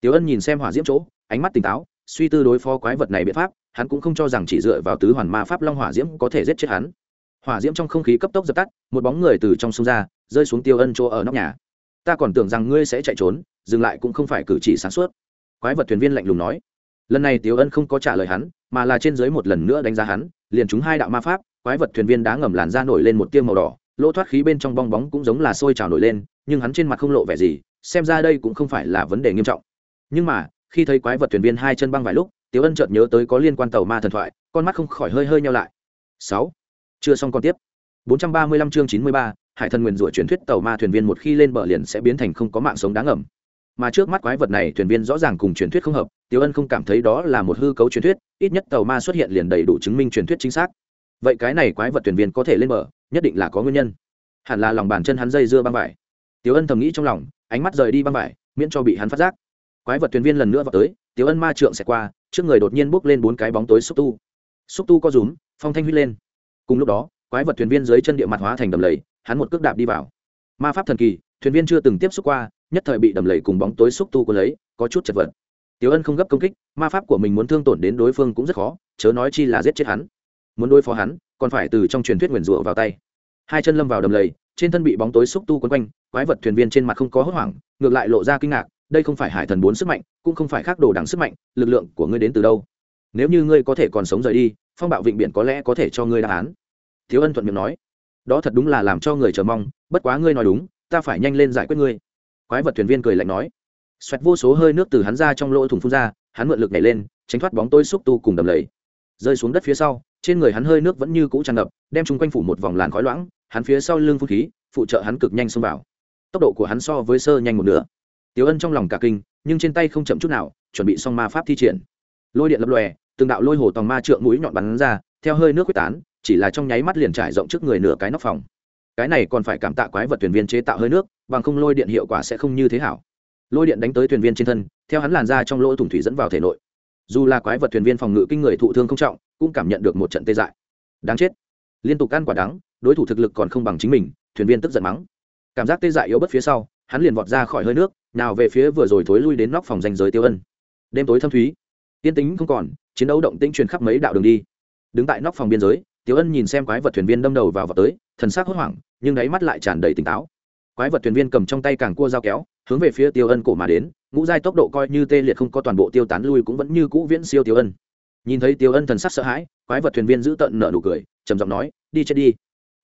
S1: Tiểu ân nhìn xem hỏa diễm chỗ, ánh mắt tỉnh táo, suy tư đối phó quái vật này biện pháp, hắn cũng không cho rằng chỉ dựa vào tứ hoàn ma pháp long hỏa diễm có thể giết chết hắn hỏa diễm trong không khí cấp tốc dập tắt, một bóng người từ trong sông ra, rơi xuống tiêu ân chỗ ở nóc nhà. Ta còn tưởng rằng ngươi sẽ chạy trốn, dừng lại cũng không phải cử chỉ sáng suốt. Quái vật thuyền viên lạnh lùng nói. Lần này tiêu ân không có trả lời hắn, mà là trên dưới một lần nữa đánh giá hắn, liền chúng hai đạo ma pháp, quái vật thuyền viên đá ngầm làn ra nổi lên một tiêu màu đỏ, lỗ thoát khí bên trong bong bóng cũng giống là sôi trào nổi lên, nhưng hắn trên mặt không lộ vẻ gì, xem ra đây cũng không phải là vấn đề nghiêm trọng. Nhưng mà, khi thấy quái vật thuyền viên hai chân băng vài lúc, tiếu ân chợt nhớ tới có liên quan tàu ma thần thoại, con mắt không khỏi hơi hơi nhau lại. Sáu chưa xong còn tiếp. 435 chương 93, hải thần nguyền rủa truyền thuyết tàu ma thuyền viên một khi lên bờ liền sẽ biến thành không có mạng sống đáng ngầm mà trước mắt quái vật này thuyền viên rõ ràng cùng truyền thuyết không hợp tiểu ân không cảm thấy đó là một hư cấu truyền thuyết ít nhất tàu ma xuất hiện liền đầy đủ chứng minh truyền thuyết chính xác. Vậy cái này quái vật thuyền viên có thể lên bờ nhất định là có nguyên nhân. Hẳn là lòng bàn chân hắn dây dưa băng vải. Tiểu ân thầm nghĩ trong lòng ánh mắt rời đi băng vải miễn cho bị hắn phát giác. Quái vật thuyền viên lần nữa vào tới tiểu ân ma trượng sẽ qua trước người đột nhiên bốc lên bốn cái bóng tối xúc tu. Xúc tu co rúm phong thanh huyết lên cùng lúc đó, quái vật thuyền viên dưới chân địa mặt hóa thành đầm lầy, hắn một cước đạp đi vào. Ma pháp thần kỳ, thuyền viên chưa từng tiếp xúc qua, nhất thời bị đầm lầy cùng bóng tối xúc tu của lấy, có chút chật vật. Tiếu ân không gấp công kích, ma pháp của mình muốn thương tổn đến đối phương cũng rất khó, chớ nói chi là giết chết hắn. Muốn đối phó hắn, còn phải từ trong truyền thuyết nguyền rủa vào tay. Hai chân lâm vào đầm lầy, trên thân bị bóng tối xúc tu quấn quanh, quái vật thuyền viên trên mặt không có hốt hoảng, ngược lại lộ ra kinh ngạc, đây không phải hải thần bốn sức mạnh, cũng không phải khác đồ đẳng sức mạnh, lực lượng của ngươi đến từ đâu? Nếu như ngươi có thể còn sống rời đi phong bạo vịnh biển có lẽ có thể cho ngươi đáp án. Thiếu ân thuận miệng nói. Đó thật đúng là làm cho người chờ mong bất quá ngươi nói đúng ta phải nhanh lên giải quyết ngươi. Quái vật thuyền viên cười lạnh nói. Xoẹt vô số hơi nước từ hắn ra trong lỗ thủng phun ra hắn mượn lực nhảy lên tránh thoát bóng tôi xúc tu cùng đầm lầy. Rơi xuống đất phía sau trên người hắn hơi nước vẫn như cũ tràn ngập đem chung quanh phủ một vòng làn khói loãng hắn phía sau lưng phun khí phụ trợ hắn cực nhanh xông vào. Tốc độ của hắn so với sơ nhanh một nửa. Tiếu Ân trong lòng cả kinh, nhưng trên tay không chậm chút nào, chuẩn bị xong ma pháp thi triển. Lôi điện lập lòe, từng đạo lôi hồ tòng ma trượng mũi nhọn bắn ra, theo hơi nước quyết tán, chỉ là trong nháy mắt liền trải rộng trước người nửa cái nóc phòng. Cái này còn phải cảm tạ quái vật thuyền viên chế tạo hơi nước, bằng không lôi điện hiệu quả sẽ không như thế hảo. Lôi điện đánh tới thuyền viên trên thân, theo hắn làn ra trong lỗ thủng thủy dẫn vào thể nội. Dù là quái vật thuyền viên phòng ngự kinh người thụ thương không trọng, cũng cảm nhận được một trận tê dại. Đáng chết. Liên tục ăn quả đắng, đối thủ thực lực còn không bằng chính mình, thuyền viên tức giận mắng. Cảm giác tê dại yếu bất phía sau, hắn liền vọt ra khỏi hơi nước nào về phía vừa rồi thối lui đến nóc phòng danh giới tiêu ân đêm tối thâm thúy tiên tính không còn, chiến đấu động tĩnh truyền khắp mấy đạo đường đi. Đứng tại nóc phòng biên giới tiêu ân nhìn xem quái vật thuyền viên đâm đầu vào vào tới, thần sắc hốt hoảng, nhưng đáy mắt lại tràn đầy tỉnh táo. Quái vật thuyền viên cầm trong tay càng cua dao kéo, hướng về phía tiêu ân cổ mà đến, ngũ giai tốc độ coi như tê liệt không có toàn bộ tiêu tán lui cũng vẫn như cũ viễn siêu tiêu ân. Nhìn thấy tiêu ân thần sắc sợ hãi, quái vật thuyền viên giữ tận nở nụ cười, trầm giọng nói, đi chết đi.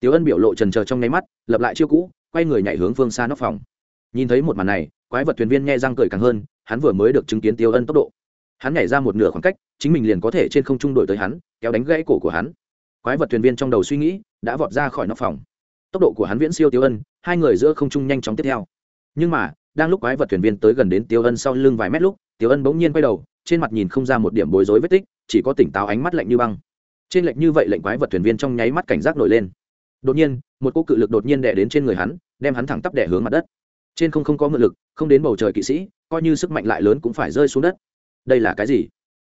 S1: Tiêu ân biểu lộ trần trờ trong nháy mắt, lập lại chiêu cũ, quay người nhảy hướng phương xa nóc phòng. Nhìn thấy một màn này, quái vật thuyền viên nghe răng cười càng hơn, hắn vừa mới được chứng kiến tiêu ân tốc độ hắn nhảy ra một nửa khoảng cách, chính mình liền có thể trên không trung đổi tới hắn, kéo đánh gãy cổ của hắn. Quái vật thuyền viên trong đầu suy nghĩ, đã vọt ra khỏi nóc phòng. Tốc độ của hắn viễn siêu tiêu ân, hai người giữa không trung nhanh chóng tiếp theo. Nhưng mà, đang lúc quái vật thuyền viên tới gần đến tiêu ân sau lưng vài mét lúc, tiêu ân bỗng nhiên quay đầu, trên mặt nhìn không ra một điểm bối rối vết tích, chỉ có tỉnh táo ánh mắt lạnh như băng. Trên lệnh như vậy lệnh quái vật thuyền viên trong nháy mắt cảnh giác nổi lên. Đột nhiên, một cô cự lực đột nhiên đè đến trên người hắn, đem hắn thẳng tắp đè hướng mặt đất. Trên không không có ngự lực, không đến bầu trời kỵ sĩ, coi như sức mạnh lại lớn cũng phải rơi xuống đất đây là cái gì?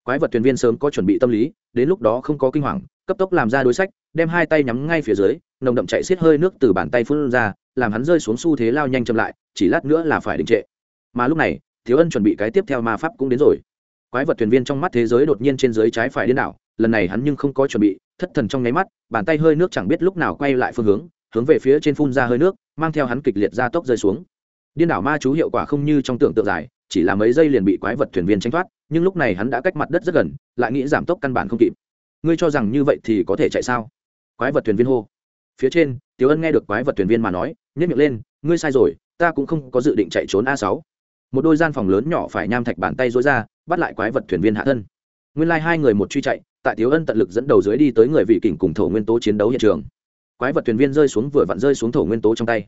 S1: Quái vật thuyền viên sớm có chuẩn bị tâm lý, đến lúc đó không có kinh hoàng, cấp tốc làm ra đối sách, đem hai tay nhắm ngay phía dưới, nồng đậm chạy xiết hơi nước từ bàn tay phun ra, làm hắn rơi xuống xu thế lao nhanh chậm lại, chỉ lát nữa là phải đình trệ. Mà lúc này, thiếu ân chuẩn bị cái tiếp theo ma pháp cũng đến rồi. Quái vật thuyền viên trong mắt thế giới đột nhiên trên dưới trái phải điên đảo, lần này hắn nhưng không có chuẩn bị, thất thần trong nháy mắt, bàn tay hơi nước chẳng biết lúc nào quay lại phương hướng hướng về phía trên phun ra hơi nước, mang theo hắn kịch liệt ra tốc rơi xuống. Điên đảo ma chú hiệu quả không như trong tưởng tượng dài, chỉ là mấy giây liền bị quái vật thuyền viên tranh thoát nhưng lúc này hắn đã cách mặt đất rất gần, lại nghĩ giảm tốc căn bản không kịp. Ngươi cho rằng như vậy thì có thể chạy sao? Quái vật thuyền viên hô. Phía trên tiếu ân nghe được quái vật thuyền viên mà nói nhét miệng lên, ngươi sai rồi, ta cũng không có dự định chạy trốn a sáu. Một đôi gian phòng lớn nhỏ phải nham thạch bàn tay dối ra, bắt lại quái vật thuyền viên hạ thân. Nguyên lai、like、hai người một truy chạy, tại tiếu ân tận lực dẫn đầu dưới đi tới người vị kình cùng thổ nguyên tố chiến đấu hiện trường. Quái vật thuyền viên rơi xuống vừa vặn rơi xuống thổ nguyên tố trong tay.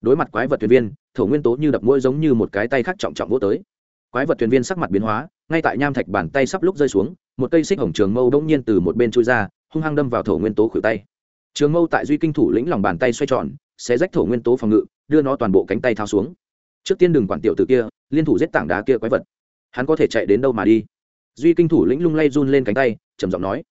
S1: Đối mặt quái vật thuyền viên, thổ nguyên tố như đập mũi giống như một cái tay khác trọng trọng vỗ tới. Quái vật thuyền viên sắc mặt biến hóa ngay tại nham thạch bàn tay sắp lúc rơi xuống, một cây xích hồng trường mâu đông nhiên từ một bên chui ra, hung hăng đâm vào thổ nguyên tố khuỷu tay. Trường mâu tại duy kinh thủ lĩnh lòng bàn tay xoay tròn sẽ rách thổ nguyên tố phòng ngự, đưa nó toàn bộ cánh tay thao xuống. Trước tiên đừng quản tiểu từ kia, liên thủ giết tảng đá kia quái vật. Hắn có thể chạy đến đâu mà đi? Duy kinh thủ lĩnh lung lay run lên cánh tay, trầm giọng nói.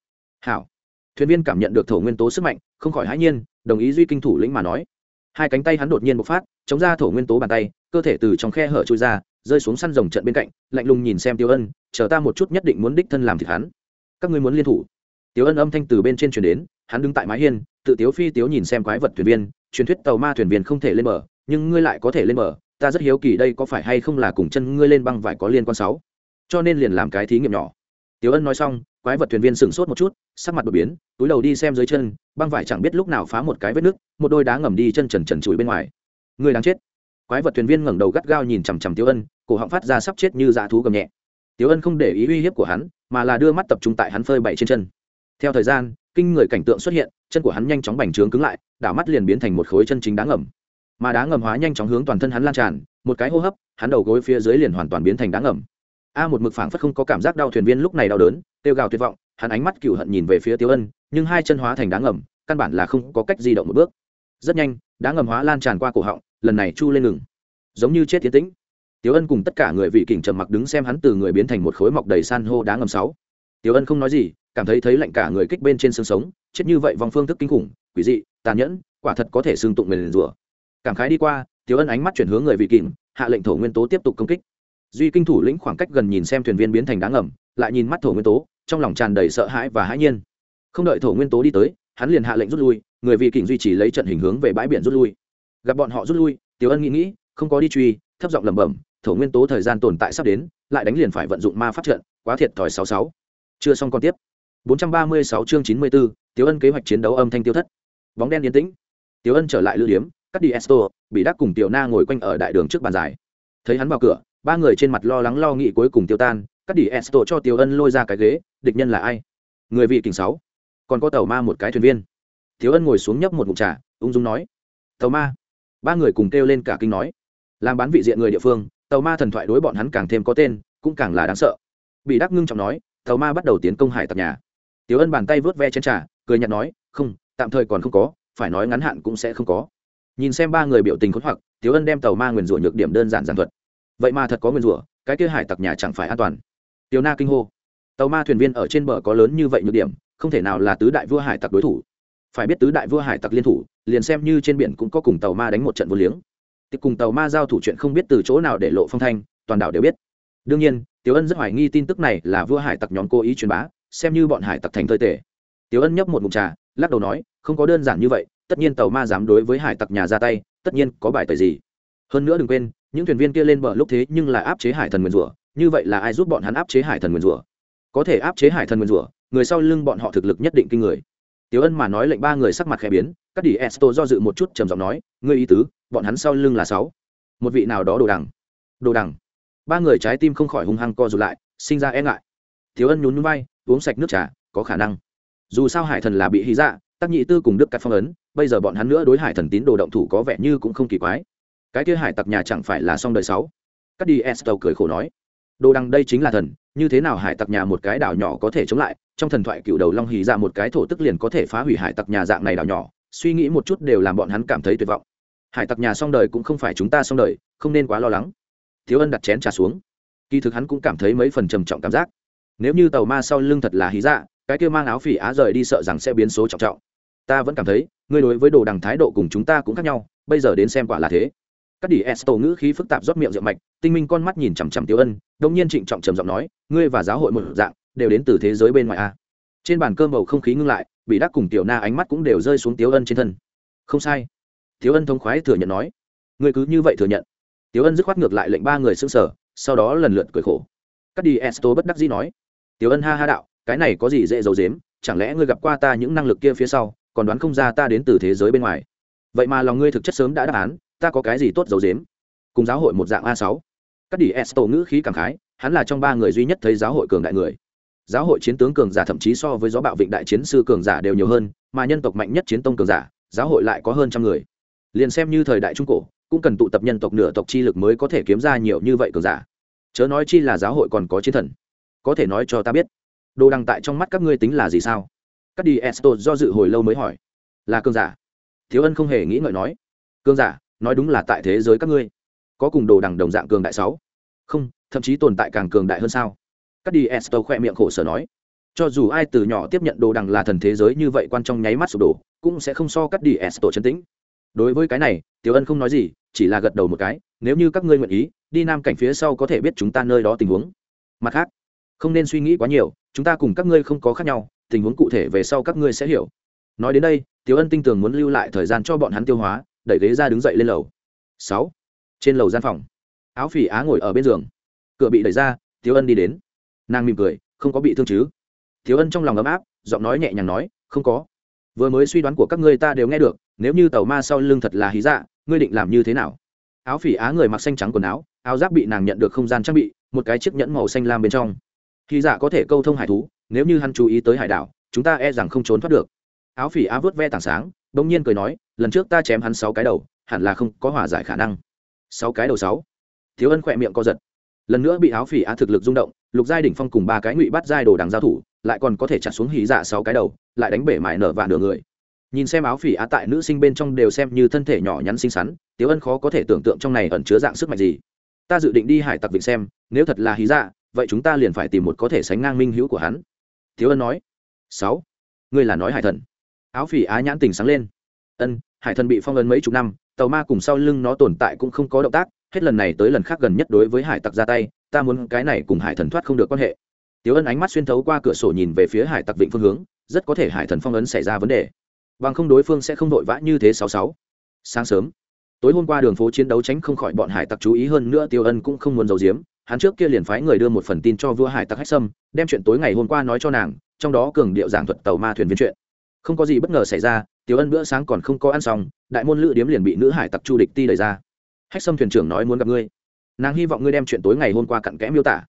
S1: Hảo. Thuyền viên cảm nhận được thổ nguyên tố sức mạnh, không khỏi hãi nhiên, đồng ý duy kinh thủ lĩnh mà nói. Hai cánh tay hắn đột nhiên bộc phát, chống ra thổ nguyên tố bàn tay, cơ thể từ trong khe hở trôi ra rơi xuống săn rồng trận bên cạnh lạnh lùng nhìn xem tiêu ân chờ ta một chút nhất định muốn đích thân làm thịt hắn các ngươi muốn liên thủ tiêu ân âm thanh từ bên trên chuyển đến hắn đứng tại mái hiên tự tiếu phi tiếu nhìn xem quái vật thuyền viên truyền thuyết tàu ma thuyền viên không thể lên bờ nhưng ngươi lại có thể lên bờ ta rất hiếu kỳ đây có phải hay không là cùng chân ngươi lên băng vải có liên quan sáu cho nên liền làm cái thí nghiệm nhỏ Tiêu Ân nói xong, quái vật thuyền viên sửng sốt một chút, sắc mặt đột biến, túi đầu đi xem dưới chân, băng vải chẳng biết lúc nào phá một cái vết nứt, một đôi đá ngầm đi chân trần trần trụi bên ngoài. Người đáng chết. Quái vật thuyền viên ngẩng đầu gắt gao nhìn chằm chằm Tiêu Ân, cổ họng phát ra sắp chết như dã thú gầm nhẹ. Tiểu Ân không để ý uy hiếp của hắn, mà là đưa mắt tập trung tại hắn phơi bày trên chân. Theo thời gian, kinh người cảnh tượng xuất hiện, chân của hắn nhanh chóng bành trướng cứng lại, đảo mắt liền biến thành một khối chân chính đá ngầm. Mà đá ngầm hóa nhanh chóng hướng toàn thân hắn lan tràn, một cái hô hấp, hắn đầu gối phía dưới liền hoàn toàn biến thành đá ngầm a một mực phảng phất không có cảm giác đau thuyền viên lúc này đau đớn kêu gào tuyệt vọng hắn ánh mắt cựu hận nhìn về phía tiêu ân nhưng hai chân hóa thành đá ngầm căn bản là không có cách di động một bước rất nhanh đá ngầm hóa lan tràn qua cổ họng lần này chu lên ngừng giống như chết tiến tĩnh tiêu ân cùng tất cả người vị kình trầm mặc đứng xem hắn từ người biến thành một khối mọc đầy san hô đá ngầm sáu. Tiêu ân không nói gì, cảm thấy thấy lạnh cả người kích bên trên xương sống, chết như vậy vòng phương thức kinh khủng, quỷ dị, tàn nhẫn, quả thật có thể xương tụng mình rủa. Cảm khái đi qua tiêu ân ánh mắt chuyển hướng người vị kình, hạ lệnh thổ nguyên tố tiếp tục công kích. Duy kinh thủ lĩnh khoảng cách gần nhìn xem thuyền viên biến thành đá ngầm, lại nhìn mắt thổ nguyên tố, trong lòng tràn đầy sợ hãi và hãi nhiên. Không đợi thổ nguyên tố đi tới, hắn liền hạ lệnh rút lui, người vị kình duy trì lấy trận hình hướng về bãi biển rút lui. Gặp bọn họ rút lui, tiểu ân nghĩ nghĩ, không có đi truy, thấp giọng lẩm bẩm thổ nguyên tố thời gian tồn tại sắp đến lại đánh liền phải vận dụng ma pháp trận quá thiệt thòi sáu sáu. Chưa xong còn tiếp. 436 chương 94, tiểu ân kế hoạch chiến đấu âm thanh tiêu thất. Bóng đen yên tĩnh. Tiểu ân trở lại lữ điếm cắt đi esto bị đắc cùng tiểu na ngồi quanh ở đại đường trước bàn dài. thấy hắn vào cửa ba người trên mặt lo lắng lo nghĩ cuối cùng tiêu tan cắt đi esto cho tiểu ân lôi ra cái ghế địch nhân là ai? Người vị kình sáu. Còn có tàu ma một cái thuyền viên. Tiểu ân ngồi xuống nhấp một ngụm trà ung dung nói. Tàu ma. Ba người cùng kêu lên cả kinh nói. Làm bán vị diện người địa phương tàu ma thần thoại đối bọn hắn càng thêm có tên, cũng càng là đáng sợ. Bị đắc ngưng trọng nói, tàu ma bắt đầu tiến công hải tặc nhà. Tiếu ân bàn tay vớt ve trên trà, cười nhạt nói, không, tạm thời còn không có, phải nói ngắn hạn cũng sẽ không có. Nhìn xem ba người biểu tình khốn hoặc tiếu ân đem tàu ma nguyền rủa nhược điểm đơn giản giản thuật. Vậy mà thật có nguyền rủa, cái kia hải tặc nhà chẳng phải an toàn. Tiếu na kinh hô. Tàu ma thuyền viên ở trên bờ có lớn như vậy nhược điểm, không thể nào là tứ đại vua hải tặc đối thủ. Phải biết tứ đại vua hải tặc liên thủ, liền xem như trên biển cũng có cùng tàu ma đánh một trận vô liếng tiệc cùng tàu ma giao thủ chuyện không biết từ chỗ nào để lộ phong thanh, toàn đảo đều biết. Đương nhiên, tiểu ân rất hoài nghi tin tức này là vua hải tặc nhóm cố ý truyền bá, xem như bọn hải tặc thành thơi tể. Tiểu ân nhấp một mụm trà, lắc đầu nói, không có đơn giản như vậy, tất nhiên tàu ma dám đối với hải tặc nhà ra tay, tất nhiên có bài tời gì. Hơn nữa đừng quên, những thuyền viên kia lên bờ lúc thế nhưng là áp chế hải thần nguyền rủa, như vậy là ai giúp bọn hắn áp chế hải thần nguyền rủa? Có thể áp chế hải thần nguyền rủa, người sau lưng bọn họ thực lực nhất định kinh người. Tiểu ân mà nói lệnh ba người sắc mặt khẽ biến các đỉ esto do dự một chút trầm giọng nói, ngươi ý tứ? Bọn hắn sau lưng là sáu. Một vị nào đó đồ đằng. Đồ đằng. Ba người trái tim không khỏi hung hăng co rụt lại, sinh ra e ngại. Thiếu ân nhún nhún vai, uống sạch nước trà, có khả năng. Dù sao hải thần là bị hí dạ tác nhị tư cùng đức cắt phong ấn, bây giờ bọn hắn nữa đối hải thần tín đồ động thủ có vẻ như cũng không kỳ quái. Cái kia hải tặc nhà chẳng phải là xong đời sáu? Cắt đi estel cười khổ nói. Đồ đằng đây chính là thần, như thế nào hải tặc nhà một cái đảo nhỏ có thể chống lại? Trong thần thoại cựu đầu long hì ra dạ một cái thổ tức liền có thể phá hủy hải tặc nhà dạng này đảo nhỏ. Suy nghĩ một chút đều làm bọn hắn cảm thấy tuyệt vọng hải tặc nhà xong đời cũng không phải chúng ta xong đời, không nên quá lo lắng. Thiếu ân đặt chén trà xuống. Kỳ thực hắn cũng cảm thấy mấy phần trầm trọng cảm giác. Nếu như tàu ma sau lưng thật là hí dạ cái kia mang áo phỉ á rời đi sợ rằng sẽ biến số trọng trọng. Ta vẫn cảm thấy, ngươi đối với đồ đằng thái độ cùng chúng ta cũng khác nhau, bây giờ đến xem quả là thế. Các đỉ esto ngữ khí phức tạp rót miệng rượu mạch, tinh minh con mắt nhìn chằm chằm tiêu ân đông nhiên trịnh trọng trầm giọng nói, ngươi và giáo hội một dạng, đều đến từ thế giới bên ngoài a. Trên bàn cơm bầu không khí ngưng lại bị đắc cùng tiểu na ánh mắt cũng đều rơi xuống tiêu ân trên thân. Không sai tiếu ân thông khoái thừa nhận nói, ngươi cứ như vậy thừa nhận. Tiếu ân dứt khoát ngược lại lệnh ba người xưng sở sau đó lần lượt cười khổ. Cắt đi esto bất đắc dĩ nói, tiếu ân ha ha đạo, cái này có gì dễ giấu dếm chẳng lẽ ngươi gặp qua ta những năng lực kia phía sau, còn đoán không ra ta đến từ thế giới bên ngoài? Vậy mà lòng ngươi thực chất sớm đã đáp án, ta có cái gì tốt giấu dếm cùng giáo hội một dạng a sáu. Cắt đi esto ngữ khí cảm khái, hắn là trong ba người duy nhất thấy giáo hội cường đại người. Giáo hội chiến tướng cường giả thậm chí so với gió bạo vịnh đại chiến sư cường giả đều nhiều hơn, mà nhân tộc mạnh nhất chiến tông cường giả, giáo hội lại có hơn trăm người liền xem như thời đại trung cổ, cũng cần tụ tập nhân tộc nửa tộc chi lực mới có thể kiếm ra nhiều như vậy cường giả. Chớ nói chi là giáo hội còn có chiến thần. Có thể nói cho ta biết, đồ đăng tại trong mắt các ngươi tính là gì sao? Các đi esto do dự hồi lâu mới hỏi. Là cường giả. Thiếu ân không hề nghĩ ngợi nói. Cường giả, nói đúng là tại thế giới các ngươi. Có cùng đồ đằng đồng dạng cường đại sáu. Không, thậm chí tồn tại càng cường đại hơn sao? Các đi esto khoe miệng khổ sở nói. Cho dù ai từ nhỏ tiếp nhận đồ đằng là thần thế giới như vậy quan trong nháy mắt sụp đổ, cũng sẽ không so cắt đi esto chân tĩnh đối với cái này, tiểu ân không nói gì, chỉ là gật đầu một cái, nếu như các ngươi nguyện ý, đi nam cảnh phía sau có thể biết chúng ta nơi đó tình huống. Mặt khác, không nên suy nghĩ quá nhiều, chúng ta cùng các ngươi không có khác nhau, tình huống cụ thể về sau các ngươi sẽ hiểu. Nói đến đây, tiểu ân tinh tường muốn lưu lại thời gian cho bọn hắn tiêu hóa, đẩy ghế ra đứng dậy lên lầu. Sáu, trên lầu gian phòng, áo phỉ á ngồi ở bên giường. Cửa bị đẩy ra, tiểu ân đi đến. Nàng mỉm cười, không có bị thương chứ? Tiểu ân trong lòng ấm áp, giọng nói nhẹ nhàng nói, không có. Vừa mới suy đoán của các ngươi ta đều nghe được nếu như tàu ma sau lưng thật là hí dạ ngươi định làm như thế nào? Áo phỉ á người mặc xanh trắng quần áo áo giáp bị nàng nhận được không gian trang bị, một cái chiếc nhẫn màu xanh lam bên trong. Hí dạ có thể câu thông hải thú, nếu như hắn chú ý tới hải đảo, chúng ta e rằng không trốn thoát được. Áo phỉ á vớt ve tảng sáng đ ỗ n g nhiên cười nói, lần trước ta chém hắn sáu cái đầu, hẳn là không có hòa giải khả năng. Sáu cái đầu sáu. Thiếu ân khỏe miệng co giật. Lần nữa bị áo phỉ á thực lực rung động, lục giai đỉnh phong cùng ba cái ngụy bắt giai đồ đằng giao thủ, lại còn có thể chặt xuống hí dạ sáu cái đầu, lại đánh bể mại nở và nửa người nhìn xem áo phỉ á tại nữ sinh bên trong đều xem như thân thể nhỏ nhắn xinh xắn, tiếu ân khó có thể tưởng tượng trong này ẩn chứa dạng sức mạnh gì. Ta dự định đi hải tặc vịnh xem, nếu thật là hí dạ vậy chúng ta liền phải tìm một có thể sánh ngang minh hữu của hắn. Tiếu ân nói. Sáu, ngươi là nói hải thần. Áo phỉ á nhãn tình sáng lên. Ân, hải thần bị phong ấn mấy chục năm, tàu ma cùng sau lưng nó tồn tại cũng không có động tác, hết lần này tới lần khác gần nhất đối với hải tặc ra tay, ta muốn cái này cùng hải thần thoát không được quan hệ. Tiếu ân ánh mắt xuyên thấu qua cửa sổ nhìn về phía hải tặc vịnh phương hướng, rất có thể hải thần phong ấn xảy ra vấn đề bằng không đối phương sẽ không vội vã như thế sáu sáu. Sáng sớm, tối hôm qua đường phố chiến đấu tránh không khỏi bọn hải tặc chú ý hơn nữa tiêu ân cũng không muốn giấu giếm, hắn trước kia liền phái người đưa một phần tin cho vua hải tặc hách sâm, đem chuyện tối ngày hôm qua nói cho nàng, trong đó cường điệu giảng thuật tàu ma thuyền viên chuyện. Không có gì bất ngờ xảy ra, tiêu ân bữa sáng còn không có ăn xong, đại môn lữ điếm liền bị nữ hải tặc chu địch ti đẩy ra. Hách sâm thuyền trưởng nói muốn gặp ngươi. Nàng hy vọng ngươi đem chuyện tối ngày hôm qua cặn kẽ miêu tả.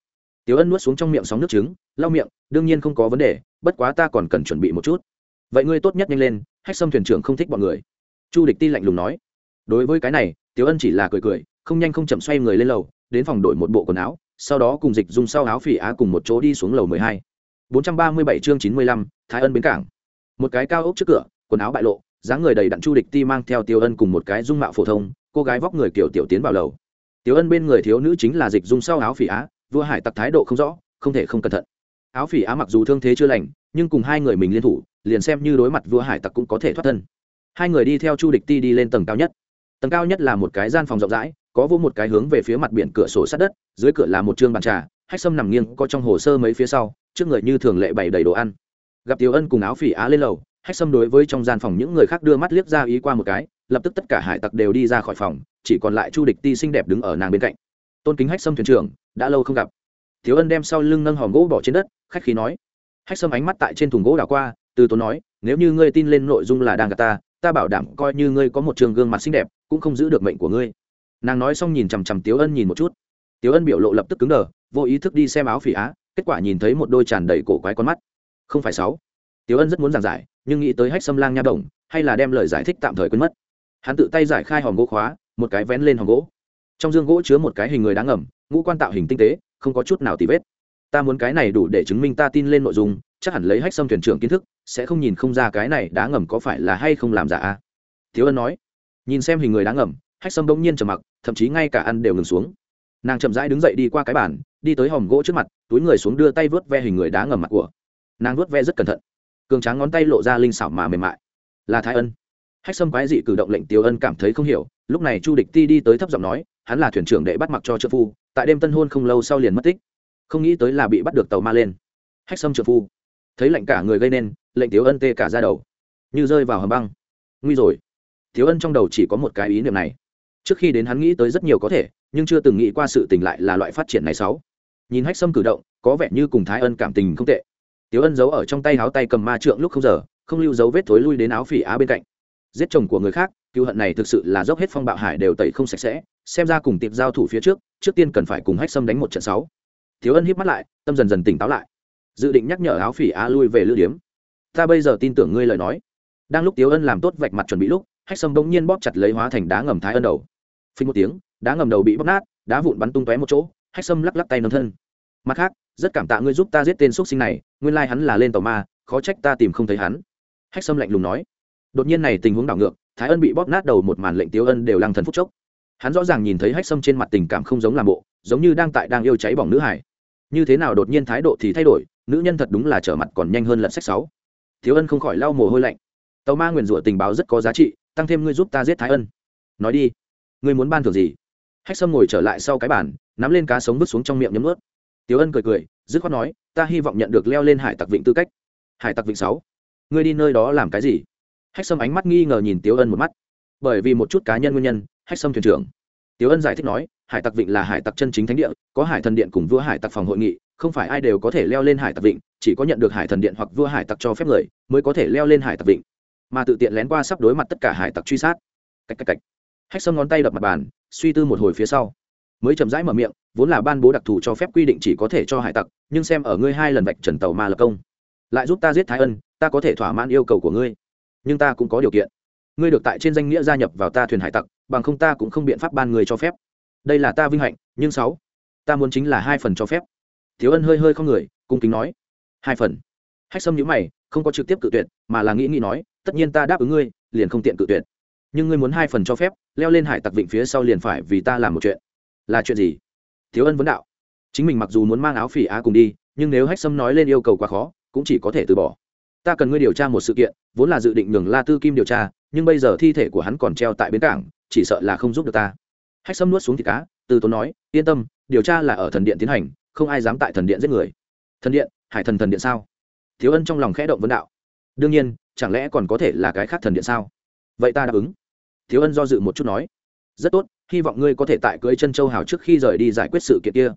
S1: Tiêu ân nuốt xuống trong miệng sóng nước trứng, lau miệng, đương nhiên không có vấn đề, bất quá ta còn cần chuẩn bị một chút. Vậy ngươi tốt nhất nhanh lên hách sâm thuyền trưởng không thích bọn người. Chu địch ti lạnh lùng nói. Đối với cái này tiếu ân chỉ là cười cười, không nhanh không chậm xoay người lên lầu, đến phòng đổi một bộ quần áo, sau đó cùng dịch dùng sau áo phỉ á cùng một chỗ đi xuống lầu mười hai. Bốn trăm ba mươi bảy chương chín mươi lăm, thái ân bến cảng. Một cái cao ốc trước cửa, quần áo bại lộ, dáng người đầy đặn chu địch ti mang theo tiêu ân cùng một cái dung mạo phổ thông, cô gái vóc người kiểu tiểu tiến vào lầu. Tiểu ân bên người thiếu nữ chính là dịch dung sau áo phỉ á, vua hải tặc thái độ không rõ, không thể không cẩn thận. Áo phỉ á mặc dù thương thế chưa lành, nhưng cùng hai người mình liên thủ liền xem như đối mặt vua hải tặc cũng có thể thoát thân. Hai người đi theo chu địch ti đi lên tầng cao nhất. Tầng cao nhất là một cái gian phòng rộng rãi, có vô một cái hướng về phía mặt biển cửa sổ sát đất, dưới cửa là một t bàn trà, hách sâm nằm nghiêng có trong hồ sơ mấy phía sau, trước người như thường lệ bày đầy đồ ăn. Gặp tiểu ân cùng áo phỉ á lên lầu, hách sâm đối với trong gian phòng những người khác đưa mắt liếc ra ý qua một cái, lập tức tất cả hải tặc đều đi ra khỏi phòng, chỉ còn lại chu địch ti xinh đẹp đứng ở nàng bên cạnh. Tôn kính hách sâm thuyền trưởng, đã lâu không gặp. Thiếu ân đem sau lưng nâng hòm gỗ bỏ trên đất, khách khí nói. Hách sâm ánh mắt tại trên thùng gỗ đảo qua từ tốn nói, nếu như ngươi tin lên nội dung là đang gặp ta ta bảo đảm coi như ngươi có một trường gương mặt xinh đẹp, cũng không giữ được mệnh của ngươi. Nàng nói xong nhìn chằm chằm tiếu ân nhìn một chút. Tiếu ân biểu lộ lập tức cứng đờ, vô ý thức đi xem áo phỉ á, kết quả nhìn thấy một đôi tràn đầy cổ quái con mắt. Không phải sáu. Tiếu ân rất muốn giảng giải, nhưng nghĩ tới hách xâm lang nha đồng, hay là đem lời giải thích tạm thời quên mất. Hắn tự tay giải khai hòm gỗ khóa, một cái vén lên hòm gỗ. Trong dương gỗ chứa một cái hình người đáng ngầm, ngũ quan tạo hình tinh tế, không có chút nào tì vết. Ta muốn cái này đủ để chứng minh ta tin lên nội dung chắc hẳn lấy hách sâm thuyền trưởng kiến thức, sẽ không nhìn không ra cái này đá ngầm có phải là hay không làm giả a. Thiếu ân nói. Nhìn xem hình người đá ngầm, hách sâm bỗng nhiên trầm mặc, thậm chí ngay cả ăn đều ngừng xuống. Nàng chậm rãi đứng dậy đi qua cái bàn, đi tới hòm gỗ trước mặt, túi người xuống đưa tay vớt ve hình người đá ngầm mặt của. Nàng vớt ve rất cẩn thận. Cường tráng ngón tay lộ ra linh xảo mà mềm mại. Là thái ân. Hách sâm quái dị cử động lệnh tiêu ân cảm thấy không hiểu, lúc này chu địch ti đi tới thấp giọng nói, hắn là thuyền trưởng để bắt mặc cho trợ phu, tại đêm tân hôn không lâu sau liền mất tích. Không nghĩ tới là bị bắt được tàu ma lên. Hách sâm trợ phu thấy lệnh cả người gây nên, lệnh tiếu ân tê cả ra đầu. Như rơi vào hầm băng. Nguy rồi. Thiếu ân trong đầu chỉ có một cái ý niệm này. Trước khi đến hắn nghĩ tới rất nhiều có thể, nhưng chưa từng nghĩ qua sự tình lại là loại phát triển này sáu. Nhìn hách sâm cử động, có vẻ như cùng thái ân cảm tình không tệ. Tiếu ân giấu ở trong tay áo tay cầm ma trượng lúc không giờ, không lưu dấu vết thối lui đến áo phỉ á bên cạnh. Giết chồng của người khác cựu hận này thực sự là dốc hết phong bạo hải đều tẩy không sạch sẽ, xem ra cùng tiệp giao thủ phía trước trước tiên cần phải cùng hách sâm đánh một trận sáu. Thiếu ân híp mắt lại, tâm dần dần tỉnh táo lại dự định nhắc nhở áo phỉ á lui về lữ điếm. Ta bây giờ tin tưởng ngươi lời nói. Đang lúc tiếu ân làm tốt vạch mặt chuẩn bị lúc, hách sâm bỗng nhiên bóp chặt lấy hóa thành đá ngầm thái ân đầu. Phình một tiếng, đá ngầm đầu bị bóp nát, đá vụn bắn tung tóe một chỗ, hách sâm lắc lắc tay nâng thân. Mặt khác, rất cảm tạ ngươi giúp ta giết tên x sinh này, nguyên lai hắn là lên tàu ma, khó trách ta tìm không thấy hắn. Hách sâm lạnh lùng nói. Đột nhiên này tình huống đảo ngược, thái ân bị bóp nát đầu một màn lệnh tiếu ân đều lăng thần phúc chốc. Hắn rõ ràng nhìn thấy hách sâm trên mặt tình cảm không giống làm bộ, giống như đang tại đang yêu cháy bỏng nữ hải như thế nào đột nhiên thái độ thì thay đổi, nữ nhân thật đúng là trở mặt còn nhanh hơn lận sách sáu. Thiếu ân không khỏi lau mồ hôi lạnh. Tàu ma nguyền rủa tình báo rất có giá trị, tăng thêm ngươi giúp ta giết thái ân. Nói đi, ngươi muốn ban thưởng gì? Hách sâm ngồi trở lại sau cái bàn, nắm lên cá sống vứt xuống trong miệng nhấm ướt tiếu ân cười cười, dứt khoát nói, ta hy vọng nhận được leo lên hải tặc vịnh tư cách. Hải tặc vịnh sáu? Ngươi đi nơi đó làm cái gì? Hách sâm ánh mắt nghi ngờ nhìn tiếu ân một mắt. Bởi vì một chút cá nhân nguyên nhân, hách sâm thuyền trưởng tiếu ân giải thích nói, hải tặc vịnh là hải tặc chân chính thánh địa, có hải thần điện cùng vua hải tặc phòng hội nghị, không phải ai đều có thể leo lên hải tặc vịnh, chỉ có nhận được hải thần điện hoặc vua hải tặc cho phép người mới có thể leo lên hải tặc vịnh. Mà tự tiện lén qua sắp đối mặt tất cả hải tặc truy sát. Cách cách cách. Hách sâm ngón tay đập mặt bàn, suy tư một hồi phía sau. Mới chậm rãi mở miệng, vốn là ban bố đặc thù cho phép quy định chỉ có thể cho hải tặc, nhưng xem ở ngươi hai lần vạch trần tàu ma lập công. Lại giúp ta giết thái ân, ta có thể thỏa mãn yêu cầu của ngươi. Nhưng ta cũng có điều kiện. Ngươi được tại trên danh nghĩa gia nhập vào ta thuyền hải tặc bằng không ta cũng không biện pháp ban người cho phép. Đây là ta vinh hạnh, nhưng sáu, ta muốn chính là hai phần cho phép. Thiếu ân hơi hơi không người, cung kính nói. Hai phần. Hách sâm nhữ mày, không có trực tiếp cự tuyệt, mà là nghĩ nghĩ nói, tất nhiên ta đáp ứng ngươi, liền không tiện cự tuyệt. Nhưng ngươi muốn hai phần cho phép, leo lên hải tặc vịnh phía sau liền phải vì ta làm một chuyện. Là chuyện gì? Thiếu ân vấn đạo. Chính mình mặc dù muốn mang áo phỉ á cùng đi, nhưng nếu hách sâm nói lên yêu cầu quá khó, cũng chỉ có thể từ bỏ. Ta cần ngươi điều tra một sự kiện, vốn là dự định nhường la tư kim điều tra, nhưng bây giờ thi thể của hắn còn treo tại bến cảng chỉ sợ là không giúp được ta. Hách sâm nuốt xuống thịt cá, từ tốn nói, yên tâm, điều tra là ở thần điện tiến hành, không ai dám tại thần điện giết người. Thần điện? Hải thần thần điện sao? Thiếu ân trong lòng khẽ động vấn đạo. Đương nhiên, chẳng lẽ còn có thể là cái khác thần điện sao? Vậy ta đáp ứng. Thiếu ân do dự một chút nói. Rất tốt, hy vọng ngươi có thể tại cưới chân châu hào trước khi rời đi giải quyết sự kiện kia.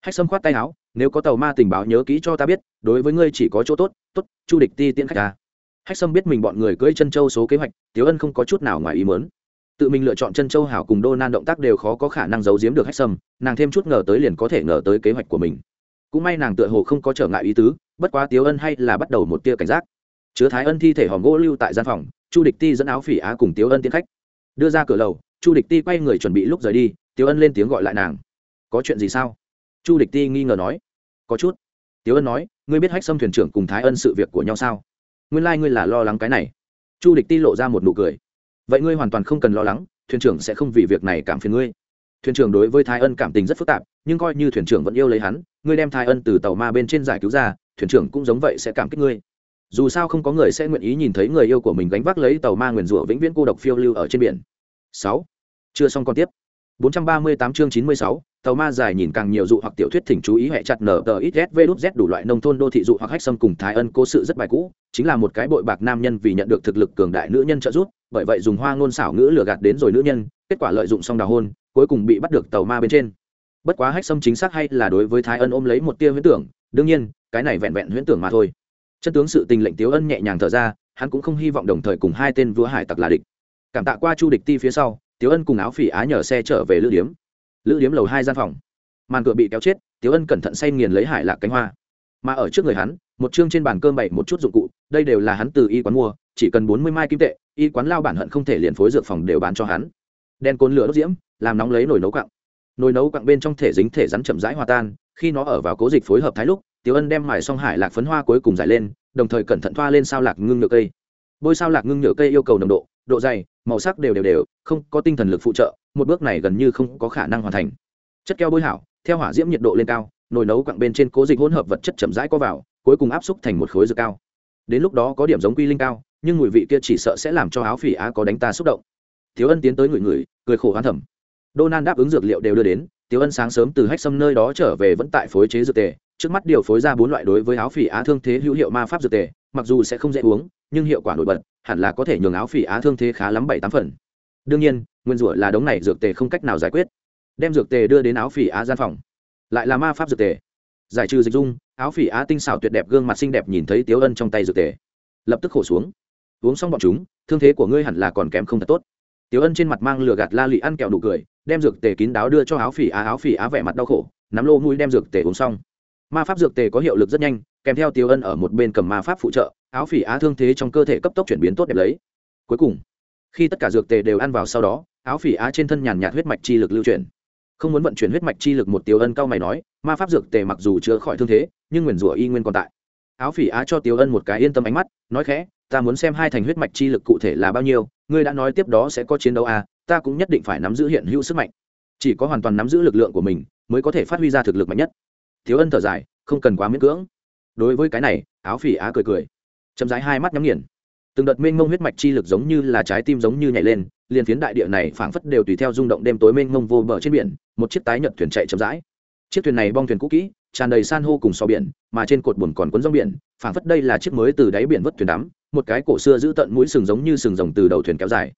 S1: Hách sâm khoát tay áo, nếu có tàu ma tình báo nhớ kỹ cho ta biết, đối với ngươi chỉ có chỗ tốt tốt, chu địch ti tiễn khách ta. Hách sâm biết mình bọn người cưới chân châu số kế hoạch, thiếu ân không có chút nào ngoài ý mớn tự mình lựa chọn chân châu hảo cùng đô nan động tác đều khó có khả năng giấu giếm được hách sâm, nàng thêm chút ngờ tới liền có thể ngờ tới kế hoạch của mình. Cũng may nàng tựa hồ không có trở ngại ý tứ, bất quá tiếu ân hay là bắt đầu một tia cảnh giác. Chứa thái ân thi thể hòm gỗ lưu tại gian phòng, chu địch ti dẫn áo phỉ á cùng tiếu ân tiến khách. Đưa ra cửa lầu, chu địch ti quay người chuẩn bị lúc rời đi, tiếu ân lên tiếng gọi lại nàng. Có chuyện gì sao? Chu địch ti nghi ngờ nói. Có chút. Tiếu ân nói, ngươi biết hách sâm thuyền trưởng cùng thái ân sự việc của nhau sao? Nguyên lai、like、ngươi là lo lắng cái này. Chu địch ti lộ ra một nụ cười vậy ngươi hoàn toàn không cần lo lắng thuyền trưởng sẽ không vì việc này cảm phiền ngươi. Thuyền trưởng đối với thái ân cảm tình rất phức tạp nhưng coi như thuyền trưởng vẫn yêu lấy hắn ngươi đem thái ân từ tàu ma bên trên giải cứu ra thuyền trưởng cũng giống vậy sẽ cảm kích ngươi. Dù sao không có người sẽ nguyện ý nhìn thấy người yêu của mình gánh vác lấy tàu ma nguyền rủa vĩnh viễn cô độc phiêu lưu ở trên biển. Sáu. Chưa xong còn tiếp. 438 chương 96, tàu ma dài nhìn càng nhiều dụ hoặc tiểu thuyết thỉnh chú ý hệ chặt nở tờ ít z vê đút z đủ loại nông thôn đô thị dụ hoặc hách xâm cùng thái ân cố sự rất bài cũ, chính là một cái bội bạc nam nhân vì nhận được thực lực cường đại nữ nhân trợ giúp, bởi vậy dùng hoa ngôn xảo ngữ lừa gạt đến rồi nữ nhân, kết quả lợi dụng xong đào hôn, cuối cùng bị bắt được tàu ma bên trên. Bất quá hách xâm chính xác hay là đối với thái ân ôm lấy một tia huyễn tưởng, đương nhiên, cái này vẹn vẹn huyễn tưởng mà thôi. Chân tướng sự tình lệnh tiếu ân nhẹ nhàng thở ra, hắn cũng không hy vọng đồng thời cùng hai tên vua hải tặc là địch. Cảm tạ qua chu địch ti phía sau, tiếu ân cùng áo phỉ á nhờ xe trở về lữ điếm lữ điếm lầu hai gian phòng. Màn cửa bị kéo chết tiếu ân cẩn thận say nghiền lấy hải lạc cánh hoa. Mà ở trước người hắn, một chương trên bàn cơm bày một chút dụng cụ, đây đều là hắn từ y quán mua, chỉ cần bốn mươi mai kim tệ, y quán lao bản hận không thể liền phối dược phòng đều bán cho hắn. Đen côn lửa đốt diễm, làm nóng lấy nồi nấu quặng. Nồi nấu quặng bên trong thể dính thể rắn chậm rãi hòa tan, khi nó ở vào cố dịch phối hợp thái lúc tiếu ân đem mài xong hải lạc phấn hoa cuối cùng giải lên, đồng thời cẩn thận thoa lên sao lạc ngưng nhựa cây. Bôi sao lạc ngưng nhựa cây yêu cầu nồng độ độ dày màu sắc đều đều đều không có tinh thần lực phụ trợ một bước này gần như không có khả năng hoàn thành. Chất keo bôi hảo theo hỏa diễm nhiệt độ lên cao nồi nấu quặng bên trên cố dịch hỗn hợp vật chất chậm rãi có vào cuối cùng áp xúc thành một khối dược cao. Đến lúc đó có điểm giống quy linh cao nhưng mùi vị kia chỉ sợ sẽ làm cho áo phỉ á có đánh ta xúc động. Thiếu ân tiến tới người người cười khổ hoán thẩm Donan đáp ứng dược liệu đều đưa đến, Tiêu Ân sáng sớm từ Hách Sâm nơi đó trở về vẫn tại phối chế dược tề, trước mắt điều phối ra bốn loại đối với áo phỉ á thương thế hữu hiệu ma pháp dược tề, mặc dù sẽ không dễ uống, nhưng hiệu quả nổi bật, hẳn là có thể nhường áo phỉ á thương thế khá lắm bảy tám phần. Đương nhiên, nguyên rủa là đống này dược tề không cách nào giải quyết. Đem dược tề đưa đến áo phỉ á gian phòng, lại là ma pháp dược tề. Giải trừ dịch dung, áo phỉ á tinh xảo tuyệt đẹp gương mặt xinh đẹp nhìn thấy Tiếu Ân trong tay dược tề, lập tức khổ xuống. Uống xong bọn chúng, thương thế của ngươi hẳn là còn kém không thật tốt. Tiếu Ân trên mặt mang lửa gạt la lị ăn kẹo nụ cười, đem dược tề kín đáo đưa cho áo phỉ á áo phỉ á vẻ mặt đau khổ nắm lô mũi đem dược tề uống xong ma pháp dược tề có hiệu lực rất nhanh kèm theo tiếu ân ở một bên cầm ma pháp phụ trợ áo phỉ á thương thế trong cơ thể cấp tốc chuyển biến tốt đẹp lấy. Cuối cùng, khi tất cả dược tề đều ăn vào sau đó, áo phỉ á trên thân nhàn nhạt huyết mạch chi lực lưu chuyển. Không muốn vận chuyển huyết mạch chi lực một tiêu ân cao mày nói, ma pháp dược tề mặc dù chữa khỏi thương thế, nhưng nguyền rủa y nguyên còn tại. Áo phỉ á cho tiêu ân một cái yên tâm ánh mắt, nói khẽ, ta muốn xem hai thành huyết mạch chi lực cụ thể là bao nhiêu, ngươi đã nói tiếp đó sẽ có chiến đấu à ta cũng nhất định phải nắm giữ hiện hữu sức mạnh. Chỉ có hoàn toàn nắm giữ lực lượng của mình, mới có thể phát huy ra thực lực mạnh nhất. Thiếu ân thở dài, không cần quá miễn cưỡng. Đối với cái này, áo phỉ á cười cười chậm rãi hai mắt nhắm nghiền. Từng đợt mênh mông huyết mạch chi lực giống như là trái tim giống như nhảy lên, liền phiến đại địa này phảng phất đều tùy theo rung động đêm tối mênh mông vô bờ trên biển, một chiếc tái nhật thuyền chạy chậm rãi. Chiếc thuyền này bong thuyền cũ kỹ, tràn đầy san hô cùng sò biển, mà trên cột buồn còn cuốn rong biển, phảng phất đây là chiếc mới từ đáy biển vớt thuyền đắm, một cái cổ xưa giữ tận mũi sừng giống như sừng rồng từ đầu thuyền kéo dài.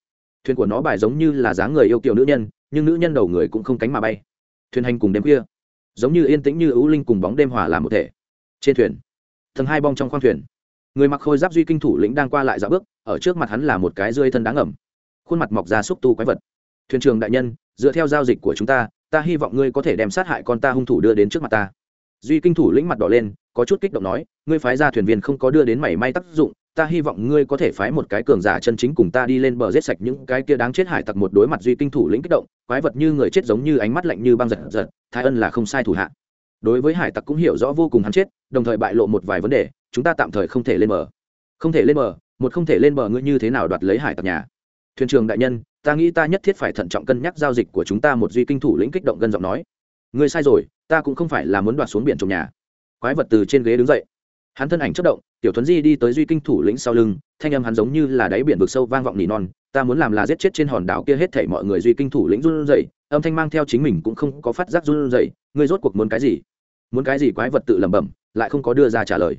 S1: Thuyền của nó bài giống như là dáng người yêu kiều nữ nhân, nhưng nữ nhân đầu người cũng không cánh mà bay. Thuyền hành cùng đêm khuya, giống như yên tĩnh như ưu linh cùng bóng đêm hòa làm một thể. Trên thuyền, tầng hai bong trong khoang thuyền người mặc khôi giáp duy kinh thủ lĩnh đang qua lại dạo bước, ở trước mặt hắn là một cái rơi thân đáng ẩm khuôn mặt mọc ra xúc tu quái vật. Thuyền trường đại nhân, dựa theo giao dịch của chúng ta ta hy vọng ngươi có thể đem sát hại con ta hung thủ đưa đến trước mặt ta. Duy kinh thủ lĩnh mặt đỏ lên, có chút kích động nói, ngươi phái ra thuyền viên không có đưa đến mảy may tác dụng, ta hy vọng ngươi có thể phái một cái cường giả chân chính cùng ta đi lên bờ giết sạch những cái kia đáng chết hải tặc một đối mặt duy kinh thủ lĩnh kích động, quái vật như người chết giống như ánh mắt lạnh như băng giật giật, thái ân là không sai thủ hạ. Đối với hải tặc cũng hiểu rõ vô cùng hắn chết, đồng thời bại lộ một vài vấn đề chúng ta tạm thời không thể lên bờ. Không thể lên bờ, một không thể lên bờ ngươi như thế nào đoạt lấy hải tặc nhà? Thuyền trường đại nhân, ta nghĩ ta nhất thiết phải thận trọng cân nhắc giao dịch của chúng ta một duy kinh thủ lĩnh kích động gân giọng nói. Ngươi sai rồi, ta cũng không phải là muốn đoạt xuống biển trồng nhà. Quái vật từ trên ghế đứng dậy. Hắn thân ảnh chất động, tiểu thuấn di đi tới duy kinh thủ lĩnh sau lưng, thanh âm hắn giống như là đáy biển vực sâu vang vọng nỉ non, ta muốn làm là giết chết trên hòn đảo kia hết thảy mọi người. Duy kinh thủ lĩnh run rẩy, âm thanh mang theo chính mình cũng không có phát giác run rẩy, ngươi rốt cuộc muốn cái gì? Muốn cái gì? Quái vật tự lẩm bẩm, lại không có đưa ra trả lời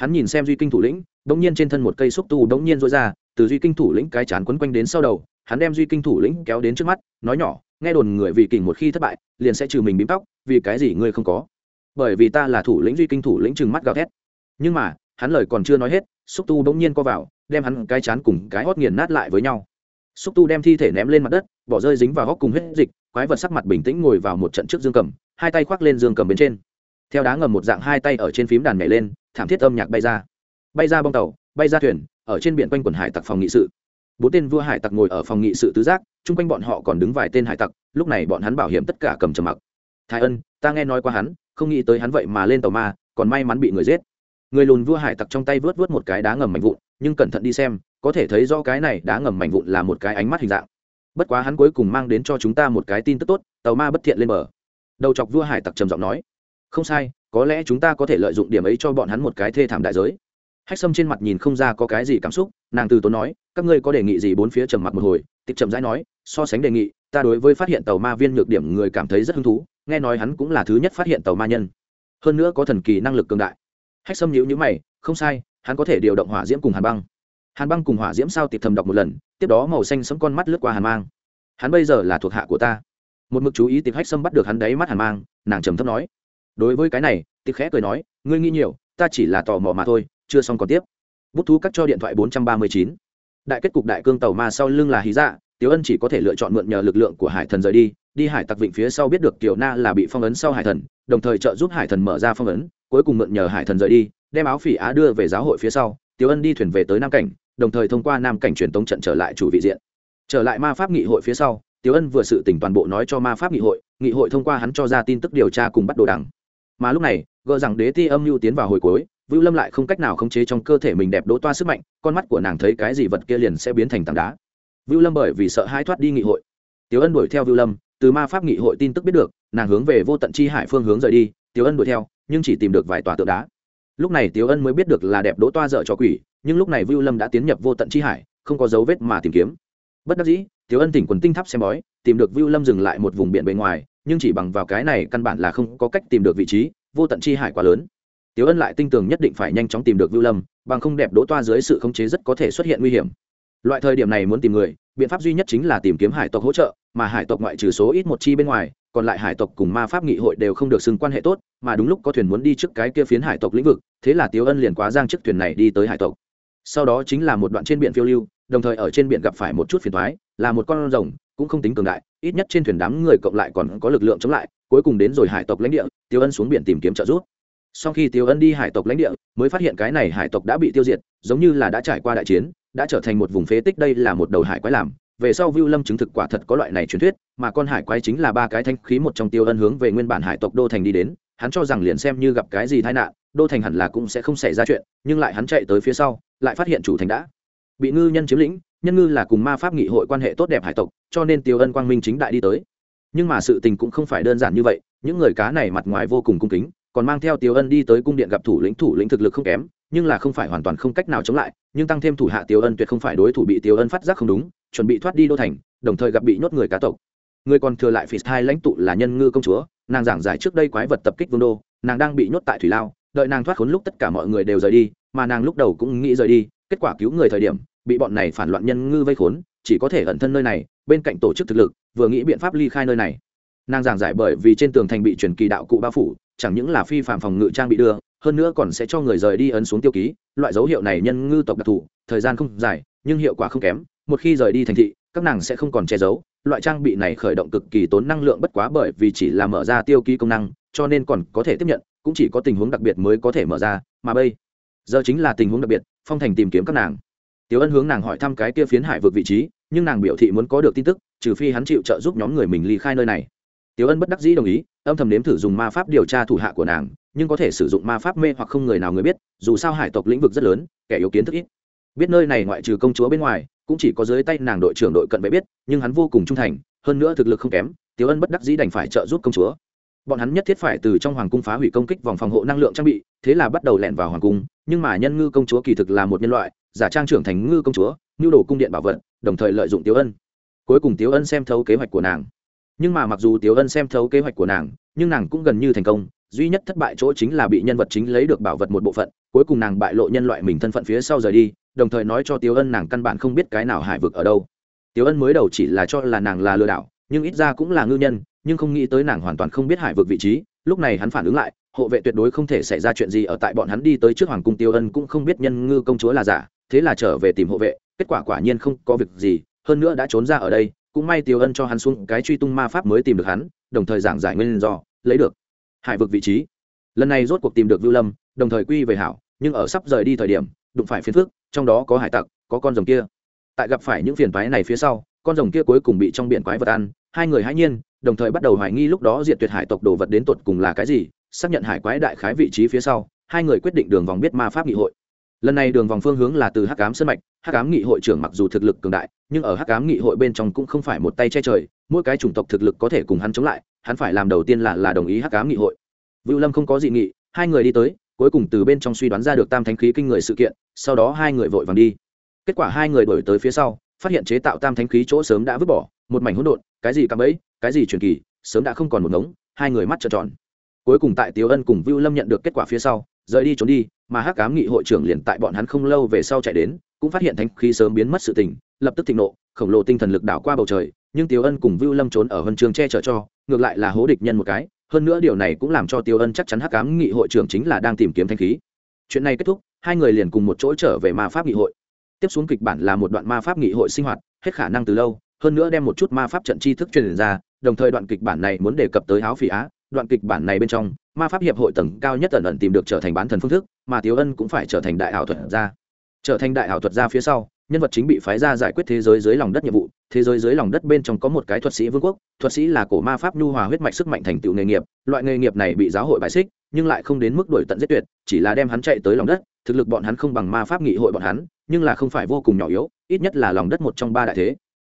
S1: hắn nhìn xem duy kinh thủ lĩnh, đống nhiên trên thân một cây xúc tu đống nhiên rối ra, từ duy kinh thủ lĩnh cái chán quấn quanh đến sau đầu, hắn đem duy kinh thủ lĩnh kéo đến trước mắt, nói nhỏ, nghe đồn người vì kình một khi thất bại, liền sẽ trừ mình bím tóc, vì cái gì ngươi không có? Bởi vì ta là thủ lĩnh duy kinh thủ lĩnh trừng mắt gào thét. Nhưng mà, hắn lời còn chưa nói hết, xúc tu bỗng nhiên co vào, đem hắn cái chán cùng cái hót nghiền nát lại với nhau. Xúc tu đem thi thể ném lên mặt đất, bỏ rơi dính vào góc cùng hết dịch, quái vật sắc mặt bình tĩnh ngồi vào một trận trước dương cầm, hai tay khoác lên dương cầm bên trên. Theo đá ngầm một dạng hai tay ở trên phím đàn nhảy lên thảm thiết âm nhạc bay ra. Bay ra bong tàu, bay ra thuyền, ở trên biển quanh quần hải tặc phòng nghị sự. Bốn tên vua hải tặc ngồi ở phòng nghị sự tứ giác, chung quanh bọn họ còn đứng vài tên hải tặc, lúc này bọn hắn bảo hiểm tất cả cầm trầm mặc. Thái ân, ta nghe nói qua hắn, không nghĩ tới hắn vậy mà lên tàu ma, còn may mắn bị người giết. Người lùn vua hải tặc trong tay vớt vớt một cái đá ngầm mạnh vụn, nhưng cẩn thận đi xem, có thể thấy do cái này đá ngầm mạnh vụn là một cái ánh mắt hình dạng. Bất quá hắn cuối cùng mang đến cho chúng ta một cái tin tức tốt, tàu ma bất thiện lên bờ. Đầu chọc vua hải tặc trầm giọng nói, không sai có lẽ chúng ta có thể lợi dụng điểm ấy cho bọn hắn một cái thê thảm đại giới. Hách sâm trên mặt nhìn không ra có cái gì cảm xúc, nàng từ tốn nói, các ngươi có đề nghị gì bốn phía trầm mặc một hồi, tịch trầm rãi nói, so sánh đề nghị, ta đối với phát hiện tàu ma viên nhược điểm người cảm thấy rất hứng thú, nghe nói hắn cũng là thứ nhất phát hiện tàu ma nhân. Hơn nữa có thần kỳ năng lực cường đại. Hách sâm nhữ nhữ mày, không sai, hắn có thể điều động hỏa diễm cùng hàn băng. Hàn băng cùng hỏa diễm sao tịp thầm đọc một lần, tiếp đó màu xanh sấm con mắt lướt qua hàn mang. Hắn bây giờ là thuộc hạ của ta. Một mực chú ý tịp hách sâm bắt được hắn đáy mắt hàn mang, nàng trầm thấp nói đối với cái này, tịch khẽ cười nói, ngươi nghĩ nhiều, ta chỉ là tò mò mà thôi, chưa xong còn tiếp. Bút thú cắt cho điện thoại bốn trăm ba mươi chín. Đại kết cục đại cương tàu ma sau lưng là hí dạ tiếu ân chỉ có thể lựa chọn mượn nhờ lực lượng của hải thần rời đi đi hải tặc vịnh phía sau biết được kiều na là bị phong ấn sau hải thần, đồng thời trợ giúp hải thần mở ra phong ấn, cuối cùng mượn nhờ hải thần rời đi, đem áo phỉ á đưa về giáo hội phía sau tiếu ân đi thuyền về tới nam cảnh, đồng thời thông qua nam cảnh truyền tống trận trở lại chủ vị diện. Trở lại ma pháp nghị hội phía sau tiếu ân vừa sự tỉnh toàn bộ nói cho ma pháp nghị hội nghị hội thông qua hắn cho ra tin tức điều tra cùng bắt đồ đằng mà lúc này gợ rằng đế ti âm mưu tiến vào hồi cuối, vưu lâm lại không cách nào khống chế trong cơ thể mình đẹp đỗ toa sức mạnh, con mắt của nàng thấy cái gì vật kia liền sẽ biến thành tảng đá. Vưu lâm bởi vì sợ hãi thoát đi nghị hội, tiểu ân đuổi theo vưu lâm, từ ma pháp nghị hội tin tức biết được, nàng hướng về vô tận chi hải phương hướng rời đi, tiểu ân đuổi theo, nhưng chỉ tìm được vài tòa tượng đá. Lúc này tiểu ân mới biết được là đẹp đỗ toa dở cho quỷ, nhưng lúc này vưu lâm đã tiến nhập vô tận chi hải, không có dấu vết mà tìm kiếm. Bất đắc dĩ, tiểu ân tỉnh quần tinh thắp xem bói, tìm được vưu lâm dừng lại một vùng biển bề ngoài nhưng chỉ bằng vào cái này căn bản là không có cách tìm được vị trí, vô tận chi hải quá lớn. Tiếu ân lại tinh tường nhất định phải nhanh chóng tìm được vưu lâm, bằng không đẹp đỗ toa dưới sự khống chế rất có thể xuất hiện nguy hiểm. Loại thời điểm này muốn tìm người, biện pháp duy nhất chính là tìm kiếm hải tộc hỗ trợ, mà hải tộc ngoại trừ số ít một chi bên ngoài, còn lại hải tộc cùng ma pháp nghị hội đều không được xưng quan hệ tốt, mà đúng lúc có thuyền muốn đi trước cái kia phiến hải tộc lĩnh vực, thế là tiếu ân liền quá giang chiếc thuyền này đi tới hải tộc. Sau đó chính là một đoạn trên biển phiêu lưu, đồng thời ở trên biển gặp phải một chút phiền thoái là một con rồng, cũng không tính cường đại ít nhất trên thuyền đám người cộng lại còn có lực lượng chống lại cuối cùng đến rồi hải tộc lãnh địa tiêu ân xuống biển tìm kiếm trợ giúp. Sau khi tiêu ân đi hải tộc lãnh địa mới phát hiện cái này hải tộc đã bị tiêu diệt giống như là đã trải qua đại chiến đã trở thành một vùng phế tích đây là một đầu hải quái làm. Về sau Vưu Lâm chứng thực quả thật có loại này truyền thuyết, mà con hải quái chính là ba cái thanh khí một trong Tiêu Ân hướng về nguyên bản hải tộc đô thành đi đến, hắn cho rằng liền xem như gặp cái gì tai nạn, đô thành hẳn là cũng sẽ không xảy ra chuyện, nhưng lại hắn chạy tới phía sau, lại phát hiện chủ thành đã bị ngư nhân chiếm lĩnh, nhân ngư là cùng ma pháp nghị hội quan hệ tốt đẹp hải tộc, cho nên Tiêu Ân quang minh chính đại đi tới. Nhưng mà sự tình cũng không phải đơn giản như vậy, những người cá này mặt ngoài vô cùng cung kính, còn mang theo Tiêu Ân đi tới cung điện gặp thủ lĩnh thủ lĩnh thực lực không kém, nhưng là không phải hoàn toàn không cách nào chống lại, nhưng tăng thêm thủ hạ Tiêu Ân tuyệt không phải đối thủ bị Tiêu Ân phát giác không đúng, chuẩn bị thoát đi đô thành đồng thời gặp bị nhốt người cá tộc người còn thừa lại phỉ hai lãnh tụ là nhân ngư công chúa nàng giảng giải trước đây quái vật tập kích vương đô nàng đang bị nhốt tại thủy lao đợi nàng thoát khốn lúc tất cả mọi người đều rời đi mà nàng lúc đầu cũng nghĩ rời đi kết quả cứu người thời điểm bị bọn này phản loạn nhân ngư vây khốn, chỉ có thể ẩn thân nơi này, bên cạnh tổ chức thực lực, vừa nghĩ biện pháp ly khai nơi này. Nàng giảng giải bởi vì trên tường thành bị truyền kỳ đạo cụ bao phủ, chẳng những là phi phạm phòng ngự trang bị đưa, hơn nữa còn sẽ cho người rời đi ấn xuống tiêu ký, loại dấu hiệu này nhân ngư tộc đặc thù, thời gian không dài, nhưng hiệu quả không kém, một khi rời đi thành thị, các nàng sẽ không còn che giấu, loại trang bị này khởi động cực kỳ tốn năng lượng bất quá bởi vì chỉ là mở ra tiêu ký công năng, cho nên còn có thể tiếp nhận, cũng chỉ có tình huống đặc biệt mới có thể mở ra, mà bây giờ chính là tình huống đặc biệt, phong thành tìm kiếm các nàng tiểu ân hướng nàng hỏi thăm cái kia phiến hải vượt vị trí, nhưng nàng biểu thị muốn có được tin tức, trừ phi hắn chịu trợ giúp nhóm người mình ly khai nơi này. Tiểu ân bất đắc dĩ đồng ý, âm thầm nếm thử dùng ma pháp điều tra thủ hạ của nàng, nhưng có thể sử dụng ma pháp mê hoặc không người nào người biết, dù sao hải tộc lĩnh vực rất lớn, kẻ yếu kiến thức ít. Biết nơi này ngoại trừ công chúa bên ngoài, cũng chỉ có dưới tay nàng đội trưởng đội cận vệ biết, nhưng hắn vô cùng trung thành, hơn nữa thực lực không kém tiếu ân bất đắc dĩ đành phải trợ giúp công chúa. Bọn hắn nhất thiết phải từ trong hoàng cung phá hủy công kích vòng phòng hộ năng lượng trang bị, thế là bắt đầu lẻn vào hoàng cung, nhưng mà nhân ngư công chúa kỳ thực là một nhân loại giả trang trưởng thành ngư công chúa, nhu đồ cung điện bảo vật, đồng thời lợi dụng tiếu ân. Cuối cùng tiếu ân xem thấu kế hoạch của nàng. Nhưng mà mặc dù tiếu ân xem thấu kế hoạch của nàng, nhưng nàng cũng gần như thành công, duy nhất thất bại chỗ chính là bị nhân vật chính lấy được bảo vật một bộ phận, cuối cùng nàng bại lộ nhân loại mình thân phận phía sau rời đi, đồng thời nói cho tiếu ân nàng căn bản không biết cái nào hải vực ở đâu. Tiếu ân mới đầu chỉ là cho là nàng là lừa đảo, nhưng ít ra cũng là ngư nhân, nhưng không nghĩ tới nàng hoàn toàn không biết hải vực vị trí, lúc này hắn phản ứng lại, hộ vệ tuyệt đối không thể xảy ra chuyện gì ở tại bọn hắn đi tới trước hoàng cung tiêu ân cũng không biết nhân ngư công chúa là giả thế là trở về tìm hộ vệ, kết quả quả nhiên không có việc gì, hơn nữa đã trốn ra ở đây, cũng may tiêu ân cho hắn xuống cái truy tung ma pháp mới tìm được hắn, đồng thời giảng giải nguyên do, lấy được hải vực vị trí. Lần này rốt cuộc tìm được vưu lâm, đồng thời quy về hảo, nhưng ở sắp rời đi thời điểm, đụng phải phiến phước trong đó có hải tặc, có con rồng kia. Tại gặp phải những phiền toái này phía sau, con rồng kia cuối cùng bị trong biển quái vật ăn, hai người hãy nhiên, đồng thời bắt đầu hoài nghi lúc đó diệt tuyệt hải tộc đồ vật đến tột cùng là cái gì, xác nhận hải quái đại khái vị trí phía sau, hai người quyết định đường vòng biết ma pháp nghị hội lần này đường vòng phương hướng là từ hắc ám sân mạch, hắc ám nghị hội trưởng mặc dù thực lực cường đại, nhưng ở hắc ám nghị hội bên trong cũng không phải một tay che trời, mỗi cái chủng tộc thực lực có thể cùng hắn chống lại, hắn phải làm đầu tiên là là đồng ý hắc ám nghị hội. Vưu lâm không có dị nghị, hai người đi tới, cuối cùng từ bên trong suy đoán ra được tam thánh khí kinh người sự kiện, sau đó hai người vội vàng đi. Kết quả hai người đổi tới phía sau, phát hiện chế tạo tam thánh khí chỗ sớm đã vứt bỏ, một mảnh hỗn độn, cái gì cắm ấy cái gì truyền kỳ, sớm đã không còn một ngống, hai người mắt trợn tròn cuối cùng tại tiếu ân cùng vưu lâm nhận được kết quả phía sau, rời đi trốn đi, mà hắc cám nghị hội trưởng liền tại bọn hắn không lâu về sau chạy đến, cũng phát hiện thánh khí sớm biến mất sự tình, lập tức thịnh nộ, khổng lồ tinh thần lực đảo qua bầu trời, nhưng tiếu ân cùng vưu lâm trốn ở huân trường che chở cho, ngược lại là hố địch nhân một cái, hơn nữa điều này cũng làm cho tiêu ân chắc chắn hắc cám nghị hội trưởng chính là đang tìm kiếm thanh khí. Chuyện này kết thúc, hai người liền cùng một chỗ trở về ma pháp nghị hội. Tiếp xuống kịch bản là một đoạn ma pháp nghị hội sinh hoạt, hết khả năng từ lâu, hơn nữa đem một chút ma pháp trận tri thức truyền ra, đồng thời đoạn kịch bản này muốn đề cập tới áo phỉ á đoạn kịch bản này bên trong, ma pháp hiệp hội tầng cao nhất ẩn ẩn tìm được trở thành bán thần phương thức, mà tiếu ân cũng phải trở thành đại ảo thuật gia. Trở thành đại ảo thuật gia phía sau, nhân vật chính bị phái ra giải quyết thế giới dưới lòng đất nhiệm vụ. Thế giới dưới lòng đất bên trong có một cái thuật sĩ vương quốc, thuật sĩ là cổ ma pháp nhu hòa huyết mạch sức mạnh thành tựu nghề nghiệp. Loại nghề nghiệp này bị giáo hội bài xích, nhưng lại không đến mức đổi tận giết tuyệt, chỉ là đem hắn chạy tới lòng đất. Thực lực bọn hắn không bằng ma pháp nghị hội bọn hắn, nhưng là không phải vô cùng nhỏ yếu, ít nhất là lòng đất một trong ba đại thế.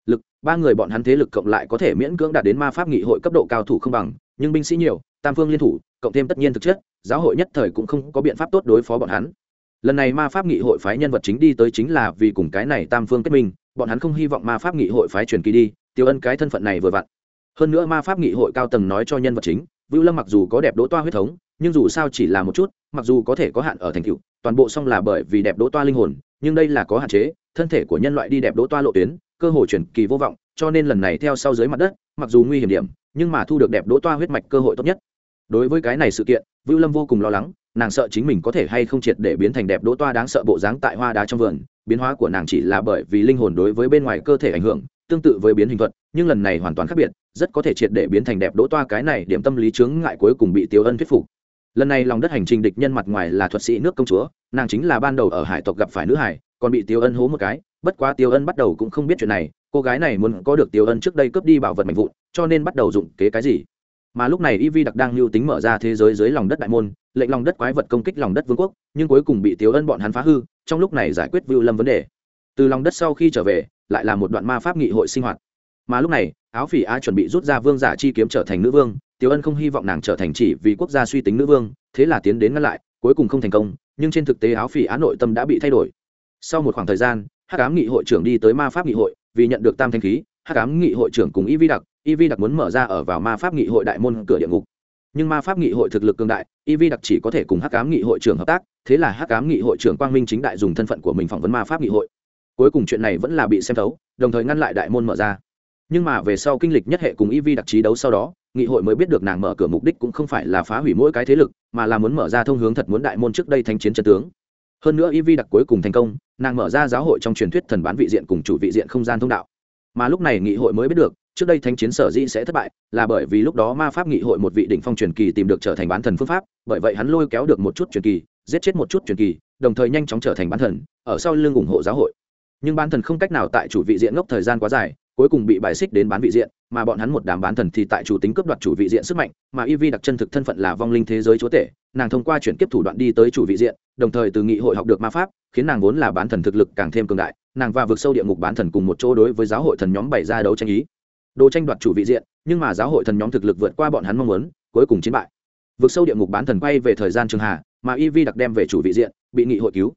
S1: Lực, ba người bọn hắn thế lực cộng lại có thể miễn cưỡng đạt đến ma pháp nghị hội cấp độ cao thủ không bằng nhưng binh sĩ nhiều, tam phương liên thủ, cộng thêm tất nhiên thực chất, giáo hội nhất thời cũng không có biện pháp tốt đối phó bọn hắn. Lần này ma pháp nghị hội phái nhân vật chính đi tới chính là vì cùng cái này tam phương kết minh, bọn hắn không hy vọng ma pháp nghị hội phái truyền kỳ đi, tiêu ân cái thân phận này vừa vặn. Hơn nữa ma pháp nghị hội cao tầng nói cho nhân vật chính, vưu lâm mặc dù có đẹp đỗ toa huyết thống, nhưng dù sao chỉ là một chút, mặc dù có thể có hạn ở thành cựu toàn bộ song là bởi vì đẹp đỗ toa linh hồn, nhưng đây là có hạn chế, thân thể của nhân loại đi đẹp đỗ toa lộ tuyến, cơ hội truyền kỳ vô vọng, cho nên lần này theo sau dưới mặt đất, mặc dù nguy hiểm điểm nhưng mà thu được đẹp đỗ toa huyết mạch cơ hội tốt nhất. Đối với cái này sự kiện, vưu lâm vô cùng lo lắng, nàng sợ chính mình có thể hay không triệt để biến thành đẹp đỗ toa đáng sợ bộ dáng tại hoa đá trong vườn, biến hóa của nàng chỉ là bởi vì linh hồn đối với bên ngoài cơ thể ảnh hưởng, tương tự với biến hình thuật, nhưng lần này hoàn toàn khác biệt, rất có thể triệt để biến thành đẹp đỗ toa cái này điểm tâm lý chướng ngại cuối cùng bị tiêu ân thuyết phục. Lần này lòng đất hành trình địch nhân mặt ngoài là thuật sĩ nước công chúa, nàng chính là ban đầu ở hải tộc gặp phải nữ hải, còn bị tiêu ân hố một cái, bất quá tiêu ân bắt đầu cũng không biết chuyện này, cô gái này muốn có được tiêu ân trước đây cướp đi bảo vật mạnh vụn cho nên bắt đầu dụng kế cái gì? Mà lúc này y đặc đang lưu tính mở ra thế giới dưới lòng đất đại môn, lệnh lòng đất quái vật công kích lòng đất vương quốc, nhưng cuối cùng bị tiếu ân bọn hắn phá hư, trong lúc này giải quyết vưu lâm vấn đề. Từ lòng đất sau khi trở về, lại là một đoạn ma pháp nghị hội sinh hoạt. Mà lúc này, áo phỉ á chuẩn bị rút ra vương giả chi kiếm trở thành nữ vương, tiếu ân không hy vọng nàng trở thành chỉ vì quốc gia suy tính nữ vương, thế là tiến đến ngăn lại, cuối cùng không thành công, nhưng trên thực tế áo phỉ á nội tâm đã bị thay đổi. Sau một khoảng thời gian, hắc ám nghị hội trưởng đi tới ma pháp nghị hội, vì nhận được tam thanh khí, hắc ám nghị hội trưởng cùng y vi đặc y vi đặc muốn mở ra ở vào ma pháp nghị hội đại môn cửa địa ngục. Nhưng ma pháp nghị hội thực lực cường đại y vi đặc chỉ có thể cùng hắc cám nghị hội trưởng hợp tác, thế là hắc cám nghị hội trưởng quang minh chính đại dùng thân phận của mình phỏng vấn ma pháp nghị hội. Cuối cùng chuyện này vẫn là bị xem thấu, đồng thời ngăn lại đại môn mở ra. Nhưng mà về sau kinh lịch nhất hệ cùng y vi đặc trí đấu sau đó, nghị hội mới biết được nàng mở cửa mục đích cũng không phải là phá hủy mỗi cái thế lực, mà là muốn mở ra thông hướng thật muốn đại môn trước đây thanh chiến chân tướng. Hơn nữa y vi đặc cuối cùng thành công, nàng mở ra giáo hội trong truyền thuyết thần bán vị diện cùng chủ vị diện không gian thông đạo. Mà lúc này nghị hội mới biết được trước đây thanh chiến sở dĩ sẽ thất bại là bởi vì lúc đó ma pháp nghị hội một vị đỉnh phong truyền kỳ tìm được trở thành bán thần phương pháp, bởi vậy hắn lôi kéo được một chút truyền kỳ, giết chết một chút truyền kỳ, đồng thời nhanh chóng trở thành bán thần, ở sau lưng ủng hộ giáo hội. Nhưng bán thần không cách nào tại chủ vị diện ngốc thời gian quá dài, cuối cùng bị bài xích đến bán vị diện, mà bọn hắn một đám bán thần thì tại chủ tính cướp đoạt chủ vị diện sức mạnh, mà y đặc chân thực thân phận là vong linh thế giới chúa tể, nàng thông qua chuyển kiếp thủ đoạn đi tới chủ vị diện, đồng thời từ nghị hội học được ma pháp, khiến nàng vốn là bán thần thực lực càng thêm cường đại, nàng và vượt sâu địa ngục bán thần cùng một chỗ đối với giáo hội thần nhóm bày ra đấu tranh ý đồ tranh đoạt chủ vị diện, nhưng mà giáo hội thần nhóm thực lực vượt qua bọn hắn mong muốn, cuối cùng chiến bại. Vượt sâu địa ngục bán thần quay về thời gian trường hà mà y đặc đem về chủ vị diện, bị nghị hội cứu.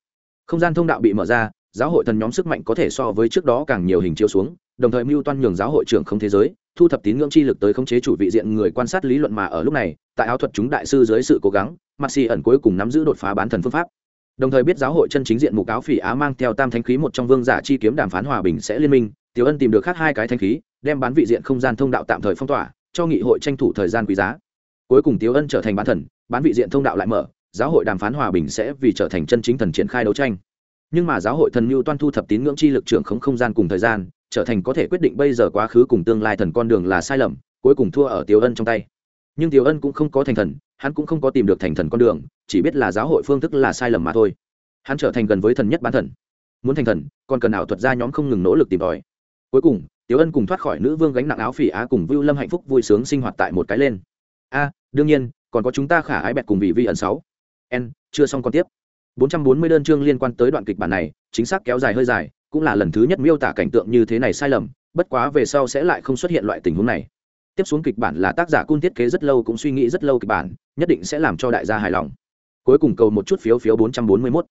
S1: Không gian thông đạo bị mở ra, giáo hội thần nhóm sức mạnh có thể so với trước đó càng nhiều hình chiếu xuống, đồng thời mưu toan nhường giáo hội trưởng không thế giới, thu thập tín ngưỡng chi lực tới khống chế chủ vị diện người quan sát lý luận mà ở lúc này, tại áo thuật chúng đại sư dưới sự cố gắng mặt xì ẩn cuối cùng nắm giữ đột phá bán thần phương pháp. Đồng thời biết giáo hội chân chính diện mục áo phỉ á mang theo tam thánh khí một trong vương giả chi kiếm đàm phán hòa bình sẽ liên minh, tiểu ân tìm được khác hai cái thanh khí đem bán vị diện không gian thông đạo tạm thời phong tỏa, cho nghị hội tranh thủ thời gian quý giá. Cuối cùng tiểu ân trở thành bán thần, bán vị diện thông đạo lại mở, giáo hội đàm phán hòa bình sẽ vì trở thành chân chính thần triển khai đấu tranh. Nhưng mà giáo hội thần mưu toan thu thập tín ngưỡng chi lực trưởng không không gian cùng thời gian, trở thành có thể quyết định bây giờ quá khứ cùng tương lai thần con đường là sai lầm, cuối cùng thua ở tiểu ân trong tay. Nhưng tiểu ân cũng không có thành thần, hắn cũng không có tìm được thành thần con đường, chỉ biết là giáo hội phương thức là sai lầm mà thôi. Hắn trở thành gần với thần nhất bán thần. Muốn thành thần, còn cần ảo thuật ra nhóm không ngừng nỗ lực tìm tòi. Cuối cùng tiểu ân cùng thoát khỏi nữ vương gánh nặng áo phỉ á cùng vưu lâm hạnh phúc vui sướng sinh hoạt tại một cái lên. A, đương nhiên, còn có chúng ta khả ái bẹt cùng vị vi ẩn sáu. N, chưa xong còn tiếp. 440 đơn chương liên quan tới đoạn kịch bản này, chính xác kéo dài hơi dài, cũng là lần thứ nhất miêu tả cảnh tượng như thế này sai lầm, bất quá về sau sẽ lại không xuất hiện loại tình huống này. Tiếp xuống kịch bản là tác giả cung thiết kế rất lâu cũng suy nghĩ rất lâu kịch bản, nhất định sẽ làm cho đại gia hài lòng. Cuối cùng cầu một chút phiếu phiếu 441.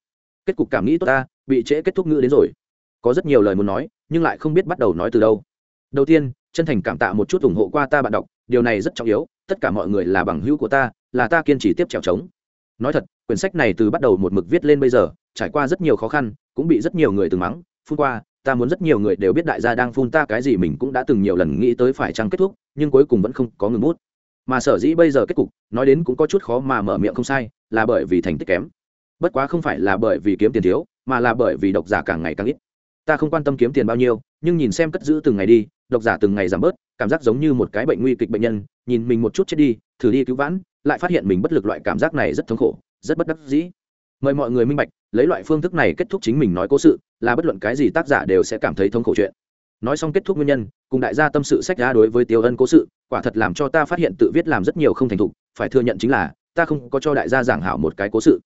S1: kết cục cảm nghĩ tốt ta, bị trễ kết thúc ngữ đến rồi có rất nhiều lời muốn nói, nhưng lại không biết bắt đầu nói từ đâu. Đầu tiên, chân thành cảm tạ một chút ủng hộ qua ta bạn đọc, điều này rất trọng yếu, tất cả mọi người là bằng hữu của ta, là ta kiên trì tiếp trèo trống. Nói thật, quyển sách này từ bắt đầu một mực viết lên bây giờ, trải qua rất nhiều khó khăn, cũng bị rất nhiều người từng mắng, phun qua, ta muốn rất nhiều người đều biết đại gia đang phun ta cái gì mình cũng đã từng nhiều lần nghĩ tới phải chăng kết thúc, nhưng cuối cùng vẫn không có ngừng bút. Mà sở dĩ bây giờ kết cục, nói đến cũng có chút khó mà mở miệng không sai, là bởi vì thành tích kém. Bất quá không phải là bởi vì kiếm tiền thiếu, mà là bởi vì độc giả càng ngày càng ít ta không quan tâm kiếm tiền bao nhiêu, nhưng nhìn xem cất giữ từng ngày đi, độc giả từng ngày giảm bớt, cảm giác giống như một cái bệnh nguy kịch bệnh nhân, nhìn mình một chút chết đi, thử đi cứu vãn, lại phát hiện mình bất lực loại cảm giác này rất thống khổ, rất bất đắc dĩ. Mời mọi người minh bạch, lấy loại phương thức này kết thúc chính mình nói cố sự, là bất luận cái gì tác giả đều sẽ cảm thấy thống khổ chuyện. Nói xong kết thúc nguyên nhân, cùng đại gia tâm sự sách ra đối với tiêu ân cố sự, quả thật làm cho ta phát hiện tự viết làm rất nhiều không thành thục, phải thừa nhận chính là, ta không có cho đại gia giảng hảo một cái cố sự.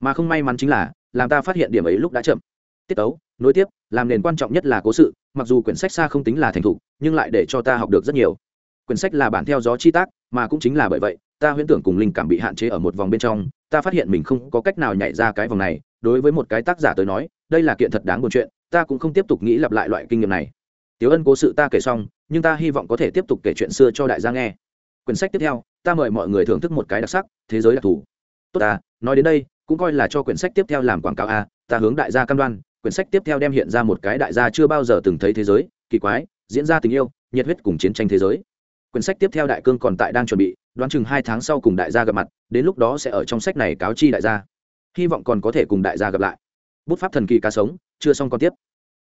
S1: Mà không may mắn chính là, làm ta phát hiện điểm ấy lúc đã chậm. Tiết tấu nối tiếp, làm nền quan trọng nhất là cố sự, mặc dù quyển sách xa không tính là thành thục, nhưng lại để cho ta học được rất nhiều. Quyển sách là bản theo gió chi tác, mà cũng chính là bởi vậy, ta huyễn tưởng cùng linh cảm bị hạn chế ở một vòng bên trong, ta phát hiện mình không có cách nào nhảy ra cái vòng này. Đối với một cái tác giả tới nói, đây là kiện thật đáng buồn chuyện, ta cũng không tiếp tục nghĩ lặp lại loại kinh nghiệm này. Tiếu ân cố sự ta kể xong, nhưng ta hy vọng có thể tiếp tục kể chuyện xưa cho đại gia nghe. Quyển sách tiếp theo, ta mời mọi người thưởng thức một cái đặc sắc, thế giới đặc thù. Tốt ta, nói đến đây, cũng coi là cho quyển sách tiếp theo làm quảng cáo a, ta hướng đại gia cam đoan quyển sách tiếp theo đem hiện ra một cái đại gia chưa bao giờ từng thấy thế giới, kỳ quái, diễn ra tình yêu, nhiệt huyết cùng chiến tranh thế giới. Quyển sách tiếp theo đại cương còn tại đang chuẩn bị, đoán chừng hai tháng sau cùng đại gia gặp mặt, đến lúc đó sẽ ở trong sách này cáo chi đại gia. Hy vọng còn có thể cùng đại gia gặp lại. Bút pháp thần kỳ cá sống, chưa xong còn tiếp.